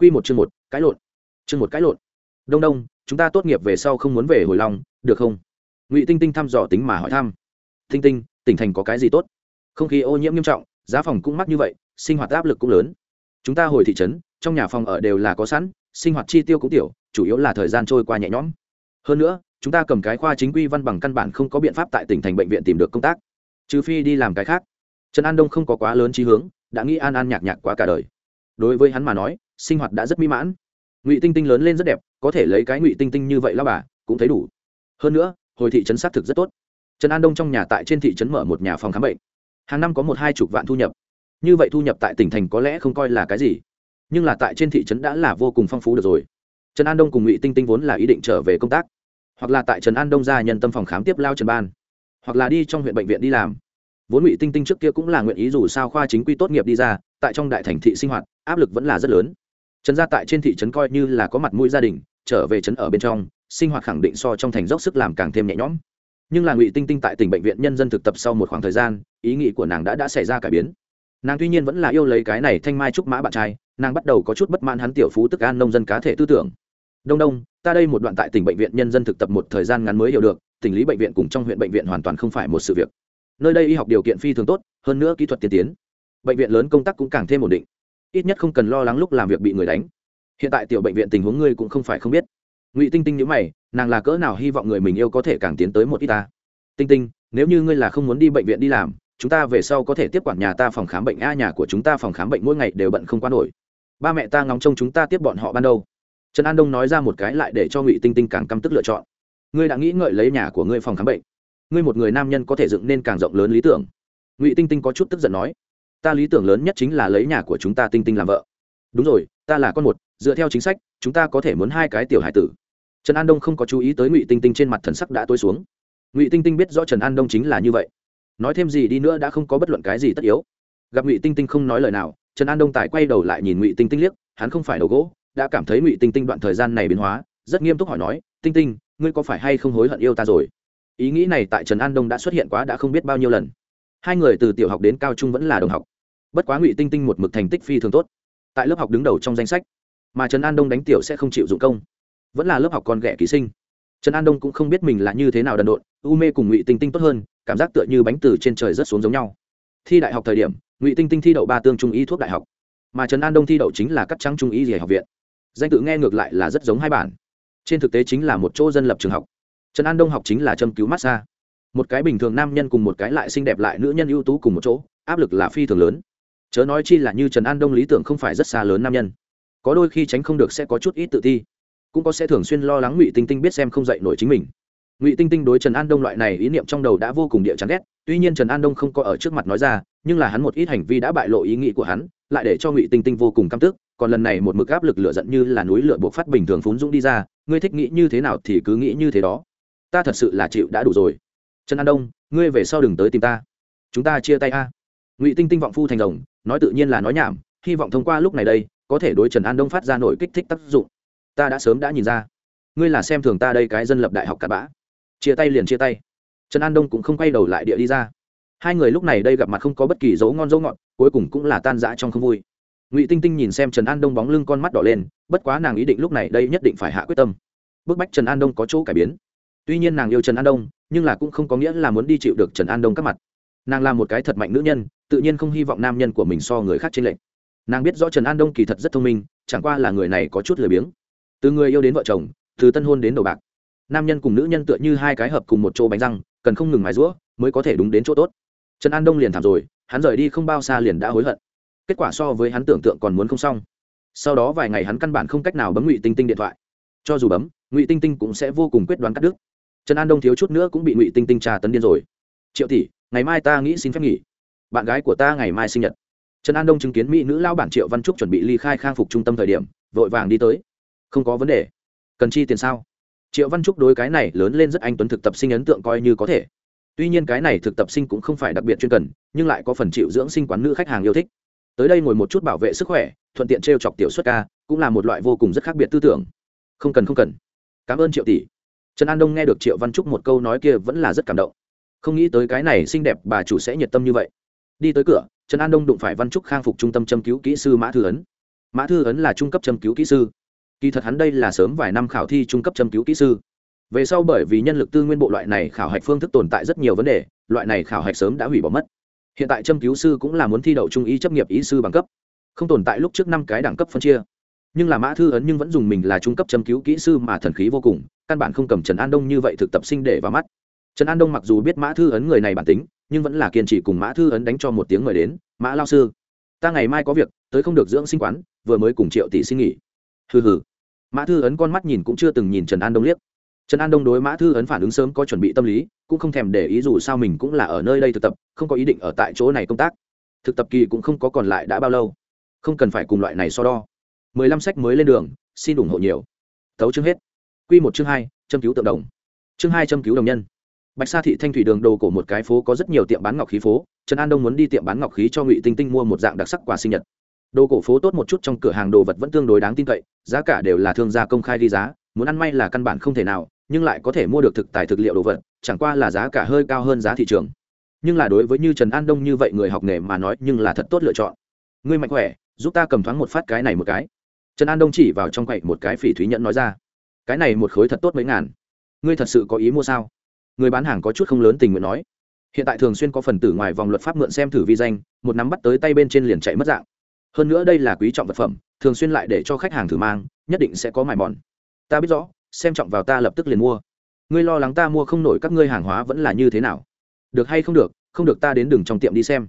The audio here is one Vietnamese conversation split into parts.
Quy một chương một, cái lộn. Chương một cái lộn. Đông Đông, chúng ta tốt nghiệp về sau không muốn về Hồi Long, được không? Ngụy Tinh Tinh thăm dò tính mà hỏi thăm. Tinh Tinh, tỉnh thành có cái gì tốt? Không khí ô nhiễm nghiêm trọng, giá phòng cũng mắc như vậy, sinh hoạt áp lực cũng lớn. Chúng ta hồi thị trấn, trong nhà phòng ở đều là có sẵn, sinh hoạt chi tiêu cũng tiểu, chủ yếu là thời gian trôi qua nhẹ nhõm. Hơn nữa, chúng ta cầm cái khoa chính quy văn bằng căn bản không có biện pháp tại tỉnh thành bệnh viện tìm được công tác, trừ phi đi làm cái khác. Trần An Đông không có quá lớn chí hướng, đã nghĩ an an nhạc nhạc quá cả đời. Đối với hắn mà nói, sinh hoạt đã rất mỹ mãn. Ngụy tinh tinh lớn lên rất đẹp, có thể lấy cái ngụy tinh tinh như vậy lao bà, cũng thấy đủ. Hơn nữa, hồi thị trấn xác thực rất tốt. Trần an đông trong nhà tại trên thị trấn mở một nhà phòng khám bệnh. Hàng năm có một hai chục vạn thu nhập. Như vậy thu nhập tại tỉnh thành có lẽ không coi là cái gì, nhưng là tại trên thị trấn đã là vô cùng phong phú được rồi. Trần an đông cùng ngụy tinh tinh vốn là ý định trở về công tác, hoặc là tại trần an đông gia nhân tâm phòng khám tiếp lao trần ban, hoặc là đi trong huyện bệnh viện đi làm. Vốn ngụy tinh tinh trước kia cũng là nguyện ý dù sao khoa chính quy tốt nghiệp đi ra, tại trong đại thành thị sinh hoạt, áp lực vẫn là rất lớn trần gia tại trên thị trấn coi như là có mặt mũi gia đình, trở về trấn ở bên trong, sinh hoạt khẳng định so trong thành dốc sức làm càng thêm nhẹ nhõm. Nhưng là ngụy tinh tinh tại tỉnh bệnh viện nhân dân thực tập sau một khoảng thời gian, ý nghĩ của nàng đã đã xảy ra cải biến. Nàng tuy nhiên vẫn là yêu lấy cái này thanh mai trúc mã bạn trai, nàng bắt đầu có chút bất mãn hắn tiểu phú tức an nông dân cá thể tư tưởng. Đông đông, ta đây một đoạn tại tỉnh bệnh viện nhân dân thực tập một thời gian ngắn mới hiểu được, tỉnh lý bệnh viện cùng trong huyện bệnh viện hoàn toàn không phải một sự việc. Nơi đây y học điều kiện phi thường tốt, hơn nữa kỹ thuật tiên tiến. Bệnh viện lớn công tác cũng càng thêm ổn định ít nhất không cần lo lắng lúc làm việc bị người đánh. Hiện tại tiểu bệnh viện tình huống ngươi cũng không phải không biết. Ngụy tinh tinh nhữ mày, nàng là cỡ nào hy vọng người mình yêu có thể càng tiến tới một ít ta? Tinh tinh, nếu như ngươi là không muốn đi bệnh viện đi làm, chúng ta về sau có thể tiếp quản nhà ta phòng khám bệnh a, nhà của chúng ta phòng khám bệnh mỗi ngày đều bận không qua nổi. Ba mẹ ta ngóng trông chúng ta tiếp bọn họ ban đầu. Trần an đông nói ra một cái lại để cho ngụy tinh tinh càng căm tức lựa chọn. Ngươi đã nghĩ ngợi lấy nhà của ngươi phòng khám bệnh. Ngươi một người nam nhân có thể dựng nên càng rộng lớn lý tưởng. Ngụy tinh tinh có chút tức giận nói ta lý tưởng lớn nhất chính là lấy nhà của chúng ta tinh tinh làm vợ. Đúng rồi, ta là con một, dựa theo chính sách, chúng ta có thể muốn hai cái tiểu hải tử. Trần an đông không có chú ý tới ngụy tinh tinh trên mặt thần sắc đã tối xuống. Ngụy tinh tinh biết rõ trần an đông chính là như vậy. Nói thêm gì đi nữa đã không có bất luận cái gì tất yếu. Gặp ngụy tinh tinh không nói lời nào, trần an đông tài quay đầu lại nhìn ngụy tinh tinh liếc, hắn không phải đầu gỗ, đã cảm thấy ngụy tinh tinh đoạn thời gian này biến hóa, rất nghiêm túc hỏi nói, tinh tinh, ngươi có phải hay không hối hận yêu ta rồi? Ý nghĩ này tại trần an đông đã xuất hiện quá đã không biết bao nhiêu lần hai người từ tiểu học đến cao trung vẫn là đồng học. Bất quá ngụy tinh tinh một mực thành tích phi thường tốt. Tại lớp học đứng đầu trong danh sách, mà trần an đông đánh tiểu sẽ không chịu dụng công. Vẫn là lớp học con ghẻ ký sinh. Trần an đông cũng không biết mình là như thế nào đần độn, u mê cùng ngụy tinh tinh tốt hơn, cảm giác tựa như bánh từ trên trời rất xuống giống nhau. Thi đại học thời điểm, ngụy tinh tinh thi đậu ba tương trung y thuốc đại học, mà trần an đông thi đậu chính là cắt trắng trung y dì học viện. Danh tự nghe ngược lại là rất giống hai bản. Trên thực tế chính là một chỗ dân lập trường học. Trần an đông học chính là châm cứu massage một cái bình thường nam nhân cùng một cái lại xinh đẹp lại nữ nhân ưu tú cùng một chỗ, áp lực là phi thường lớn. Chớ nói chi là như trần an đông lý tưởng không phải rất xa lớn nam nhân. Có đôi khi tránh không được sẽ có chút ít tự ti, cũng có sẽ thường xuyên lo lắng ngụy tinh tinh biết xem không dạy nổi chính mình. Ngụy tinh tinh đối trần an đông loại này ý niệm trong đầu đã vô cùng địa chán ghét, tuy nhiên trần an đông không có ở trước mặt nói ra, nhưng là hắn một ít hành vi đã bại lộ ý nghĩ của hắn, lại để cho ngụy tinh tinh vô cùng căm tức, còn lần này một mực áp lực lửa giận như là núi lửa buộc phát bình thường phún dũng đi ra, ngươi thích nghĩ như thế nào thì cứ nghĩ như thế đó. Ta thật sự là chịu đã đủ rồi trần an đông ngươi về sau đừng tới tìm ta chúng ta chia tay a ngụy tinh tinh vọng phu thành rồng nói tự nhiên là nói nhảm hy vọng thông qua lúc này đây có thể đối trần an đông phát ra nổi kích thích tác dụng ta đã sớm đã nhìn ra ngươi là xem thường ta đây cái dân lập đại học cặn bã chia tay liền chia tay trần an đông cũng không quay đầu lại địa đi ra hai người lúc này đây gặp mặt không có bất kỳ dấu ngon dấu ngọt cuối cùng cũng là tan rã trong không vui ngụy tinh tinh nhìn xem trần an đông bóng lưng con mắt đỏ lên bất quá nàng ý định lúc này đây nhất định phải hạ quyết tâm bức bách trần an đông có chỗ cải biến tuy nhiên nàng yêu trần an đông nhưng là cũng không có nghĩa là muốn đi chịu được trần an đông các mặt nàng là một cái thật mạnh nữ nhân tự nhiên không hy vọng nam nhân của mình so người khác trên lệnh nàng biết rõ trần an đông kỳ thật rất thông minh chẳng qua là người này có chút lười biếng từ người yêu đến vợ chồng từ tân hôn đến đầu bạc nam nhân cùng nữ nhân tựa như hai cái hợp cùng một chỗ bánh răng cần không ngừng mài rũa mới có thể đúng đến chỗ tốt trần an đông liền thảm rồi hắn rời đi không bao xa liền đã hối hận kết quả so với hắn tưởng tượng còn muốn không xong sau đó vài ngày hắn căn bản không cách nào bấm ngụy tinh tinh điện thoại cho dù bấm ngụy tinh tinh cũng sẽ vô cùng quyết đoán cắt đứt trần an đông thiếu chút nữa cũng bị ngụy tinh tinh trà tấn điên rồi triệu tỷ, ngày mai ta nghĩ xin phép nghỉ. bạn gái của ta ngày mai sinh nhật. trần an đông chứng kiến mỹ nữ lao bản triệu văn trúc chuẩn bị ly khai khang phục trung tâm thời điểm, vội vàng đi tới. không có vấn đề. cần chi tiền sao? triệu văn trúc đối cái này lớn lên rất anh tuấn thực tập sinh ấn tượng coi như có thể. tuy nhiên cái này thực tập sinh cũng không phải đặc biệt chuyên cần, nhưng lại có phần chịu dưỡng sinh quán nữ khách hàng yêu thích. tới đây ngồi một chút bảo vệ sức khỏe, thuận tiện t r e o chọc tiểu xuất ca, cũng là một loại vô cùng rất khác biệt tư tưởng. không cần không cần. cảm ơn triệu tỷ trần an đông nghe được triệu văn trúc một câu nói kia vẫn là rất cảm động. Không nghĩ tới cái này xinh đẹp bà chủ sẽ nhiệt tâm như vậy. Đi tới cửa, trần an đông đụng phải văn trúc khang phục trung tâm châm cứu kỹ sư mã thư ấn. Mã thư ấn là trung cấp châm cứu kỹ sư. Kỳ thật hắn đây là sớm vài năm khảo thi trung cấp châm cứu kỹ sư. Về sau bởi vì nhân lực tư nguyên bộ loại này khảo hạch phương thức tồn tại rất nhiều vấn đề, loại này khảo hạch sớm đã hủy bỏ mất. Hiện tại châm cứu sư cũng là muốn thi đậu trung y chấp nghiệp ý sư bằng cấp. Không tồn tại lúc trước năm cái đẳng cấp phân chia nhưng là mã thư ấn nhưng vẫn dùng mình là trung cấp châm cứu kỹ sư mà thần khí vô cùng, căn bản không cầm trần an đông như vậy thực tập sinh để vào mắt. Trần an đông mặc dù biết mã thư ấn người này bản tính, nhưng vẫn là kiên trì cùng mã thư ấn đánh cho một tiếng mời đến, mã lao sư, ta ngày mai có việc, tới không được dưỡng sinh quán, vừa mới cùng triệu tỷ xin nghỉ. Hừ hừ. Mã thư ấn con mắt nhìn cũng chưa từng nhìn trần an đông liếc. Trần an đông đối mã thư ấn phản ứng sớm có chuẩn bị tâm lý, cũng không thèm để ý dù sao mình cũng là ở nơi đây thực tập, không có ý định ở tại chỗ này công tác. Thực tập kỳ cũng không có còn lại đã bao lâu. Không cần phải cùng loại này so đo mười lăm sách mới lên đường, xin ủng hộ nhiều. Thấu chương hết. Q một chương hai, châm cứu tượng đồng. Chương hai, châm cứu đồng nhân. Bạch sa thị thanh thủy đường đồ cổ một cái phố có rất nhiều tiệm bán ngọc khí phố, trần an đông muốn đi tiệm bán ngọc khí cho ngụy tinh tinh mua một dạng đặc sắc quà sinh nhật. Đồ cổ phố tốt một chút trong cửa hàng đồ vật vẫn tương đối đáng tin cậy, giá cả đều là thương gia công khai ghi giá, muốn ăn may là căn bản không thể nào, nhưng lại có thể mua được thực tài thực liệu đồ vật, chẳng qua là giá cả hơi cao hơn giá thị trường. Nhưng là đối với như trần an đông như vậy người học nghề mà nói nhưng là thật tốt lựa chọn. Ngươi mạnh khỏe, giúp ta cầm thoáng một phát cái này một cái trần an đông chỉ vào trong quậy một cái phỉ thúy nhẫn nói ra. Cái này một khối thật tốt mấy ngàn. Ngươi thật sự có ý mua sao? Người bán hàng có chút không lớn tình nguyện nói. Hiện tại thường xuyên có phần tử ngoài vòng luật pháp mượn xem thử vi danh, một nắm bắt tới tay bên trên liền chạy mất dạng. Hơn nữa đây là quý trọng vật phẩm, thường xuyên lại để cho khách hàng thử mang, nhất định sẽ có mải mòn. Ta biết rõ, xem trọng vào ta lập tức liền mua. Ngươi lo lắng ta mua không nổi các ngươi hàng hóa vẫn là như thế nào? Được hay không được không được ta đến đường trong tiệm đi xem.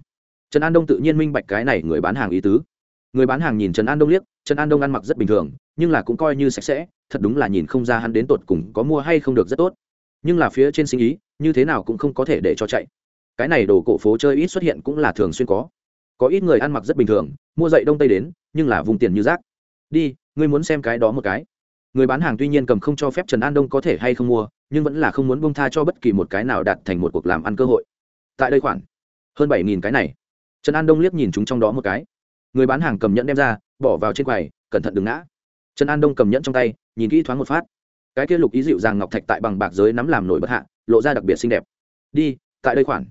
Trần an đông tự nhiên minh bạch cái này người bán hàng ý tứ người bán hàng nhìn trần an đông liếc, trần an đông ăn mặc rất bình thường, nhưng là cũng coi như sạch sẽ, thật đúng là nhìn không ra hắn đến tột cùng có mua hay không được rất tốt. Nhưng là phía trên sinh ý, như thế nào cũng không có thể để cho chạy. Cái này đồ cổ phố chơi ít xuất hiện cũng là thường xuyên có. Có ít người ăn mặc rất bình thường, mua dậy đông tây đến, nhưng là vùng tiền như rác. Đi, ngươi muốn xem cái đó một cái. Người bán hàng tuy nhiên cầm không cho phép trần an đông có thể hay không mua, nhưng vẫn là không muốn bông tha cho bất kỳ một cái nào đạt thành một cuộc làm ăn cơ hội. Tại đây khoản, hơn bảy nghìn cái này. Trần an đông liếc nhìn chúng trong đó một cái người bán hàng cầm nhẫn đem ra, bỏ vào trên quầy, cẩn thận đừng ngã. Trần an đông cầm nhẫn trong tay, nhìn kỹ thoáng một phát. Cái kia lục ý dịu dàng ngọc thạch tại bằng bạc giới nắm làm nổi bất hạ, lộ ra đặc biệt xinh đẹp. Đi, tại đây khoản.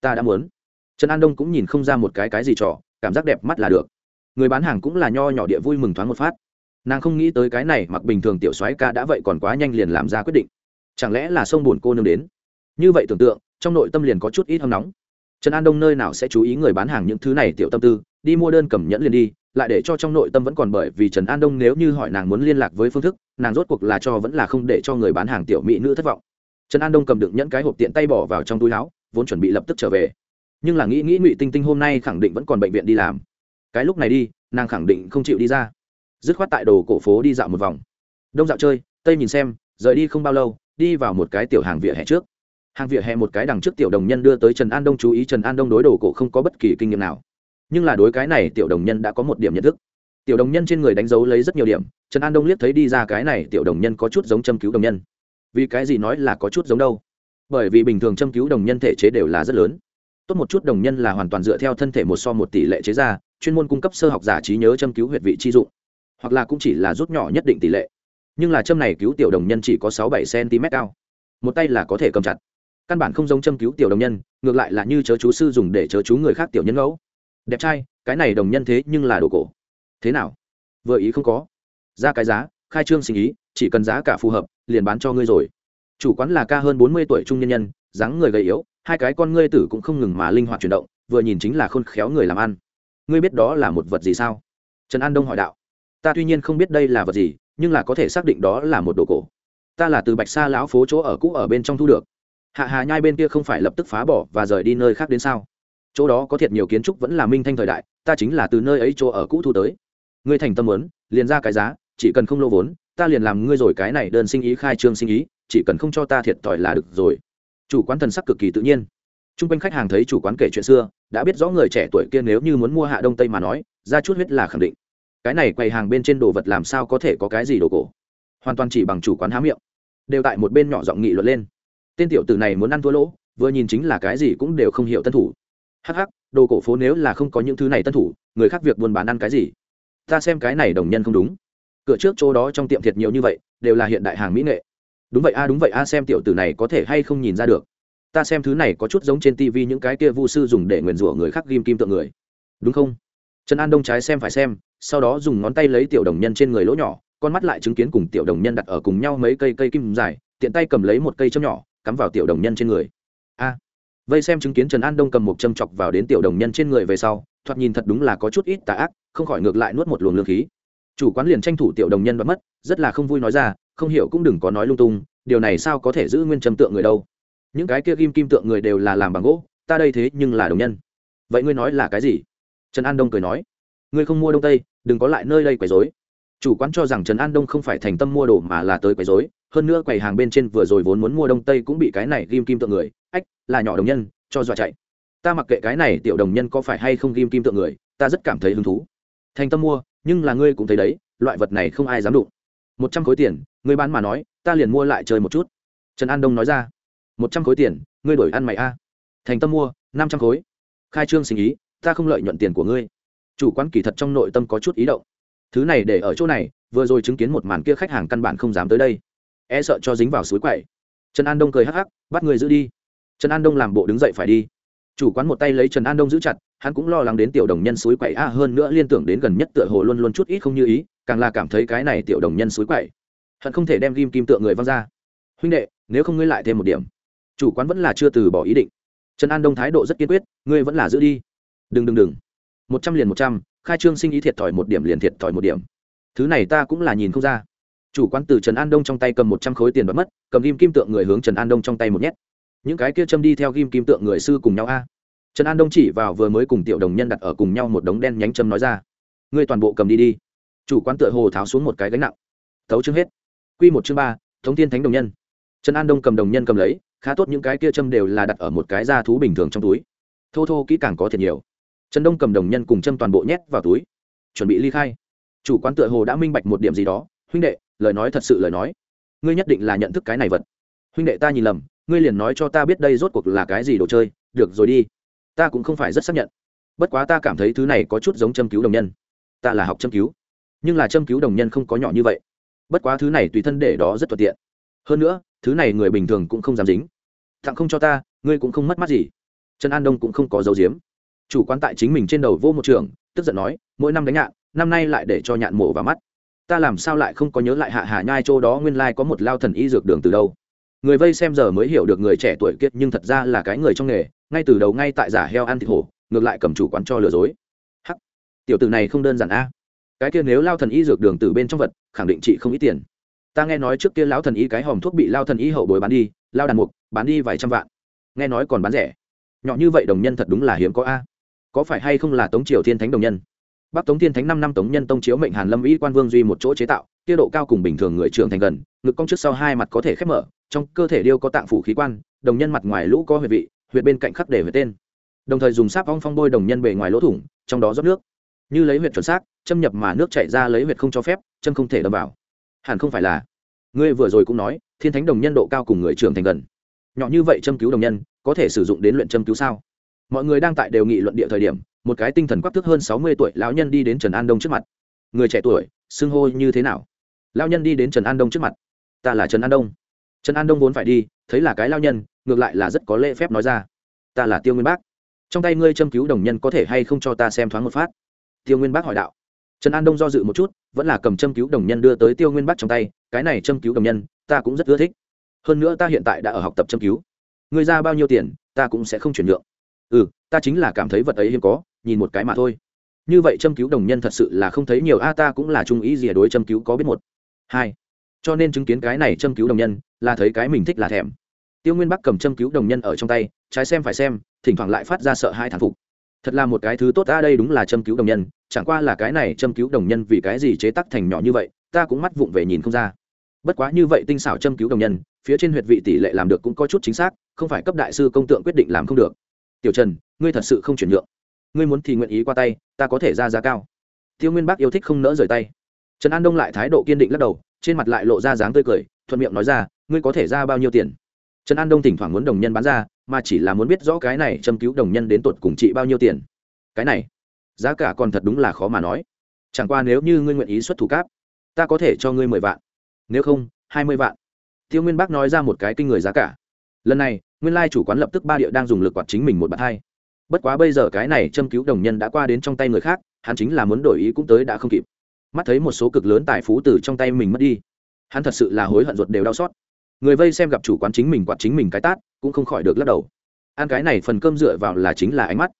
Ta đã muốn. Trần an đông cũng nhìn không ra một cái cái gì trò, cảm giác đẹp mắt là được. Người bán hàng cũng là nho nhỏ địa vui mừng thoáng một phát. Nàng không nghĩ tới cái này mặc bình thường tiểu soái ca đã vậy còn quá nhanh liền làm ra quyết định. Chẳng lẽ là sông buồn cô nương đến? Như vậy tưởng tượng, trong nội tâm liền có chút ít hâm nóng. Trần an đông nơi nào sẽ chú ý người bán hàng những thứ này tiểu tâm tư đi mua đơn cầm nhẫn liền đi, lại để cho trong nội tâm vẫn còn bởi vì trần an đông nếu như hỏi nàng muốn liên lạc với phương thức, nàng rốt cuộc là cho vẫn là không để cho người bán hàng tiểu mỹ nữ thất vọng. Trần an đông cầm đựng nhẫn cái hộp tiện tay bỏ vào trong túi áo, vốn chuẩn bị lập tức trở về. Nhưng là nghĩ nghĩ ngụy tinh tinh hôm nay khẳng định vẫn còn bệnh viện đi làm. Cái lúc này đi, nàng khẳng định không chịu đi ra. Dứt khoát tại đồ cổ phố đi dạo một vòng. Đông dạo chơi, tây nhìn xem, rời đi không bao lâu, đi vào một cái tiểu hàng vỉa hè trước. Hàng vỉa hè một cái đằng trước tiểu đồng nhân đưa tới trần an đông chú ý trần an đông đối đồ cổ không có bất kỳ kinh nghiệm nào nhưng là đối cái này tiểu đồng nhân đã có một điểm nhận thức. Tiểu đồng nhân trên người đánh dấu lấy rất nhiều điểm, trần an đông liếc thấy đi ra cái này tiểu đồng nhân có chút giống châm cứu đồng nhân. Vì cái gì nói là có chút giống đâu? Bởi vì bình thường châm cứu đồng nhân thể chế đều là rất lớn. Tốt một chút đồng nhân là hoàn toàn dựa theo thân thể một so một tỷ lệ chế ra, chuyên môn cung cấp sơ học giả trí nhớ châm cứu huyệt vị chi dụng. Hoặc là cũng chỉ là rút nhỏ nhất định tỷ lệ. Nhưng là châm này cứu tiểu đồng nhân chỉ có sáu bảy cm cao. Một tay là có thể cầm chặt. Căn bản không giống châm cứu tiểu đồng nhân, ngược lại là như chớ chú sư dùng để chớ chú người khác tiểu nhân ngẫu đẹp trai, cái này đồng nhân thế nhưng là đồ cổ. Thế nào? Vừa ý không có. Ra cái giá, khai trương sinh ý, chỉ cần giá cả phù hợp, liền bán cho ngươi rồi. Chủ quán là ca hơn bốn mươi tuổi trung nhân nhân, dáng người gầy yếu, hai cái con ngươi tử cũng không ngừng mà linh hoạt chuyển động, vừa nhìn chính là khôn khéo người làm ăn. Ngươi biết đó là một vật gì sao? Trần an đông hỏi đạo. Ta tuy nhiên không biết đây là vật gì, nhưng là có thể xác định đó là một đồ cổ. Ta là từ bạch sa lão phố chỗ ở cũ ở bên trong thu được. Hạ hà nhai bên kia không phải lập tức phá bỏ và rời đi nơi khác đến sao? Chỗ đó có thiệt nhiều kiến trúc vẫn là minh thanh thời đại, ta chính là từ nơi ấy chỗ ở cũ thu tới. Ngươi thành tâm muốn, liền ra cái giá, chỉ cần không lô vốn, ta liền làm ngươi rồi cái này đơn sinh ý khai trương sinh ý, chỉ cần không cho ta thiệt thòi là được rồi. Chủ quán thần sắc cực kỳ tự nhiên. T r u n g quanh khách hàng thấy chủ quán kể chuyện xưa, đã biết rõ người trẻ tuổi kia nếu như muốn mua hạ đông tây mà nói, ra chút huyết là khẳng định. Cái này quầy hàng bên trên đồ vật làm sao có thể có cái gì đồ cổ? Hoàn toàn chỉ bằng chủ quán há miệng. Đều tại một bên nhỏ giọng nghị luận lên. Tên tiểu tử này muốn ăn thua lỗ, vừa nhìn chính là cái gì cũng đều không hiểu tân thủ hắc hắc, đồ cổ phố nếu là không có những thứ này tân thủ, người khác việc buôn bán ăn cái gì? Ta xem cái này đồng nhân không đúng. Cửa trước chỗ đó trong tiệm thiệt nhiều như vậy, đều là hiện đại hàng mỹ nghệ. Đúng vậy a, đúng vậy a, xem tiểu tử này có thể hay không nhìn ra được. Ta xem thứ này có chút giống trên tv những cái kia vu sư dùng để nguyền rủa người khác ghim kim tượng người. Đúng không? Trần an đông trái xem phải xem, sau đó dùng ngón tay lấy tiểu đồng nhân trên người lỗ nhỏ, con mắt lại chứng kiến cùng tiểu đồng nhân đặt ở cùng nhau mấy cây cây kim dài, tiện tay cầm lấy một cây châm nhỏ, cắm vào tiểu đồng nhân trên người vây xem chứng kiến trần an đông cầm một châm chọc vào đến tiểu đồng nhân trên người về sau, thoạt nhìn thật đúng là có chút ít tà ác, không khỏi ngược lại nuốt một luồng lương khí. Chủ quán liền tranh thủ tiểu đồng nhân bắt mất, rất là không vui nói ra, không hiểu cũng đừng có nói lung tung, điều này sao có thể giữ nguyên châm tượng người đâu. Những cái kia kim kim tượng người đều là làm bằng gỗ, ta đây thế nhưng là đồng nhân. Vậy ngươi nói là cái gì? Trần an đông cười nói. Ngươi không mua đông tây, đừng có lại nơi đây quấy dối chủ quán cho rằng trần an đông không phải thành tâm mua đồ mà là tới quấy dối hơn nữa quầy hàng bên trên vừa rồi vốn muốn mua đông tây cũng bị cái này ghim kim tượng người, ách là nhỏ đồng nhân, cho dọa chạy. Ta mặc kệ cái này tiểu đồng nhân có phải hay không ghim kim tượng người, ta rất cảm thấy hứng thú. Thành tâm mua, nhưng là ngươi cũng thấy đấy, loại vật này không ai dám đụng. Một trăm khối tiền, ngươi bán mà nói, ta liền mua lại chơi một chút. Trần an đông nói ra. Một trăm khối tiền, ngươi đổi ăn mày a. Thành tâm mua, năm trăm khối. Khai trương sinh ý, ta không lợi nhuận tiền của ngươi. Chủ quán kỳ thật trong nội tâm có chút ý động. Thứ này để ở chỗ này, vừa rồi chứng kiến một màn kia khách hàng căn bản không dám tới đây. E sợ cho dính vào suối quậy. Trần an đông cười hắc hắc, bắt người giữ đi trần an đông làm bộ đứng dậy phải đi. Chủ quán một tay lấy trần an đông giữ chặt, hắn cũng lo lắng đến tiểu đồng nhân suối quậy. A hơn nữa liên tưởng đến gần nhất tựa hồ luôn luôn chút ít không như ý, càng là cảm thấy cái này tiểu đồng nhân suối quậy. Hận không thể đem ghim kim tượng người văng ra. Huynh đệ, nếu không ngươi lại thêm một điểm. Chủ quán vẫn là chưa từ bỏ ý định. Trần an đông thái độ rất kiên quyết, ngươi vẫn là giữ đi. Đừng đừng đừng. Một trăm liền một trăm, khai trương sinh ý thiệt thòi một điểm liền thiệt thòi một điểm. Thứ này ta cũng là nhìn không ra. Chủ quán từ trần an đông trong tay cầm một trăm khối tiền bắt mất, cầm ghim kim tượng người hướng trần an đông trong tay một nhét những cái kia châm đi theo ghim kim tượng người sư cùng nhau a. Trần an đông chỉ vào vừa mới cùng tiểu đồng nhân đặt ở cùng nhau một đống đen nhánh châm nói ra. Ngươi toàn bộ cầm đi đi. Chủ quán tựa hồ tháo xuống một cái gánh nặng. Tấu chương hết. Q một chương ba, thống tiên thánh đồng nhân. Trần an đông cầm đồng nhân cầm lấy, khá tốt những cái kia châm đều là đặt ở một cái da thú bình thường trong túi. Thô thô kỹ càng có thiệt nhiều. Trần đông cầm đồng nhân cùng châm toàn bộ nhét vào túi. Chuẩn bị ly khai. Chủ quán tựa hồ đã minh bạch một điểm gì đó. Huynh đệ, lời nói thật sự lời nói. Ngươi nhất định là nhận thức cái này vật. Huynh đệ ta nhìn lầm ngươi liền nói cho ta biết đây rốt cuộc là cái gì đồ chơi, được rồi đi. Ta cũng không phải rất xác nhận. Bất quá ta cảm thấy thứ này có chút giống châm cứu đồng nhân. Ta là học châm cứu, nhưng là châm cứu đồng nhân không có nhỏ như vậy. Bất quá thứ này tùy thân để đó rất thuận tiện. Hơn nữa, thứ này người bình thường cũng không dám dính. Tặng không cho ta, ngươi cũng không mất mát gì. Trần an đông cũng không có dấu diếm chủ quán tại chính mình trên đầu vô một trường, tức giận nói, mỗi năm đánh nhạn, năm nay lại để cho nhạn mổ vào mắt. Ta làm sao lại không có nhớ lại hạ hà nhai chỗ đó nguyên lai có một lao thần y dược đường từ đâu? Người vây xem giờ mới hiểu được người trẻ tuổi kiệt nhưng thật ra là cái người trong nghề, ngay từ đầu ngay tại giả heo ăn thịt hổ, ngược lại cầm chủ quán cho lừa dối. Hắc, tiểu tử này không đơn giản a. Cái kia nếu lao thần y dược đường từ bên trong vật, khẳng định chị không ít tiền. Ta nghe nói trước kia lão thần y cái hòm thuốc bị lao thần y hậu bồi bán đi, lao đàn mục, bán đi vài trăm vạn. Nghe nói còn bán rẻ. Nhỏ như vậy đồng nhân thật đúng là hiếm có a. Có phải hay không là tống triều thiên thánh đồng nhân? Bắc tống thiên thánh năm năm tống nhân tông chiếu mệnh hàn lâm y quan vương duy một chỗ chế tạo tiết độ cao cùng bình thường người trưởng thành gần, ngực cong trước sau hai mặt có thể khép mở trong cơ thể điêu có tạng phủ khí quan, đồng nhân mặt ngoài lũ có huyệt vị, huyệt bên cạnh khắc để huyệt tên. Đồng thời dùng sáp ong phong bôi đồng nhân bề ngoài lỗ thủng, trong đó rót nước. Như lấy huyệt chuẩn xác, châm nhập mà nước chảy ra lấy huyệt không cho phép, châm không thể đâm vào. Hẳn không phải là. Ngươi vừa rồi cũng nói, thiên thánh đồng nhân độ cao cùng người trưởng thành gần. Nhỏ như vậy châm cứu đồng nhân, có thể sử dụng đến luyện châm cứu sao? Mọi người đang tại đều nghị luận địa thời điểm, một cái tinh thần quắc thức hơn sáu mươi tuổi lão nhân đi đến trần an đông trước mặt. Người trẻ tuổi, xưng hô như thế nào? Lão nhân đi đến trần an đông trước mặt. Ta là trần an đông trần an đông vốn phải đi thấy là cái lao nhân ngược lại là rất có lễ phép nói ra ta là tiêu nguyên bác trong tay ngươi châm cứu đồng nhân có thể hay không cho ta xem thoáng một phát tiêu nguyên bác hỏi đạo trần an đông do dự một chút vẫn là cầm châm cứu đồng nhân đưa tới tiêu nguyên bác trong tay cái này châm cứu đồng nhân ta cũng rất ưa thích hơn nữa ta hiện tại đã ở học tập châm cứu ngươi ra bao nhiêu tiền ta cũng sẽ không chuyển nhượng ừ ta chính là cảm thấy vật ấy hiếm có nhìn một cái mà thôi như vậy châm cứu đồng nhân thật sự là không thấy nhiều a ta cũng là trung ý gì đối châm cứu có biết một hai cho nên chứng kiến cái này châm cứu đồng nhân, là thấy cái mình thích là thèm. Tiêu nguyên bắc cầm châm cứu đồng nhân ở trong tay, trái xem phải xem, thỉnh thoảng lại phát ra sợ hai thản phục. Thật là một cái thứ tốt, ta đây đúng là châm cứu đồng nhân, chẳng qua là cái này châm cứu đồng nhân vì cái gì chế tắc thành nhỏ như vậy, ta cũng mắt vụng về nhìn không ra. Bất quá như vậy tinh xảo châm cứu đồng nhân, phía trên huyệt vị tỷ lệ làm được cũng có chút chính xác, không phải cấp đại sư công tượng quyết định làm không được. Tiểu trần, ngươi thật sự không chuyển nhượng. Ngươi muốn thì nguyện ý qua tay, ta có thể ra giá cao. Tiêu nguyên bắc yêu thích không nỡ rời tay. Trần an đông lại thái độ kiên định lắc đầu trên mặt lại lộ ra dáng tươi cười, thuận miệng nói ra, ngươi có thể ra bao nhiêu tiền? Trần an đông thỉnh thoảng muốn đồng nhân bán ra, mà chỉ là muốn biết rõ cái này châm cứu đồng nhân đến tột cùng trị bao nhiêu tiền. Cái này, giá cả còn thật đúng là khó mà nói. Chẳng qua nếu như ngươi nguyện ý xuất thủ cáp, ta có thể cho ngươi mười vạn. Nếu không, hai mươi vạn. Tiêu nguyên bác nói ra một cái kinh người giá cả. Lần này, nguyên lai chủ quán lập tức ba địa đang dùng lực quạt chính mình một bàn thai bất quá bây giờ cái này châm cứu đồng nhân đã qua đến trong tay người khác, hắn chính là muốn đổi ý cũng tới đã không kịp mắt thấy một số cực lớn tài phú từ trong tay mình mất đi. Hắn thật sự là hối hận ruột đều đau xót. Người vây xem gặp chủ quán chính mình quạt chính mình cái tát, cũng không khỏi được lắc đầu. Ăn cái này phần cơm dựa vào là chính là ánh mắt.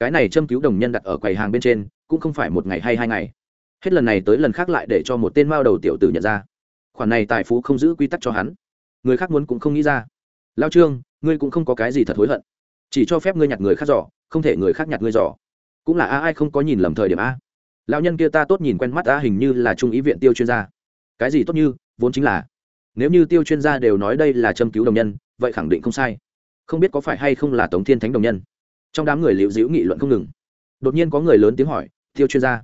Cái này châm cứu đồng nhân đặt ở quầy hàng bên trên, cũng không phải một ngày hay hai ngày. Hết lần này tới lần khác lại để cho một tên mao đầu tiểu tử nhận ra. Khoản này tài phú không giữ quy tắc cho hắn. Người khác muốn cũng không nghĩ ra. Lao trương, ngươi cũng không có cái gì thật hối hận. Chỉ cho phép ngươi nhặt người khác giỏ, không thể người khác nhặt ngươi giỏ. Cũng là a, ai không có nhìn lầm thời điểm a lão nhân kia ta tốt nhìn quen mắt ta hình như là trung ý viện tiêu chuyên gia. Cái gì tốt như, vốn chính là. Nếu như tiêu chuyên gia đều nói đây là châm cứu đồng nhân, vậy khẳng định không sai. Không biết có phải hay không là tống thiên thánh đồng nhân. Trong đám người liễu dĩu nghị luận không ngừng. Đột nhiên có người lớn tiếng hỏi, tiêu chuyên gia,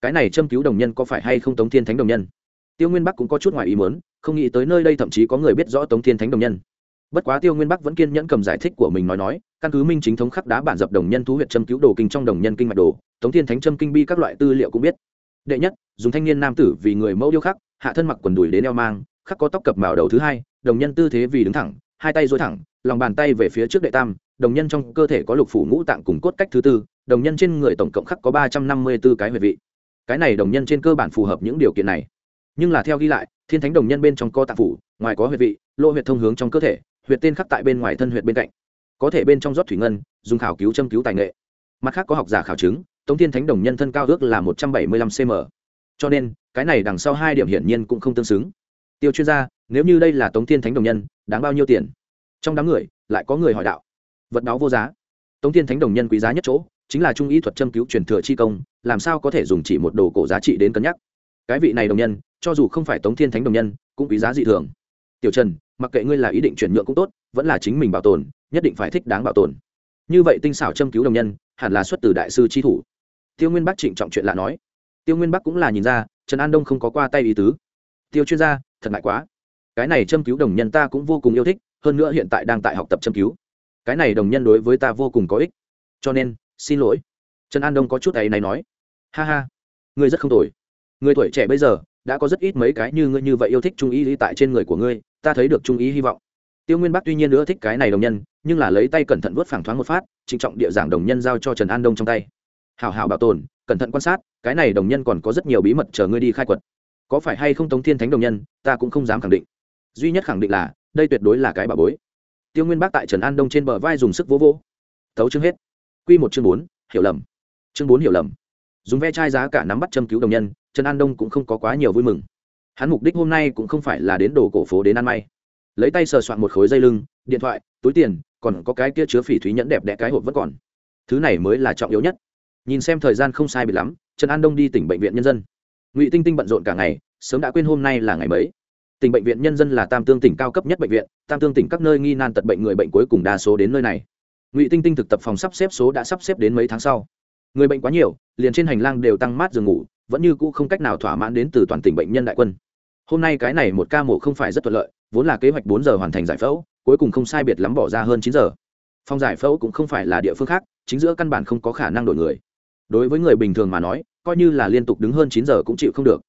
cái này châm cứu đồng nhân có phải hay không tống thiên thánh đồng nhân? Tiêu nguyên bắc cũng có chút ngoài ý muốn, không nghĩ tới nơi đây thậm chí có người biết rõ tống thiên thánh đồng nhân bất quá tiêu nguyên bắc vẫn kiên nhẫn cầm giải thích của mình nói nói, căn cứ minh chính thống khắc đá bản dập đồng nhân thú huyện châm cứu đồ kinh trong đồng nhân kinh mạch đồ, tống thiên thánh châm kinh bi các loại tư liệu cũng biết. Đệ nhất, dùng thanh niên nam tử vì người mẫu điêu khắc, hạ thân mặc quần đùi đến eo mang, khắc có tóc cập màu đầu thứ hai, đồng nhân tư thế vì đứng thẳng, hai tay dối thẳng, lòng bàn tay về phía trước đệ tam, đồng nhân trong cơ thể có lục phủ ngũ tạng cùng cốt cách thứ tư, đồng nhân trên người tổng cộng khắc có ba trăm năm mươi b ố cái huyệt vị. Cái này đồng nhân trên cơ bản phù hợp những điều kiện này. Nhưng là theo ghi lại, thiên thánh đồng nhân bên trong co tạng phủ, ngoài có huyệt vị lô huyệt thông hướng trong cơ thể huyệt tên khắc tại bên ngoài thân huyệt bên cạnh. Có thể bên trong rót thủy ngân, dùng khảo cứu châm cứu tài nghệ. Mặt khác có học giả khảo chứng, tống thiên thánh đồng nhân thân cao ước là một trăm bảy mươi lăm cm cho nên, cái này đằng sau hai điểm hiển nhiên cũng không tương xứng. Tiêu chuyên gia, nếu như đây là tống thiên thánh đồng nhân, đáng bao nhiêu tiền? Trong đám người, lại có người hỏi đạo. Vật đó vô giá. Tống thiên thánh đồng nhân quý giá nhất chỗ, chính là trung y thuật châm cứu truyền thừa chi công, làm sao có thể dùng chỉ một đồ cổ giá trị đến cân nhắc? Cái vị này đồng nhân, cho dù không phải tống thiên thánh đồng nhân, cũng quý giá dị thường. Tiểu trần mặc kệ ngươi là ý định chuyển nhượng cũng tốt, vẫn là chính mình bảo tồn, nhất định phải thích đáng bảo tồn. Như vậy tinh xảo châm cứu đồng nhân, hẳn là xuất từ đại sư tri thủ. Tiêu nguyên bắc trịnh trọng chuyện lạ nói. Tiêu nguyên bắc cũng là nhìn ra, trần an đông không có qua tay ý tứ. Tiêu chuyên gia, thật ngại quá. Cái này châm cứu đồng nhân ta cũng vô cùng yêu thích, hơn nữa hiện tại đang tại học tập châm cứu. Cái này đồng nhân đối với ta vô cùng có ích. Cho nên, xin lỗi. Trần an đông có chút ấy này nói. Ha ha, ngươi rất không tồi. Người tuổi trẻ bây giờ, đã có rất ít mấy cái như ngươi như vậy yêu thích trung ý tại trên người của ngươi ta thấy được trung ý hy vọng. Tiêu nguyên bắc tuy nhiên nữa thích cái này đồng nhân, nhưng là lấy tay cẩn thận vớt phẳng thoáng một phát, trịnh trọng địa giảng đồng nhân giao cho trần an đông trong tay. Hảo hảo bảo tồn, cẩn thận quan sát, cái này đồng nhân còn có rất nhiều bí mật chờ ngươi đi khai quật. Có phải hay không tống thiên thánh đồng nhân, ta cũng không dám khẳng định. Duy nhất khẳng định là, đây tuyệt đối là cái bà bối. Tiêu nguyên bác tại trần an đông trên bờ vai dùng sức vỗ vỗ. Tấu chương hết. Q một chương bốn, hiểu lầm. Chương bốn, hiểu lầm. Dùng ve chai giá cả nắm bắt châm cứu đồng nhân, trần an đông cũng không có quá nhiều vui mừng hắn mục đích hôm nay cũng không phải là đến đồ cổ phố đến ăn may. Lấy tay sờ soạn một khối dây lưng, điện thoại, túi tiền, còn có cái kia chứa phỉ thúy nhẫn đẹp đẽ cái hộp vẫn còn. Thứ này mới là trọng yếu nhất. Nhìn xem thời gian không sai bị lắm, trần an đông đi tỉnh bệnh viện nhân dân. Ngụy tinh tinh bận rộn cả ngày, sớm đã quên hôm nay là ngày mấy. Tỉnh bệnh viện nhân dân là tam tương tỉnh cao cấp nhất bệnh viện, tam tương tỉnh các nơi nghi nan tật bệnh người bệnh cuối cùng đa số đến nơi này. Ngụy tinh tinh thực tập phòng sắp xếp số đã sắp xếp đến mấy tháng sau. Người bệnh quá nhiều, liền trên hành lang đều tăng mát giường ngủ, vẫn như cũ không cách nào thỏa mãn đến từ toàn tỉnh bệnh nhân đại quân hôm nay cái này một ca mổ không phải rất thuận lợi, vốn là kế hoạch bốn giờ hoàn thành giải phẫu, cuối cùng không sai biệt lắm bỏ ra hơn chín giờ. Phòng giải phẫu cũng không phải là địa phương khác, chính giữa căn bản không có khả năng đổi người. Đối với người bình thường mà nói, coi như là liên tục đứng hơn chín giờ cũng chịu không được.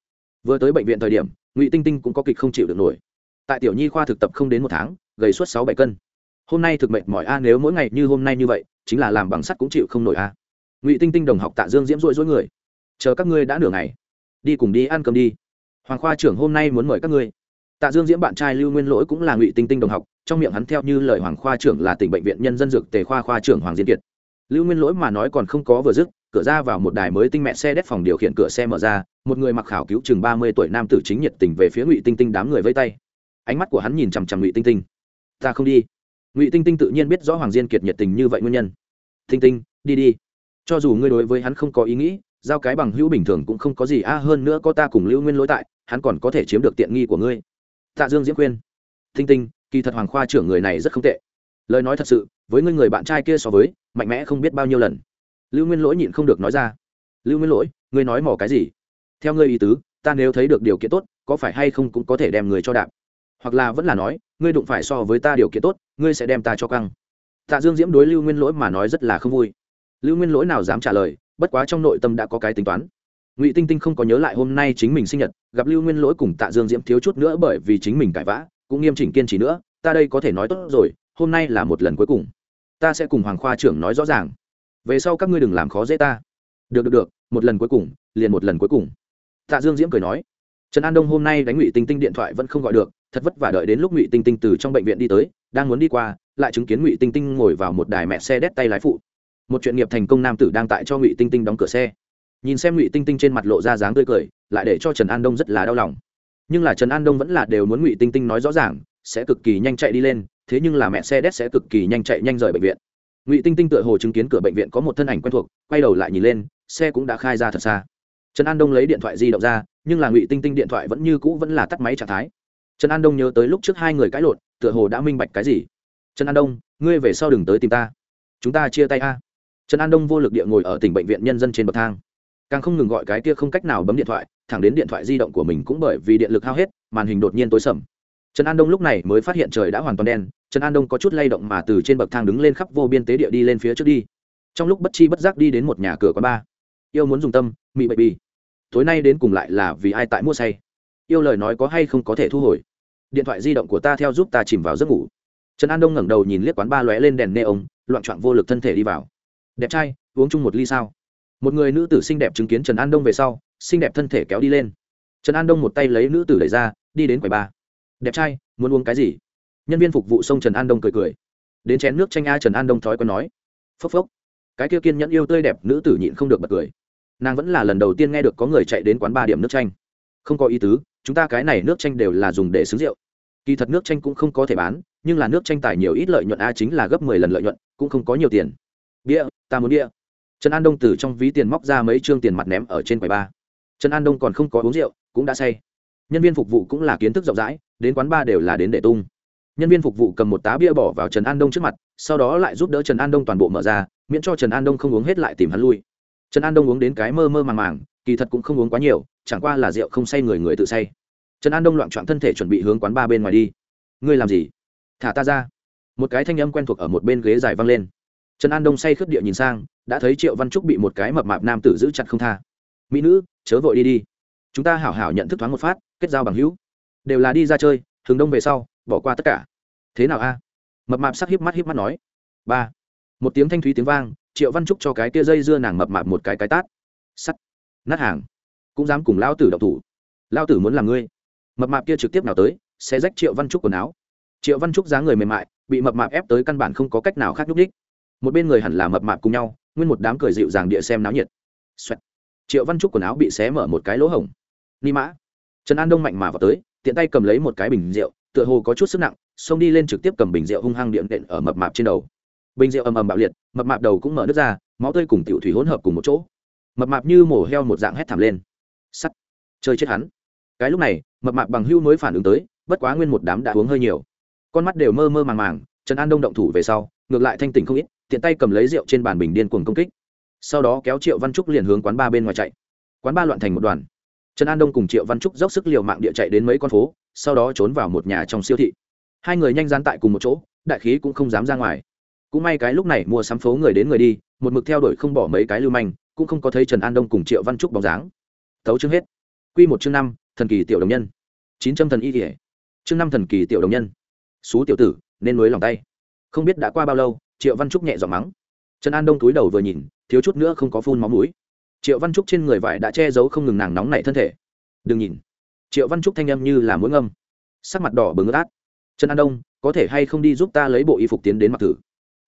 Vừa tới bệnh viện thời điểm, ngụy tinh tinh cũng có kịch không chịu được nổi. Tại tiểu nhi khoa thực tập không đến một tháng, gầy suốt sáu bảy cân. Hôm nay thực mệnh mỏi a, nếu mỗi ngày như hôm nay như vậy, chính là làm bằng sắt cũng chịu không nổi a. Ngụy tinh tinh đồng học tạ dương diễm rỗi rỗi người. Chờ các ngươi đã nửa ngày. Đi cùng đi, ăn cơm đi hoàng khoa trưởng hôm nay muốn mời các ngươi. Tạ dương diễm bạn trai lưu nguyên lỗi cũng là ngụy tinh tinh đồng học, trong miệng hắn theo như lời hoàng khoa trưởng là tỉnh bệnh viện nhân dân dược tề khoa khoa trưởng hoàng diên kiệt. Lưu nguyên lỗi mà nói còn không có vừa dứt, cửa ra vào một đài mới tinh mẹ xe đét phòng điều khiển cửa xe mở ra, một người mặc khảo cứu chừng ba mươi tuổi nam tử chính nhiệt tình về phía ngụy tinh tinh đám người vây tay. Ánh mắt của hắn nhìn chằm chằm ngụy tinh tinh. Ta không đi. Ngụy tinh tinh tự nhiên biết rõ hoàng diên kiệt nhiệt tình như vậy nguyên nhân. Tinh tinh, đi đi. Cho dù ngươi đối với hắn không có ý nghĩ, giao cái bằng hữu bình thường cũng không có gì a, hơn nữa có ta cùng lưu nguyên lỗi tại hắn còn có thể chiếm được tiện nghi của ngươi. Tạ dương diễm khuyên. Thinh tinh, kỳ thật hoàng khoa trưởng người này rất không tệ. Lời nói thật sự, với ngươi người bạn trai kia so với, mạnh mẽ không biết bao nhiêu lần. Lưu nguyên lỗi nhịn không được nói ra. Lưu nguyên lỗi, ngươi nói mỏ cái gì? Theo ngươi ý tứ, ta nếu thấy được điều kiện tốt, có phải hay không cũng có thể đem người cho đạp? Hoặc là vẫn là nói, ngươi đụng phải so với ta điều kiện tốt, ngươi sẽ đem ta cho căng. Tạ dương diễm đối lưu nguyên lỗi mà nói rất là không vui. Lưu nguyên lỗi nào dám trả lời, bất quá trong nội tâm đã có cái tính toán ngụy tinh tinh không có nhớ lại hôm nay chính mình sinh nhật, gặp lưu nguyên lỗi cùng tạ dương diễm thiếu chút nữa bởi vì chính mình cãi vã, cũng nghiêm chỉnh kiên trì nữa, ta đây có thể nói tốt rồi, hôm nay là một lần cuối cùng. Ta sẽ cùng hoàng khoa trưởng nói rõ ràng. Về sau các ngươi đừng làm khó dễ ta. Được được được, một lần cuối cùng, liền một lần cuối cùng. Tạ dương diễm cười nói. Trần an đông hôm nay đánh ngụy tinh tinh điện thoại vẫn không gọi được, thật vất vả đợi đến lúc ngụy tinh tinh từ trong bệnh viện đi tới, đang muốn đi qua, lại chứng kiến ngụy tinh tinh ngồi vào một đài mẹ xe đét tay lái phụ. Một chuyện nghiệp thành công nam tử đang tại cho ngụy tinh tinh đóng cửa xe nhìn xem ngụy tinh tinh trên mặt lộ ra dáng tươi cười, lại để cho trần an đông rất là đau lòng. Nhưng là trần an đông vẫn là đều muốn ngụy tinh tinh nói rõ ràng, sẽ cực kỳ nhanh chạy đi lên, thế nhưng là mẹ xe đét sẽ cực kỳ nhanh chạy nhanh rời bệnh viện. Ngụy tinh tinh tựa hồ chứng kiến cửa bệnh viện có một thân ảnh quen thuộc, quay đầu lại nhìn lên, xe cũng đã khai ra thật xa. Trần an đông lấy điện thoại di động ra, nhưng là ngụy tinh tinh điện thoại vẫn như cũ vẫn là tắt máy trạng thái. Trần an đông nhớ tới lúc trước hai người cãi lộn, tựa hồ đã minh bạch cái gì. Trần an đông, ngươi về sau đừng tới tìm ta. Chúng ta chia tay a. Trần an đông vô lực địa ngồi ở tỉnh bệnh viện nhân dân trên bậc thang càng không ngừng gọi cái kia không cách nào bấm điện thoại, thẳng đến điện thoại di động của mình cũng bởi vì điện lực hao hết, màn hình đột nhiên tối sầm. Trần an đông lúc này mới phát hiện trời đã hoàn toàn đen, trần an đông có chút lay động mà từ trên bậc thang đứng lên khắp vô biên tế địa đi lên phía trước đi. Trong lúc bất chi bất giác đi đến một nhà cửa quán bar. Yêu muốn dùng tâm, mị bậy bì. Tối nay đến cùng lại là vì ai tại mua say? Yêu lời nói có hay không có thể thu hồi? Điện thoại di động của ta theo giúp ta chìm vào giấc ngủ. Trần an đông ngẩng đầu nhìn liếc quán ba lóe lên đèn nê ống loạn trọn vô lực thân thể đi vào. Đẹp trai, uống chung một ly sao? Một người nữ tử xinh đẹp chứng kiến trần an đông về sau, xinh đẹp thân thể kéo đi lên. Trần an đông một tay lấy nữ tử đẩy ra, đi đến quầy ba. Đẹp trai, muốn uống cái gì? Nhân viên phục vụ xông trần an đông cười cười. Đến chén nước chanh a trần an đông thói quen nói. Phốc phốc. Cái kia kiên nhẫn yêu tươi đẹp nữ tử nhịn không được bật cười. Nàng vẫn là lần đầu tiên nghe được có người chạy đến quán ba điểm nước chanh. Không có ý tứ, chúng ta cái này nước chanh đều là dùng để xứng rượu. Kỳ thật nước chanh cũng không có thể bán, nhưng là nước chanh tải nhiều ít lợi nhuận a chính là gấp mười lần lợi nhuận, cũng không có nhiều tiền. Bia, ta muốn bia trần an đông từ trong ví tiền móc ra mấy chương tiền mặt ném ở trên quầy ba. Trần an đông còn không có uống rượu, cũng đã say. Nhân viên phục vụ cũng là kiến thức rộng rãi, đến quán ba đều là đến để tung. Nhân viên phục vụ cầm một tá bia bỏ vào trần an đông trước mặt, sau đó lại giúp đỡ trần an đông toàn bộ mở ra, miễn cho trần an đông không uống hết lại tìm hắn lui. Trần an đông uống đến cái mơ mơ màng màng, kỳ thật cũng không uống quá nhiều, chẳng qua là rượu không say người người tự say. Trần an đông loạn trọn thân thể chuẩn bị hướng quán ba bên ngoài đi. Ngươi làm gì? Thả ta ra. Một cái thanh âm quen thuộc ở một bên ghế dài văng lên trần an đông say khướt địa nhìn sang, đã thấy triệu văn trúc bị một cái mập mạp nam tử giữ chặt không tha. Mỹ nữ, chớ vội đi đi. Chúng ta hảo hảo nhận thức thoáng một phát, kết giao bằng hữu. Đều là đi ra chơi thường đông về sau, bỏ qua tất cả. Thế nào a? Mập mạp sắc hiếp mắt hiếp mắt nói. Ba. Một tiếng thanh thúy tiếng vang, triệu văn trúc cho cái kia dây dưa nàng mập mạp một cái cái tát. Sắt. Nát hàng. Cũng dám cùng lao tử đậu thủ. Lao tử muốn làm ngươi. Mập mạp kia trực tiếp nào tới, sẽ rách triệu văn trúc quần áo. Triệu văn trúc dáng người mềm mại, bị mập mạp ép tới căn bản không có cách nào khác nhúc đích một bên người hẳn là mập mạp cùng nhau, nguyên một đám cười dịu dàng địa xem náo nhiệt、Xoẹt. Triệu văn trúc quần áo bị xé mở một cái lỗ hổng. Ni mã. Trần an đông mạnh mà vào tới, tiện tay cầm lấy một cái bình rượu, tựa hồ có chút sức nặng, xông đi lên trực tiếp cầm bình rượu hung hăng điện đệm ở mập mạp trên đầu. Bình rượu ầm ầm bạo liệt, mập mạp đầu cũng mở nước ra, máu tươi cùng tiểu thủy hỗn hợp cùng một chỗ. Mập mạp như mổ heo một dạng hét thảm lên. Sắt. Chơi chết hắn. Cái lúc này, mập mạp bằng hưu mới phản ứng tới, bất quá nguyên một đám đã uống hơi nhiều. Con mắt đều mơ mơ màng màng, trần an đông động thủ về sau, ngược lại thanh tỉnh không ít tiện tay cầm lấy rượu trên bàn bình điên cuồng công kích. Sau đó kéo triệu văn trúc liền hướng quán ba bên ngoài chạy. Quán ba loạn thành một đoàn. Trần an đông cùng triệu văn trúc dốc sức liều mạng địa chạy đến mấy con phố, sau đó trốn vào một nhà trong siêu thị. Hai người nhanh dán tại cùng một chỗ, đại khí cũng không dám ra ngoài. Cũng may cái lúc này mua sắm phố người đến người đi, một mực theo đuổi không bỏ mấy cái lưu manh, cũng không có thấy trần an đông cùng triệu văn trúc bóng dáng. Tấu chương hết. Q một chương năm, thần kỳ tiểu đồng nhân. Chín trăm thần y kỉa chương năm thần kỳ tiểu đồng nhân. Xú tiểu tử, nên nối lòng tay. Không biết đã qua bao lâu triệu văn trúc nhẹ giọng mắng. Trần an đông túi đầu vừa nhìn, thiếu chút nữa không có phun máu mũi. Triệu văn trúc trên người vải đã che giấu không ngừng nàng nóng nảy thân thể. Đừng nhìn. Triệu văn trúc thanh âm như là mũi ngâm. Sắc mặt đỏ bừng ướt át. Trần an đông, có thể hay không đi giúp ta lấy bộ y phục tiến đến mặc thử?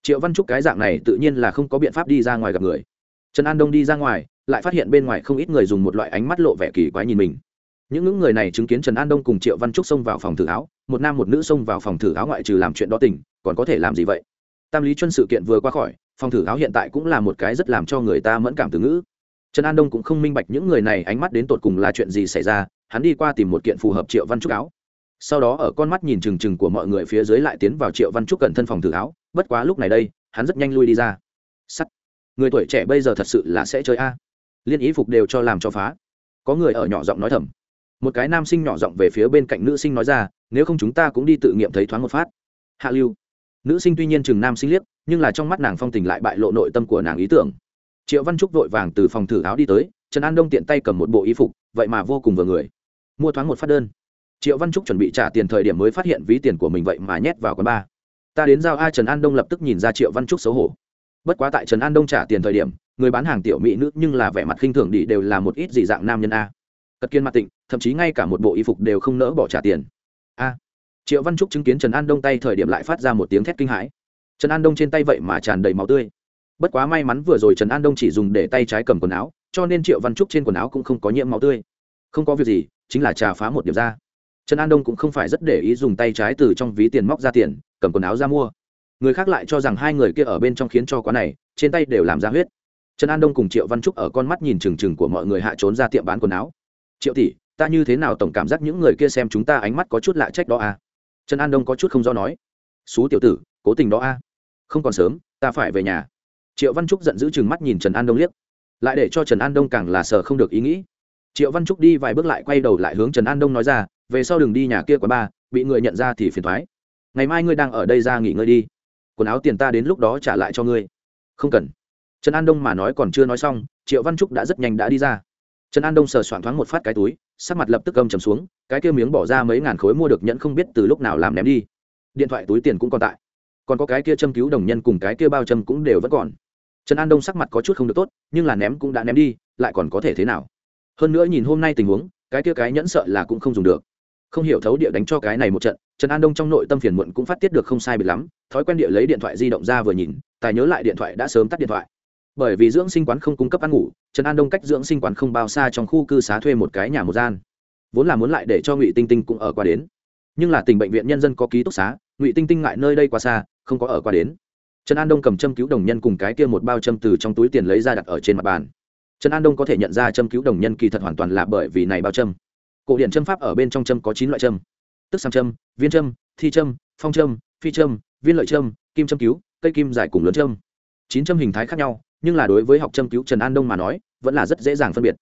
Triệu văn trúc cái dạng này tự nhiên là không có biện pháp đi ra ngoài gặp người. Trần an đông đi ra ngoài, lại phát hiện bên ngoài không ít người dùng một loại ánh mắt lộ vẻ kỳ quái nhìn mình. Những những người này chứng kiến trần an đông cùng triệu văn trúc xông vào phòng thử áo, một nam một nữ xông vào phòng thử áo ngoại trừ làm chuyện đó tình, còn có thể làm gì vậy? Tam lý chuân sự kiện vừa qua khỏi, phòng thử áo hiện tại cũng là một cái rất làm cho người ta mẫn cảm từ ngữ. Trần an đông cũng không minh bạch những người này ánh mắt đến tột cùng là chuyện gì xảy ra, hắn đi qua tìm một kiện phù hợp triệu văn trúc áo. Sau đó ở con mắt nhìn trừng trừng của mọi người phía dưới lại tiến vào triệu văn trúc cẩn thân phòng thử áo, bất quá lúc này đây, hắn rất nhanh lui đi ra. Sắt. Người tuổi trẻ bây giờ thật sự là sẽ chơi a. Liên ý phục đều cho làm cho phá. Có người ở nhỏ giọng nói thầm. Một cái nam sinh nhỏ giọng về phía bên cạnh nữ sinh nói ra, nếu không chúng ta cũng đi tự nghiệm thấy thoáng một phát. Hạ lưu nữ sinh tuy nhiên chừng nam sinh liếc, nhưng là trong mắt nàng phong tình lại bại lộ nội tâm của nàng ý tưởng. Triệu văn trúc vội vàng từ phòng thử áo đi tới, trần an đông tiện tay cầm một bộ y phục, vậy mà vô cùng vừa người. Mua thoáng một phát đơn. Triệu văn trúc chuẩn bị trả tiền thời điểm mới phát hiện ví tiền của mình vậy mà nhét vào quán ba. Ta đến giao a trần an đông lập tức nhìn ra triệu văn trúc xấu hổ. Bất quá tại trần an đông trả tiền thời điểm, người bán hàng tiểu mỹ nữ nhưng là vẻ mặt khinh thường đi đều là một ít dị dạng nam nhân a. Cất kiên mặt tịnh, thậm chí ngay cả một bộ y phục đều không nỡ bỏ trả tiền triệu văn trúc chứng kiến trần an đông tay thời điểm lại phát ra một tiếng thét kinh hãi trần an đông trên tay vậy mà tràn đầy máu tươi bất quá may mắn vừa rồi trần an đông chỉ dùng để tay trái cầm quần áo cho nên triệu văn trúc trên quần áo cũng không có nhiễm máu tươi không có việc gì chính là trà phá một điểm ra trần an đông cũng không phải rất để ý dùng tay trái từ trong ví tiền móc ra tiền cầm quần áo ra mua người khác lại cho rằng hai người kia ở bên trong khiến cho quán này trên tay đều làm ra huyết trần an đông cùng triệu văn trúc ở con mắt nhìn trừng trừng của mọi người hạ trốn ra tiệm bán quần áo triệu tỷ, ta như thế nào tổng cảm giác những người kia xem chúng ta ánh mắt có chút lạ trách đó à? Trần an đông có chút không do nói xú tiểu tử cố tình đó à không còn sớm ta phải về nhà triệu văn trúc giận dữ chừng mắt nhìn trần an đông liếc lại để cho trần an đông càng là sợ không được ý nghĩ triệu văn trúc đi vài bước lại quay đầu lại hướng trần an đông nói ra về sau đừng đi nhà kia quá ba, bị người nhận ra thì phiền thoái. Ngày mai ngươi đang ở đây ra nghỉ ngơi đi. Quần áo tiền ta đến lúc đó trả lại cho ngươi. Không cần. Trần an đông mà nói còn chưa nói xong, triệu văn trúc đã rất nhanh đã đi ra trần an đông sờ soạn thoáng một phát cái túi, sắc mặt lập tức cầm trầm xuống, cái kia miếng bỏ ra mấy ngàn khối mua được nhẫn không biết từ lúc nào làm ném đi. Điện thoại túi tiền cũng còn tại. Còn có cái kia châm cứu đồng nhân cùng cái kia bao châm cũng đều vẫn còn. Trần an đông sắc mặt có chút không được tốt, nhưng là ném cũng đã ném đi, lại còn có thể thế nào? Hơn nữa nhìn hôm nay tình huống, cái kia cái nhẫn sợ là cũng không dùng được. Không hiểu thấu địa đánh cho cái này một trận, trần an đông trong nội tâm phiền muộn cũng phát tiết được không sai biệt lắm, thói quen địa lấy điện thoại di động ra vừa nhìn, tài nhớ lại điện thoại đã sớm tắt điện thoại bởi vì dưỡng sinh quán không cung cấp ăn ngủ, trần an đông cách dưỡng sinh quán không bao xa trong khu cư xá thuê một cái nhà một gian. Vốn là muốn lại để cho ngụy tinh tinh cũng ở qua đến. Nhưng là tỉnh bệnh viện nhân dân có ký túc xá, ngụy tinh tinh ngại nơi đây quá xa, không có ở qua đến. Trần an đông cầm châm cứu đồng nhân cùng cái kia một bao châm từ trong túi tiền lấy ra đặt ở trên mặt bàn. Trần an đông có thể nhận ra châm cứu đồng nhân kỳ thật hoàn toàn là bởi vì này bao châm. Cổ điện châm pháp ở bên trong châm có chín loại châm. Tức sam châm, viên châm, thi châm, phong châm, phi châm, viên lợi châm, kim châm cứu, cây kim giải cùng lớn châm. Chín châm hình thái khác nhau nhưng là đối với học châm cứu trần an đông mà nói, vẫn là rất dễ dàng phân biệt.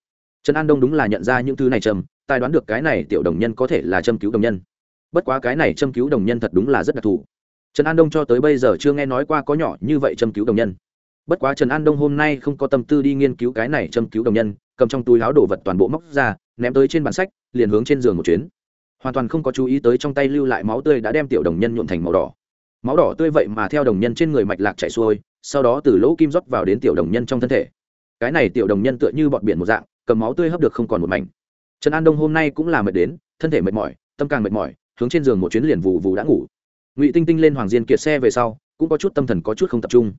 Trần an đông đúng là nhận ra những thứ này trầm tài đoán được cái này tiểu đồng nhân có thể là châm cứu đồng nhân. Bất quá cái này châm cứu đồng nhân thật đúng là rất đặc thù. Trần an đông cho tới bây giờ chưa nghe nói qua có nhỏ như vậy châm cứu đồng nhân. Bất quá trần an đông hôm nay không có tâm tư đi nghiên cứu cái này châm cứu đồng nhân, cầm trong túi láo đổ vật toàn bộ móc ra, ném tới trên bản sách, liền hướng trên giường một chuyến. Hoàn toàn không có chú ý tới trong tay lưu lại máu tươi đã đem tiểu đồng nhân nhuộn thành màu đỏ. Máu đỏ tươi vậy mà theo đồng nhân trên người mạch lạc chạy xuôi sau đó từ lỗ kim rót vào đến tiểu đồng nhân trong thân thể. Cái này tiểu đồng nhân tựa như bọn biển một dạng, cầm máu tươi hấp được không còn một mảnh. Trần an đông hôm nay cũng là mệt đến, thân thể mệt mỏi, tâm càng mệt mỏi, hướng trên giường một chuyến liền vù vù đã ngủ. Ngụy tinh tinh lên hoàng diên kiệt xe về sau, cũng có chút tâm thần có chút không tập trung.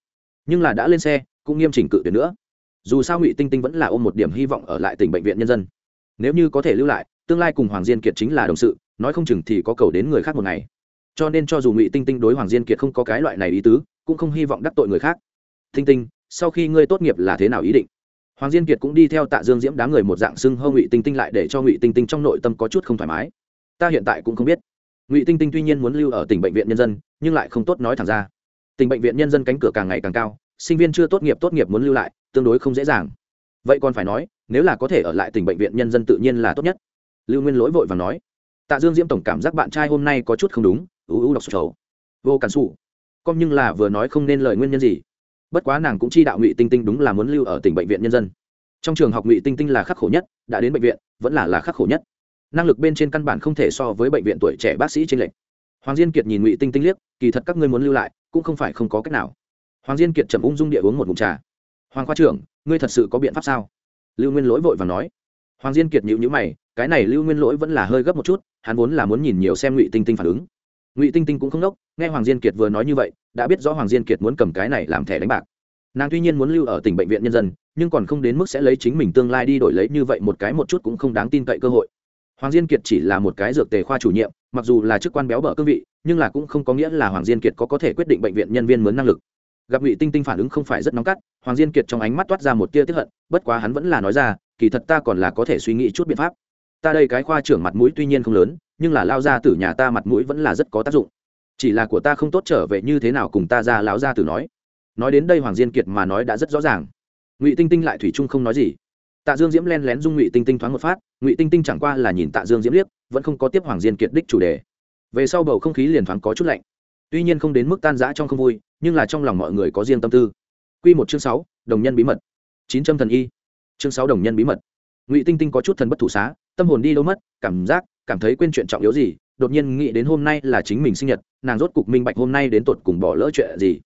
Nhưng là đã lên xe, cũng nghiêm chỉnh cự tuyệt nữa. Dù sao ngụy tinh tinh vẫn là ôm một điểm hy vọng ở lại tỉnh bệnh viện nhân dân. Nếu như có thể lưu lại, tương lai cùng hoàng diên kiệt chính là đồng sự, nói không chừng thì có cầu đến người khác một ngày. Cho nên cho dù ngụy tinh tinh đối hoàng diên kiệt không có cái loại này ý tứ cũng không hy vọng đắc tội người khác. Thinh tinh, sau khi ngươi tốt nghiệp là thế nào ý định? Hoàng diên kiệt cũng đi theo tạ dương diễm đám người một dạng xưng hơ ngụy tinh tinh lại để cho ngụy tinh tinh trong nội tâm có chút không thoải mái. Ta hiện tại cũng không biết. Ngụy tinh tinh tuy nhiên muốn lưu ở tỉnh bệnh viện nhân dân, nhưng lại không tốt nói thẳng ra. Tỉnh bệnh viện nhân dân cánh cửa càng ngày càng cao, sinh viên chưa tốt nghiệp tốt nghiệp muốn lưu lại, tương đối không dễ dàng. Vậy còn phải nói, nếu là có thể ở lại tỉnh bệnh viện nhân dân tự nhiên là tốt nhất. Lưu nguyên lỗi vội và nói. Tạ dương diễm tổng cảm giác bạn trai hôm nay có chút không đúng ưu ưu đọc sổ. Vô cản xù con nhưng là vừa nói không nên lời nguyên nhân gì. Bất quá nàng cũng chi đạo ngụy tinh tinh đúng là muốn lưu ở tỉnh bệnh viện nhân dân. Trong trường học ngụy tinh tinh là khắc khổ nhất, đã đến bệnh viện, vẫn là là khắc khổ nhất. Năng lực bên trên căn bản không thể so với bệnh viện tuổi trẻ bác sĩ trên lệnh hoàng diên kiệt nhìn ngụy tinh tinh liếc, kỳ thật các ngươi muốn lưu lại, cũng không phải không có cách nào. Hoàng diên kiệt trầm ung dung địa uống một mụn trà. Hoàng khoa trưởng, ngươi thật sự có biện pháp sao? Lưu nguyên lỗi vội và nói. Hoàng diên kiệt nhịu nhữ mày, cái này lưu nguyên lỗi vẫn là hơi gấp một chút, hắn vốn là muốn nhìn nhiều xem ngụy tinh tinh phản ứng ngụy tinh tinh cũng không đốc, nghe hoàng diên kiệt vừa nói như vậy, đã biết rõ hoàng diên kiệt muốn cầm cái này làm thẻ đánh bạc. Nàng tuy nhiên muốn lưu ở tỉnh bệnh viện nhân dân, nhưng còn không đến mức sẽ lấy chính mình tương lai đi đổi lấy như vậy một cái một chút cũng không đáng tin cậy cơ hội. Hoàng diên kiệt chỉ là một cái dược tề khoa chủ nhiệm, mặc dù là chức quan béo bở cương vị, nhưng là cũng không có nghĩa là hoàng diên kiệt có có thể quyết định bệnh viện nhân viên mướn năng lực. Gặp ngụy tinh tinh phản ứng không phải rất nóng cắt, hoàng diên kiệt trong ánh mắt toát ra một tia tiếp hận, bất quá hắn vẫn là nói ra, kỳ thật ta còn là có thể suy nghĩ chút biện pháp. Ta đây cái khoa trưởng mặt mũi tuy nhiên không lớn nhưng là lao ra từ nhà ta mặt mũi vẫn là rất có tác dụng. Chỉ là của ta không tốt trở về như thế nào cùng ta ra lão ra từ nói. Nói đến đây hoàng diên kiệt mà nói đã rất rõ ràng. Ngụy tinh tinh lại thủy chung không nói gì. Tạ dương diễm len lén dung ngụy tinh tinh thoáng một phát, ngụy tinh tinh chẳng qua là nhìn tạ dương diễm liếc, vẫn không có tiếp hoàng diên kiệt đích chủ đề. Về sau bầu không khí liền thoáng có chút lạnh. Tuy nhiên không đến mức tan rã trong không vui, nhưng là trong lòng mọi người có riêng tâm tư. Q một chương sáu, đồng nhân bí mật. Chín trăm thần y. Chương sáu, đồng nhân bí mật. Ngụy tinh tinh có chút thần bất thủ xá, tâm hồn đi đâu mất, cảm giác cảm thấy quên chuyện trọng yếu gì, đột nhiên nghĩ đến hôm nay là chính mình sinh nhật, nàng rốt cục minh bạch hôm nay đến tột cùng bỏ lỡ chuyện gì.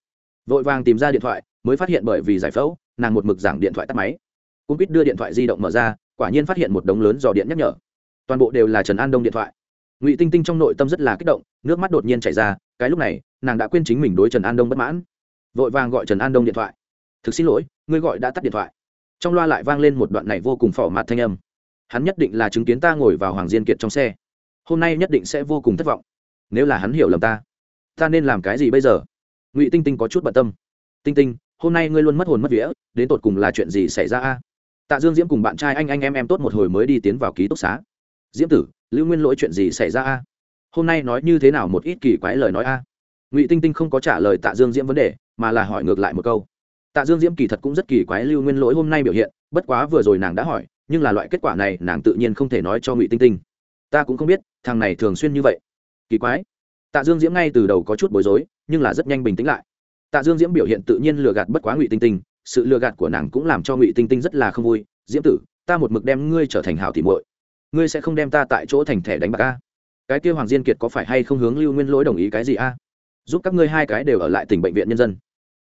Vội vàng tìm ra điện thoại, mới phát hiện bởi vì giải phẫu, nàng một mực giảng điện thoại tắt máy. Cũng biết đưa điện thoại di động mở ra, quả nhiên phát hiện một đống lớn dò điện nhắc nhở. Toàn bộ đều là trần an đông điện thoại. Ngụy tinh tinh trong nội tâm rất là kích động, nước mắt đột nhiên chảy ra, cái lúc này, nàng đã quên chính mình đối trần an đông bất mãn. Vội vàng gọi trần an đông điện thoại. Thực xin lỗi, ngươi gọi đã tắt điện thoại. Trong loa lại vang lên một đoạn này vô cùng phỏ mặt thanh âm hắn nhất định là chứng kiến ta ngồi vào hoàng diên kiệt trong xe. Hôm nay nhất định sẽ vô cùng thất vọng. Nếu là hắn hiểu lầm ta ta nên làm cái gì bây giờ? Ngụy tinh tinh có chút bận tâm. Tinh tinh, hôm nay ngươi luôn mất hồn mất vía, đến tột cùng là chuyện gì xảy ra a? Tạ dương diễm cùng bạn trai anh anh em em tốt một hồi mới đi tiến vào ký túc xá. Diễm tử, lưu nguyên lỗi chuyện gì xảy ra a? Hôm nay nói như thế nào một ít kỳ quái lời nói a? Ngụy tinh tinh không có trả lời tạ dương diễm vấn đề, mà là hỏi ngược lại một câu. Tạ dương diễm kỳ thật cũng rất kỳ quái lưu nguyên lỗi hôm nay biểu hiện, bất quá vừa rồi nàng đã hỏi nhưng là loại kết quả này nàng tự nhiên không thể nói cho ngụy tinh tinh. Ta cũng không biết, thằng này thường xuyên như vậy. Kỳ quái. Tạ dương diễm ngay từ đầu có chút bối rối, nhưng là rất nhanh bình tĩnh lại. Tạ dương diễm biểu hiện tự nhiên lừa gạt bất quá ngụy tinh tinh, sự lừa gạt của nàng cũng làm cho ngụy tinh tinh rất là không vui. Diễm tử, ta một mực đem ngươi trở thành hảo thị muội. Ngươi sẽ không đem ta tại chỗ thành thẻ đánh bạc a? Cái kia hoàng diên kiệt có phải hay không hướng lưu nguyên lỗi đồng ý cái gì a? Giúp các ngươi hai cái đều ở lại tỉnh bệnh viện nhân dân.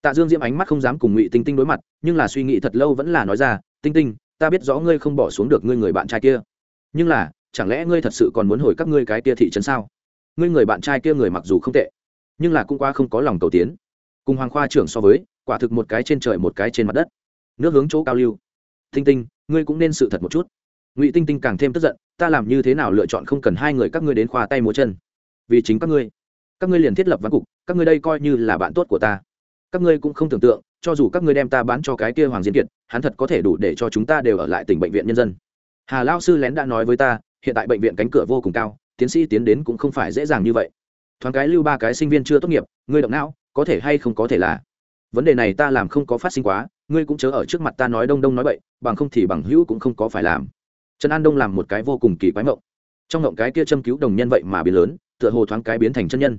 Tạ dương diễm ánh mắt không dám cùng ngụy tinh tinh đối mặt, nhưng là suy nghĩ thật lâu vẫn là nói ra, tinh tinh ta biết rõ ngươi không bỏ xuống được ngươi người bạn trai kia. Nhưng là, chẳng lẽ ngươi thật sự còn muốn hồi các ngươi cái kia thị trấn sao? Ngươi người bạn trai kia người mặc dù không tệ, nhưng là cũng qua không có lòng cầu tiến. Cùng hoàng khoa trưởng so với, quả thực một cái trên trời một cái trên mặt đất. Nước hướng chỗ cao lưu. Tinh tinh, ngươi cũng nên sự thật một chút. Ngụy tinh tinh càng thêm tức giận, ta làm như thế nào lựa chọn không cần hai người các ngươi đến khoa tay múa chân? Vì chính các ngươi. Các ngươi liền thiết lập văn cục, các ngươi đây coi như là bạn tốt của ta các ngươi cũng không tưởng tượng, cho dù các ngươi đem ta bán cho cái kia hoàng diễn kiệt, hắn thật có thể đủ để cho chúng ta đều ở lại tỉnh bệnh viện nhân dân. Hà lao sư lén đã nói với ta, hiện tại bệnh viện cánh cửa vô cùng cao, tiến sĩ tiến đến cũng không phải dễ dàng như vậy. Thoáng cái lưu ba cái sinh viên chưa tốt nghiệp, ngươi động não, có thể hay không có thể là? Vấn đề này ta làm không có phát sinh quá, ngươi cũng chớ ở trước mặt ta nói đông đông nói bậy, bằng không thì bằng hữu cũng không có phải làm. Trần an đông làm một cái vô cùng kỳ quái mộng. Trong mộng cái kia châm cứu đồng nhân vậy mà biến lớn, tựa hồ thoáng cái biến thành chân nhân.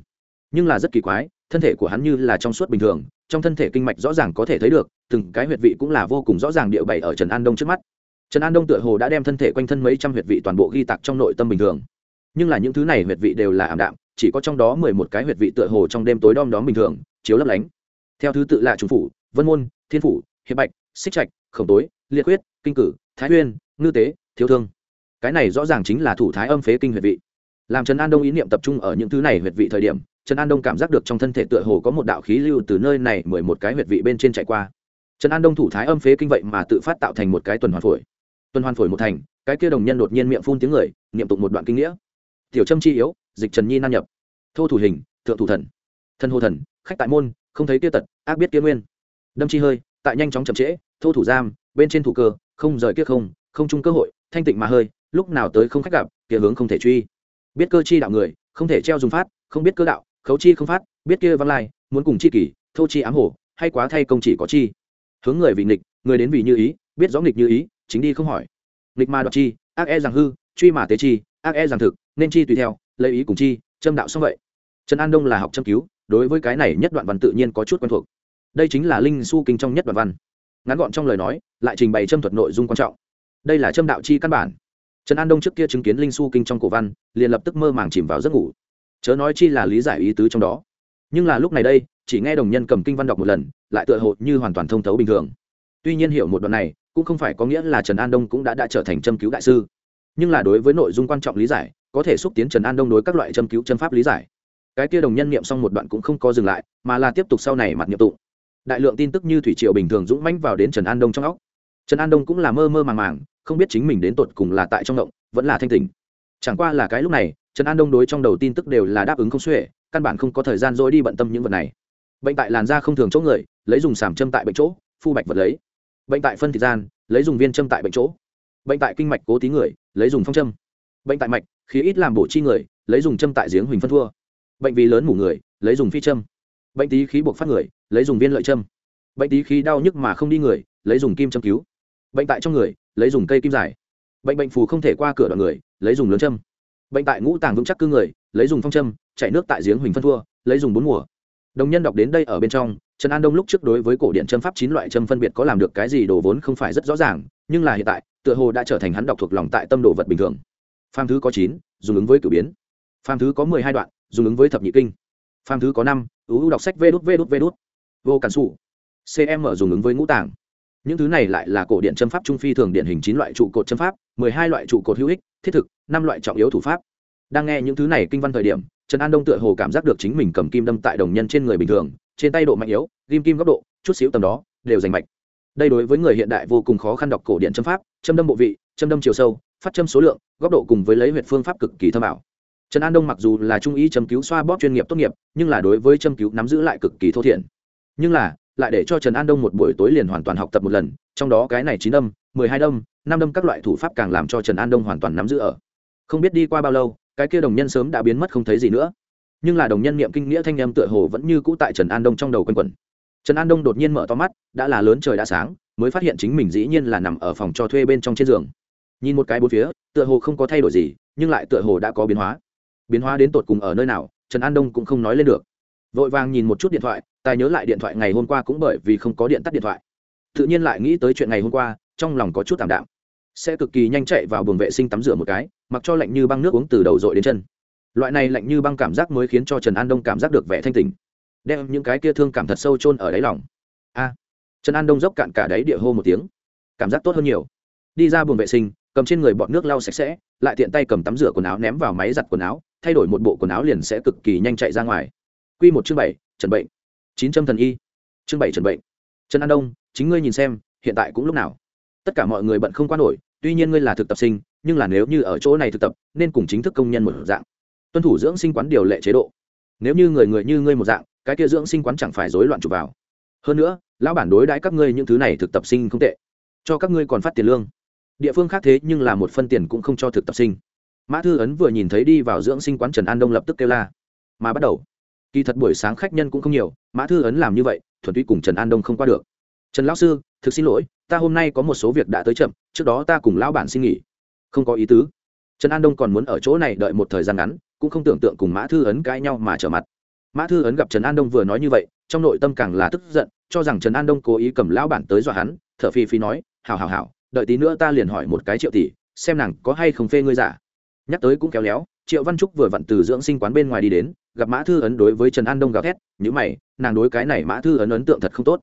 Nhưng là rất kỳ quái thân thể của hắn như là trong suốt bình thường, trong thân thể kinh mạch rõ ràng có thể thấy được, từng cái huyệt vị cũng là vô cùng rõ ràng địa bày ở trần an đông trước mắt. Trần an đông tựa hồ đã đem thân thể quanh thân mấy trăm huyệt vị toàn bộ ghi tặc trong nội tâm bình thường. Nhưng là những thứ này huyệt vị đều là ảm đạm, chỉ có trong đó mười một cái huyệt vị tựa hồ trong đêm tối đom đóm bình thường, chiếu lấp lánh. Theo thứ tự là trung phủ, vân môn, thiên phủ, hiệp bạch, xích trạch, khổng tối, liệt huyết kinh cử, thái huyên ngư tế, thiếu thương. Cái này rõ ràng chính là thủ thái âm phế kinh huyệt vị. Làm trần an đông ý niệm tập trung ở những thứ này huyệt vị thời điểm trần an đông cảm giác được trong thân thể tựa hồ có một đạo khí lưu từ nơi này mười một cái huyệt vị bên trên chạy qua. Trần an đông thủ thái âm phế kinh vậy mà tự phát tạo thành một cái tuần hoàn phổi. Tuần hoàn phổi một thành, cái kia đồng nhân đột nhiên miệng phun tiếng người, niệm tụng một đoạn kinh nghĩa. Tiểu trâm chi yếu, dịch trần nhi nan nhập. Thô thủ hình, thượng thủ thần. Thân hô thần, khách tại môn, không thấy kia tật, ác biết kia nguyên. Đâm chi hơi, tại nhanh chóng chậm trễ, thô thủ giam, bên trên thủ cơ, không rời kia không không chung cơ hội, thanh tịnh mà hơi, lúc nào tới không khách gặp, kia hướng không thể truy. Biết cơ chi đạo người, không thể treo dùng phát, không biết cơ đạo khấu chi không phát, biết kia văn lai, muốn cùng chi kỷ, thô chi ám hổ, hay quá thay công chỉ có chi. Hướng người vì nghịch, người đến vì như ý, biết rõ nghịch như ý, chính đi không hỏi. Nghịch mà đoạt chi, ác e rằng hư, truy mà tế chi, ác e rằng thực, nên chi tùy theo, lấy ý cùng chi, châm đạo xong vậy. Trần an đông là học châm cứu, đối với cái này nhất đoạn văn tự nhiên có chút quen thuộc. Đây chính là linh su kinh trong nhất đoạn văn. Ngắn gọn trong lời nói, lại trình bày châm thuật nội dung quan trọng. Đây là châm đạo chi căn bản. Trần an đông trước kia chứng kiến linh su kinh trong cổ văn, liền lập tức mơ màng chìm vào giấc ngủ chớ nói chi là lý giải ý tứ trong đó. Nhưng là lúc này đây, chỉ nghe đồng nhân cầm kinh văn đọc một lần, lại tựa hồ như hoàn toàn thông thấu bình thường. Tuy nhiên hiểu một đoạn này, cũng không phải có nghĩa là trần an đông cũng đã đã trở thành châm cứu đại sư. Nhưng là đối với nội dung quan trọng lý giải, có thể xúc tiến trần an đông đối các loại châm cứu chân pháp lý giải. Cái kia đồng nhân niệm xong một đoạn cũng không có dừng lại, mà là tiếp tục sau này mặt niệm tụng. Đại lượng tin tức như thủy triều bình thường dũng mãnh vào đến trần an đông trong óc. Trần an đông cũng là mơ mơ màng màng, không biết chính mình đến tột cùng là tại trong động, vẫn là thanh tình chẳng qua là cái lúc này trần an đông đối trong đầu tin tức đều là đáp ứng không xuể, căn bản không có thời gian dối đi bận tâm những vật này. Bệnh tại làn da không thường chỗ người, lấy dùng sảm châm tại bệnh chỗ, phu bạch vật lấy. Bệnh tại phân thịt gian, lấy dùng viên châm tại bệnh chỗ. Bệnh tại kinh mạch cố tí người, lấy dùng phong châm. Bệnh tại mạch, khí ít làm bổ chi người, lấy dùng châm tại giếng huỳnh phân thua. Bệnh vì lớn mủ người, lấy dùng phi châm. Bệnh tí khí buộc phát người, lấy dùng viên lợi châm. Bệnh tí khí đau nhức mà không đi người, lấy dùng kim châm cứu. Bệnh tại trong người, lấy dùng cây kim dài. Bệnh bệnh phù không thể qua cửa đoạn người, lấy dùng lớn châm bệnh tại ngũ tàng vững chắc cư người, lấy dùng phong châm chạy nước tại giếng huỳnh phân thua, lấy dùng bốn mùa. Đồng nhân đọc đến đây ở bên trong, trần an đông lúc trước đối với cổ điện châm pháp chín loại châm phân biệt có làm được cái gì đồ vốn không phải rất rõ ràng, nhưng là hiện tại, tựa hồ đã trở thành hắn đọc thuộc lòng tại tâm đồ vật bình thường. Phàm thứ có chín, dùng ứng với cử biến. Phàm thứ có mười hai đoạn, dùng ứng với thập nhị kinh. Phàm thứ có năm, ưu đọc sách vê đút vê đút vê đút. Vô cản sủ. Cm dùng ứng với ngũ tàng những thứ này lại là cổ điện châm pháp trung phi thường điển hình chín loại trụ cột châm pháp, mười hai loại trụ cột hữu ích, thiết thực, năm loại trọng yếu thủ pháp. Đang nghe những thứ này kinh văn thời điểm, trần an đông tựa hồ cảm giác được chính mình cầm kim đâm tại đồng nhân trên người bình thường, trên tay độ mạnh yếu, ghim kim góc độ, chút xíu tầm đó, đều giành mạch. Đây đối với người hiện đại vô cùng khó khăn đọc cổ điện châm pháp, châm đâm bộ vị, châm đâm chiều sâu, phát châm số lượng, góc độ cùng với lấy huyệt phương pháp cực kỳ thâm ảo. Trần an đông mặc dù là trung ý châm cứu xoa bóp chuyên nghiệp tốt nghiệp, nhưng là đối với châm cứu nắm giữ lại cực kỳ thô thiển. Nhưng là lại để cho trần an đông một buổi tối liền hoàn toàn học tập một lần, trong đó cái này chín đâm, mười hai đâm, năm đâm các loại thủ pháp càng làm cho trần an đông hoàn toàn nắm giữ ở. Không biết đi qua bao lâu, cái kia đồng nhân sớm đã biến mất không thấy gì nữa. Nhưng là đồng nhân niệm kinh nghĩa thanh em tựa hồ vẫn như cũ tại trần an đông trong đầu quanh quẩn. Trần an đông đột nhiên mở to mắt, đã là lớn trời đã sáng, mới phát hiện chính mình dĩ nhiên là nằm ở phòng cho thuê bên trong trên giường. Nhìn một cái bốn phía, tựa hồ không có thay đổi gì, nhưng lại tựa hồ đã có biến hóa. Biến hóa đến tột cùng ở nơi nào, trần an đông cũng không nói lên được. Vội vàng nhìn một chút điện thoại tài nhớ lại điện thoại ngày hôm qua cũng bởi vì không có điện tắt điện thoại. Tự nhiên lại nghĩ tới chuyện ngày hôm qua, trong lòng có chút tảm đạm. Sẽ cực kỳ nhanh chạy vào buồng vệ sinh tắm rửa một cái, mặc cho lạnh như băng nước uống từ đầu dội đến chân. Loại này lạnh như băng cảm giác mới khiến cho trần an đông cảm giác được vẻ thanh tình đem những cái kia thương cảm thật sâu chôn ở đáy lòng. A, trần an đông dốc cạn cả đáy địa hô một tiếng, cảm giác tốt hơn nhiều. Đi ra buồng vệ sinh, cầm trên người bọn nước lau sạch sẽ, lại tiện tay cầm tắm rửa quần áo ném vào máy giặt quần áo, thay đổi một bộ quần áo liền sẽ cực kỳ nhanh chạy ra ngoài. Q một chương bảy trần bệnh chín trăm thần y. Chương bảy trần bệnh. Trần an đông, chính ngươi nhìn xem, hiện tại cũng lúc nào? Tất cả mọi người bận không qua nổi, tuy nhiên ngươi là thực tập sinh, nhưng là nếu như ở chỗ này thực tập, nên cùng chính thức công nhân một dạng. Tuân thủ dưỡng sinh quán điều lệ chế độ. Nếu như người người như ngươi một dạng, cái kia dưỡng sinh quán chẳng phải rối loạn chụp vào. Hơn nữa, lão bản đối đãi các ngươi những thứ này thực tập sinh không tệ. Cho các ngươi còn phát tiền lương. Địa phương khác thế nhưng là một phân tiền cũng không cho thực tập sinh. Mã thư ấn vừa nhìn thấy đi vào dưỡng sinh quán trần an đông lập tức kêu la. Mà bắt đầu kỳ thật buổi sáng khách nhân cũng không nhiều, mã thư ấn làm như vậy, thuần túy cùng trần an đông không qua được. Trần lão sư, thực xin lỗi, ta hôm nay có một số việc đã tới chậm, trước đó ta cùng lão bản xin nghỉ. Không có ý tứ. Trần an đông còn muốn ở chỗ này đợi một thời gian ngắn, cũng không tưởng tượng cùng mã thư ấn cãi nhau mà trở mặt. Mã thư ấn gặp trần an đông vừa nói như vậy, trong nội tâm càng là tức giận, cho rằng trần an đông cố ý cầm lão bản tới dọa hắn t h ở phi phi nói hào hào hào đợi tí nữa ta liền hỏi một cái triệu tỷ, xem nàng có hay không phê ngươi giả. Nhắc tới cũng kéo léo, triệu văn trúc vừa vặn từ dưỡng sinh quán bên ngoài đi đến gặp mã thư ấn đối với trần an đông gào thét nhữ mày nàng đối cái này mã thư ấn ấn tượng thật không tốt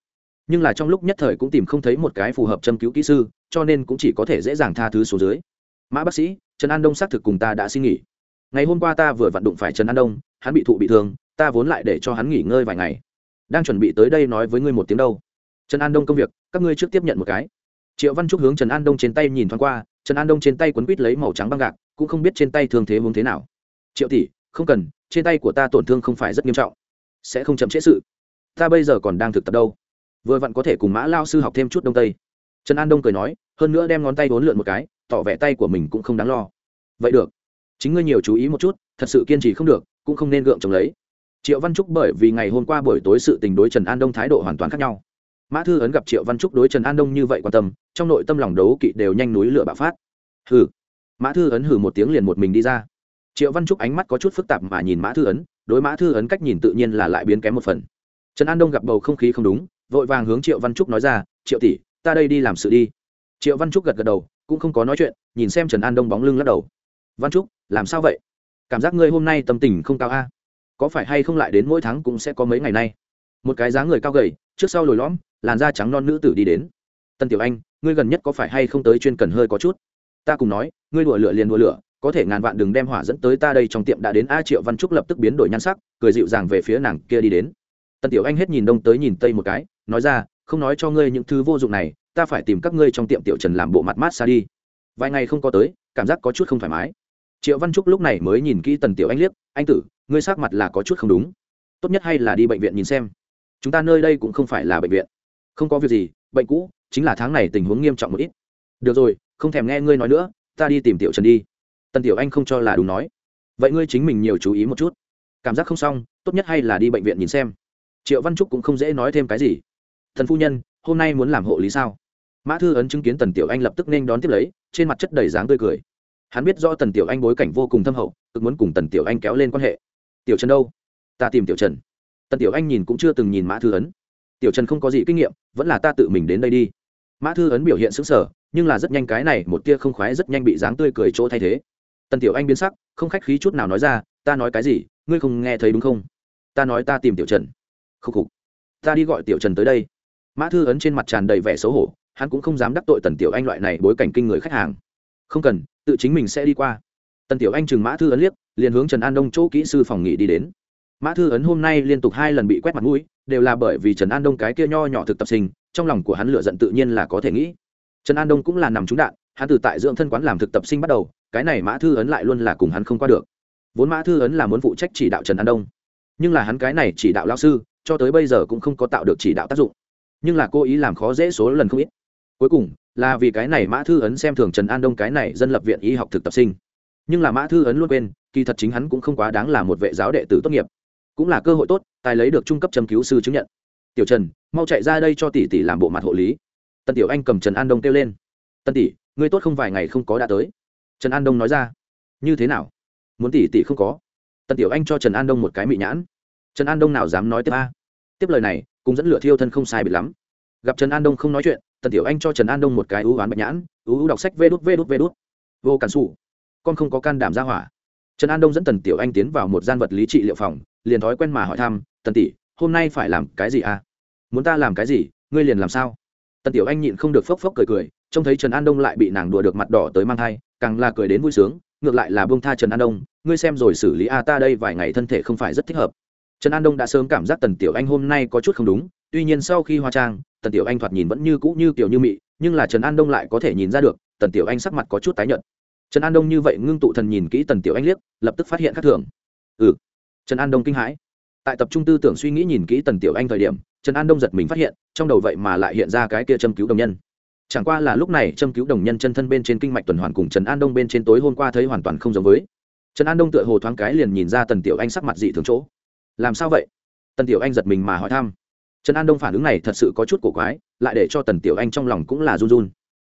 nhưng là trong lúc nhất thời cũng tìm không thấy một cái phù hợp châm cứu kỹ sư cho nên cũng chỉ có thể dễ dàng tha thứ số dưới mã bác sĩ trần an đông xác thực cùng ta đã xin nghỉ ngày hôm qua ta vừa vặn đụng phải trần an đông hắn bị thụ bị thương ta vốn lại để cho hắn nghỉ ngơi vài ngày đang chuẩn bị tới đây nói với ngươi một tiếng đâu trần an đông công việc các ngươi trước tiếp nhận một cái triệu văn trúc hướng trần an đông trên tay nhìn thoáng qua trần an đông trên tay quấn quít lấy màu trắng băng gạc cũng không biết trên tay thương thế hướng thế nào triệu tỷ, không cần trên tay của ta tổn thương không phải rất nghiêm trọng, sẽ không chậm trễ sự. Ta bây giờ còn đang thực tập đâu. Vừa vặn có thể cùng mã lao sư học thêm chút đông tây. Trần an đông cười nói, hơn nữa đem ngón tay vốn lượn một cái, tỏ vẻ tay của mình cũng không đáng lo. Vậy được, chính ngươi nhiều chú ý một chút, thật sự kiên trì không được, cũng không nên gượng chống lấy. Triệu văn trúc bởi vì ngày hôm qua buổi tối sự tình đối trần an đông thái độ hoàn toàn khác nhau. Mã thư ấn gặp triệu văn trúc đối trần an đông như vậy quan tâm, trong nội tâm lòng đấu kỵ đều nhanh núi lửa bạo phát. Hừ. Mã thư ấn hừ một tiếng liền một mình đi ra triệu văn trúc ánh mắt có chút phức tạp mà nhìn mã thư ấn, đối mã thư ấn cách nhìn tự nhiên là lại biến kém một phần. Trần an đông gặp bầu không khí không đúng, vội vàng hướng triệu văn trúc nói ra, triệu tỷ, ta đây đi làm sự đi. Triệu văn trúc gật gật đầu, cũng không có nói chuyện, nhìn xem trần an đông bóng lưng lắc đầu. Văn trúc, làm sao vậy? Cảm giác ngươi hôm nay tâm tình không cao a. Có phải hay không lại đến mỗi tháng cũng sẽ có mấy ngày nay? Một cái dáng người cao gầy, trước sau lồi lõm, làn da trắng non nữ tử đi đến. Tân tiểu anh, ngươi gần nhất có phải hay không tới chuyên cần hơi có chút? Ta cùng nói, ngươi đùa lửa liền đùa lửa có thể ngàn vạn đừng đem hỏa dẫn tới ta đây trong tiệm đã đến a triệu văn trúc lập tức biến đổi nhan sắc, cười dịu dàng về phía nàng kia đi đến. Tần tiểu anh hết nhìn đông tới nhìn tây một cái, nói ra, không nói cho ngươi những thứ vô dụng này, ta phải tìm các ngươi trong tiệm tiểu trần làm bộ mặt mát xa đi. Vài ngày không có tới, cảm giác có chút không thoải mái. Triệu văn trúc lúc này mới nhìn kỹ tần tiểu anh liếc, anh tử, ngươi sắc mặt là có chút không đúng. Tốt nhất hay là đi bệnh viện nhìn xem. Chúng ta nơi đây cũng không phải là bệnh viện. Không có việc gì, bệnh cũ, chính là tháng này tình huống nghiêm trọng một ít. Được rồi, không thèm nghe ngươi nói nữa, ta đi tìm tiểu trần đi tần tiểu anh không cho là đúng nói. Vậy ngươi chính mình nhiều chú ý một chút. Cảm giác không xong, tốt nhất hay là đi bệnh viện nhìn xem. Triệu văn trúc cũng không dễ nói thêm cái gì. Thần phu nhân, hôm nay muốn làm hộ lý sao? Mã thư ấn chứng kiến tần tiểu anh lập tức nên đón tiếp lấy, trên mặt chất đầy dáng tươi cười. Hắn biết do tần tiểu anh bối cảnh vô cùng thâm hậu, cực muốn cùng tần tiểu anh kéo lên quan hệ. Tiểu trần đâu? Ta tìm tiểu trần. Tần tiểu anh nhìn cũng chưa từng nhìn mã thư ấn. Tiểu trần không có gì kinh nghiệm, vẫn là ta tự mình đến đây đi. Mã thư ấn biểu hiện xứng sở nhưng là rất nhanh cái này, một tia không khoái rất nhanh bị dáng tươi cười chỗ thay thế tần tiểu anh biến sắc, không khách khí chút nào nói ra, ta nói cái gì, ngươi không nghe thấy đúng không? Ta nói ta tìm tiểu trần. Khúc khục. Ta đi gọi tiểu trần tới đây. Mã thư ấn trên mặt tràn đầy vẻ xấu hổ, hắn cũng không dám đắc tội tần tiểu anh loại này bối cảnh kinh người khách hàng. Không cần, tự chính mình sẽ đi qua. Tần tiểu anh chừng mã thư ấn liếc, liền hướng trần an đông chỗ kỹ sư phòng nghỉ đi đến. Mã thư ấn hôm nay liên tục hai lần bị quét mặt mũi, đều là bởi vì trần an đông cái kia nho nhỏ thực tập sinh, trong lòng của hắn lựa giận tự nhiên là có thể nghĩ. Trần an đông cũng là nằm trúng đạn, hắn từ tại dưỡng thân quán làm thực tập sinh bắt đầu cái này mã thư ấn lại luôn là cùng hắn không qua được. Vốn mã thư ấn là muốn phụ trách chỉ đạo trần an đông. Nhưng là hắn cái này chỉ đạo lao sư, cho tới bây giờ cũng không có tạo được chỉ đạo tác dụng. Nhưng là cố ý làm khó dễ số lần không ít. Cuối cùng, là vì cái này mã thư ấn xem thường trần an đông cái này dân lập viện y học thực tập sinh. Nhưng là mã thư ấn luôn quên, kỳ thật chính hắn cũng không quá đáng là một vệ giáo đệ tử tốt nghiệp. Cũng là cơ hội tốt, tài lấy được trung cấp châm cứu sư chứng nhận. Tiểu trần, mau chạy ra đây cho tỷ tỷ làm bộ mặt hộ lý. Tần tiểu anh cầm trần an đông kêu lên. Tần tỷ, ngươi tốt không vài ngày không có đã tới trần an đông nói ra. Như thế nào? Muốn tỷ tỷ không có. Tần tiểu anh cho trần an đông một cái mị nhãn. Trần an đông nào dám nói tiếp a? Tiếp lời này cũng dẫn lửa thiêu thân không sai bị lắm. Gặp trần an đông không nói chuyện, tần tiểu anh cho trần an đông một cái ưu oán bạch nhãn ưu ưu đọc sách vê đút vê đút vê đút. Vô cản xù con không có can đảm ra hỏa. Trần an đông dẫn tần tiểu anh tiến vào một gian vật lý trị liệu phòng, liền thói quen mà hỏi thăm, tần tỷ, hôm nay phải làm cái gì à muốn ta làm cái gì? Ngươi liền làm sao? Tần tiểu anh nhịn không được phốc phốc cười cười, trông thấy trần an đông lại bị nàng đùa được mặt đỏ tới mang thai càng là cười đến vui sướng, ngược lại là bông tha trần an đông, ngươi xem rồi xử lý a ta đây vài ngày thân thể không phải rất thích hợp. Trần an đông đã sớm cảm giác tần tiểu anh hôm nay có chút không đúng, tuy nhiên sau khi hóa trang, tần tiểu anh thoạt nhìn vẫn như cũ như kiểu như mị, nhưng là trần an đông lại có thể nhìn ra được, tần tiểu anh sắc mặt có chút tái nhợt. Trần an đông như vậy ngưng tụ thần nhìn kỹ tần tiểu anh liếc, lập tức phát hiện khác thường. Ừ. Trần an đông kinh hãi. Tại tập trung tư tưởng suy nghĩ nhìn kỹ tần tiểu anh thời điểm, trần an đông giật mình phát hiện, trong đầu vậy mà lại hiện ra cái kia châm cứu đồng nhân chẳng qua là lúc này châm cứu đồng nhân chân thân bên trên kinh mạch tuần hoàn cùng trần an đông bên trên tối hôm qua thấy hoàn toàn không giống với. Trần an đông tựa hồ thoáng cái liền nhìn ra tần tiểu anh sắc mặt dị thường chỗ. Làm sao vậy? Tần tiểu anh giật mình mà hỏi thăm. Trần an đông phản ứng này thật sự có chút cổ quái, lại để cho tần tiểu anh trong lòng cũng là run run.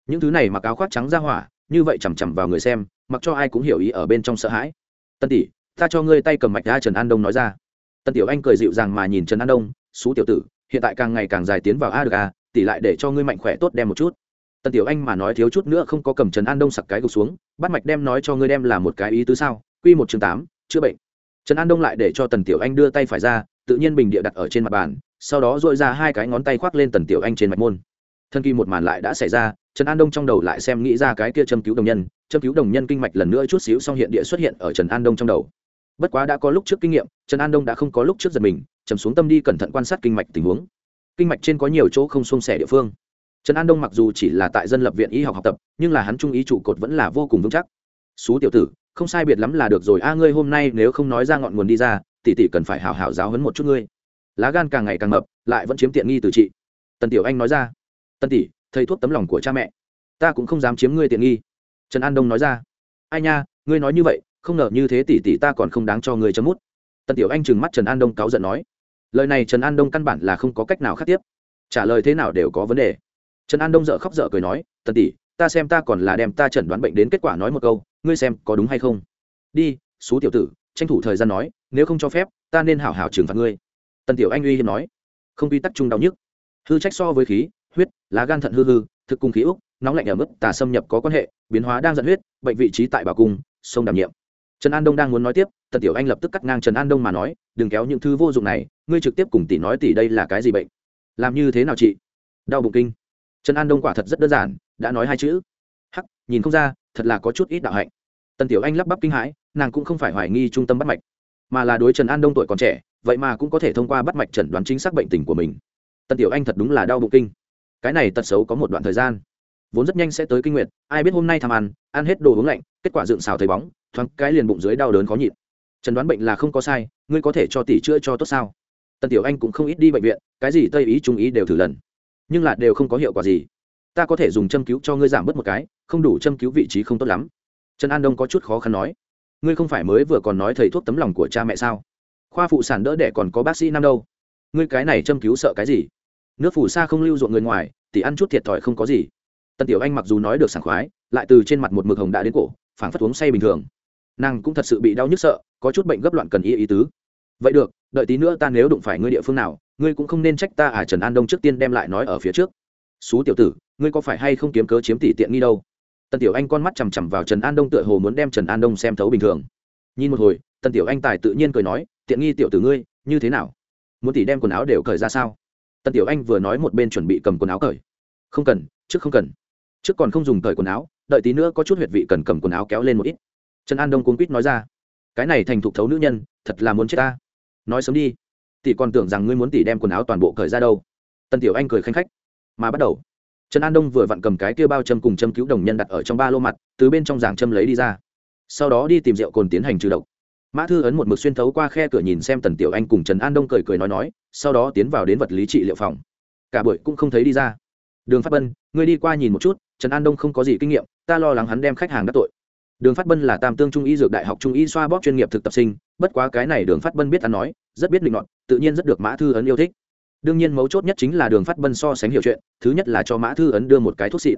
Những thứ này mặc áo khoác trắng ra hỏa, như vậy chằm chằm vào người xem, mặc cho ai cũng hiểu ý ở bên trong sợ hãi. Tần tỷ, ta cho ngươi tay cầm mạch ra trần an đông nói ra. Tần tiểu anh cười dịu dàng mà nhìn trần an đông xú tiểu tử, hiện tại càng ngày càng dài tiến vào a được a, tỷ lại để cho ngươi mạnh khỏe tốt đem một chút tần tiểu anh mà nói thiếu chút nữa không có cầm trần an đông sặc cái gục xuống, bắt mạch đem nói cho ngươi đem là một cái ý tứ sao? Q một chương tám, chữa bệnh. Trần an đông lại để cho tần tiểu anh đưa tay phải ra, tự nhiên bình địa đặt ở trên mặt bàn, sau đó dội ra hai cái ngón tay khoác lên tần tiểu anh trên mạch môn. Thân kỳ một màn lại đã xảy ra, trần an đông trong đầu lại xem nghĩ ra cái kia châm cứu đồng nhân, châm cứu đồng nhân kinh mạch lần nữa chút xíu xong hiện địa xuất hiện ở trần an đông trong đầu. Bất quá đã có lúc trước kinh nghiệm, trần an đông đã không có lúc trước giật mình trầm xuống tâm đi cẩn thận quan sát kinh mạch tình huống. Kinh mạch trên có nhiều chỗ không xuông sẻ địa phương trần an đông mặc dù chỉ là tại dân lập viện y học học tập, nhưng là hắn trung ý trụ cột vẫn là vô cùng vững chắc. Xú tiểu tử, không sai biệt lắm là được rồi a, ngươi hôm nay nếu không nói ra ngọn nguồn đi ra, tỷ tỷ cần phải hào hào giáo hấn một chút ngươi. Lá gan càng ngày càng mập, lại vẫn chiếm tiện nghi từ chị. Tần tiểu anh nói ra, tần tỷ, thầy thuốc tấm lòng của cha mẹ, ta cũng không dám chiếm ngươi tiện nghi. Trần an đông nói ra, ai nha, ngươi nói như vậy, không ngờ như thế tỷ tỷ ta còn không đáng cho ngươi chấm mút. Tần tiểu anh trừng mắt trần an đông cáu giận nói, lời này trần an đông căn bản là không có cách nào khác tiếp. Trả lời thế nào đều có vấn đề trần an đông dợ khóc dở cười nói, tần tỷ, ta xem ta còn là đem ta chẩn đoán bệnh đến kết quả nói một câu, ngươi xem có đúng hay không? Đi, xú tiểu tử, tranh thủ thời gian nói, nếu không cho phép, ta nên hảo hảo trừng phạt ngươi. Tần tiểu anh uy hiếm nói, không quy tắc chung đau nhức. Hư trách so với khí, huyết, lá gan thận hư hư, thực cung khí úc, nóng lạnh ở mức tà xâm nhập có quan hệ, biến hóa đang dẫn huyết, bệnh vị trí tại bảo cung, sông đảm nhiệm. Trần an đông đang muốn nói tiếp, tần tiểu anh lập tức cắt ngang trần an đông mà nói, đừng kéo những thứ vô dụng này, ngươi trực tiếp cùng tỷ nói tỷ đây là cái gì bệnh? Làm như thế nào chị? Đau bụng kinh trần an đông quả thật rất đơn giản, đã nói hai chữ. Hắc, nhìn không ra, thật là có chút ít đạo hạnh. Tần tiểu anh lắp bắp kinh hãi, nàng cũng không phải hoài nghi trung tâm bắt mạch, mà là đối trần an đông tuổi còn trẻ, vậy mà cũng có thể thông qua bắt mạch chẩn đoán chính xác bệnh tình của mình. Tần tiểu anh thật đúng là đau bụng kinh. Cái này tật xấu có một đoạn thời gian. Vốn rất nhanh sẽ tới kinh nguyệt, ai biết hôm nay tham ăn ăn hết đồ uống lạnh, kết quả dựng xào thấy bóng, thoáng cái liền bụng dưới đau đớn khó nhịn. Trần đoán bệnh là không có sai, ngươi có thể cho tỷ chữa cho tốt sao? Tần tiểu anh cũng không ít đi bệnh viện, cái gì tây ý trung ý đều thử lần nhưng là đều không có hiệu quả gì. Ta có thể dùng châm cứu cho ngươi giảm bớt một cái, không đủ châm cứu vị trí không tốt lắm. Trần an đông có chút khó khăn nói. Ngươi không phải mới vừa còn nói thầy thuốc tấm lòng của cha mẹ sao? Khoa phụ sản đỡ đẻ còn có bác sĩ năm đâu? Ngươi cái này châm cứu sợ cái gì? Nước phù sa không lưu ruộng người ngoài, thì ăn chút thiệt thòi không có gì. Tần tiểu anh mặc dù nói được sảng khoái, lại từ trên mặt một mực hồng đã đến cổ, phảng phất uống say bình thường. Nàng cũng thật sự bị đau nhức sợ, có chút bệnh gấp loạn cần y ý tứ. Vậy được, đợi tí nữa ta nếu đụng phải ngươi địa phương nào ngươi cũng không nên trách ta à trần an đông trước tiên đem lại nói ở phía trước. Xú tiểu tử, ngươi có phải hay không kiếm cớ chiếm tỷ tiện nghi đâu? Tần tiểu anh con mắt chằm chằm vào trần an đông tựa hồ muốn đem trần an đông xem thấu bình thường. Nhìn một hồi, tần tiểu anh tài tự nhiên cười nói, tiện nghi tiểu tử ngươi, như thế nào? Muốn tỷ đem quần áo đều cởi ra sao? Tần tiểu anh vừa nói một bên chuẩn bị cầm quần áo cởi. Không cần, trước không cần. Trước còn không dùng cởi quần áo, đợi tí nữa có chút huyệt vị cần cầm quần áo kéo lên một ít. Trần an đông cuốn quýt nói ra, cái này thành thục thấu nữ nhân, thật là muốn chết ta. Nói sớm đi tỷ còn tưởng rằng ngươi muốn tỷ đem quần áo toàn bộ cởi ra đâu. Tần tiểu anh cười khanh khách, mà bắt đầu. Trần an đông vừa vặn cầm cái kia bao châm cùng châm cứu đồng nhân đặt ở trong ba lô mặt, từ bên trong giảng châm lấy đi ra. Sau đó đi tìm rượu cồn tiến hành trừ độc. Mã thư ấn một mực xuyên thấu qua khe cửa nhìn xem tần tiểu anh cùng trần an đông cười cười nói nói, sau đó tiến vào đến vật lý trị liệu phòng. Cả buổi cũng không thấy đi ra. Đường phát bân ngươi đi qua nhìn một chút, trần an đông không có gì kinh nghiệm, ta lo lắng hắn đem khách hàng đắc tội đường phát bân là tam tương trung y dược đại học trung y xoa bóp chuyên nghiệp thực tập sinh, bất quá cái này đường phát bân biết ăn nói, rất biết định luận tự nhiên rất được mã thư ấn yêu thích. Đương nhiên mấu chốt nhất chính là đường phát bân so sánh hiểu chuyện, thứ nhất là cho mã thư ấn đưa một cái thuốc xịn.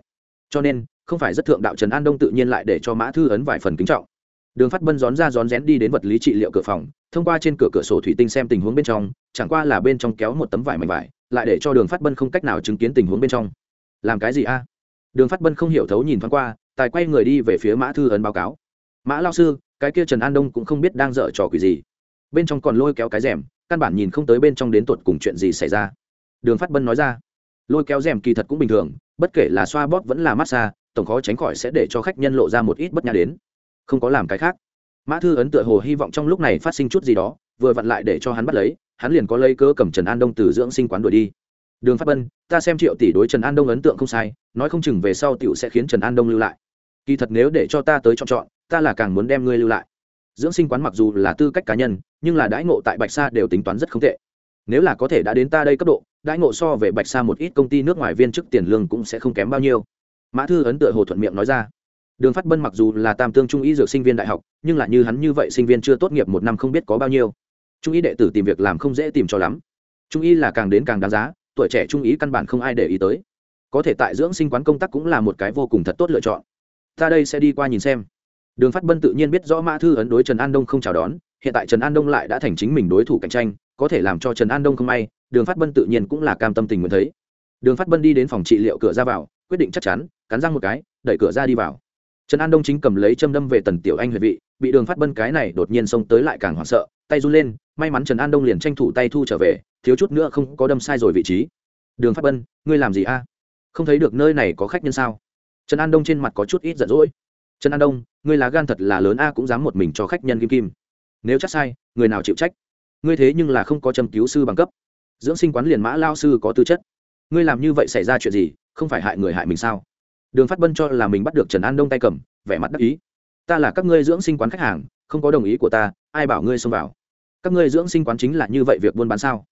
Cho nên, không phải rất thượng đạo trần an đông tự nhiên lại để cho mã thư ấn vài phần kính trọng. Đường phát bân rón ra rón rén đi đến vật lý trị liệu cửa phòng, thông qua trên cửa cửa sổ thủy tinh xem tình huống bên trong, chẳng qua là bên trong kéo một tấm vải mảnh vải, lại để cho đường phát bân không cách nào chứng kiến tình huống bên trong. Làm cái gì a? Đường phát bân không hiểu thấu nhìn thoáng qua tài quay người đi về phía mã thư ấn báo cáo. Mã lao sư, cái kia trần an đông cũng không biết đang dở trò quỷ gì. Bên trong còn lôi kéo cái rèm, căn bản nhìn không tới bên trong đến tuột cùng chuyện gì xảy ra. Đường phát bân nói ra, lôi kéo rèm kỳ thật cũng bình thường, bất kể là xoa bóp vẫn là massage tổng khó tránh khỏi sẽ để cho khách nhân lộ ra một ít bất nhã đến. Không có làm cái khác. Mã thư ấn tựa hồ hy vọng trong lúc này phát sinh chút gì đó, vừa vặn lại để cho hắn bắt lấy, hắn liền có lấy cơ cầm trần an đông từ dưỡng sinh quán đuổi đi. Đường phát bân, ta xem triệu tỷ đối trần an đông ấn tượng không sai, nói không chừng về sau t i ể u sẽ khiến trần an đông lưu lại kỳ thật nếu để cho ta tới chọn chọn, ta là càng muốn đem ngươi lưu lại. Dưỡng sinh quán mặc dù là tư cách cá nhân, nhưng là đãi ngộ tại bạch sa đều tính toán rất không tệ. Nếu là có thể đã đến ta đây cấp độ, đãi ngộ so về bạch sa một ít công ty nước ngoài viên chức tiền lương cũng sẽ không kém bao nhiêu. Mã thư ấn tượng hồ thuận miệng nói ra. Đường phát bân mặc dù là tam tương trung y dược sinh viên đại học, nhưng là như hắn như vậy sinh viên chưa tốt nghiệp một năm không biết có bao nhiêu. Trung y đệ tử tìm việc làm không dễ tìm cho lắm. Trung y là càng đến càng đáng giá, tuổi trẻ trung y căn bản không ai để ý tới. Có thể tại dưỡng sinh quán công tác cũng là một cái vô cùng thật tốt lựa chọn ta đây sẽ đi qua nhìn xem. Đường phát bân tự nhiên biết rõ mã thư ấn đối trần an đông không chào đón, hiện tại trần an đông lại đã thành chính mình đối thủ cạnh tranh, có thể làm cho trần an đông không may, đường phát bân tự nhiên cũng là cam tâm tình nguyện thấy. Đường phát bân đi đến phòng trị liệu cửa ra vào, quyết định chắc chắn, cắn răng một cái, đẩy cửa ra đi vào. Trần an đông chính cầm lấy châm đâm về tần tiểu anh huệ vị, bị đường phát bân cái này đột nhiên xông tới lại càng hoảng sợ, tay run lên, may mắn trần an đông liền tranh thủ tay thu trở về, thiếu chút nữa không có đâm sai rồi vị trí. Đường phát bân, ngươi làm gì a? Không thấy được nơi này có khách nhân sao? Trần an đông trên mặt có chút ít giận dỗi. Trần an đông, ngươi là gan thật là lớn a, cũng dám một mình cho khách nhân kim kim. Nếu chắc sai, người nào chịu trách? Ngươi thế nhưng là không có châm cứu sư bằng cấp. Dưỡng sinh quán liền mã lao sư có tư chất. Ngươi làm như vậy xảy ra chuyện gì, không phải hại người hại mình sao? Đường phát bân cho là mình bắt được trần an đông tay cầm, vẻ mặt đắc ý. Ta là các ngươi dưỡng sinh quán khách hàng, không có đồng ý của ta, ai bảo ngươi xông vào? Các ngươi dưỡng sinh quán chính là như vậy việc buôn bán sao?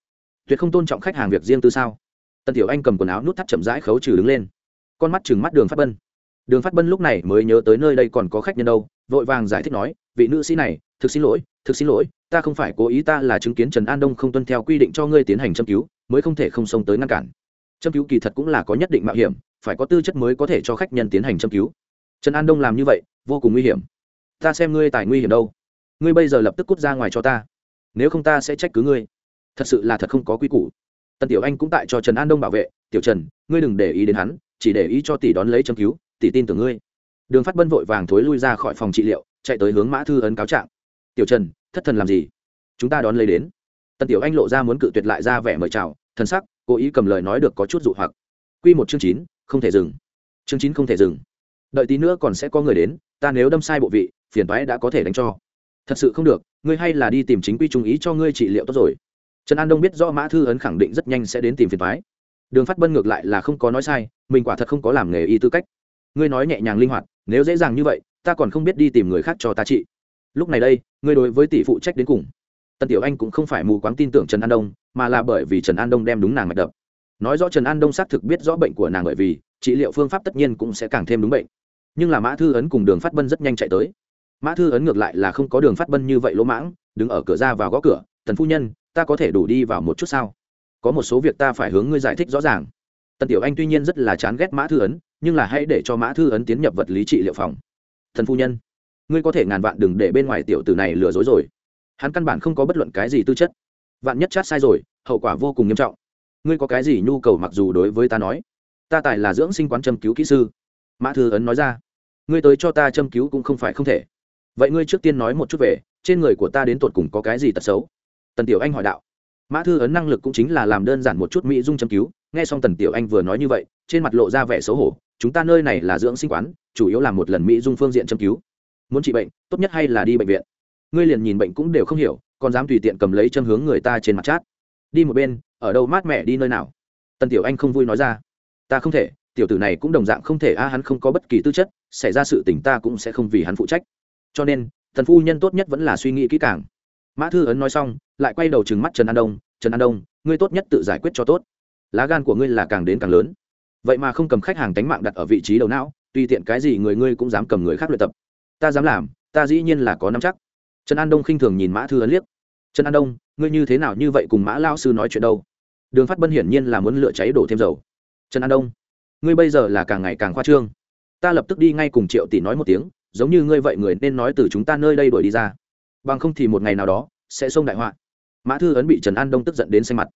Tuyệt không tôn trọng khách hàng việc riêng tư sao? Tần tiểu anh cầm quần áo nút thắt chậm rãi khấu trừ đứng lên. Con mắt chừng mắt đường phát bân đường phát bân lúc này mới nhớ tới nơi đây còn có khách nhân đâu, vội vàng giải thích nói, vị nữ sĩ này, thực xin lỗi, thực xin lỗi, ta không phải cố ý ta là chứng kiến trần an đông không tuân theo quy định cho ngươi tiến hành châm cứu, mới không thể không xông tới ngăn cản. Châm cứu kỳ thật cũng là có nhất định mạo hiểm, phải có tư chất mới có thể cho khách nhân tiến hành châm cứu. Trần an đông làm như vậy, vô cùng nguy hiểm. Ta xem ngươi tài nguy hiểm đâu. Ngươi bây giờ lập tức cút ra ngoài cho ta. Nếu không ta sẽ trách cứ ngươi. Thật sự là thật không có quy củ. Tần tiểu anh cũng tại cho trần an đông bảo vệ, tiểu trần, ngươi đừng để ý đến hắn, chỉ để ý cho tỷ đón lấy châm cứu tỷ tin tưởng ngươi. Đường phát bân vội vàng thối lui ra khỏi phòng trị liệu, chạy tới hướng mã thư ấn cáo trạng. Tiểu trần, thất thần làm gì? Chúng ta đón lấy đến. Tần tiểu anh lộ ra muốn cự tuyệt lại ra vẻ mời chào, thần sắc, cố ý cầm lời nói được có chút dụ hoặc. Quy một chương chín, không thể dừng. Chương chín không thể dừng. Đợi tí nữa còn sẽ có người đến, ta nếu đâm sai bộ vị, phiền toái đã có thể đánh cho. Thật sự không được, ngươi hay là đi tìm chính quy trung ý cho ngươi trị liệu tốt rồi. Trần an đông biết rõ mã thư ấn khẳng định rất nhanh sẽ đến tìm phiền toái. Đường phát bân ngược lại là không có nói sai, mình quả thật không có làm nghề y tư cách ngươi nói nhẹ nhàng linh hoạt, nếu dễ dàng như vậy, ta còn không biết đi tìm người khác cho ta trị lúc này đây, ngươi đối với tỷ phụ trách đến cùng. Tần tiểu anh cũng không phải mù quáng tin tưởng trần an đông, mà là bởi vì trần an đông đem đúng nàng mạch đập. Nói rõ trần an đông xác thực biết rõ bệnh của nàng bởi vì, trị liệu phương pháp tất nhiên cũng sẽ càng thêm đúng bệnh. Nhưng là mã thư ấn cùng đường phát bân rất nhanh chạy tới. Mã thư ấn ngược lại là không có đường phát bân như vậy lỗ mãng, đứng ở cửa ra vào gõ cửa, tần phu nhân, ta có thể đủ đi vào một chút sao? Có một số việc ta phải hướng ngươi giải thích rõ ràng. Tần tiểu anh tuy nhiên rất là chán ghét mã thư ấn nhưng là hãy để cho mã thư ấn tiến nhập vật lý trị liệu phòng. Thần phu nhân, ngươi có thể ngàn vạn đừng để bên ngoài tiểu tử này lừa dối rồi. Hắn căn bản không có bất luận cái gì tư chất. Vạn nhất chát sai rồi, hậu quả vô cùng nghiêm trọng. Ngươi có cái gì nhu cầu mặc dù đối với ta nói? Ta tài là dưỡng sinh quán châm cứu kỹ sư. Mã thư ấn nói ra. Ngươi tới cho ta châm cứu cũng không phải không thể. Vậy ngươi trước tiên nói một chút về, trên người của ta đến tột cùng có cái gì tật xấu? Tần tiểu anh hỏi đạo. Mã thư ấn năng lực cũng chính là làm đơn giản một chút mỹ dung châm cứu. Nghe xong tần tiểu anh vừa nói như vậy, trên mặt lộ ra vẻ xấu hổ chúng ta nơi này là dưỡng sinh quán, chủ yếu là một lần mỹ dung phương diện châm cứu. Muốn trị bệnh, tốt nhất hay là đi bệnh viện. Ngươi liền nhìn bệnh cũng đều không hiểu, còn dám tùy tiện cầm lấy châm hướng người ta trên mặt chát. Đi một bên, ở đâu mát mẻ đi nơi nào? Tần tiểu anh không vui nói ra. Ta không thể, tiểu tử này cũng đồng dạng không thể, a, hắn không có bất kỳ tư chất, xảy ra sự tình ta cũng sẽ không vì hắn phụ trách. Cho nên thần phu nhân tốt nhất vẫn là suy nghĩ kỹ càng. Mã thư ấn nói xong, lại quay đầu trừng mắt trần an đông. Trần an đông, ngươi tốt nhất tự giải quyết cho tốt. Lá gan của ngươi là càng đến càng lớn vậy mà không cầm khách hàng tánh mạng đặt ở vị trí đầu não, tùy tiện cái gì người ngươi cũng dám cầm người khác luyện tập. Ta dám làm, ta dĩ nhiên là có nắm chắc. Trần an đông khinh thường nhìn mã thư ấn liếc. Trần an đông, ngươi như thế nào như vậy cùng mã lao sư nói chuyện đâu? Đường phát bân hiển nhiên là muốn lựa cháy đổ thêm dầu. Trần an đông, ngươi bây giờ là càng ngày càng khoa trương. Ta lập tức đi ngay cùng triệu tỷ nói một tiếng, giống như ngươi vậy người nên nói từ chúng ta nơi đây đuổi đi ra. Bằng không thì một ngày nào đó, sẽ xông đại họa. Mã thư ấn bị trần an đông tức giận đến xanh mặt.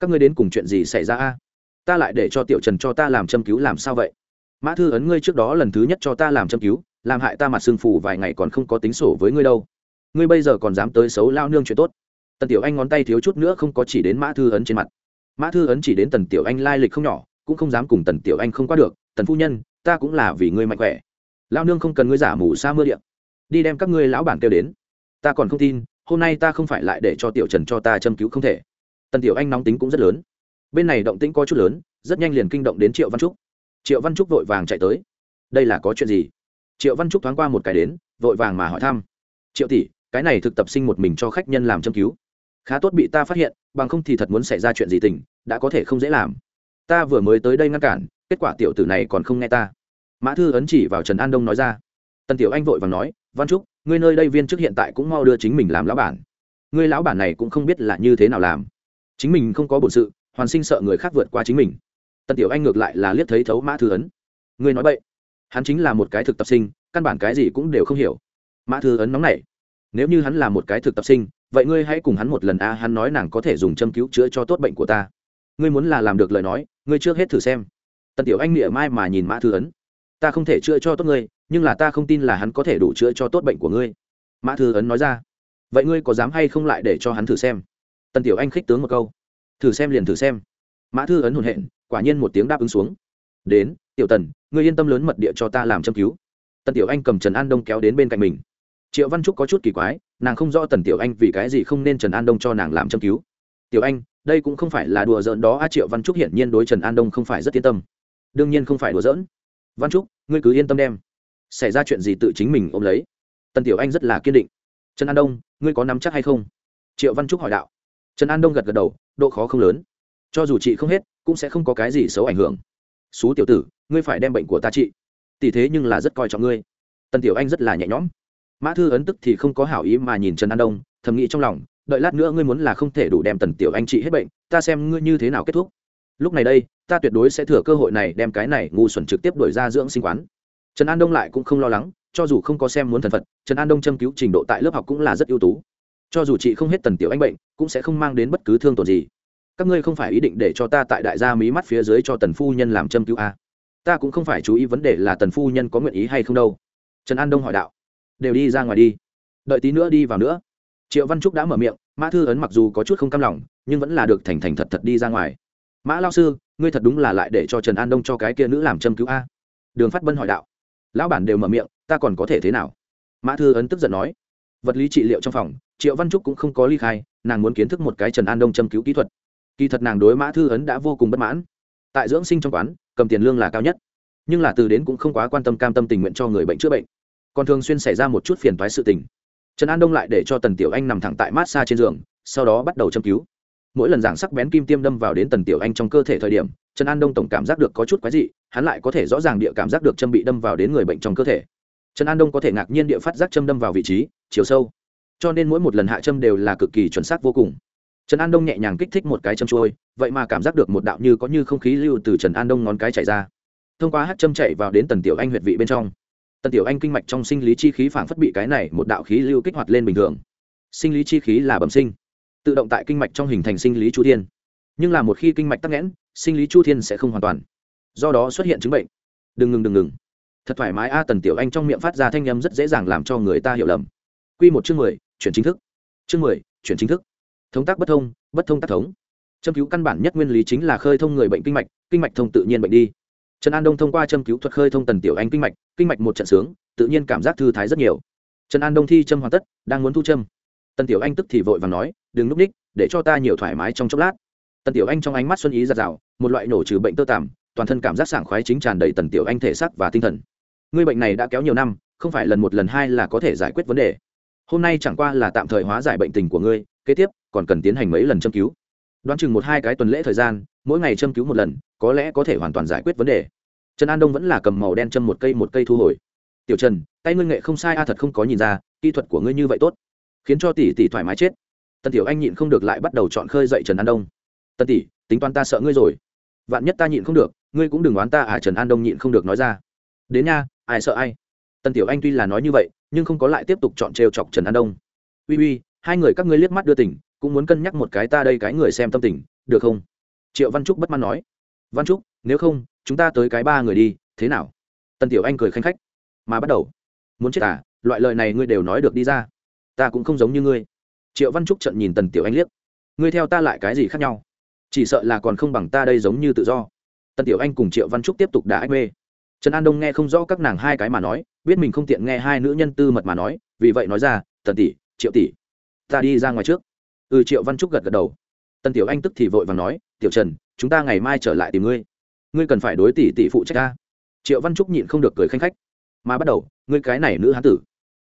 Các ngươi đến cùng chuyện gì xảy ra a? Ta lại để cho tiểu trần cho ta làm châm cứu làm sao vậy? Mã thư ấn ngươi trước đó lần thứ nhất cho ta làm châm cứu, làm hại ta mặt sưng phù vài ngày còn không có tính sổ với ngươi đâu. Ngươi bây giờ còn dám tới xấu lao nương chuyện tốt. Tần tiểu anh ngón tay thiếu chút nữa không có chỉ đến mã thư ấn trên mặt. Mã thư ấn chỉ đến tần tiểu anh lai lịch không nhỏ, cũng không dám cùng tần tiểu anh không qua được. Tần phu nhân, ta cũng là vì ngươi mạnh khỏe. Lao nương không cần ngươi giả mù xa mưa điện đi đem các ngươi lão bản kêu đến. Ta còn không tin, hôm nay ta không phải lại để cho tiểu trần cho ta châm cứu không thể. Tần tiểu anh nóng tính cũng rất lớn bên này động tĩnh có chút lớn, rất nhanh liền kinh động đến triệu văn trúc. Triệu văn trúc vội vàng chạy tới. Đây là có chuyện gì? Triệu văn trúc thoáng qua một cái đến, vội vàng mà hỏi thăm. Triệu tỷ, cái này thực tập sinh một mình cho khách nhân làm châm cứu. Khá tốt bị ta phát hiện, bằng không thì thật muốn xảy ra chuyện gì tình, đã có thể không dễ làm. Ta vừa mới tới đây ngăn cản, kết quả tiểu tử này còn không nghe ta. Mã thư ấn chỉ vào trần an đông nói ra. Tần tiểu anh vội vàng nói, văn trúc, ngươi nơi đây viên chức hiện tại cũng mau đưa chính mình làm lão bản. Ngươi lão bản này cũng không biết là như thế nào làm. Chính mình không có bổn sự hoàn sinh sợ người khác vượt qua chính mình. Tần tiểu anh ngược lại là liếc thấy thấu mã thư ấn. Ngươi nói vậy hắn chính là một cái thực tập sinh, căn bản cái gì cũng đều không hiểu. Mã thư ấn nóng này nếu như hắn là một cái thực tập sinh, vậy ngươi hãy cùng hắn một lần a, hắn nói nàng có thể dùng châm cứu chữa cho tốt bệnh của ta. Ngươi muốn là làm được lời nói, ngươi trước hết thử xem. Tần tiểu anh nghĩa mai mà nhìn mã thư ấn. Ta không thể chữa cho tốt ngươi, nhưng là ta không tin là hắn có thể đủ chữa cho tốt bệnh của ngươi. Mã thư ấn nói ra. Vậy ngươi có dám hay không lại để cho hắn thử xem? Tần tiểu anh khích tướng một câu thử xem liền thử xem. Mã thư ấn hồn hện, quả nhiên một tiếng đáp ứng xuống. Đến, tiểu tần, ngươi yên tâm lớn mật địa cho ta làm châm cứu. Tần tiểu anh cầm trần an đông kéo đến bên cạnh mình. Triệu văn trúc có chút kỳ quái, nàng không rõ tần tiểu anh vì cái gì không nên trần an đông cho nàng làm châm cứu. Tiểu anh, đây cũng không phải là đùa giỡn đó a triệu văn trúc hiển nhiên đối trần an đông không phải rất yên tâm. Đương nhiên không phải đùa giỡn. Văn trúc, ngươi cứ yên tâm đem. Xảy ra chuyện gì tự chính mình ôm lấy. Tần tiểu anh rất là kiên định. Trần an đông, ngươi có nắm chắc hay không? Triệu văn trúc hỏi đạo. Trần an đông gật gật đầu độ khó không lớn. Cho dù chị không hết, cũng sẽ không có cái gì xấu ảnh hưởng. Xú tiểu tử, ngươi phải đem bệnh của ta trị. Tỷ thế nhưng là rất coi trọng ngươi. Tần tiểu anh rất là nhẹ nhõm. Mã thư ấn tức thì không có hảo ý mà nhìn trần an đông, thầm nghĩ trong lòng, đợi lát nữa ngươi muốn là không thể đủ đem tần tiểu anh trị hết bệnh, ta xem ngươi như thế nào kết thúc. Lúc này đây, ta tuyệt đối sẽ thừa cơ hội này đem cái này ngu xuẩn trực tiếp đổi ra dưỡng sinh quán. Trần an đông lại cũng không lo lắng, cho dù không có xem muốn thần phật, trần an đông châm cứu trình độ tại lớp học cũng là rất ưu tú cho dù chị không hết tần tiểu anh bệnh, cũng sẽ không mang đến bất cứ thương tổn gì. Các ngươi không phải ý định để cho ta tại đại gia mí mắt phía dưới cho tần phu nhân làm châm cứu a? À? ta cũng không phải chú ý vấn đề là tần phu nhân có nguyện ý hay không đâu. Trần an đông hỏi đạo. Đều đi ra ngoài đi. Đợi tí nữa đi vào nữa. Triệu văn trúc đã mở miệng, mã thư ấn mặc dù có chút không cam lòng, nhưng vẫn là được thành thành thật thật đi ra ngoài. Mã lao sư, ngươi thật đúng là lại để cho trần an đông cho cái kia nữ làm châm cứu a? Đường phát bân hỏi đạo. Lão bản đều mở miệng, ta còn có thể thế nào? Mã thư ấn tức giận nói. Vật lý trị liệu trong phòng triệu văn trúc cũng không có ly khai, nàng muốn kiến thức một cái trần an đông châm cứu kỹ thuật. Kỳ thật nàng đối mã thư ấn đã vô cùng bất mãn. Tại dưỡng sinh trong quán, cầm tiền lương là cao nhất. Nhưng là từ đến cũng không quá quan tâm cam tâm tình nguyện cho người bệnh chữa bệnh. Còn thường xuyên xảy ra một chút phiền toái sự tình. Trần an đông lại để cho tần tiểu anh nằm thẳng tại mát xa trên giường, sau đó bắt đầu châm cứu. Mỗi lần giảng sắc bén kim tiêm đâm vào đến tần tiểu anh trong cơ thể thời điểm, trần an đông tổng cảm giác được có chút quái dị, hắn lại có thể rõ ràng địa cảm giác được châm bị đâm vào đến người bệnh trong cơ thể. Trần an đông có thể ngạc nhiên địa phát giác châm đâm vào vị trí, chiều sâu cho nên mỗi một lần hạ châm đều là cực kỳ chuẩn xác vô cùng. Trần an đông nhẹ nhàng kích thích một cái châm trôi vậy mà cảm giác được một đạo như có như không khí lưu từ trần an đông ngón cái chạy ra. Thông qua hát châm chạy vào đến tần tiểu anh huyệt vị bên trong. Tần tiểu anh kinh mạch trong sinh lý chi khí phản phất bị cái này một đạo khí lưu kích hoạt lên bình thường. Sinh lý chi khí là bẩm sinh, tự động tại kinh mạch trong hình thành sinh lý chu thiên. Nhưng là một khi kinh mạch tắc nghẽn, sinh lý chu thiên sẽ không hoàn toàn. Do đó xuất hiện chứng bệnh. Đừng ngừng đừng ngừng. Thật thoải mái a, tần tiểu anh trong miệng phát ra thanh â m rất dễ dàng làm cho người ta hiểu lầm. Q một chương mười chuyển chính thức. Chương mười, chuyển chính thức. Thống tác bất thông bất thông tác thống. Châm cứu căn bản nhất nguyên lý chính là khơi thông người bệnh kinh mạch kinh mạch thông tự nhiên bệnh đi. Trần an đông thông qua châm cứu thuật khơi thông tần tiểu anh kinh mạch kinh mạch một trận sướng, tự nhiên cảm giác thư thái rất nhiều. Trần an đông thi châm hoàn tất, đang muốn thu châm. Tần tiểu anh tức thì vội và nói, đừng núp ních, để cho ta nhiều thoải mái trong chốc lát. Tần tiểu anh trong ánh mắt xuân ý giạt rào, một loại nổ trừ bệnh tơ tảm toàn thân cảm giác sảng khoái chính tràn đầy tần tiểu anh thể xác và tinh thần. Người bệnh này đã kéo nhiều năm, không phải lần một lần hai là có thể giải quyết vấn đề hôm nay chẳng qua là tạm thời hóa giải bệnh tình của ngươi, kế tiếp, còn cần tiến hành mấy lần châm cứu. Đoán chừng một hai cái tuần lễ thời gian, mỗi ngày châm cứu một lần, có lẽ có thể hoàn toàn giải quyết vấn đề. Trần an đông vẫn là cầm màu đen châm một cây một cây thu hồi. Tiểu trần, tay ngươi nghệ không sai a, thật không có nhìn ra, kỹ thuật của ngươi như vậy tốt. Khiến cho tỷ tỷ thoải mái chết. Tần tiểu anh nhịn không được lại bắt đầu chọn khơi dậy trần an đông. Tần tỷ, tính toán ta sợ ngươi rồi. Vạn nhất ta nhịn không được, ngươi cũng đừng đoán ta à trần an đông nhịn không được nói ra. Đến nha, ai sợ ai? Tần tiểu anh tuy là nói như vậy nhưng không có lại tiếp tục chọn trêu chọc trần an đông. Uy uy, hai người các ngươi liếc mắt đưa tỉnh cũng muốn cân nhắc một cái ta đây cái người xem tâm tình, được không? Triệu văn trúc bất mãn nói. Văn trúc, nếu không, chúng ta tới cái ba người đi, thế nào? Tần tiểu anh cười khanh khách. Mà bắt đầu. Muốn chết à? Loại lời này ngươi đều nói được đi ra. Ta cũng không giống như ngươi. Triệu văn trúc trận nhìn tần tiểu anh liếc. Ngươi theo ta lại cái gì khác nhau? Chỉ sợ là còn không bằng ta đây giống như tự do. Tần tiểu anh cùng triệu văn trúc tiếp tục đả ách mê trần an đông nghe không rõ các nàng hai cái mà nói, biết mình không tiện nghe hai nữ nhân tư mật mà nói, vì vậy nói ra, tần tỷ, triệu tỷ, ta đi ra ngoài trước. Ừ triệu văn trúc gật gật đầu. Tần tiểu anh tức thì vội và nói, tiểu trần, chúng ta ngày mai trở lại tìm ngươi. Ngươi cần phải đối tỷ tỷ phụ trách ta. Triệu văn trúc nhịn không được cười khanh khách. Mà bắt đầu, ngươi cái này nữ hán tử.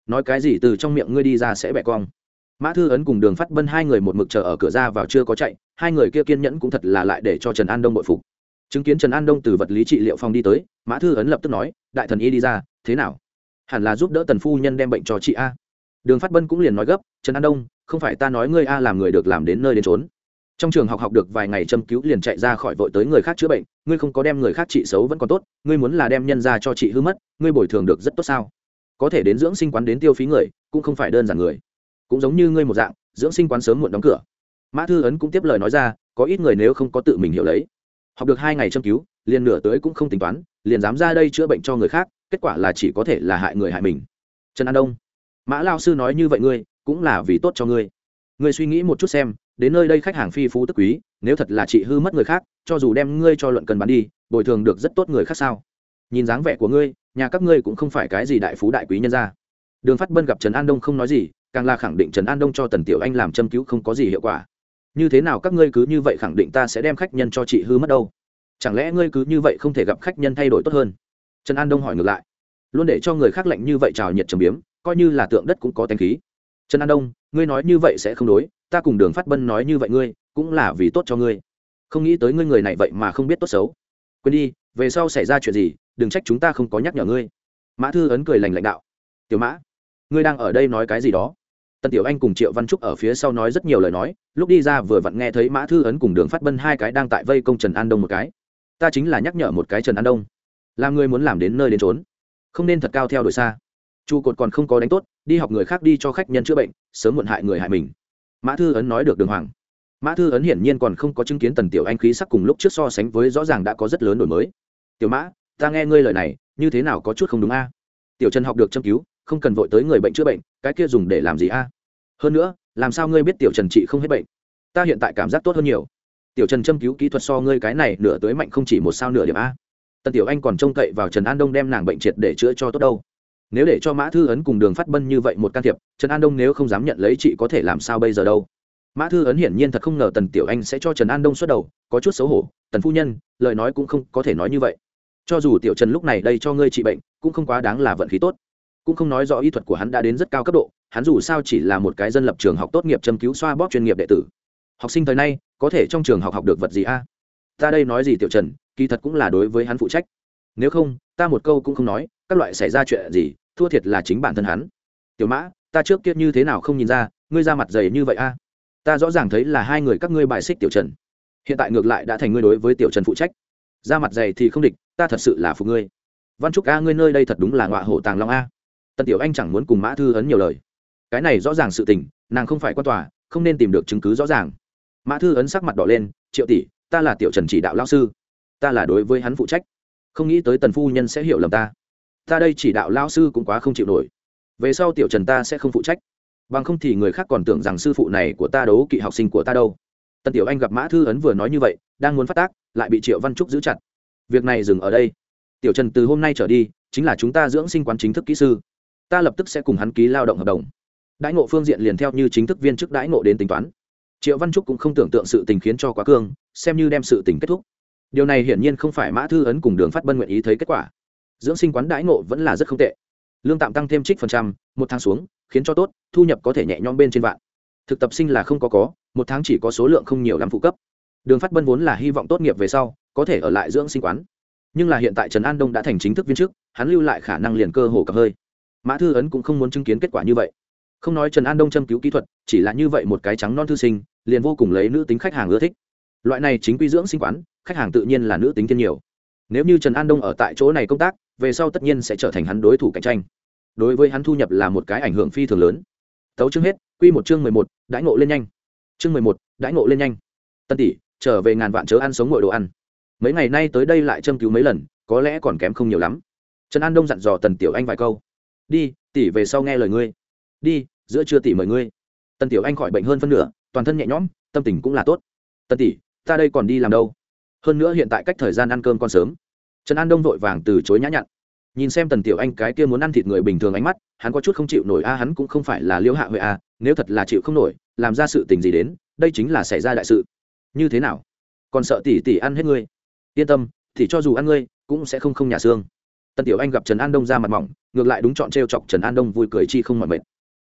Nói cái gì từ trong miệng ngươi đi ra sẽ bẻ cong. Mã thư ấn cùng đường phát bân hai người một mực chờ ở cửa ra vào chưa có chạy, hai người kia kiên nhẫn cũng thật là lại để cho trần an đông bội phục chứng kiến trần an đông từ vật lý trị liệu phòng đi tới, mã thư ấn lập tức nói, đại thần y đi ra, thế nào? Hẳn là giúp đỡ tần phu nhân đem bệnh cho chị a. Đường phát bân cũng liền nói gấp, trần an đông, không phải ta nói ngươi a làm người được làm đến nơi đến trốn trong trường học học được vài ngày châm cứu liền chạy ra khỏi vội tới người khác chữa bệnh, ngươi không có đem người khác trị xấu vẫn còn tốt, ngươi muốn là đem nhân ra cho chị hư mất, ngươi bồi thường được rất tốt sao? Có thể đến dưỡng sinh quán đến tiêu phí người, cũng không phải đơn giản người. Cũng giống như ngươi một dạng, dưỡng sinh quán sớm muộn đóng cửa. Mã thư ấn cũng tiếp lời nói ra, có ít người nếu không có tự mình hiểu lấy học được hai ngày châm cứu, liền nửa tới cũng không tính toán, liền dám ra đây chữa bệnh cho người khác, kết quả là chỉ có thể là hại người hại mình. Trần an đông, mã lao sư nói như vậy ngươi, cũng là vì tốt cho ngươi. Ngươi suy nghĩ một chút xem, đến nơi đây khách hàng phi phú tức quý, nếu thật là chị hư mất người khác, cho dù đem ngươi cho luận cần bán đi, bồi thường được rất tốt người khác sao? Nhìn dáng vẻ của ngươi, nhà các ngươi cũng không phải cái gì đại phú đại quý nhân gia. Đường phát bân gặp trần an đông không nói gì, càng là khẳng định trần an đông cho tần tiểu anh làm châm cứu không có gì hiệu quả như thế nào các ngươi cứ như vậy khẳng định ta sẽ đem khách nhân cho chị hư mất đâu? Chẳng lẽ ngươi cứ như vậy không thể gặp khách nhân thay đổi tốt hơn? Trần an đông hỏi ngược lại. Luôn để cho người khác lạnh như vậy trào nhiệt trầm biếm, coi như là tượng đất cũng có thanh khí. Trần an đông, ngươi nói như vậy sẽ không đối, ta cùng đường phát bân nói như vậy ngươi, cũng là vì tốt cho ngươi. Không nghĩ tới ngươi người này vậy mà không biết tốt xấu. Quên đi, về sau xảy ra chuyện gì, đừng trách chúng ta không có nhắc nhở ngươi. Mã thư ấn cười lành lãnh đạo. Tiểu mã, ngươi đang ở đây nói cái gì đó? Tần tiểu anh cùng triệu văn trúc ở phía sau nói rất nhiều lời nói, lúc đi ra vừa vặn nghe thấy mã thư ấn cùng đường phát bân hai cái đang tại vây công trần an đông một cái. Ta chính là nhắc nhở một cái trần an đông. Làm người muốn làm đến nơi đến trốn không nên thật cao theo đuổi xa. Chu cột còn không có đánh tốt, đi học người khác đi cho khách nhân chữa bệnh, sớm muộn hại người hại mình. Mã thư ấn nói được đường hoàng. Mã thư ấn hiển nhiên còn không có chứng kiến tần tiểu anh khí sắc cùng lúc trước so sánh với rõ ràng đã có rất lớn đổi mới. Tiểu mã, ta nghe ngươi lời này, như thế nào có chút không đúng a? Tiểu trần học được châm cứu không cần vội tới người bệnh chữa bệnh, cái kia dùng để làm gì a? Hơn nữa, làm sao ngươi biết tiểu trần trị không hết bệnh? Ta hiện tại cảm giác tốt hơn nhiều. Tiểu trần châm cứu kỹ thuật so ngươi cái này nửa tới mạnh không chỉ một sao nửa điểm a. Tần tiểu anh còn trông cậy vào trần an đông đem nàng bệnh triệt để chữa cho tốt đâu. Nếu để cho mã thư ấn cùng đường phát bân như vậy một can thiệp, trần an đông nếu không dám nhận lấy chị có thể làm sao bây giờ đâu? Mã thư ấn hiển nhiên thật không ngờ tần tiểu anh sẽ cho trần an đông xuất đầu, có chút xấu hổ, tần phu nhân, lời nói cũng không có thể nói như vậy. Cho dù tiểu trần lúc này đây cho ngươi trị bệnh, cũng không quá đáng là vận khí tốt cũng không nói rõ y thuật của hắn đã đến rất cao cấp độ, hắn dù sao chỉ là một cái dân lập trường học tốt nghiệp châm cứu xoa bóp chuyên nghiệp đệ tử. Học sinh thời nay, có thể trong trường học học được vật gì a? Ta đây nói gì tiểu trần, kỳ thật cũng là đối với hắn phụ trách. Nếu không, ta một câu cũng không nói, các loại xảy ra chuyện gì, thua thiệt là chính bản thân hắn. Tiểu mã, ta trước kia như thế nào không nhìn ra, ngươi ra mặt dày như vậy a? Ta rõ ràng thấy là hai người các ngươi bài xích tiểu trần. Hiện tại ngược lại đã thành ngươi đối với tiểu trần phụ trách. Ra mặt dày thì không địch, ta thật sự là phụ ngươi. Văn trúc a, ngươi nơi đây thật đúng là ngọa hổ tàng long a tần tiểu anh chẳng muốn cùng mã thư ấn nhiều lời. Cái này rõ ràng sự tình, nàng không phải quan tòa, không nên tìm được chứng cứ rõ ràng. Mã thư ấn sắc mặt đỏ lên, triệu tỷ, ta là tiểu trần chỉ đạo lao sư. Ta là đối với hắn phụ trách. Không nghĩ tới tần phu nhân sẽ hiểu lầm ta. Ta đây chỉ đạo lao sư cũng quá không chịu nổi. Về sau tiểu trần ta sẽ không phụ trách. Bằng không thì người khác còn tưởng rằng sư phụ này của ta đấu kỵ học sinh của ta đâu. Tần tiểu anh gặp mã thư ấn vừa nói như vậy, đang muốn phát tác, lại bị triệu văn trúc giữ chặt. Việc này dừng ở đây. Tiểu trần từ hôm nay trở đi, chính là chúng ta dưỡng sinh quán chính thức kỹ sư ta lập tức sẽ cùng hắn ký lao động hợp đồng. Đãi ngộ phương diện liền theo như chính thức viên chức đãi ngộ đến tính toán. Triệu văn trúc cũng không tưởng tượng sự tình khiến cho quá cương, xem như đem sự tình kết thúc. Điều này hiển nhiên không phải mã thư ấn cùng đường phát bân nguyện ý thấy kết quả. Dưỡng sinh quán đãi ngộ vẫn là rất không tệ. Lương tạm tăng thêm trích phần trăm, một tháng xuống, khiến cho tốt, thu nhập có thể nhẹ nhõm bên trên vạn. Thực tập sinh là không có có, một tháng chỉ có số lượng không nhiều lắm phụ cấp. Đường phát bân vốn là hy vọng tốt nghiệp về sau, có thể ở lại dưỡng sinh quán. Nhưng là hiện tại trần an đông đã thành chính thức viên chức, hắn lưu lại khả năng liền cơ hồ cập hơi mã thư ấn cũng không muốn chứng kiến kết quả như vậy. Không nói trần an đông châm cứu kỹ thuật, chỉ là như vậy một cái trắng non thư sinh, liền vô cùng lấy nữ tính khách hàng ưa thích. Loại này chính quy dưỡng sinh quán, khách hàng tự nhiên là nữ tính thiên nhiều. Nếu như trần an đông ở tại chỗ này công tác, về sau tất nhiên sẽ trở thành hắn đối thủ cạnh tranh. Đối với hắn thu nhập là một cái ảnh hưởng phi thường lớn. Tấu chương hết q một chương mười một, đãi ngộ lên nhanh. Chương mười một, đãi ngộ lên nhanh. Tân tỷ, trở về ngàn vạn chớ ăn sống ngội đồ ăn. Mấy ngày nay tới đây lại châm cứu mấy lần, có lẽ còn kém không nhiều lắm. Trần an đông dặn dò tần tiểu anh vài câu đi, tỷ về sau nghe lời ngươi. Đi, giữa trưa tỷ mời ngươi. Tần tiểu anh khỏi bệnh hơn phân nửa, toàn thân nhẹ nhõm, tâm tình cũng là tốt. Tần tỷ, ta đây còn đi làm đâu? Hơn nữa hiện tại cách thời gian ăn cơm còn sớm. Trần an đông vội vàng từ chối nhã nhặn. Nhìn xem tần tiểu anh cái kia muốn ăn thịt người bình thường ánh mắt, hắn có chút không chịu nổi a, hắn cũng không phải là liễu hạ huệ a, nếu thật là chịu không nổi, làm ra sự tình gì đến, đây chính là xảy ra đại sự. Như thế nào? Còn sợ tỷ tỷ ăn hết ngươi? Yên tâm thì cho dù ăn ngươi, cũng sẽ không không nhà xương tần tiểu anh gặp trần an đông ra mặt mỏng, ngược lại đúng chọn t r e o chọc trần an đông vui cười chi không mọi mệt.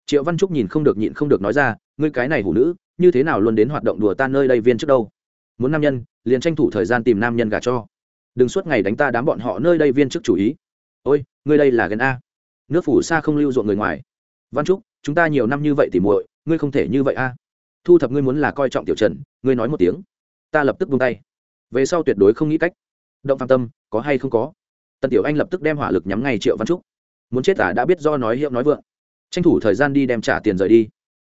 triệu văn trúc nhìn không được nhịn không được nói ra, ngươi cái này hủ nữ, như thế nào luôn đến hoạt động đùa ta nơi đây viên trước đâu? Muốn nam nhân, liền tranh thủ thời gian tìm nam nhân gà cho. Đừng suốt ngày đánh ta đám bọn họ nơi đây viên trước chủ ý. Ôi, ngươi đây là gần a. Nước phủ xa không lưu ruộng người ngoài. Văn trúc, chúng ta nhiều năm như vậy thì muội, ngươi không thể như vậy a. Thu thập ngươi muốn là coi trọng tiểu trần, ngươi nói một tiếng. Ta lập tức buông tay. Về sau tuyệt đối không nghĩ cách. Động phạm tâm, có hay không có? Tần tiểu anh lập tức đem hỏa lực nhắm ngay triệu văn trúc. Muốn chết tả đã biết do nói hiệu nói vượng. Tranh thủ thời gian đi đem trả tiền rời đi.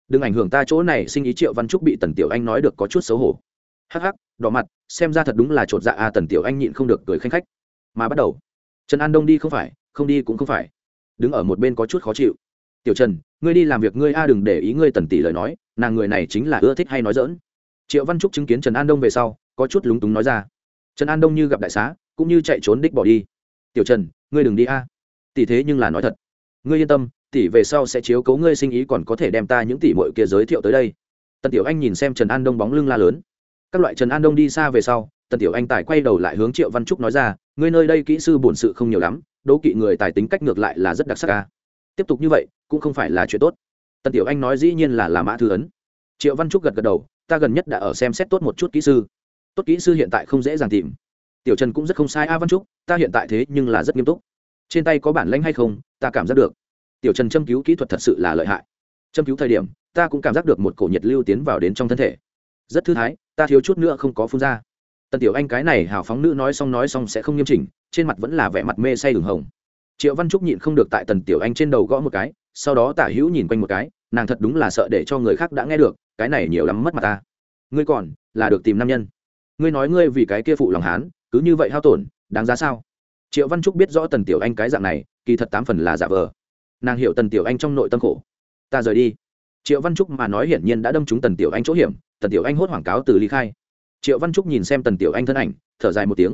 Đừng ảnh hưởng ta chỗ này, sinh ý triệu văn trúc bị tần tiểu anh nói được có chút xấu hổ. Hắc hắc, đỏ mặt, xem ra thật đúng là chột dạ a tần tiểu anh nhịn không được cười khanh khách. Mà bắt đầu. Trần an đông đi không phải, không đi cũng không phải. Đứng ở một bên có chút khó chịu. Tiểu trần, ngươi đi làm việc ngươi a, đừng để ý ngươi tần tỷ lời nói, nàng người này chính là ưa thích hay nói dỡn triệu văn trúc chứng kiến trần an đông về sau, có chút lúng túng nói ra. Trần an đông như gặp đại xá, cũng như chạy trốn đích bỏ đi tiểu trần, ngươi đừng đi a. Tỷ thế nhưng là nói thật. Ngươi yên tâm, tỷ về sau sẽ chiếu cấu ngươi sinh ý còn có thể đem ta những tỷ mội kia giới thiệu tới đây. Tần tiểu anh nhìn xem trần an đông bóng lưng la lớn. Các loại trần an đông đi xa về sau, tần tiểu anh tài quay đầu lại hướng triệu văn trúc nói ra, ngươi nơi đây kỹ sư bổn sự không nhiều lắm, đố kỵ người tài tính cách ngược lại là rất đặc sắc ca tiếp tục như vậy, cũng không phải là chuyện tốt. Tần tiểu anh nói dĩ nhiên là là mã thư ấn. Triệu văn trúc gật gật đầu, ta gần nhất đã ở xem xét tốt một chút kỹ sư. Tốt kỹ sư hiện tại không dễ dàng tìm tiểu trần cũng rất không sai a văn trúc, ta hiện tại thế nhưng là rất nghiêm túc. Trên tay có bản lãnh hay không, ta cảm giác được. Tiểu trần châm cứu kỹ thuật thật sự là lợi hại. Châm cứu thời điểm, ta cũng cảm giác được một cổ nhiệt lưu tiến vào đến trong thân thể. Rất thư thái, ta thiếu chút nữa không có phun ra. Tần tiểu anh cái này hào phóng nữ nói xong nói xong sẽ không nghiêm chỉnh, trên mặt vẫn là vẻ mặt mê say đường hồng. Triệu văn trúc nhịn không được tại tần tiểu anh trên đầu gõ một cái, sau đó tả hữu nhìn quanh một cái, nàng thật đúng là sợ để cho người khác đã nghe được, cái này nhiều lắm mất mặt ta. Ngươi còn, là được tìm nam nhân. Ngươi nói ngươi vì cái kia phụ lòng hán cứ như vậy hao tổn, đáng giá sao? Triệu văn trúc biết rõ tần tiểu anh cái dạng này, kỳ thật tám phần là giả vờ. Nàng hiểu tần tiểu anh trong nội tâm khổ. Ta rời đi. Triệu văn trúc mà nói hiển nhiên đã đâm trúng tần tiểu anh chỗ hiểm, tần tiểu anh hốt hoảng cáo từ ly khai. Triệu văn trúc nhìn xem tần tiểu anh thân ảnh, thở dài một tiếng.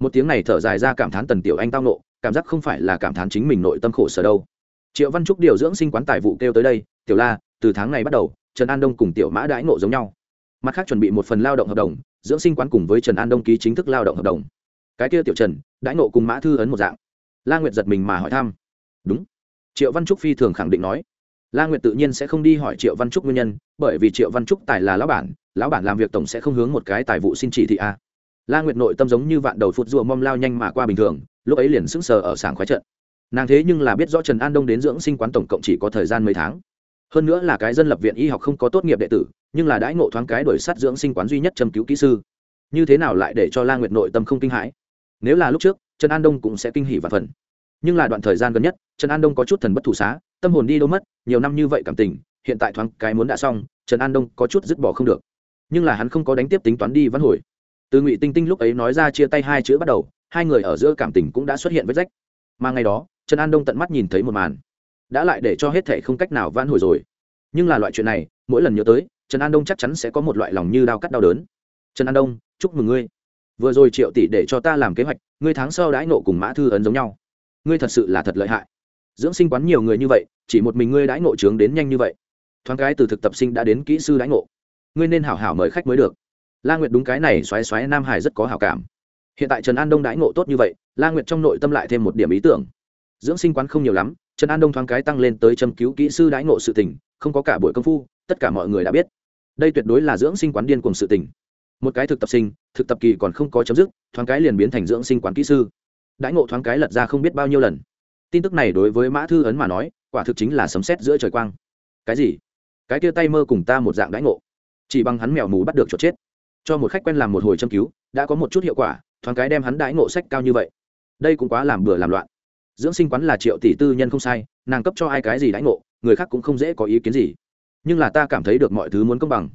Một tiếng này thở dài ra cảm thán tần tiểu anh tao nộ cảm giác không phải là cảm thán chính mình nội tâm khổ sở đâu. Triệu văn trúc điều dưỡng sinh quán tài vụ kêu tới đây, tiểu la, từ tháng này bắt đầu, trần an đông cùng tiểu mã đãi nộ giống nhau. Mặt khác chuẩn bị một phần lao động hợp đồng dưỡng sinh quán cùng với trần an đông ký chính thức lao động hợp đồng. Cái kia tiểu trần, đãi nộ cùng mã thư ấn một dạng. La nguyệt giật mình mà hỏi thăm. Đúng. Triệu văn trúc phi thường khẳng định nói. La nguyệt tự nhiên sẽ không đi hỏi triệu văn trúc nguyên nhân, bởi vì triệu văn trúc tài là lão bản lão bản làm việc tổng sẽ không hướng một cái tài vụ xin chỉ thị a. La nguyệt nội tâm giống như vạn đầu phút rùa mom lao nhanh mà qua bình thường, lúc ấy liền sững sờ ở sảng khoái trận. Nàng thế nhưng là biết rõ trần an đông đến dưỡng sinh quán tổng cộng chỉ có thời gian mấy tháng. Hơn nữa là cái dân lập viện y học không có tốt nghiệp đệ tử nhưng là đãi ngộ thoáng cái đổi sát dưỡng sinh quán duy nhất châm cứu kỹ sư. Như thế nào lại để cho la nguyệt nội tâm không kinh hãi? Nếu là lúc trước, trần an đông cũng sẽ kinh hỉ và phần. Nhưng là đoạn thời gian gần nhất, trần an đông có chút thần bất thủ xá, tâm hồn đi đâu mất, nhiều năm như vậy cảm tình, hiện tại thoáng cái muốn đã xong, trần an đông có chút dứt bỏ không được. Nhưng là hắn không có đánh tiếp tính toán đi văn hồi. Từ ngụy tinh tinh lúc ấy nói ra chia tay hai chữ bắt đầu, hai người ở giữa cảm tình cũng đã xuất hiện vết rách. Mà ngày đó, trần an đông tận mắt nhìn thấy một màn. Đã lại để cho hết thệ không cách nào van hồi rồi. Nhưng là loại chuyện này, mỗi lần nhớ tới trần an đông chắc chắn sẽ có một loại lòng như đau cắt đau đớn. Trần an đông, chúc mừng ngươi. Vừa rồi triệu tỷ để cho ta làm kế hoạch, ngươi tháng sau đãi nộ cùng mã thư ấn giống nhau. Ngươi thật sự là thật lợi hại. Dưỡng sinh quán nhiều người như vậy, chỉ một mình ngươi đãi nộ trướng đến nhanh như vậy. Thoáng cái từ thực tập sinh đã đến kỹ sư đãi nộ ngươi nên hảo hảo mời khách mới được. La nguyệt đúng cái này xoáy xoáy nam hải rất có hảo cảm. Hiện tại trần an đông đãi ngộ tốt như vậy, la nguyệt trong nội tâm lại thêm một điểm ý tưởng. Dưỡng sinh quán không nhiều lắm, trần an đông thoáng cái tăng lên tới châm cứu kỹ sư đãi ngộ sự tình, không có cả buổi công phu tất cả mọi người đã biết. Đây tuyệt đối là dưỡng sinh quán điên cùng sự tình. Một cái thực tập sinh, thực tập kỳ còn không có chấm dứt, thoáng cái liền biến thành dưỡng sinh quán kỹ sư. Đãi ngộ thoáng cái lật ra không biết bao nhiêu lần. Tin tức này đối với mã thư ấn mà nói, quả thực chính là sấm sét giữa trời quang. Cái gì? Cái kia tay mơ cùng ta một dạng đãi ngộ. Chỉ bằng hắn mèo mù bắt được chuột chết. Cho một khách quen làm một hồi châm cứu, đã có một chút hiệu quả, thoáng cái đem hắn đãi ngộ sách cao như vậy. Đây cũng quá làm bừa làm loạn. Dưỡng sinh quán là triệu tỷ tư nhân không sai, nàng cấp cho ai cái gì đãi ngộ, người khác cũng không dễ có ý kiến gì nhưng là ta cảm thấy được mọi thứ muốn công bằng.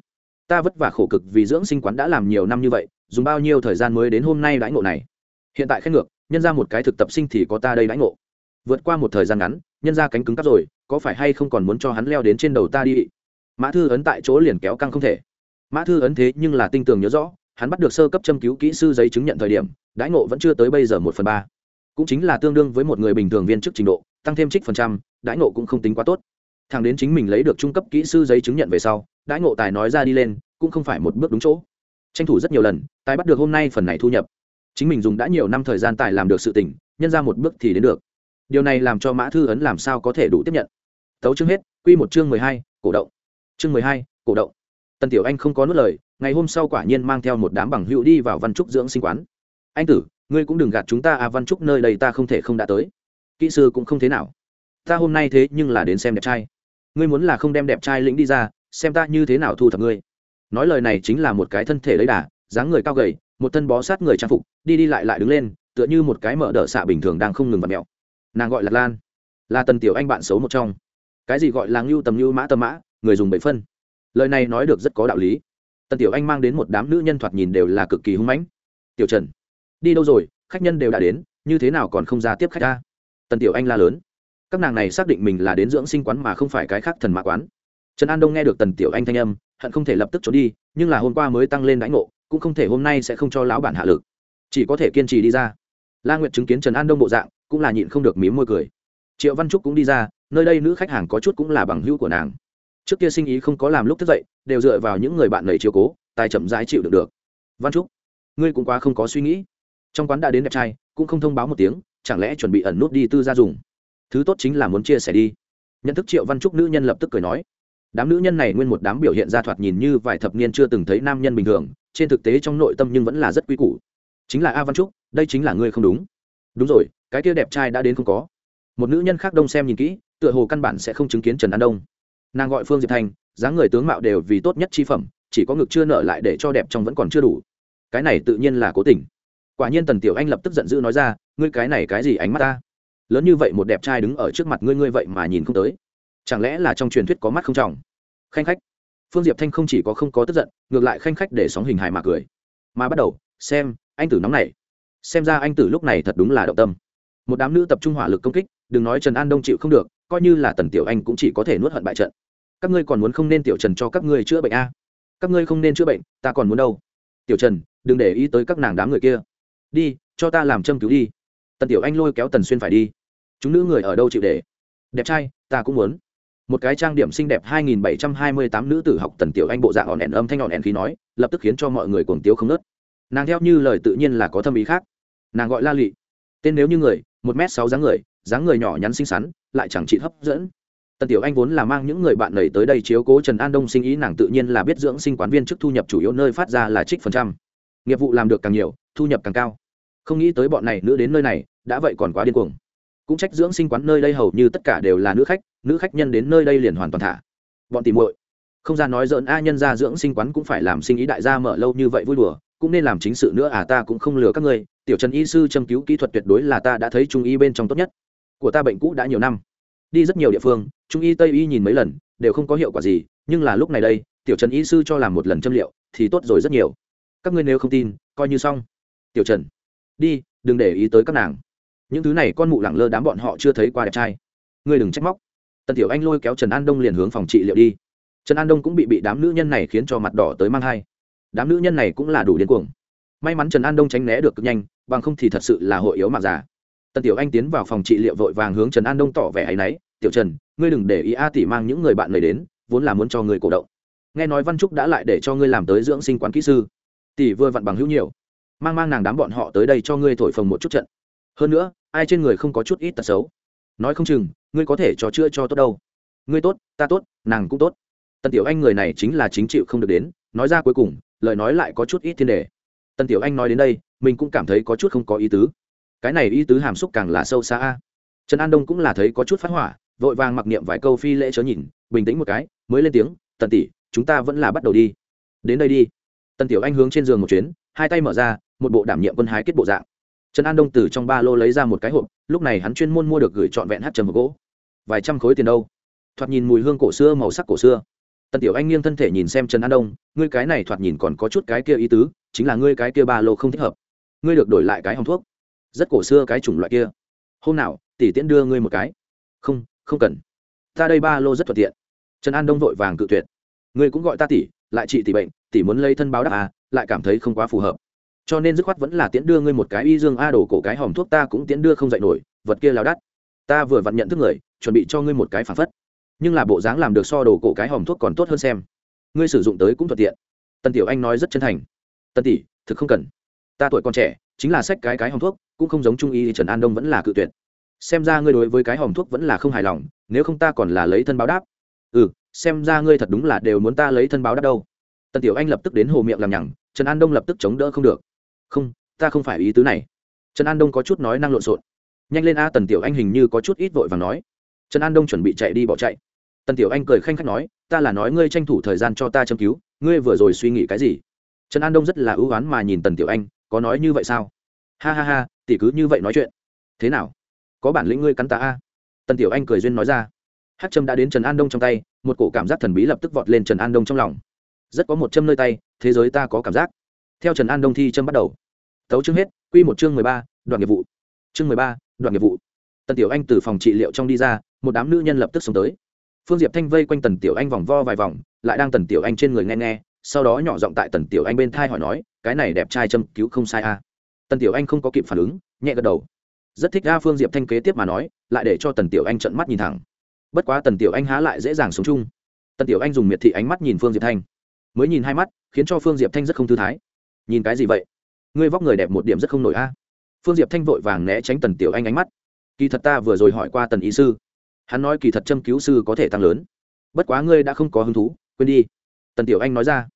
Ta vất vả khổ cực vì dưỡng sinh quán đã làm nhiều năm như vậy, dùng bao nhiêu thời gian mới đến hôm nay đãi ngộ này? Hiện tại khen ngược, nhân ra một cái thực tập sinh thì có ta đây đãi ngộ. Vượt qua một thời gian ngắn, nhân ra cánh cứng cắp rồi, có phải hay không còn muốn cho hắn leo đến trên đầu ta đi? Mã thư ấn tại chỗ liền kéo căng không thể. Mã thư ấn thế nhưng là tinh tường nhớ rõ, hắn bắt được sơ cấp châm cứu kỹ sư giấy chứng nhận thời điểm, đãi ngộ vẫn chưa tới bây giờ một phần ba. Cũng chính là tương đương với một người bình thường viên chức trình độ, tăng thêm trích phần trăm, đãi ngộ cũng không tính quá tốt thằng đến chính mình lấy được trung cấp kỹ sư giấy chứng nhận về sau, đãi ngộ tài nói ra đi lên, cũng không phải một bước đúng chỗ. Tranh thủ rất nhiều lần, tài bắt được hôm nay phần này thu nhập. Chính mình dùng đã nhiều năm thời gian tài làm được sự tỉnh nhân ra một bước thì đến được. Điều này làm cho mã thư ấn làm sao có thể đủ tiếp nhận. Tấu chương hết q một chương mười hai, cổ động. Chương mười hai, cổ động. Tần tiểu anh không có nốt lời, ngày hôm sau quả nhiên mang theo một đám bằng hữu đi vào văn trúc dưỡng sinh quán. Anh tử, ngươi cũng đừng gạt chúng ta à văn trúc nơi đây ta không thể không đã tới. Kỹ sư cũng không thế nào. Ta hôm nay thế nhưng là đến xem đẹp trai ngươi muốn là không đem đẹp trai lĩnh đi ra, xem ta như thế nào thu thập ngươi. Nói lời này chính là một cái thân thể lấy đà, dáng người cao gầy, một thân bó sát người trang phục, đi đi lại lại đứng lên, tựa như một cái mở đỡ xạ bình thường đang không ngừng vặt mẹo nàng gọi là lan. Là tần tiểu anh bạn xấu một trong. Cái gì gọi là ngưu tầm ngưu mã tầm mã, người dùng bảy phân. Lời này nói được rất có đạo lý. Tần tiểu anh mang đến một đám nữ nhân thoạt nhìn đều là cực kỳ hung mãnh. Tiểu trần, đi đâu rồi? Khách nhân đều đã đến, như thế nào còn không ra tiếp khách ta? Tần tiểu anh la lớn các nàng này xác định mình là đến dưỡng sinh quán mà không phải cái khác thần mã quán. Trần an đông nghe được tần tiểu anh thanh âm, hận không thể lập tức trốn đi, nhưng là hôm qua mới tăng lên đánh ngộ, cũng không thể hôm nay sẽ không cho lão bản hạ lực. Chỉ có thể kiên trì đi ra. La nguyệt chứng kiến trần an đông bộ dạng, cũng là nhịn không được mím môi cười. Triệu văn trúc cũng đi ra, nơi đây nữ khách hàng có chút cũng là bằng hữu của nàng. Trước kia sinh ý không có làm lúc thức dậy, đều dựa vào những người bạn lầy chiều cố, tài chậm rãi chịu được được. Văn trúc, ngươi cũng quá không có suy nghĩ. Trong quán đã đến đẹp trai, cũng không thông báo một tiếng, chẳng lẽ chuẩn bị ẩn nút đi tư gia dùng? Thứ tốt chính là muốn chia sẻ đi. Nhận thức triệu văn trúc nữ nhân lập tức cười nói. Đám nữ nhân này nguyên một đám biểu hiện ra thoạt nhìn như vài thập niên chưa từng thấy nam nhân bình thường, trên thực tế trong nội tâm nhưng vẫn là rất quý củ. Chính là a văn trúc, đây chính là ngươi không đúng. Đúng rồi, cái kia đẹp trai đã đến không có. Một nữ nhân khác đông xem nhìn kỹ, tựa hồ căn bản sẽ không chứng kiến trần an đông. Nàng gọi phương diệp thanh dáng người tướng mạo đều vì tốt nhất chi phẩm, chỉ có ngực chưa nở lại để cho đẹp trong vẫn còn chưa đủ. Cái này tự nhiên là cố tình. Quả nhiên tần tiểu anh lập tức giận dữ nói ra, ngươi cái này cái gì ánh mắt ta? Lớn như vậy một đẹp trai đứng ở trước mặt ngươi ngươi vậy mà nhìn không tới. Chẳng lẽ là trong truyền thuyết có mắt không trọng? Khanh khách. Phương diệp thanh không chỉ có không có tức giận, ngược lại khanh khách để sóng hình hài mà cười. Mà bắt đầu, xem, anh tử nóng này. Xem ra anh tử lúc này thật đúng là động tâm. Một đám nữ tập trung hỏa lực công kích, đừng nói trần an đông chịu không được, coi như là tần tiểu anh cũng chỉ có thể nuốt hận bại trận. Các ngươi còn muốn không nên tiểu trần cho các ngươi chữa bệnh a các ngươi không nên chữa bệnh, ta còn muốn đâu? Tiểu trần, đừng để ý tới các nàng đám người kia. Đi, cho ta làm châm cứu đi. Tần tiểu anh lôi kéo tần xuyên phải đi chúng nữ người ở đâu chịu để? Đẹp trai, ta cũng muốn. Một cái trang điểm xinh đẹp 2728 nữ tử học tần tiểu anh bộ dạng ỏn ẻn âm thanh ỏn ẻn khí nói, lập tức khiến cho mọi người cuồng tiếu không nớt nàng theo như lời tự nhiên là có thâm ý khác. Nàng gọi la lị. Tên nếu như người, một m sáu dáng người dáng người nhỏ nhắn xinh xắn, lại chẳng chị hấp dẫn. Tần tiểu anh vốn là mang những người bạn này tới đây chiếu cố trần an đông sinh ý, nàng tự nhiên là biết dưỡng sinh quán viên trước thu nhập chủ yếu nơi phát ra là trích phần trăm. Nghiệp vụ làm được càng nhiều, thu nhập càng cao. Không nghĩ tới bọn này, nữ đến nơi này, đã vậy còn quá điên cuồng cũng trách dưỡng sinh quán nơi đây hầu như tất cả đều là nữ khách nữ khách nhân đến nơi đây liền hoàn toàn thả. Bọn tìm muội, không ra nói dỡn a nhân ra dưỡng sinh quán cũng phải làm sinh ý đại gia mở lâu như vậy vui đùa, cũng nên làm chính sự nữa à ta cũng không lừa các ngươi. Tiểu trần y sư châm cứu kỹ thuật tuyệt đối là ta đã thấy trung y bên trong tốt nhất. Của ta bệnh cũ đã nhiều năm, đi rất nhiều địa phương, trung y tây y nhìn mấy lần, đều không có hiệu quả gì, nhưng là lúc này đây, tiểu trần y sư cho làm một lần châm liệu, thì tốt rồi rất nhiều. Các ngươi nếu không tin, coi như xong. Tiểu trần, đi, đừng để ý tới các nàng những thứ này con mụ lẳng lơ đám bọn họ chưa thấy qua đẹp trai. Ngươi đừng trách móc. Tần tiểu anh lôi kéo trần an đông liền hướng phòng trị liệu đi. Trần an đông cũng bị bị đám nữ nhân này khiến cho mặt đỏ tới mang hai. Đám nữ nhân này cũng là đủ điên cuồng. May mắn trần an đông tránh né được cực nhanh, bằng không thì thật sự là hội yếu mạng giả. tần tiểu anh tiến vào phòng trị liệu vội vàng hướng trần an đông tỏ vẻ áy náy, tiểu trần, ngươi đừng để ý a tỷ mang những người bạn này đến, vốn là muốn cho người cổ động. Nghe nói văn trúc đã lại để cho ngươi làm tới dưỡng sinh quán kỹ sư. Tỷ vừa vặn bằng hữu nhiều. Mang mang nàng đám bọn họ tới đây cho ngươi thổi phồng một chút trận. Hơn nữa ai trên người không có chút ít tật xấu? Nói không chừng, ngươi có thể cho chữa cho tốt đâu. Ngươi tốt, ta tốt, nàng cũng tốt. Tần tiểu anh người này chính là chính chịu không được đến, nói ra cuối cùng, lời nói lại có chút ít thiên đề. Tần tiểu anh nói đến đây, mình cũng cảm thấy có chút không có ý tứ. Cái này ý tứ hàm xúc càng là sâu xa a. Trần an đông cũng là thấy có chút phát hỏa, vội vàng mặc niệm vài câu phi lễ chớ nhìn, bình tĩnh một cái, mới lên tiếng, tần tỷ, chúng ta vẫn là bắt đầu đi. Đến đây đi. Tần tiểu anh hướng trên giường một chuyến, hai tay mở ra, một bộ đảm nhiệm quân hái kết bộ dạng trần an đông từ trong ba lô lấy ra một cái hộp, lúc này hắn chuyên môn mua được gửi trọn vẹn hát trầm một gỗ. Vài trăm khối tiền đâu? Thoạt nhìn mùi hương cổ xưa, màu sắc cổ xưa. Tần tiểu anh nghiêng thân thể nhìn xem trần an đông, ngươi cái này thoạt nhìn còn có chút cái kia ý tứ, chính là ngươi cái kia ba lô không thích hợp. Ngươi được đổi lại cái hòng thuốc. Rất cổ xưa cái chủng loại kia. Hôm nào, tỷ tiễn đưa ngươi một cái. Không không cần. Ta đây ba lô rất thuận tiện. Trần an đông vội vàng cự tuyệt. Ngươi cũng gọi ta tỷ, lại trị tỷ bệnh, tỷ muốn lấy thân báo đáp à lại cảm thấy không quá phù hợp cho nên dứt khoát vẫn là tiễn đưa ngươi một cái y dương a đổ cổ cái hòm thuốc ta cũng tiễn đưa không dạy nổi, vật kia lao đắt. Ta vừa vặn nhận thức người, chuẩn bị cho ngươi một cái phản phất. Nhưng là bộ dáng làm được so đồ cổ cái hòm thuốc còn tốt hơn xem. Ngươi sử dụng tới cũng thuận tiện. Tần tiểu anh nói rất chân thành. Tần tỷ, thực không cần. Ta tuổi còn trẻ, chính là sách cái cái hòm thuốc, cũng không giống trung y trần an đông vẫn là cự tuyệt. Xem ra ngươi đối với cái hòm thuốc vẫn là không hài lòng, nếu không ta còn là lấy thân báo đáp. Ừ xem ra ngươi thật đúng là đều muốn ta lấy thân báo đáp đâu. Tần tiểu anh lập tức đến hồ miệng làm nhằng, trần an đông lập tức chống đỡ không được không, ta không phải ý tứ này. Trần an đông có chút nói năng lộn xộn. Nhanh lên a, tần tiểu anh hình như có chút ít vội và nói. Trần an đông chuẩn bị chạy đi bỏ chạy. Tần tiểu anh cười khanh khách nói, ta là nói ngươi tranh thủ thời gian cho ta châm cứu, ngươi vừa rồi suy nghĩ cái gì? Trần an đông rất là ưu oán mà nhìn tần tiểu anh, có nói như vậy sao? Ha ha ha, tỷ cứ như vậy nói chuyện. Thế nào? Có bản lĩnh ngươi cắn ta a? Tần tiểu anh cười duyên nói ra. Hát châm đã đến trần an đông trong tay, một cổ cảm giác thần bí lập tức vọt lên trần an đông trong lòng. Rất có một châm nơi tay, thế giới ta có cảm giác theo trần an đông thi châm bắt đầu. Tấu chương hết q một chương mười ba, đoạn nghiệp vụ. Chương mười ba, đoạn nghiệp vụ. Tần tiểu anh từ phòng trị liệu trong đi ra, một đám nữ nhân lập tức xông tới. Phương diệp thanh vây quanh tần tiểu anh vòng vo vài vòng, lại đang tần tiểu anh trên người nghe nghe, sau đó nhỏ giọng tại tần tiểu anh bên thai hỏi nói, cái này đẹp trai châm cứu không sai a à. tần tiểu anh không có kịp phản ứng, nhẹ gật đầu. Rất thích ga phương diệp thanh kế tiếp mà nói, lại để cho tần tiểu anh trận mắt nhìn thẳng. Bất quá tần tiểu anh há lại dễ dàng sống chung. Tần tiểu anh dùng miệt thị ánh mắt nhìn phương diệp thanh. Mới nhìn hai mắt, khiến cho phương diệp thanh rất không thư thái nhìn cái gì vậy? Ngươi vóc người đẹp một điểm rất không nổi a. Phương diệp thanh vội vàng né tránh tần tiểu anh ánh mắt. Kỳ thật ta vừa rồi hỏi qua tần ý sư. Hắn nói kỳ thật châm cứu sư có thể tăng lớn. Bất quá ngươi đã không có hứng thú, quên đi. Tần tiểu anh nói ra.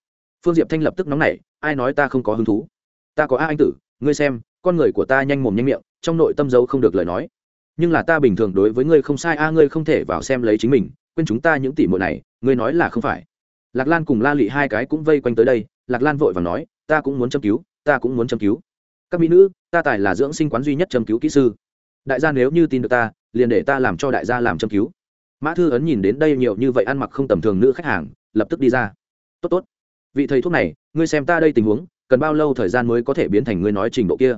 Phương diệp thanh lập tức nóng nảy, ai nói ta không có hứng thú? Ta có a anh tử, ngươi xem, con người của ta nhanh mồm nhanh miệng, trong nội tâm dấu không được lời nói. Nhưng là ta bình thường đối với ngươi không sai, a, ngươi không thể vào xem lấy chính mình, quên chúng ta những tỷ muội này, ngươi nói là không phải. Lạc lan cùng la lị hai cái cũng vây quanh tới đây, lạc lan vội và nói ta cũng muốn châm cứu, ta cũng muốn châm cứu. Các mỹ nữ, ta tài là dưỡng sinh quán duy nhất châm cứu kỹ sư. Đại gia nếu như tin được ta, liền để ta làm cho đại gia làm châm cứu. Mã thư ấn nhìn đến đây nhiều như vậy ăn mặc không tầm thường nữ khách hàng, lập tức đi ra. Tốt tốt. Vị thầy thuốc này, ngươi xem ta đây tình huống, cần bao lâu thời gian mới có thể biến thành ngươi nói trình độ kia?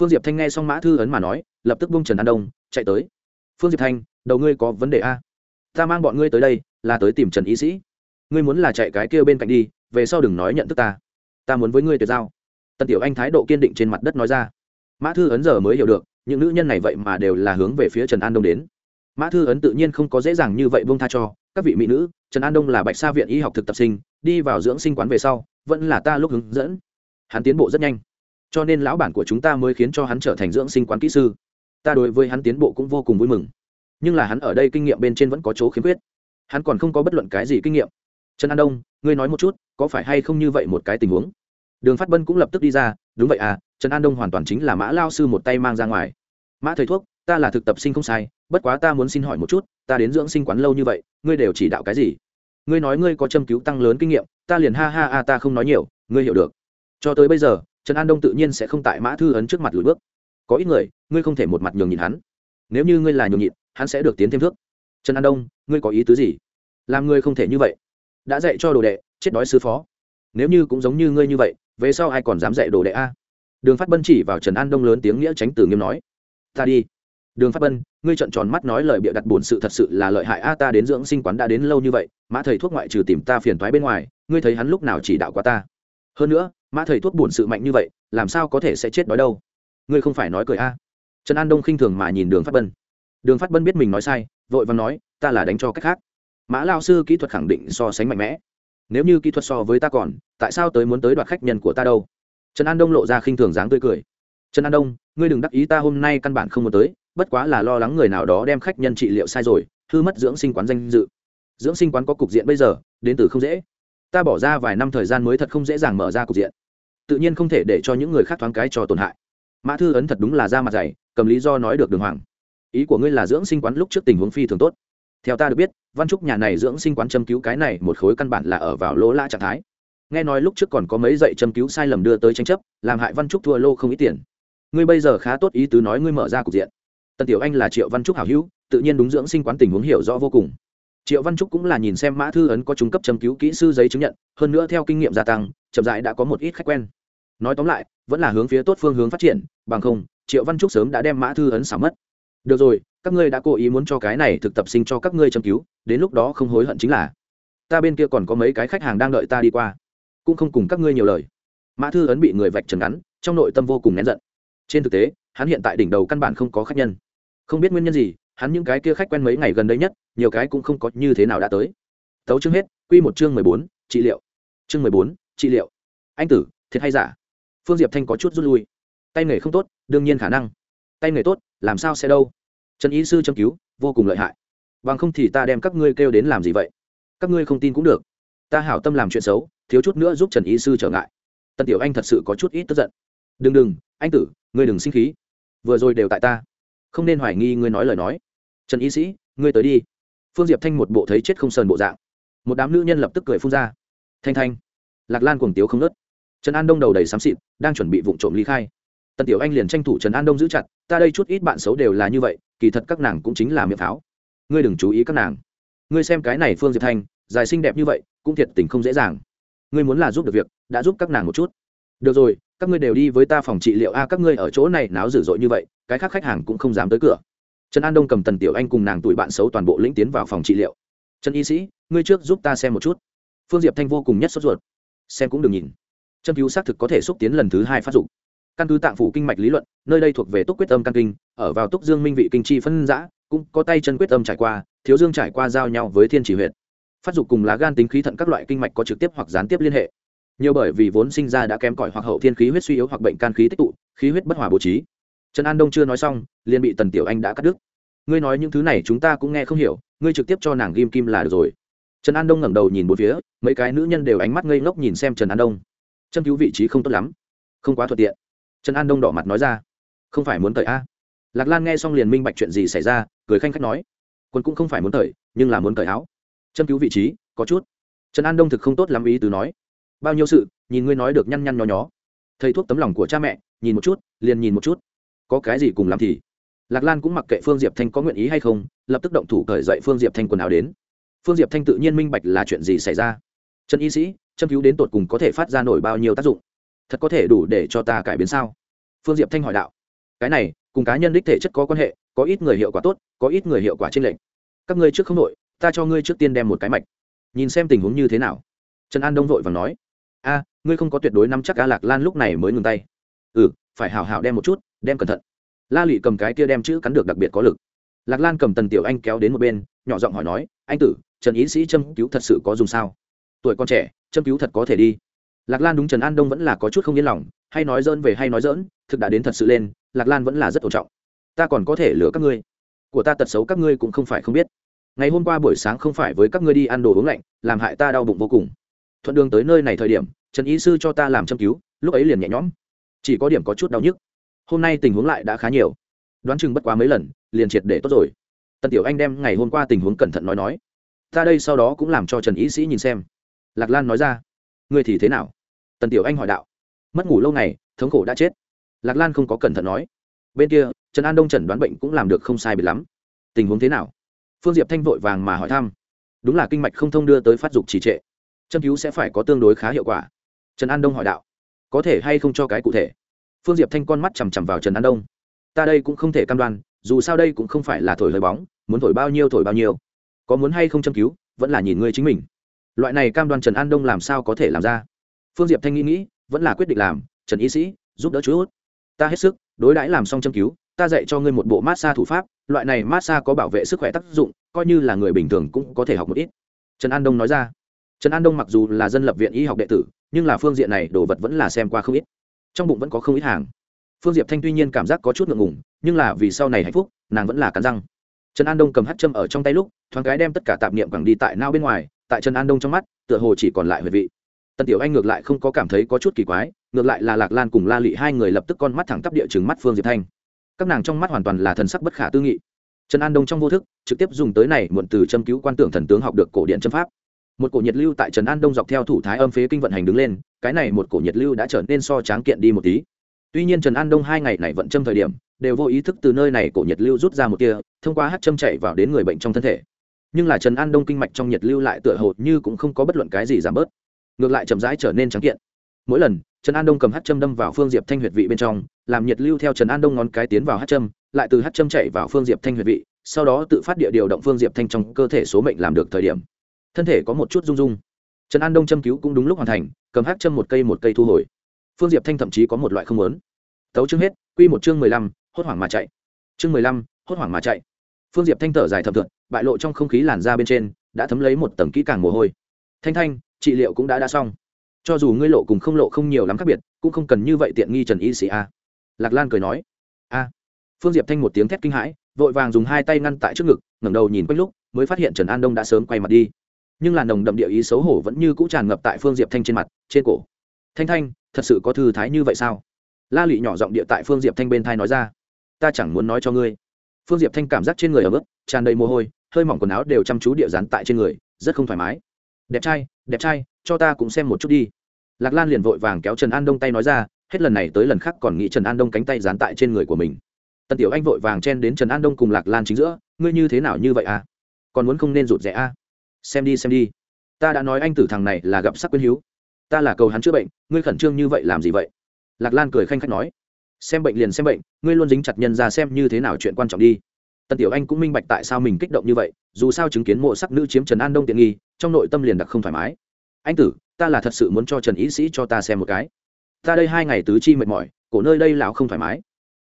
Phương diệp thanh nghe xong mã thư ấn mà nói, lập tức bung trần an đông, chạy tới. Phương diệp thanh, đầu ngươi có vấn đề a? Ta mang bọn ngươi tới đây, là tới tìm trần y sĩ. Ngươi muốn là chạy cái kia bên cạnh đi, về sau đừng nói nhận thức ta ta muốn với ngươi tuyệt giao. Tần tiểu anh thái độ kiên định trên mặt đất nói ra. Mã thư ấn giờ mới hiểu được, những nữ nhân này vậy mà đều là hướng về phía trần an đông đến. Mã thư ấn tự nhiên không có dễ dàng như vậy bông tha cho, các vị mỹ nữ, trần an đông là bạch sa viện y học thực tập sinh, đi vào dưỡng sinh quán về sau, vẫn là ta lúc hướng dẫn. Hắn tiến bộ rất nhanh, cho nên lão bản của chúng ta mới khiến cho hắn trở thành dưỡng sinh quán kỹ sư. Ta đối với hắn tiến bộ cũng vô cùng vui mừng, nhưng là hắn ở đây kinh nghiệm bên trên vẫn có chỗ khiếm khuyết. Hắn còn không có bất luận cái gì kinh nghiệm. Trần an đông, ngươi nói một chút, có phải hay không như vậy một cái tình huống? Đường phát bân cũng lập tức đi ra, đúng vậy à trần an đông hoàn toàn chính là mã lao sư một tay mang ra ngoài. Mã thầy thuốc, ta là thực tập sinh không sai, bất quá ta muốn xin hỏi một chút, ta đến dưỡng sinh quán lâu như vậy, ngươi đều chỉ đạo cái gì? Ngươi nói ngươi có châm cứu tăng lớn kinh nghiệm, ta liền ha ha a ta không nói nhiều, ngươi hiểu được. Cho tới bây giờ, trần an đông tự nhiên sẽ không tại mã thư ấn trước mặt lùi bước. Có ít người, ngươi không thể một mặt nhường nhịn hắn. Nếu như ngươi là nhường nhịn, hắn sẽ được tiến thêm thước. Trần an đông, ngươi có ý tứ gì? Làm ngươi không thể như vậy. Đã dạy cho đồ đệ, chết đói sư phó. Nếu như cũng giống như ngươi như vậy về sau ai còn dám dạy đồ đệ a? Đường phát bân chỉ vào trần an đông lớn tiếng nghĩa tránh tử nghiêm nói, ta đi. Đường phát bân, ngươi trận tròn mắt nói lời bịa đặt bổn sự thật sự là lợi hại a, ta đến dưỡng sinh quán đã đến lâu như vậy, mã thầy thuốc ngoại trừ tìm ta phiền thoái bên ngoài, ngươi thấy hắn lúc nào chỉ đạo qua ta? Hơn nữa, mã thầy thuốc bổn sự mạnh như vậy, làm sao có thể sẽ chết đói đâu? Ngươi không phải nói cười a? Trần an đông khinh thường mà nhìn đường phát bân. Đường phát bân biết mình nói sai, vội và nói, ta là đánh cho cách khác. Mã lao sư kỹ thuật khẳng định so sánh mạnh mẽ nếu như kỹ thuật so với ta còn, tại sao tới muốn tới đoạt khách nhân của ta đâu? Trần an đông lộ ra khinh thường dáng tươi cười. Trần an đông, ngươi đừng đắc ý ta hôm nay căn bản không muốn tới, bất quá là lo lắng người nào đó đem khách nhân trị liệu sai rồi, hư mất dưỡng sinh quán danh dự. Dưỡng sinh quán có cục diện bây giờ, đến từ không dễ. Ta bỏ ra vài năm thời gian mới thật không dễ dàng mở ra cục diện. Tự nhiên không thể để cho những người khác thoáng cái cho tổn hại. Mã thư ấn thật đúng là ra mặt dày, cầm lý do nói được đường hoàng. Ý của ngươi là dưỡng sinh quán lúc trước tình huống phi thường tốt theo ta được biết, văn trúc nhà này dưỡng sinh quán châm cứu cái này một khối căn bản là ở vào lỗ lã trạng thái. Nghe nói lúc trước còn có mấy dạy châm cứu sai lầm đưa tới tranh chấp, làm hại văn trúc thua lô không ít tiền. Ngươi bây giờ khá tốt ý tứ nói ngươi mở ra cục diện. Tần tiểu anh là triệu văn trúc hảo hữu, tự nhiên đúng dưỡng sinh quán tình huống hiểu rõ vô cùng. Triệu văn trúc cũng là nhìn xem mã thư ấn có trung cấp châm cứu kỹ sư giấy chứng nhận, hơn nữa theo kinh nghiệm gia tăng, chậm dại đã có một ít khách quen. Nói tóm lại, vẫn là hướng phía tốt phương hướng phát triển, bằng không, triệu văn trúc sớm đã đem mã thư ấn xả mất. Được rồi các ngươi đã cố ý muốn cho cái này thực tập sinh cho các ngươi châm cứu, đến lúc đó không hối hận chính là, ta bên kia còn có mấy cái khách hàng đang đợi ta đi qua, cũng không cùng các ngươi nhiều lời. Mã thư ấn bị người vạch trần ngắn, trong nội tâm vô cùng nén giận. Trên thực tế, hắn hiện tại đỉnh đầu căn bản không có khách nhân. Không biết nguyên nhân gì, hắn những cái kia khách quen mấy ngày gần đây nhất, nhiều cái cũng không có như thế nào đã tới. Tấu chương hết q một chương mười bốn, trị liệu. Chương mười bốn, trị liệu. Anh tử, thiệt hay giả? Phương diệp thanh có chút rút lui. Tay nghề không tốt, đương nhiên khả năng. Tay nghề tốt, làm sao sẽ đâu? Trần ý sư châm cứu, vô cùng lợi hại. Bằng không thì ta đem các ngươi kêu đến làm gì vậy? Các ngươi không tin cũng được. Ta hảo tâm làm chuyện xấu, thiếu chút nữa giúp trần ý sư trở ngại. Tần tiểu anh thật sự có chút ít tức giận. Đừng đừng, anh tử, ngươi đừng sinh khí. Vừa rồi đều tại ta. Không nên hoài nghi ngươi nói lời nói. Trần y sĩ, ngươi tới đi. Phương diệp thanh một bộ thấy chết không sờn bộ dạng. Một đám nữ nhân lập tức cười phun ra. Thanh thanh, lạc lan cuồng tiếu không nớt trần an đông đầu đầy xám xịt, đang chuẩn bị vụ trộm ly khai. Tần tiểu anh liền tranh thủ trần an đông giữ chặt. Ta đây chút ít bạn xấu đều là như vậy kỳ thật các nàng cũng chính là miệng pháo. Ngươi đừng chú ý các nàng. Ngươi xem cái này phương diệp thanh, dài xinh đẹp như vậy, cũng thiệt tình không dễ dàng. Ngươi muốn là giúp được việc, đã giúp các nàng một chút. Được rồi, các ngươi đều đi với ta phòng trị liệu a, các ngươi ở chỗ này náo dữ dội như vậy, cái khác khách hàng cũng không dám tới cửa. Trần an đông cầm tần tiểu anh cùng nàng tuổi bạn xấu toàn bộ lĩnh tiến vào phòng trị liệu. Trần y sĩ, ngươi trước giúp ta xem một chút. Phương diệp thanh vô cùng nhất sốt ruột. Xem cũng đừng nhìn. Châm cứu xác thực có thể xúc tiến lần thứ hai phát dụng căn cứ tạng phủ kinh mạch lý luận, nơi đây thuộc về túc quyết âm căn kinh, ở vào túc dương minh vị kinh chi phân giã, cũng có tay chân quyết âm trải qua, thiếu dương trải qua giao nhau với thiên chỉ huyện phát dục cùng lá gan tính khí thận các loại kinh mạch có trực tiếp hoặc gián tiếp liên hệ. Nhiều bởi vì vốn sinh ra đã kém cỏi hoặc hậu thiên khí huyết suy yếu hoặc bệnh can khí tích tụ, khí huyết bất hòa bố trí. Trần an đông chưa nói xong, liền bị tần tiểu anh đã cắt đứt. Ngươi nói những thứ này chúng ta cũng nghe không hiểu, ngươi trực tiếp cho nàng ghim kim là được rồi. Trần an đông ngẩng đầu nhìn một phía, mấy cái nữ nhân đều ánh mắt ngây ngốc nhìn xem trần an đông. Châm cứu vị trí không tốt lắm. Không quá thuận tiện trần an đông đỏ mặt nói ra không phải muốn tời a lạc lan nghe xong liền minh bạch chuyện gì xảy ra cười khanh khách nói quân cũng không phải muốn tời nhưng là muốn tời áo châm cứu vị trí có chút trần an đông thực không tốt lắm ý từ nói bao nhiêu sự nhìn ngươi nói được nhăn nhăn nhó nhó thầy thuốc tấm lòng của cha mẹ nhìn một chút liền nhìn một chút có cái gì cùng làm thì lạc lan cũng mặc kệ phương diệp thanh có nguyện ý hay không lập tức động thủ cởi dậy phương diệp thanh quần áo đến phương diệp thanh tự nhiên minh bạch là chuyện gì xảy ra trần y sĩ châm cứu đến tột cùng có thể phát ra nổi bao nhiêu tác dụng thật có thể đủ để cho ta cải biến sao? Phương diệp thanh hỏi đạo. Cái này, cùng cá nhân đích thể chất có quan hệ, có ít người hiệu quả tốt, có ít người hiệu quả trên lệnh các ngươi trước không nội ta cho ngươi trước tiên đem một cái mạch. Nhìn xem tình huống như thế nào. Trần an đông vội và nói. A, ngươi không có tuyệt đối nắm chắc cá lạc lan lúc này mới ngừng tay. Ừ phải hào hào đem một chút, đem cẩn thận. La lụy cầm cái kia đem chữ cắn được đặc biệt có lực. Lạc lan cầm tần tiểu anh kéo đến một bên, nhỏ giọng hỏi nói, anh tử, trần ý sĩ châm cứu thật sự có dùng sao? Tuổi con trẻ, châm cứu thật có thể đi lạc lan đúng trần an đông vẫn là có chút không yên lòng, hay nói dỡn về hay nói dỡn thực đã đến thật sự lên, lạc lan vẫn là rất ổn trọng. Ta còn có thể lừa các ngươi. Của ta tật xấu các ngươi cũng không phải không biết. Ngày hôm qua buổi sáng không phải với các ngươi đi ăn đồ uống lạnh, làm hại ta đau bụng vô cùng. Thuận đường tới nơi này thời điểm, trần ý sư cho ta làm châm cứu, lúc ấy liền nhẹ nhõm. Chỉ có điểm có chút đau nhức. Hôm nay tình huống lại đã khá nhiều. Đoán chừng bất quá mấy lần, liền triệt để tốt rồi. Tần tiểu anh đem ngày hôm qua tình huống cẩn thận nói nói. Ta đây sau đó cũng làm cho trần ý sĩ nhìn xem. Lạc lan nói ra ngươi thì thế nào? Tần tiểu anh hỏi đạo. Mất ngủ lâu ngày, thống khổ đã chết. Lạc lan không có cẩn thận nói. Bên kia, trần an đông trần đoán bệnh cũng làm được không sai biệt lắm. Tình huống thế nào? Phương diệp thanh vội vàng mà hỏi thăm. Đúng là kinh mạch không thông đưa tới phát dục trì trệ. Châm cứu sẽ phải có tương đối khá hiệu quả. Trần an đông hỏi đạo. Có thể hay không cho cái cụ thể? Phương diệp thanh con mắt chằm chằm vào trần an đông. Ta đây cũng không thể cam đoan, dù sao đây cũng không phải là thổi hơi bóng, muốn thổi bao nhiêu thổi bao nhiêu. Có muốn hay không châm cứu, vẫn là nhìn ngươi chính mình loại này cam đoan trần an đông làm sao có thể làm ra? Phương diệp thanh nghĩ nghĩ, vẫn là quyết định làm, trần y sĩ, giúp đỡ chút ta hết sức, đối đãi làm xong châm cứu, ta dạy cho ngươi một bộ massage thủ pháp, loại này massage có bảo vệ sức khỏe tác dụng, coi như là người bình thường cũng có thể học một ít. Trần an đông nói ra. Trần an đông mặc dù là dân lập viện y học đệ tử, nhưng là phương diện này đồ vật vẫn là xem qua không ít. Trong bụng vẫn có không ít hàng. Phương diệp thanh tuy nhiên cảm giác có chút ngượng ngùng, nhưng là vì sau này hạnh phúc, nàng vẫn là cắn răng. Trần an đông cầm hát châm ở trong tay lúc, thoáng cái đem tất cả tạp niệm quẳng đi tại nao bên ngoài tại trần an đông trong mắt, tựa hồ chỉ còn lại huệ vị. Tần tiểu anh ngược lại không có cảm thấy có chút kỳ quái, ngược lại là lạc lan cùng la lị hai người lập tức con mắt thẳng tắp địa chừng mắt phương diệp thanh. Các nàng trong mắt hoàn toàn là thần sắc bất khả tư nghị. Trần an đông trong vô thức, trực tiếp dùng tới này muộn từ châm cứu quan tưởng thần tướng học được cổ điện châm pháp. Một cổ nhiệt lưu tại trần an đông dọc theo thủ thái âm phế kinh vận hành đứng lên, cái này một cổ nhiệt lưu đã trở nên so tráng kiện đi một tí. Tuy nhiên trần an đông hai ngày này vận châm thời điểm, đều vô ý thức từ nơi này cổ nhiệt lưu rút ra một tia, thông qua hát châm chạy vào đến người bệnh trong thân thể nhưng là trần an đông kinh mạch trong nhiệt lưu lại tựa hồ như cũng không có bất luận cái gì giảm bớt, ngược lại chậm rãi trở nên trắng kiện. Mỗi lần, trần an đông cầm hát châm đâm vào phương diệp thanh huyệt vị bên trong, làm nhiệt lưu theo trần an đông ngón cái tiến vào hát châm, lại từ hát châm chạy vào phương diệp thanh huyệt vị, sau đó tự phát địa điều động phương diệp thanh trong cơ thể số mệnh làm được thời điểm. Thân thể có một chút rung rung. Trần an đông châm cứu cũng đúng lúc hoàn thành, cầm hát châm một cây một cây thu hồi. Phương diệp thanh thậm chí có một loại không lớn tấu chương hết, quy một chương mười lăm, hốt hoảng mà chạy. Chương mười lăm, hốt hoảng mà chạy phương diệp thanh thở dài thầm thượt, bại lộ trong không khí làn da bên trên, đã thấm lấy một tầng kỹ càng mồ hôi. Thanh thanh, trị liệu cũng đã đã xong. Cho dù ngươi lộ cùng không lộ không nhiều lắm khác biệt, cũng không cần như vậy tiện nghi trần y sĩ a. Lạc lan cười nói. A. Phương diệp thanh một tiếng thét kinh hãi, vội vàng dùng hai tay ngăn tại trước ngực, ngẩng đầu nhìn quanh lúc, mới phát hiện trần an đông đã sớm quay mặt đi. Nhưng làn nồng đậm địa ý xấu hổ vẫn như cũ tràn ngập tại phương diệp thanh trên mặt, trên cổ. Thanh thanh, thật sự có thư thái như vậy sao? La lụy nhỏ giọng địa tại phương diệp thanh bên thai nói ra. Ta chẳng muốn nói cho ngươi phương diệp thanh cảm giác trên người ở mức tràn đầy mồ hôi, hơi mỏng quần áo đều chăm chú địa dán tại trên người, rất không thoải mái. Đẹp trai đẹp trai, cho ta cũng xem một chút đi. Lạc lan liền vội vàng kéo trần an đông tay nói ra, hết lần này tới lần khác còn nghĩ trần an đông cánh tay dán tại trên người của mình. Tần tiểu anh vội vàng chen đến trần an đông cùng lạc lan chính giữa, ngươi như thế nào như vậy à? Còn muốn không nên rụt rẽ à? Xem đi xem đi. Ta đã nói anh tử thằng này là gặp sắc quyến hiếu. Ta là cầu hắn chữa bệnh, ngươi khẩn trương như vậy làm gì vậy? Lạc lan cười khanh khách nói xem bệnh liền xem bệnh, ngươi luôn dính chặt nhân ra xem như thế nào chuyện quan trọng đi. Tần tiểu anh cũng minh bạch tại sao mình kích động như vậy, dù sao chứng kiến mộ sắc nữ chiếm trần an đông tiện nghi, trong nội tâm liền đặc không thoải mái. Anh tử, ta là thật sự muốn cho trần ý sĩ cho ta xem một cái. Ta đây hai ngày tứ chi mệt mỏi, cổ nơi đây lão không thoải mái.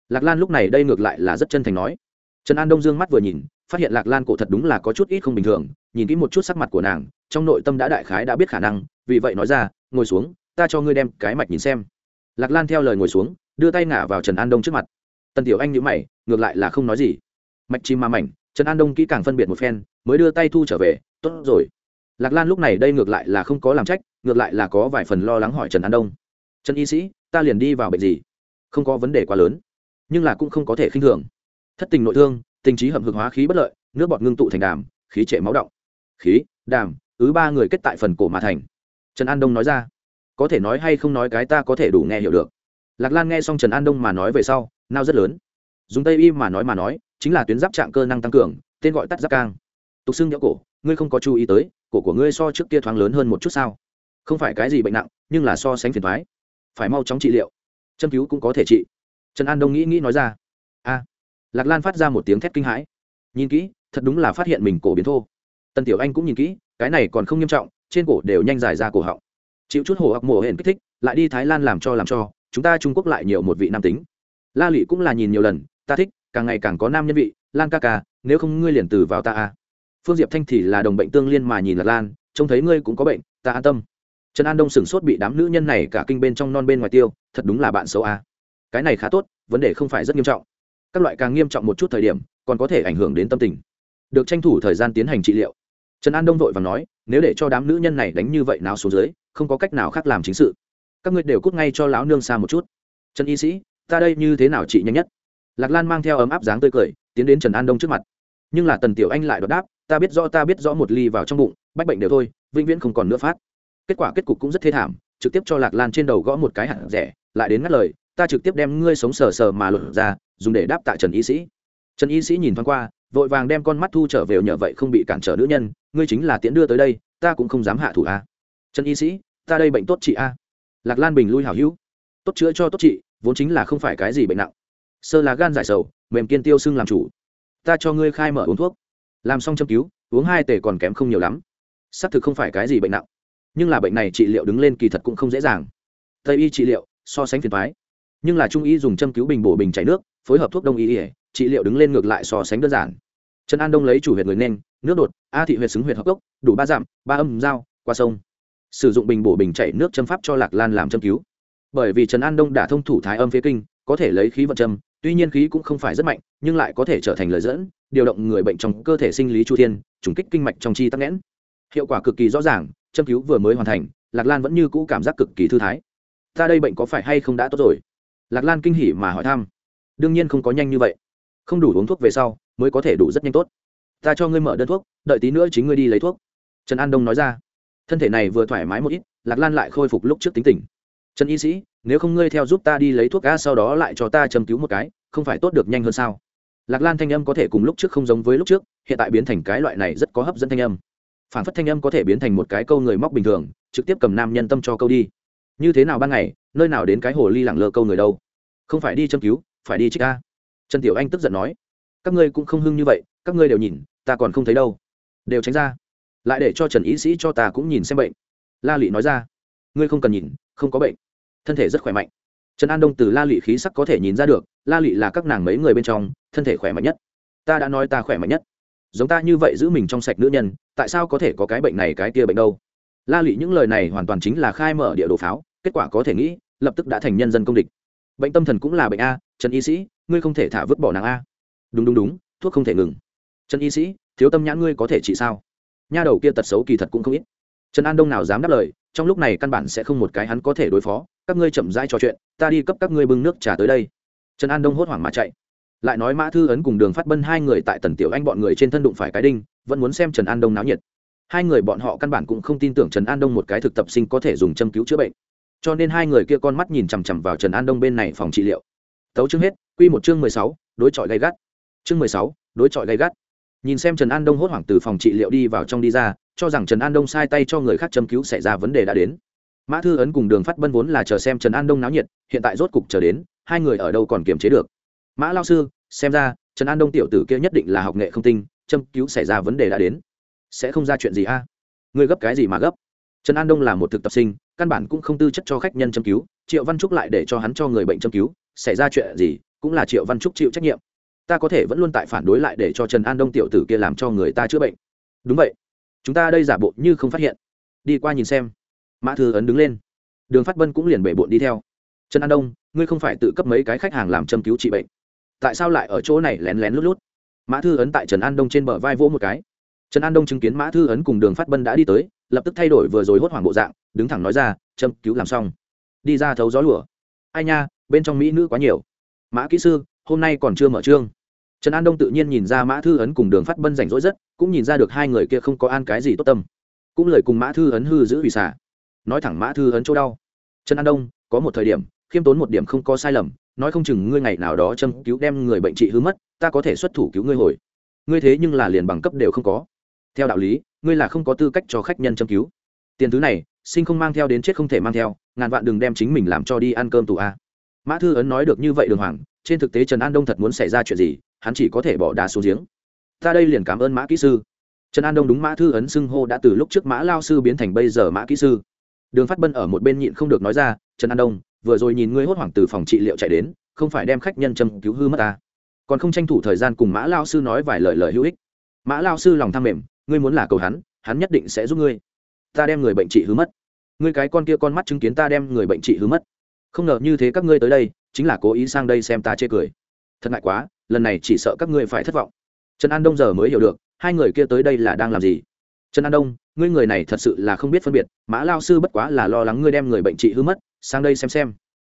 Lạc lan lúc này đây ngược lại là rất chân thành nói. Trần an đông dương mắt vừa nhìn, phát hiện lạc lan cổ thật đúng là có chút ít không bình thường, nhìn kỹ một chút sắc mặt của nàng, trong nội tâm đã đại khái đã biết khả năng, vì vậy nói ra, ngồi xuống, ta cho ngươi đem cái mạch nhìn xem. Lạc lan theo lời ngồi xuống đưa tay ngả vào trần an đông trước mặt. Tần tiểu anh nhữ mày, ngược lại là không nói gì. Mạch chim ma mảnh, trần an đông kỹ càng phân biệt một phen, mới đưa tay thu trở về, tốt rồi. Lạc lan lúc này đây ngược lại là không có làm trách, ngược lại là có vài phần lo lắng hỏi trần an đông. Trần y sĩ, ta liền đi vào bệnh gì? Không có vấn đề quá lớn, nhưng là cũng không có thể khinh thường. Thất tình nội thương, tình trí hầm hực hóa khí bất lợi, nước bọt ngưng tụ thành đàm, khí trệ máu động. Khí, đàm, ứ ba người kết tại phần cổ mà thành. Trần an đông nói ra. Có thể nói hay không nói cái ta có thể đủ nghe hiểu được lạc lan nghe xong trần an đông mà nói về sau, nao rất lớn. Dùng tây y mà nói mà nói, chính là tuyến giáp trạng cơ năng tăng cường, tên gọi tắt giáp cang. Tục xưng nhỡ cổ, ngươi không có chú ý tới, cổ của ngươi so trước kia thoáng lớn hơn một chút sao? Không phải cái gì bệnh nặng, nhưng là so sánh phiền thoái phải mau chóng trị liệu. Châm cứu cũng có thể trị. Trần an đông nghĩ nghĩ nói ra. A. Lạc lan phát ra một tiếng thét kinh hãi. Nhìn kỹ, thật đúng là phát hiện mình cổ biến thô. Tần tiểu anh cũng nhìn kỹ, cái này còn không nghiêm trọng, trên cổ đều nhanh dài ra cổ họng. Chịu chút hồ hoặc mổ hển kích thích, lại đi thái lan làm cho làm cho chúng ta trung quốc lại nhiều một vị nam tính. La lụy cũng là nhìn nhiều lần, ta thích, càng ngày càng có nam nhân vị, lan ca ca, nếu không ngươi liền từ vào ta a phương diệp thanh thì là đồng bệnh tương liên mà nhìn lật lan, trông thấy ngươi cũng có bệnh, ta an tâm. Trần an đông sửng sốt bị đám nữ nhân này cả kinh bên trong non bên ngoài tiêu, thật đúng là bạn xấu a cái này khá tốt, vấn đề không phải rất nghiêm trọng. Các loại càng nghiêm trọng một chút thời điểm, còn có thể ảnh hưởng đến tâm tình. Được tranh thủ thời gian tiến hành trị liệu. Trần an đông vội và nói, nếu để cho đám nữ nhân này đánh như vậy nào xuống dưới, không có cách nào khác làm chính sự các ngươi đều cút ngay cho lão nương xa một chút. Trần y sĩ, ta đây như thế nào chị nhanh nhất? Lạc lan mang theo ấm áp dáng tươi cười, tiến đến trần an đông trước mặt. Nhưng là tần tiểu anh lại đọc đáp, ta biết rõ, ta biết rõ một ly vào trong bụng, bách bệnh đều thôi, vĩnh viễn không còn nữa phát. Kết quả kết cục cũng rất thê thảm, trực tiếp cho lạc lan trên đầu gõ một cái hạt rẻ, lại đến ngắt lời, ta trực tiếp đem ngươi sống sờ sờ mà lột ra, dùng để đáp tại trần y sĩ. Trần y sĩ nhìn thoáng qua, vội vàng đem con mắt thu trở về, nhờ vậy không bị cản trở nữ nhân, ngươi chính là tiễn đưa tới đây, ta cũng không dám hạ thủ a trần y sĩ, ta đây bệnh tốt chị a lạc lan bình lui hảo hữu. Tốt chữa cho tốt trị, vốn chính là không phải cái gì bệnh nặng. Sơ là gan giải sầu mềm kiên tiêu xưng làm chủ. Ta cho ngươi khai mở uống thuốc. Làm xong châm cứu uống hai tể còn kém không nhiều lắm. Xác thực không phải cái gì bệnh nặng. Nhưng là bệnh này trị liệu đứng lên kỳ thật cũng không dễ dàng. Tây y trị liệu so sánh phiền thoái nhưng là trung y dùng châm cứu bình bổ bình chảy nước phối hợp thuốc đông y ỉa trị liệu đứng lên ngược lại so sánh đơn giản. Trần an đông lấy chủ huyệt người nên nước đột a thị huyệt xứng huyệt hợp cốc đủ ba dặm ba âm dao qua sông sử dụng bình bổ bình chảy nước châm pháp cho lạc lan làm châm cứu. Bởi vì trần an đông đã thông thủ thái âm phế kinh, có thể lấy khí vận châm, tuy nhiên khí cũng không phải rất mạnh, nhưng lại có thể trở thành lời dẫn, điều động người bệnh trong cơ thể sinh lý chu thiên, trùng kích kinh mạch trong chi tắc nghẽn. Hiệu quả cực kỳ rõ ràng, châm cứu vừa mới hoàn thành, lạc lan vẫn như cũ cảm giác cực kỳ thư thái. Ta đây bệnh có phải hay không đã tốt rồi? Lạc lan kinh hỉ mà hỏi thăm. Đương nhiên không có nhanh như vậy. Không đủ uống thuốc về sau, mới có thể đủ rất nhanh tốt. Ta cho ngươi mở đơn thuốc, đợi tí nữa chính ngươi đi lấy thuốc. Trần an đông nói ra thân thể này vừa thoải mái một ít, lạc lan lại khôi phục lúc trước tính tình. Trần y sĩ, nếu không ngươi theo giúp ta đi lấy thuốc ga sau đó lại cho ta châm cứu một cái, không phải tốt được nhanh hơn sao? Lạc lan thanh âm có thể cùng lúc trước không giống với lúc trước, hiện tại biến thành cái loại này rất có hấp dẫn thanh âm. Phản phất thanh âm có thể biến thành một cái câu người móc bình thường, trực tiếp cầm nam nhân tâm cho câu đi. Như thế nào ban ngày, nơi nào đến cái hồ ly lẳng lơ câu người đâu? Không phải đi châm cứu, phải đi trích ca trần tiểu anh tức giận nói. Các ngươi cũng không hưng như vậy, các ngươi đều nhìn, ta còn không thấy đâu. Đều tránh ra lại để cho trần ý sĩ cho ta cũng nhìn xem bệnh la lị nói ra ngươi không cần nhìn không có bệnh thân thể rất khỏe mạnh trần an đông từ la lị khí sắc có thể nhìn ra được la lị là các nàng mấy người bên trong thân thể khỏe mạnh nhất ta đã nói ta khỏe mạnh nhất giống ta như vậy giữ mình trong sạch nữ nhân tại sao có thể có cái bệnh này cái kia bệnh đâu la lị những lời này hoàn toàn chính là khai mở địa đồ pháo kết quả có thể nghĩ lập tức đã thành nhân dân công địch bệnh tâm thần cũng là bệnh a trần y sĩ ngươi không thể thả vứt bỏ nàng a đúng đúng đúng thuốc không thể ngừng trần y sĩ thiếu tâm nhãn ngươi có thể trị sao nha đầu kia tật xấu kỳ thật cũng không ít. Trần an đông nào dám đáp lời, trong lúc này căn bản sẽ không một cái hắn có thể đối phó. Các ngươi chậm rãi trò chuyện, ta đi cấp các ngươi bưng nước trà tới đây. Trần an đông hốt hoảng mà chạy. Lại nói mã thư ấn cùng đường phát bân hai người tại tần tiểu anh bọn người trên thân đụng phải cái đinh, vẫn muốn xem trần an đông náo nhiệt. Hai người bọn họ căn bản cũng không tin tưởng trần an đông một cái thực tập sinh có thể dùng châm cứu chữa bệnh. Cho nên hai người kia con mắt nhìn chằm chằm vào trần an đông bên này phòng trị liệu. Tấu chương hết q một chương mười sáu, đối chọi gay gắt. Chương mười sáu, đối chọi gay gắt nhìn xem trần an đông hốt hoảng từ phòng trị liệu đi vào trong đi ra, cho rằng trần an đông sai tay cho người khác châm cứu xảy ra vấn đề đã đến. Mã thư ấn cùng đường phát bân vốn là chờ xem trần an đông náo nhiệt, hiện tại rốt cục chờ đến, hai người ở đâu còn kiềm chế được. Mã lao sư, xem ra, trần an đông tiểu tử kia nhất định là học nghệ không tinh, châm cứu xảy ra vấn đề đã đến. Sẽ không ra chuyện gì a? Người ngươi gấp cái gì mà gấp? Trần an đông là một thực tập sinh, căn bản cũng không tư chất cho khách nhân châm cứu, triệu văn trúc lại để cho hắn cho người bệnh châm cứu, xảy ra chuyện gì, cũng là triệu văn trúc chịu trách nhiệm ta có thể vẫn luôn tại phản đối lại để cho trần an đông tiểu tử kia làm cho người ta chữa bệnh. Đúng vậy. Chúng ta đây giả bộ như không phát hiện. Đi qua nhìn xem. Mã thư ấn đứng lên. Đường phát bân cũng liền bể bộn đi theo. Trần an đông, ngươi không phải tự cấp mấy cái khách hàng làm châm cứu trị bệnh. Tại sao lại ở chỗ này lén lén lút lút? Mã thư ấn tại trần an đông trên bờ vai vỗ một cái. Trần an đông chứng kiến mã thư ấn cùng đường phát bân đã đi tới, lập tức thay đổi vừa rồi hốt hoảng bộ dạng, đứng thẳng nói ra, châm cứu làm xong. Đi ra thấu gió lửa ai nha, bên trong mỹ nữ quá nhiều. Mã kỹ sư, hôm nay còn chưa mở trương trần an đông tự nhiên nhìn ra mã thư ấn cùng đường phát bân rảnh rỗi rất, cũng nhìn ra được hai người kia không có an cái gì tốt tâm. Cũng lời cùng mã thư ấn hư giữ vì xả. Nói thẳng mã thư ấn chỗ đau. Trần an đông, có một thời điểm, khiêm tốn một điểm không có sai lầm, nói không chừng ngươi ngày nào đó châm cứu đem người bệnh trị hư mất, ta có thể xuất thủ cứu ngươi hồi. Ngươi thế nhưng là liền bằng cấp đều không có. Theo đạo lý, ngươi là không có tư cách cho khách nhân châm cứu. Tiền thứ này, sinh không mang theo đến chết không thể mang theo, ngàn vạn đừng đem chính mình làm cho đi ăn cơm tù a. Mã thư ấn nói được như vậy đường hoàng, trên thực tế trần an đông thật muốn xảy ra chuyện gì hắn chỉ có thể bỏ đá xuống giếng. Ta đây liền cảm ơn mã kỹ sư. Trần an đông đúng mã thư ấn xưng hô đã từ lúc trước mã lao sư biến thành bây giờ mã kỹ sư. Đường phát bân ở một bên nhịn không được nói ra, trần an đông, vừa rồi nhìn ngươi hốt hoảng từ phòng trị liệu chạy đến, không phải đem khách nhân châm cứu hư mất ta. Còn không tranh thủ thời gian cùng mã lao sư nói vài lời lời hữu ích. Mã lao sư lòng tham mềm, ngươi muốn là cầu hắn hắn nhất định sẽ giúp ngươi. Ta đem người bệnh trị hư mất. Ngươi cái con kia con mắt chứng kiến ta đem người bệnh trị hư mất. Không ngờ như thế các ngươi tới đây, chính là cố ý sang đây xem ta chê cười. Thật ngại quá lần này chỉ sợ các ngươi phải thất vọng. Trần an đông giờ mới hiểu được, hai người kia tới đây là đang làm gì. Trần an đông, ngươi người này thật sự là không biết phân biệt, mã lao sư bất quá là lo lắng ngươi đem người bệnh trị hư mất, sang đây xem xem.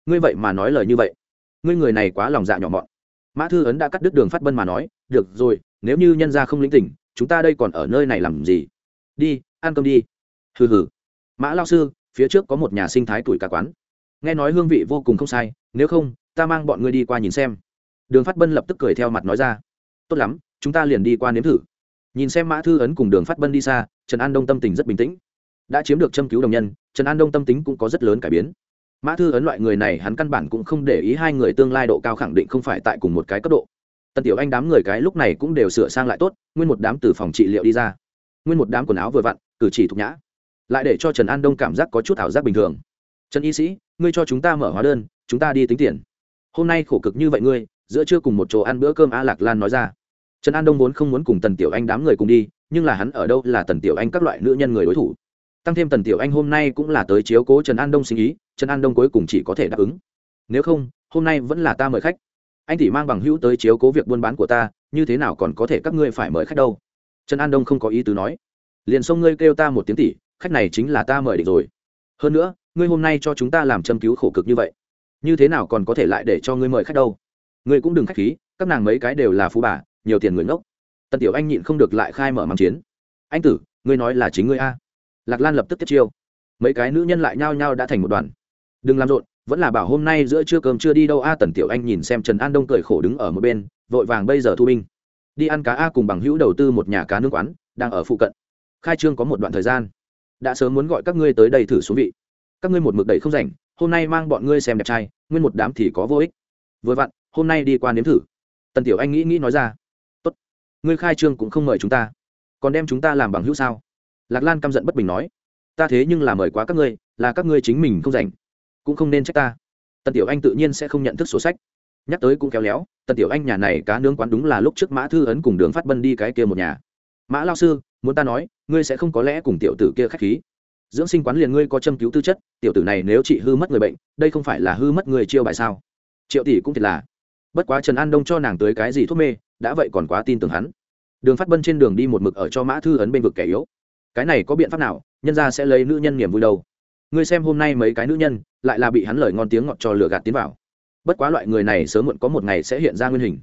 Ngươi vậy mà nói lời như vậy. Ngươi người này quá lòng dạ nhỏ mọn. Mã thư ấn đã cắt đứt đường phát bân mà nói, được rồi, nếu như nhân gia không lĩnh tỉnh, chúng ta đây còn ở nơi này làm gì? Đi, ăn cơm đi. Hừ hừ. Mã lao sư, phía trước có một nhà sinh thái tuổi cả quán. Nghe nói hương vị vô cùng không sai, nếu không, ta mang bọn ngươi đi qua nhìn xem đường phát bân lập tức cười theo mặt nói ra. Tốt lắm, chúng ta liền đi qua nếm thử. Nhìn xem mã thư ấn cùng đường phát bân đi xa, trần an đông tâm tình rất bình tĩnh. Đã chiếm được châm cứu đồng nhân, trần an đông tâm tính cũng có rất lớn cải biến. Mã thư ấn loại người này hắn căn bản cũng không để ý hai người tương lai độ cao khẳng định không phải tại cùng một cái cấp độ. Tần tiểu anh đám người cái lúc này cũng đều sửa sang lại tốt, nguyên một đám từ phòng trị liệu đi ra. Nguyên một đám quần áo vừa vặn, cử chỉ thục nhã. Lại để cho trần an đông cảm giác có chút ảo giác bình thường. Trần y sĩ, ngươi cho chúng ta mở hóa đơn, chúng ta đi tính tiền. Hôm nay khổ cực như vậy ngươi giữa trưa cùng một chỗ ăn bữa cơm a lạc lan nói ra. Trần an đông vốn không muốn cùng tần tiểu anh đám người cùng đi, nhưng là hắn ở đâu là tần tiểu anh các loại nữ nhân người đối thủ. Tăng thêm tần tiểu anh hôm nay cũng là tới chiếu cố trần an đông sinh ý, trần an đông cuối cùng chỉ có thể đáp ứng. Nếu không, hôm nay vẫn là ta mời khách. Anh thì mang bằng hữu tới chiếu cố việc buôn bán của ta, như thế nào còn có thể các ngươi phải mời khách đâu? Trần an đông không có ý tứ nói. Liền xông ngươi kêu ta một tiếng tỷ, khách này chính là ta mời định rồi. Hơn nữa, ngươi hôm nay cho chúng ta làm châm cứu khổ cực như vậy, như thế nào còn có thể lại để cho ngươi mời khách đâu? Ngươi cũng đừng khách khí, các nàng mấy cái đều là phú bà, nhiều tiền người ngốc. Tần tiểu anh nhịn không được lại khai mở mắng chiến. Anh tử, ngươi nói là chính ngươi a? Lạc lan lập tức tiếp chiêu. Mấy cái nữ nhân lại nhao nhao đã thành một đoàn. Đừng làm rộn, vẫn là bảo hôm nay giữa trưa cơm chưa đi đâu a? Tần tiểu anh nhìn xem trần an đông cười khổ đứng ở một bên, vội vàng bây giờ thu binh. Đi ăn cá a cùng bằng hữu đầu tư một nhà cá nước quán, đang ở phụ cận. Khai trương có một đoạn thời gian. Đã sớm muốn gọi các ngươi tới đây thử xuống vị. Các ngươi một mực đầy không rảnh, hôm nay mang bọn ngươi xem đẹp trai, nguyên một đám thì có vô ích. Vừa vặn hôm nay đi qua nếm thử. Tần tiểu anh nghĩ nghĩ nói ra. Tốt. Ngươi khai trương cũng không mời chúng ta. Còn đem chúng ta làm bằng hữu sao? Lạc lan căm giận bất bình nói. Ta thế nhưng là mời quá các ngươi, là các ngươi chính mình không rảnh. Cũng không nên trách ta. Tần tiểu anh tự nhiên sẽ không nhận thức sổ sách. Nhắc tới cũng kéo léo, tần tiểu anh nhà này cá nướng quán đúng là lúc trước mã thư ấn cùng đường phát bân đi cái kia một nhà. Mã lao sư, muốn ta nói, ngươi sẽ không có lẽ cùng tiểu tử kia k h á c h khí. Dưỡng sinh quán liền ngươi có châm cứu tư chất, tiểu tử này nếu chị hư mất người bệnh, đây không phải là hư mất người chiêu bài sao? Triệu tỷ cũng thiệt là bất quá trần an đông cho nàng tới cái gì thuốc mê, đã vậy còn quá tin tưởng hắn. Đường phát bân trên đường đi một mực ở cho mã thư ấn bên vực kẻ yếu. Cái này có biện pháp nào, nhân ra sẽ lấy nữ nhân niềm vui đâu. Ngươi xem hôm nay mấy cái nữ nhân, lại là bị hắn lời ngon tiếng ngọt cho lửa gạt tiến vào. Bất quá loại người này sớm muộn có một ngày sẽ hiện ra nguyên hình.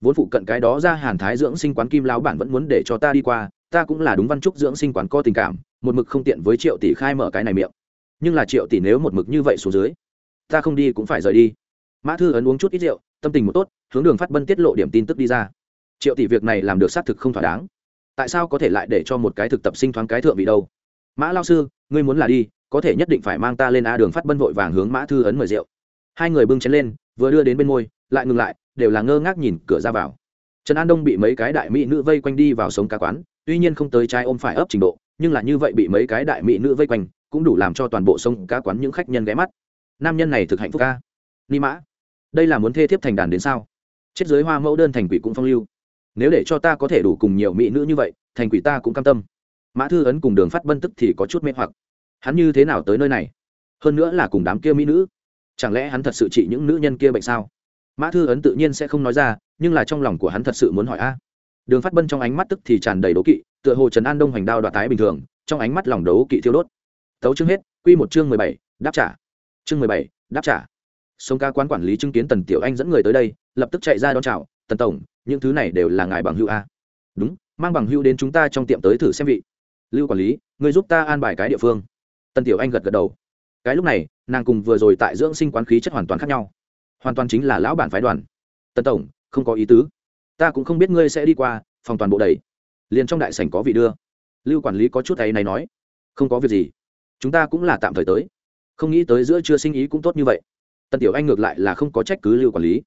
Vốn phụ cận cái đó ra hàn thái dưỡng sinh quán kim lão bản vẫn muốn để cho ta đi qua, ta cũng là đúng văn trúc dưỡng sinh quán có tình cảm, một mực không tiện với triệu tỷ khai mở cái này miệng. Nhưng là triệu tỷ nếu một mực như vậy xuống dưới, ta không đi cũng phải rời đi. Mã thư ấn uống chút ít rượu tâm tình một tốt, hướng đường phát bân tiết lộ điểm tin tức đi ra. Triệu tỷ việc này làm được xác thực không thỏa đáng. Tại sao có thể lại để cho một cái thực tập sinh thoáng cái thượng vị đâu? Mã lao sư, ngươi muốn là đi, có thể nhất định phải mang ta lên a đường phát bân vội vàng hướng mã thư ấn mời rượu. Hai người bưng chén lên, vừa đưa đến bên môi, lại ngừng lại, đều là ngơ ngác nhìn cửa ra vào. Trần an đông bị mấy cái đại mỹ nữ vây quanh đi vào sống cá quán, tuy nhiên không tới trai ôm phải ấp trình độ, nhưng là như vậy bị mấy cái đại mỹ nữ vây quanh, cũng đủ làm cho toàn bộ sông cá quán những khách nhân ghé mắt. Nam nhân này thực hạnh phúc ca. Ni mã đây là muốn thê thiếp thành đàn đến sao? Chết giới hoa mẫu đơn thành quỷ cũng phong lưu. Nếu để cho ta có thể đủ cùng nhiều mỹ nữ như vậy, thành quỷ ta cũng cam tâm. Mã thư ấn cùng đường phát bân tức thì có chút mê hoặc. Hắn như thế nào tới nơi này? Hơn nữa là cùng đám kia mỹ nữ. Chẳng lẽ hắn thật sự trị những nữ nhân kia bệnh sao? Mã thư ấn tự nhiên sẽ không nói ra, nhưng là trong lòng của hắn thật sự muốn hỏi a. Đường phát bân trong ánh mắt tức thì tràn đầy đố kỵ, tựa hồ trần an đông hoành đao đoạt tái bình thường, trong ánh mắt lòng đấu kỵ thiêu đốt. Tấu chương hết, quy một chương mười bảy, đáp trả. Chương mười bảy, đáp trả sống ca quán quản lý chứng kiến tần tiểu anh dẫn người tới đây, lập tức chạy ra đón chào, tần tổng, những thứ này đều là ngài bằng hữu a? Đúng, mang bằng hữu đến chúng ta trong tiệm tới thử xem vị. Lưu quản lý người giúp ta an bài cái địa phương. Tần tiểu anh gật gật đầu. Cái lúc này, nàng cùng vừa rồi tại dưỡng sinh quán khí chất hoàn toàn khác nhau. Hoàn toàn chính là lão bản phái đoàn. Tần tổng, không có ý tứ. Ta cũng không biết ngươi sẽ đi qua, phòng toàn bộ đầy. Liền trong đại sảnh có vị đưa. Lưu quản lý có chút ấy này nói. Không có việc gì. Chúng ta cũng là tạm thời tới. Không nghĩ tới giữa chưa sinh ý cũng tốt như vậy tần tiểu anh ngược lại là không có trách cứ lưu quản lý.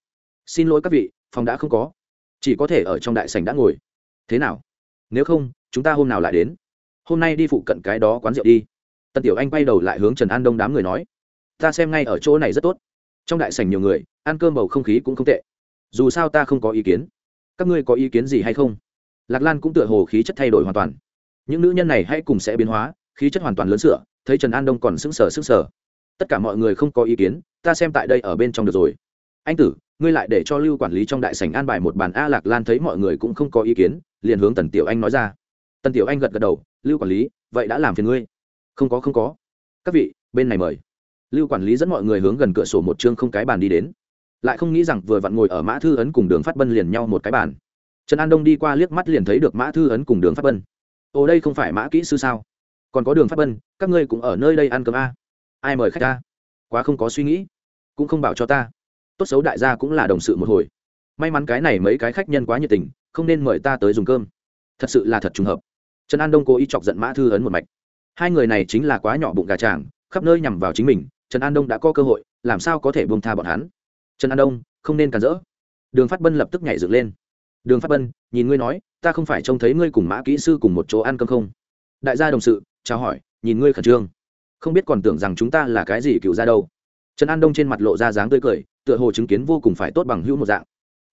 Xin lỗi các vị, phòng đã không có. Chỉ có thể ở trong đại sảnh đã ngồi. Thế nào? Nếu không, chúng ta hôm nào lại đến? Hôm nay đi phụ cận cái đó quán rượu đi. Tần tiểu anh quay đầu lại hướng trần an đông đám người nói. Ta xem ngay ở chỗ này rất tốt. Trong đại sảnh nhiều người, ăn cơm bầu không khí cũng không tệ. Dù sao ta không có ý kiến. Các ngươi có ý kiến gì hay không? Lạc lan cũng tựa hồ khí chất thay đổi hoàn toàn. Những nữ nhân này hãy cùng sẽ biến hóa, khí chất hoàn toàn lớn sửa, thấy trần an đông còn sững sờ sững sờ tất cả mọi người không có ý kiến, ta xem tại đây ở bên trong được rồi. Anh tử, ngươi lại để cho lưu quản lý trong đại sảnh an bài một bàn a lạc lan thấy mọi người cũng không có ý kiến, liền hướng tần tiểu anh nói ra. Tần tiểu anh gật gật đầu, lưu quản lý, vậy đã làm phiền ngươi. Không có không có. Các vị, bên này mời. Lưu quản lý dẫn mọi người hướng gần cửa sổ một chương không cái bàn đi đến. Lại không nghĩ rằng vừa vặn ngồi ở mã thư ấn cùng đường phát bân liền nhau một cái bàn. Trần an đông đi qua liếc mắt liền thấy được mã thư ấn cùng đường phát bân. Ồ, đây không phải mã kỹ sư sao? Còn có đường phát bân, các ngươi cũng ở nơi đây ăn cơm a? Ai mời khách ta? Quá không có suy nghĩ, cũng không bảo cho ta. Tốt xấu đại gia cũng là đồng sự một hồi. May mắn cái này mấy cái khách nhân quá nhiệt tình, không nên mời ta tới dùng cơm. Thật sự là thật trùng hợp. Trần an đông cố ý chọc giận mã thư ấn một mạch. Hai người này chính là quá nhỏ bụng gà tràng khắp nơi nhằm vào chính mình, trần an đông đã có cơ hội, làm sao có thể buông tha bọn hắn? Trần an đông, không nên cản rỡ. Đường phát bân lập tức nhảy dựng lên. Đường phát bân, nhìn ngươi nói, ta không phải trông thấy ngươi cùng mã kỹ sư cùng một chỗ ăn cơm không? Đại gia đồng sự, chào hỏi, nhìn ngươi khẩn trương không biết còn tưởng rằng chúng ta là cái gì cựu ra đâu. Trần an đông trên mặt lộ ra dáng tươi cười, tựa hồ chứng kiến vô cùng phải tốt bằng hữu một dạng.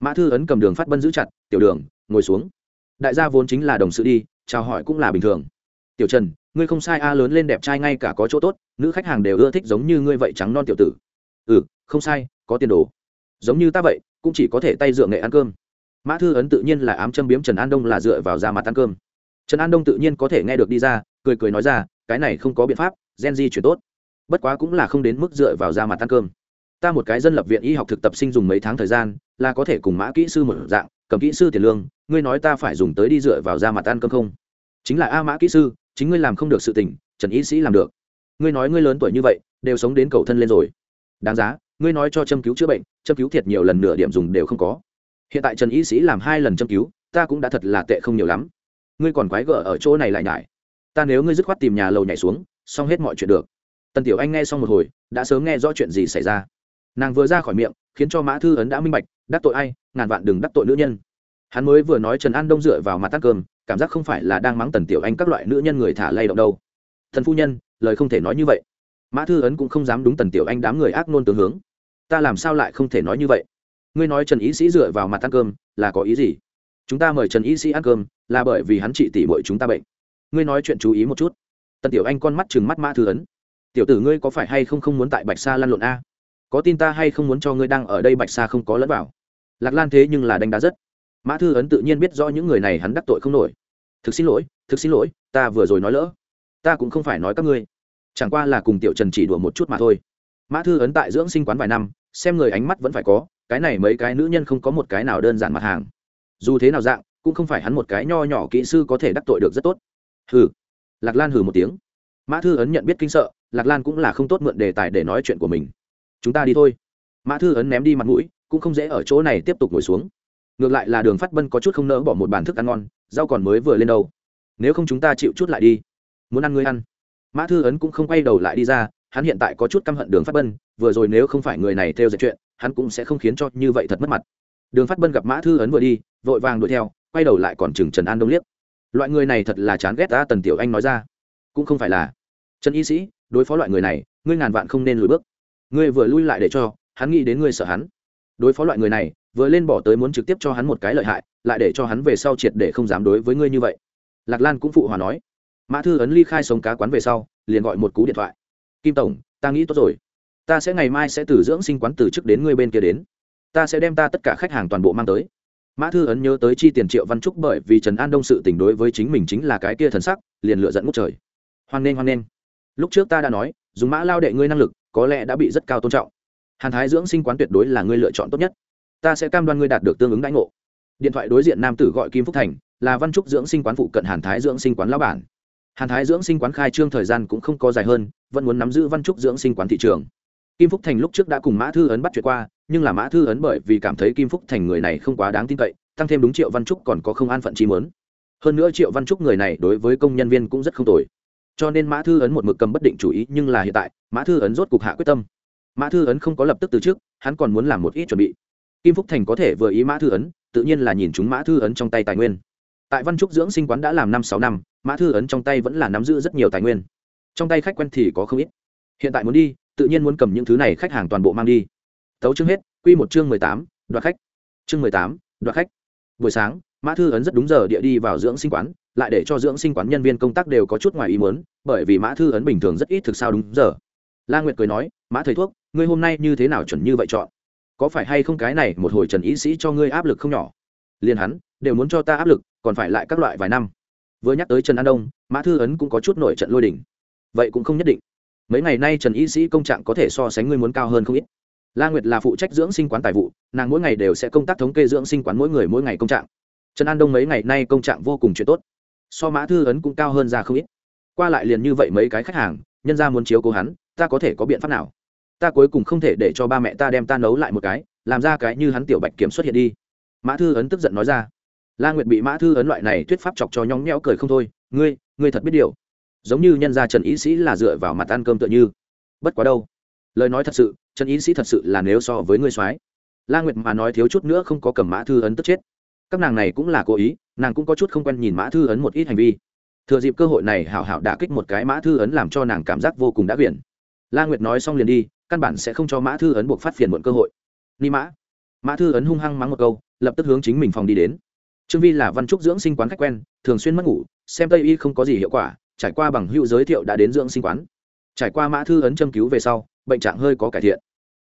Mã thư ấn cầm đường phát bân giữ chặt, tiểu đường, ngồi xuống. Đại gia vốn chính là đồng sự đi, chào hỏi cũng là bình thường. Tiểu trần, ngươi không sai a, lớn lên đẹp trai ngay cả có chỗ tốt, nữ khách hàng đều ưa thích giống như ngươi vậy trắng non tiểu tử. Ừ không sai, có tiền đồ. Giống như ta vậy, cũng chỉ có thể tay dựa nghệ ăn cơm. Mã thư ấn tự nhiên là ám châm biếm trần an đông là dựa vào da mặt ăn cơm. Trần an đông tự nhiên có thể nghe được đi ra, cười cười nói ra, cái này không có biện pháp gen di chuyển tốt. Bất quá cũng là không đến mức dựa vào da mặt ăn cơm. Ta một cái dân lập viện y học thực tập sinh dùng mấy tháng thời gian, là có thể cùng mã kỹ sư một dạng, cầm kỹ sư tiền lương, ngươi nói ta phải dùng tới đi dựa vào da mặt ăn cơm không? Chính là, a, mã kỹ sư, chính ngươi làm không được sự tình, trần y sĩ làm được. Ngươi nói ngươi lớn tuổi như vậy, đều sống đến cầu thân lên rồi. Đáng giá, ngươi nói cho châm cứu chữa bệnh, châm cứu thiệt nhiều lần nửa điểm dùng đều không có. Hiện tại trần y sĩ làm hai lần châm cứu, ta cũng đã thật là tệ không nhiều lắm. Ngươi còn quái gở ở chỗ này lại nhải. Ta nếu ngươi dứt khoát tìm nhà lầu nhảy xuống xong hết mọi chuyện được. Tần tiểu anh nghe xong một hồi, đã sớm nghe rõ chuyện gì xảy ra. Nàng vừa ra khỏi miệng, khiến cho mã thư ấn đã minh bạch, đắc tội ai, ngàn vạn đừng đắc tội nữ nhân. Hắn mới vừa nói trần an đông dựa vào mặt tắt cơm, cảm giác không phải là đang mắng tần tiểu anh các loại nữ nhân người thả lay động đâu. Thần phu nhân, lời không thể nói như vậy. Mã thư ấn cũng không dám đúng tần tiểu anh đám người ác nôn tướng hướng. Ta làm sao lại không thể nói như vậy? Ngươi nói trần ý sĩ dựa vào mặt ăn cơm, là có ý gì? Chúng ta mời trần ý sĩ ăn cơm, là bởi vì hắn trị tỉ bội chúng ta bệnh. Ngươi nói chuyện chú ý một chút tần tiểu anh con mắt chừng mắt mã thư ấn. Tiểu tử ngươi có phải hay không không muốn tại bạch sa lăn lộn a? Có tin ta hay không muốn cho ngươi đang ở đây bạch sa không có lẫn vào? Lạc lan thế nhưng là đánh đá rất. Mã thư ấn tự nhiên biết rõ những người này hắn đắc tội không nổi. Thực xin lỗi, thực xin lỗi, ta vừa rồi nói lỡ. Ta cũng không phải nói các ngươi. Chẳng qua là cùng tiểu trần chỉ đùa một chút mà thôi. Mã thư ấn tại dưỡng sinh quán vài năm, xem người ánh mắt vẫn phải có, cái này mấy cái nữ nhân không có một cái nào đơn giản mặt hàng. Dù thế nào dạng, cũng không phải hắn một cái nho nhỏ kỹ sư có thể đắc tội được rất tốt. Hừ lạc lan hừ một tiếng. Mã thư ấn nhận biết kinh sợ, lạc lan cũng là không tốt mượn đề tài để nói chuyện của mình. Chúng ta đi thôi. Mã thư ấn ném đi mặt mũi, cũng không dễ ở chỗ này tiếp tục ngồi xuống. Ngược lại là đường phát bân có chút không nỡ bỏ một bàn thức ăn ngon, rau còn mới vừa lên đâu. Nếu không chúng ta chịu chút lại đi. Muốn ăn ngươi ăn. Mã thư ấn cũng không quay đầu lại đi ra, hắn hiện tại có chút căm hận đường phát bân, vừa rồi nếu không phải người này theo dệt chuyện, hắn cũng sẽ không khiến cho như vậy thật mất mặt. Đường phát bân gặp mã thư ấn vừa đi, vội vàng đuổi theo, quay đầu lại còn chừng trần an đông liếc loại người này thật là chán ghét ta tần tiểu anh nói ra. Cũng không phải là. Trần y sĩ, đối phó loại người này, ngươi ngàn vạn không nên lùi bước. Ngươi vừa lui lại để cho, hắn nghĩ đến ngươi sợ hắn. Đối phó loại người này, vừa lên bỏ tới muốn trực tiếp cho hắn một cái lợi hại, lại để cho hắn về sau triệt để không dám đối với ngươi như vậy. Lạc lan cũng phụ hòa nói. Mã thư ấn ly khai sống cá quán về sau, liền gọi một cú điện thoại. Kim tổng, ta nghĩ tốt rồi. Ta sẽ ngày mai sẽ từ dưỡng sinh quán từ trước đến ngươi bên kia đến. Ta sẽ đem ta tất cả khách hàng toàn bộ mang tới mã thư ấn nhớ tới chi tiền triệu văn trúc bởi vì trần an đông sự tình đối với chính mình chính là cái kia thần sắc, liền lựa dẫn ngút trời. Hoan nghênh hoan nghênh. Lúc trước ta đã nói, dùng mã lao đệ ngươi năng lực, có lẽ đã bị rất cao tôn trọng. Hàn thái dưỡng sinh quán tuyệt đối là ngươi lựa chọn tốt nhất. Ta sẽ cam đoan ngươi đạt được tương ứng đãi ngộ. Điện thoại đối diện nam tử gọi kim phúc thành, là văn trúc dưỡng sinh quán phụ cận hàn thái dưỡng sinh quán lao bản. Hàn thái dưỡng sinh quán khai trương thời gian cũng không có dài hơn, vẫn muốn nắm giữ văn trúc dưỡng sinh quán thị trường kim phúc thành lúc trước đã cùng mã thư ấn bắt chuyện qua, nhưng là mã thư ấn bởi vì cảm thấy kim phúc thành người này không quá đáng tin cậy, tăng thêm đúng triệu văn trúc còn có không an phận chi mớn hơn nữa triệu văn trúc người này đối với công nhân viên cũng rất không tồi. Cho nên mã thư ấn một mực cầm bất định chủ ý, nhưng là hiện tại, mã thư ấn rốt cục hạ quyết tâm. Mã thư ấn không có lập tức từ trước, hắn còn muốn làm một ít chuẩn bị. Kim phúc thành có thể vừa ý mã thư ấn, tự nhiên là nhìn chúng mã thư ấn trong tay tài nguyên. Tại văn trúc dưỡng sinh quán đã làm năm sáu năm, mã thư ấn trong tay vẫn là nắm giữ rất nhiều tài nguyên. Trong tay khách quen thì có không ít. Hiện tại muốn đi tự nhiên muốn cầm những thứ này khách hàng toàn bộ mang đi. Tấu chương hết, quy một chương mười tám, đoạt khách. Chương mười tám, đoạt khách. Buổi sáng, mã thư ấn rất đúng giờ địa đi vào dưỡng sinh quán, lại để cho dưỡng sinh quán nhân viên công tác đều có chút ngoài ý muốn, bởi vì mã thư ấn bình thường rất ít thực sao đúng giờ. La nguyệt cười nói, mã thầy thuốc, ngươi hôm nay như thế nào chuẩn như vậy chọn? Có phải hay không cái này một hồi trần ý sĩ cho ngươi áp lực không nhỏ? Liền hắn, đều muốn cho ta áp lực, còn phải lại các loại vài năm. Vừa nhắc tới trần an đông, mã thư ấn cũng có chút nổi trận lôi đỉnh vậy cũng không nhất định mấy ngày nay trần y sĩ công trạng có thể so sánh ngươi muốn cao hơn không ít. La nguyệt là phụ trách dưỡng sinh quán tài vụ, nàng mỗi ngày đều sẽ công tác thống kê dưỡng sinh quán mỗi người mỗi ngày công trạng. Trần an đông mấy ngày nay công trạng vô cùng chuyện tốt, so mã thư ấn cũng cao hơn ra không ít. Qua lại liền như vậy mấy cái khách hàng, nhân ra muốn chiếu cố hắn, ta có thể có biện pháp nào? Ta cuối cùng không thể để cho ba mẹ ta đem ta nấu lại một cái, làm ra cái như hắn tiểu bạch kiểm xuất hiện đi. Mã thư ấn tức giận nói ra. La nguyệt bị mã thư ấn loại này thuyết pháp chọc cho nhóng nhẽo cười không thôi. Ngươi ngươi thật biết điều giống như nhân gia trần ý sĩ là dựa vào mặt ăn cơm tựa như. Bất quá đâu? Lời nói thật sự, trần ý sĩ thật sự là nếu so với ngươi soái. La nguyệt mà nói thiếu chút nữa không có cầm mã thư ấn tức chết. Các nàng này cũng là cố ý, nàng cũng có chút không quen nhìn mã thư ấn một ít hành vi. Thừa dịp cơ hội này hảo hảo đả kích một cái mã thư ấn làm cho nàng cảm giác vô cùng đã biển. La nguyệt nói xong liền đi, căn bản sẽ không cho mã thư ấn buộc phát phiền muộn cơ hội. Ni mã. Mã thư ấn hung hăng mắng một câu, lập tức hướng chính mình phòng đi đến. Trương vi là văn trúc dưỡng sinh quán khách quen, thường xuyên mất ngủ, xem tây y không có gì hiệu quả trải qua bằng hữu giới thiệu đã đến dưỡng sinh quán. Trải qua mã thư ấn châm cứu về sau, bệnh trạng hơi có cải thiện.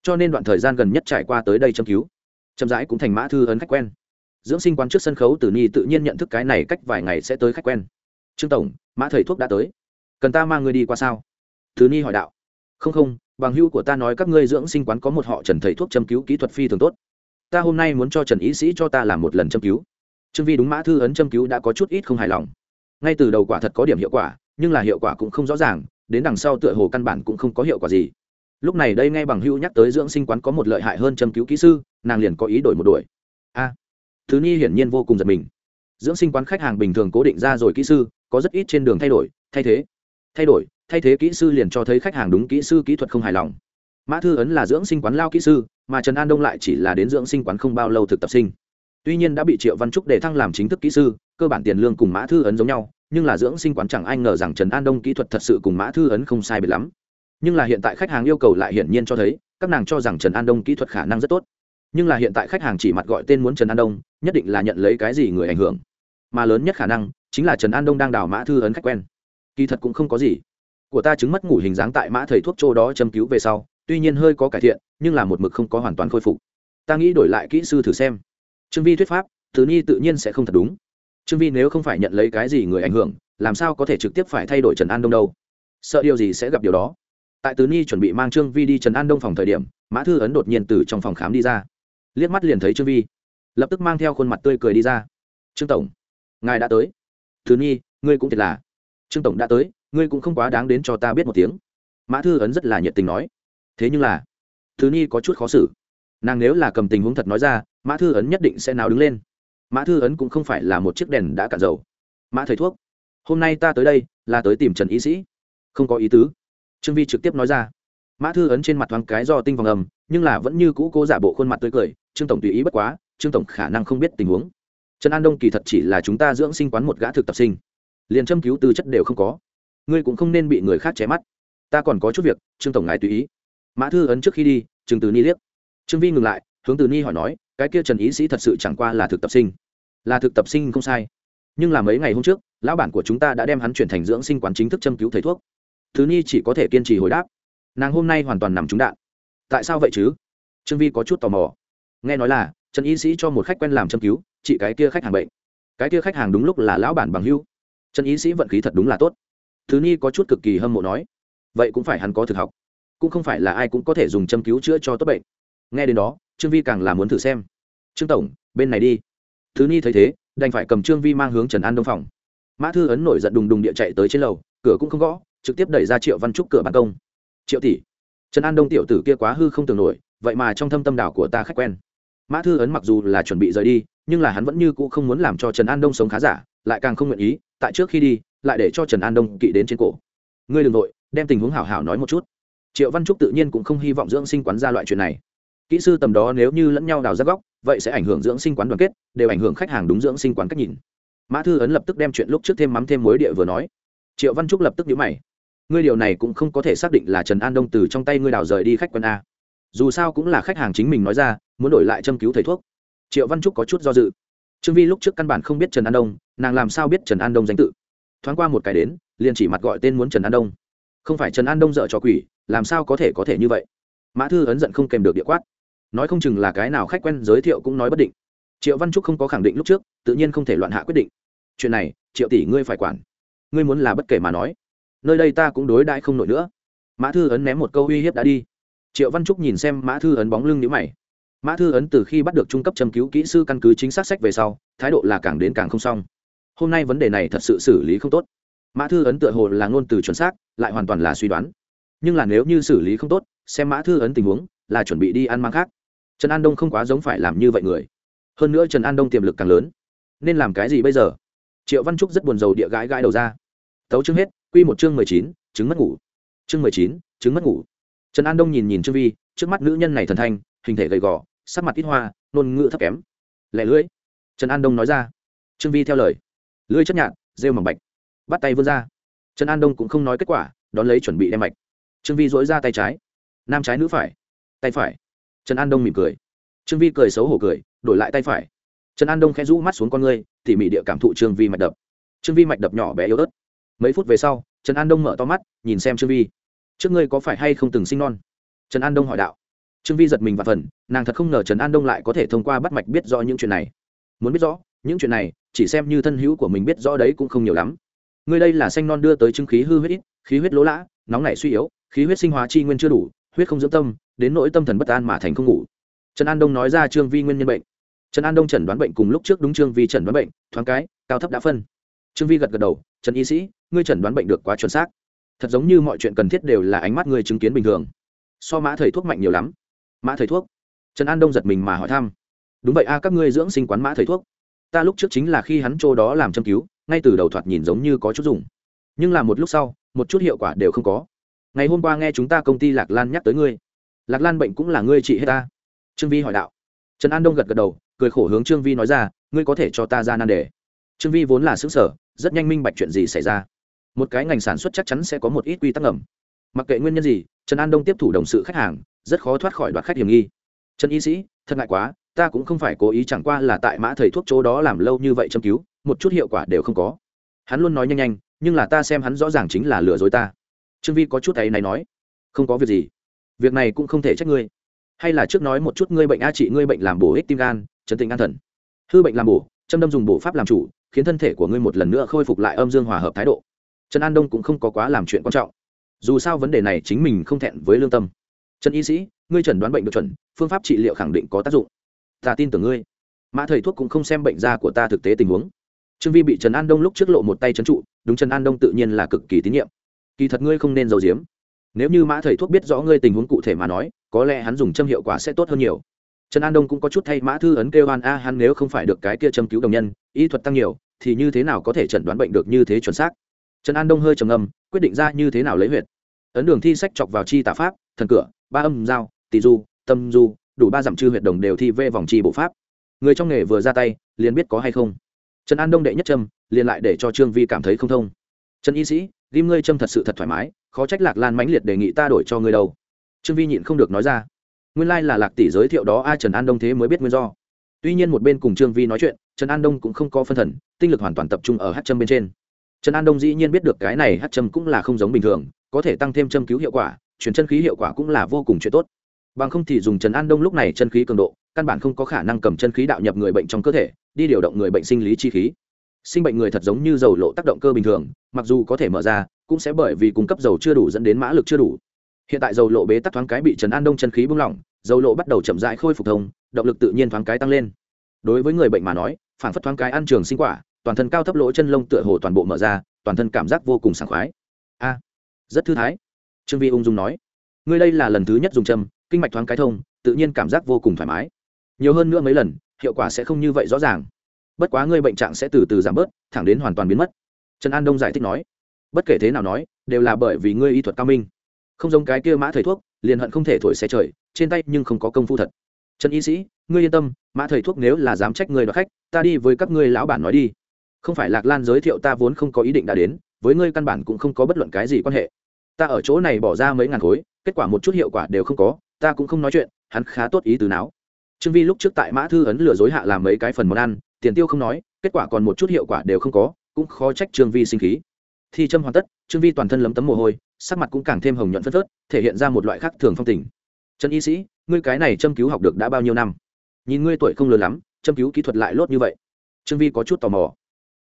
Cho nên đoạn thời gian gần nhất trải qua tới đây châm cứu. Chậm rãi cũng thành mã thư ấn khách quen. Dưỡng sinh quán trước sân khấu tử nhi tự nhiên nhận thức cái này cách vài ngày sẽ tới khách quen. Trương tổng, mã thầy thuốc đã tới. Cần ta mang người đi qua sao? Thứ nhi hỏi đạo. Không không, bằng hữu của ta nói các ngươi dưỡng sinh quán có một họ trần thầy thuốc châm cứu kỹ thuật phi thường tốt. Ta hôm nay muốn cho trần y sĩ cho ta làm một lần châm cứu. Trương vi đúng mã thư ấn châm cứu đã có chút ít không hài lòng. Ngay từ đầu quả thật có điểm hiệu quả nhưng là hiệu quả cũng không rõ ràng, đến đằng sau tựa hồ căn bản cũng không có hiệu quả gì. Lúc này đây ngay bằng hữu nhắc tới dưỡng sinh quán có một lợi hại hơn châm cứu kỹ sư, nàng liền có ý đổi một đuổi. A. À, thứ nhi hiển nhiên vô cùng giật mình. Dưỡng sinh quán khách hàng bình thường cố định ra rồi kỹ sư, có rất ít trên đường thay đổi, thay thế. Thay đổi, thay thế kỹ sư liền cho thấy khách hàng đúng kỹ sư kỹ thuật không hài lòng. Mã thư ấn là dưỡng sinh quán lao kỹ sư, mà trần an đông lại chỉ là đến dưỡng sinh quán không bao lâu thực tập sinh. Tuy nhiên đã bị triệu văn trúc để thăng làm chính thức kỹ sư, cơ bản tiền lương cùng mã thư ấn giống nhau nhưng là dưỡng sinh quán chẳng ai ngờ rằng trần an đông kỹ thuật thật sự cùng mã thư ấn không sai biệt lắm. Nhưng là hiện tại khách hàng yêu cầu lại hiển nhiên cho thấy, các nàng cho rằng trần an đông kỹ thuật khả năng rất tốt. Nhưng là hiện tại khách hàng chỉ mặt gọi tên muốn trần an đông, nhất định là nhận lấy cái gì người ảnh hưởng. Mà lớn nhất khả năng, chính là trần an đông đang đào mã thư ấn khách quen. Kỳ thật cũng không có gì. Của ta chứng mất ngủ hình dáng tại mã thầy thuốc châu đó châm cứu về sau, tuy nhiên hơi có cải thiện, nhưng là một mực không có hoàn toàn khôi phục. Ta nghĩ đổi lại kỹ sư thử xem. Trương vi thuyết pháp, thứ nhi tự nhiên sẽ không thật đúng trương vi nếu không phải nhận lấy cái gì người ảnh hưởng, làm sao có thể trực tiếp phải thay đổi trần an đông đâu? Sợ điều gì sẽ gặp điều đó? Tại tứ nhi chuẩn bị mang trương vi đi trần an đông phòng thời điểm, mã thư ấn đột nhiên từ trong phòng khám đi ra. Liếc mắt liền thấy trương vi. Lập tức mang theo khuôn mặt tươi cười đi ra. Trương tổng, ngài đã tới. Thứ nhi ngươi cũng thiệt là. Trương tổng đã tới, ngươi cũng không quá đáng đến cho ta biết một tiếng. Mã thư ấn rất là nhiệt tình nói. Thế nhưng là thứ nhi có chút khó xử. Nàng nếu là cầm tình huống thật nói ra, mã thư ấn nhất định sẽ nào đứng lên mã thư ấn cũng không phải là một chiếc đèn đã cạn dầu. Mã thầy thuốc, hôm nay ta tới đây là tới tìm trần y sĩ. Không có ý tứ. Trương vi trực tiếp nói ra. Mã thư ấn trên mặt thoáng cái do tinh vòng ầm, nhưng là vẫn như cũ cố giả bộ khuôn mặt tươi cười. Trương tổng tùy ý bất quá, trương tổng khả năng không biết tình huống. Trần an đông kỳ thật chỉ là chúng ta dưỡng sinh quán một gã thực tập sinh. Liền châm cứu tư chất đều không có. Ngươi cũng không nên bị người khác chém mắt. Ta còn có chút việc, trương tổng ngài tùy ý. Mã thư ấn trước khi đi, trương từ ni liếc. Trương vi ngừng lại, hướng từ ni hỏi nói cái kia trần ý sĩ thật sự chẳng qua là thực tập sinh, là thực tập sinh không sai. Nhưng là mấy ngày hôm trước, lão bản của chúng ta đã đem hắn chuyển thành dưỡng sinh quán chính thức châm cứu thầy thuốc. Thứ Nhi chỉ có thể kiên trì hồi đáp. Nàng hôm nay hoàn toàn nằm trúng đạn. Tại sao vậy chứ? Trương vi có chút tò mò. Nghe nói là, trần y sĩ cho một khách quen làm châm cứu, chị cái kia khách hàng bệnh. Cái kia khách hàng đúng lúc là lão bản bằng hưu trần y sĩ vận khí thật đúng là tốt. Thứ Nhi có chút cực kỳ hâm mộ nói. Vậy cũng phải hắn có thực học. Cũng không phải là ai cũng có thể dùng châm cứu chữa cho tốt bệnh. Nghe đến đó trương vi càng là muốn thử xem. Trương tổng, bên này đi. Thứ ni thấy thế, đành phải cầm trương vi mang hướng trần an đông phòng. Mã thư ấn nổi giận đùng đùng địa chạy tới trên lầu, cửa cũng không gõ, trực tiếp đẩy ra triệu văn trúc cửa ban công. Triệu tỷ. Trần an đông tiểu tử kia quá hư không tưởng nổi, vậy mà trong thâm tâm đảo của ta khách quen. Mã thư ấn mặc dù là chuẩn bị rời đi, nhưng là hắn vẫn như cũ không muốn làm cho trần an đông sống khá giả, lại càng không nguyện ý, tại trước khi đi, lại để cho trần an đông kỵ đến trên cổ. Ngươi đ ừ n g nội đem tình huống hảo hảo nói một chút. Triệu văn trúc tự nhiên cũng không hy vọng dưỡng sinh quán ra loại chuyện này kỹ sư tầm đó nếu như lẫn nhau đào ra góc, vậy sẽ ảnh hưởng dưỡng sinh quán đoàn kết, đều ảnh hưởng khách hàng đúng dưỡng sinh quán cách nhìn. Mã thư ấn lập tức đem chuyện lúc trước thêm mắm thêm mối địa vừa nói. Triệu văn trúc lập tức nhíu mày. Ngươi điều này cũng không có thể xác định là trần an đông từ trong tay ngươi đào rời đi khách quân a. Dù sao cũng là khách hàng chính mình nói ra, muốn đổi lại châm cứu thầy thuốc. Triệu văn trúc có chút do dự. Trương vi lúc trước căn bản không biết trần an đông, nàng làm sao biết trần an đông danh tự? Thoáng qua một cái đến, liền chỉ mặt gọi tên muốn trần an đông. Không phải trần an đông dợ cho quỷ, làm sao có thể có thể như vậy? Mã thư ấn giận không kèm được địa quát nói không chừng là cái nào khách quen giới thiệu cũng nói bất định. Triệu văn trúc không có khẳng định lúc trước, tự nhiên không thể loạn hạ quyết định. Chuyện này, triệu tỷ ngươi phải quản. Ngươi muốn là bất kể mà nói, nơi đây ta cũng đối đãi không nổi nữa. Mã thư ấn ném một câu uy hiếp đã đi. Triệu văn trúc nhìn xem mã thư ấn bóng lưng nhữ mày. Mã thư ấn từ khi bắt được trung cấp châm cứu kỹ sư căn cứ chính xác sách về sau, thái độ là càng đến càng không xong. Hôm nay vấn đề này thật sự xử lý không tốt. Mã thư ấn tựa hồ là ngôn từ chuẩn xác, lại hoàn toàn là suy đoán. Nhưng là nếu như xử lý không tốt, xem mã thư ấn tình huống, là chuẩn bị đi ăn mang khác trần an đông không quá giống phải làm như vậy người hơn nữa trần an đông tiềm lực càng lớn nên làm cái gì bây giờ triệu văn trúc rất buồn rầu địa gãi gãi đầu ra tấu chương hết q một chương mười chín chứng mất ngủ chương mười chín chứng mất ngủ trần an đông nhìn nhìn trương vi trước mắt nữ nhân này thần thanh hình thể gầy gò sắc mặt ít hoa nôn ngữ thấp kém lẻ lưỡi trần an đông nói ra trương vi theo lời lưỡi chất nhạt rêu mỏng bạch bắt tay vươn ra trần an đông cũng không nói kết quả đón lấy chuẩn bị đem mạch trương vi dỗi ra tay trái nam trái nữ phải tay phải trần an đông mỉm cười. Trương vi cười xấu hổ cười, đổi lại tay phải. Trần an đông khẽ rũ mắt xuống con ngươi, tỉ mỉ địa cảm thụ trương vi mạch đập. Trương vi mạch đập nhỏ bé yếu ớt. Mấy phút về sau, trần an đông mở to mắt, nhìn xem trương vi. Trước ngươi có phải hay không từng sinh non? Trần an đông hỏi đạo. Trương vi giật mình và phần nàng thật không ngờ trần an đông lại có thể thông qua bắt mạch biết rõ những chuyện này. Muốn biết rõ, những chuyện này, chỉ xem như thân hữu của mình biết rõ đấy cũng không nhiều lắm. Ngươi đây là xanh non đưa tới chứng khí hư huyết ít, khí huyết lỗ lã, nóng nảy suy yếu, khí huyết sinh hóa chi nguyên chưa đủ huyết không dưỡng tâm, đến nỗi tâm thần bất an mà thành không ngủ. Trần an đông nói ra trương vi nguyên nhân bệnh. Trần an đông chẩn đoán bệnh cùng lúc trước đúng trương vi chẩn đoán bệnh, thoáng cái, cao thấp đã phân. Trương vi gật gật đầu, trần y sĩ, ngươi chẩn đoán bệnh được quá chuẩn xác. Thật giống như mọi chuyện cần thiết đều là ánh mắt ngươi chứng kiến bình thường. So mã thầy thuốc mạnh nhiều lắm. Mã thầy thuốc? Trần an đông giật mình mà hỏi thăm. Đúng vậy a, các ngươi dưỡng sinh quán mã thầy thuốc. Ta lúc trước chính là khi hắn chỗ đó làm châm cứu, ngay từ đầu thoạt nhìn giống như có chút dùng. Nhưng là một lúc sau, một chút hiệu quả đều không có ngày hôm qua nghe chúng ta công ty lạc lan nhắc tới ngươi. Lạc lan bệnh cũng là ngươi trị hết ta. Trương vi hỏi đạo. Trần an đông gật gật đầu, cười khổ hướng trương vi nói ra, ngươi có thể cho ta ra nan đề. Trương vi vốn là xứ sở rất nhanh minh bạch chuyện gì xảy ra. Một cái ngành sản xuất chắc chắn sẽ có một ít quy tắc ngầm. Mặc kệ nguyên nhân gì, trần an đông tiếp thủ đồng sự khách hàng, rất khó thoát khỏi đoạt khách hiểm nghi. Trần y sĩ, thật ngại quá, ta cũng không phải cố ý chẳng qua là tại mã thầy thuốc chỗ đó làm lâu như vậy châm cứu, một chút hiệu quả đều không có. Hắn luôn nói nhanh nhanh, nhưng là ta xem hắn rõ ràng chính là lừa dối ta trương vi có chút ấy này nói, không có việc gì, việc này cũng không thể trách ngươi. Hay là trước nói một chút ngươi bệnh a trị ngươi bệnh làm bổ ích tim gan, chấn tĩnh an thần. Hư bệnh làm bổ, châm đâm dùng bổ pháp làm chủ, khiến thân thể của ngươi một lần nữa khôi phục lại âm dương hòa hợp thái độ. Trần an đông cũng không có quá làm chuyện quan trọng. Dù sao vấn đề này chính mình không thẹn với lương tâm. Trần y sĩ, ngươi chẩn đoán bệnh được chuẩn, phương pháp trị liệu khẳng định có tác dụng. Ta tin tưởng ngươi. Mã thầy thuốc cũng không xem bệnh da của ta thực tế tình huống. Trương vi bị trần an đông lúc trước lộ một tay trấn trụ, đúng trần an đông tự nhiên là cực kỳ tín nhiệm kỳ thật ngươi không nên giấu giếm. Nếu như mã thầy thuốc biết rõ ngươi tình huống cụ thể mà nói có lẽ hắn dùng châm hiệu quả sẽ tốt hơn nhiều. Trần an đông cũng có chút thay mã thư ấn kêu an a hắn nếu không phải được cái kia châm cứu đồng nhân y thuật tăng nhiều thì như thế nào có thể chẩn đoán bệnh được như thế chuẩn xác? Trần an đông hơi trầm ngâm quyết định ra như thế nào lấy huyệt. Ấn đường thi sách chọc vào chi tả pháp thần cửa ba âm dao, tỷ du tâm du đủ ba dặm chư huyệt đồng đều thi vê vòng chi bộ pháp. Người trong nghề vừa ra tay liền biết có hay không. Trần an đông đệ nhất trâm liền lại để cho trương vi cảm thấy không thông trần y sĩ ghim ngươi châm thật sự thật thoải mái, khó trách lạc lan mãnh liệt đề nghị ta đổi cho ngươi đâu. Trương vi nhịn không được nói ra. Nguyên lai、like、là lạc tỷ giới thiệu đó ai trần an đông thế mới biết nguyên do. Tuy nhiên một bên cùng trương vi nói chuyện, trần an đông cũng không có phân thần, tinh lực hoàn toàn tập trung ở hát châm bên trên. Trần an đông dĩ nhiên biết được cái này hát châm cũng là không giống bình thường, có thể tăng thêm châm cứu hiệu quả, chuyển chân khí hiệu quả cũng là vô cùng chuyện tốt. Bằng không thì dùng trần an đông lúc này chân khí cường độ, căn bản không có khả năng cầm chân khí đạo nhập người bệnh trong cơ thể, đi điều động người bệnh sinh lý chi khí sinh bệnh người thật giống như dầu lộ tác động cơ bình thường, mặc dù có thể mở ra, cũng sẽ bởi vì cung cấp dầu chưa đủ dẫn đến mã lực chưa đủ. Hiện tại dầu lộ bế tắc thoáng cái bị trần an đông chân khí bung lỏng, dầu lộ bắt đầu chậm rãi khôi phục thông, động lực tự nhiên thoáng cái tăng lên. Đối với người bệnh mà nói, phản phất thoáng cái ăn trường sinh quả, toàn thân cao thấp lỗ chân lông tựa hồ toàn bộ mở ra, toàn thân cảm giác vô cùng sảng khoái. A, rất thư thái. Trương vi ung dung nói, ngươi đây là lần thứ nhất dùng châm, kinh mạch thoáng cái thông, tự nhiên cảm giác vô cùng thoải mái. Nhiều hơn nữa mấy lần, hiệu quả sẽ không như vậy rõ ràng bất quá ngươi bệnh trạng sẽ từ từ giảm bớt, thẳng đến hoàn toàn biến mất. Trần an đông giải thích nói. Bất kể thế nào nói, đều là bởi vì ngươi y thuật cao minh. Không giống cái kia mã thầy thuốc, liền hận không thể thổi xe trời, trên tay nhưng không có công phu thật. Trần y sĩ, ngươi yên tâm, mã thầy thuốc nếu là dám trách người đoạt khách, ta đi với các ngươi lão bản nói đi. Không phải lạc lan giới thiệu ta vốn không có ý định đã đến, với ngươi căn bản cũng không có bất luận cái gì quan hệ. Ta ở chỗ này bỏ ra mấy ngàn khối, kết quả một chút hiệu quả đều không có, ta cũng không nói chuyện, hắn khá tốt ý từ não trương vi lúc trước tại mã thư ấn lừa dối hạ làm mấy cái phần món ăn tiền tiêu không nói, kết quả còn một chút hiệu quả đều không có, cũng khó trách trương vi sinh khí. Thi châm hoàn tất, trương vi toàn thân lấm tấm mồ hôi, sắc mặt cũng càng thêm hồng nhuận phất phớt, thể hiện ra một loại khác thường phong tình. Trần y sĩ, ngươi cái này châm cứu học được đã bao nhiêu năm? Nhìn ngươi tuổi không lớn lắm, châm cứu kỹ thuật lại lốt như vậy. Trương vi có chút tò mò.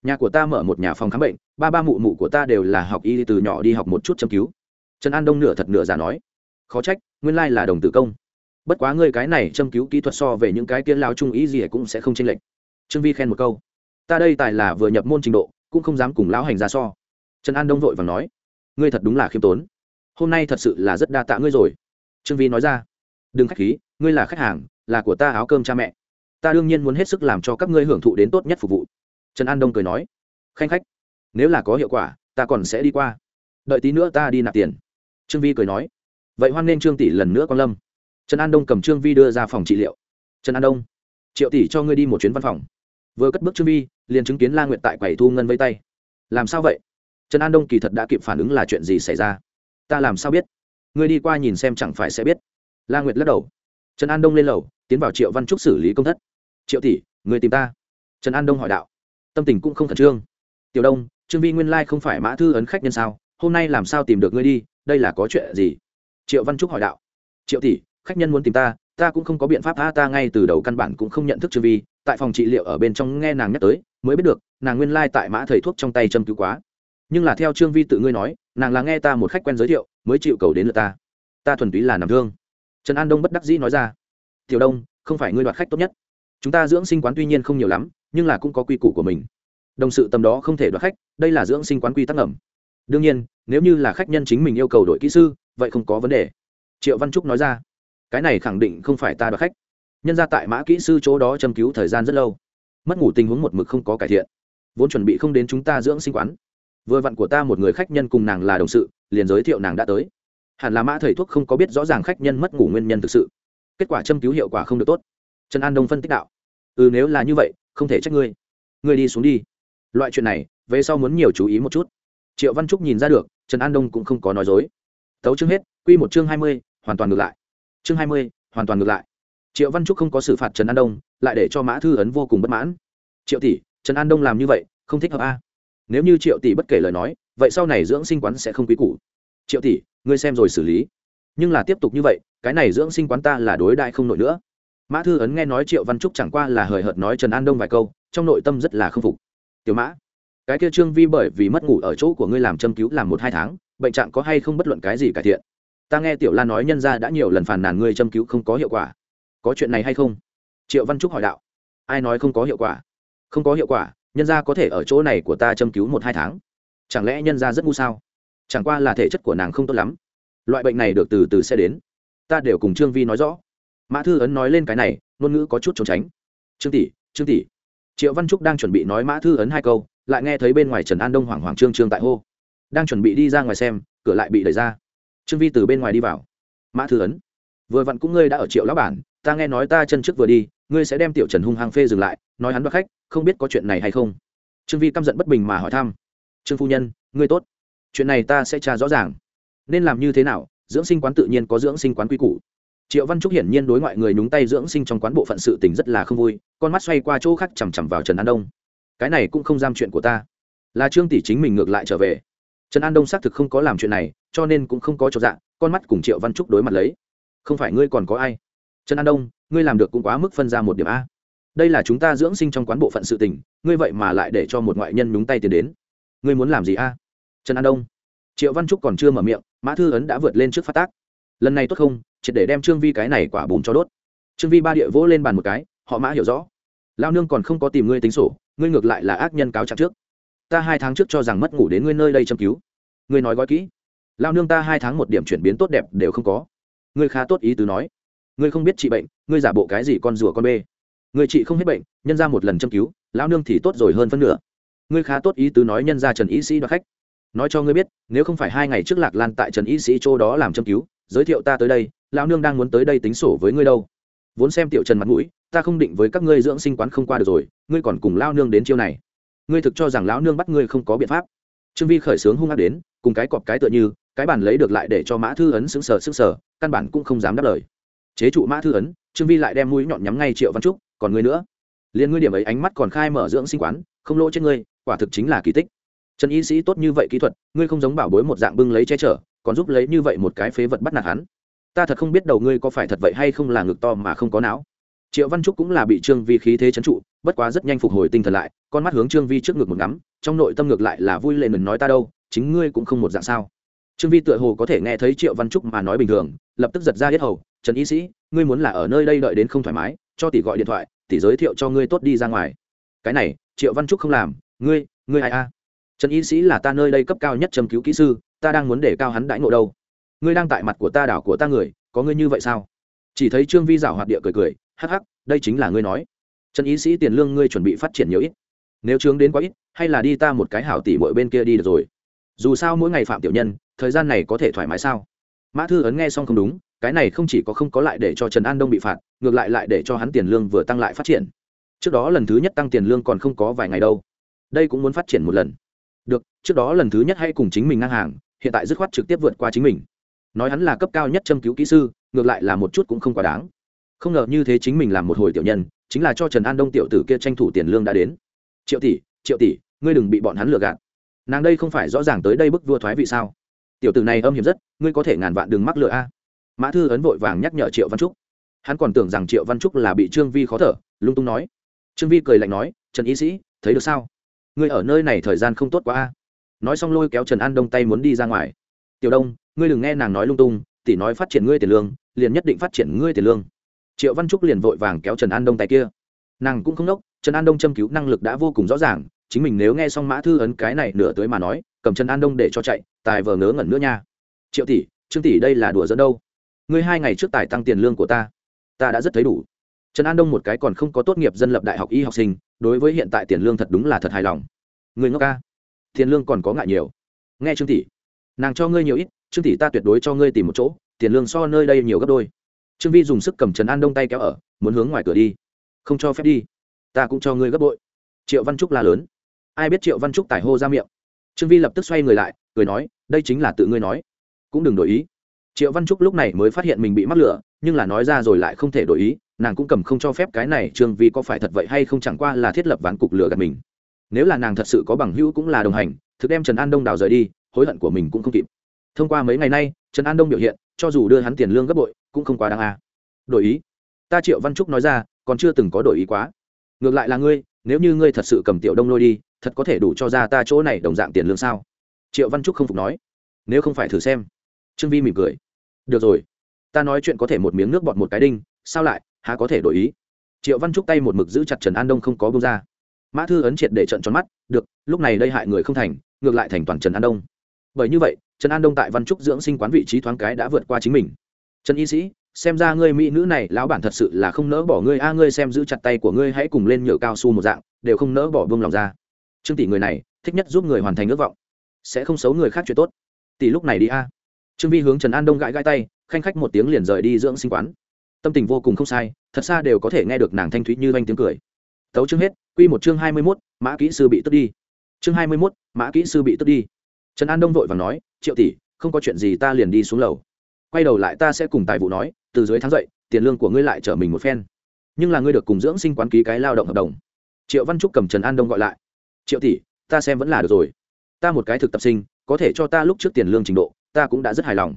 Nhà của ta mở một nhà phòng khám bệnh, ba ba mụ mụ của ta đều là học y từ nhỏ đi học một chút châm cứu. Trần an đông nửa thật nửa giả nói. Khó trách, nguyên lai là đồng tử công. Bất quá ngươi cái này châm cứu kỹ thuật so về những cái tiên lao trung ý gì cũng sẽ không chênh lệch trương vi khen một câu. Ta đây tài là vừa nhập môn trình độ, cũng không dám cùng lão hành ra so. Trần an đông vội và nói. Ngươi thật đúng là khiêm tốn. Hôm nay thật sự là rất đa tạ ngươi rồi. Trương vi nói ra. Đừng khách khí, ngươi là khách hàng, là của ta áo cơm cha mẹ. Ta đương nhiên muốn hết sức làm cho các ngươi hưởng thụ đến tốt nhất phục vụ. Trần an đông cười nói. Khanh khách, nếu là có hiệu quả, ta còn sẽ đi qua. Đợi tí nữa ta đi nạp tiền. Trương vi cười nói. Vậy hoan nên trương tỷ lần nữa con lâm. Trần an đông cầm trương vi đưa ra phòng trị liệu. Trần an đông, triệu tỷ cho ngươi đi một chuyến văn phòng vừa cất bước trương vi, liền chứng kiến la nguyệt tại quầy thu ngân vây tay. Làm sao vậy? Trần an đông kỳ thật đã kịp phản ứng là chuyện gì xảy ra? Ta làm sao biết? Ngươi đi qua nhìn xem chẳng phải sẽ biết. La nguyệt lắc đầu. Trần an đông lên lầu, tiến vào triệu văn trúc xử lý công thất. Triệu tỷ, người tìm ta. Trần an đông hỏi đạo. Tâm tình cũng không khẩn trương. Tiểu đông, trương vi nguyên lai không phải mã thư ấn khách nhân sao? Hôm nay làm sao tìm được ngươi đi? Đây là có chuyện gì? Triệu văn trúc hỏi đạo. Triệu tỷ, khách nhân muốn tìm ta ta cũng không có biện pháp tha ta ngay từ đầu căn bản cũng không nhận thức trương vi tại phòng trị liệu ở bên trong nghe nàng nhắc tới, mới biết được, nàng nguyên lai、like、tại mã thầy thuốc trong tay châm cứu quá. Nhưng là theo trương vi tự ngươi nói, nàng là nghe ta một khách quen giới thiệu, mới chịu cầu đến lượt ta. Ta thuần túy là nằm thương. Trần an đông bất đắc dĩ nói ra. Tiểu đông, không phải ngươi đoạt khách tốt nhất. Chúng ta dưỡng sinh quán tuy nhiên không nhiều lắm, nhưng là cũng có quy củ của mình. Đồng sự tầm đó không thể đoạt khách, đây là dưỡng sinh quán quy tắc ẩm đương nhiên, nếu như là khách nhân chính mình yêu cầu đội kỹ sư, vậy không có vấn đề. Triệu văn trúc nói ra. Cái này khẳng định không phải ta đoạt khách nhân ra tại mã kỹ sư chỗ đó châm cứu thời gian rất lâu. Mất ngủ tình huống một mực không có cải thiện. Vốn chuẩn bị không đến chúng ta dưỡng sinh quán. Vừa vặn của ta một người khách nhân cùng nàng là đồng sự, liền giới thiệu nàng đã tới. Hẳn là mã thầy thuốc không có biết rõ ràng khách nhân mất ngủ nguyên nhân thực sự. Kết quả châm cứu hiệu quả không được tốt. Trần an đông phân tích đạo. Ừ nếu là như vậy, không thể trách ngươi. Ngươi đi xuống đi. Loại chuyện này, về sau muốn nhiều chú ý một chút. Triệu văn trúc nhìn ra được, trần an đông cũng không có nói dối. Tấu chương hết q một chương hai mươi, hoàn toàn ngược lại. Chương hai mươi, hoàn toàn ngược lại triệu văn trúc không có xử phạt trần an đông lại để cho mã thư ấn vô cùng bất mãn triệu tỷ, trần an đông làm như vậy không thích hợp a? nếu như triệu tỷ bất kể lời nói, vậy sau này dưỡng sinh quán sẽ không quý củ. triệu tỷ, ngươi xem rồi xử lý. nhưng là tiếp tục như vậy, cái này dưỡng sinh quán ta là đối đại không nổi nữa. mã thư ấn nghe nói triệu văn trúc chẳng qua là hời hợt nói trần an đông vài câu, trong nội tâm rất là k phục. tiểu mã, cái kia trương vi bởi vì mất ngủ ở chỗ của ngươi làm châm cứu làm một hai tháng, bệnh trạng có hay không bất luận cái gì cải thiện? ta nghe tiểu lan nói nhân ra đã nhiều lần phàn nàn ngươi châm cứu không có hiệu quả có chuyện này hay không? Triệu văn trúc hỏi đạo. Ai nói không có hiệu quả? Không có hiệu quả, nhân gia có thể ở chỗ này của ta châm cứu một hai tháng. Chẳng lẽ nhân gia rất ngu sao? Chẳng qua là thể chất của nàng không tốt lắm. Loại bệnh này được từ từ sẽ đến. Ta đều cùng trương vi nói rõ. Mã thư ấn nói lên cái này, ngôn ngữ có chút trốn tránh. Trương tỷ trương tỷ. Triệu văn trúc đang chuẩn bị nói mã thư ấn hai câu, lại nghe thấy bên ngoài trần an đông hoảng hoảng trương trương tại hô. Đang chuẩn bị đi ra ngoài xem, cửa lại bị đẩy ra. Trương vi từ bên ngoài đi vào. Mã thư ấn. Vừa vặn cũng ngươi đã ở triệu lão bản ta nghe nói ta chân trước vừa đi, ngươi sẽ đem tiểu trần hung hăng phê dừng lại, nói hắn đoạt khách, không biết có chuyện này hay không. Trương vi căm giận bất bình mà hỏi thăm. Trương phu nhân, ngươi tốt. Chuyện này ta sẽ tra rõ ràng. Nên làm như thế nào? Dưỡng sinh quán tự nhiên có dưỡng sinh quán quy củ. Triệu văn trúc hiển nhiên đối ngoại người nhúng tay dưỡng sinh trong quán bộ phận sự tình rất là không vui, con mắt xoay qua chỗ khác chằm chằm vào trần an đông. Cái này cũng không giam chuyện của ta. Là trương tỷ chính mình ngược lại trở về. Trần an đông xác thực không có làm chuyện này, cho nên cũng không có chỗ dạ con mắt cùng triệu văn trúc đối mặt lấy. Không phải ngươi còn có ai? Trần an đông, ngươi làm được cũng quá mức phân ra một điểm a. Đây là chúng ta dưỡng sinh trong quán bộ phận sự tình, ngươi vậy mà lại để cho một ngoại nhân nhúng tay tiền đến. Ngươi muốn làm gì a? Trần an đông. Triệu văn trúc còn chưa mở miệng, mã thư ấn đã vượt lên trước phát tác. Lần này tốt không, triệt để đem trương vi cái này quả bùn cho đốt. Trương vi ba địa vỗ lên bàn một cái, họ mã hiểu rõ. Lao nương còn không có tìm ngươi tính sổ, ngươi ngược lại là ác nhân cáo trạng trước. Ta hai tháng trước cho rằng mất ngủ đến ngươi nơi đây châm cứu. Ngươi nói gói kỹ. Lao nương ta hai tháng một điểm chuyển biến tốt đẹp đều không có. Ngươi khá tốt ý tứ nói ngươi không biết trị bệnh, ngươi giả bộ cái gì con rùa con bê. Người trị không hết bệnh, nhân ra một lần châm cứu, lão nương thì tốt rồi hơn phân nửa. Ngươi khá tốt ý tứ nói nhân ra trần y sĩ đoạt khách. Nói cho ngươi biết, nếu không phải hai ngày trước lạc lan tại trần y sĩ chỗ đó làm châm cứu, giới thiệu ta tới đây, lão nương đang muốn tới đây tính sổ với ngươi đâu. Vốn xem tiểu trần mặt mũi, ta không định với các ngươi dưỡng sinh quán không qua được rồi, ngươi còn cùng lao nương đến chiêu này. Ngươi thực cho rằng lão nương bắt ngươi không có biện pháp. Trương vi khởi sướng hung ác đến, cùng cái cọp cái tựa như, cái bản lấy được lại để cho mã thư ấn xứng sờ xứng sờ, căn bản cũng không dám đáp lời chế trụ mã thư ấn, trương vi lại đem mũi nhọn nhắm ngay triệu văn trúc, còn ngươi nữa. Liền ngươi điểm ấy ánh mắt còn khai mở dưỡng sinh quán, không lỗ trên ngươi, quả thực chính là kỳ tích. Trần y sĩ tốt như vậy kỹ thuật, ngươi không giống bảo bối một dạng bưng lấy che chở, còn giúp lấy như vậy một cái phế vật bắt nạt hắn. Ta thật không biết đầu ngươi có phải thật vậy hay không là ngực to mà không có não. Triệu văn trúc cũng là bị trương vi khí thế c trụ, bất quá rất nhanh phục hồi tinh thần lại, con mắt hướng trương vi trước ngực một ngắm, trong nội tâm ngược lại là vui lệ mình nói ta đâu, chính ngươi cũng không một dạng sao trương vi tựa hồ có thể nghe thấy triệu văn trúc mà nói bình thường, lập tức giật ra hết hầu. Trần y sĩ, ngươi muốn là ở nơi đây đợi đến không thoải mái, cho tỷ gọi điện thoại, tỷ giới thiệu cho ngươi tốt đi ra ngoài. Cái này, triệu văn trúc không làm, ngươi ngươi ai a? Trần y sĩ là ta nơi đây cấp cao nhất châm cứu kỹ sư, ta đang muốn để cao hắn đãi ngộ đâu. Ngươi đang tại mặt của ta đảo của ta người, có ngươi như vậy sao? Chỉ thấy trương vi rảo hoạt địa cười cười, hắc hắc, đây chính là ngươi nói. Trần y sĩ tiền lương ngươi chuẩn bị phát triển nhiều ít. Nếu trướng đến quá ít, hay là đi ta một cái hảo tỷ mỗi bên kia đi được rồi. Dù sao mỗi ngày phạm tiểu nhân thời gian này có thể thoải mái sao? Mã thư ấn nghe xong không đúng, cái này không chỉ có không có lại để cho trần an đông bị phạt, ngược lại lại để cho hắn tiền lương vừa tăng lại phát triển. Trước đó lần thứ nhất tăng tiền lương còn không có vài ngày đâu. Đây cũng muốn phát triển một lần. Được, trước đó lần thứ nhất hay cùng chính mình ngang hàng, hiện tại dứt khoát trực tiếp vượt qua chính mình. Nói hắn là cấp cao nhất châm cứu kỹ sư, ngược lại là một chút cũng không quá đáng. Không ngờ như thế chính mình làm một hồi tiểu nhân, chính là cho trần an đông tiểu tử kia tranh thủ tiền lương đã đến. Triệu tỷ triệu tỷ, ngươi đừng bị bọn hắn lừa gạt. Nàng đây không phải rõ ràng tới đây bức vua thoái vị sao? Tiểu tử này âm hiểm rất, ngươi có thể ngàn vạn đừng mắc lừa a. Mã thư ấn vội vàng nhắc nhở triệu văn trúc. Hắn còn tưởng rằng triệu văn trúc là bị trương vi khó thở, lung tung nói. Trương vi cười lạnh nói, trần y sĩ, thấy được sao? Ngươi ở nơi này thời gian không tốt quá a. Nói xong lôi kéo trần an đông tay muốn đi ra ngoài. Tiểu đông, ngươi đừng nghe nàng nói lung tung, tỷ nói phát triển ngươi tiền lương, liền nhất định phát triển ngươi tiền lương. Triệu văn trúc liền vội vàng kéo trần an đông tay kia. Nàng cũng không đốc trần an đông châm cứu năng lực đã vô cùng rõ ràng, chính mình nếu nghe xong mã thư ấn cái này nửa tới mà nói cầm trần an đông để cho chạy, tài vờ ngớ ngẩn nữa nha. Triệu tỷ, trương tỷ đây là đùa dẫn đâu? Ngươi hai ngày trước tài tăng tiền lương của ta ta đã rất thấy đủ. Trần an đông một cái còn không có tốt nghiệp dân lập đại học y học sinh, đối với hiện tại tiền lương thật đúng là thật hài lòng. Người ngốc ca, tiền lương còn có ngại nhiều. Nghe trương tỷ, nàng cho ngươi nhiều ít, trương tỷ ta tuyệt đối cho ngươi tìm một chỗ, tiền lương so nơi đây nhiều gấp đôi. Trương vi dùng sức cầm trần an đông tay kéo ở, muốn hướng ngoài cửa đi. Không cho phép đi, ta cũng cho ngươi gấp bội. Triệu văn trúc la lớn. Ai biết triệu văn trúc tài hô ra miệng? Trương vi lập tức xoay người lại, cười nói, đây chính là tự ngươi nói. Cũng đừng đổi ý. Triệu văn trúc lúc này mới phát hiện mình bị mắc lửa, nhưng là nói ra rồi lại không thể đổi ý, nàng cũng cầm không cho phép cái này trương vi có phải thật vậy hay không chẳng qua là thiết lập ván cục lửa gạt mình. Nếu là nàng thật sự có bằng hữu cũng là đồng hành, thực đem trần an đông đào rời đi, hối hận của mình cũng không kịp. Thông qua mấy ngày nay, trần an đông biểu hiện, cho dù đưa hắn tiền lương gấp bội, cũng không quá đáng a. Đổi ý? Ta triệu văn trúc nói ra, còn chưa từng có đổi ý quá. Ngược lại là ngươi, nếu như ngươi thật sự cầm tiểu đông lôi đi thật có thể đủ cho ra ta chỗ này đồng dạng tiền lương sao? Triệu văn trúc không phục nói. Nếu không phải thử xem. Trương vi mỉm cười. Được rồi. Ta nói chuyện có thể một miếng nước bọt một cái đinh, sao lại, há có thể đổi ý? Triệu văn trúc tay một mực giữ chặt trần an đông không có bông ra. Mã thư ấn triệt để trận tròn mắt, được, lúc này đây hại người không thành, ngược lại thành toàn trần an đông. Bởi như vậy, trần an đông tại văn trúc dưỡng sinh quán vị trí thoáng cái đã vượt qua chính mình. Trần y sĩ, xem ra ngươi mỹ nữ này, lão bản thật sự là không nỡ bỏ ngươi. A, ngươi xem giữ chặt tay của ngươi, hãy cùng lên nhựa cao su một dạng, đều không nỡ bỏ vương lòng ra trương tỷ người này, thích nhất giúp người hoàn thành ước vọng. Sẽ không xấu người khác chuyện tốt. Tỷ lúc này đi a. Trương vi hướng trần an đông gãi gãi tay, khanh khách một tiếng liền rời đi dưỡng sinh quán. Tâm tình vô cùng không sai, thật xa đều có thể nghe được nàng thanh thúy như oanh tiếng cười. Tấu chương hết, quy một chương hai mươi mốt, mã kỹ sư bị tức đi. Chương hai mươi mốt, mã kỹ sư bị tức đi. Trần an đông vội và nói, triệu tỷ, không có chuyện gì ta liền đi xuống lầu. Quay đầu lại ta sẽ cùng tài vụ nói, từ dưới tháng dậy, tiền lương của ngươi lại trở mình một phen. Nhưng là ngươi được cùng dưỡng sinh quán ký cái lao động hợp đồng. Triệu văn trúc cầm trần an đông gọi lại triệu tỷ, ta xem vẫn là được rồi. Ta một cái thực tập sinh, có thể cho ta lúc trước tiền lương trình độ, ta cũng đã rất hài lòng.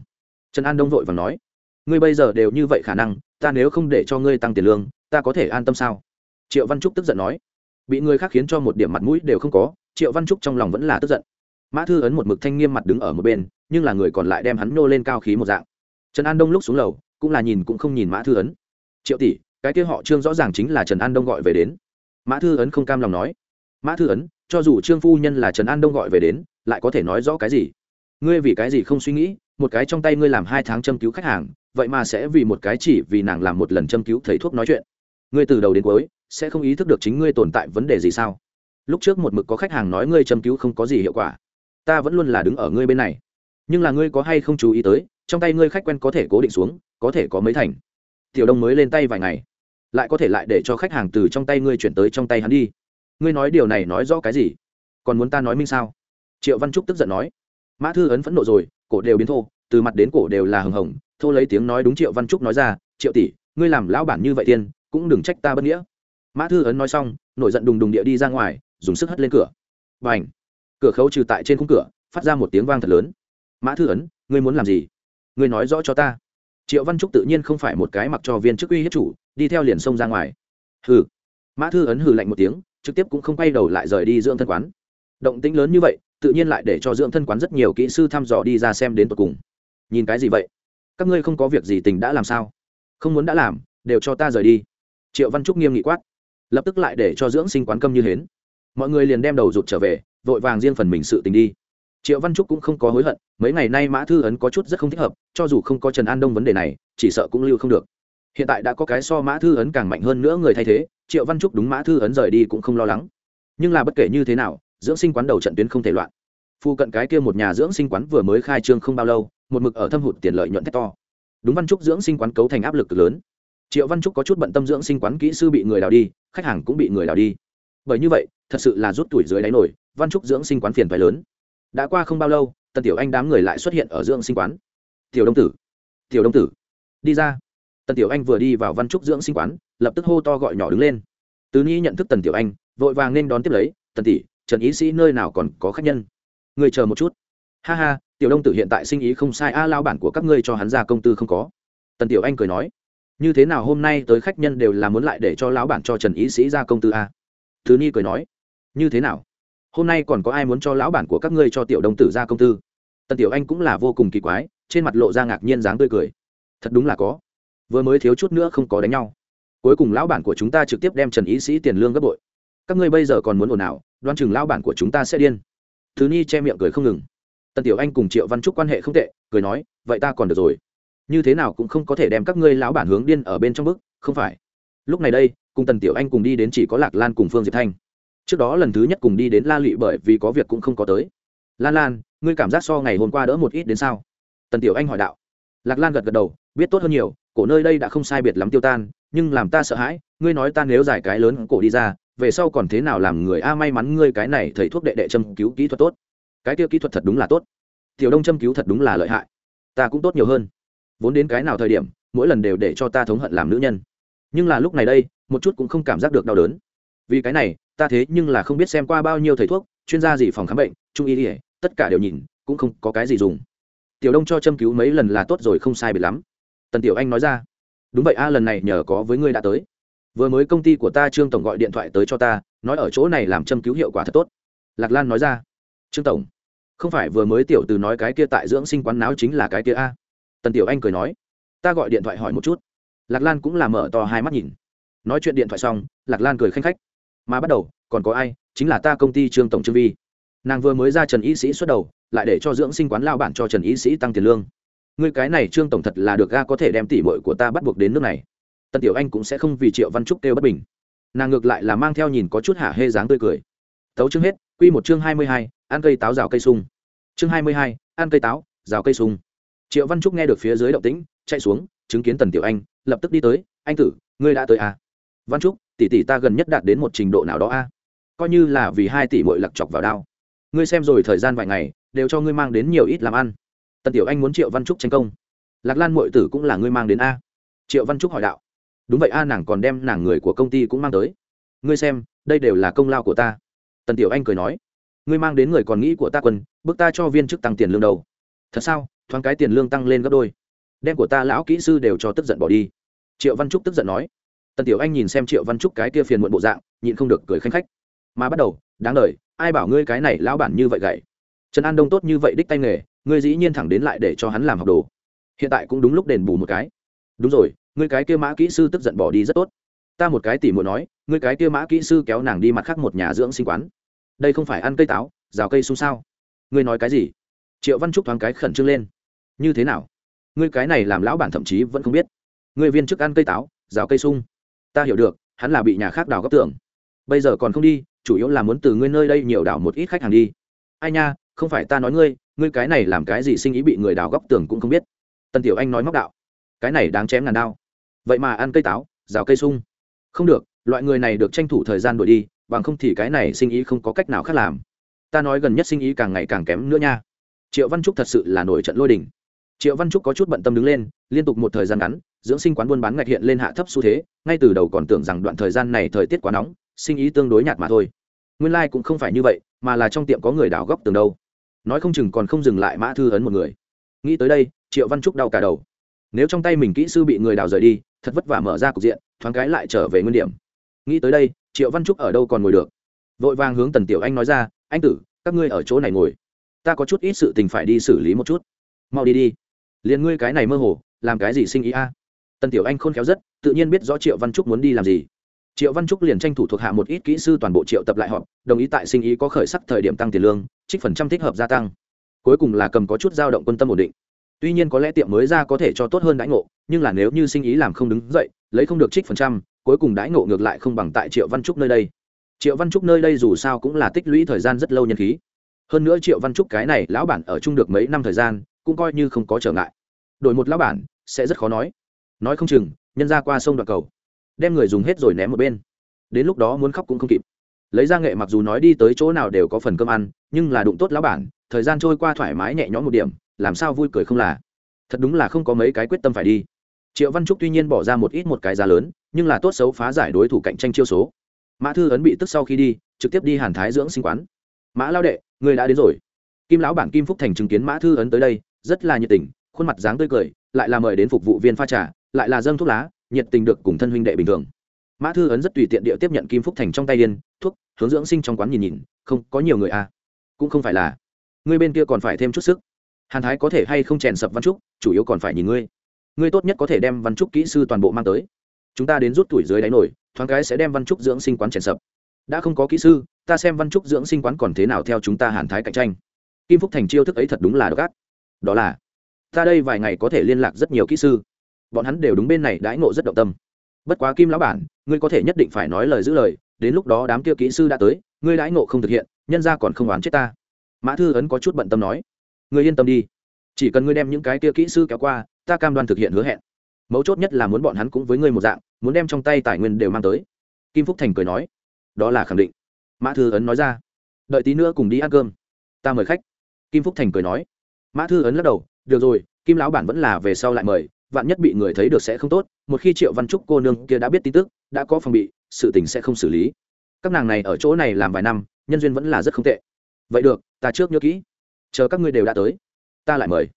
Trần an đông vội và nói. Ngươi bây giờ đều như vậy khả năng, ta nếu không để cho ngươi tăng tiền lương, ta có thể an tâm sao? Triệu văn trúc tức giận nói. Bị người khác khiến cho một điểm mặt mũi đều không có, triệu văn trúc trong lòng vẫn là tức giận. Mã thư ấn một mực thanh nghiêm mặt đứng ở một bên, nhưng là người còn lại đem hắn nô lên cao khí một dạng. Trần an đông lúc xuống lầu, cũng là nhìn cũng không nhìn mã thư ấn. Triệu tỷ, cái kia họ trương rõ ràng chính là trần an đông gọi về đến. Mã thư ấn không cam lòng nói. Mã thư ấn cho dù trương phu nhân là trần an đông gọi về đến, lại có thể nói rõ cái gì? Ngươi vì cái gì không suy nghĩ, một cái trong tay ngươi làm hai tháng châm cứu khách hàng, vậy mà sẽ vì một cái chỉ vì nàng làm một lần châm cứu thầy thuốc nói chuyện. Ngươi từ đầu đến cuối, sẽ không ý thức được chính ngươi tồn tại vấn đề gì sao? Lúc trước một mực có khách hàng nói ngươi châm cứu không có gì hiệu quả. Ta vẫn luôn là đứng ở ngươi bên này. Nhưng là ngươi có hay không chú ý tới, trong tay ngươi khách quen có thể cố định xuống, có thể có mấy thành. Tiểu đông mới lên tay vài ngày. Lại có thể lại để cho khách hàng từ trong tay ngươi chuyển tới trong tay hắn đi ngươi nói điều này nói rõ cái gì? Còn muốn ta nói minh sao? Triệu văn trúc tức giận nói. Mã thư ấn phẫn nộ rồi, cổ đều biến thô, từ mặt đến cổ đều là hừng hồng, thô lấy tiếng nói đúng triệu văn trúc nói ra, triệu tỷ, ngươi làm lão bản như vậy tiên, cũng đừng trách ta bất nghĩa. Mã thư ấn nói xong, nổi giận đùng đùng địa đi ra ngoài, dùng sức hất lên cửa. Và ảnh cửa khấu trừ tại trên khung cửa, phát ra một tiếng vang thật lớn. Mã thư ấn, ngươi muốn làm gì? Ngươi nói rõ cho ta. Triệu văn trúc tự nhiên không phải một cái mặc cho viên chức uy hiếp chủ, đi theo liền xông ra ngoài. Hừ! Mã thư ấn hừ lạnh một tiếng trực tiếp cũng không quay đầu lại rời đi dưỡng thân quán. Động tĩnh lớn như vậy, tự nhiên lại để cho dưỡng thân quán rất nhiều kỹ sư thăm dò đi ra xem đến tột cùng. Nhìn cái gì vậy? Các ngươi không có việc gì tình đã làm sao? Không muốn đã làm, đều cho ta rời đi. Triệu văn trúc nghiêm nghị quát. Lập tức lại để cho dưỡng sinh quán câm như hến. Mọi người liền đem đầu rụt trở về, vội vàng riêng phần mình sự tình đi. Triệu văn trúc cũng không có hối hận, mấy ngày nay mã thư ấn có chút rất không thích hợp, cho dù không có trần an đông vấn đề này, chỉ sợ cũng lưu không được hiện tại đã có cái so mã thư ấn càng mạnh hơn nữa người thay thế, triệu văn trúc đúng mã thư ấn rời đi cũng không lo lắng. Nhưng là bất kể như thế nào, dưỡng sinh quán đầu trận tuyến không thể loạn. Phu cận cái kia một nhà dưỡng sinh quán vừa mới khai trương không bao lâu, một mực ở thâm hụt tiền lợi nhuận thét to. Đúng văn trúc dưỡng sinh quán cấu thành áp lực lớn. Triệu văn trúc có chút bận tâm dưỡng sinh quán kỹ sư bị người đào đi, khách hàng cũng bị người đào đi. Bởi như vậy, thật sự là rút tuổi dưới đáy nổi, văn trúc dưỡng sinh quán phiền phải lớn. Đã qua không bao lâu, tần tiểu anh đám người lại xuất hiện ở dưỡng sinh quán. Tiểu đông tử, tiểu đông tử, đi ra tần tiểu anh vừa đi vào văn trúc dưỡng sinh quán, lập tức hô to gọi nhỏ đứng lên. Tứ nhi nhận thức tần tiểu anh, vội vàng nên đón tiếp lấy, tần tỷ, trần ý sĩ nơi nào còn có khách nhân? Người chờ một chút. Ha ha, tiểu đông tử hiện tại sinh ý không sai, a, lao bản của các ngươi cho hắn ra công tư không có. Tần tiểu anh cười nói, như thế nào hôm nay tới khách nhân đều là muốn lại để cho lão bản cho trần ý sĩ ra công tư a? Thứ ni cười nói, như thế nào? Hôm nay còn có ai muốn cho lão bản của các ngươi cho tiểu đông tử ra công tư? Tần tiểu anh cũng là vô cùng kỳ quái, trên mặt lộ ra ngạc nhiên dáng tươi cười. Thật đúng là có vừa mới thiếu chút nữa không có đánh nhau. Cuối cùng lão bản của chúng ta trực tiếp đem trần ý sĩ tiền lương gấp bội. Các ngươi bây giờ còn muốn ồn ào đoan chừng lão bản của chúng ta sẽ điên. Thứ ni che miệng cười không ngừng. Tần tiểu anh cùng triệu văn trúc quan hệ không tệ, cười nói, vậy ta còn được rồi. Như thế nào cũng không có thể đem các ngươi lão bản hướng điên ở bên trong bức, không phải. Lúc này đây, cùng tần tiểu anh cùng đi đến chỉ có lạc lan cùng phương diệp thanh. Trước đó lần thứ nhất cùng đi đến la lụy bởi vì có việc cũng không có tới. Lan lan, ngươi cảm giác so ngày hôm qua đỡ một ít đến sao? Tần tiểu anh hỏi đạo. Lạc lan gật gật đầu, biết tốt hơn nhiều cổ nơi đây đã không sai biệt lắm tiêu tan, nhưng làm ta sợ hãi, ngươi nói ta nếu giải cái lớn cổ đi ra, về sau còn thế nào làm người a may mắn ngươi cái này thầy thuốc đệ đệ châm cứu kỹ thuật tốt. Cái kia kỹ thuật thật đúng là tốt. Tiểu đông châm cứu thật đúng là lợi hại. Ta cũng tốt nhiều hơn. Vốn đến cái nào thời điểm, mỗi lần đều để cho ta thống hận làm nữ nhân. Nhưng là lúc này đây, một chút cũng không cảm giác được đau đớn. Vì cái này, ta thế nhưng là không biết xem qua bao nhiêu thầy thuốc, chuyên gia gì phòng khám bệnh, trung y ỉa tất cả đều nhìn, cũng không có cái gì dùng. Tiểu đông cho châm cứu mấy lần là tốt rồi, không sai biệt lắm tần tiểu anh nói ra. Đúng vậy a, lần này nhờ có với ngươi đã tới. Vừa mới công ty của ta trương tổng gọi điện thoại tới cho ta, nói ở chỗ này làm châm cứu hiệu quả thật tốt. Lạc lan nói ra. Trương tổng, không phải vừa mới tiểu từ nói cái kia tại dưỡng sinh quán náo chính là cái kia a? Tần tiểu anh cười nói. Ta gọi điện thoại hỏi một chút. Lạc lan cũng là mở to hai mắt nhìn. Nói chuyện điện thoại xong, lạc lan cười khanh khách. Mà bắt đầu, còn có ai? Chính là ta công ty trương tổng trương vi. Nàng vừa mới ra trần y sĩ xuất đầu, lại để cho dưỡng sinh quán lao bản cho trần y sĩ tăng tiền lương ngươi cái này trương tổng thật là được ga có thể đem tỉ mội của ta bắt buộc đến nước này. Tần tiểu anh cũng sẽ không vì triệu văn trúc kêu bất bình. Nàng ngược lại là mang theo nhìn có chút hả hê dáng tươi cười. Tấu chương hết q một chương hai mươi hai, ăn cây táo rào cây sung. Chương hai mươi hai, ăn cây táo, rào cây sung. Triệu văn trúc nghe được phía dưới động tĩnh, chạy xuống, chứng kiến tần tiểu anh, lập tức đi tới, anh tử, ngươi đã tới à? văn trúc, tỷ tỷ ta gần nhất đạt đến một trình độ nào đó a coi như là vì hai tỷ mội lặc chọc vào đao. Ngươi xem rồi thời gian vài ngày, đều cho ngươi mang đến nhiều ít làm ăn tần tiểu anh muốn triệu văn trúc tranh công. Lạc lan mội tử cũng là ngươi mang đến a. Triệu văn trúc hỏi đạo. Đúng vậy a, nàng còn đem nàng người của công ty cũng mang tới. Ngươi xem, đây đều là công lao của ta. Tần tiểu anh cười nói. Ngươi mang đến người còn nghĩ của ta quân bước ta cho viên chức tăng tiền lương đầu thật sao? Thoáng cái tiền lương tăng lên gấp đôi. Đem của ta lão kỹ sư đều cho tức giận bỏ đi. Triệu văn trúc tức giận nói. Tần tiểu anh nhìn xem triệu văn trúc cái kia phiền muộn bộ dạng, nhịn không được cười khanh khách. Mà bắt đầu, đáng đ ai bảo ngươi cái này lão bản như vậy gậy? Trần an đông tốt như vậy đích tay nghề ngươi dĩ nhiên thẳng đến lại để cho hắn làm học đồ. Hiện tại cũng đúng lúc đền bù một cái. Đúng rồi, ngươi cái kia mã kỹ sư tức giận bỏ đi rất tốt. Ta một cái tỉ muốn nói, ngươi cái kia mã kỹ sư kéo nàng đi mặt khác một nhà dưỡng sinh quán. Đây không phải ăn cây táo, rào cây sung sao? Ngươi nói cái gì? Triệu văn trúc thoáng cái khẩn trương lên. Như thế nào? Ngươi cái này làm lão bản thậm chí vẫn không biết. Ngươi viên chức ăn cây táo, rào cây sung ta hiểu được, hắn là bị nhà khác đào góc tưởng. Bây giờ còn không đi, chủ yếu là muốn từ ngươi nơi đây nhiều đảo một ít khách hàng đi. Ai nha, không phải ta nói ngươi ngươi cái này làm cái gì sinh ý bị người đào góc tường cũng không biết. Tần tiểu anh nói móc đạo. Cái này đáng chém ngàn đao. Vậy mà ăn cây táo, rào cây sung. Không được, loại người này được tranh thủ thời gian đổi đi, bằng không thì cái này sinh ý không có cách nào khác làm. Ta nói gần nhất sinh ý càng ngày càng kém nữa nha. Triệu văn trúc thật sự là nổi trận lôi đình. Triệu văn trúc có chút bận tâm đứng lên, liên tục một thời gian ngắn, dưỡng sinh quán buôn bán ngạch hiện lên hạ thấp xu thế, ngay từ đầu còn tưởng rằng đoạn thời gian này thời tiết quá nóng, sinh ý tương đối nhạt mà thôi. Nguyên lai、like、cũng không phải như vậy, mà là trong tiệm có người đào góc tường đâu nói không chừng còn không dừng lại mã thư ấn một người. Nghĩ tới đây, triệu văn trúc đau cả đầu. Nếu trong tay mình kỹ sư bị người đào rời đi, thật vất vả mở ra cục diện, thoáng cái lại trở về nguyên điểm. Nghĩ tới đây, triệu văn trúc ở đâu còn ngồi được? Vội vàng hướng tần tiểu anh nói ra, anh tử, các ngươi ở chỗ này ngồi. Ta có chút ít sự tình phải đi xử lý một chút. Mau đi đi. Liền ngươi cái này mơ hồ, làm cái gì sinh ý a? Tần tiểu anh khôn khéo rất, tự nhiên biết rõ triệu văn trúc muốn đi làm gì triệu văn trúc liền tranh thủ thuộc hạ một ít kỹ sư toàn bộ triệu tập lại họp, đồng ý tại sinh ý có khởi sắc thời điểm tăng tiền lương, trích phần trăm thích hợp gia tăng. Cuối cùng là cầm có chút dao động quân tâm ổn định. Tuy nhiên có lẽ tiệm mới ra có thể cho tốt hơn đãi ngộ, nhưng là nếu như sinh ý làm không đứng dậy, lấy không được trích phần trăm, cuối cùng đãi ngộ ngược lại không bằng tại triệu văn trúc nơi đây. Triệu văn trúc nơi đây dù sao cũng là tích lũy thời gian rất lâu nhân khí. Hơn nữa triệu văn trúc cái này lão bản ở chung được mấy năm thời gian, cũng coi như không có trở ngại. Đổi một lão bản, sẽ rất khó nói. Nói không chừng, nhân ra qua sông đoạn cầu đem người dùng hết rồi ném một bên. Đến lúc đó muốn khóc cũng không kịp. Lấy ra nghệ mặc dù nói đi tới chỗ nào đều có phần cơm ăn, nhưng là đụng tốt lão bản, thời gian trôi qua thoải mái nhẹ nhõm một điểm, làm sao vui cười không là. Thật đúng là không có mấy cái quyết tâm phải đi. Triệu văn trúc tuy nhiên bỏ ra một ít một cái giá lớn, nhưng là tốt xấu phá giải đối thủ cạnh tranh chiêu số. Mã thư ấn bị tức sau khi đi, trực tiếp đi hàn thái dưỡng sinh quán. Mã lao đệ, người đã đến rồi. Kim lão bản kim phúc thành chứng kiến mã thư ấn tới đây, rất là nhiệt tình, khuôn mặt dáng tươi cười, lại là mời đến phục vụ viên pha trà, lại là dâng thuốc lá nhiệt tình được cùng thân huynh đệ bình thường. Mã thư ấn rất tùy tiện địa tiếp nhận kim phúc thành trong tay điên, thuốc, hướng dưỡng sinh trong quán nhìn nhìn, không, có nhiều người à. Cũng không phải là. Ngươi bên kia còn phải thêm chút sức. Hàn thái có thể hay không chèn sập văn trúc, chủ yếu còn phải nhìn ngươi. Ngươi tốt nhất có thể đem văn trúc kỹ sư toàn bộ mang tới. Chúng ta đến rút tuổi dưới đáy nổi, thoáng cái sẽ đem văn trúc dưỡng sinh quán chèn sập. Đã không có kỹ sư, ta xem văn trúc dưỡng sinh quán còn thế nào theo chúng ta hàn thái cạnh tranh. Kim phúc thành chiêu thức ấy thật đúng là độc ác. Đó là, ta đây vài ngày có thể liên lạc rất nhiều kỹ sư bọn hắn đều đúng bên này đãi ngộ rất động tâm. Bất quá kim lão bản, ngươi có thể nhất định phải nói lời giữ lời, đến lúc đó đám kia kỹ sư đã tới, ngươi đãi ngộ không thực hiện, nhân ra còn không oán chết ta. Mã thư ấn có chút bận tâm nói, ngươi yên tâm đi, chỉ cần ngươi đem những cái kia kỹ sư kéo qua, ta cam đoan thực hiện hứa hẹn. Mấu chốt nhất là muốn bọn hắn cũng với ngươi một dạng, muốn đem trong tay tài nguyên đều mang tới. Kim phúc thành cười nói, đó là khẳng định. Mã thư ấn nói ra, đợi tí nữa cùng đi ăn cơm. Ta mời khách. Kim phúc thành cười nói, mã thư ấn lắc đầu, được rồi, kim lão bản vẫn là về sau lại mời vạn nhất bị người thấy được sẽ không tốt, một khi triệu văn trúc cô nương kia đã biết tin tức, đã có phòng bị, sự tình sẽ không xử lý. Các nàng này ở chỗ này làm vài năm, nhân duyên vẫn là rất không tệ. Vậy được, ta trước nhớ kỹ. Chờ các ngươi đều đã tới, ta lại mời.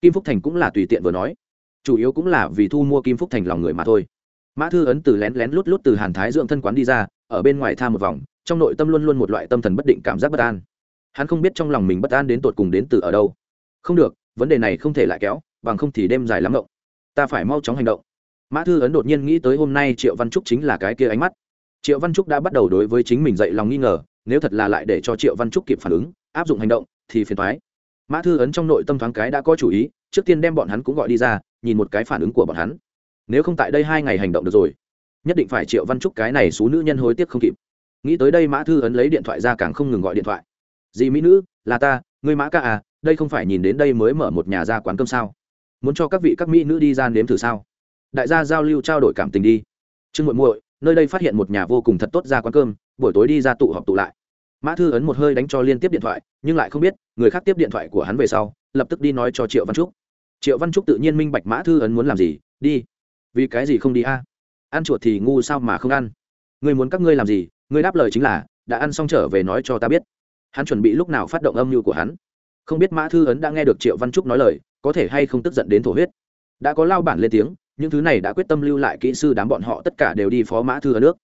Kim phúc thành cũng là tùy tiện vừa nói. Chủ yếu cũng là vì thu mua kim phúc thành lòng người mà thôi. Mã thư ấn từ lén lén lút lút từ hàn thái dưỡng thân quán đi ra, ở bên ngoài tha một vòng, trong nội tâm luôn luôn một loại tâm thần bất định cảm giác bất an. Hắn không biết trong lòng mình bất an đến tột cùng đến từ ở đâu. Không được, vấn đề này không thể lại kéo, bằng không thì đêm dài lắm ngộng ta phải mau chóng hành động. Mã thư ấn đột nhiên nghĩ tới hôm nay triệu văn trúc chính là cái kia ánh mắt. Triệu văn trúc đã bắt đầu đối với chính mình dậy lòng nghi ngờ, nếu thật là lại để cho triệu văn trúc kịp phản ứng, áp dụng hành động, thì phiền thoái mã thư ấn trong nội tâm thoáng cái đã có chủ ý, trước tiên đem bọn hắn cũng gọi đi ra, nhìn một cái phản ứng của bọn hắn. Nếu không tại đây hai ngày hành động được rồi, nhất định phải triệu văn trúc cái này số nữ nhân hối tiếc không kịp. Nghĩ tới đây mã thư ấn lấy điện thoại ra càng không ngừng gọi điện thoại. Dì mỹ nữ, là ta người mã ca à đây không phải nhìn đến đây mới mở một nhà ra quán cơm sao? Muốn cho các vị các mỹ nữ đi ra nếm thử sao? Đại gia giao lưu trao đổi cảm tình đi. Trương muội muội, nơi đây phát hiện một nhà vô cùng thật tốt ra quán cơm, buổi tối đi ra tụ họp tụ lại. Mã thư ấn một hơi đánh cho liên tiếp điện thoại, nhưng lại không biết, người khác tiếp điện thoại của hắn về sau, lập tức đi nói cho triệu văn trúc. Triệu văn trúc tự nhiên minh bạch mã thư ấn muốn làm gì, đi. Vì cái gì không đi a? Ăn chuột thì ngu sao mà không ăn? Người muốn các ngươi làm gì? Người đáp lời chính là, đã ăn xong trở về nói cho ta biết. Hắn chuẩn bị lúc nào phát động âm mưu của hắn. Không biết mã thư ấn đã nghe được triệu văn trúc nói lời có thể hay không tức giận đến thổ huyết. Đã có lao bản lên tiếng, những thứ này đã quyết tâm lưu lại kỹ sư đám bọn họ tất cả đều đi phó mã thư ở nước.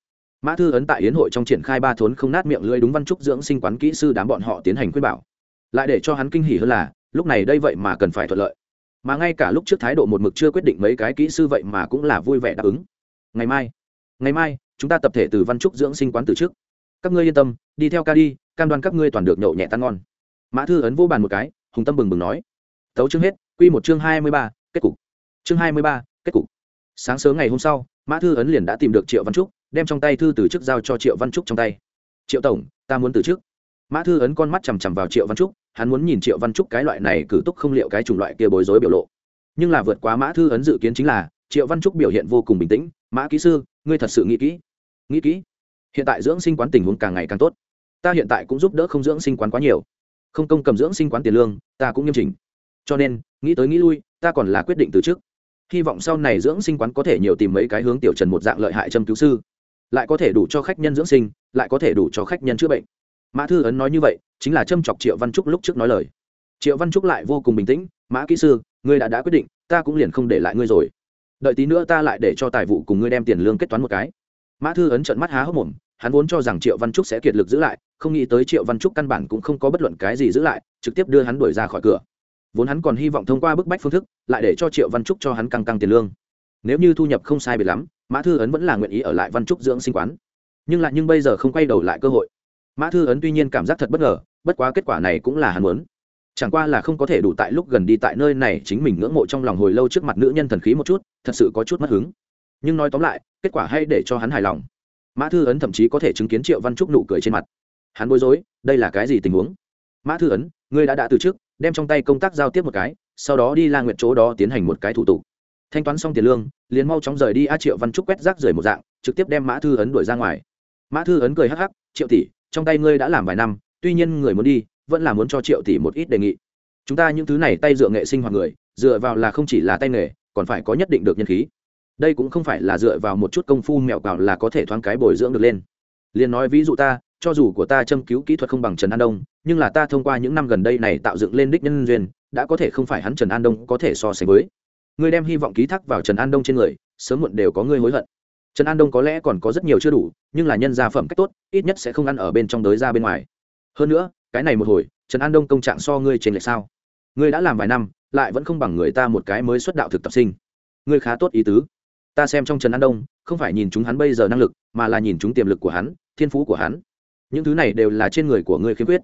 Mã thư ấn tại yến hội trong triển khai ba thốn không nát miệng lưỡi đúng văn trúc dưỡng sinh quán kỹ sư đám bọn họ tiến hành khuyên bảo. Lại để cho hắn kinh hỉ hơn là, lúc này đây vậy mà cần phải thuận lợi. Mà ngay cả lúc trước thái độ một mực chưa quyết định mấy cái kỹ sư vậy mà cũng là vui vẻ đáp ứng. Ngày mai ngày mai, chúng ta tập thể từ văn trúc dưỡng sinh quán từ trước. Các ngươi yên tâm, đi theo ca đi, cam đoan các ngươi toàn được nhậu nhẹ tan ngon. Mã thư ấn vô bàn một cái, hùng tâm bừng bừng nói. Tấu chương hết quy một chương hai mươi ba, kết cục. Chương hai mươi ba, kết cục. Sáng sớm ngày hôm sau, mã thư ấn liền đã tìm được triệu văn trúc, đem trong tay thư từ chức giao cho triệu văn trúc trong tay. Triệu tổng, ta muốn từ chức mã thư ấn con mắt chằm chằm vào triệu văn trúc, hắn muốn nhìn triệu văn trúc cái loại này cử túc không liệu cái chủng loại kia bối rối biểu lộ. Nhưng là vượt quá mã thư ấn dự kiến chính là, triệu văn trúc biểu hiện vô cùng bình tĩnh, mã kỹ sư, ngươi thật sự nghĩ kỹ. Nghĩ kỹ? Hiện tại dưỡng sinh quán tình huống càng ngày càng tốt. Ta hiện tại cũng giúp đỡ không dưỡng sinh quán quá nhiều. Không công cầm dưỡng sinh quán tiền lương, ta cũng nghiêm chỉnh cho nên, nghĩ tới nghĩ lui, ta còn là quyết định từ trước. Hy vọng sau này dưỡng sinh quán có thể nhiều tìm mấy cái hướng tiểu trần một dạng lợi hại châm cứu sư. Lại có thể đủ cho khách nhân dưỡng sinh, lại có thể đủ cho khách nhân chữa bệnh. Mã thư ấn nói như vậy, chính là châm chọc triệu văn trúc lúc trước nói lời. Triệu văn trúc lại vô cùng bình tĩnh, mã kỹ sư, ngươi đã đã quyết định, ta cũng liền không để lại ngươi rồi. Đợi tí nữa ta lại để cho tài vụ cùng ngươi đem tiền lương kết toán một cái. Mã thư ấn trận mắt há hốc mồm, hắn vốn cho rằng triệu văn trúc sẽ kiệt lực giữ lại, không nghĩ tới triệu văn trúc căn bản cũng không có bất luận cái gì giữ lại, trực tiếp đưa hắn đuổi ra khỏi cửa vốn hắn còn hy vọng thông qua bức bách phương thức, lại để cho triệu văn trúc cho hắn căng căng tiền lương. Nếu như thu nhập không sai biệt lắm, mã thư ấn vẫn là nguyện ý ở lại văn trúc dưỡng sinh quán. Nhưng lại nhưng bây giờ không quay đầu lại cơ hội. Mã thư ấn tuy nhiên cảm giác thật bất ngờ, bất quá kết quả này cũng là hắn muốn. Chẳng qua là không có thể đủ tại lúc gần đi tại nơi này chính mình ngưỡng mộ trong lòng hồi lâu trước mặt nữ nhân thần khí một chút, thật sự có chút mất hứng. Nhưng nói tóm lại, kết quả hay để cho hắn hài lòng. Mã thư ấn thậm chí có thể chứng kiến triệu văn trúc nụ cười trên mặt. Hắn bối rối, đây là cái gì tình huống? Mã thư ấn ngươi đã đã từ trước, đem trong tay công tác giao tiếp một cái, sau đó đi la nguyện chỗ đó tiến hành một cái thủ tục. Thanh toán xong tiền lương, liền mau chóng rời đi a triệu văn trúc quét rác rời một dạng, trực tiếp đem mã thư ấn đuổi ra ngoài. Mã thư ấn cười hắc hắc, triệu tỷ, trong tay ngươi đã làm vài năm, tuy nhiên người muốn đi, vẫn là muốn cho triệu tỷ một ít đề nghị. Chúng ta những thứ này tay dựa nghệ sinh hoạt người, dựa vào là không chỉ là tay nghề, còn phải có nhất định được nhân khí. Đây cũng không phải là dựa vào một chút công phu mẹo cào là có thể thoáng cái bồi dưỡng được lên. Liền nói ví dụ ta cho dù của ta châm cứu kỹ thuật không bằng trần an đông, nhưng là ta thông qua những năm gần đây này tạo dựng lên đích nhân duyên, đã có thể không phải hắn trần an đông có thể so sánh với. Ngươi đem hy vọng ký thác vào trần an đông trên người, sớm muộn đều có ngươi hối hận. Trần an đông có lẽ còn có rất nhiều chưa đủ, nhưng là nhân gia phẩm cách tốt, ít nhất sẽ không ăn ở bên trong đới ra bên ngoài. Hơn nữa, cái này một hồi, trần an đông công trạng so ngươi trên lệch sao? Ngươi đã làm vài năm, lại vẫn không bằng người ta một cái mới xuất đạo thực tập sinh. Ngươi khá tốt ý tứ. Ta xem trong trần an đông, không phải nhìn chúng hắn bây giờ năng lực, mà là nhìn chúng tiềm lực của hắn, thiên phú của hắn những thứ này đều là trên người của ngươi khiếm khuyết.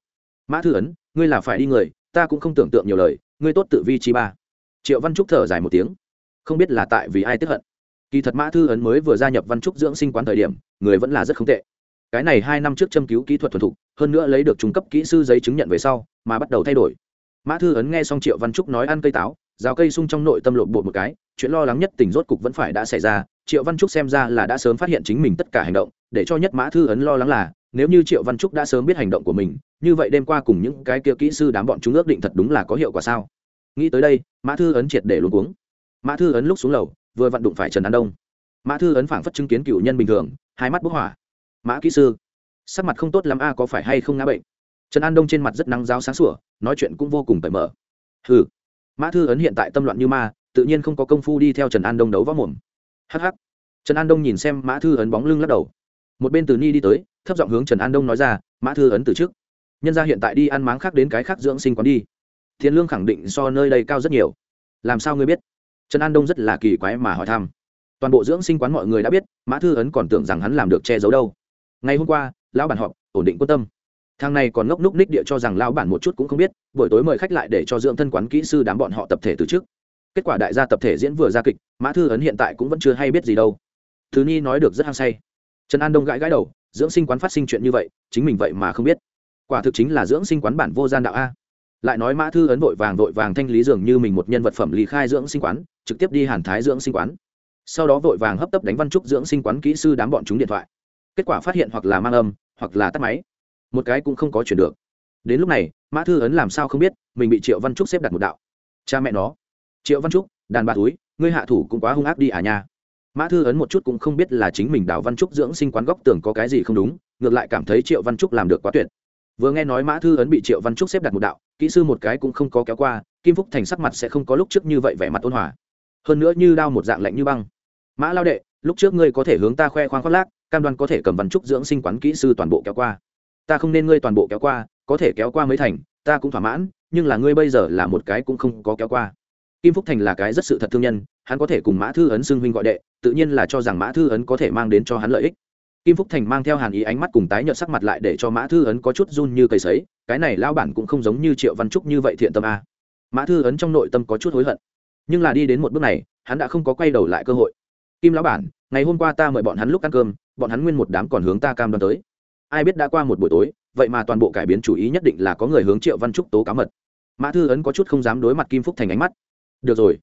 Mã thư ấn, ngươi là phải đi người, ta cũng không tưởng tượng nhiều lời, ngươi tốt tự vi chi ba. Triệu văn trúc thở dài một tiếng. Không biết là tại vì ai tiếp hận. Kỳ thật mã thư ấn mới vừa gia nhập văn trúc dưỡng sinh quán thời điểm, người vẫn là rất không tệ. Cái này hai năm trước châm cứu kỹ thuật thuần thục, hơn nữa lấy được trung cấp kỹ sư giấy chứng nhận về sau, mà bắt đầu thay đổi. Mã thư ấn nghe xong triệu văn trúc nói ăn cây táo, rào cây sung trong nội tâm lộn bột một cái, chuyện lo lắng nhất tình rốt cục vẫn phải đã xảy ra, triệu văn trúc xem ra là đã sớm phát hiện chính mình tất cả hành động, để cho nhất mã thư ấn lo lắng là nếu như triệu văn trúc đã sớm biết hành động của mình, như vậy đêm qua cùng những cái kia kỹ sư đám bọn chúng ước định thật đúng là có hiệu quả sao? Nghĩ tới đây, mã thư ấn triệt để luôn cuống. Mã thư ấn lúc xuống lầu, vừa vặn đụng phải trần an đông. Mã thư ấn phảng phất chứng kiến cựu nhân bình thường, hai mắt bốc hỏa. Mã kỹ sư, sắc mặt không tốt lắm a, có phải hay không ngã bệnh? Trần an đông trên mặt rất nắng giáo sáng sủa, nói chuyện cũng vô cùng cởi mở. Ừ mã thư ấn hiện tại tâm loạn như ma, tự nhiên không có công phu đi theo trần an đông đấu võ mồm. Hh trần an đông nhìn xem mã thư ấn bóng lưng lắc đầu. Một bên từ ni đi tới thấp giọng hướng trần an đông nói ra, mã thư ấn từ trước. Nhân ra hiện tại đi ăn máng khác đến cái khác dưỡng sinh quán đi. Thiên lương khẳng định so nơi đây cao rất nhiều. Làm sao ngươi biết? Trần an đông rất là kỳ quái mà hỏi thăm. Toàn bộ dưỡng sinh quán mọi người đã biết, mã thư ấn còn tưởng rằng hắn làm được che giấu đâu. Ngày hôm qua, lão bản họp, ổn định quan tâm. Thang này còn ngốc núc ních địa cho rằng lão bản một chút cũng không biết, buổi tối mời khách lại để cho dưỡng thân quán kỹ sư đám bọn họ tập thể từ trước. Kết quả đại gia tập thể diễn vừa ra kịch, mã thư ấn hiện tại cũng vẫn chưa hay biết gì đâu. Thứ ni nói được rất hăng say. Trần an đông gãi gãi đầu dưỡng sinh quán phát sinh chuyện như vậy, chính mình vậy mà không biết. Quả thực chính là dưỡng sinh quán bản vô gian đạo a. Lại nói mã thư ấn vội vàng vội vàng thanh lý dường như mình một nhân vật phẩm lý khai dưỡng sinh quán, trực tiếp đi hàn thái dưỡng sinh quán. Sau đó vội vàng hấp tấp đánh văn trúc dưỡng sinh quán kỹ sư đám bọn chúng điện thoại. Kết quả phát hiện hoặc là mang âm, hoặc là tắt máy. Một cái cũng không có chuyển được. Đến lúc này, mã thư ấn làm sao không biết, mình bị triệu văn trúc xếp đặt một đạo. Cha mẹ nó. Triệu văn trúc, đàn bà túi, ngươi hạ thủ cũng quá hung ác đi à nha mã thư ấn một chút cũng không biết là chính mình đào văn trúc dưỡng sinh quán góc tường có cái gì không đúng, ngược lại cảm thấy triệu văn trúc làm được quá tuyệt. Vừa nghe nói mã thư ấn bị triệu văn trúc xếp đặt một đạo, kỹ sư một cái cũng không có kéo qua, kim phúc thành sắc mặt sẽ không có lúc trước như vậy vẻ mặt ôn hòa. Hơn nữa như đao một dạng lạnh như băng. Mã lao đệ, lúc trước ngươi có thể hướng ta khoe khoang khoác lác, cam đoan có thể cầm văn trúc dưỡng sinh quán kỹ sư toàn bộ kéo qua. Ta không nên ngươi toàn bộ kéo qua, có thể kéo qua mới thành, ta cũng thỏa mãn, nhưng là ngươi bây giờ là một cái cũng không có kéo qua kim phúc thành là cái rất sự thật thương nhân, hắn có thể cùng mã thư ấn xưng huynh gọi đệ, tự nhiên là cho rằng mã thư ấn có thể mang đến cho hắn lợi ích. Kim phúc thành mang theo hàn ý ánh mắt cùng tái nhợt sắc mặt lại để cho mã thư ấn có chút run như cây sấy, cái này lao bản cũng không giống như triệu văn trúc như vậy thiện tâm a. Mã thư ấn trong nội tâm có chút hối hận, nhưng là đi đến một bước này, hắn đã không có quay đầu lại cơ hội. Kim lão bản, ngày hôm qua ta mời bọn hắn lúc ăn cơm, bọn hắn nguyên một đám còn hướng ta cam đoan tới. Ai biết đã qua một buổi tối, vậy mà toàn bộ cải biến chủ ý nhất định là có người hướng triệu văn trúc tố cá mật. Mã thư ấn có chút không dám đối mặt kim phúc thành ánh mắt được rồi.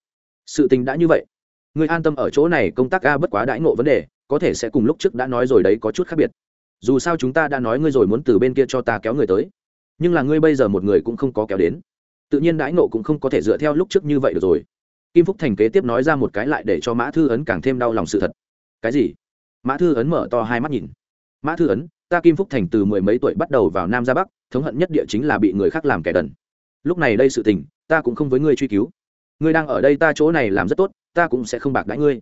Sự tình đã như vậy. Người an tâm ở chỗ này, công tác ga bất quá đãi ngộ vấn đề, có thể sẽ cùng lúc trước đã nói rồi đấy có chút khác biệt. Dù sao chúng ta đã nói ngươi rồi muốn từ bên kia cho ta kéo người tới. Nhưng là ngươi bây giờ một người cũng không có kéo đến. Tự nhiên đãi ngộ cũng không có thể dựa theo lúc trước như vậy được rồi. Kim phúc thành kế tiếp nói ra một cái lại để cho mã thư ấn càng thêm đau lòng sự thật. Cái gì? Mã thư ấn mở to hai mắt nhìn. Mã thư ấn, ta kim phúc thành từ mười mấy tuổi bắt đầu vào nam ra bắc, thống hận nhất địa chính là bị người khác làm kẻ đần. Lúc này đây sự tình, ta cũng không với ngươi truy cứu ngươi đang ở đây ta chỗ này làm rất tốt, ta cũng sẽ không bạc đãi ngươi.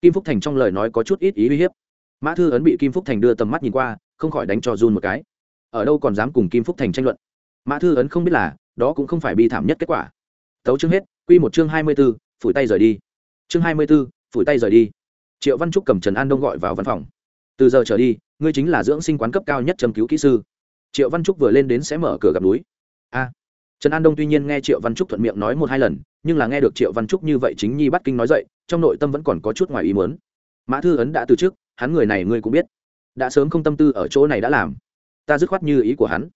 Kim phúc thành trong lời nói có chút ít ý uy hiếp. Mã thư ấn bị kim phúc thành đưa tầm mắt nhìn qua, không khỏi đánh cho run một cái. Ở đâu còn dám cùng kim phúc thành tranh luận? Mã thư ấn không biết là, đó cũng không phải bi thảm nhất kết quả. Tấu chương hết q một chương hai mươi b ố phủi tay rời đi. Chương hai mươi b ố phủi tay rời đi. Triệu văn trúc cầm trần an đông gọi vào văn phòng. Từ giờ trở đi, ngươi chính là dưỡng sinh quán cấp cao nhất châm cứu kỹ sư. Triệu văn trúc vừa lên đến sẽ mở cửa gặp núi. A. Trần an đông tuy nhiên nghe triệu văn trúc thuận miệng nói một hai lần nhưng là nghe được triệu văn trúc như vậy chính nhi bắt kinh nói dậy, trong nội tâm vẫn còn có chút ngoài ý muốn. Mã thư ấn đã từ trước hắn người này ngươi cũng biết. Đã sớm không tâm tư ở chỗ này đã làm. Ta dứt khoát như ý của hắn.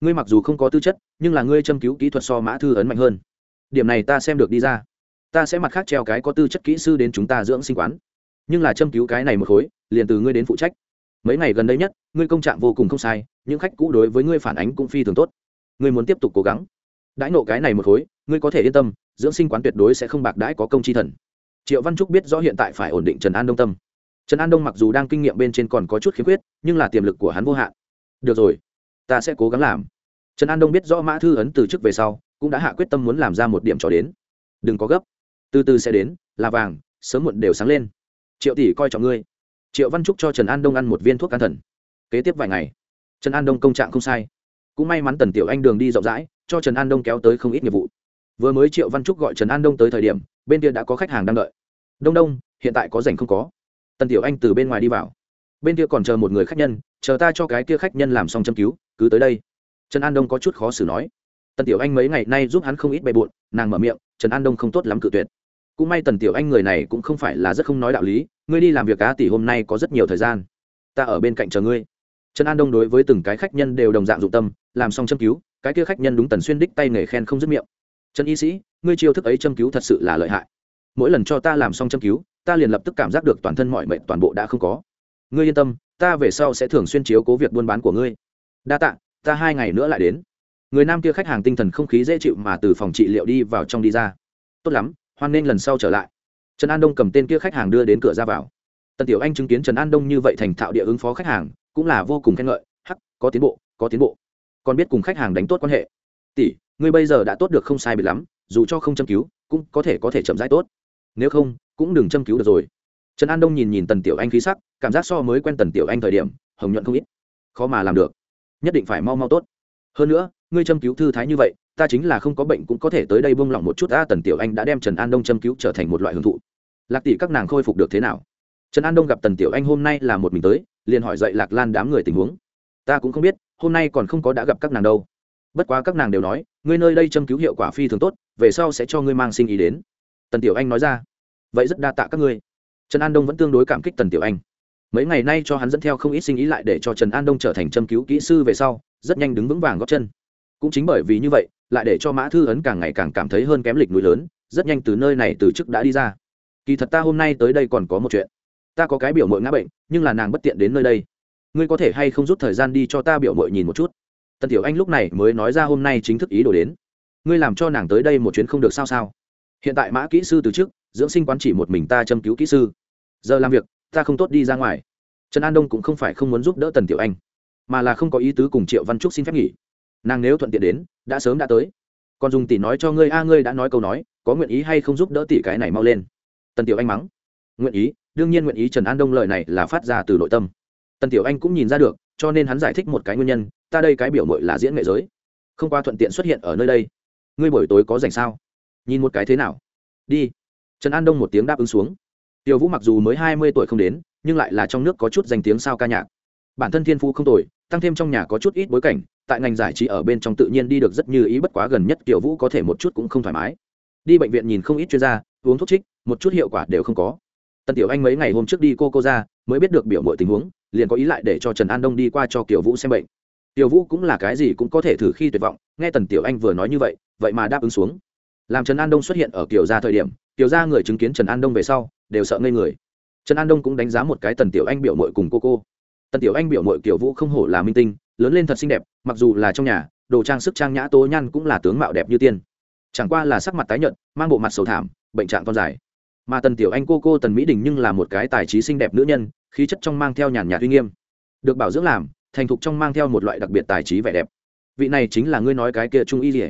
Ngươi mặc dù không có tư chất, nhưng là ngươi châm cứu kỹ thuật so mã thư ấn mạnh hơn. Điểm này ta xem được đi ra. Ta sẽ mặt khác treo cái có tư chất kỹ sư đến chúng ta dưỡng sinh quán. Nhưng là châm cứu cái này một khối, liền từ ngươi đến phụ trách. Mấy ngày gần đây nhất, ngươi công trạng vô cùng không sai, những khách cũ đối với ngươi phản ánh cũng phi thường tốt. Ngươi muốn tiếp tục cố gắng đãi nộ cái này một khối, ngươi có thể yên tâm, dưỡng sinh quán tuyệt đối sẽ không bạc đãi có công chi thần. Triệu văn trúc biết rõ hiện tại phải ổn định trần an đông tâm. Trần an đông mặc dù đang kinh nghiệm bên trên còn có chút khiếm khuyết, nhưng là tiềm lực của hắn vô hạn. Được rồi, ta sẽ cố gắng làm. Trần an đông biết rõ mã thư ấn từ trước về sau, cũng đã hạ quyết tâm muốn làm ra một điểm trò đến. Đừng có gấp. Từ từ sẽ đến, là vàng, sớm muộn đều sáng lên. Triệu tỷ coi trọng ngươi. Triệu văn trúc cho trần an đông ăn một viên thuốc an thần. Kế tiếp vài ngày, trần an đông công trạng không sai. Cũng may mắn tần tiểu anh đường đi rộng rãi cho trần an đông kéo tới không ít nghiệp vụ. Vừa mới triệu văn trúc gọi trần an đông tới thời điểm, bên kia đã có khách hàng đang đợi. Đông đông, hiện tại có rảnh không có? Tần tiểu anh từ bên ngoài đi vào. Bên kia còn chờ một người khách nhân, chờ ta cho cái kia khách nhân làm xong châm cứu, cứ tới đây. Trần an đông có chút khó xử nói. Tần tiểu anh mấy ngày nay giúp hắn không ít bề bộn, nàng mở miệng, trần an đông không tốt lắm cự tuyệt. Cũng may tần tiểu anh người này cũng không phải là rất không nói đạo lý, ngươi đi làm việc cá tỷ hôm nay có rất nhiều thời gian. Ta ở bên cạnh chờ ngươi. Trần an đông đối với từng cái khách nhân đều đồng dạng dụng tâm, làm xong châm cứu cái kia khách nhân đúng tần xuyên đích tay nghề khen không dứt miệng. Trần y sĩ, ngươi chiêu thức ấy châm cứu thật sự là lợi hại. Mỗi lần cho ta làm xong châm cứu, ta liền lập tức cảm giác được toàn thân mọi mệnh toàn bộ đã không có. Ngươi yên tâm, ta về sau sẽ thường xuyên chiếu cố việc buôn bán của ngươi. Đa tạ, ta hai ngày nữa lại đến. Người nam kia khách hàng tinh thần không khí dễ chịu mà từ phòng trị liệu đi vào trong đi ra. Tốt lắm, hoan nên lần sau trở lại. Trần an đông cầm tên kia khách hàng đưa đến cửa ra vào. Tần tiểu anh chứng kiến trần an đông như vậy thành thạo địa ứng phó khách hàng, cũng là vô cùng khen ngợi. Hắc, có tiến bộ, có tiến bộ còn biết cùng khách hàng đánh tốt quan hệ. Tỷ, ngươi bây giờ đã tốt được không sai biệt lắm, dù cho không châm cứu, cũng có thể có thể chậm rãi tốt. Nếu không, cũng đừng châm cứu được rồi. Trần an đông nhìn nhìn tần tiểu anh khí sắc, cảm giác so mới quen tần tiểu anh thời điểm, hồng nhuận không ít. Khó mà làm được. Nhất định phải mau mau tốt. Hơn nữa, ngươi châm cứu thư thái như vậy, ta chính là không có bệnh cũng có thể tới đây buông lỏng một chút ta tần tiểu anh đã đem trần an đông châm cứu trở thành một loại hưởng thụ. Lạc tỷ các nàng khôi phục được thế nào? Trần an đông gặp tần tiểu anh hôm nay là một mình tới, liền hỏi dậy lạc lan đám người tình huống. Ta cũng không biết hôm nay còn không có đã gặp các nàng đâu. Bất quá các nàng đều nói, ngươi nơi đây châm cứu hiệu quả phi thường tốt, về sau sẽ cho ngươi mang sinh ý đến. Tần tiểu anh nói ra. Vậy rất đa tạ các ngươi. Trần an đông vẫn tương đối cảm kích tần tiểu anh. Mấy ngày nay cho hắn dẫn theo không ít sinh ý lại để cho trần an đông trở thành châm cứu kỹ sư về sau, rất nhanh đứng vững vàng góp chân. Cũng chính bởi vì như vậy, lại để cho mã thư ấn càng ngày càng cảm thấy hơn kém lịch núi lớn, rất nhanh từ nơi này từ chức đã đi ra. Kỳ thật ta hôm nay tới đây còn có một chuyện. Ta có cái biểu mội ngã bệnh, nhưng là nàng bất tiện đến nơi đây ngươi có thể hay không rút thời gian đi cho ta biểu mội nhìn một chút? Tần tiểu anh lúc này mới nói ra hôm nay chính thức ý đồ đến. Ngươi làm cho nàng tới đây một chuyến không được sao sao? Hiện tại mã kỹ sư từ trước, dưỡng sinh quán chỉ một mình ta châm cứu kỹ sư. Giờ làm việc, ta không tốt đi ra ngoài. Trần an đông cũng không phải không muốn giúp đỡ tần tiểu anh, mà là không có ý tứ cùng triệu văn trúc xin phép nghỉ. Nàng nếu thuận tiện đến, đã sớm đã tới. Còn dùng tỷ nói cho ngươi, a, ngươi đã nói câu nói, có nguyện ý hay không giúp đỡ tỷ cái này mau lên? Tần tiểu anh mắng. Nguyện ý, đương nhiên nguyện ý trần an đông lời này là phát ra từ nội tâm tần tiểu anh cũng nhìn ra được, cho nên hắn giải thích một cái nguyên nhân, ta đây cái biểu mội là diễn nghệ giới. Không qua thuận tiện xuất hiện ở nơi đây. Ngươi buổi tối có dành sao? Nhìn một cái thế nào? Đi. Trần an đông một tiếng đáp ứng xuống. Tiểu vũ mặc dù mới hai mươi tuổi không đến, nhưng lại là trong nước có chút danh tiếng sao ca nhạc. Bản thân thiên phú không tồi, tăng thêm trong nhà có chút ít bối cảnh, tại ngành giải trí ở bên trong tự nhiên đi được rất như ý bất quá gần nhất tiểu vũ có thể một chút cũng không thoải mái. Đi bệnh viện nhìn không ít chuyên gia, uống thuốc trích, một chút hiệu quả đều không có. Tần tiểu anh mấy ngày hôm trước đi cô cô ra, mới biết được biểu mọi tình huống liền có ý lại để cho trần an đông đi qua cho kiều vũ xem bệnh. Tiểu vũ cũng là cái gì cũng có thể thử khi tuyệt vọng, nghe tần tiểu anh vừa nói như vậy vậy mà đáp ứng xuống. Làm trần an đông xuất hiện ở kiểu ra thời điểm tiểu ra người chứng kiến trần an đông về sau, đều sợ ngây người. Trần an đông cũng đánh giá một cái tần tiểu anh biểu mội cùng cô cô. Tần tiểu anh biểu mội kiểu vũ không hổ là minh tinh, lớn lên thật xinh đẹp, mặc dù là trong nhà, đồ trang sức trang nhã tố nhăn cũng là tướng mạo đẹp như tiên. Chẳng qua là sắc mặt tái nhợt, mang bộ mặt sầu thảm, bệnh trạng con dài. Mà tần tiểu anh cô cô tần mỹ đình nhưng là một cái tài trí xinh đẹp nữ nhân khí chất trong mang theo nhàn nhạt uy nghiêm. Được bảo dưỡng làm, thành thục trong mang theo một loại đặc biệt tài trí vẻ đẹp. Vị này chính là ngươi nói cái kia trung y gì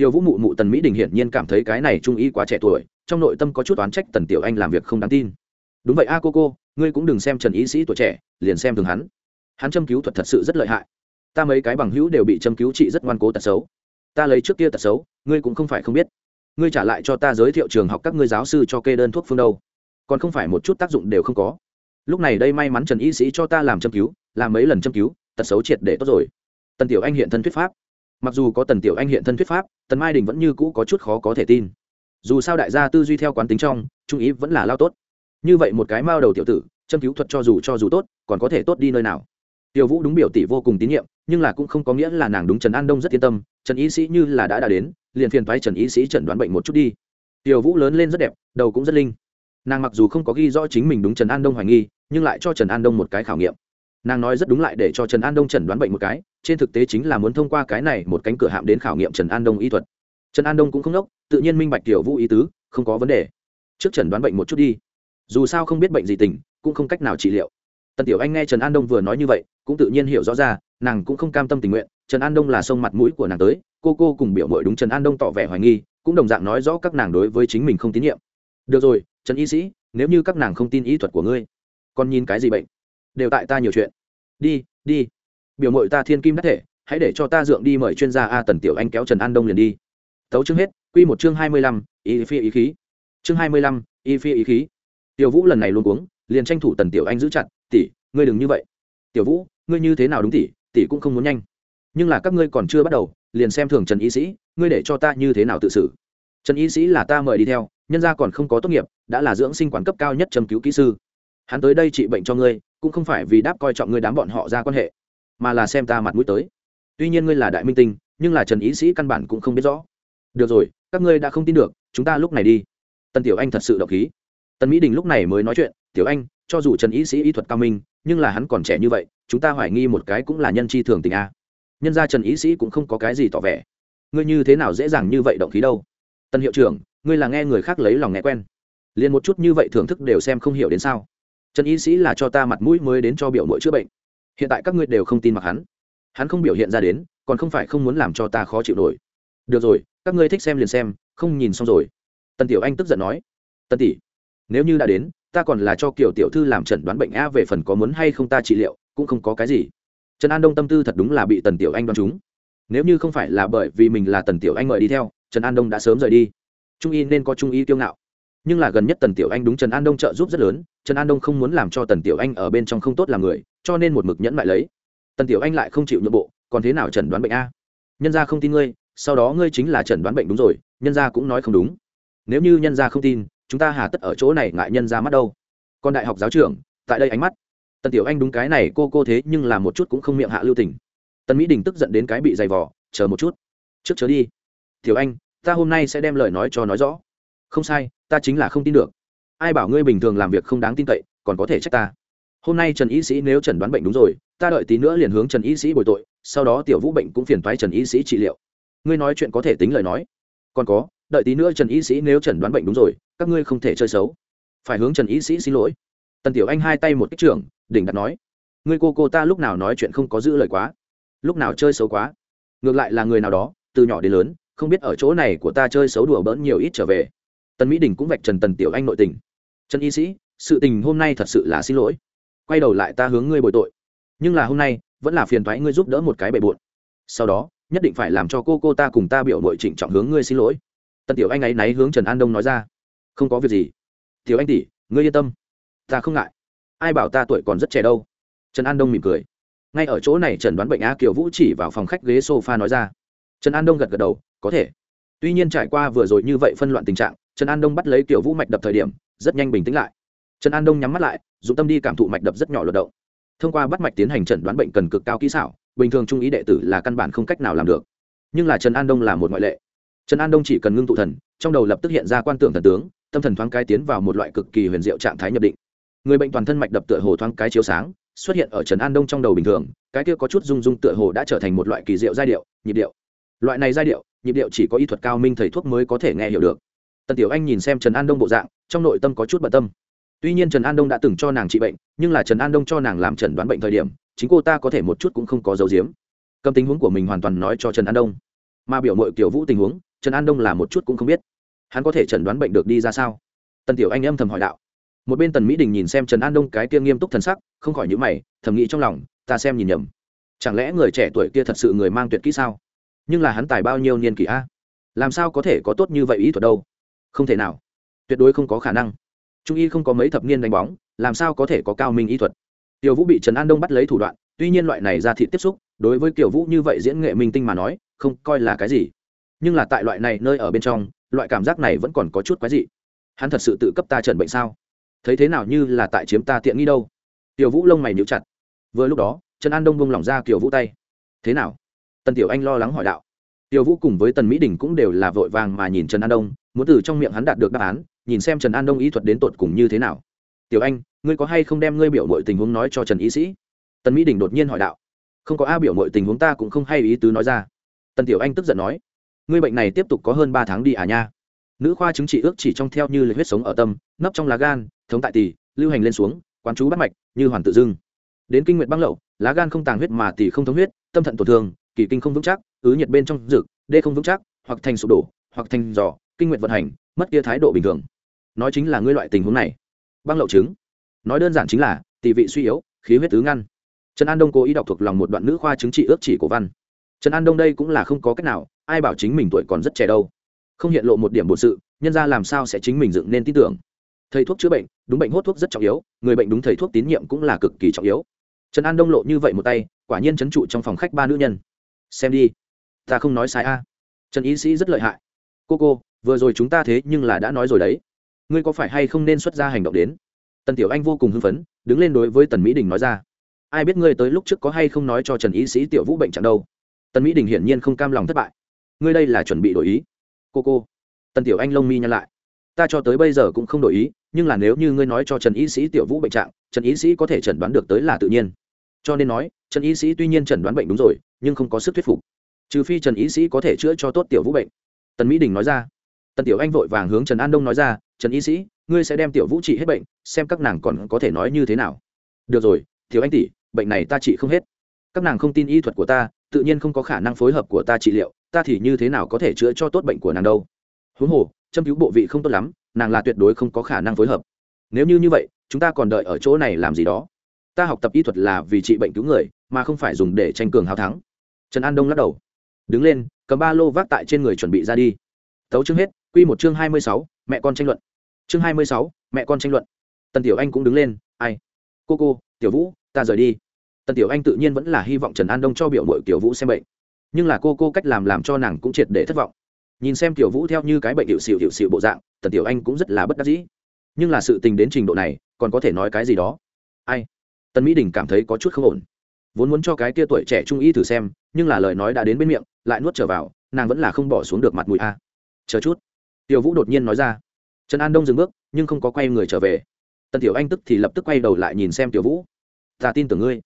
tiểu vũ mụ mụ tần mỹ đình hiển nhiên cảm thấy cái này trung y quá trẻ tuổi, trong nội tâm có chút oán trách tần tiểu anh làm việc không đáng tin. Đúng vậy a cô cô, ngươi cũng đừng xem trần y sĩ tuổi trẻ, liền xem thường hắn. Hắn châm cứu thuật thật sự rất lợi hại. Ta mấy cái bằng hữu đều bị châm cứu trị rất ngoan cố tật xấu. Ta lấy trước kia tật xấu, ngươi cũng không phải không biết. Ngươi trả lại cho ta giới thiệu trường học các ngươi giáo sư cho kê đơn thuốc phương đâu. Còn không phải một chút tác dụng đều không có lúc này đây may mắn trần y sĩ cho ta làm châm cứu, làm mấy lần châm cứu, tật xấu triệt để tốt rồi. Tần tiểu anh hiện thân thuyết pháp. Mặc dù có tần tiểu anh hiện thân thuyết pháp, tần mai đình vẫn như cũ có chút khó có thể tin. Dù sao đại gia tư duy theo quán tính trong, trung ý vẫn là lao tốt. Như vậy một cái mao đầu tiểu tử, châm cứu thuật cho dù cho dù tốt, còn có thể tốt đi nơi nào? Tiểu vũ đúng biểu tỷ vô cùng tín nhiệm, nhưng là cũng không có nghĩa là nàng đúng trần an đông rất yên tâm, trần y sĩ như là đã đã đến, liền phiền thoái trần y sĩ chẩn đoán bệnh một chút đi. Tiểu vũ lớn lên rất đẹp, đầu cũng rất linh nàng mặc dù không có ghi rõ chính mình đúng trần an đông hoài nghi, nhưng lại cho trần an đông một cái khảo nghiệm. Nàng nói rất đúng lại để cho trần an đông chẩn đoán bệnh một cái, trên thực tế chính là muốn thông qua cái này một cánh cửa hạm đến khảo nghiệm trần an đông y thuật. Trần an đông cũng không đốc, tự nhiên minh bạch tiểu vũ ý tứ, không có vấn đề. Trước trần đoán bệnh một chút đi. Dù sao không biết bệnh gì tình, cũng không cách nào trị liệu. Tần tiểu anh nghe trần an đông vừa nói như vậy, cũng tự nhiên hiểu rõ ra, nàng cũng không cam tâm tình nguyện, trần an đông là sông mặt mũi của nàng tới, cô cô cùng biểu mội đúng trần an đông tỏ vẻ hoài nghi, cũng đồng dạng nói rõ các nàng đối với chính mình không tín nhiệm. Được rồi trần y sĩ, nếu như các nàng không tin ý thuật của ngươi còn nhìn cái gì bệnh? Đều tại ta nhiều chuyện. Đi đi. Biểu mội ta thiên kim đắc thể, hãy để cho ta dượng đi mời chuyên gia a tần tiểu anh kéo trần an đông liền đi. Tấu chương hết q một chương hai mươi lăm, y phi ý khí. Chương hai mươi lăm, y phi ý khí. Tiểu vũ lần này luôn uống liền tranh thủ tần tiểu anh giữ chặt, tỷ, ngươi đừng như vậy. Tiểu vũ, ngươi như thế nào đúng tỷ tỷ cũng không muốn nhanh. Nhưng là các ngươi còn chưa bắt đầu, liền xem thường trần y sĩ, ngươi để cho ta như thế nào tự xử? Trần y sĩ là ta mời đi theo, nhân gia còn không có tốt nghiệp, đã là dưỡng sinh quản cấp cao nhất châm cứu kỹ sư. Hắn tới đây trị bệnh cho ngươi, cũng không phải vì đáp coi trọng ngươi đám bọn họ ra quan hệ, mà là xem ta mặt mũi tới. Tuy nhiên ngươi là đại minh tinh, nhưng là trần Y sĩ căn bản cũng không biết rõ. Được rồi, các ngươi đã không tin được, chúng ta lúc này đi. Tần tiểu anh thật sự động khí. Tần mỹ đình lúc này mới nói chuyện, tiểu anh, cho dù trần Y sĩ y thuật cao minh, nhưng là hắn còn trẻ như vậy, chúng ta hoài nghi một cái cũng là nhân chi thường tình a. Nhân gia trần Y sĩ cũng không có cái gì tỏ vẻ. Ngươi như thế nào dễ dàng như vậy động khí đâu? Tân hiệu trưởng, ngươi là nghe người khác lấy lòng nghe quen. Liền một chút như vậy thưởng thức đều xem không hiểu đến sao. Trần y sĩ là cho ta mặt mũi mới đến cho biểu mũi chữa bệnh. Hiện tại các ngươi đều không tin mặc hắn. Hắn không biểu hiện ra đến, còn không phải không muốn làm cho ta khó chịu nổi. Được rồi, các ngươi thích xem liền xem, không nhìn xong rồi. Tần tiểu anh tức giận nói. Tần tỷ, nếu như đã đến, ta còn là cho kiểu tiểu thư làm chẩn đoán bệnh a về phần có muốn hay không ta trị liệu, cũng không có cái gì. Trần an đông tâm tư thật đúng là bị tần tiểu anh đoán chúng nếu như không phải là bởi vì mình là tần tiểu anh mời đi theo trần an đông đã sớm rời đi. Trung y nên có trung y kiêu ngạo. Nhưng là gần nhất tần tiểu anh đúng trần an đông trợ giúp rất lớn, trần an đông không muốn làm cho tần tiểu anh ở bên trong không tốt làm người, cho nên một mực nhẫn lại lấy. Tần tiểu anh lại không chịu nhượng bộ, còn thế nào chẩn đoán bệnh a? Nhân gia không tin ngươi, sau đó ngươi chính là chẩn đoán bệnh đúng rồi, nhân gia cũng nói không đúng. Nếu như nhân gia không tin, chúng ta hà tất ở chỗ này ngại nhân gia mắt đâu. Còn đại học giáo trưởng, tại đây ánh mắt. Tần tiểu anh đúng cái này cô cô thế nhưng là một chút cũng không miệng hạ lưu tình. Tần mỹ đình tức giận đến cái bị dày vỏ chờ một chút. Trước chớ đi tiểu anh, ta hôm nay sẽ đem lời nói cho nói rõ. Không sai, ta chính là không tin được. Ai bảo ngươi bình thường làm việc không đáng tin cậy, còn có thể trách ta? Hôm nay trần y sĩ nếu trần đoán bệnh đúng rồi, ta đợi tí nữa liền hướng trần y sĩ bồi tội, sau đó tiểu vũ bệnh cũng phiền thoái trần y sĩ trị liệu. Ngươi nói chuyện có thể tính lời nói. Còn có, đợi tí nữa trần y sĩ nếu trần đoán bệnh đúng rồi, các ngươi không thể chơi xấu. Phải hướng trần y sĩ xin lỗi. Tần tiểu anh hai tay một kích trưởng, đỉnh đặt nói. Ngươi cô cô ta lúc nào nói chuyện không có giữ lời quá? Lúc nào chơi xấu quá? Ngược lại là người nào đó, từ nhỏ đến lớn không biết ở chỗ này của ta chơi xấu đùa bỡn nhiều ít trở về. Tần mỹ đình cũng vạch trần tần tiểu anh nội tình. Trần y sĩ, sự tình hôm nay thật sự là xin lỗi. Quay đầu lại ta hướng ngươi bồi tội. Nhưng là hôm nay, vẫn là phiền thoái ngươi giúp đỡ một cái bề bộn. Sau đó, nhất định phải làm cho cô cô ta cùng ta biểu nội trịnh trọng hướng ngươi xin lỗi. Tần tiểu anh ấy náy hướng trần an đông nói ra. Không có việc gì. Tiểu anh tỷ, ngươi yên tâm. Ta không ngại. Ai bảo ta tuổi còn rất trẻ đâu. Trần an đông mỉm cười. Ngay ở chỗ này trần đoán bệnh a kiều vũ chỉ vào phòng khách ghế s o f a nói ra. Trần an đông gật gật đầu có thể. Tuy nhiên trải qua vừa rồi như vậy phân loạn tình trạng, trần an đông bắt lấy kiểu vũ mạch đập thời điểm, rất nhanh bình tĩnh lại. Trần an đông nhắm mắt lại dùng tâm đi cảm thụ mạch đập rất nhỏ luật động. Thông qua bắt mạch tiến hành chẩn đoán bệnh cần cực cao kỹ xảo, bình thường trung ý đệ tử là căn bản không cách nào làm được. Nhưng là trần an đông là một ngoại lệ. Trần an đông chỉ cần ngưng tụ thần, trong đầu lập tức hiện ra quan tưởng thần tướng, tâm thần thoáng cái tiến vào một loại cực kỳ huyền diệu trạng thái nhập định. Người bệnh toàn thân mạch đập tựa hồ thoáng cái chiếu sáng, xuất hiện ở trần an đông trong đầu bình thường, cái kia có chút rung rung tựa hồ đã trở thành một loại kỳ diệu giai điệu, nhịp điệu. Loại này giai điệu nhịp điệu chỉ có y thuật cao minh thầy thuốc mới có thể nghe hiểu được. Tần tiểu anh nhìn xem trần an đông bộ dạng, trong nội tâm có chút bận tâm. Tuy nhiên trần an đông đã từng cho nàng trị bệnh, nhưng là trần an đông cho nàng làm trần đoán bệnh thời điểm, chính cô ta có thể một chút cũng không có dấu diếm cầm tình huống của mình hoàn toàn nói cho trần an đông. Mà biểu mội kiểu vũ tình huống, trần an đông là một chút cũng không biết. Hắn có thể chẩn đoán bệnh được đi ra sao? Tần tiểu anh âm thầm hỏi đạo. Một bên tần mỹ đình nhìn xem trần an đông cái kia nghiêm túc thần sắc, không khỏi nhữ mày, thầm nghĩ trong lòng, ta xem nhìn nhầm. Chẳng lẽ người trẻ tuổi kia thật sự người mang tuyệt kỹ sao? Nhưng là hắn tài bao nhiêu niên kỷ a? Làm sao có thể có tốt như vậy ý thuật đâu? Không thể nào. Tuyệt đối không có khả năng. Trung y không có mấy thập niên đánh bóng, làm sao có thể có cao minh ý thuật? Tiểu vũ bị trần an đông bắt lấy thủ đoạn, tuy nhiên loại này ra thị tiếp xúc, đối với kiểu vũ như vậy diễn nghệ minh tinh mà nói, không coi là cái gì. Nhưng là tại loại này nơi ở bên trong, loại cảm giác này vẫn còn có chút quái dị. Hắn thật sự tự cấp ta trần bệnh sao? Thấy thế nào như là tại chiếm ta tiện nghi đâu? Tiểu vũ lông mày níu chặt. Vừa lúc đó, trần an đông bông lỏng ra kiểu vũ tay. Thế nào? Tần tiểu anh lo lắng hỏi đạo. Tiểu vũ cùng với tần mỹ đình cũng đều là vội vàng mà nhìn trần an đông, muốn từ trong miệng hắn đạt được đáp án, nhìn xem trần an đông ý thuật đến tột cùng như thế nào. Tiểu anh, ngươi có hay không đem ngươi biểu mọi tình huống nói cho trần Y sĩ? Tần mỹ đình đột nhiên hỏi đạo. Không có a, biểu mọi tình huống ta cũng không hay ý tứ nói ra. Tần tiểu anh tức giận nói. Ngươi bệnh này tiếp tục có hơn ba tháng đi à nha. Nữ khoa chứng trị ước chỉ trong theo như lịch huyết sống ở tâm, nấp trong lá gan, thống tại tỷ lưu hành lên xuống, quán chú bắt mạch, như hoàn tự dưng. Đến kinh nguyện băng lậu, lá gan không tàng huyết mà tỷ không thống huyết, tâm thận tổn thương kỳ kinh không vững chắc, ứ nhiệt bên trong rực, đê không vững chắc, hoặc thành sụp đổ, hoặc thành giò, kinh nguyện vận hành, mất kia thái độ bình thường. Nói chính là ngươi loại tình huống này. Băng lậu chứng. Nói đơn giản chính là tỷ vị suy yếu, khí huyết tứ ngăn. Trần an đông cố ý đọc thuộc lòng một đoạn nữ khoa chứng trị ước chỉ của văn. Trần an đông đây cũng là không có cách nào, ai bảo chính mình tuổi còn rất trẻ đâu. Không hiện lộ một điểm bổn sự, nhân ra làm sao sẽ chính mình dựng nên tin tưởng. Thầy thuốc chữa bệnh, đúng bệnh hốt thuốc rất trọng yếu, người bệnh đúng thầy thuốc tín nhiệm cũng là cực kỳ trọng yếu. Trần an đông lộ như vậy một tay, quả nhiên trấn trụ trong phòng khách ba nữ nhân xem đi. Ta không nói sai a. Trần y sĩ rất lợi hại. Cô cô, vừa rồi chúng ta thế nhưng là đã nói rồi đấy. Ngươi có phải hay không nên xuất ra hành động đến? Tần tiểu anh vô cùng hưng phấn, đứng lên đối với tần mỹ đình nói ra. Ai biết ngươi tới lúc trước có hay không nói cho trần y sĩ tiểu vũ bệnh chẳng đâu? Tần mỹ đình hiển nhiên không cam lòng thất bại. Ngươi đây là chuẩn bị đổi ý. Cô cô. Tần tiểu anh lông mi nhăn lại. Ta cho tới bây giờ cũng không đổi ý, nhưng là nếu như ngươi nói cho trần y sĩ tiểu vũ bệnh trạng, trần y sĩ có thể chẩn đoán được tới là tự nhiên cho nên nói, trần y sĩ tuy nhiên chẩn đoán bệnh đúng rồi, nhưng không có sức thuyết phục. Trừ phi trần y sĩ có thể chữa cho tốt tiểu vũ bệnh. Tần mỹ đình nói ra. Tần tiểu anh vội vàng hướng trần an đông nói ra, trần y sĩ, ngươi sẽ đem tiểu vũ trị hết bệnh, xem các nàng còn có thể nói như thế nào. Được rồi, tiểu anh tỷ, bệnh này ta trị không hết. Các nàng không tin y thuật của ta, tự nhiên không có khả năng phối hợp của ta trị liệu, ta thì như thế nào có thể chữa cho tốt bệnh của nàng đâu? Huống hồ, châm cứu bộ vị không tốt lắm, nàng là tuyệt đối không có khả năng phối hợp. Nếu như như vậy, chúng ta còn đợi ở chỗ này làm gì đó? Ta học tập y thuật là vì trị bệnh cứu người, mà không phải dùng để tranh cường hào thắng. Trần an đông lắc đầu. Đứng lên, cầm ba lô vác tại trên người chuẩn bị ra đi. Tấu chương hết q một chương hai mươi sáu, mẹ con tranh luận. Chương hai mươi sáu, mẹ con tranh luận. Tần tiểu anh cũng đứng lên, ai? Cô cô, tiểu vũ, ta rời đi. Tần tiểu anh tự nhiên vẫn là hy vọng trần an đông cho biểu mội tiểu vũ xem bệnh. Nhưng là cô cô cách làm làm cho nàng cũng triệt để thất vọng. Nhìn xem tiểu vũ theo như cái bệnh hiệu xịu hiệu xịu bộ dạng, tần tiểu anh cũng rất là bất đắc dĩ. Nhưng là sự tình đến trình độ này, còn có thể nói cái gì đó? Ai? Tần mỹ đình cảm thấy có chút không ổn. Vốn muốn cho cái kia tuổi trẻ trung y thử xem, nhưng là lời nói đã đến bên miệng, lại nuốt trở vào, nàng vẫn là không bỏ xuống được mặt mũi a. Chờ chút. Tiểu vũ đột nhiên nói ra. Trần an đông dừng bước, nhưng không có quay người trở về. Tần tiểu anh tức thì lập tức quay đầu lại nhìn xem tiểu vũ. Ta tin tưởng ngươi.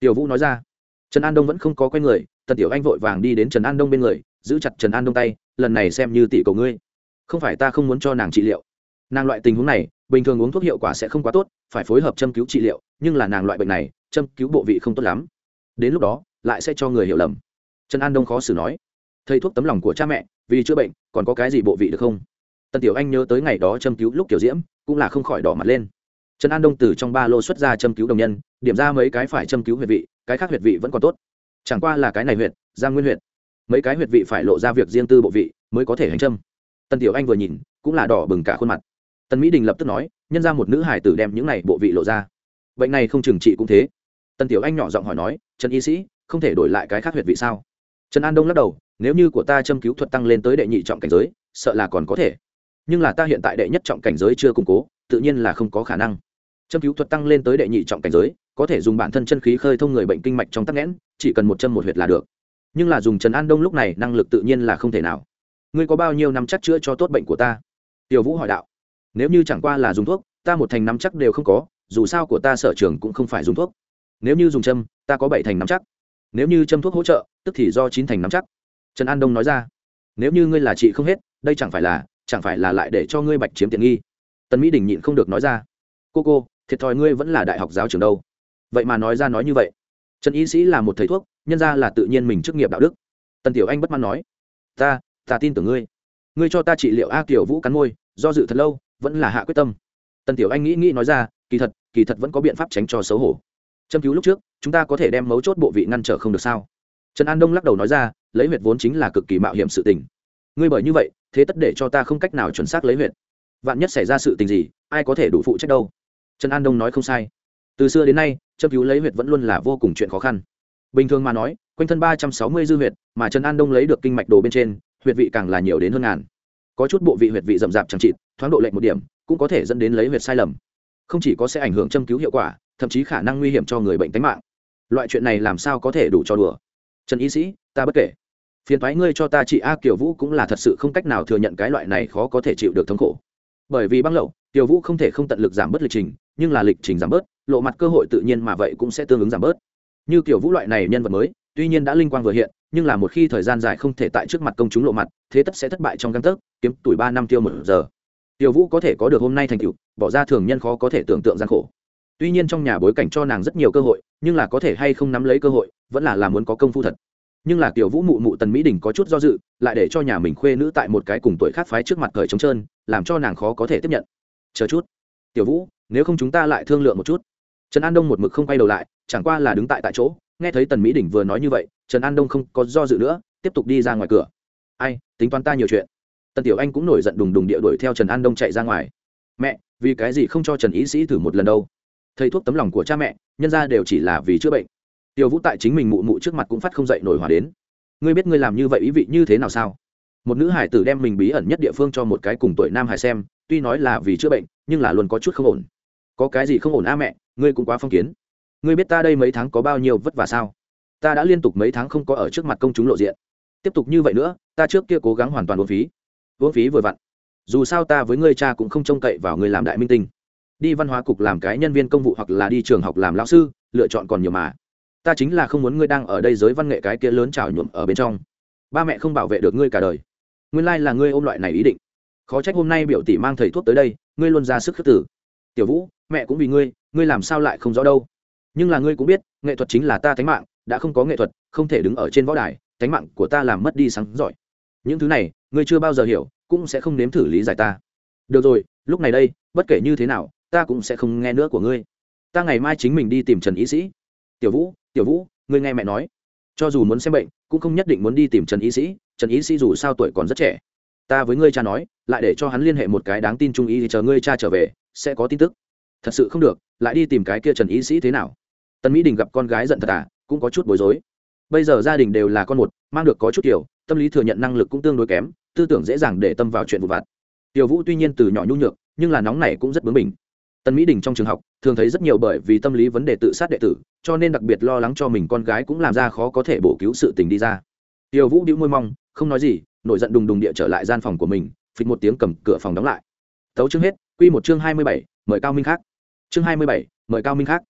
Tiểu vũ nói ra. Trần an đông vẫn không có quay người, tần tiểu anh vội vàng đi đến trần an đông bên người, giữ chặt trần an đông tay, lần này xem như tỷ cầu ngươi. Không phải ta không muốn cho nàng trị liệu. Nàng loại tình huống này, bình thường uống thuốc hiệu quả sẽ không quá tốt phải phối hợp châm cứu trị liệu, nhưng là nàng loại bệnh này, châm cứu bộ vị không tốt lắm. Đến lúc đó, lại sẽ cho người hiểu lầm. Trần an đông khó xử nói. Thầy thuốc tấm lòng của cha mẹ, vì chữa bệnh, còn có cái gì bộ vị được không? Tần tiểu anh nhớ tới ngày đó châm cứu lúc kiểu diễm, cũng là không khỏi đỏ mặt lên. Trần an đông từ trong ba lô xuất ra châm cứu đồng nhân, điểm ra mấy cái phải châm cứu huyệt vị, cái khác huyệt vị vẫn còn tốt. Chẳng qua là cái này huyệt giang nguyên huyệt. Mấy cái huyệt vị phải lộ ra việc riêng tư bộ vị mới có thể hành châm. Tần tiểu anh vừa nhìn, cũng là đỏ bừng cả khuôn mặt tần mỹ đình lập tức nói, nhân ra một nữ hải tử đem những này bộ vị lộ ra. Bệnh này không trừng trị cũng thế. Tần tiểu anh nhỏ giọng hỏi nói, trần y sĩ, không thể đổi lại cái khác huyệt vị sao? Trần an đông lắc đầu, nếu như của ta châm cứu thuật tăng lên tới đệ nhị trọng cảnh giới, sợ là còn có thể. Nhưng là ta hiện tại đệ nhất trọng cảnh giới chưa củng cố, tự nhiên là không có khả năng. Châm cứu thuật tăng lên tới đệ nhị trọng cảnh giới, có thể dùng bản thân chân khí khơi thông người bệnh kinh mạch trong tắc nghẽn, chỉ cần một châm một huyệt là được. Nhưng là dùng trần an đông lúc này năng lực tự nhiên là không thể nào. Ngươi có bao nhiêu năm chắc chữa cho tốt bệnh của ta? Tiểu vũ hỏi đạo nếu như chẳng qua là dùng thuốc, ta một thành nắm chắc đều không có, dù sao của ta sở trường cũng không phải dùng thuốc. Nếu như dùng châm, ta có bảy thành nắm chắc. Nếu như châm thuốc hỗ trợ, tức thì do chín thành nắm chắc. Trần an đông nói ra. Nếu như ngươi là chị không hết, đây chẳng phải là, chẳng phải là lại để cho ngươi bạch chiếm tiện nghi. Tần mỹ đình nhịn không được nói ra. Cô cô, thiệt thòi ngươi vẫn là đại học giáo trường đâu. Vậy mà nói ra nói như vậy. Trần y sĩ là một thầy thuốc, nhân ra là tự nhiên mình chức nghiệp đạo đức. Tần tiểu anh bất mãn nói. Ta ta tin tưởng ngươi. Ngươi cho ta trị liệu a kiểu vũ cắn môi, do dự thật lâu vẫn là hạ quyết tâm. Tần tiểu anh nghĩ nghĩ nói ra, kỳ thật kỳ thật vẫn có biện pháp tránh cho xấu hổ. Châm cứu lúc trước, chúng ta có thể đem mấu chốt bộ vị ngăn trở không được sao? Trần an đông lắc đầu nói ra, lấy huyệt vốn chính là cực kỳ mạo hiểm sự tình. Ngươi bởi như vậy, thế tất để cho ta không cách nào chuẩn xác lấy huyệt. Vạn nhất xảy ra sự tình gì, ai có thể đủ phụ trách đâu? Trần an đông nói không sai. Từ xưa đến nay, châm cứu lấy huyệt vẫn luôn là vô cùng chuyện khó khăn. Bình thường mà nói, quanh thân ba trăm sáu mươi dư huyệt, mà trần an đông lấy được kinh mạch đồ bên trên, huyệt vị càng là nhiều đến hơn ngàn có chút bộ vị huyệt vị rậm rạp chẳng trị thoáng độ lệnh một điểm, cũng có thể dẫn đến lấy huyệt sai lầm. Không chỉ có sẽ ảnh hưởng châm cứu hiệu quả, thậm chí khả năng nguy hiểm cho người bệnh tính mạng. Loại chuyện này làm sao có thể đủ cho đùa? Trần y sĩ, ta bất kể. Phiền thoái ngươi cho ta chị a kiều vũ cũng là thật sự không cách nào thừa nhận cái loại này khó có thể chịu được thống khổ. Bởi vì băng lậu, kiều vũ không thể không tận lực giảm bớt lịch trình, nhưng là lịch trình giảm bớt, lộ mặt cơ hội tự nhiên mà vậy cũng sẽ tương ứng giảm bớt. Như kiểu vũ loại này nhân vật mới tuy nhiên đã linh quang vừa hiện, nhưng là một khi thời gian dài không thể tại trước mặt công chúng lộ mặt, thế tất sẽ thất bại trong găng tấc, kiếm tuổi ba năm tiêu một giờ. Tiểu vũ có thể có được hôm nay thành tựu, bỏ ra thường nhân khó có thể tưởng tượng gian khổ. Tuy nhiên trong nhà bối cảnh cho nàng rất nhiều cơ hội, nhưng là có thể hay không nắm lấy cơ hội, vẫn là làm muốn có công phu thật. Nhưng là tiểu vũ mụ mụ tần mỹ đình có chút do dự, lại để cho nhà mình khuê nữ tại một cái cùng tuổi khác phái trước mặt cởi trống trơn, làm cho nàng khó có thể tiếp nhận. Chờ chút. Tiểu vũ, nếu không chúng ta lại thương lượng một chút. Trần an đông một mực không quay đầu lại, chẳng qua là đứng tại tại chỗ nghe thấy tần mỹ đình vừa nói như vậy, trần an đông không có do dự nữa, tiếp tục đi ra ngoài cửa. Ai, tính toán ta nhiều chuyện. Tần tiểu anh cũng nổi giận đùng đùng địa đuổi theo trần an đông chạy ra ngoài. Mẹ, vì cái gì không cho trần ý sĩ thử một lần đâu? Thầy thuốc tấm lòng của cha mẹ, nhân ra đều chỉ là vì chữa bệnh. Tiểu vũ tại chính mình mụ mụ trước mặt cũng phát không dậy nổi hòa đến. Ngươi biết ngươi làm như vậy ý vị như thế nào sao? Một nữ hải tử đem mình bí ẩn nhất địa phương cho một cái cùng tuổi nam hải xem, tuy nói là vì chữa bệnh, nhưng là luôn có chút không ổn. Có cái gì không ổn a mẹ, ngươi cũng quá phong kiến ngươi biết ta đây mấy tháng có bao nhiêu vất vả sao? Ta đã liên tục mấy tháng không có ở trước mặt công chúng lộ diện. Tiếp tục như vậy nữa, ta trước kia cố gắng hoàn toàn uống phí. Uống phí vừa vặn. Dù sao ta với ngươi cha cũng không trông cậy vào ngươi làm đại minh tinh. Đi văn hóa cục làm cái nhân viên công vụ hoặc là đi trường học làm lão sư, lựa chọn còn nhiều mà. Ta chính là không muốn ngươi đang ở đây giới văn nghệ cái kia lớn trào nhuộm ở bên trong. Ba mẹ không bảo vệ được ngươi cả đời. Nguyên lai là ngươi ôm loại này ý định. Khó trách hôm nay biểu tỷ mang thầy thuốc tới đây, ngươi luôn ra sức khước tử tiểu vũ, mẹ cũng vì ngươi ngươi làm sao lại không rõ đâu? Nhưng là ngươi cũng biết, nghệ thuật chính là ta thánh mạng, đã không có nghệ thuật, không thể đứng ở trên võ đài, thánh mạng của ta làm mất đi sáng giỏi. Những thứ này, ngươi chưa bao giờ hiểu, cũng sẽ không nếm thử lý giải ta. Được rồi, lúc này đây, bất kể như thế nào, ta cũng sẽ không nghe nữa của ngươi. Ta ngày mai chính mình đi tìm trần ý sĩ. Tiểu vũ tiểu vũ, ngươi nghe mẹ nói. Cho dù muốn xem bệnh, cũng không nhất định muốn đi tìm trần y sĩ, trần y sĩ dù sao tuổi còn rất trẻ. Ta với ngươi cha nói, lại để cho hắn liên hệ một cái đáng tin trung ý thì chờ ngươi cha trở về, sẽ có tin tức. Thật sự không được, lại đi tìm cái kia trần y sĩ thế nào? Tần mỹ đình gặp con gái giận thật à cũng có chút bối rối. Bây giờ gia đình đều là con một, mang được có chút kiểu, tâm lý thừa nhận năng lực cũng tương đối kém, tư tưởng dễ dàng để tâm vào chuyện vụ vặt. Tiểu vũ tuy nhiên từ nhỏ nhu nhược, nhưng là nóng này cũng rất bướng bỉnh. Tần mỹ đình trong trường học, thường thấy rất nhiều bởi vì tâm lý vấn đề tự sát đệ tử, cho nên đặc biệt lo lắng cho mình con gái cũng làm ra khó có thể bổ cứu sự tình đi ra. Tiểu vũ đĩu môi mong, không nói gì, nổi giận đùng đùng địa trở lại gian phòng của mình, phịch một tiếng cầm cửa phòng đóng lại. Tấu chương hết, quy một chương hai mươi bảy, mời cao minh khác. Chương hai mươi bảy, mời cao minh khác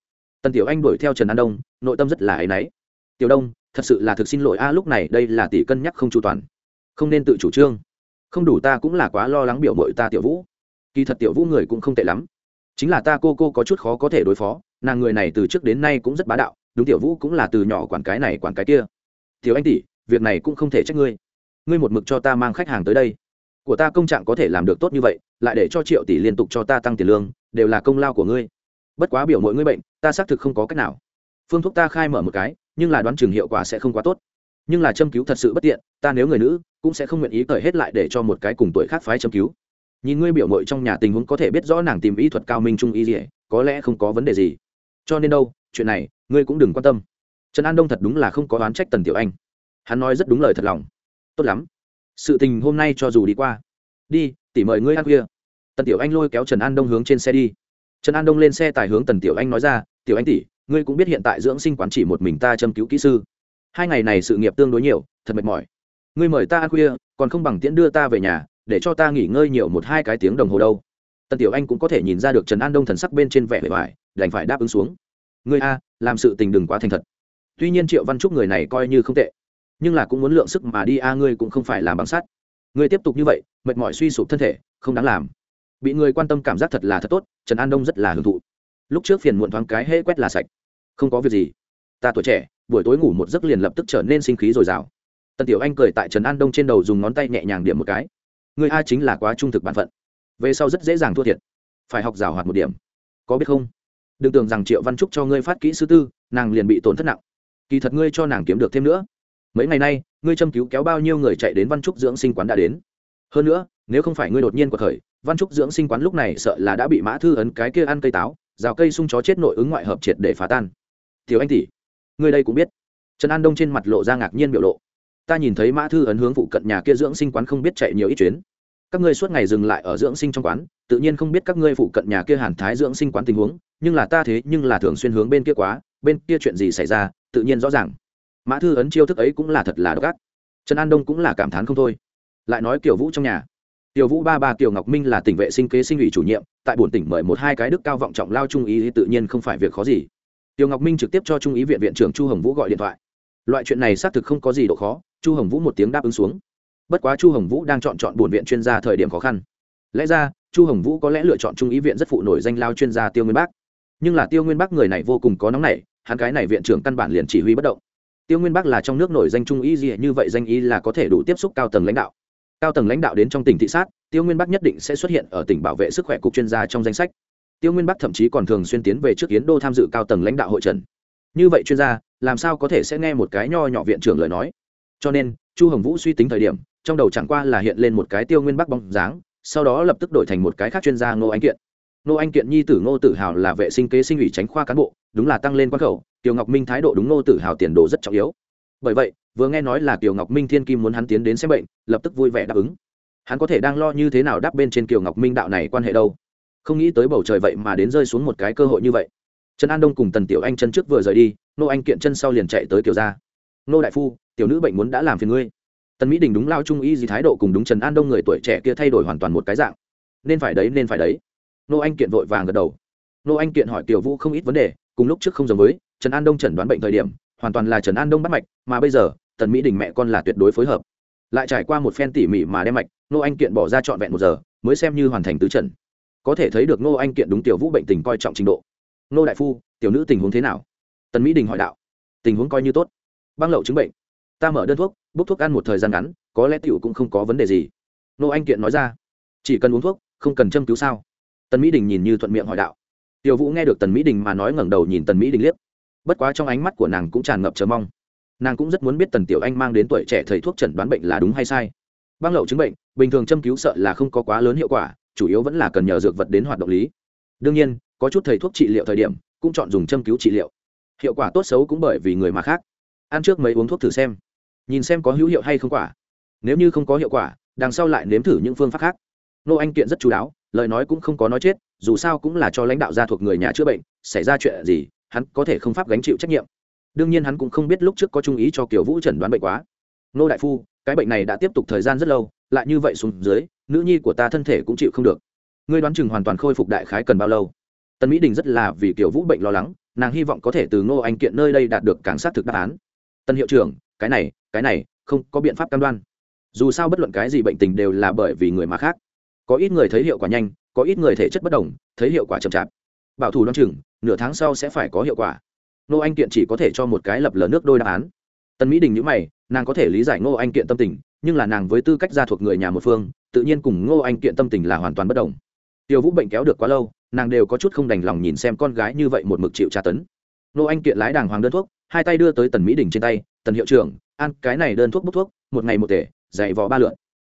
tần tiểu anh đuổi theo trần an đông, nội tâm rất là áy náy. Tiểu đông, thật sự là thực xin lỗi a, lúc này đây là tỷ cân nhắc không chu toàn. Không nên tự chủ trương. Không đủ ta cũng là quá lo lắng biểu mội ta tiểu vũ. Kỳ thật tiểu vũ người cũng không tệ lắm. Chính là ta cô cô có chút khó có thể đối phó, nàng người này từ trước đến nay cũng rất bá đạo, đúng tiểu vũ cũng là từ nhỏ quản cái này quản cái kia. Tiểu anh tỷ, việc này cũng không thể trách ngươi. Ngươi một mực cho ta mang khách hàng tới đây. Của ta công trạng có thể làm được tốt như vậy, lại để cho triệu tỷ liên tục cho ta tăng tiền lương, đều là công lao của ngươi bất quá biểu mỗi người bệnh, ta xác thực không có cách nào. Phương thuốc ta khai mở một cái, nhưng là đoán chừng hiệu quả sẽ không quá tốt. Nhưng là châm cứu thật sự bất tiện, ta nếu người nữ, cũng sẽ không nguyện ý cởi hết lại để cho một cái cùng tuổi khác phái châm cứu. Nhìn ngươi biểu mội trong nhà tình huống có thể biết rõ nàng tìm y thuật cao minh trung y gì, có lẽ không có vấn đề gì. Cho nên đâu, chuyện này, ngươi cũng đừng quan tâm. Trần an đông thật đúng là không có đoán trách tần tiểu anh. Hắn nói rất đúng lời thật lòng. Tốt lắm. Sự tình hôm nay cho dù đi qua. Đi, tỉ mời ngươi ăn khuya. Tần tiểu anh lôi kéo trần an đông hướng trên xe đi trần an đông lên xe tài hướng tần tiểu anh nói ra, tiểu anh tỷ, ngươi cũng biết hiện tại dưỡng sinh quán chỉ một mình ta châm cứu kỹ sư. Hai ngày này sự nghiệp tương đối nhiều, thật mệt mỏi. Ngươi mời ta ăn khuya, còn không bằng tiễn đưa ta về nhà, để cho ta nghỉ ngơi nhiều một hai cái tiếng đồng hồ đâu. Tần tiểu anh cũng có thể nhìn ra được trần an đông thần sắc bên trên vẻ bề ngoài, đành phải đáp ứng xuống. Ngươi a, làm sự tình đừng quá thành thật. Tuy nhiên triệu văn trúc người này coi như không tệ, nhưng là cũng muốn lượng sức mà đi a, ngươi cũng không phải làm bằng sắt. Ngươi tiếp tục như vậy, mệt mỏi suy sụp thân thể, không đáng làm bị người quan tâm cảm giác thật là thật tốt, trần an đông rất là hưởng thụ. Lúc trước phiền muộn thoáng cái hễ quét là sạch. Không có việc gì. Ta tuổi trẻ, buổi tối ngủ một giấc liền lập tức trở nên sinh khí dồi dào. Tần tiểu anh cười tại trần an đông trên đầu dùng ngón tay nhẹ nhàng điểm một cái. Người a chính là quá trung thực bản phận. Về sau rất dễ dàng thua thiệt. Phải học rào hoạt một điểm. Có biết không? Đừng tưởng rằng triệu văn trúc cho ngươi phát kỹ sư tư, nàng liền bị tổn thất nặng. Kỳ thật ngươi cho nàng kiếm được thêm nữa. Mấy ngày nay, ngươi châm cứu kéo bao nhiêu người chạy đến văn trúc dưỡng sinh quán đã đến. Hơn nữa, nếu không phải ngươi đột nhiên của thời văn trúc dưỡng sinh quán lúc này sợ là đã bị mã thư ấn cái kia ăn cây táo, rào cây sung chó chết nội ứng ngoại hợp triệt để phá tan. Tiểu anh tỷ người đây cũng biết. Trần an đông trên mặt lộ ra ngạc nhiên biểu lộ. Ta nhìn thấy mã thư ấn hướng phụ cận nhà kia dưỡng sinh quán không biết chạy nhiều ít chuyến. Các ngươi suốt ngày dừng lại ở dưỡng sinh trong quán, tự nhiên không biết các ngươi phụ cận nhà kia hàn thái dưỡng sinh quán tình huống, nhưng là ta thế nhưng là thường xuyên hướng bên kia quá, bên kia chuyện gì xảy ra, tự nhiên rõ ràng. Mã thư ấn chiêu thức ấy cũng là thật là độc ác. Trần an đông cũng là cảm thán không thôi. Lại nói kiểu vũ trong nhà tiểu vũ ba ba, Tiểu ngọc minh là tỉnh vệ sinh kế sinh ủy chủ nhiệm, tại bổn tỉnh mời một hai cái đức cao vọng trọng lao trung ý thì tự nhiên không phải việc khó gì. Tiểu ngọc minh trực tiếp cho trung ý viện viện trưởng chu hồng vũ gọi điện thoại. Loại chuyện này xác thực không có gì độ khó, chu hồng vũ một tiếng đáp ứng xuống. Bất quá chu hồng vũ đang chọn chọn bổn viện chuyên gia thời điểm khó khăn. Lẽ ra, chu hồng vũ có lẽ lựa chọn trung ý viện rất phụ nổi danh lao chuyên gia tiêu nguyên bác. Nhưng là tiêu nguyên bác người này vô cùng có nóng nảy, hắn cái này viện trưởng căn bản liền chỉ huy bất động. Tiêu nguyên bác là trong nước nổi danh trung ý gì, như vậy danh ý là có thể đủ tiếp xúc cao tầng lãnh đạo cao tầng lãnh đạo đến trong tỉnh thị sát, tiêu nguyên bắc nhất định sẽ xuất hiện ở tỉnh bảo vệ sức khỏe cục chuyên gia trong danh sách. Tiêu nguyên bắc thậm chí còn thường xuyên tiến về trước kiến đô tham dự cao tầng lãnh đạo hội trần. Như vậy chuyên gia, làm sao có thể sẽ nghe một cái nho nhỏ viện trưởng lời nói? Cho nên, chu hồng vũ suy tính thời điểm, trong đầu chẳng qua là hiện lên một cái tiêu nguyên bắc bóng dáng, sau đó lập tức đổi thành một cái khác chuyên gia ngô anh kiện. Ngô anh kiện nhi tử ngô tử hào là vệ sinh kế sinh ủy tránh khoa cán bộ, đúng là tăng lên quan khẩu, tiêu ngọc minh thái độ đúng ngô tử hào tiền đồ rất trọng yếu. Bởi vậy vừa nghe nói là kiều ngọc minh thiên kim muốn hắn tiến đến xem bệnh, lập tức vui vẻ đáp ứng. Hắn có thể đang lo như thế nào đáp bên trên kiều ngọc minh đạo này quan hệ đâu? Không nghĩ tới bầu trời vậy mà đến rơi xuống một cái cơ hội như vậy. Trần an đông cùng tần tiểu anh chân trước vừa rời đi, nô anh kiện chân sau liền chạy tới kiều gia. Nô đại phu, tiểu nữ bệnh muốn đã làm phiền ngươi. Tần mỹ đình đúng lao trung y gì thái độ cùng đúng trần an đông người tuổi trẻ kia thay đổi hoàn toàn một cái dạng. Nên phải đấy, nên phải đấy. Nô anh kiện vội vàng gật đầu. Nô anh kiện hỏi tiểu vũ không ít vấn đề, cùng lúc trước không giống với, trần an đông chẩn đoán bệnh thời điểm hoàn toàn là trần an đông bắt mạch, mà bây giờ, tần mỹ đình mẹ con là tuyệt đối phối hợp. Lại trải qua một phen tỉ mỉ mà đem mạch nô anh kiện bỏ ra trọn vẹn một giờ, mới xem như hoàn thành tứ trần có thể thấy được nô anh kiện đúng tiểu vũ bệnh tình coi trọng trình độ. Nô đại phu, tiểu nữ tình huống thế nào? Tần mỹ đình hỏi đạo. Tình huống coi như tốt. Băng lậu chứng bệnh. Ta mở đơn thuốc, bốc thuốc ăn một thời gian ngắn, có lẽ tiểu cũng không có vấn đề gì. Nô anh kiện nói ra. Chỉ cần uống thuốc, không cần châm cứu sao? Tần mỹ đình nhìn như thuận miệng hỏi đạo. Tiểu vũ nghe được tần mỹ đình mà nói ngẩng đầu nhìn tần mỹ đình liếc bất quá trong ánh mắt của nàng cũng tràn ngập chờ mong. Nàng cũng rất muốn biết tần tiểu anh mang đến tuổi trẻ thầy thuốc chẩn đoán bệnh là đúng hay sai. Băng lậu chứng bệnh, bình thường châm cứu sợ là không có quá lớn hiệu quả, chủ yếu vẫn là cần nhờ dược vật đến hoạt động lý. Đương nhiên, có chút thầy thuốc trị liệu thời điểm, cũng chọn dùng châm cứu trị liệu. Hiệu quả tốt xấu cũng bởi vì người mà khác. Ăn trước mấy uống thuốc thử xem. Nhìn xem có hữu hiệu hay không quả. Nếu như không có hiệu quả, đằng sau lại nếm thử những phương pháp khác. Nô anh kiện rất chú đáo, lời nói cũng không có nói chết, dù sao cũng là cho lãnh đạo gia thuộc người nhà chữa bệnh, xảy ra chuyện gì hắn có thể không pháp gánh chịu trách nhiệm. Đương nhiên hắn cũng không biết lúc trước có trung ý cho kiểu vũ chẩn đoán bệnh quá. Nô đại phu, cái bệnh này đã tiếp tục thời gian rất lâu, lại như vậy xuống dưới, nữ nhi của ta thân thể cũng chịu không được. Ngươi đoán chừng hoàn toàn khôi phục đại khái cần bao lâu? Tân mỹ đình rất là vì kiểu vũ bệnh lo lắng, nàng hy vọng có thể từ ngô anh kiện nơi đây đạt được càng xác thực đáp án. Tân hiệu trưởng, cái này cái này, không có biện pháp cam đoan. Dù sao bất luận cái gì bệnh tình đều là bởi vì người mà khác. Có ít người thấy hiệu quả nhanh, có ít người thể chất bất đồng, thấy hiệu quả chậm chạp bảo thủ đoan chừng, nửa tháng sau sẽ phải có hiệu quả. Nô anh kiện chỉ có thể cho một cái lập lờ nước đôi đáp án. Tân mỹ đình nhữ mày, nàng có thể lý giải ngô anh kiện tâm tình, nhưng là nàng với tư cách gia thuộc người nhà một phương, tự nhiên cùng ngô anh kiện tâm tình là hoàn toàn bất đồng. Tiêu vũ bệnh kéo được quá lâu, nàng đều có chút không đành lòng nhìn xem con gái như vậy một mực chịu tra tấn. Ngô anh kiện lái đàng hoàng đơn thuốc, hai tay đưa tới tần mỹ đình trên tay, tần hiệu trưởng, ăn cái này đơn thuốc bút thuốc, một ngày một tể dày vò ba lượn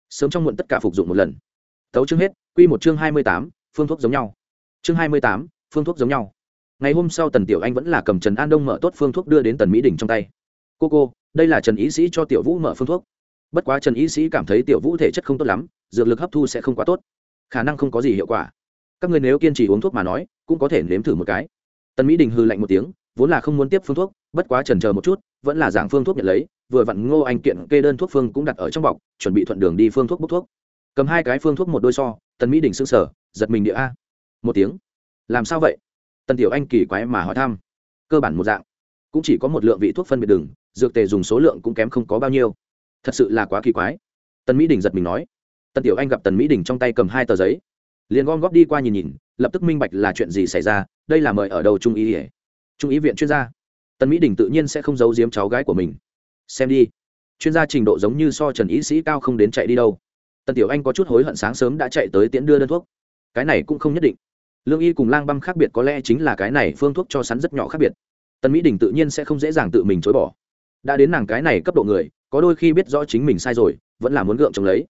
sớm trong muộn tất cả phục dụng một lần. Tấu chương hết, quy một chương hai mươi tám, phương thuốc giống nhau. Chương hai mươi tám phương thuốc giống nhau. Ngày hôm sau tần tiểu anh vẫn là cầm trần an đông mở tốt phương thuốc đưa đến tần mỹ đình trong tay. Cô cô, đây là trần ý sĩ cho tiểu vũ mở phương thuốc. Bất quá trần ý sĩ cảm thấy tiểu vũ thể chất không tốt lắm, dược lực hấp thu sẽ không quá tốt. Khả năng không có gì hiệu quả. Các người nếu kiên trì uống thuốc mà nói, cũng có thể nếm thử một cái. Tần mỹ đình hư lạnh một tiếng, vốn là không muốn tiếp phương thuốc, bất quá trần chờ một chút, vẫn là giảng phương thuốc nhận lấy, vừa vặn ngô anh kiện kê đơn thuốc phương cũng đặt ở trong bọc, chuẩn bị thuận đường đi phương thuốc bốc thuốc. Cầm hai cái phương thuốc một đôi so, tần mỹ đình s ư n g sở giật mình địa a. Một tiếng làm sao vậy? Tần tiểu anh kỳ quái mà hỏi thăm. Cơ bản một dạng. Cũng chỉ có một lượng vị thuốc phân biệt đường, dược tề dùng số lượng cũng kém không có bao nhiêu. Thật sự là quá kỳ quái. Tần mỹ đình giật mình nói. Tần tiểu anh gặp tần mỹ đình trong tay cầm hai tờ giấy. Liền gom góp đi qua nhìn nhìn, lập tức minh bạch là chuyện gì xảy ra, đây là mời ở đầu trung ý ỉa trung ý viện chuyên gia. Tần mỹ đình tự nhiên sẽ không giấu giếm cháu gái của mình. Xem đi. Chuyên gia trình độ giống như so trần ý sĩ cao không đến chạy đi đâu. Tần tiểu anh có chút hối hận sáng sớm đã chạy tới tiễn đưa đơn thuốc. Cái này cũng không nhất định lương y cùng lang băm khác biệt có lẽ chính là cái này phương thuốc cho sắn rất nhỏ khác biệt. Tần mỹ đình tự nhiên sẽ không dễ dàng tự mình chối bỏ. Đã đến nàng cái này cấp độ người, có đôi khi biết rõ chính mình sai rồi, vẫn là muốn gượng chống lấy.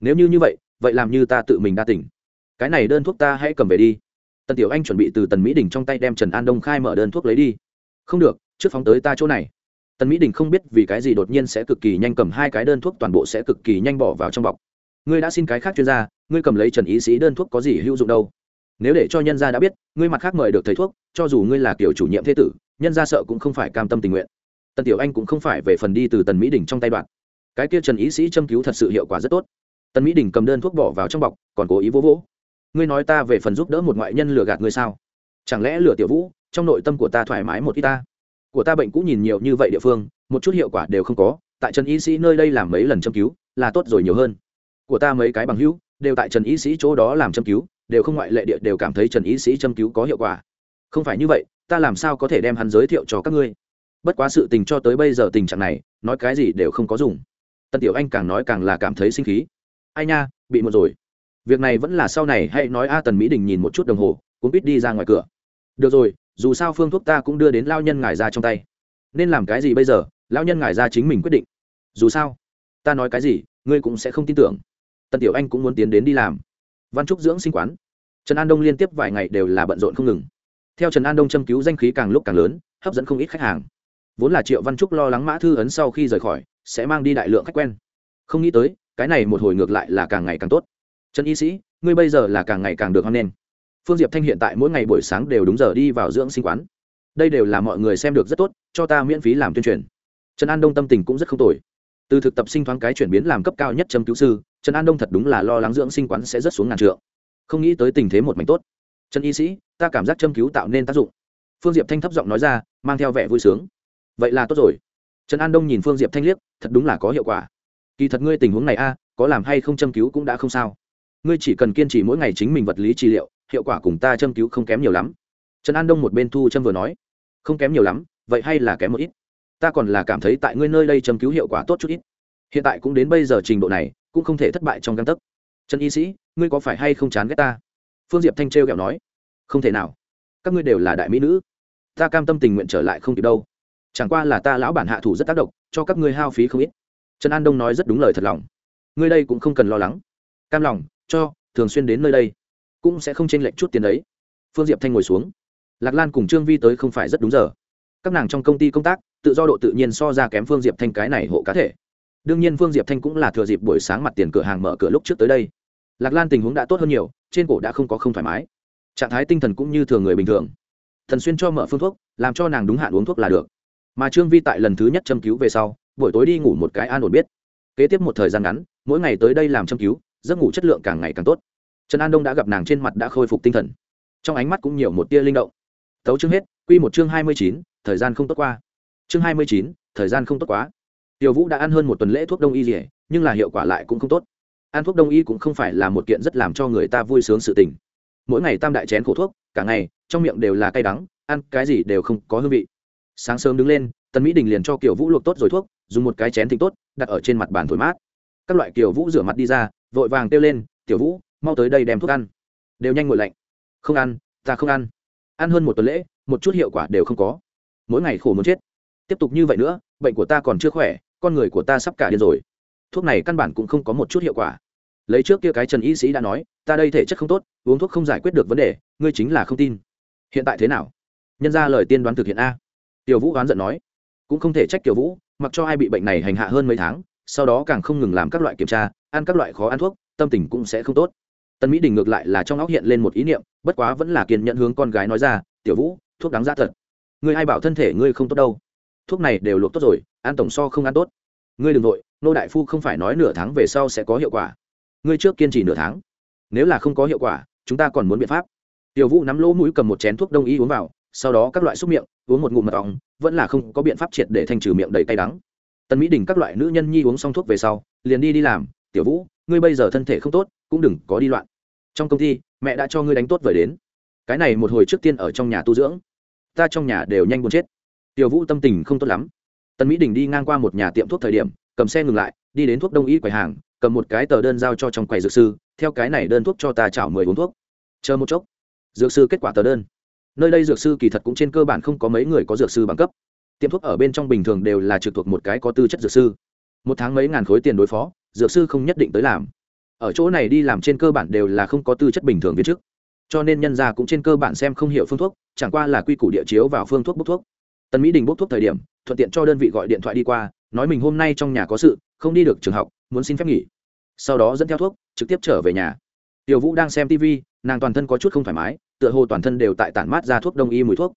Nếu như như vậy vậy làm như ta tự mình đa tỉnh cái này đơn thuốc ta hãy cầm về đi. Tần tiểu anh chuẩn bị từ tần mỹ đình trong tay đem trần an đông khai mở đơn thuốc lấy đi. Không được, trước phóng tới ta chỗ này. Tần mỹ đình không biết vì cái gì đột nhiên sẽ cực kỳ nhanh cầm hai cái đơn thuốc toàn bộ sẽ cực kỳ nhanh bỏ vào trong bọc. Ngươi đã xin cái khác chuyên gia, ngươi cầm lấy trần ý sĩ đơn thuốc có gì hữu dụng đâu? Nếu để cho nhân gia đã biết, ngươi mặt khác mời được thầy thuốc, cho dù ngươi là kiểu chủ nhiệm thế tử, nhân gia sợ cũng không phải cam tâm tình nguyện. Tần tiểu anh cũng không phải về phần đi từ tần mỹ đình trong tay đoạn. Cái kia trần ý sĩ châm cứu thật sự hiệu quả rất tốt. Tần mỹ đình cầm đơn thuốc bỏ vào trong bọc, còn cố ý vỗ vỗ. Ngươi nói ta về phần giúp đỡ một ngoại nhân lừa gạt ngươi sao? Chẳng lẽ lừa tiểu vũ, trong nội tâm của ta thoải mái một ít ta? Của ta bệnh cũng nhìn nhiều như vậy địa phương, một chút hiệu quả đều không có, tại trần y sĩ nơi đây làm mấy lần châm cứu, là tốt rồi nhiều hơn. Của ta mấy cái bằng hữu, đều tại trần y sĩ chỗ đó làm châm cứu đều không ngoại lệ địa đều cảm thấy trần y sĩ châm cứu có hiệu quả. Không phải như vậy, ta làm sao có thể đem hắn giới thiệu cho các ngươi? Bất quá sự tình cho tới bây giờ tình trạng này, nói cái gì đều không có dùng. Tân tiểu anh càng nói càng là cảm thấy sinh khí. Ai nha, bị một rồi. Việc này vẫn là sau này hãy nói a tần mỹ đình nhìn một chút đồng hồ cũng biết đi ra ngoài cửa. Được rồi, dù sao phương thuốc ta cũng đưa đến lao nhân ngài ra trong tay. Nên làm cái gì bây giờ? Lao nhân ngài ra chính mình quyết định. Dù sao, ta nói cái gì, ngươi cũng sẽ không tin tưởng. Tần tiểu anh cũng muốn tiến đến đi làm văn trúc dưỡng sinh quán. Trần an đông liên tiếp vài ngày đều là bận rộn không ngừng. Theo trần an đông châm cứu danh khí càng lúc càng lớn, hấp dẫn không ít khách hàng. Vốn là triệu văn trúc lo lắng mã thư ấn sau khi rời khỏi, sẽ mang đi đại lượng khách quen. Không nghĩ tới, cái này một hồi ngược lại là càng ngày càng tốt. Trần y sĩ, ngươi bây giờ là càng ngày càng được hoan nghênh. Phương diệp thanh hiện tại mỗi ngày buổi sáng đều đúng giờ đi vào dưỡng sinh quán. Đây đều là mọi người xem được rất tốt, cho ta miễn phí làm tuyên truyền. Trần an đông tâm tình cũng rất không tồi. Từ thực tập sinh thoáng cái chuyển biến làm cấp cao nhất châm cứu sư trần an đông thật đúng là lo lắng dưỡng sinh quán sẽ rất xuống ngàn trượng. không nghĩ tới tình thế một mảnh tốt. trần y sĩ, ta cảm giác châm cứu tạo nên tác dụng. phương diệp thanh thấp giọng nói ra, mang theo vẻ vui sướng. vậy là tốt rồi. trần an đông nhìn phương diệp thanh liếc, thật đúng là có hiệu quả. kỳ thật ngươi tình huống này a, có làm hay không châm cứu cũng đã không sao. ngươi chỉ cần kiên trì mỗi ngày chính mình vật lý trị liệu, hiệu quả cùng ta châm cứu không kém nhiều lắm. trần an đông một bên thu châm vừa nói, không kém nhiều lắm, vậy hay là kém một ít. ta còn là cảm thấy tại ngươi nơi đây châm cứu hiệu quả tốt chút ít. hiện tại cũng đến bây giờ trình độ này cũng không thể thất bại trong căn tấc. Trần y sĩ, ngươi có phải hay không chán ghét ta? Phương diệp thanh trêu kẹo nói. Không thể nào. Các ngươi đều là đại mỹ nữ. Ta cam tâm tình nguyện trở lại không kịp đâu. Chẳng qua là ta lão bản hạ thủ rất tác động, cho các ngươi hao phí không ít. Trần an đông nói rất đúng lời thật lòng. Ngươi đây cũng không cần lo lắng. Cam lòng, cho, thường xuyên đến nơi đây, cũng sẽ không tranh lệch chút tiền đấy. Phương diệp thanh ngồi xuống. Lạc lan cùng trương vi tới không phải rất đúng giờ. Các nàng trong công ty công tác, tự do độ tự nhiên so ra kém phương diệp thanh cái này hộ cá thể đương nhiên phương diệp thanh cũng là thừa dịp buổi sáng mặt tiền cửa hàng mở cửa lúc trước tới đây. Lạc lan tình huống đã tốt hơn nhiều, trên cổ đã không có không thoải mái. Trạng thái tinh thần cũng như thường người bình thường. Thần xuyên cho mở phương thuốc, làm cho nàng đúng hạn uống thuốc là được. Mà trương vi tại lần thứ nhất châm cứu về sau, buổi tối đi ngủ một cái an ổn biết. Kế tiếp một thời gian ngắn, mỗi ngày tới đây làm châm cứu, giấc ngủ chất lượng càng ngày càng tốt. Trần an đông đã gặp nàng trên mặt đã khôi phục tinh thần. Trong ánh mắt cũng nhiều một tia linh động. Tấu chương hết, quy một chương hai mươi chín, thời gian không tốt qua. Chương hai mươi chín, thời gian không tốt quá tiểu vũ đã ăn hơn một tuần lễ thuốc đông y gì nhưng là hiệu quả lại cũng không tốt. Ăn thuốc đông y cũng không phải là một kiện rất làm cho người ta vui sướng sự tình. Mỗi ngày tam đại chén khổ thuốc, cả ngày, trong miệng đều là cay đắng, ăn cái gì đều không có hương vị. Sáng sớm đứng lên, tần mỹ đình liền cho kiểu vũ luộc tốt rồi thuốc, dùng một cái chén thịt tốt, đặt ở trên mặt bàn thổi mát. Các loại kiểu vũ rửa mặt đi ra, vội vàng kêu lên, tiểu vũ, mau tới đây đem thuốc ăn. Đều nhanh ngồi lạnh. Không ăn, ta không ăn. Ăn hơn một tuần lễ, một chút hiệu quả đều không có. Mỗi ngày khổ muốn chết. Tiếp tục như vậy nữa, bệnh của ta còn chưa khỏe con người của ta sắp cả điên rồi. Thuốc này căn bản cũng không có một chút hiệu quả. Lấy trước kia cái trần y sĩ đã nói, ta đây thể chất không tốt, uống thuốc không giải quyết được vấn đề, ngươi chính là không tin. Hiện tại thế nào? Nhân ra lời tiên đoán thực hiện a. Tiểu vũ oán giận nói. Cũng không thể trách tiểu vũ, mặc cho ai bị bệnh này hành hạ hơn mấy tháng, sau đó càng không ngừng làm các loại kiểm tra, ăn các loại khó ăn thuốc, tâm tình cũng sẽ không tốt. Tân mỹ đình ngược lại là trong óc hiện lên một ý niệm, bất quá vẫn là kiên nhận hướng con gái nói ra, tiểu vũ, thuốc đáng giá thật. Ngươi ai bảo thân thể ngươi không tốt đâu? Thuốc này đều luộc tốt rồi ăn tổng so không ăn tốt. Ngươi đừng nội nô đại phu không phải nói nửa tháng về sau sẽ có hiệu quả. Ngươi trước kiên trì nửa tháng. Nếu là không có hiệu quả, chúng ta còn muốn biện pháp. Tiểu vũ nắm lỗ mũi cầm một chén thuốc đông y uống vào, sau đó các loại xúc miệng, uống một ngụm mật ong, vẫn là không có biện pháp triệt để thanh trừ miệng đầy cay đắng. Tần mỹ đình các loại nữ nhân nhi uống xong thuốc về sau, liền đi đi làm, tiểu vũ, ngươi bây giờ thân thể không tốt, cũng đừng có đi loạn. Trong công ty, mẹ đã cho ngươi đánh tốt vời đến. Cái này một hồi trước tiên ở trong nhà tu dưỡng. Ta trong nhà đều nhanh buồn chết. Tiểu vũ tâm tình không tốt lắm tần mỹ đình đi ngang qua một nhà tiệm thuốc thời điểm, cầm xe ngừng lại, đi đến thuốc đông y quầy hàng, cầm một cái tờ đơn giao cho trong quầy dược sư, theo cái này đơn thuốc cho ta chảo mười uống thuốc. Chờ một chốc. Dược sư kết quả tờ đơn. Nơi đây dược sư kỳ thật cũng trên cơ bản không có mấy người có dược sư bằng cấp. Tiệm thuốc ở bên trong bình thường đều là trực thuộc một cái có tư chất dược sư. Một tháng mấy ngàn khối tiền đối phó, dược sư không nhất định tới làm. Ở chỗ này đi làm trên cơ bản đều là không có tư chất bình thường viên chức. Cho nên nhân gia cũng trên cơ bản xem không hiểu phương thuốc, chẳng qua là quy củ địa chiếu vào phương thuốc bốc thuốc. Tần mỹ đình bốc thuốc thời điểm thuận tiện cho đơn vị gọi điện thoại đi qua, nói mình hôm nay trong nhà có sự, không đi được trường học, muốn xin phép nghỉ. Sau đó dẫn theo thuốc, trực tiếp trở về nhà. Tiểu vũ đang xem tv nàng toàn thân có chút không thoải mái, tựa hồ toàn thân đều tại tản mát ra thuốc đông y mùi thuốc.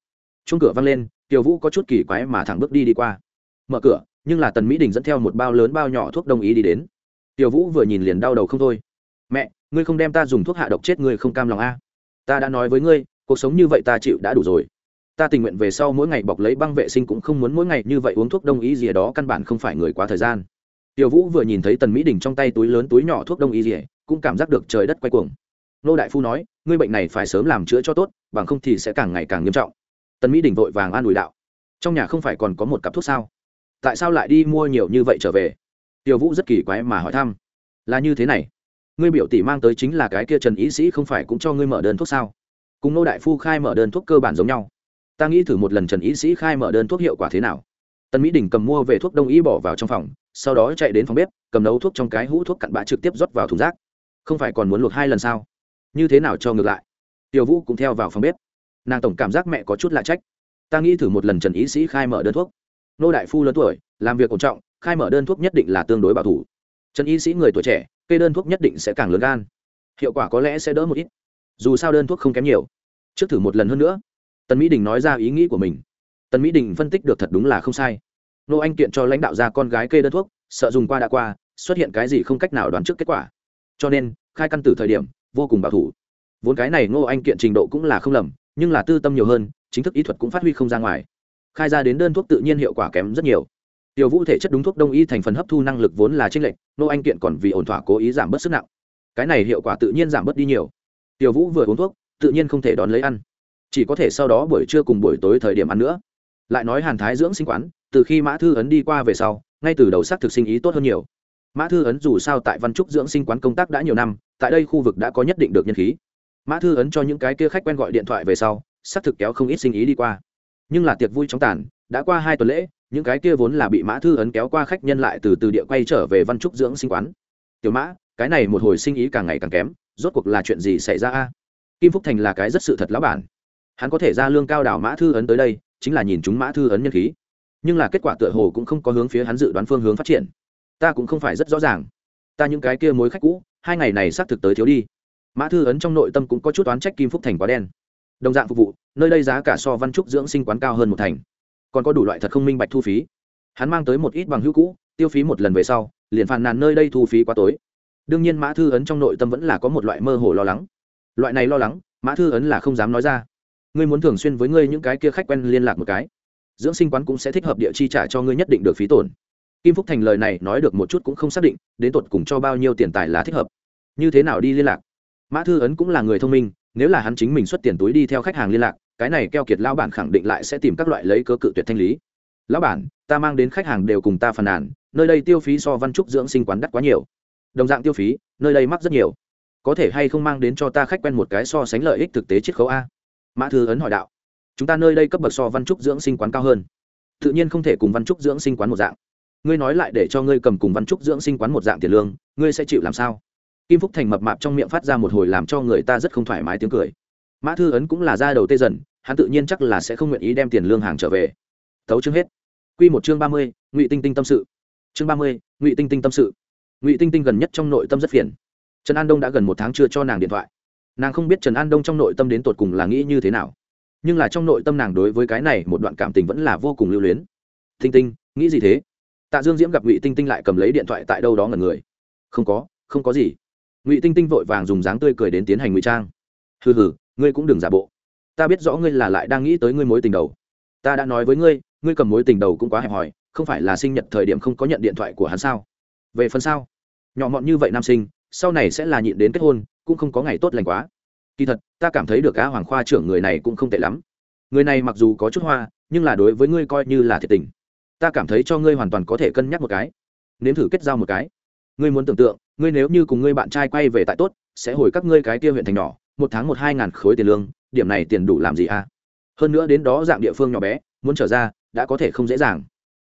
Chung cửa văng lên, tiểu vũ có chút kỳ quái mà thẳng bước đi đi qua. Mở cửa, nhưng là tần mỹ đình dẫn theo một bao lớn bao nhỏ thuốc đông y đi đến. Tiểu vũ vừa nhìn liền đau đầu không thôi. Mẹ, ngươi không đem ta dùng thuốc hạ độc chết ngươi không cam lòng a? Ta đã nói với ngươi, cuộc sống như vậy ta chịu đã đủ rồi ta tình nguyện về sau mỗi ngày bọc lấy băng vệ sinh cũng không muốn mỗi ngày như vậy uống thuốc đông y gì đó, căn bản không phải người quá thời gian. Tiểu vũ vừa nhìn thấy tần mỹ đình trong tay túi lớn túi nhỏ thuốc đông y gì, cũng cảm giác được trời đất quay cuồng. Nô đại phu nói, ngươi bệnh này phải sớm làm chữa cho tốt, bằng không thì sẽ càng ngày càng nghiêm trọng. Tần mỹ đình vội vàng an ủi đạo, trong nhà không phải còn có một cặp thuốc sao? Tại sao lại đi mua nhiều như vậy trở về? Tiểu vũ rất kỳ quái mà hỏi thăm, là như thế này, ngươi biểu tỷ mang tới chính là cái kia trần ý sĩ không phải cũng cho ngươi mở đơn thuốc sao? Cùng nô đại phu khai mở đơn thuốc cơ bản giống nhau ta nghĩ thử một lần trần y sĩ khai mở đơn thuốc hiệu quả thế nào. Tần mỹ đình cầm mua về thuốc đông y bỏ vào trong phòng, sau đó chạy đến phòng bếp, cầm nấu thuốc trong cái hũ thuốc cặn bã trực tiếp rót vào thùng rác. Không phải còn muốn luộc hai lần sao? Như thế nào cho ngược lại? Tiểu vũ cũng theo vào phòng bếp. Nàng tổng cảm giác mẹ có chút lạ trách. Ta nghĩ thử một lần trần y sĩ khai mở đơn thuốc. Nô đại phu lớn tuổi, làm việc ổn trọng, khai mở đơn thuốc nhất định là tương đối bảo thủ. Trần y sĩ người tuổi trẻ cây đơn thuốc nhất định sẽ càng lớn gan. Hiệu quả có lẽ sẽ đỡ một ít. Dù sao đơn thuốc không kém nhiều. Trước thử một lần hơn nữa tần mỹ đình nói ra ý nghĩ của mình. Tần mỹ đình phân tích được thật đúng là không sai. Nô anh kiện cho lãnh đạo ra con gái kê đơn thuốc, sợ dùng qua đã qua, xuất hiện cái gì không cách nào đoán trước kết quả. Cho nên, khai căn tử thời điểm, vô cùng bảo thủ. Vốn cái này ngô anh kiện trình độ cũng là không lầm, nhưng là tư tâm nhiều hơn, chính thức y thuật cũng phát huy không ra ngoài. Khai ra đến đơn thuốc tự nhiên hiệu quả kém rất nhiều. Tiểu vũ thể chất đúng thuốc đông y thành phần hấp thu năng lực vốn là tranh lệch nô anh kiện còn vì ổn thỏa cố ý giảm bớt sức nặng. Cái này hiệu quả tự nhiên giảm bớt đi nhiều. Tiểu vũ vừa uống thuốc, tự nhiên không thể đón lấy ăn chỉ có thể sau đó buổi trưa cùng buổi tối thời điểm ăn nữa. Lại nói hàn thái dưỡng sinh quán, từ khi mã thư ấn đi qua về sau, ngay từ đầu xác thực sinh ý tốt hơn nhiều. Mã thư ấn dù sao tại văn trúc dưỡng sinh quán công tác đã nhiều năm, tại đây khu vực đã có nhất định được nhân khí. Mã thư ấn cho những cái kia khách quen gọi điện thoại về sau xác thực kéo không ít sinh ý đi qua. Nhưng là tiệc vui trong tàn, đã qua hai tuần lễ, những cái kia vốn là bị mã thư ấn kéo qua khách nhân lại từ từ địa quay trở về văn trúc dưỡng sinh quán. Tiểu mã, cái này một hồi sinh ý càng ngày càng kém, rốt cuộc là chuyện gì xảy ra a? Kim phúc thành là cái rất sự thật lão bản hắn có thể ra lương cao đảo mã thư ấn tới đây, chính là nhìn chúng mã thư ấn nhân khí. Nhưng là kết quả tựa hồ cũng không có hướng phía hắn dự đoán phương hướng phát triển. Ta cũng không phải rất rõ ràng. Ta những cái kia mối khách cũ, hai ngày này xác thực tới thiếu đi. Mã thư ấn trong nội tâm cũng có chút oán trách kim phúc thành quá đen. Đồng dạng phục vụ, nơi đây giá cả so văn trúc dưỡng sinh quán cao hơn một thành. Còn có đủ loại thật không minh bạch thu phí. Hắn mang tới một ít bằng hữu cũ, tiêu phí một lần về sau, liền phàn nàn nơi đây thu phí quá tối. Đương nhiên mã thư ấn trong nội tâm vẫn là có một loại mơ hồ lo lắng. Loại này lo lắng, mã thư ấn là không dám nói ra ngươi muốn thường xuyên với ngươi những cái kia khách quen liên lạc một cái, dưỡng sinh quán cũng sẽ thích hợp địa chi trả cho ngươi nhất định được phí tổn. Kim phúc thành lời này nói được một chút cũng không xác định, đến tột cùng cho bao nhiêu tiền tài là thích hợp. Như thế nào đi liên lạc? Mã thư ấn cũng là người thông minh, nếu là hắn chính mình xuất tiền túi đi theo khách hàng liên lạc, cái này keo kiệt lão bản khẳng định lại sẽ tìm các loại lấy cơ cự tuyệt thanh lý. Lão bản, ta mang đến khách hàng đều cùng ta phàn nàn, nơi đây tiêu phí so văn trúc dưỡng sinh quán đắt quá nhiều. Đồng dạng tiêu phí, nơi đây mắc rất nhiều. Có thể hay không mang đến cho ta khách quen một cái so sánh lợi ích thực tế chiết khấu a? Mã thư ấn hỏi đạo, chúng ta nơi đây cấp bậc so văn trúc dưỡng sinh quán cao hơn. Tự nhiên không thể cùng văn trúc dưỡng sinh quán một dạng. Ngươi nói lại để cho ngươi cầm cùng văn trúc dưỡng sinh quán một dạng tiền lương, ngươi sẽ chịu làm sao? Kim phúc thành mập mạp trong miệng phát ra một hồi làm cho người ta rất không thoải mái tiếng cười. Mã thư ấn cũng là ra đầu tê dần, hắn tự nhiên chắc là sẽ không nguyện ý đem tiền lương hàng trở về. Thấu chương hết. Q một chương ba mươi, ngụy tinh tinh tâm sự. Chương ba mươi, ngụy tinh tinh tâm sự. Ngụy tinh tinh gần nhất trong nội tâm rất phiền. Trần an đông đã gần một tháng chưa cho nàng điện thoại nàng không biết trần an đông trong nội tâm đến tột cùng là nghĩ như thế nào nhưng là trong nội tâm nàng đối với cái này một đoạn cảm tình vẫn là vô cùng lưu luyến tinh tinh nghĩ gì thế tạ dương diễm gặp ngụy tinh tinh lại cầm lấy điện thoại tại đâu đó ngần người không có không có gì ngụy tinh tinh vội vàng dùng dáng tươi cười đến tiến hành ngụy trang hừ hừ ngươi cũng đừng giả bộ ta biết rõ ngươi là lại đang nghĩ tới ngươi mối tình đầu ta đã nói với ngươi ngươi cầm mối tình đầu cũng quá hẹp hòi không phải là sinh nhật thời điểm không có nhận điện thoại của hắn sao về phần sau nhỏ mọn như vậy nam sinh sau này sẽ là nhịn đến kết hôn cũng không có ngày tốt lành quá. Kỳ thật, ta cảm thấy được cá hoàng khoa trưởng người này cũng không tệ lắm. Người này mặc dù có chút hoa, nhưng là đối với ngươi coi như là thiệt tình. Ta cảm thấy cho ngươi hoàn toàn có thể cân nhắc một cái. Nếm thử kết giao một cái. Ngươi muốn tưởng tượng, ngươi nếu như cùng ngươi bạn trai quay về tại tốt, sẽ hồi các ngươi cái kia huyện thành nhỏ, một tháng một hai ngàn khối tiền lương, điểm này tiền đủ làm gì à? Hơn nữa đến đó dạng địa phương nhỏ bé, muốn trở ra, đã có thể không dễ dàng.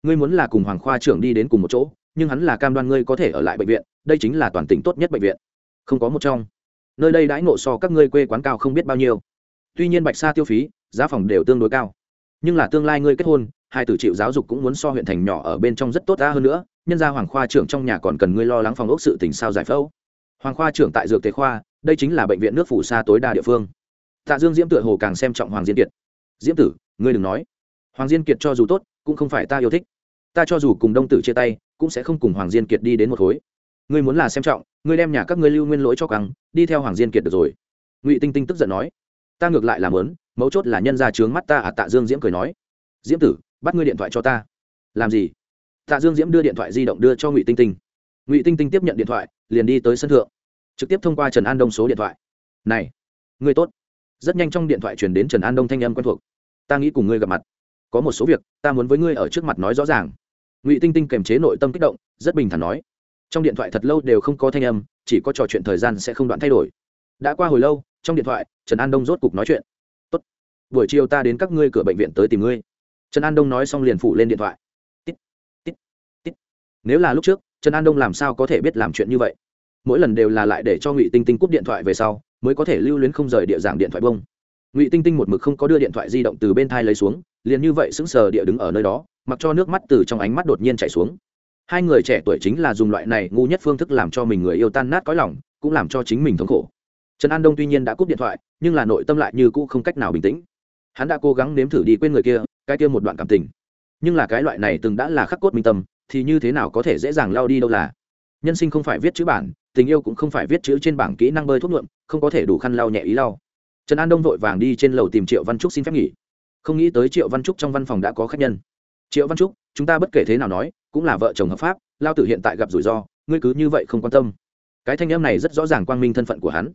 Ngươi muốn là cùng hoàng khoa trưởng đi đến cùng một chỗ, nhưng hắn là cam đoan ngươi có thể ở lại bệnh viện, đây chính là toàn tỉnh tốt nhất bệnh viện. Không có một trong nơi đây đãi ngộ so các ngươi quê quán cao không biết bao nhiêu. Tuy nhiên bạch sa tiêu phí, giá phòng đều tương đối cao. Nhưng là tương lai ngươi kết hôn, hai tử chịu giáo dục cũng muốn so huyện thành nhỏ ở bên trong rất tốt ta hơn nữa, nhân gia hoàng khoa trưởng trong nhà còn cần ngươi lo lắng phòng ốc sự tình sao giải phẫu. Hoàng khoa trưởng tại dược tế khoa, đây chính là bệnh viện nước phủ xa tối đa địa phương. Tạ dương diễm tựa hồ càng xem trọng hoàng diên kiệt. Diễm tử, ngươi đừng nói. Hoàng diên kiệt cho dù tốt, cũng không phải ta yêu thích. Ta cho dù cùng đông tử chia tay, cũng sẽ không cùng hoàng diên kiệt đi đến một khối ngươi muốn là xem trọng, ngươi đem nhà các ngươi lưu nguyên lỗi cho căng, đi theo hoàng diên kiệt được rồi. Ngụy tinh tinh tức giận nói. Ta ngược lại làm lớn, mấu chốt là nhân ra trướng mắt ta à? Tạ dương diễm cười nói. Diễm tử, bắt ngươi điện thoại cho ta. Làm gì? Tạ dương diễm đưa điện thoại di động đưa cho ngụy tinh tinh. Ngụy tinh tinh tiếp nhận điện thoại, liền đi tới sân thượng, trực tiếp thông qua trần an đông số điện thoại. Này, ngươi tốt. Rất nhanh trong điện thoại chuyển đến trần an đông thanh âm quen thuộc. Ta nghĩ cùng ngươi gặp mặt. Có một số việc, ta muốn với ngươi ở trước mặt nói rõ ràng. Ngụy tinh tinh kềm chế nội tâm kích động, rất bình thản nói trong điện thoại thật lâu đều không có thanh âm chỉ có trò chuyện thời gian sẽ không đoạn thay đổi. Đã qua hồi lâu trong điện thoại trần an đông rốt cục nói chuyện. Tốt. buổi chiều ta đến các ngươi cửa bệnh viện tới tìm ngươi. Trần an đông nói xong liền phủ lên điện thoại. Tít, tít, tít. nếu là lúc trước trần an đông làm sao có thể biết làm chuyện như vậy? Mỗi lần đều là lại để cho ngụy tinh tinh cúp điện thoại về sau mới có thể lưu luyến không rời địa giảng điện thoại bông. Ngụy tinh tinh một mực không có đưa điện thoại di động từ bên thai lấy xuống liền như vậy sững sờ địa đứng ở nơi đó mặc cho nước mắt từ trong ánh mắt đột nhiên chảy xuống hai người trẻ tuổi chính là dùng loại này ngu nhất phương thức làm cho mình người yêu tan nát cõi lòng, cũng làm cho chính mình thống khổ. Trần an đông tuy nhiên đã cúp điện thoại, nhưng là nội tâm lại như cũ không cách nào bình tĩnh. Hắn đã cố gắng nếm thử đi quên người kia, cái kia một đoạn cảm tình. Nhưng là cái loại này từng đã là khắc cốt minh tâm, thì như thế nào có thể dễ dàng lao đi đâu là? Nhân sinh không phải viết chữ bản, tình yêu cũng không phải viết chữ trên bảng kỹ năng bơi thuốc nhuộm, không có thể đủ khăn lau nhẹ ý lau. Trần an đông vội vàng đi trên lầu tìm triệu văn trúc xin phép nghỉ. Không nghĩ tới triệu văn trúc trong văn phòng đã có khách nhân. Triệu văn trúc, chúng ta bất kể thế nào nói cũng là vợ chồng hợp pháp, lao tử hiện tại gặp rủi ro, ngươi cứ như vậy không quan tâm. Cái thanh em này rất rõ ràng quang minh thân phận của hắn.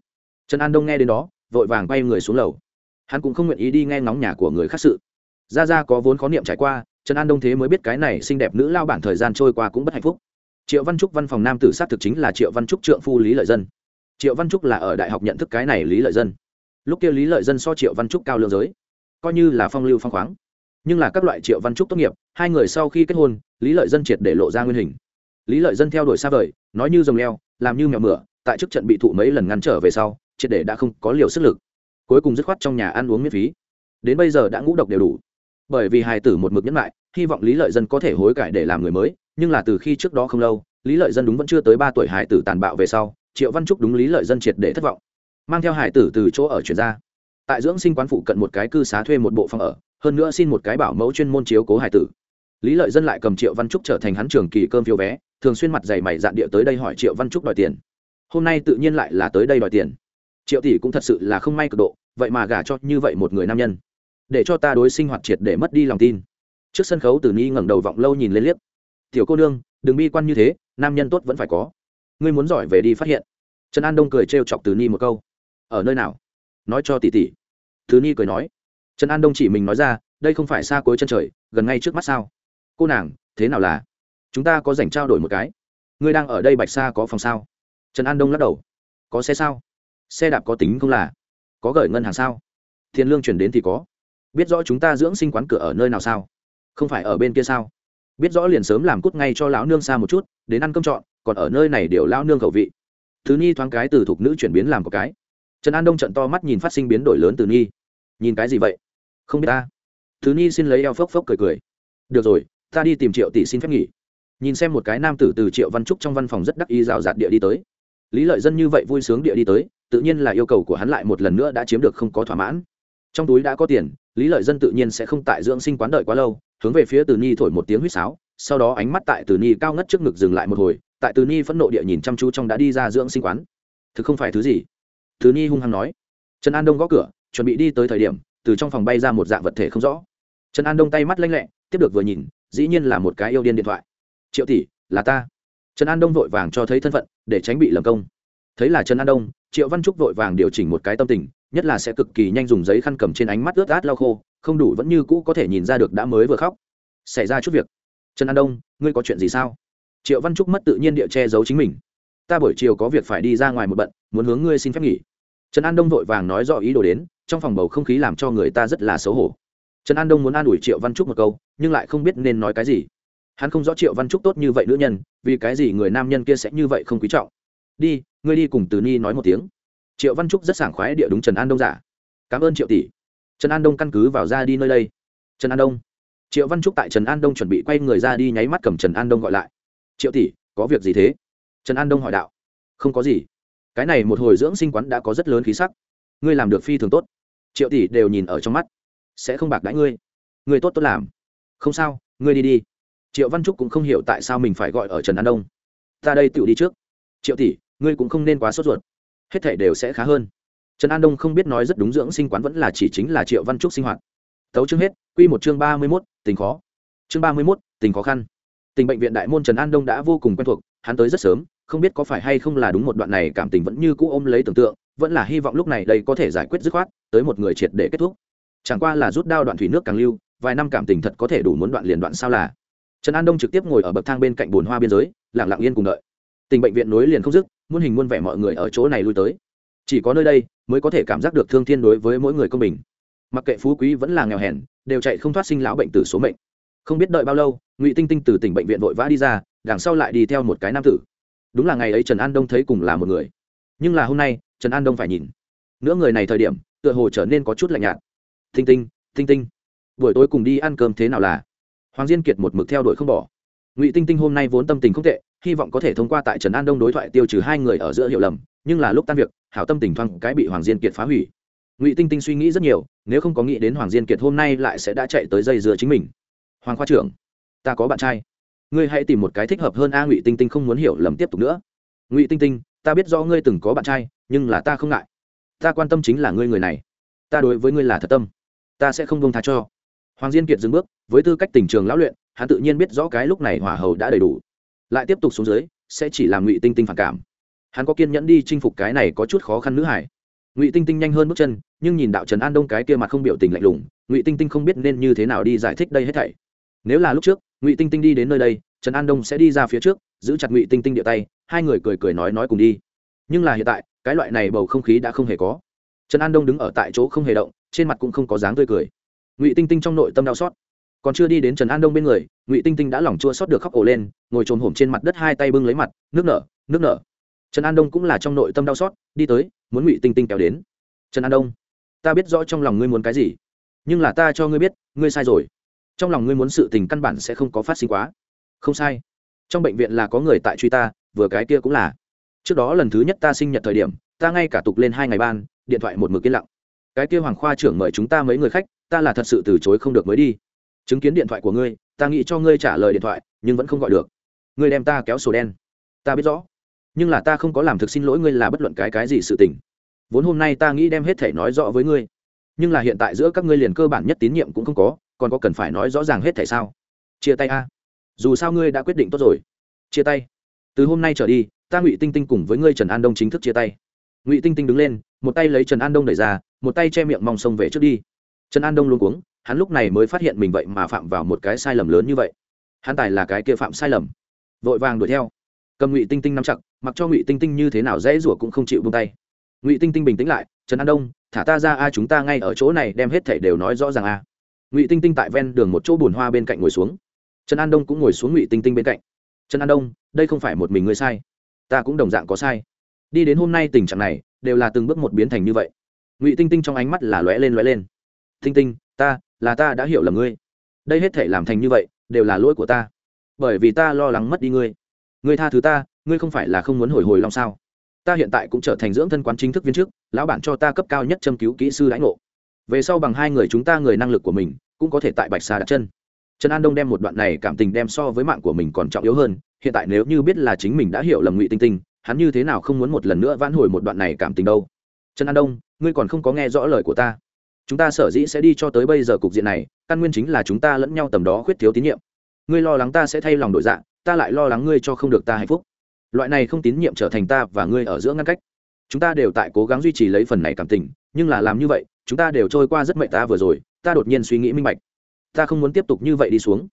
Trần an đông nghe đến đó, vội vàng quay người xuống lầu. Hắn cũng không nguyện ý đi nghe ngóng nhà của người khác sự. Ra ra có vốn khó niệm trải qua, trần an đông thế mới biết cái này xinh đẹp nữ lao bản thời gian trôi qua cũng bất hạnh phúc. Triệu văn trúc văn phòng nam tử sát thực chính là triệu văn trúc trượng phu lý lợi dân. Triệu văn trúc là ở đại học nhận thức cái này lý lợi dân. Lúc kia lý lợi dân so triệu văn trúc cao lương giới, coi như là phong lưu phong khoáng nhưng là các loại triệu văn trúc tốt nghiệp, hai người sau khi kết hôn, lý lợi dân triệt để lộ ra nguyên hình. Lý lợi dân theo đuổi xa vời, nói như rồng leo, làm như mèo mửa, tại trước trận bị thụ mấy lần ngăn trở về sau, triệt để đã không có liều sức lực. Cuối cùng dứt khoát trong nhà ăn uống miễn phí. Đến bây giờ đã ngũ độc đều đủ. Bởi vì hài tử một mực nhẫn lại hy vọng lý lợi dân có thể hối cải để làm người mới, nhưng là từ khi trước đó không lâu, lý lợi dân đúng vẫn chưa tới ba tuổi hài tử tàn bạo về sau, triệu văn trúc đúng lý lợi dân triệt để thất vọng. Mang theo hài tử từ chỗ ở chuyển ra. Tại dưỡng sinh quán phụ cận một cái cư xá thuê một bộ phòng ở hơn nữa xin một cái bảo mẫu chuyên môn chiếu cố hải tử. Lý lợi dân lại cầm triệu văn trúc trở thành hắn trường kỳ cơm phiếu vé, thường xuyên mặt dày mày dạn địa tới đây hỏi triệu văn trúc đòi tiền. Hôm nay tự nhiên lại là tới đây đòi tiền. Triệu tỷ cũng thật sự là không may cực độ, vậy mà gả cho như vậy một người nam nhân. Để cho ta đối sinh hoạt triệt để mất đi lòng tin. Trước sân khấu từ ni ngẩng đầu vọng lâu nhìn lên liếc. Tiểu cô nương, đừng bi quan như thế, nam nhân tốt vẫn phải có. Ngươi muốn giỏi về đi phát hiện. Trần an đông cười trêu chọc từ ni một câu. Ở nơi nào? Nói cho tỷ tỷ. Từ ni cười nói trần an đông chỉ mình nói ra đây không phải xa cuối chân trời gần ngay trước mắt sao cô nàng thế nào là chúng ta có dành trao đổi một cái ngươi đang ở đây bạch xa có phòng sao trần an đông lắc đầu có xe sao xe đạp có tính không là có gửi ngân hàng sao tiền lương chuyển đến thì có biết rõ chúng ta dưỡng sinh quán cửa ở nơi nào sao không phải ở bên kia sao biết rõ liền sớm làm cút ngay cho lão nương xa một chút đến ăn cơm trọn còn ở nơi này đều lão nương khẩu vị thứ nhi thoáng cái từ thục nữ chuyển biến làm có cái trần an đông trận to mắt nhìn phát sinh biến đổi lớn từ nhi nhìn cái gì vậy không biết ta. Thứ nhi xin lấy eo phốc phốc cười cười. Được rồi, ta đi tìm triệu tỷ xin phép nghỉ. Nhìn xem một cái nam tử từ triệu văn trúc trong văn phòng rất đắc ý rào rạt địa đi tới. Lý lợi dân như vậy vui sướng địa đi tới, tự nhiên là yêu cầu của hắn lại một lần nữa đã chiếm được không có thỏa mãn. Trong túi đã có tiền, lý lợi dân tự nhiên sẽ không tại dưỡng sinh quán đợi quá lâu, hướng về phía từ nhi thổi một tiếng huýt sáo, sau đó ánh mắt tại từ nhi cao ngất trước ngực dừng lại một hồi, tại từ nhi phẫn nộ địa nhìn chăm chú trong đã đi ra dưỡng sinh quán. Thực không phải thứ gì? Từ nhi hung hăng nói. Trần an đông gõ cửa, chuẩn bị đi tới thời điểm từ trong phòng bay ra một dạng vật thể không rõ. Trần an đông tay mắt lanh lẹ, tiếp được vừa nhìn, dĩ nhiên là một cái yêu điên điện thoại. Triệu tỷ, là ta. Trần an đông vội vàng cho thấy thân phận, để tránh bị lầm công. Thấy là trần an đông, triệu văn trúc vội vàng điều chỉnh một cái tâm tình, nhất là sẽ cực kỳ nhanh dùng giấy khăn cầm trên ánh mắt ướt át lau khô, không đủ vẫn như cũ có thể nhìn ra được đã mới vừa khóc. Xảy ra chút việc. Trần an đông, ngươi có chuyện gì sao? Triệu văn trúc mất tự nhiên địa che giấu chính mình. Ta buổi chiều có việc phải đi ra ngoài một bận, muốn hướng ngươi xin phép nghỉ. Trần an đông vội vàng nói rõ ý đồ đến trong phòng bầu không khí làm cho người ta rất là xấu hổ. Trần an đông muốn an ủi triệu văn trúc một câu, nhưng lại không biết nên nói cái gì. Hắn không rõ triệu văn trúc tốt như vậy nữ nhân, vì cái gì người nam nhân kia sẽ như vậy không quý trọng. Đi, ngươi đi cùng từ ni nói một tiếng. Triệu văn trúc rất sảng khoái địa đúng trần an đông giả. Cảm ơn triệu tỷ. Trần an đông căn cứ vào ra đi nơi đây. Trần an đông. Triệu văn trúc tại trần an đông chuẩn bị quay người ra đi nháy mắt cầm trần an đông gọi lại. Triệu tỷ, có việc gì thế? Trần an đông hỏi đạo. Không có gì. Cái này một hồi dưỡng sinh quán đã có rất lớn khí sắc. Ngươi làm được phi thường tốt triệu tỷ đều nhìn ở trong mắt. Sẽ không bạc đãi ngươi. Ngươi tốt tốt làm. Không sao, ngươi đi đi. Triệu văn trúc cũng không hiểu tại sao mình phải gọi ở trần an đông. Ta đây tựu đi trước. Triệu tỷ, ngươi cũng không nên quá sốt ruột. Hết thể đều sẽ khá hơn. Trần an đông không biết nói rất đúng dưỡng sinh quán vẫn là chỉ chính là triệu văn trúc sinh hoạt. Tấu chương hết, quy một chương ba mươi mốt, tình khó. Chương ba mươi mốt, tình khó khăn. Tình bệnh viện đại môn trần an đông đã vô cùng quen thuộc, hắn tới rất sớm, không biết có phải hay không là đúng một đoạn này cảm tình vẫn như cũ ôm lấy tưởng tượng vẫn là hy vọng lúc này đây có thể giải quyết dứt khoát, tới một người triệt để kết thúc. Chẳng qua là rút đao đoạn thủy nước càng lưu, vài năm cảm tình thật có thể đủ muốn đoạn liền đoạn sao là. Trần an đông trực tiếp ngồi ở bậc thang bên cạnh bồn hoa biên giới, lặng lặng yên cùng đợi. Tình bệnh viện nối liền không dứt, muôn hình muôn vẻ mọi người ở chỗ này lui tới. Chỉ có nơi đây mới có thể cảm giác được thương thiên đối với mỗi người công bình. Mặc kệ phú quý vẫn là nghèo hèn, đều chạy không thoát sinh lão bệnh tử số mệnh. Không biết đợi bao lâu, ngụy tinh tinh từ tỉnh bệnh viện vội vã đi ra, đằng sau lại đi theo một cái nam tử. Đúng là ngày ấy trần an đông thấy cùng là một người. Nhưng là hôm nay trần an đông phải nhìn. Nữa người này thời điểm, tựa hồ trở nên có chút lạnh nhạt. Thinh tinh Thinh tinh, buổi tối cùng đi ăn cơm thế nào là? Hoàng diên kiệt một mực theo đuổi không bỏ. Ngụy tinh tinh hôm nay vốn tâm tình không tệ, hy vọng có thể thông qua tại trần an đông đối thoại tiêu trừ hai người ở giữa hiểu lầm, nhưng là lúc tan việc, hảo tâm tình thoáng cái bị hoàng diên kiệt phá hủy. Ngụy tinh tinh suy nghĩ rất nhiều, nếu không có nghĩ đến hoàng diên kiệt hôm nay lại sẽ đã chạy tới dây dưa chính mình. Hoàng khoa trưởng, ta có bạn trai. Ngươi hãy tìm một cái thích hợp hơn a. Ngụy tinh tinh không muốn hiểu lầm tiếp tục nữa. Ngụy tinh tinh, ta biết rõ ngươi từng có bạn trai nhưng là ta không ngại. Ta quan tâm chính là ngươi người này. Ta đối với ngươi là thật tâm. Ta sẽ không bông tha cho. Hoàng diên kiệt dừng bước, với tư cách tình trường lão luyện, hắn tự nhiên biết rõ cái lúc này hỏa hầu đã đầy đủ. Lại tiếp tục xuống dưới, sẽ chỉ làm ngụy tinh tinh phản cảm. Hắn có kiên nhẫn đi chinh phục cái này có chút khó khăn nữ hải ngụy tinh tinh nhanh hơn bước chân, nhưng nhìn đạo trần an đông cái kia mặt không biểu tình lạnh lùng, ngụy tinh tinh không biết nên như thế nào đi giải thích đây hết thảy. Nếu là lúc trước, ngụy tinh tinh đi đến nơi đây, trần an đông sẽ đi ra phía trước, giữ chặt ngụy tinh tinh địa tay, hai người cười cười nói nói cùng đi. Nhưng là hiện tại cái loại này bầu không khí đã không hề có. Trần an đông đứng ở tại chỗ không hề động, trên mặt cũng không có dáng tươi cười. Ngụy tinh tinh trong nội tâm đau xót. Còn chưa đi đến trần an đông bên người, ngụy tinh tinh đã lỏng chua xót được khóc ổ lên, ngồi trồm hổm trên mặt đất hai tay bưng lấy mặt, nước nở nước nở. Trần an đông cũng là trong nội tâm đau xót, đi tới, muốn ngụy tinh tinh kéo đến. Trần an đông, ta biết rõ trong lòng ngươi muốn cái gì, nhưng là ta cho ngươi biết, ngươi sai rồi. Trong lòng ngươi muốn sự tình căn bản sẽ không có phát sinh quá. Không sai. Trong bệnh viện là có người tại truy ta, vừa cái kia cũng là trước đó lần thứ nhất ta sinh nhật thời điểm, ta ngay cả tục lên hai ngày ban, điện thoại một mực yên lặng. Cái kia hoàng khoa trưởng mời chúng ta mấy người khách, ta là thật sự từ chối không được mới đi. Chứng kiến điện thoại của ngươi, ta nghĩ cho ngươi trả lời điện thoại, nhưng vẫn không gọi được. Ngươi đem ta kéo sổ đen. Ta biết rõ. Nhưng là ta không có làm thực xin lỗi ngươi là bất luận cái cái gì sự tình. Vốn hôm nay ta nghĩ đem hết thể nói rõ với ngươi. Nhưng là hiện tại giữa các ngươi liền cơ bản nhất tín nhiệm cũng không có, còn có cần phải nói rõ ràng hết thể sao? Chia tay a. Dù sao ngươi đã quyết định tốt rồi. Chia tay từ hôm nay trở đi, ta ngụy tinh tinh cùng với ngươi trần an đông chính thức chia tay. Ngụy tinh tinh đứng lên, một tay lấy trần an đông đẩy ra, một tay che miệng mong sông về trước đi. Trần an đông luôn cuống, hắn lúc này mới phát hiện mình vậy mà phạm vào một cái sai lầm lớn như vậy. Hắn tài là cái kia phạm sai lầm. Vội vàng đuổi theo. Cầm ngụy tinh tinh nắm chặt, mặc cho ngụy tinh tinh như thế nào dễ rủa cũng không chịu buông tay. Ngụy tinh tinh bình tĩnh lại, trần an đông, thả ta ra a, chúng ta ngay ở chỗ này đem hết thảy đều nói rõ ràng a. Ngụy tinh tinh tại ven đường một chỗ bùn hoa bên cạnh ngồi xuống. Trần an đông cũng ngồi xuống ngụy tinh tinh bên cạnh. Trần an đông đây không phải một mình ngươi sai. Ta cũng đồng dạng có sai. Đi đến hôm nay tình trạng này, đều là từng bước một biến thành như vậy. Ngụy tinh tinh trong ánh mắt là lóe lên lóe lên. Tinh tinh, ta, là ta đã hiểu là ngươi. Đây hết thể làm thành như vậy, đều là lỗi của ta. Bởi vì ta lo lắng mất đi ngươi. Ngươi tha thứ ta, ngươi không phải là không muốn hồi hồi long sao? Ta hiện tại cũng trở thành dưỡng thân quán chính thức viên chức, lão bản cho ta cấp cao nhất châm cứu kỹ sư lãnh ngộ. Về sau bằng hai người chúng ta người năng lực của mình, cũng có thể tại bạch xa đặt chân. Trần an đông đem một đoạn này cảm tình đem so với mạng của mình còn trọng yếu hơn hiện tại nếu như biết là chính mình đã hiểu lầm ngụy tinh tinh, hắn như thế nào không muốn một lần nữa vãn hồi một đoạn này cảm tình đâu? Trần an đông, ngươi còn không có nghe rõ lời của ta. Chúng ta sở dĩ sẽ đi cho tới bây giờ cục diện này, căn nguyên chính là chúng ta lẫn nhau tầm đó khuyết thiếu tín nhiệm. Ngươi lo lắng ta sẽ thay lòng đổi dạng ta lại lo lắng ngươi cho không được ta hạnh phúc. Loại này không tín nhiệm trở thành ta và ngươi ở giữa ngăn cách. Chúng ta đều tại cố gắng duy trì lấy phần này cảm tình, nhưng là làm như vậy, chúng ta đều trôi qua rất mệnh ta vừa rồi, ta đột nhiên suy nghĩ minh bạch. Ta không muốn tiếp tục như vậy đi xuống.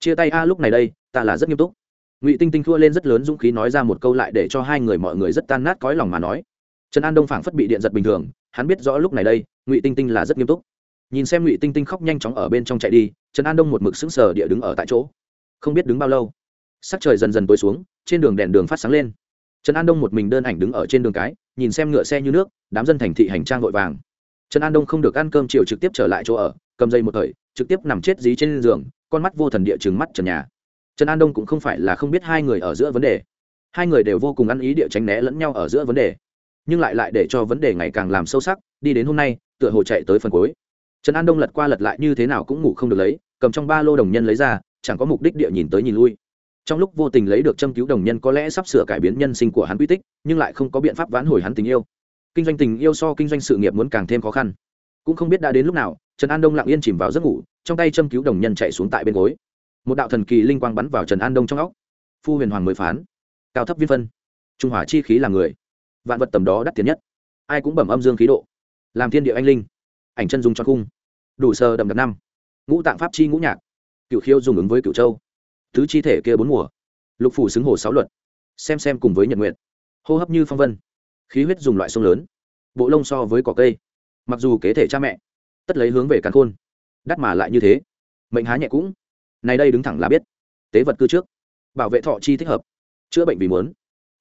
Chia tay a lúc này đây, ta là rất nghiêm túc ngụy tinh tinh thua lên rất lớn dũng khí nói ra một câu lại để cho hai người mọi người rất tan nát cõi lòng mà nói trần an đông phảng phất bị điện giật bình thường hắn biết rõ lúc này đây ngụy tinh tinh là rất nghiêm túc nhìn xem ngụy tinh tinh khóc nhanh chóng ở bên trong chạy đi trần an đông một mực sững sờ địa đứng ở tại chỗ không biết đứng bao lâu sắc trời dần dần tối xuống trên đường đèn đường phát sáng lên trần an đông một mình đơn ảnh đứng ở trên đường cái nhìn xem ngựa xe như nước đám dân thành thị hành trang vội vàng trần an đông không được ăn cơm chiều trực tiếp trở lại chỗ ở cầm dây một thời trực tiếp nằm chết dí trên giường con mắt vô thần địa chừng mắt trần nhà trần an đông cũng không phải là không biết hai người ở giữa vấn đề. Hai người đều vô cùng ăn ý địa tránh né lẫn nhau ở giữa vấn đề. Nhưng lại lại để cho vấn đề ngày càng làm sâu sắc, đi đến hôm nay, tựa hồ chạy tới phần cuối. Trần an đông lật qua lật lại như thế nào cũng ngủ không được lấy, cầm trong ba lô đồng nhân lấy ra, chẳng có mục đích địa nhìn tới nhìn lui. Trong lúc vô tình lấy được châm cứu đồng nhân có lẽ sắp sửa cải biến nhân sinh của hắn quy tích, nhưng lại không có biện pháp vãn hồi hắn tình yêu. Kinh doanh tình yêu so kinh doanh sự nghiệp muốn càng thêm khó khăn. Cũng không biết đã đến lúc nào, trần an đông lặng yên chìm vào giấc ngủ, trong tay châm cứu đồng nhân chạy xuống tại bên gối một đạo thần kỳ linh quang bắn vào trần an đông trong óc phu huyền hoàng mới phán cao thấp viên phân trung hòa chi khí là người vạn vật tầm đó đắt tiền nhất ai cũng bẩm âm dương khí độ làm thiên địa anh linh ảnh chân dùng cho cung đủ sơ đậm đập năm ngũ tạng pháp chi ngũ nhạc cựu khiêu dùng ứng với cựu châu thứ chi thể kia bốn mùa lục phủ xứng hồ sáu luật xem xem cùng với nhật nguyện hô hấp như phong vân khí huyết dùng loại sông lớn bộ lông so với cỏ cây mặc dù kế thể cha mẹ tất lấy hướng về càn khôn đắt mà lại như thế mệnh há nhẹ cũng này đây đứng thẳng là biết. Tế vật cư trước. Bảo vệ thọ chi thích hợp. Chữa bệnh vì muốn.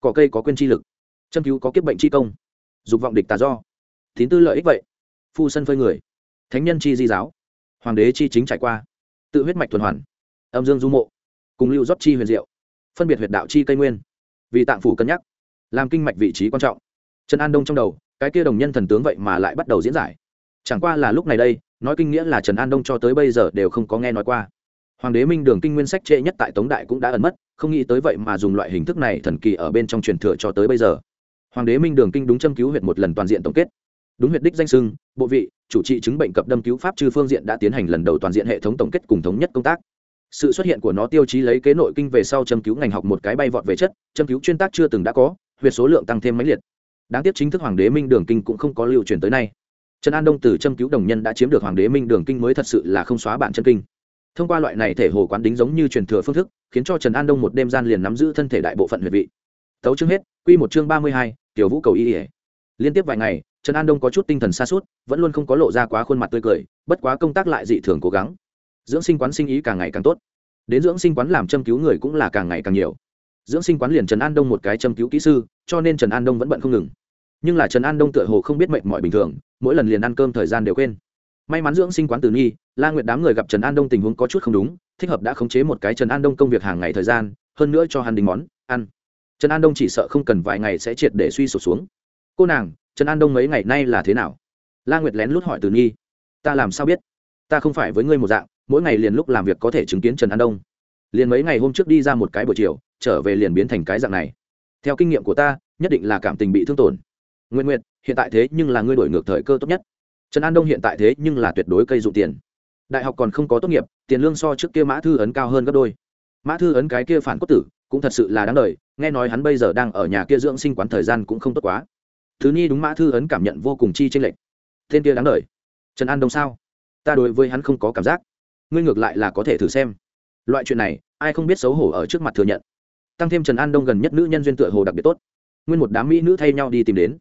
Cỏ cây có quên chi lực. Châm cứu có kiếp bệnh chi công. Dục vọng địch tà do. Tín tư lợi ích vậy. Phu sân phơi người. Thánh nhân chi di giáo. Hoàng đế chi chính trải qua. Tự huyết mạch tuần hoàn. Âm dương du mộ. Cùng lưu rót chi huyền diệu. Phân biệt huyệt đạo chi cây nguyên. Vì tạng phủ cân nhắc. Làm kinh mạch vị trí quan trọng. Trần an đông trong đầu, cái kia đồng nhân thần tướng vậy mà lại bắt đầu diễn giải. Chẳng qua là lúc này đây, nói kinh nghĩa là trần an đông cho tới bây giờ đều không có nghe nói qua hoàng đế minh đường kinh nguyên sách trệ nhất tại tống đại cũng đã ẩn mất, không nghĩ tới vậy mà dùng loại hình thức này thần kỳ ở bên trong truyền thừa cho tới bây giờ. Hoàng đế minh đường kinh đúng châm cứu huyệt một lần toàn diện tổng kết. Đúng huyệt đích danh sưng bộ vị, chủ trị chứng bệnh cập đâm cứu pháp trừ phương diện đã tiến hành lần đầu toàn diện hệ thống tổng kết cùng thống nhất công tác. Sự xuất hiện của nó tiêu chí lấy kế nội kinh về sau châm cứu ngành học một cái bay vọt về chất, châm cứu chuyên tác chưa từng đã có, huyệt số lượng tăng thêm mấy liệt. Đáng tiếc chính thức hoàng đế minh đường kinh cũng không có lưu truyền tới nay. Trần an đông từ châm cứu đồng nhân đã chiếm được hoàng đế minh đường kinh mới thật sự là không xóa bản chân kinh thông qua loại này thể hồ quán đính giống như truyền thừa phương thức, khiến cho trần an đông một đêm gian liền nắm giữ thân thể đại bộ phận huyệt vị. Tấu chương hết, quy một chương ba mươi hai, tiểu vũ cầu y ỉa liên tiếp vài ngày, trần an đông có chút tinh thần xa suốt vẫn luôn không có lộ ra quá khuôn mặt tươi cười, bất quá công tác lại dị thường cố gắng. Dưỡng sinh quán sinh ý càng ngày càng tốt. Đến dưỡng sinh quán làm châm cứu người cũng là càng ngày càng nhiều. Dưỡng sinh quán liền trần an đông một cái châm cứu kỹ sư, cho nên trần an đông vẫn bận không ngừng. Nhưng là trần an đông tựa hồ không biết mệnh mọi bình thường, mỗi lần liền ăn cơm thời gian đều quên may mắn dưỡng sinh quán từ nhi, la nguyệt đám người gặp trần an đông tình huống có chút không đúng, thích hợp đã khống chế một cái trần an đông công việc hàng ngày thời gian, hơn nữa cho hắn đình món, ăn. Trần an đông chỉ sợ không cần vài ngày sẽ triệt để suy sụp xuống. Cô nàng, trần an đông mấy ngày nay là thế nào? La nguyệt lén lút hỏi từ nhi. Ta làm sao biết? Ta không phải với ngươi một dạng, mỗi ngày liền lúc làm việc có thể chứng kiến trần an đông. Liền mấy ngày hôm trước đi ra một cái buổi chiều, trở về liền biến thành cái dạng này. Theo kinh nghiệm của ta, nhất định là cảm tình bị thương tổn. Nguyện nguyện hiện tại thế nhưng là ngươi đổi ngược thời cơ tốt nhất trần an đông hiện tại thế nhưng là tuyệt đối cây dụng tiền. Đại học còn không có tốt nghiệp, tiền lương so trước kia mã thư ấn cao hơn gấp đôi. Mã thư ấn cái kia phản quốc tử, cũng thật sự là đáng đời, nghe nói hắn bây giờ đang ở nhà kia dưỡng sinh quán thời gian cũng không tốt quá. Thứ nhi đúng mã thư ấn cảm nhận vô cùng chi tranh lệch. Tên kia đáng đời. Trần an đông sao? Ta đối với hắn không có cảm giác. Ngươi ngược lại là có thể thử xem. Loại chuyện này, ai không biết xấu hổ ở trước mặt thừa nhận. Tăng thêm trần an đông gần nhất nữ nhân duyên tựa hồ đặc biệt tốt. Nguyên một đám mỹ nữ thay nhau đi tìm đến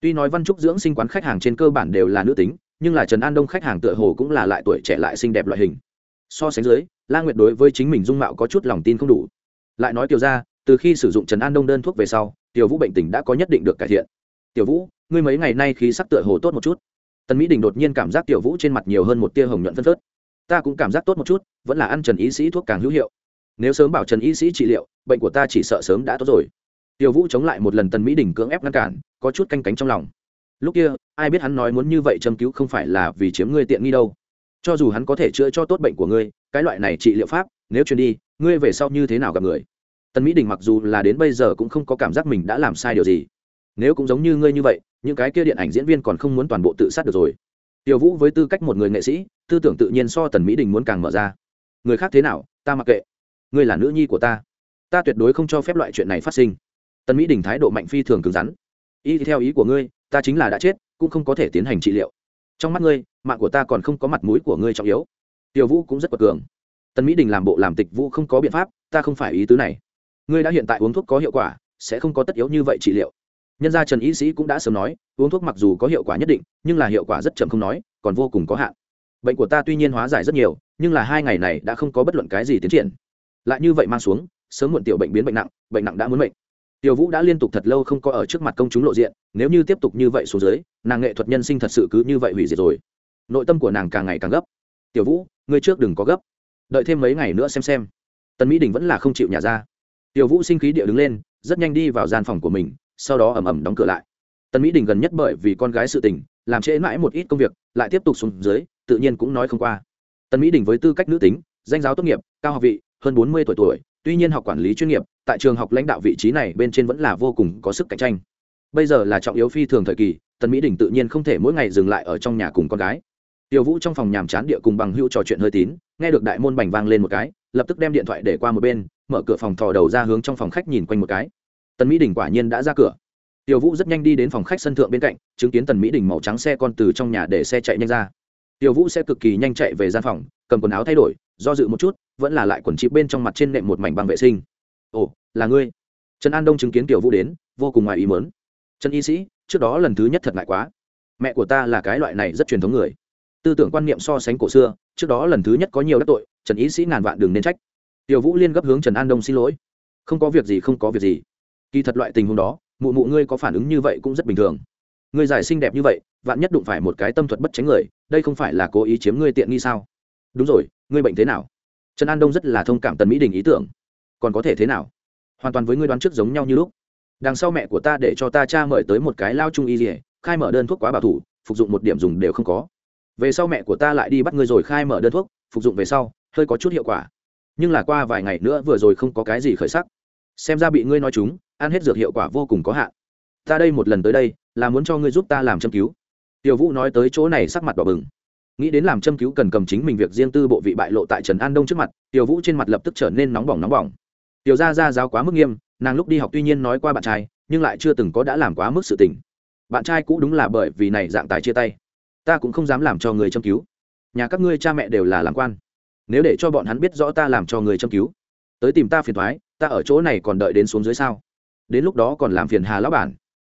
tuy nói văn trúc dưỡng sinh quán khách hàng trên cơ bản đều là nữ tính, nhưng là trần an đông khách hàng tựa hồ cũng là lại tuổi trẻ lại xinh đẹp loại hình. So sánh dưới, la nguyệt đối với chính mình dung mạo có chút lòng tin không đủ. Lại nói tiểu ra từ khi sử dụng trần an đông đơn thuốc về sau, tiểu vũ bệnh tình đã có nhất định được cải thiện. Tiểu vũ, ngươi mấy ngày nay khí sắc tựa hồ tốt một chút. Tần mỹ đình đột nhiên cảm giác tiểu vũ trên mặt nhiều hơn một tia hồng nhuận phân phớt. Ta cũng cảm giác tốt một chút, vẫn là ăn trần y sĩ thuốc càng hữu hiệu. Nếu sớm bảo trần y sĩ trị liệu, bệnh của ta chỉ sợ sớm đã tốt rồi tiểu vũ chống lại một lần tần mỹ đình cưỡng ép ngăn cản, có chút canh cánh trong lòng. Lúc kia, ai biết hắn nói muốn như vậy châm cứu không phải là vì chiếm ngươi tiện nghi đâu. Cho dù hắn có thể chữa cho tốt bệnh của ngươi, cái loại này trị liệu pháp, nếu truyền đi, ngươi về sau như thế nào gặp người? Tần mỹ đình mặc dù là đến bây giờ cũng không có cảm giác mình đã làm sai điều gì. Nếu cũng giống như ngươi như vậy, những cái kia điện ảnh diễn viên còn không muốn toàn bộ tự sát được rồi. Tiểu vũ với tư cách một người nghệ sĩ, tư tưởng tự nhiên so tần mỹ đình muốn càng mở ra. Người khác thế nào, ta mặc kệ. Ngươi là nữ nhi của ta. Ta tuyệt đối không cho phép loại chuyện này phát sinh tần mỹ đình thái độ mạnh phi thường cứng rắn. Y theo ý của ngươi, ta chính là đã chết, cũng không có thể tiến hành trị liệu. Trong mắt ngươi, mạng của ta còn không có mặt mũi của ngươi trọng yếu. Tiểu vũ cũng rất bất cường. Tần mỹ đình làm bộ làm tịch vũ không có biện pháp, ta không phải ý tứ này. Ngươi đã hiện tại uống thuốc có hiệu quả, sẽ không có tất yếu như vậy trị liệu. Nhân gia trần y sĩ cũng đã sớm nói, uống thuốc mặc dù có hiệu quả nhất định, nhưng là hiệu quả rất chậm không nói, còn vô cùng có hạn. Bệnh của ta tuy nhiên hóa giải rất nhiều, nhưng là hai ngày này đã không có bất luận cái gì tiến triển. Lại như vậy mang xuống, sớm muộn tiểu bệnh biến bệnh nặng bệnh nặng đã muốn bệnh tiểu vũ đã liên tục thật lâu không có ở trước mặt công chúng lộ diện, nếu như tiếp tục như vậy xuống dưới, nàng nghệ thuật nhân sinh thật sự cứ như vậy hủy diệt rồi. Nội tâm của nàng càng ngày càng gấp. Tiểu vũ, ngươi trước đừng có gấp. Đợi thêm mấy ngày nữa xem xem. Tần mỹ đình vẫn là không chịu nhà ra. Tiểu vũ sinh khí địa đứng lên, rất nhanh đi vào gian phòng của mình, sau đó ầm ầm đóng cửa lại. Tần mỹ đình gần nhất bởi vì con gái sự tình, làm trễ mãi một ít công việc, lại tiếp tục xuống dưới, tự nhiên cũng nói không qua. Tần mỹ đình với tư cách nữ tính, danh giáo tốt nghiệp, cao học vị, hơn bốn mươi tuổi tuổi tuy nhiên học quản lý chuyên nghiệp, tại trường học lãnh đạo vị trí này bên trên vẫn là vô cùng có sức cạnh tranh. Bây giờ là trọng yếu phi thường thời kỳ, tần mỹ đình tự nhiên không thể mỗi ngày dừng lại ở trong nhà cùng con gái. Tiểu vũ trong phòng nhàm chán địa cùng bằng hữu trò chuyện hơi tín, nghe được đại môn bành vang lên một cái, lập tức đem điện thoại để qua một bên, mở cửa phòng thò đầu ra hướng trong phòng khách nhìn quanh một cái. Tần mỹ đình quả nhiên đã ra cửa. Tiểu vũ rất nhanh đi đến phòng khách sân thượng bên cạnh, chứng kiến tần mỹ đình màu trắng xe con từ trong nhà để xe chạy nhanh ra. Tiểu vũ sẽ cực kỳ nhanh chạy về gian phòng, cầm quần áo thay đổi do dự một chút, vẫn là lại quần chịp bên trong mặt trên nệm một mảnh băng vệ sinh. Ồ, là ngươi. Trần an đông chứng kiến tiểu vũ đến, vô cùng ngoài ý mớn trần y sĩ, trước đó lần thứ nhất thật ngại quá. Mẹ của ta là cái loại này rất truyền thống người. Tư tưởng quan niệm so sánh cổ xưa, trước đó lần thứ nhất có nhiều đắc tội, trần y sĩ ngàn vạn đường nên trách. Tiểu vũ liên gấp hướng trần an đông xin lỗi. Không có việc gì, không có việc gì. Kỳ thật loại tình huống đó, mụ mụ ngươi có phản ứng như vậy cũng rất bình thường. Ngươi giải xinh đẹp như vậy, vạn nhất đụng phải một cái tâm thuật bất tránh người, đây không phải là cố ý chiếm ngươi tiện nghi sao? Đúng rồi ngươi bệnh thế nào? Trần an đông rất là thông cảm tần mỹ đình ý tưởng. Còn có thể thế nào? Hoàn toàn với ngươi đoán trước giống nhau như lúc. Đằng sau mẹ của ta để cho ta cha mời tới một cái lao trung y dỉa khai mở đơn thuốc quá bảo thủ, phục dụng một điểm dùng đều không có. Về sau mẹ của ta lại đi bắt ngươi rồi khai mở đơn thuốc, phục dụng về sau, hơi có chút hiệu quả. Nhưng là qua vài ngày nữa vừa rồi không có cái gì khởi sắc. Xem ra bị ngươi nói chúng, ăn hết dược hiệu quả vô cùng có hạn. Ta đây một lần tới đây, là muốn cho ngươi giúp ta làm châm cứu. Tiểu vũ nói tới chỗ này sắc mặt đỏ bừng nghĩ đến làm châm cứu cần cầm chính mình việc riêng tư bộ vị bại lộ tại trần an đông trước mặt, tiểu vũ trên mặt lập tức trở nên nóng bỏng nóng bỏng. Tiểu Gia gia giáo quá mức nghiêm, nàng lúc đi học tuy nhiên nói qua bạn trai, nhưng lại chưa từng có đã làm quá mức sự tình. Bạn trai cũ đúng là bởi vì này dạng tài chia tay. Ta cũng không dám làm cho người châm cứu. Nhà các ngươi cha mẹ đều là làm quan. Nếu để cho bọn hắn biết rõ ta làm cho người châm cứu, tới tìm ta phiền thoái ta ở chỗ này còn đợi đến xuống dưới sao? Đến lúc đó còn làm phiền hà lão bản.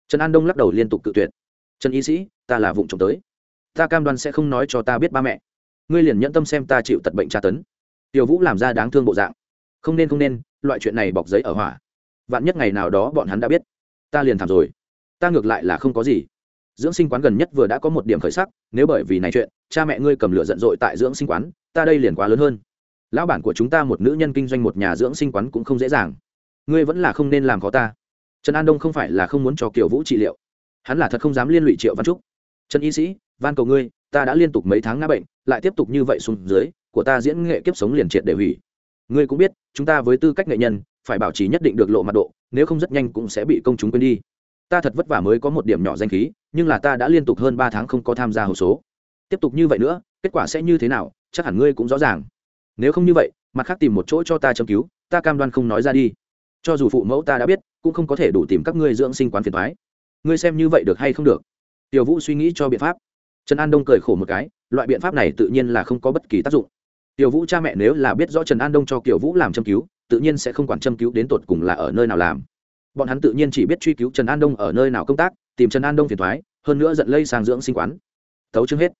Trần an đông lắc đầu liên tục cự tuyệt. Trần y sĩ, ta là vụng trộm tới ta cam đoan sẽ không nói cho ta biết ba mẹ. Ngươi liền nhẫn tâm xem ta chịu tật bệnh tra tấn. Tiểu vũ làm ra đáng thương bộ dạng. Không nên không nên, loại chuyện này bọc giấy ở hỏa. Vạn nhất ngày nào đó bọn hắn đã biết, ta liền thảm rồi. Ta ngược lại là không có gì. Dưỡng sinh quán gần nhất vừa đã có một điểm khởi sắc, nếu bởi vì này chuyện, cha mẹ ngươi cầm lửa giận dội tại dưỡng sinh quán, ta đây liền quá lớn hơn. Lão bản của chúng ta một nữ nhân kinh doanh một nhà dưỡng sinh quán cũng không dễ dàng. Ngươi vẫn là không nên làm khó ta. Trần an đông không phải là không muốn cho kiều vũ trị liệu. Hắn là thật không dám liên lụy triệu văn trúc. Trần y sĩ van cầu ngươi, ta đã liên tục mấy tháng ngã bệnh, lại tiếp tục như vậy xuống dưới, của ta diễn nghệ kiếp sống liền triệt để hủy. Ngươi cũng biết, chúng ta với tư cách nghệ nhân, phải bảo trì nhất định được lộ mặt độ, nếu không rất nhanh cũng sẽ bị công chúng quên đi. Ta thật vất vả mới có một điểm nhỏ danh khí, nhưng là ta đã liên tục hơn ba tháng không có tham gia hồ số. Tiếp tục như vậy nữa, kết quả sẽ như thế nào, chắc hẳn ngươi cũng rõ ràng. Nếu không như vậy, mặt khác tìm một chỗ cho ta châm cứu, ta cam đoan không nói ra đi. Cho dù phụ mẫu ta đã biết, cũng không có thể đủ tìm các ngươi dưỡng sinh quán phiền thoái ngươi xem như vậy được hay không được? Tiểu vũ suy nghĩ cho biện pháp trần an đông cười khổ một cái, loại biện pháp này tự nhiên là không có bất kỳ tác dụng. Tiểu vũ cha mẹ nếu là biết rõ trần an đông cho kiểu vũ làm châm cứu, tự nhiên sẽ không quản châm cứu đến tột cùng là ở nơi nào làm. Bọn hắn tự nhiên chỉ biết truy cứu trần an đông ở nơi nào công tác, tìm trần an đông phiền thoái hơn nữa giận lây sang dưỡng sinh quán. Thấu chương hết.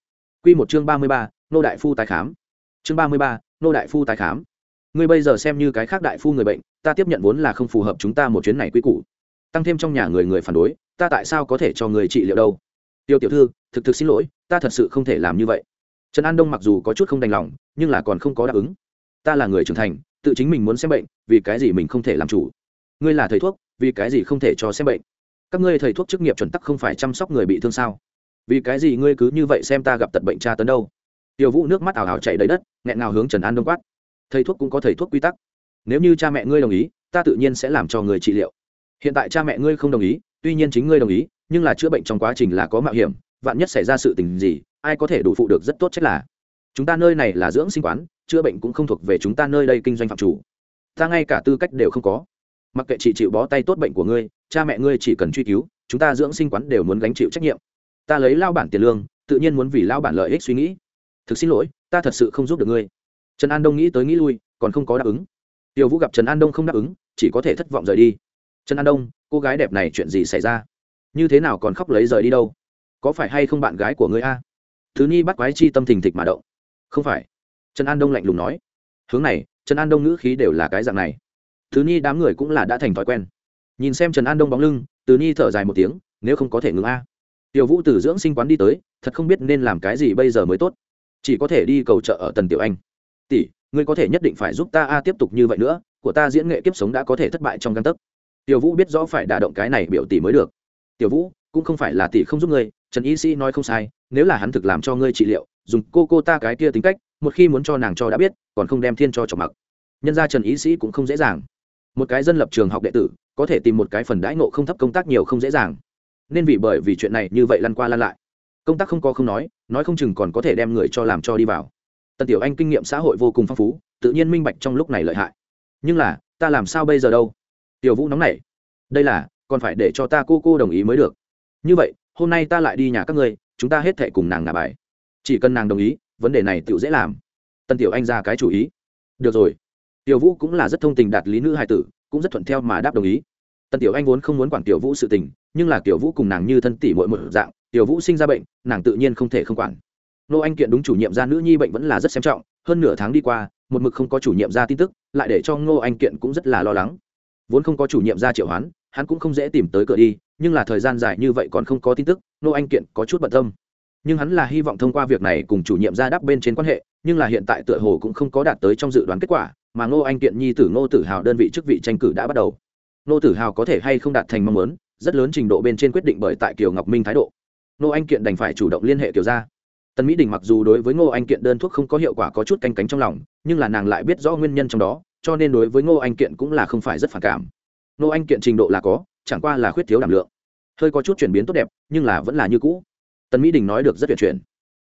Q một chương ba mươi ba, nô đại phu tái khám. Chương ba mươi ba, nô đại phu tái khám. Ngươi bây giờ xem như cái khác đại phu người bệnh, ta tiếp nhận vốn là không phù hợp chúng ta một chuyến này quy củ. Tăng thêm trong nhà người người phản đối, ta tại sao có thể cho người trị liệu đâu? Tiêu tiểu thư thực thực xin lỗi, ta thật sự không thể làm như vậy. Trần an đông mặc dù có chút không đành lòng, nhưng là còn không có đáp ứng. Ta là người trưởng thành, tự chính mình muốn xem bệnh, vì cái gì mình không thể làm chủ? Ngươi là thầy thuốc, vì cái gì không thể cho xem bệnh? Các ngươi thầy thuốc chức nghiệp chuẩn tắc không phải chăm sóc người bị thương sao? Vì cái gì ngươi cứ như vậy xem ta gặp tật bệnh tra tấn đâu? Tiểu vũ nước mắt ảo ảo chảy đầy đất, nghẹn ngào hướng trần an đông quát. Thầy thuốc cũng có thầy thuốc quy tắc. Nếu như cha mẹ ngươi đồng ý, ta tự nhiên sẽ làm cho người trị liệu. Hiện tại cha mẹ ngươi không đồng ý, tuy nhiên chính ngươi đồng ý, nhưng là chữa bệnh trong quá trình là có mạo hiểm vạn nhất xảy ra sự tình gì, ai có thể đủ phụ được rất tốt chắc là. Chúng ta nơi này là dưỡng sinh quán, chữa bệnh cũng không thuộc về chúng ta nơi đây kinh doanh phạm chủ. Ta ngay cả tư cách đều không có. Mặc kệ chị chịu bó tay tốt bệnh của ngươi, cha mẹ ngươi chỉ cần truy cứu, chúng ta dưỡng sinh quán đều muốn gánh chịu trách nhiệm. Ta lấy lao bản tiền lương, tự nhiên muốn vì lao bản lợi ích suy nghĩ. Thực xin lỗi, ta thật sự không giúp được ngươi. Trần an đông nghĩ tới nghĩ lui, còn không có đáp ứng. Tiểu vũ gặp trần an đông không đáp ứng, chỉ có thể thất vọng rời đi. Trần an đông, cô gái đẹp này chuyện gì xảy ra? Như thế nào còn khóc lấy rời đi đâu? Có phải hay không bạn gái của ngươi a? Thứ nhi bắt quái chi tâm thình thịch mà động. Không phải. Trần an đông lạnh lùng nói. Hướng này, trần an đông ngữ khí đều là cái dạng này. Thứ nhi đám người cũng là đã thành thói quen. Nhìn xem trần an đông bóng lưng, từ nhi thở dài một tiếng, nếu không có thể ngừng a. Tiểu vũ tử dưỡng sinh quán đi tới, thật không biết nên làm cái gì bây giờ mới tốt. Chỉ có thể đi cầu trợ ở tần tiểu anh. Tỷ, ngươi có thể nhất định phải giúp ta a tiếp tục như vậy nữa, của ta diễn nghệ kiếp sống đã có thể thất bại trong căn tấc. Tiểu vũ biết rõ phải đả động cái này biểu tỷ mới được. Tiểu vũ, cũng không phải là tỷ không giúp ngươi trần y sĩ nói không sai, nếu là hắn thực làm cho ngươi trị liệu, dùng cô cô ta cái kia tính cách, một khi muốn cho nàng cho đã biết, còn không đem thiên cho chọc mặc. Nhân ra trần y sĩ cũng không dễ dàng. Một cái dân lập trường học đệ tử, có thể tìm một cái phần đãi nộ không thấp công tác nhiều không dễ dàng. Nên vì bởi vì chuyện này như vậy lăn qua lăn lại. Công tác không có không nói nói không chừng còn có thể đem người cho làm cho đi vào. Tần tiểu anh kinh nghiệm xã hội vô cùng phong phú, tự nhiên minh bạch trong lúc này lợi hại. Nhưng là, ta làm sao bây giờ đâu? Tiểu vũ nóng nảy. Đây là, còn phải để cho ta cô cô đồng ý mới được. Như vậy hôm nay ta lại đi nhà các ngươi, chúng ta hết thệ cùng nàng ngả bài. Chỉ cần nàng đồng ý, vấn đề này tự dễ làm. Tân tiểu anh ra cái chủ ý. Được rồi. Tiểu vũ cũng là rất thông tình đạt lý nữ hài tử, cũng rất thuận theo mà đáp đồng ý. Tân tiểu anh vốn không muốn quản tiểu vũ sự tình, nhưng là tiểu vũ cùng nàng như thân tỷ muội một dạng, tiểu vũ sinh ra bệnh, nàng tự nhiên không thể không quản. Nô anh kiện đúng chủ nhiệm gia nữ nhi bệnh vẫn là rất xem trọng, hơn nửa tháng đi qua, một mực không có chủ nhiệm gia tin tức, lại để cho ngô anh kiện cũng rất là lo lắng. Vốn không có chủ nhiệm gia triệu hoán, hắn cũng không dễ tìm tới cửa đi nhưng là thời gian dài như vậy còn không có tin tức, nô anh kiện có chút bận tâm. Nhưng hắn là hy vọng thông qua việc này cùng chủ nhiệm gia đáp bên trên quan hệ, nhưng là hiện tại tựa hồ cũng không có đạt tới trong dự đoán kết quả, mà ngô anh kiện nhi tử ngô tử hào đơn vị chức vị tranh cử đã bắt đầu. Ngô tử hào có thể hay không đạt thành mong muốn, rất lớn trình độ bên trên quyết định bởi tại kiều ngọc minh thái độ. Ngô anh kiện đành phải chủ động liên hệ kiều gia. Tần mỹ đình mặc dù đối với ngô anh kiện đơn thuốc không có hiệu quả có chút canh cánh trong lòng, nhưng là nàng lại biết rõ nguyên nhân trong đó, cho nên đối với ngô anh kiện cũng là không phải rất phản cảm. Ngô anh kiện trình độ là có chẳng qua là khuyết thiếu đảm lượng. Hơi có chút chuyển biến tốt đẹp, nhưng là vẫn là như cũ. Tần mỹ đình nói được rất tuyệt chuyển.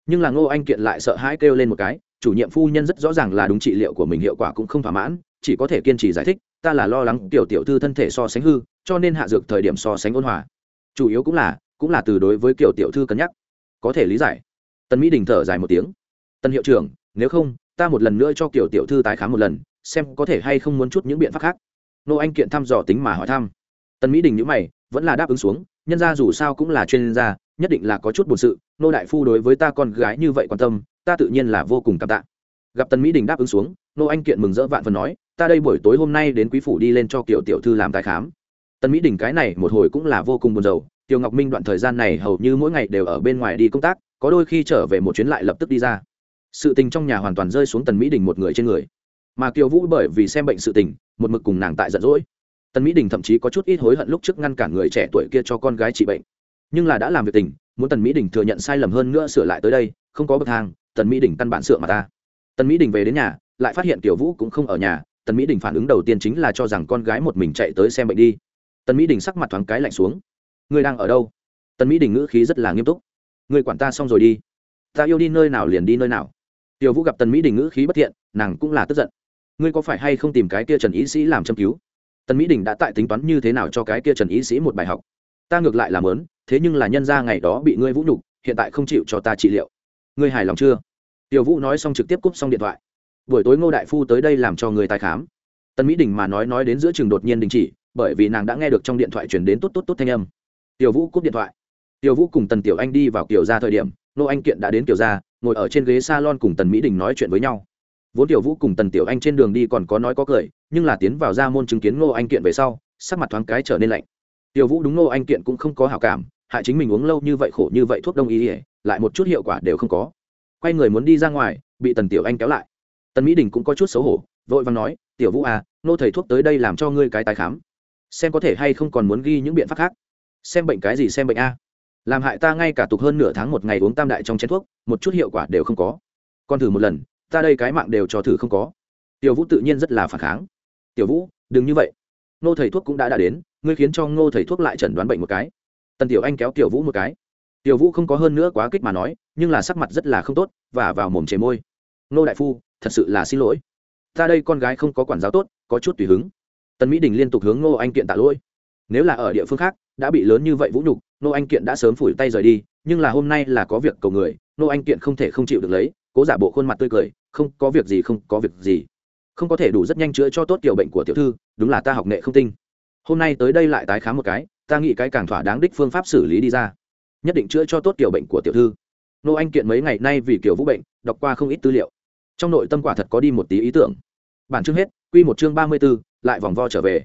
Nhưng là ngô anh kiện lại sợ hãi kêu lên một cái, chủ nhiệm phu nhân rất rõ ràng là đúng trị liệu của mình hiệu quả cũng không thỏa mãn, chỉ có thể kiên trì giải thích, ta là lo lắng tiểu tiểu thư thân thể so sánh hư, cho nên hạ dược thời điểm so sánh ôn hòa. Chủ yếu cũng là cũng là từ đối với kiểu tiểu thư cân nhắc. Có thể lý giải. Tần mỹ đình thở dài một tiếng. Tần hiệu trưởng, nếu không, ta một lần nữa cho kiểu tiểu thư tái khám một lần, xem có thể hay không muốn chút những biện pháp khác. Nô anh kiện thăm dò tính mà hỏi thăm tần mỹ đình nhữ mày, vẫn là đáp ứng xuống, nhân ra dù sao cũng là chuyên gia, nhất định là có chút buồn sự, nô đại phu đối với ta con gái như vậy quan tâm, ta tự nhiên là vô cùng cảm tạ. Gặp tần mỹ đình đáp ứng xuống, nô anh kiện mừng rỡ vạn phần nói, ta đây buổi tối hôm nay đến quý phủ đi lên cho kiểu tiểu thư làm tài khám. Tần mỹ đình cái này một hồi cũng là vô cùng buồn rầu, tiểu ngọc minh đoạn thời gian này hầu như mỗi ngày đều ở bên ngoài đi công tác, có đôi khi trở về một chuyến lại lập tức đi ra. Sự tình trong nhà hoàn toàn rơi xuống tần mỹ đình một người trên người. Mà kiều vũ bởi vì xem bệnh sự tình, một mực cùng nàng tại giận dỗi tần mỹ đình thậm chí có chút ít hối hận lúc trước ngăn cản người trẻ tuổi kia cho con gái trị bệnh. Nhưng là đã làm việc tình, muốn tần mỹ đình thừa nhận sai lầm hơn nữa sửa lại tới đây, không có bậc thang, tần mỹ đình căn bản sửa mà ta. Tần mỹ đình về đến nhà, lại phát hiện tiểu vũ cũng không ở nhà, tần mỹ đình phản ứng đầu tiên chính là cho rằng con gái một mình chạy tới xem bệnh đi. Tần mỹ đình sắc mặt thoáng cái lạnh xuống. Người đang ở đâu? Tần mỹ đình ngữ khí rất là nghiêm túc. Người quản ta xong rồi đi. Ta yêu đi nơi nào liền đi nơi nào. Tiểu vũ gặp tần mỹ đình ngữ khí bất thiện, nàng cũng là tức giận. Ngươi có phải hay không tìm cái kia trần ý sĩ làm châm cứu? Tần mỹ đình đã tại tính toán như thế nào cho cái kia trần ý sĩ một bài học. Ta ngược lại làm lớn thế nhưng là nhân ra ngày đó bị ngươi vũ nhục, hiện tại không chịu cho ta trị liệu. Ngươi hài lòng chưa? Tiểu vũ nói xong trực tiếp cúp xong điện thoại. Buổi tối ngô đại phu tới đây làm cho người tài khám. Tần mỹ đình mà nói nói đến giữa trường đột nhiên đình chỉ, bởi vì nàng đã nghe được trong điện thoại chuyển đến tốt tốt tốt thanh âm. Tiểu vũ cúp điện thoại. Tiểu vũ cùng tần tiểu anh đi vào kiểu ra thời điểm nô anh kiện đã đến kiểu ra ngồi ở trên ghế s a lon cùng tần mỹ đình nói chuyện với nhau. Vốn tiểu vũ cùng tần tiểu anh trên đường đi còn có nói có cười nhưng là tiến vào ra môn chứng kiến ngô anh kiện về sau, sắc mặt thoáng cái trở nên lạnh. Tiểu vũ đúng ngô anh kiện cũng không có hảo cảm, hại chính mình uống lâu như vậy khổ như vậy thuốc đông y ỉa lại một chút hiệu quả đều không có. Quay người muốn đi ra ngoài, bị tần tiểu anh kéo lại. Tần mỹ đình cũng có chút xấu hổ, vội vàng nói, tiểu vũ à nô thầy thuốc tới đây làm cho ngươi cái tái khám. Xem có thể hay không còn muốn ghi những biện pháp khác. Xem bệnh cái gì xem bệnh a. Làm hại ta ngay cả tục hơn nửa tháng một ngày uống tam đại trong chén thuốc, một chút hiệu quả đều không có. Còn thử một lần, ta đây cái mạng đều cho thử không có. Tiểu vũ tự nhiên rất là phản kháng tiểu vũ, đừng như vậy. Nô thầy thuốc cũng đã đã đến, ngươi khiến cho ngô thầy thuốc lại chẩn đoán bệnh một cái. Tần tiểu anh kéo tiểu vũ một cái. Tiểu vũ không có hơn nữa quá kích mà nói, nhưng là sắc mặt rất là không tốt, và vào mồm chế môi. Nô đại phu, thật sự là xin lỗi. Ta đây con gái không có quản giáo tốt, có chút tùy hứng. Tần mỹ đình liên tục hướng ngô anh kiện tạ lỗi. Nếu là ở địa phương khác, đã bị lớn như vậy vũ nhục nô anh kiện đã sớm phủi tay rời đi, nhưng là hôm nay là có việc cầu người nô anh kiện không thể không chịu được lấy, cố giả bộ khuôn mặt tươi cười, không có việc gì, không có việc gì không có thể đủ rất nhanh chữa cho tốt tiểu bệnh của tiểu thư đúng là ta học nghệ không tinh. Hôm nay tới đây lại tái khám một cái ta nghĩ cái càng thỏa đáng đích phương pháp xử lý đi ra. Nhất định chữa cho tốt tiểu bệnh của tiểu thư. Nô anh kiện mấy ngày nay vì kiểu vũ bệnh đọc qua không ít tư liệu. Trong nội tâm quả thật có đi một tí ý tưởng. Bản chương hết quy một chương ba mươi 34, lại vòng vo trở về.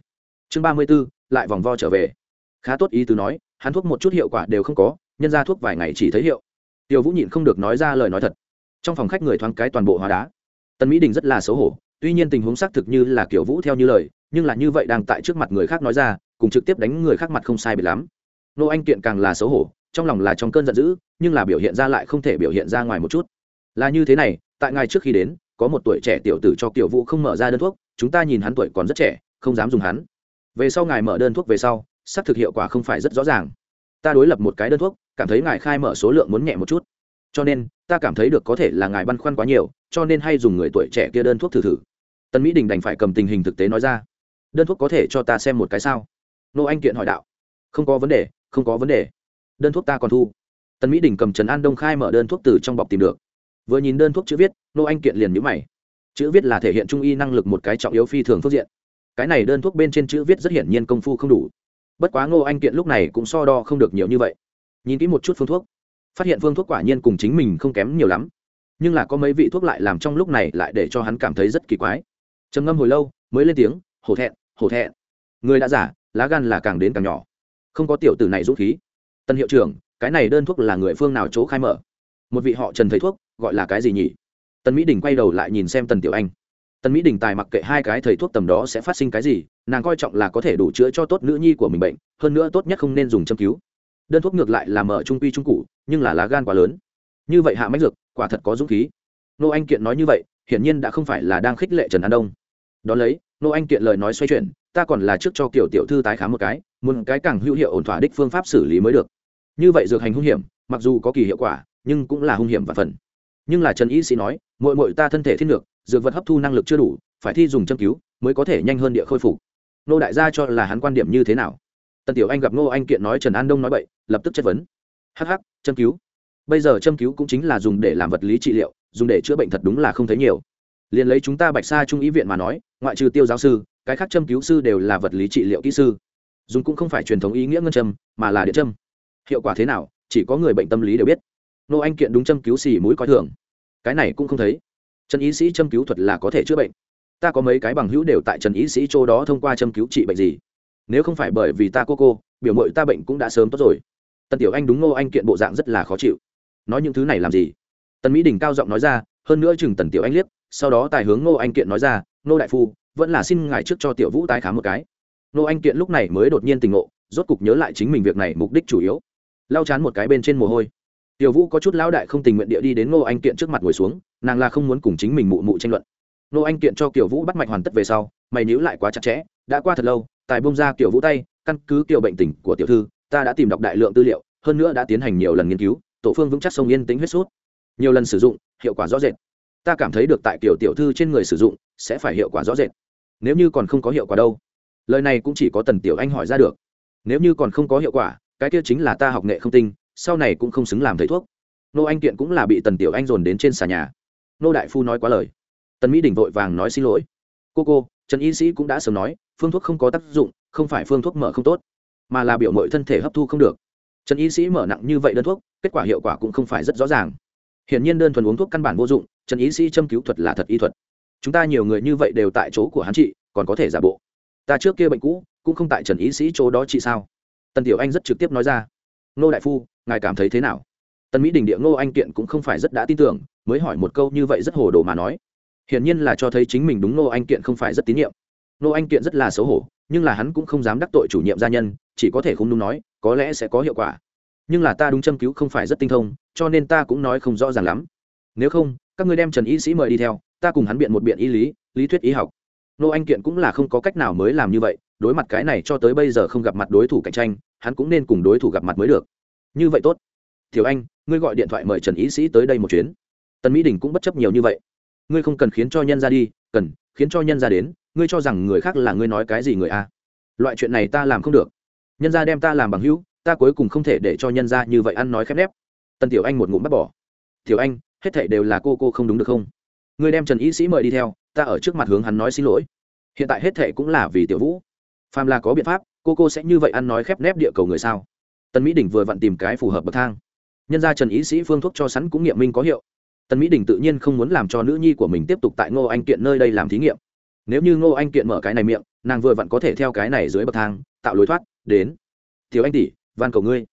Chương ba mươi 34, lại vòng vo trở về. Khá tốt ý tứ nói hắn thuốc một chút hiệu quả đều không có nhân ra thuốc vài ngày chỉ thấy hiệu. Tiểu vũ nhịn không được nói ra lời nói thật. Trong phòng khách người thoáng cái toàn bộ hóa đá. Tần mỹ đình rất là xấu hổ tuy nhiên tình huống xác thực như là kiểu vũ theo như lời, nhưng là như vậy đang tại trước mặt người khác nói ra, cùng trực tiếp đánh người khác mặt không sai biệt lắm. Nô anh kiện càng là xấu hổ, trong lòng là trong cơn giận dữ, nhưng là biểu hiện ra lại không thể biểu hiện ra ngoài một chút. Là như thế này, tại ngài trước khi đến, có một tuổi trẻ tiểu tử cho kiểu vũ không mở ra đơn thuốc, chúng ta nhìn hắn tuổi còn rất trẻ, không dám dùng hắn. Về sau ngài mở đơn thuốc về sau, xác thực hiệu quả không phải rất rõ ràng. Ta đối lập một cái đơn thuốc, cảm thấy ngài khai mở số lượng muốn nhẹ một chút. Cho nên, ta cảm thấy được có thể là ngài băn khoăn quá nhiều, cho nên hay dùng người tuổi trẻ kia đơn thuốc thử thử tân mỹ đình đành phải cầm tình hình thực tế nói ra. Đơn thuốc có thể cho ta xem một cái sao? Nô anh kiện hỏi đạo. Không có vấn đề, không có vấn đề. Đơn thuốc ta còn thu. Tân mỹ đình cầm trần an đông khai mở đơn thuốc từ trong bọc tìm được. Vừa nhìn đơn thuốc chữ viết, nô anh kiện liền nhữ mày. Chữ viết là thể hiện trung y năng lực một cái trọng yếu phi thường phương diện. Cái này đơn thuốc bên trên chữ viết rất hiển nhiên công phu không đủ. Bất quá ngô anh kiện lúc này cũng so đo không được nhiều như vậy. Nhìn kỹ một chút phương thuốc. Phát hiện phương thuốc quả nhiên cùng chính mình không kém nhiều lắm. Nhưng là có mấy vị thuốc lại làm trong lúc này lại để cho hắn cảm thấy rất kỳ quái trầm ngâm hồi lâu, mới lên tiếng, hổ thẹn hổ thẹn. Người đã giả lá gan là càng đến càng nhỏ. Không có tiểu tử này dũng khí. Tân hiệu trưởng, cái này đơn thuốc là người phương nào chỗ khai mở? Một vị họ trần thấy thuốc, gọi là cái gì nhỉ? Tân mỹ đình quay đầu lại nhìn xem tần tiểu anh. Tân mỹ đình tài mặc kệ hai cái thầy thuốc tầm đó sẽ phát sinh cái gì, nàng coi trọng là có thể đủ chữa cho tốt nữ nhi của mình bệnh, hơn nữa tốt nhất không nên dùng châm cứu. Đơn thuốc ngược lại là mở trung quy trung cụ, nhưng là lá gan quá lớn. Như vậy hạ mách dược, quả thật có dũng khí. Nô anh kiện nói như vậy, hiển nhiên đã không phải là đang khích lệ trần an đông đón lấy nô anh kiện lời nói xoay chuyển, ta còn là trước cho kiểu tiểu thư tái khám một cái một cái càng hữu hiệu ổn thỏa đích phương pháp xử lý mới được. Như vậy dược hành hung hiểm, mặc dù có kỳ hiệu quả, nhưng cũng là hung hiểm và phần. Nhưng là trần y sĩ nói mội mội ta thân thể thiên lược, dược vật hấp thu năng lực chưa đủ, phải thi dùng châm cứu, mới có thể nhanh hơn địa khôi phục. Nô đại gia cho là hắn quan điểm như thế nào? Tần tiểu anh gặp nô anh kiện nói trần an đông nói vậy lập tức chất vấn. Hh châm cứu. Bây giờ châm cứu cũng chính là dùng để làm vật lý trị liệu, dùng để chữa bệnh thật đúng là không thấy nhiều. Liền lấy chúng ta bạch sa trung ý viện mà nói ngoại trừ tiêu giáo sư, cái khác châm cứu sư đều là vật lý trị liệu kỹ sư. Dùng cũng không phải truyền thống ý nghĩa ngân châm, mà là điện châm. Hiệu quả thế nào, chỉ có người bệnh tâm lý đều biết. Nô anh kiện đúng châm cứu xì mũi coi thường. Cái này cũng không thấy. Trần ý sĩ châm cứu thuật là có thể chữa bệnh. Ta có mấy cái bằng hữu đều tại trần ý sĩ chỗ đó thông qua châm cứu trị bệnh gì. Nếu không phải bởi vì ta cô cô, biểu mội ta bệnh cũng đã sớm tốt rồi. Tần tiểu anh đúng nô anh kiện bộ dạng rất là khó chịu. Nói những thứ này làm gì? Tần mỹ đình cao giọng nói ra, hơn nữa chừng tần tiểu anh liếc, sau đó tài hướng nô anh kiện nói ra nô đại phu, vẫn là xin ngài trước cho tiểu vũ tái khám một cái. Nô anh kiện lúc này mới đột nhiên tình ngộ, rốt cục nhớ lại chính mình việc này mục đích chủ yếu. Lau chán một cái bên trên mồ hôi. Tiểu vũ có chút lão đại không tình nguyện địa đi đến nô anh kiện trước mặt ngồi xuống, nàng là không muốn cùng chính mình mụ mụ tranh luận. Nô anh kiện cho kiểu vũ bắt mạch hoàn tất về sau, mày níu lại quá chặt chẽ, đã qua thật lâu, tài bông ra kiểu vũ tay, căn cứ kiểu bệnh tình của tiểu thư, ta đã tìm đọc đại lượng tư liệu, hơn nữa đã tiến hành nhiều lần nghiên cứu, tổ phương vững chắc sông yên tính huyết sốt nhiều lần sử dụng, hiệu quả rõ rệt. Ta cảm thấy được tại kiểu tiểu thư trên người sử dụng sẽ phải hiệu quả rõ rệt. Nếu như còn không có hiệu quả đâu, lời này cũng chỉ có tần tiểu anh hỏi ra được. Nếu như còn không có hiệu quả, cái kia chính là ta học nghệ không tinh, sau này cũng không xứng làm thầy thuốc. Nô anh kiện cũng là bị tần tiểu anh dồn đến trên xà nhà. Nô đại phu nói quá lời. Tần mỹ đình vội vàng nói xin lỗi. Cô cô, trần y sĩ cũng đã sớm nói, phương thuốc không có tác dụng, không phải phương thuốc mở không tốt, mà là biểu mội thân thể hấp thu không được. Trần y sĩ mở nặng như vậy đơn thuốc, kết quả hiệu quả cũng không phải rất rõ ràng. Hiển nhiên đơn thuần uống thuốc căn bản vô dụng, trần y sĩ châm cứu thuật là thật y thuật chúng ta nhiều người như vậy đều tại chỗ của hắn trị còn có thể giả bộ. Ta trước kia bệnh cũ, cũng không tại trần y sĩ chỗ đó trị sao? Tần tiểu anh rất trực tiếp nói ra. Nô đại phu, ngài cảm thấy thế nào? Tần mỹ đình địa ngô anh kiện cũng không phải rất đã tin tưởng, mới hỏi một câu như vậy rất hồ đồ mà nói. Hiển nhiên là cho thấy chính mình đúng nô anh kiện không phải rất tín nhiệm. Nô anh kiện rất là xấu hổ, nhưng là hắn cũng không dám đắc tội chủ nhiệm gia nhân, chỉ có thể không đúng nói, có lẽ sẽ có hiệu quả. Nhưng là ta đúng châm cứu không phải rất tinh thông, cho nên ta cũng nói không rõ ràng lắm. Nếu không, các ngươi đem trần y sĩ mời đi theo ta cùng hắn biện một biện y lý lý thuyết y học. Nô anh kiện cũng là không có cách nào mới làm như vậy, đối mặt cái này cho tới bây giờ không gặp mặt đối thủ cạnh tranh, hắn cũng nên cùng đối thủ gặp mặt mới được. Như vậy tốt. Thiếu anh, ngươi gọi điện thoại mời trần y sĩ tới đây một chuyến. Tần mỹ đình cũng bất chấp nhiều như vậy. Ngươi không cần khiến cho nhân ra đi, cần khiến cho nhân ra đến, ngươi cho rằng người khác là ngươi nói cái gì người a? Loại chuyện này ta làm không được. Nhân ra đem ta làm bằng hữu, ta cuối cùng không thể để cho nhân ra như vậy ăn nói khép nép. Tần tiểu anh một ngụm bắt bỏ. Tiểu anh, hết thảy đều là cô cô không đúng được không? Ngươi đem trần y sĩ mời đi theo, ta ở trước mặt hướng hắn nói xin lỗi. Hiện tại hết thệ cũng là vì tiểu vũ. Phàm là có biện pháp, cô cô sẽ như vậy ăn nói khép nép địa cầu người sao? Tần mỹ đình vừa vặn tìm cái phù hợp bậc thang. Nhân ra trần y sĩ phương thuốc cho sẵn cũng nghiệm minh có hiệu. Tần mỹ đình tự nhiên không muốn làm cho nữ nhi của mình tiếp tục tại ngô anh kiện nơi đây làm thí nghiệm. Nếu như ngô anh kiện mở cái này miệng, nàng vừa vặn có thể theo cái này dưới bậc thang, tạo lối thoát, đến. Tiểu anh tỷ, van cầu ngươi.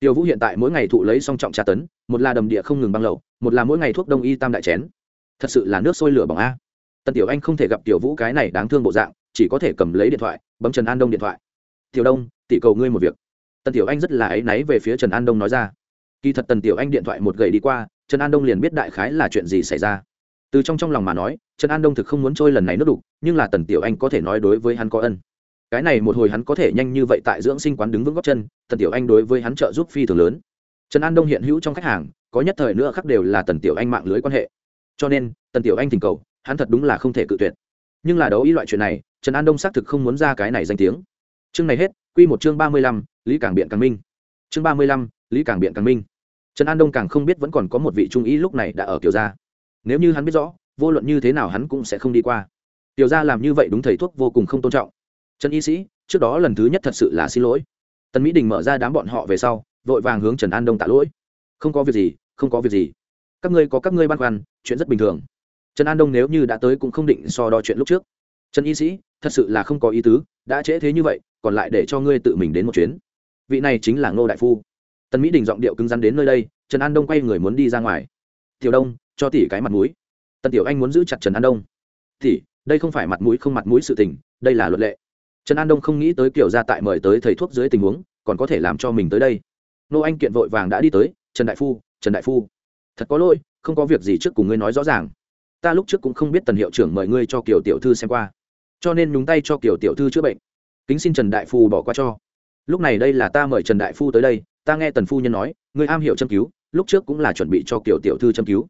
Tiểu vũ hiện tại mỗi ngày thụ lấy song trọng tra tấn, một là đầm địa không ngừng băng lậu, một là mỗi ngày thuốc đông y tam đại chén thật sự là nước sôi lửa bỏng a. Tần tiểu anh không thể gặp tiểu vũ cái này đáng thương bộ dạng, chỉ có thể cầm lấy điện thoại, bấm trần an đông điện thoại. Tiểu đông, tỷ cầu ngươi một việc. Tần tiểu anh rất là áy náy về phía trần an đông nói ra. Kỳ thật tần tiểu anh điện thoại một gậy đi qua, trần an đông liền biết đại khái là chuyện gì xảy ra. Từ trong trong lòng mà nói, trần an đông thực không muốn trôi lần này nước đục, nhưng là tần tiểu anh có thể nói đối với hắn có ân. Cái này một hồi hắn có thể nhanh như vậy tại dưỡng sinh quán đứng vững góc chân, tần tiểu anh đối với hắn trợ giúp phi thường lớn. Trần an đông hiện hữu trong khách hàng, có nhất thời nữa khác đều là tần tiểu anh mạng lưới quan hệ cho nên, tần tiểu anh thỉnh cầu, hắn thật đúng là không thể cự tuyệt. Nhưng là đấu ý loại chuyện này, trần an đông xác thực không muốn ra cái này danh tiếng. Chương này hết q một chương ba mươi lăm, lý cảng biện càng minh. Chương ba mươi lăm, lý cảng biện càng minh. Trần an đông càng không biết vẫn còn có một vị trung ý lúc này đã ở kiểu gia. Nếu như hắn biết rõ, vô luận như thế nào hắn cũng sẽ không đi qua. Tiểu gia làm như vậy đúng thầy thuốc vô cùng không tôn trọng. Trần y sĩ, trước đó lần thứ nhất thật sự là xin lỗi. Tần mỹ đình mở ra đám bọn họ về sau, vội vàng hướng trần an đông tạ lỗi. Không có việc gì, không có việc gì các ngươi có các ngươi băn khoăn, chuyện rất bình thường. Trần an đông nếu như đã tới cũng không định so đo chuyện lúc trước. Trần y sĩ, thật sự là không có ý tứ, đã trễ thế như vậy, còn lại để cho ngươi tự mình đến một chuyến. Vị này chính là ngô đại phu. Tần mỹ đình giọng điệu cứng rắn đến nơi đây, trần an đông quay người muốn đi ra ngoài. Tiểu đông, cho tỷ cái mặt mũi. Tần tiểu anh muốn giữ chặt trần an đông. Tỷ, đây không phải mặt mũi không mặt mũi sự tình, đây là luật lệ. Trần an đông không nghĩ tới kiểu ra tại mời tới thầy thuốc dưới tình huống, còn có thể làm cho mình tới đây. Nô anh kiện vội vàng đã đi tới, trần đại phu, trần đại phu thật có lỗi, không có việc gì trước cùng ngươi nói rõ ràng. Ta lúc trước cũng không biết tần hiệu trưởng mời ngươi cho kiều tiểu thư xem qua, cho nên nhúng tay cho kiều tiểu thư chữa bệnh. Kính xin trần đại phu bỏ qua cho. Lúc này đây là ta mời trần đại phu tới đây, ta nghe tần phu nhân nói, ngươi am hiểu châm cứu, lúc trước cũng là chuẩn bị cho kiều tiểu thư châm cứu.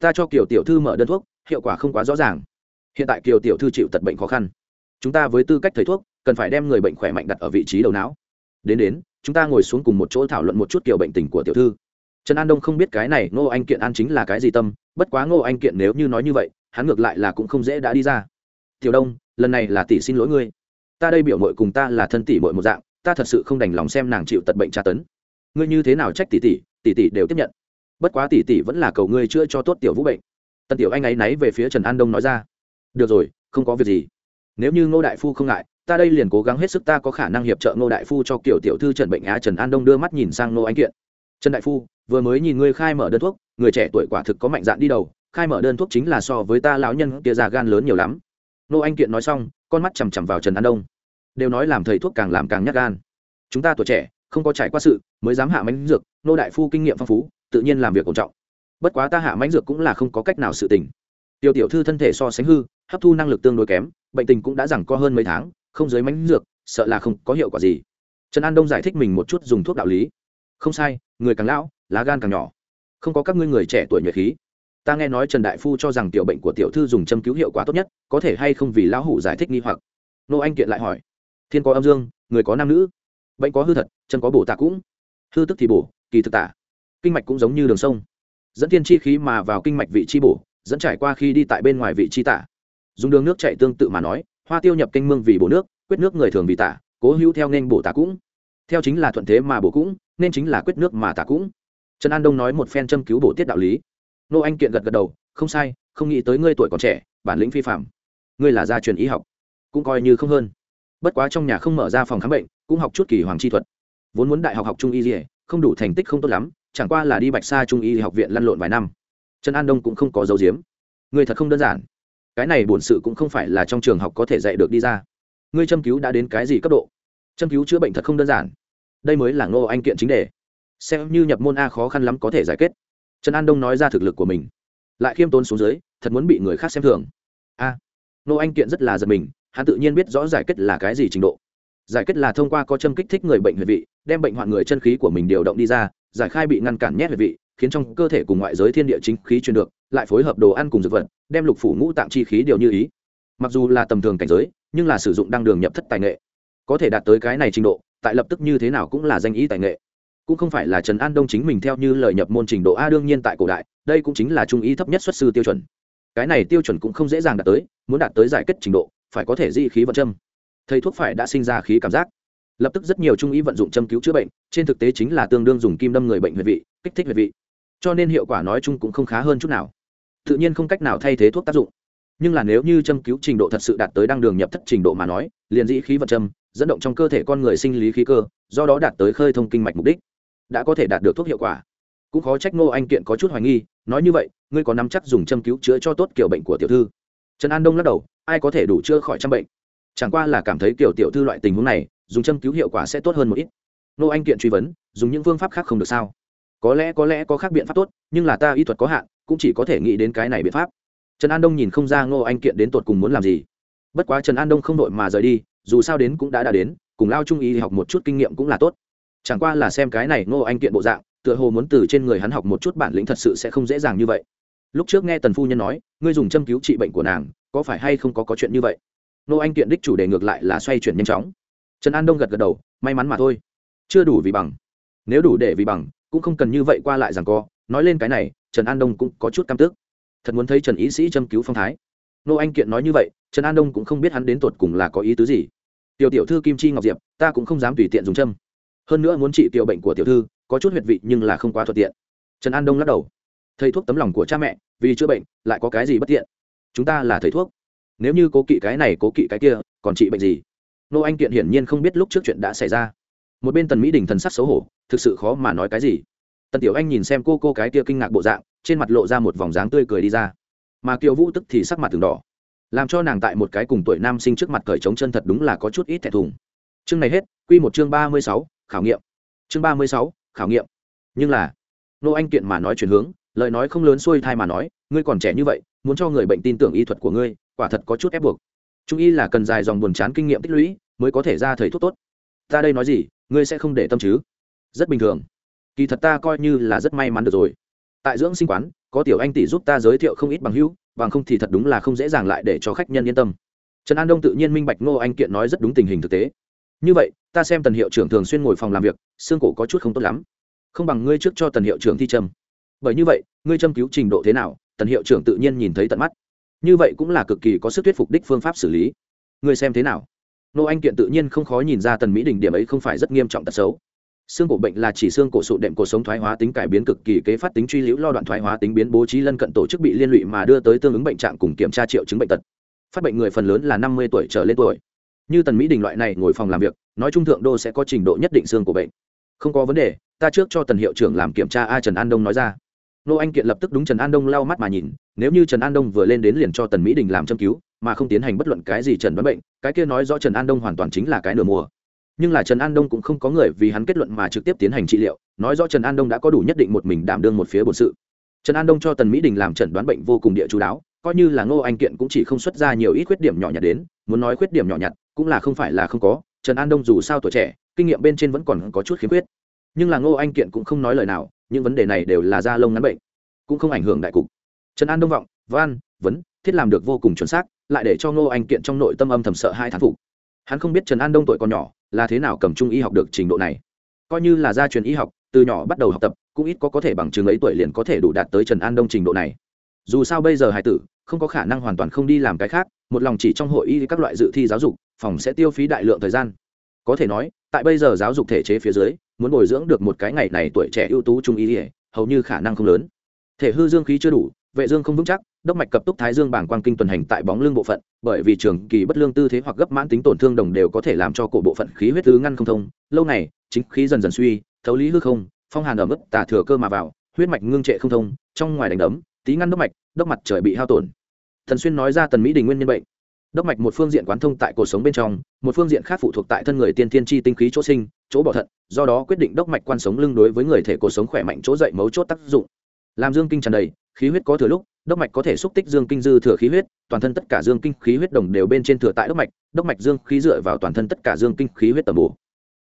Ta cho kiều tiểu thư mở đơn thuốc, hiệu quả không quá rõ ràng. Hiện tại kiều tiểu thư chịu tật bệnh khó khăn. Chúng ta với tư cách thầy thuốc, cần phải đem người bệnh khỏe mạnh đặt ở vị trí đầu não. Đến đến, chúng ta ngồi xuống cùng một chỗ thảo luận một chút kiểu bệnh tình của tiểu thư trần an đông không biết cái này ngô anh kiện an chính là cái gì tâm, bất quá ngô anh kiện nếu như nói như vậy, hắn ngược lại là cũng không dễ đã đi ra. Tiểu đông, lần này là tỷ xin lỗi ngươi. Ta đây biểu mội cùng ta là thân tỷ mội một dạng, ta thật sự không đành lòng xem nàng chịu tật bệnh tra tấn. Ngươi như thế nào trách tỷ tỷ tỷ tỷ đều tiếp nhận. Bất quá tỷ tỷ vẫn là cầu ngươi chữa cho tốt tiểu vũ bệnh. Tần tiểu anh ấy náy về phía trần an đông nói ra. Được rồi, không có việc gì. Nếu như ngô đại phu không ngại, ta đây liền cố gắng hết sức ta có khả năng hiệp trợ ngô đại phu cho kiểu tiểu thư trần bệnh á trần an đông đưa mắt nhìn sang ngô anh kiện trần đại phu, vừa mới nhìn ngươi khai mở đơn thuốc, người trẻ tuổi quả thực có mạnh dạn đi đầu, khai mở đơn thuốc chính là so với ta lão nhân kia già gan lớn nhiều lắm. Nô anh kiện nói xong, con mắt chằm chằm vào trần an đông. Đều nói làm thầy thuốc càng làm càng nhát gan. Chúng ta tuổi trẻ, không có trải qua sự, mới dám hạ mánh dược, Nô đại phu kinh nghiệm phong phú, tự nhiên làm việc ổn trọng. Bất quá ta hạ mánh dược cũng là không có cách nào sự tình. Tiểu tiểu thư thân thể so sánh hư, hấp thu năng lực tương đối kém, bệnh tình cũng đã rằng co hơn mấy tháng, không dưới mánh dược, sợ là không có hiệu quả gì. Trần an đông giải thích mình một chút dùng thuốc đạo lý không sai, người càng lão, lá gan càng nhỏ. Không có các ngươi người trẻ tuổi nhuệ khí. Ta nghe nói trần đại phu cho rằng tiểu bệnh của tiểu thư dùng châm cứu hiệu quả tốt nhất, có thể hay không vì lão hủ giải thích nghi hoặc. Nô anh kiện lại hỏi. Thiên có âm dương, người có nam nữ. Bệnh có hư thật chân có bổ tạ cũng. Hư tức thì bổ, kỳ thực tả. Kinh mạch cũng giống như đường sông. Dẫn thiên chi khí mà vào kinh mạch vị chi bổ, dẫn trải qua khi đi tại bên ngoài vị chi tả. Dùng đường nước chạy tương tự mà nói, hoa tiêu nhập kênh mương vì bổ nước, quyết nước người thường vì tả, cố hữu theo nên bổ tả cũng theo chính là thuận thế mà bổ cũng, nên chính là quyết nước mà tả cũng. Trần an đông nói một phen châm cứu bổ tiết đạo lý. Nô anh kiện gật gật đầu, không sai, không nghĩ tới ngươi tuổi còn trẻ, bản lĩnh phi phạm ngươi là gia truyền y học, cũng coi như không hơn. Bất quá trong nhà không mở ra phòng khám bệnh, cũng học chút kỳ hoàng chi thuật. Vốn muốn đại học học trung y gì không đủ thành tích không tốt lắm, chẳng qua là đi bạch sa trung y học viện lăn lộn vài năm. Trần an đông cũng không có dấu diếm ngươi thật không đơn giản. Cái này bổn sự cũng không phải là trong trường học có thể dạy được đi ra. Ngươi châm cứu đã đến cái gì cấp độ? Châm cứu chữa bệnh thật không đơn giản. Đây mới là ngô anh kiện chính đề. Xem như nhập môn a khó khăn lắm có thể giải kết. Trần an đông nói ra thực lực của mình. Lại khiêm tốn xuống dưới thật muốn bị người khác xem thường. A. À, ngô anh kiện rất là giật mình hắn tự nhiên biết rõ giải kết là cái gì trình độ. Giải kết là thông qua có châm kích thích người bệnh huyệt vị đem bệnh hoạn người chân khí của mình điều động đi ra giải khai bị ngăn cản nhét huyệt vị khiến trong cơ thể cùng ngoại giới thiên địa chính khí truyền được lại phối hợp đồ ăn cùng dược vật đem lục phủ ngũ tạng chi khí điều như ý. Mặc dù là tầm thường cảnh giới nhưng là sử dụng đăng đường nhập thất tài nghệ có thể đạt tới cái này trình độ, tại lập tức như thế nào cũng là danh ý tài nghệ. Cũng không phải là trần an đông chính mình theo như lời nhập môn trình độ a đương nhiên tại cổ đại, đây cũng chính là trung ý thấp nhất xuất sư tiêu chuẩn. Cái này tiêu chuẩn cũng không dễ dàng đạt tới, muốn đạt tới giải kết trình độ, phải có thể di khí vận châm. Thầy thuốc phải đã sinh ra khí cảm giác. Lập tức rất nhiều trung ý vận dụng châm cứu chữa bệnh, trên thực tế chính là tương đương dùng kim đâm người bệnh huyệt vị, kích thích huyệt vị. Cho nên hiệu quả nói chung cũng không khá hơn chút nào. Tự nhiên không cách nào thay thế thuốc tác dụng. Nhưng là nếu như châm cứu trình độ thật sự đạt tới đăng đường nhập thất trình độ mà nói, liền dĩ khí vật châm dẫn động trong cơ thể con người sinh lý khí cơ, do đó đạt tới khơi thông kinh mạch mục đích. Đã có thể đạt được thuốc hiệu quả. Cũng khó trách ngô anh kiện có chút hoài nghi, nói như vậy, ngươi có nắm chắc dùng châm cứu chữa cho tốt kiểu bệnh của tiểu thư? Trần an đông lắc đầu, ai có thể đủ chữa khỏi trăm bệnh? Chẳng qua là cảm thấy kiểu tiểu thư loại tình huống này, dùng châm cứu hiệu quả sẽ tốt hơn một ít. Ngô anh kiện truy vấn, dùng những phương pháp khác không được sao? Có lẽ có lẽ có khác biện pháp tốt, nhưng là ta y thuật có hạn, cũng chỉ có thể nghĩ đến cái này biện pháp. Trần an đông nhìn không ra ngô anh kiện đến tột cùng muốn làm gì bất quá trần an đông không đội mà rời đi, dù sao đến cũng đã đã đến, cùng lao trung y học một chút kinh nghiệm cũng là tốt. Chẳng qua là xem cái này ngô anh kiện bộ dạng, tựa hồ muốn từ trên người hắn học một chút bản lĩnh thật sự sẽ không dễ dàng như vậy. Lúc trước nghe tần phu nhân nói, ngươi dùng châm cứu trị bệnh của nàng, có phải hay không có có chuyện như vậy? Ngô anh kiện đích chủ đề ngược lại là xoay chuyển nhanh chóng. Trần an đông gật gật đầu, may mắn mà thôi. Chưa đủ vì bằng. Nếu đủ để vì bằng, cũng không cần như vậy qua lại rằng co. Nói lên cái này, trần an đông cũng có chút cam tức. Thật muốn thấy trần ý sĩ châm cứu phong thái nô anh kiện nói như vậy, trần an đông cũng không biết hắn đến tột cùng là có ý tứ gì. Tiểu tiểu thư kim chi ngọc diệp, ta cũng không dám tùy tiện dùng châm. Hơn nữa muốn trị tiểu bệnh của tiểu thư, có chút huyệt vị nhưng là không quá thuận tiện. Trần an đông lắc đầu. Thầy thuốc tấm lòng của cha mẹ, vì chữa bệnh, lại có cái gì bất tiện? Chúng ta là thầy thuốc. Nếu như cố kỵ cái này, cố kỵ cái kia, còn trị bệnh gì? Nô anh kiện hiển nhiên không biết lúc trước chuyện đã xảy ra. Một bên tần mỹ đình thần sắc xấu hổ, thực sự khó mà nói cái gì. Tần tiểu anh nhìn xem cô cô cái kia kinh ngạc bộ dạng, trên mặt lộ ra một vòng dáng tươi cười đi ra mà kiều vũ tức thì sắc mặt từng đỏ làm cho nàng tại một cái cùng tuổi nam sinh trước mặt cởi trống chân thật đúng là có chút ít thẻ thùng chương này hết q một chương ba mươi sáu, khảo nghiệm chương ba mươi sáu, khảo nghiệm nhưng là nô anh kiện mà nói chuyển hướng lời nói không lớn xuôi thai mà nói ngươi còn trẻ như vậy muốn cho người bệnh tin tưởng y thuật của ngươi quả thật có chút ép buộc trung y là cần dài dòng buồn chán kinh nghiệm tích lũy mới có thể ra thầy thuốc tốt ta đây nói gì ngươi sẽ không để tâm chứ rất bình thường kỳ thật ta coi như là rất may mắn được rồi tại dưỡng sinh quán có tiểu anh tỷ giúp ta giới thiệu không ít bằng hữu, bằng không thì thật đúng là không dễ dàng lại để cho khách nhân yên tâm. Trần an đông tự nhiên minh bạch ngô anh kiện nói rất đúng tình hình thực tế. Như vậy, ta xem tần hiệu trưởng thường xuyên ngồi phòng làm việc, xương cổ có chút không tốt lắm. Không bằng ngươi trước cho tần hiệu trưởng thi trâm bởi như vậy, ngươi châm cứu trình độ thế nào, tần hiệu trưởng tự nhiên nhìn thấy tận mắt. Như vậy cũng là cực kỳ có sức thuyết phục đích phương pháp xử lý. Ngươi xem thế nào? Nô anh kiện tự nhiên không khó nhìn ra tần mỹ đình điểm ấy không phải rất nghiêm trọng tật xấu xương cổ bệnh là chỉ xương cổ sụ đệm cổ sống thoái hóa tính cải biến cực kỳ kế phát tính truy liễu lo đoạn thoái hóa tính biến bố trí lân cận tổ chức bị liên lụy mà đưa tới tương ứng bệnh trạng cùng kiểm tra triệu chứng bệnh tật. Phát bệnh người phần lớn là năm mươi tuổi trở lên tuổi. Như tần mỹ đình loại này ngồi phòng làm việc, nói trung thượng đô sẽ có trình độ nhất định xương của bệnh. Không có vấn đề, ta trước cho tần hiệu trưởng làm kiểm tra a trần an đông nói ra. Nô anh kiện lập tức đúng trần an đông lau mắt mà nhìn, nếu như trần an đông vừa lên đến liền cho tần mỹ đình làm châm cứu, mà không tiến hành bất luận cái gì trần đoán bệnh, cái kia nói rõ trần an đông hoàn toàn chính là cái nửa mùa nhưng là trần an đông cũng không có người vì hắn kết luận mà trực tiếp tiến hành trị liệu, nói rõ trần an đông đã có đủ nhất định một mình đảm đương một phía bổn sự. Trần an đông cho tần mỹ đình làm trần đoán bệnh vô cùng địa chú đáo, coi như là ngô anh kiện cũng chỉ không xuất ra nhiều ít khuyết điểm nhỏ nhặt đến, muốn nói khuyết điểm nhỏ nhặt cũng là không phải là không có, trần an đông dù sao tuổi trẻ, kinh nghiệm bên trên vẫn còn có chút khiếm khuyết. Nhưng là ngô anh kiện cũng không nói lời nào, những vấn đề này đều là da lông ngắn bệnh, cũng không ảnh hưởng đại cục. Trần an đông vọng văn vấn, thiết làm được vô cùng chuẩn xác, lại để cho ngô anh kiện trong nội tâm âm thầm sợ hai thán phục. Hắn không biết trần an đông tuổi còn nhỏ là thế nào cầm trung y học được trình độ này? Coi như là gia truyền y học, từ nhỏ bắt đầu học tập, cũng ít có có thể bằng chứng ấy tuổi liền có thể đủ đạt tới trần an đông trình độ này. Dù sao bây giờ hải tử, không có khả năng hoàn toàn không đi làm cái khác, một lòng chỉ trong hội y các loại dự thi giáo dục, phòng sẽ tiêu phí đại lượng thời gian. Có thể nói, tại bây giờ giáo dục thể chế phía dưới, muốn bồi dưỡng được một cái ngày này tuổi trẻ ưu tú trung y hầu như khả năng không lớn. Thể hư dương khí chưa đủ vệ dương không vững chắc, đốc mạch cập túc thái dương bảng quang kinh tuần hành tại bóng lưng bộ phận, bởi vì trường kỳ bất lương tư thế hoặc gấp mãn tính tổn thương đồng đều có thể làm cho cổ bộ phận khí huyết tứ ngăn không thông. Lâu này chính khí dần dần suy, thấu lý hư không, phong hàn ở mức tà thừa cơ mà vào, huyết mạch ngưng trệ không thông, trong ngoài đánh đấm, tí ngăn đốc mạch, đốc mặt trời bị hao tổn. Thần xuyên nói ra tần mỹ đình nguyên nhân bệnh. Đốc mạch một phương diện quán thông tại cuộc sống bên trong, một phương diện khác phụ thuộc tại thân người tiên thiên chi tinh khí chỗ sinh, chỗ bỏ thận, do đó quyết định đốc mạch quan sống lưng đối với người thể cuộc sống khỏe mạnh chỗ dậy mấu chốt tác dụng làm dương kinh tràn đầy, khí huyết có thừa lúc, đốc mạch có thể xúc tích dương kinh dư thừa khí huyết, toàn thân tất cả dương kinh khí huyết đồng đều bên trên thừa tại đốc mạch đốc mạch dương khí dựa vào toàn thân tất cả dương kinh khí huyết tầm bổ.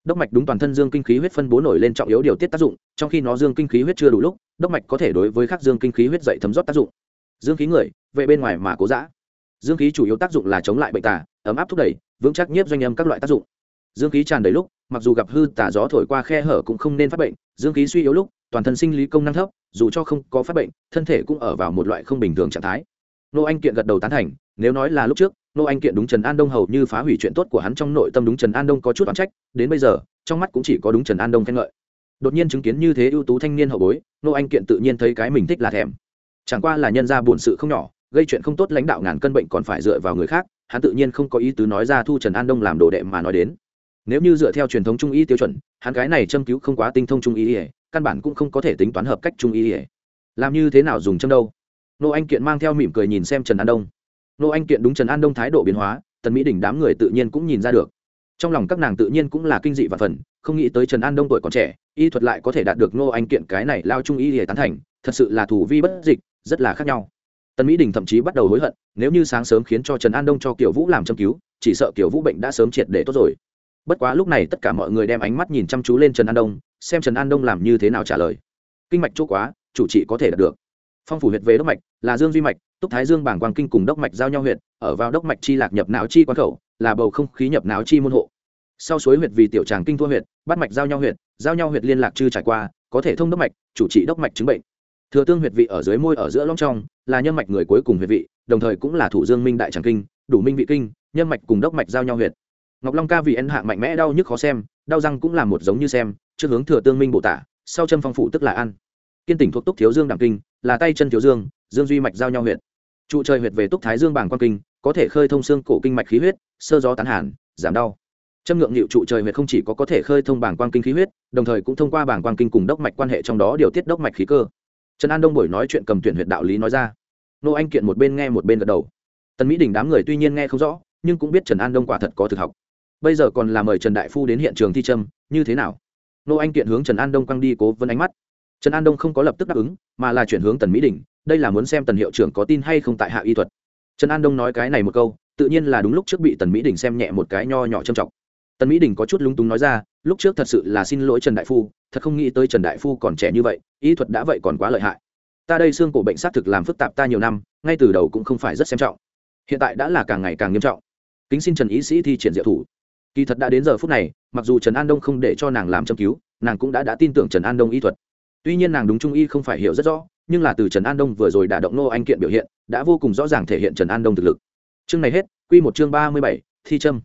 Đốc mạch đúng toàn thân dương kinh khí huyết phân bố nổi lên trọng yếu điều tiết tác dụng, trong khi nó dương kinh khí huyết chưa đủ lúc, đốc mạch có thể đối với các dương kinh khí huyết dậy thấm rót tác dụng. Dương khí người, vệ bên ngoài mà cố giã. Dương khí chủ yếu tác dụng là chống lại bệnh tả ấm áp thúc đẩy, vững chắc nhiếp doanh âm các loại tác dụng. Dương khí tràn đầy lúc, mặc dù gặp hư tả gió thổi qua khe hở cũng không nên phát bệnh, dương khí suy yếu lúc toàn thân sinh lý công năng thấp, dù cho không có phát bệnh, thân thể cũng ở vào một loại không bình thường trạng thái. Nô anh kiện gật đầu tán thành, nếu nói là lúc trước, nô anh kiện đúng trần an đông hầu như phá hủy chuyện tốt của hắn trong nội tâm đúng trần an đông có chút oán trách, đến bây giờ, trong mắt cũng chỉ có đúng trần an đông khen ngợi. Đột nhiên chứng kiến như thế ưu tú thanh niên hậu bối, nô anh kiện tự nhiên thấy cái mình thích là thèm. Chẳng qua là nhân ra buồn sự không nhỏ, gây chuyện không tốt lãnh đạo ngàn cân bệnh còn phải dựa vào người khác, hắn tự nhiên không có ý tứ nói ra thu trần an đông làm đồ đệ mà nói đến. Nếu như dựa theo truyền thống trung y tiêu chuẩn, hắn cái này châm cứu không quá tinh thông trung y căn bản cũng không có thể tính toán hợp cách trung y làm như thế nào dùng châm đâu? Nô anh kiện mang theo mỉm cười nhìn xem trần an đông. Nô anh kiện đúng trần an đông thái độ biến hóa, tần mỹ đình đám người tự nhiên cũng nhìn ra được. Trong lòng các nàng tự nhiên cũng là kinh dị và phần, không nghĩ tới trần an đông tuổi còn trẻ, y thuật lại có thể đạt được nô anh kiện cái này lao trung y để tán thành, thật sự là thủ vi bất dịch, rất là khác nhau. Tần mỹ đình thậm chí bắt đầu hối hận, nếu như sáng sớm khiến cho trần an đông cho kiểu vũ làm châm cứu, chỉ sợ kiểu vũ bệnh đã sớm triệt để tốt rồi. Bất quá lúc này tất cả mọi người đem ánh mắt nhìn chăm chú lên trần an đông xem trần an đông làm như thế nào trả lời kinh mạch chỗ quá chủ trị có thể đạt được phong phủ huyệt về đốc mạch là dương duy mạch túc thái dương bảng quang kinh cùng đốc mạch giao nhau huyệt ở vào đốc mạch chi lạc nhập não chi quán khẩu là bầu không khí nhập não chi môn hộ sau suối huyệt vì tiểu tràng kinh thua huyệt bắt mạch giao nhau huyệt giao nhau huyệt liên lạc chư trải qua có thể thông đốc mạch chủ trị đốc mạch chứng bệnh thừa tương huyệt vị ở dưới môi ở giữa long trong là nhân mạch người cuối cùng huyệt vị đồng thời cũng là thủ dương minh đại tràng kinh đủ minh vị kinh nhân mạch cùng đốc mạch giao nhau huyệt ngọc long ca vì ân hạng mạnh mẽ đau nhức khó xem đau răng cũng là một giống như xem trước hướng thừa tương minh bộ tả, sau chân phong phủ tức là ăn kiên tỉnh thuộc túc thiếu dương đẳng kinh, là tay chân thiếu dương dương duy mạch giao nhau huyệt. Trụ trời huyệt về túc thái dương bảng quan kinh, có thể khơi thông xương cổ kinh mạch khí huyết, sơ gió tán hàn, giảm đau. Châm ngượng liệu trụ trời huyệt không chỉ có có thể khơi thông bảng quan kinh khí huyết, đồng thời cũng thông qua bảng quan kinh cùng đốc mạch quan hệ trong đó điều tiết đốc mạch khí cơ. Trần an đông buổi nói chuyện cầm tuyển huyệt đạo lý nói ra. Nô anh kiện một bên nghe một bên gật đầu. Tần mỹ đình đám người tuy nhiên nghe không rõ, nhưng cũng biết trần an đông quả thật có thực học. Bây giờ còn là mời trần đại phu đến hiện trường thi trâm như thế nào? Nô anh kiện hướng trần an đông quăng đi cố vấn ánh mắt. Trần an đông không có lập tức đáp ứng, mà là chuyển hướng tần mỹ đình, đây là muốn xem tần hiệu trưởng có tin hay không tại hạ y thuật. Trần an đông nói cái này một câu, tự nhiên là đúng lúc trước bị tần mỹ đình xem nhẹ một cái nho nhỏ trầm trọng. Tần mỹ đình có chút lúng túng nói ra, lúc trước thật sự là xin lỗi trần đại phu, thật không nghĩ tới trần đại phu còn trẻ như vậy, y thuật đã vậy còn quá lợi hại. Ta đây xương cổ bệnh xác thực làm phức tạp ta nhiều năm, ngay từ đầu cũng không phải rất xem trọng. Hiện tại đã là càng ngày càng nghiêm trọng. Kính xin trần ý sĩ thi triển diệu thủ kỳ thật đã đến giờ phút này, mặc dù trần an đông không để cho nàng làm châm cứu, nàng cũng đã đã tin tưởng trần an đông y thuật. Tuy nhiên nàng đúng trung y không phải hiểu rất rõ, nhưng là từ trần an đông vừa rồi đã động nô anh kiện biểu hiện, đã vô cùng rõ ràng thể hiện trần an đông thực lực. Chương này hết q một chương ba mươi bảy, thi trâm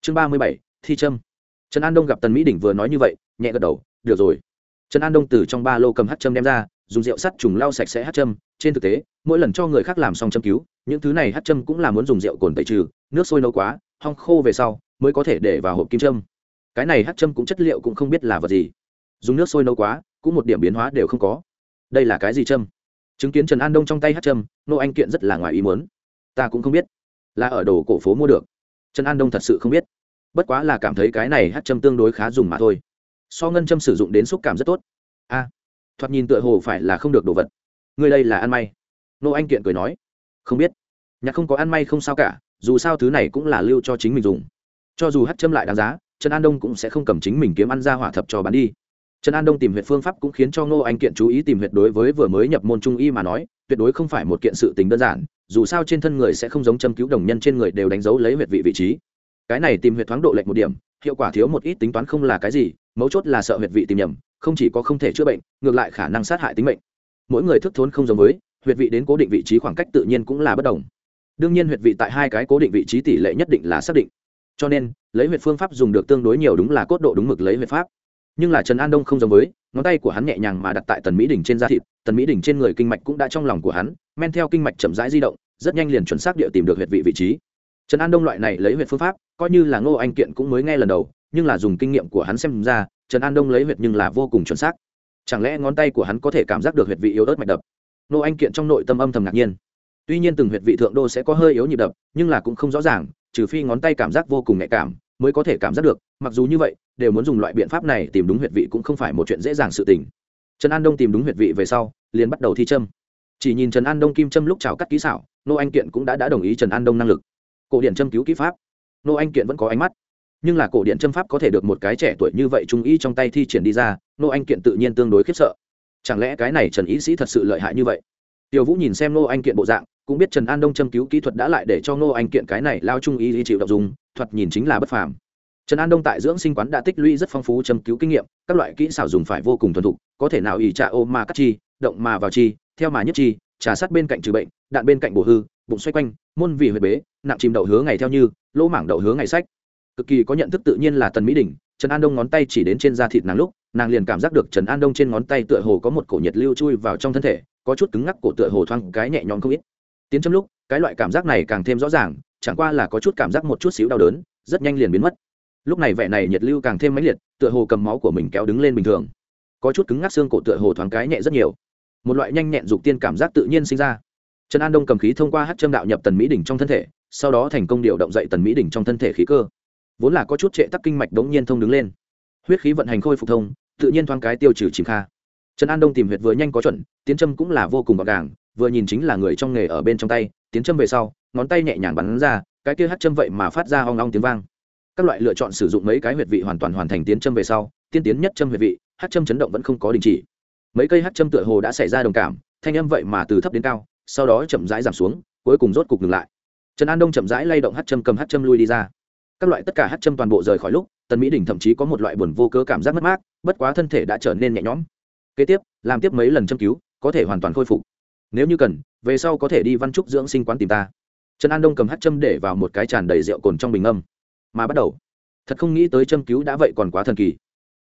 chương ba mươi bảy, thi trâm trần an đông gặp tần mỹ đỉnh vừa nói như vậy, nhẹ gật đầu, được rồi. Trần an đông từ trong ba lô cầm hát châm đem ra, dùng rượu sắt trùng lau sạch sẽ hát châm. Trên thực tế, mỗi lần cho người khác làm xong châm cứu, những thứ này hát châm cũng là muốn dùng rượu cồn tẩy trừ, nước sôi nấu quá, hong khô về sau mới có thể để vào hộp kim châm. Cái này hát châm cũng chất liệu cũng không biết là vật gì. Dùng nước sôi nấu quá, cũng một điểm biến hóa đều không có. Đây là cái gì châm? Chứng kiến trần an đông trong tay hát châm, nô anh kiện rất là ngoài ý muốn. Ta cũng không biết. Là ở đồ cổ phố mua được. Trần an đông thật sự không biết. Bất quá là cảm thấy cái này hát châm tương đối khá dùng mà thôi. So ngân châm sử dụng đến xúc cảm rất tốt. A, thoạt nhìn tựa hồ phải là không được đồ vật. Người đây là ăn may. Nô anh kiện cười nói. Không biết. Nhạc không có ăn may không sao cả, dù sao thứ này cũng là lưu cho chính mình dùng cho dù hát châm lại đáng giá, trần an đông cũng sẽ không cầm chính mình kiếm ăn ra hỏa thập cho bán đi. Trần an đông tìm huyệt phương pháp cũng khiến cho ngô anh kiện chú ý tìm huyệt đối với vừa mới nhập môn trung y mà nói, tuyệt đối không phải một kiện sự tình đơn giản, dù sao trên thân người sẽ không giống châm cứu đồng nhân trên người đều đánh dấu lấy huyệt vị vị trí. Cái này tìm huyệt thoáng độ lệch một điểm, hiệu quả thiếu một ít tính toán không là cái gì, mấu chốt là sợ huyệt vị tìm nhầm, không chỉ có không thể chữa bệnh, ngược lại khả năng sát hại tính mệnh. Mỗi người thức thốn không giống với, huyệt vị đến cố định vị trí khoảng cách tự nhiên cũng là bất đồng. Đương nhiên huyệt vị tại hai cái cố định vị trí tỷ lệ nhất định là xác định cho nên, lấy huyệt phương pháp dùng được tương đối nhiều đúng là cốt độ đúng mực lấy huyệt pháp. Nhưng là trần an đông không giống với, ngón tay của hắn nhẹ nhàng mà đặt tại tần mỹ đỉnh trên da thịt, tần mỹ đỉnh trên người kinh mạch cũng đã trong lòng của hắn, men theo kinh mạch chậm rãi di động, rất nhanh liền chuẩn xác địa tìm được huyệt vị vị trí. Trần an đông loại này lấy huyệt phương pháp, coi như là ngô anh kiện cũng mới nghe lần đầu, nhưng là dùng kinh nghiệm của hắn xem ra, trần an đông lấy huyệt nhưng là vô cùng chuẩn xác. Chẳng lẽ ngón tay của hắn có thể cảm giác được huyệt vị yếu ớt mạch đập? Ngô anh kiện trong nội tâm âm thầm ngạc nhiên. Tuy nhiên từng huyệt vị thượng đô sẽ có hơi yếu nhịp đập, nhưng là cũng không rõ ràng trừ phi ngón tay cảm giác vô cùng nhạy cảm mới có thể cảm giác được mặc dù như vậy đều muốn dùng loại biện pháp này tìm đúng huyệt vị cũng không phải một chuyện dễ dàng sự tình. Trần an đông tìm đúng huyệt vị về sau liền bắt đầu thi châm. Chỉ nhìn trần an đông kim châm lúc chào cắt kỹ xảo nô anh kiện cũng đã, đã đồng ý trần an đông năng lực. Cổ điển châm cứu kỹ pháp. Nô anh kiện vẫn có ánh mắt. Nhưng là cổ điển châm pháp có thể được một cái trẻ tuổi như vậy trung ý trong tay thi triển đi ra nô anh kiện tự nhiên tương đối khiếp sợ. Chẳng lẽ cái này trần ý sĩ thật sự lợi hại như vậy? Tiểu vũ nhìn xem nô anh kiện bộ dạng cũng biết trần an đông châm cứu kỹ thuật đã lại để cho nô anh kiện cái này lao trung ý chịu đ ộ n g dùng, thuật nhìn chính là bất phàm. Trần an đông tại dưỡng sinh quán đã tích lũy rất phong phú châm cứu kinh nghiệm, các loại kỹ xảo dùng phải vô cùng thuần thục, có thể nào ỉ trà ô mà cắt chi, động mà vào chi, theo mà nhất chi, trà sát bên cạnh trừ bệnh, đạn bên cạnh bổ hư, bụng xoay quanh, môn vì huyệt bế, nặng chìm đậu hứa ngày theo như, lỗ mảng đậu hứa ngày sách. Cực kỳ có nhận thức tự nhiên là tần mỹ đình trần an đông ngón tay chỉ đến trên da thịt nàng lúc, nàng liền cảm giác được trần an đông trên ngón tay tựa hồ có một cổ nhiệt lưu chui vào trong thân thể, có chút cứng ngắc cổ tựa hồ thoáng cái nhẹ nhõm không ít tiến châm lúc, cái loại cảm giác này càng thêm rõ ràng, chẳng qua là có chút cảm giác một chút xíu đau đớn, rất nhanh liền biến mất. Lúc này vẻ này nhiệt lưu càng thêm mãnh liệt, tựa hồ cầm máu của mình kéo đứng lên bình thường. Có chút cứng ngắc xương cổ tựa hồ thoáng cái nhẹ rất nhiều. Một loại nhanh nhẹn dục tiên cảm giác tự nhiên sinh ra. Trần an đông cầm khí thông qua hát châm đạo nhập tần mỹ đỉnh trong thân thể, sau đó thành công điều động dậy tần mỹ đỉnh trong thân thể khí cơ. Vốn là có chút trệ tắc kinh mạch đống nhiên thông đứng lên. Huyết khí vận hành khôi phục thông, tự nhiên thoáng cái tiêu trừ chìm kha. Trần an đông tìm huyệt vừa nhanh có chuẩn, tiến châm cũng là vô cùng gọn gàng vừa nhìn chính là người trong nghề ở bên trong tay, tiến châm về sau, ngón tay nhẹ nhàng bắn ra, cái kia hát châm vậy mà phát ra hoang long tiếng vang. Các loại lựa chọn sử dụng mấy cái huyệt vị hoàn toàn hoàn thành tiến châm về sau, tiên tiến nhất châm huyệt vị, hát châm chấn động vẫn không có đình chỉ. Mấy cây hát châm tựa hồ đã xảy ra đồng cảm, thanh âm vậy mà từ thấp đến cao, sau đó chậm rãi giảm xuống, cuối cùng rốt cục ngừng lại. Trần an đông chậm rãi lay động hát châm cầm hát châm lui đi ra. Các loại tất cả hát châm toàn bộ rời khỏi lúc, tần mỹ đình thậm chí có một loại buồn vô cơ cảm giác mất mát, bất quá thân thể đã trở nên nhẹ nhõm. Kế tiếp, làm tiếp mấy lần châm cứu, có thể hoàn toàn khôi phục nếu như cần, về sau có thể đi văn trúc dưỡng sinh quán tìm ta. Trần an đông cầm hát châm để vào một cái tràn đầy rượu cồn trong bình âm. Mà bắt đầu. Thật không nghĩ tới châm cứu đã vậy còn quá thần kỳ.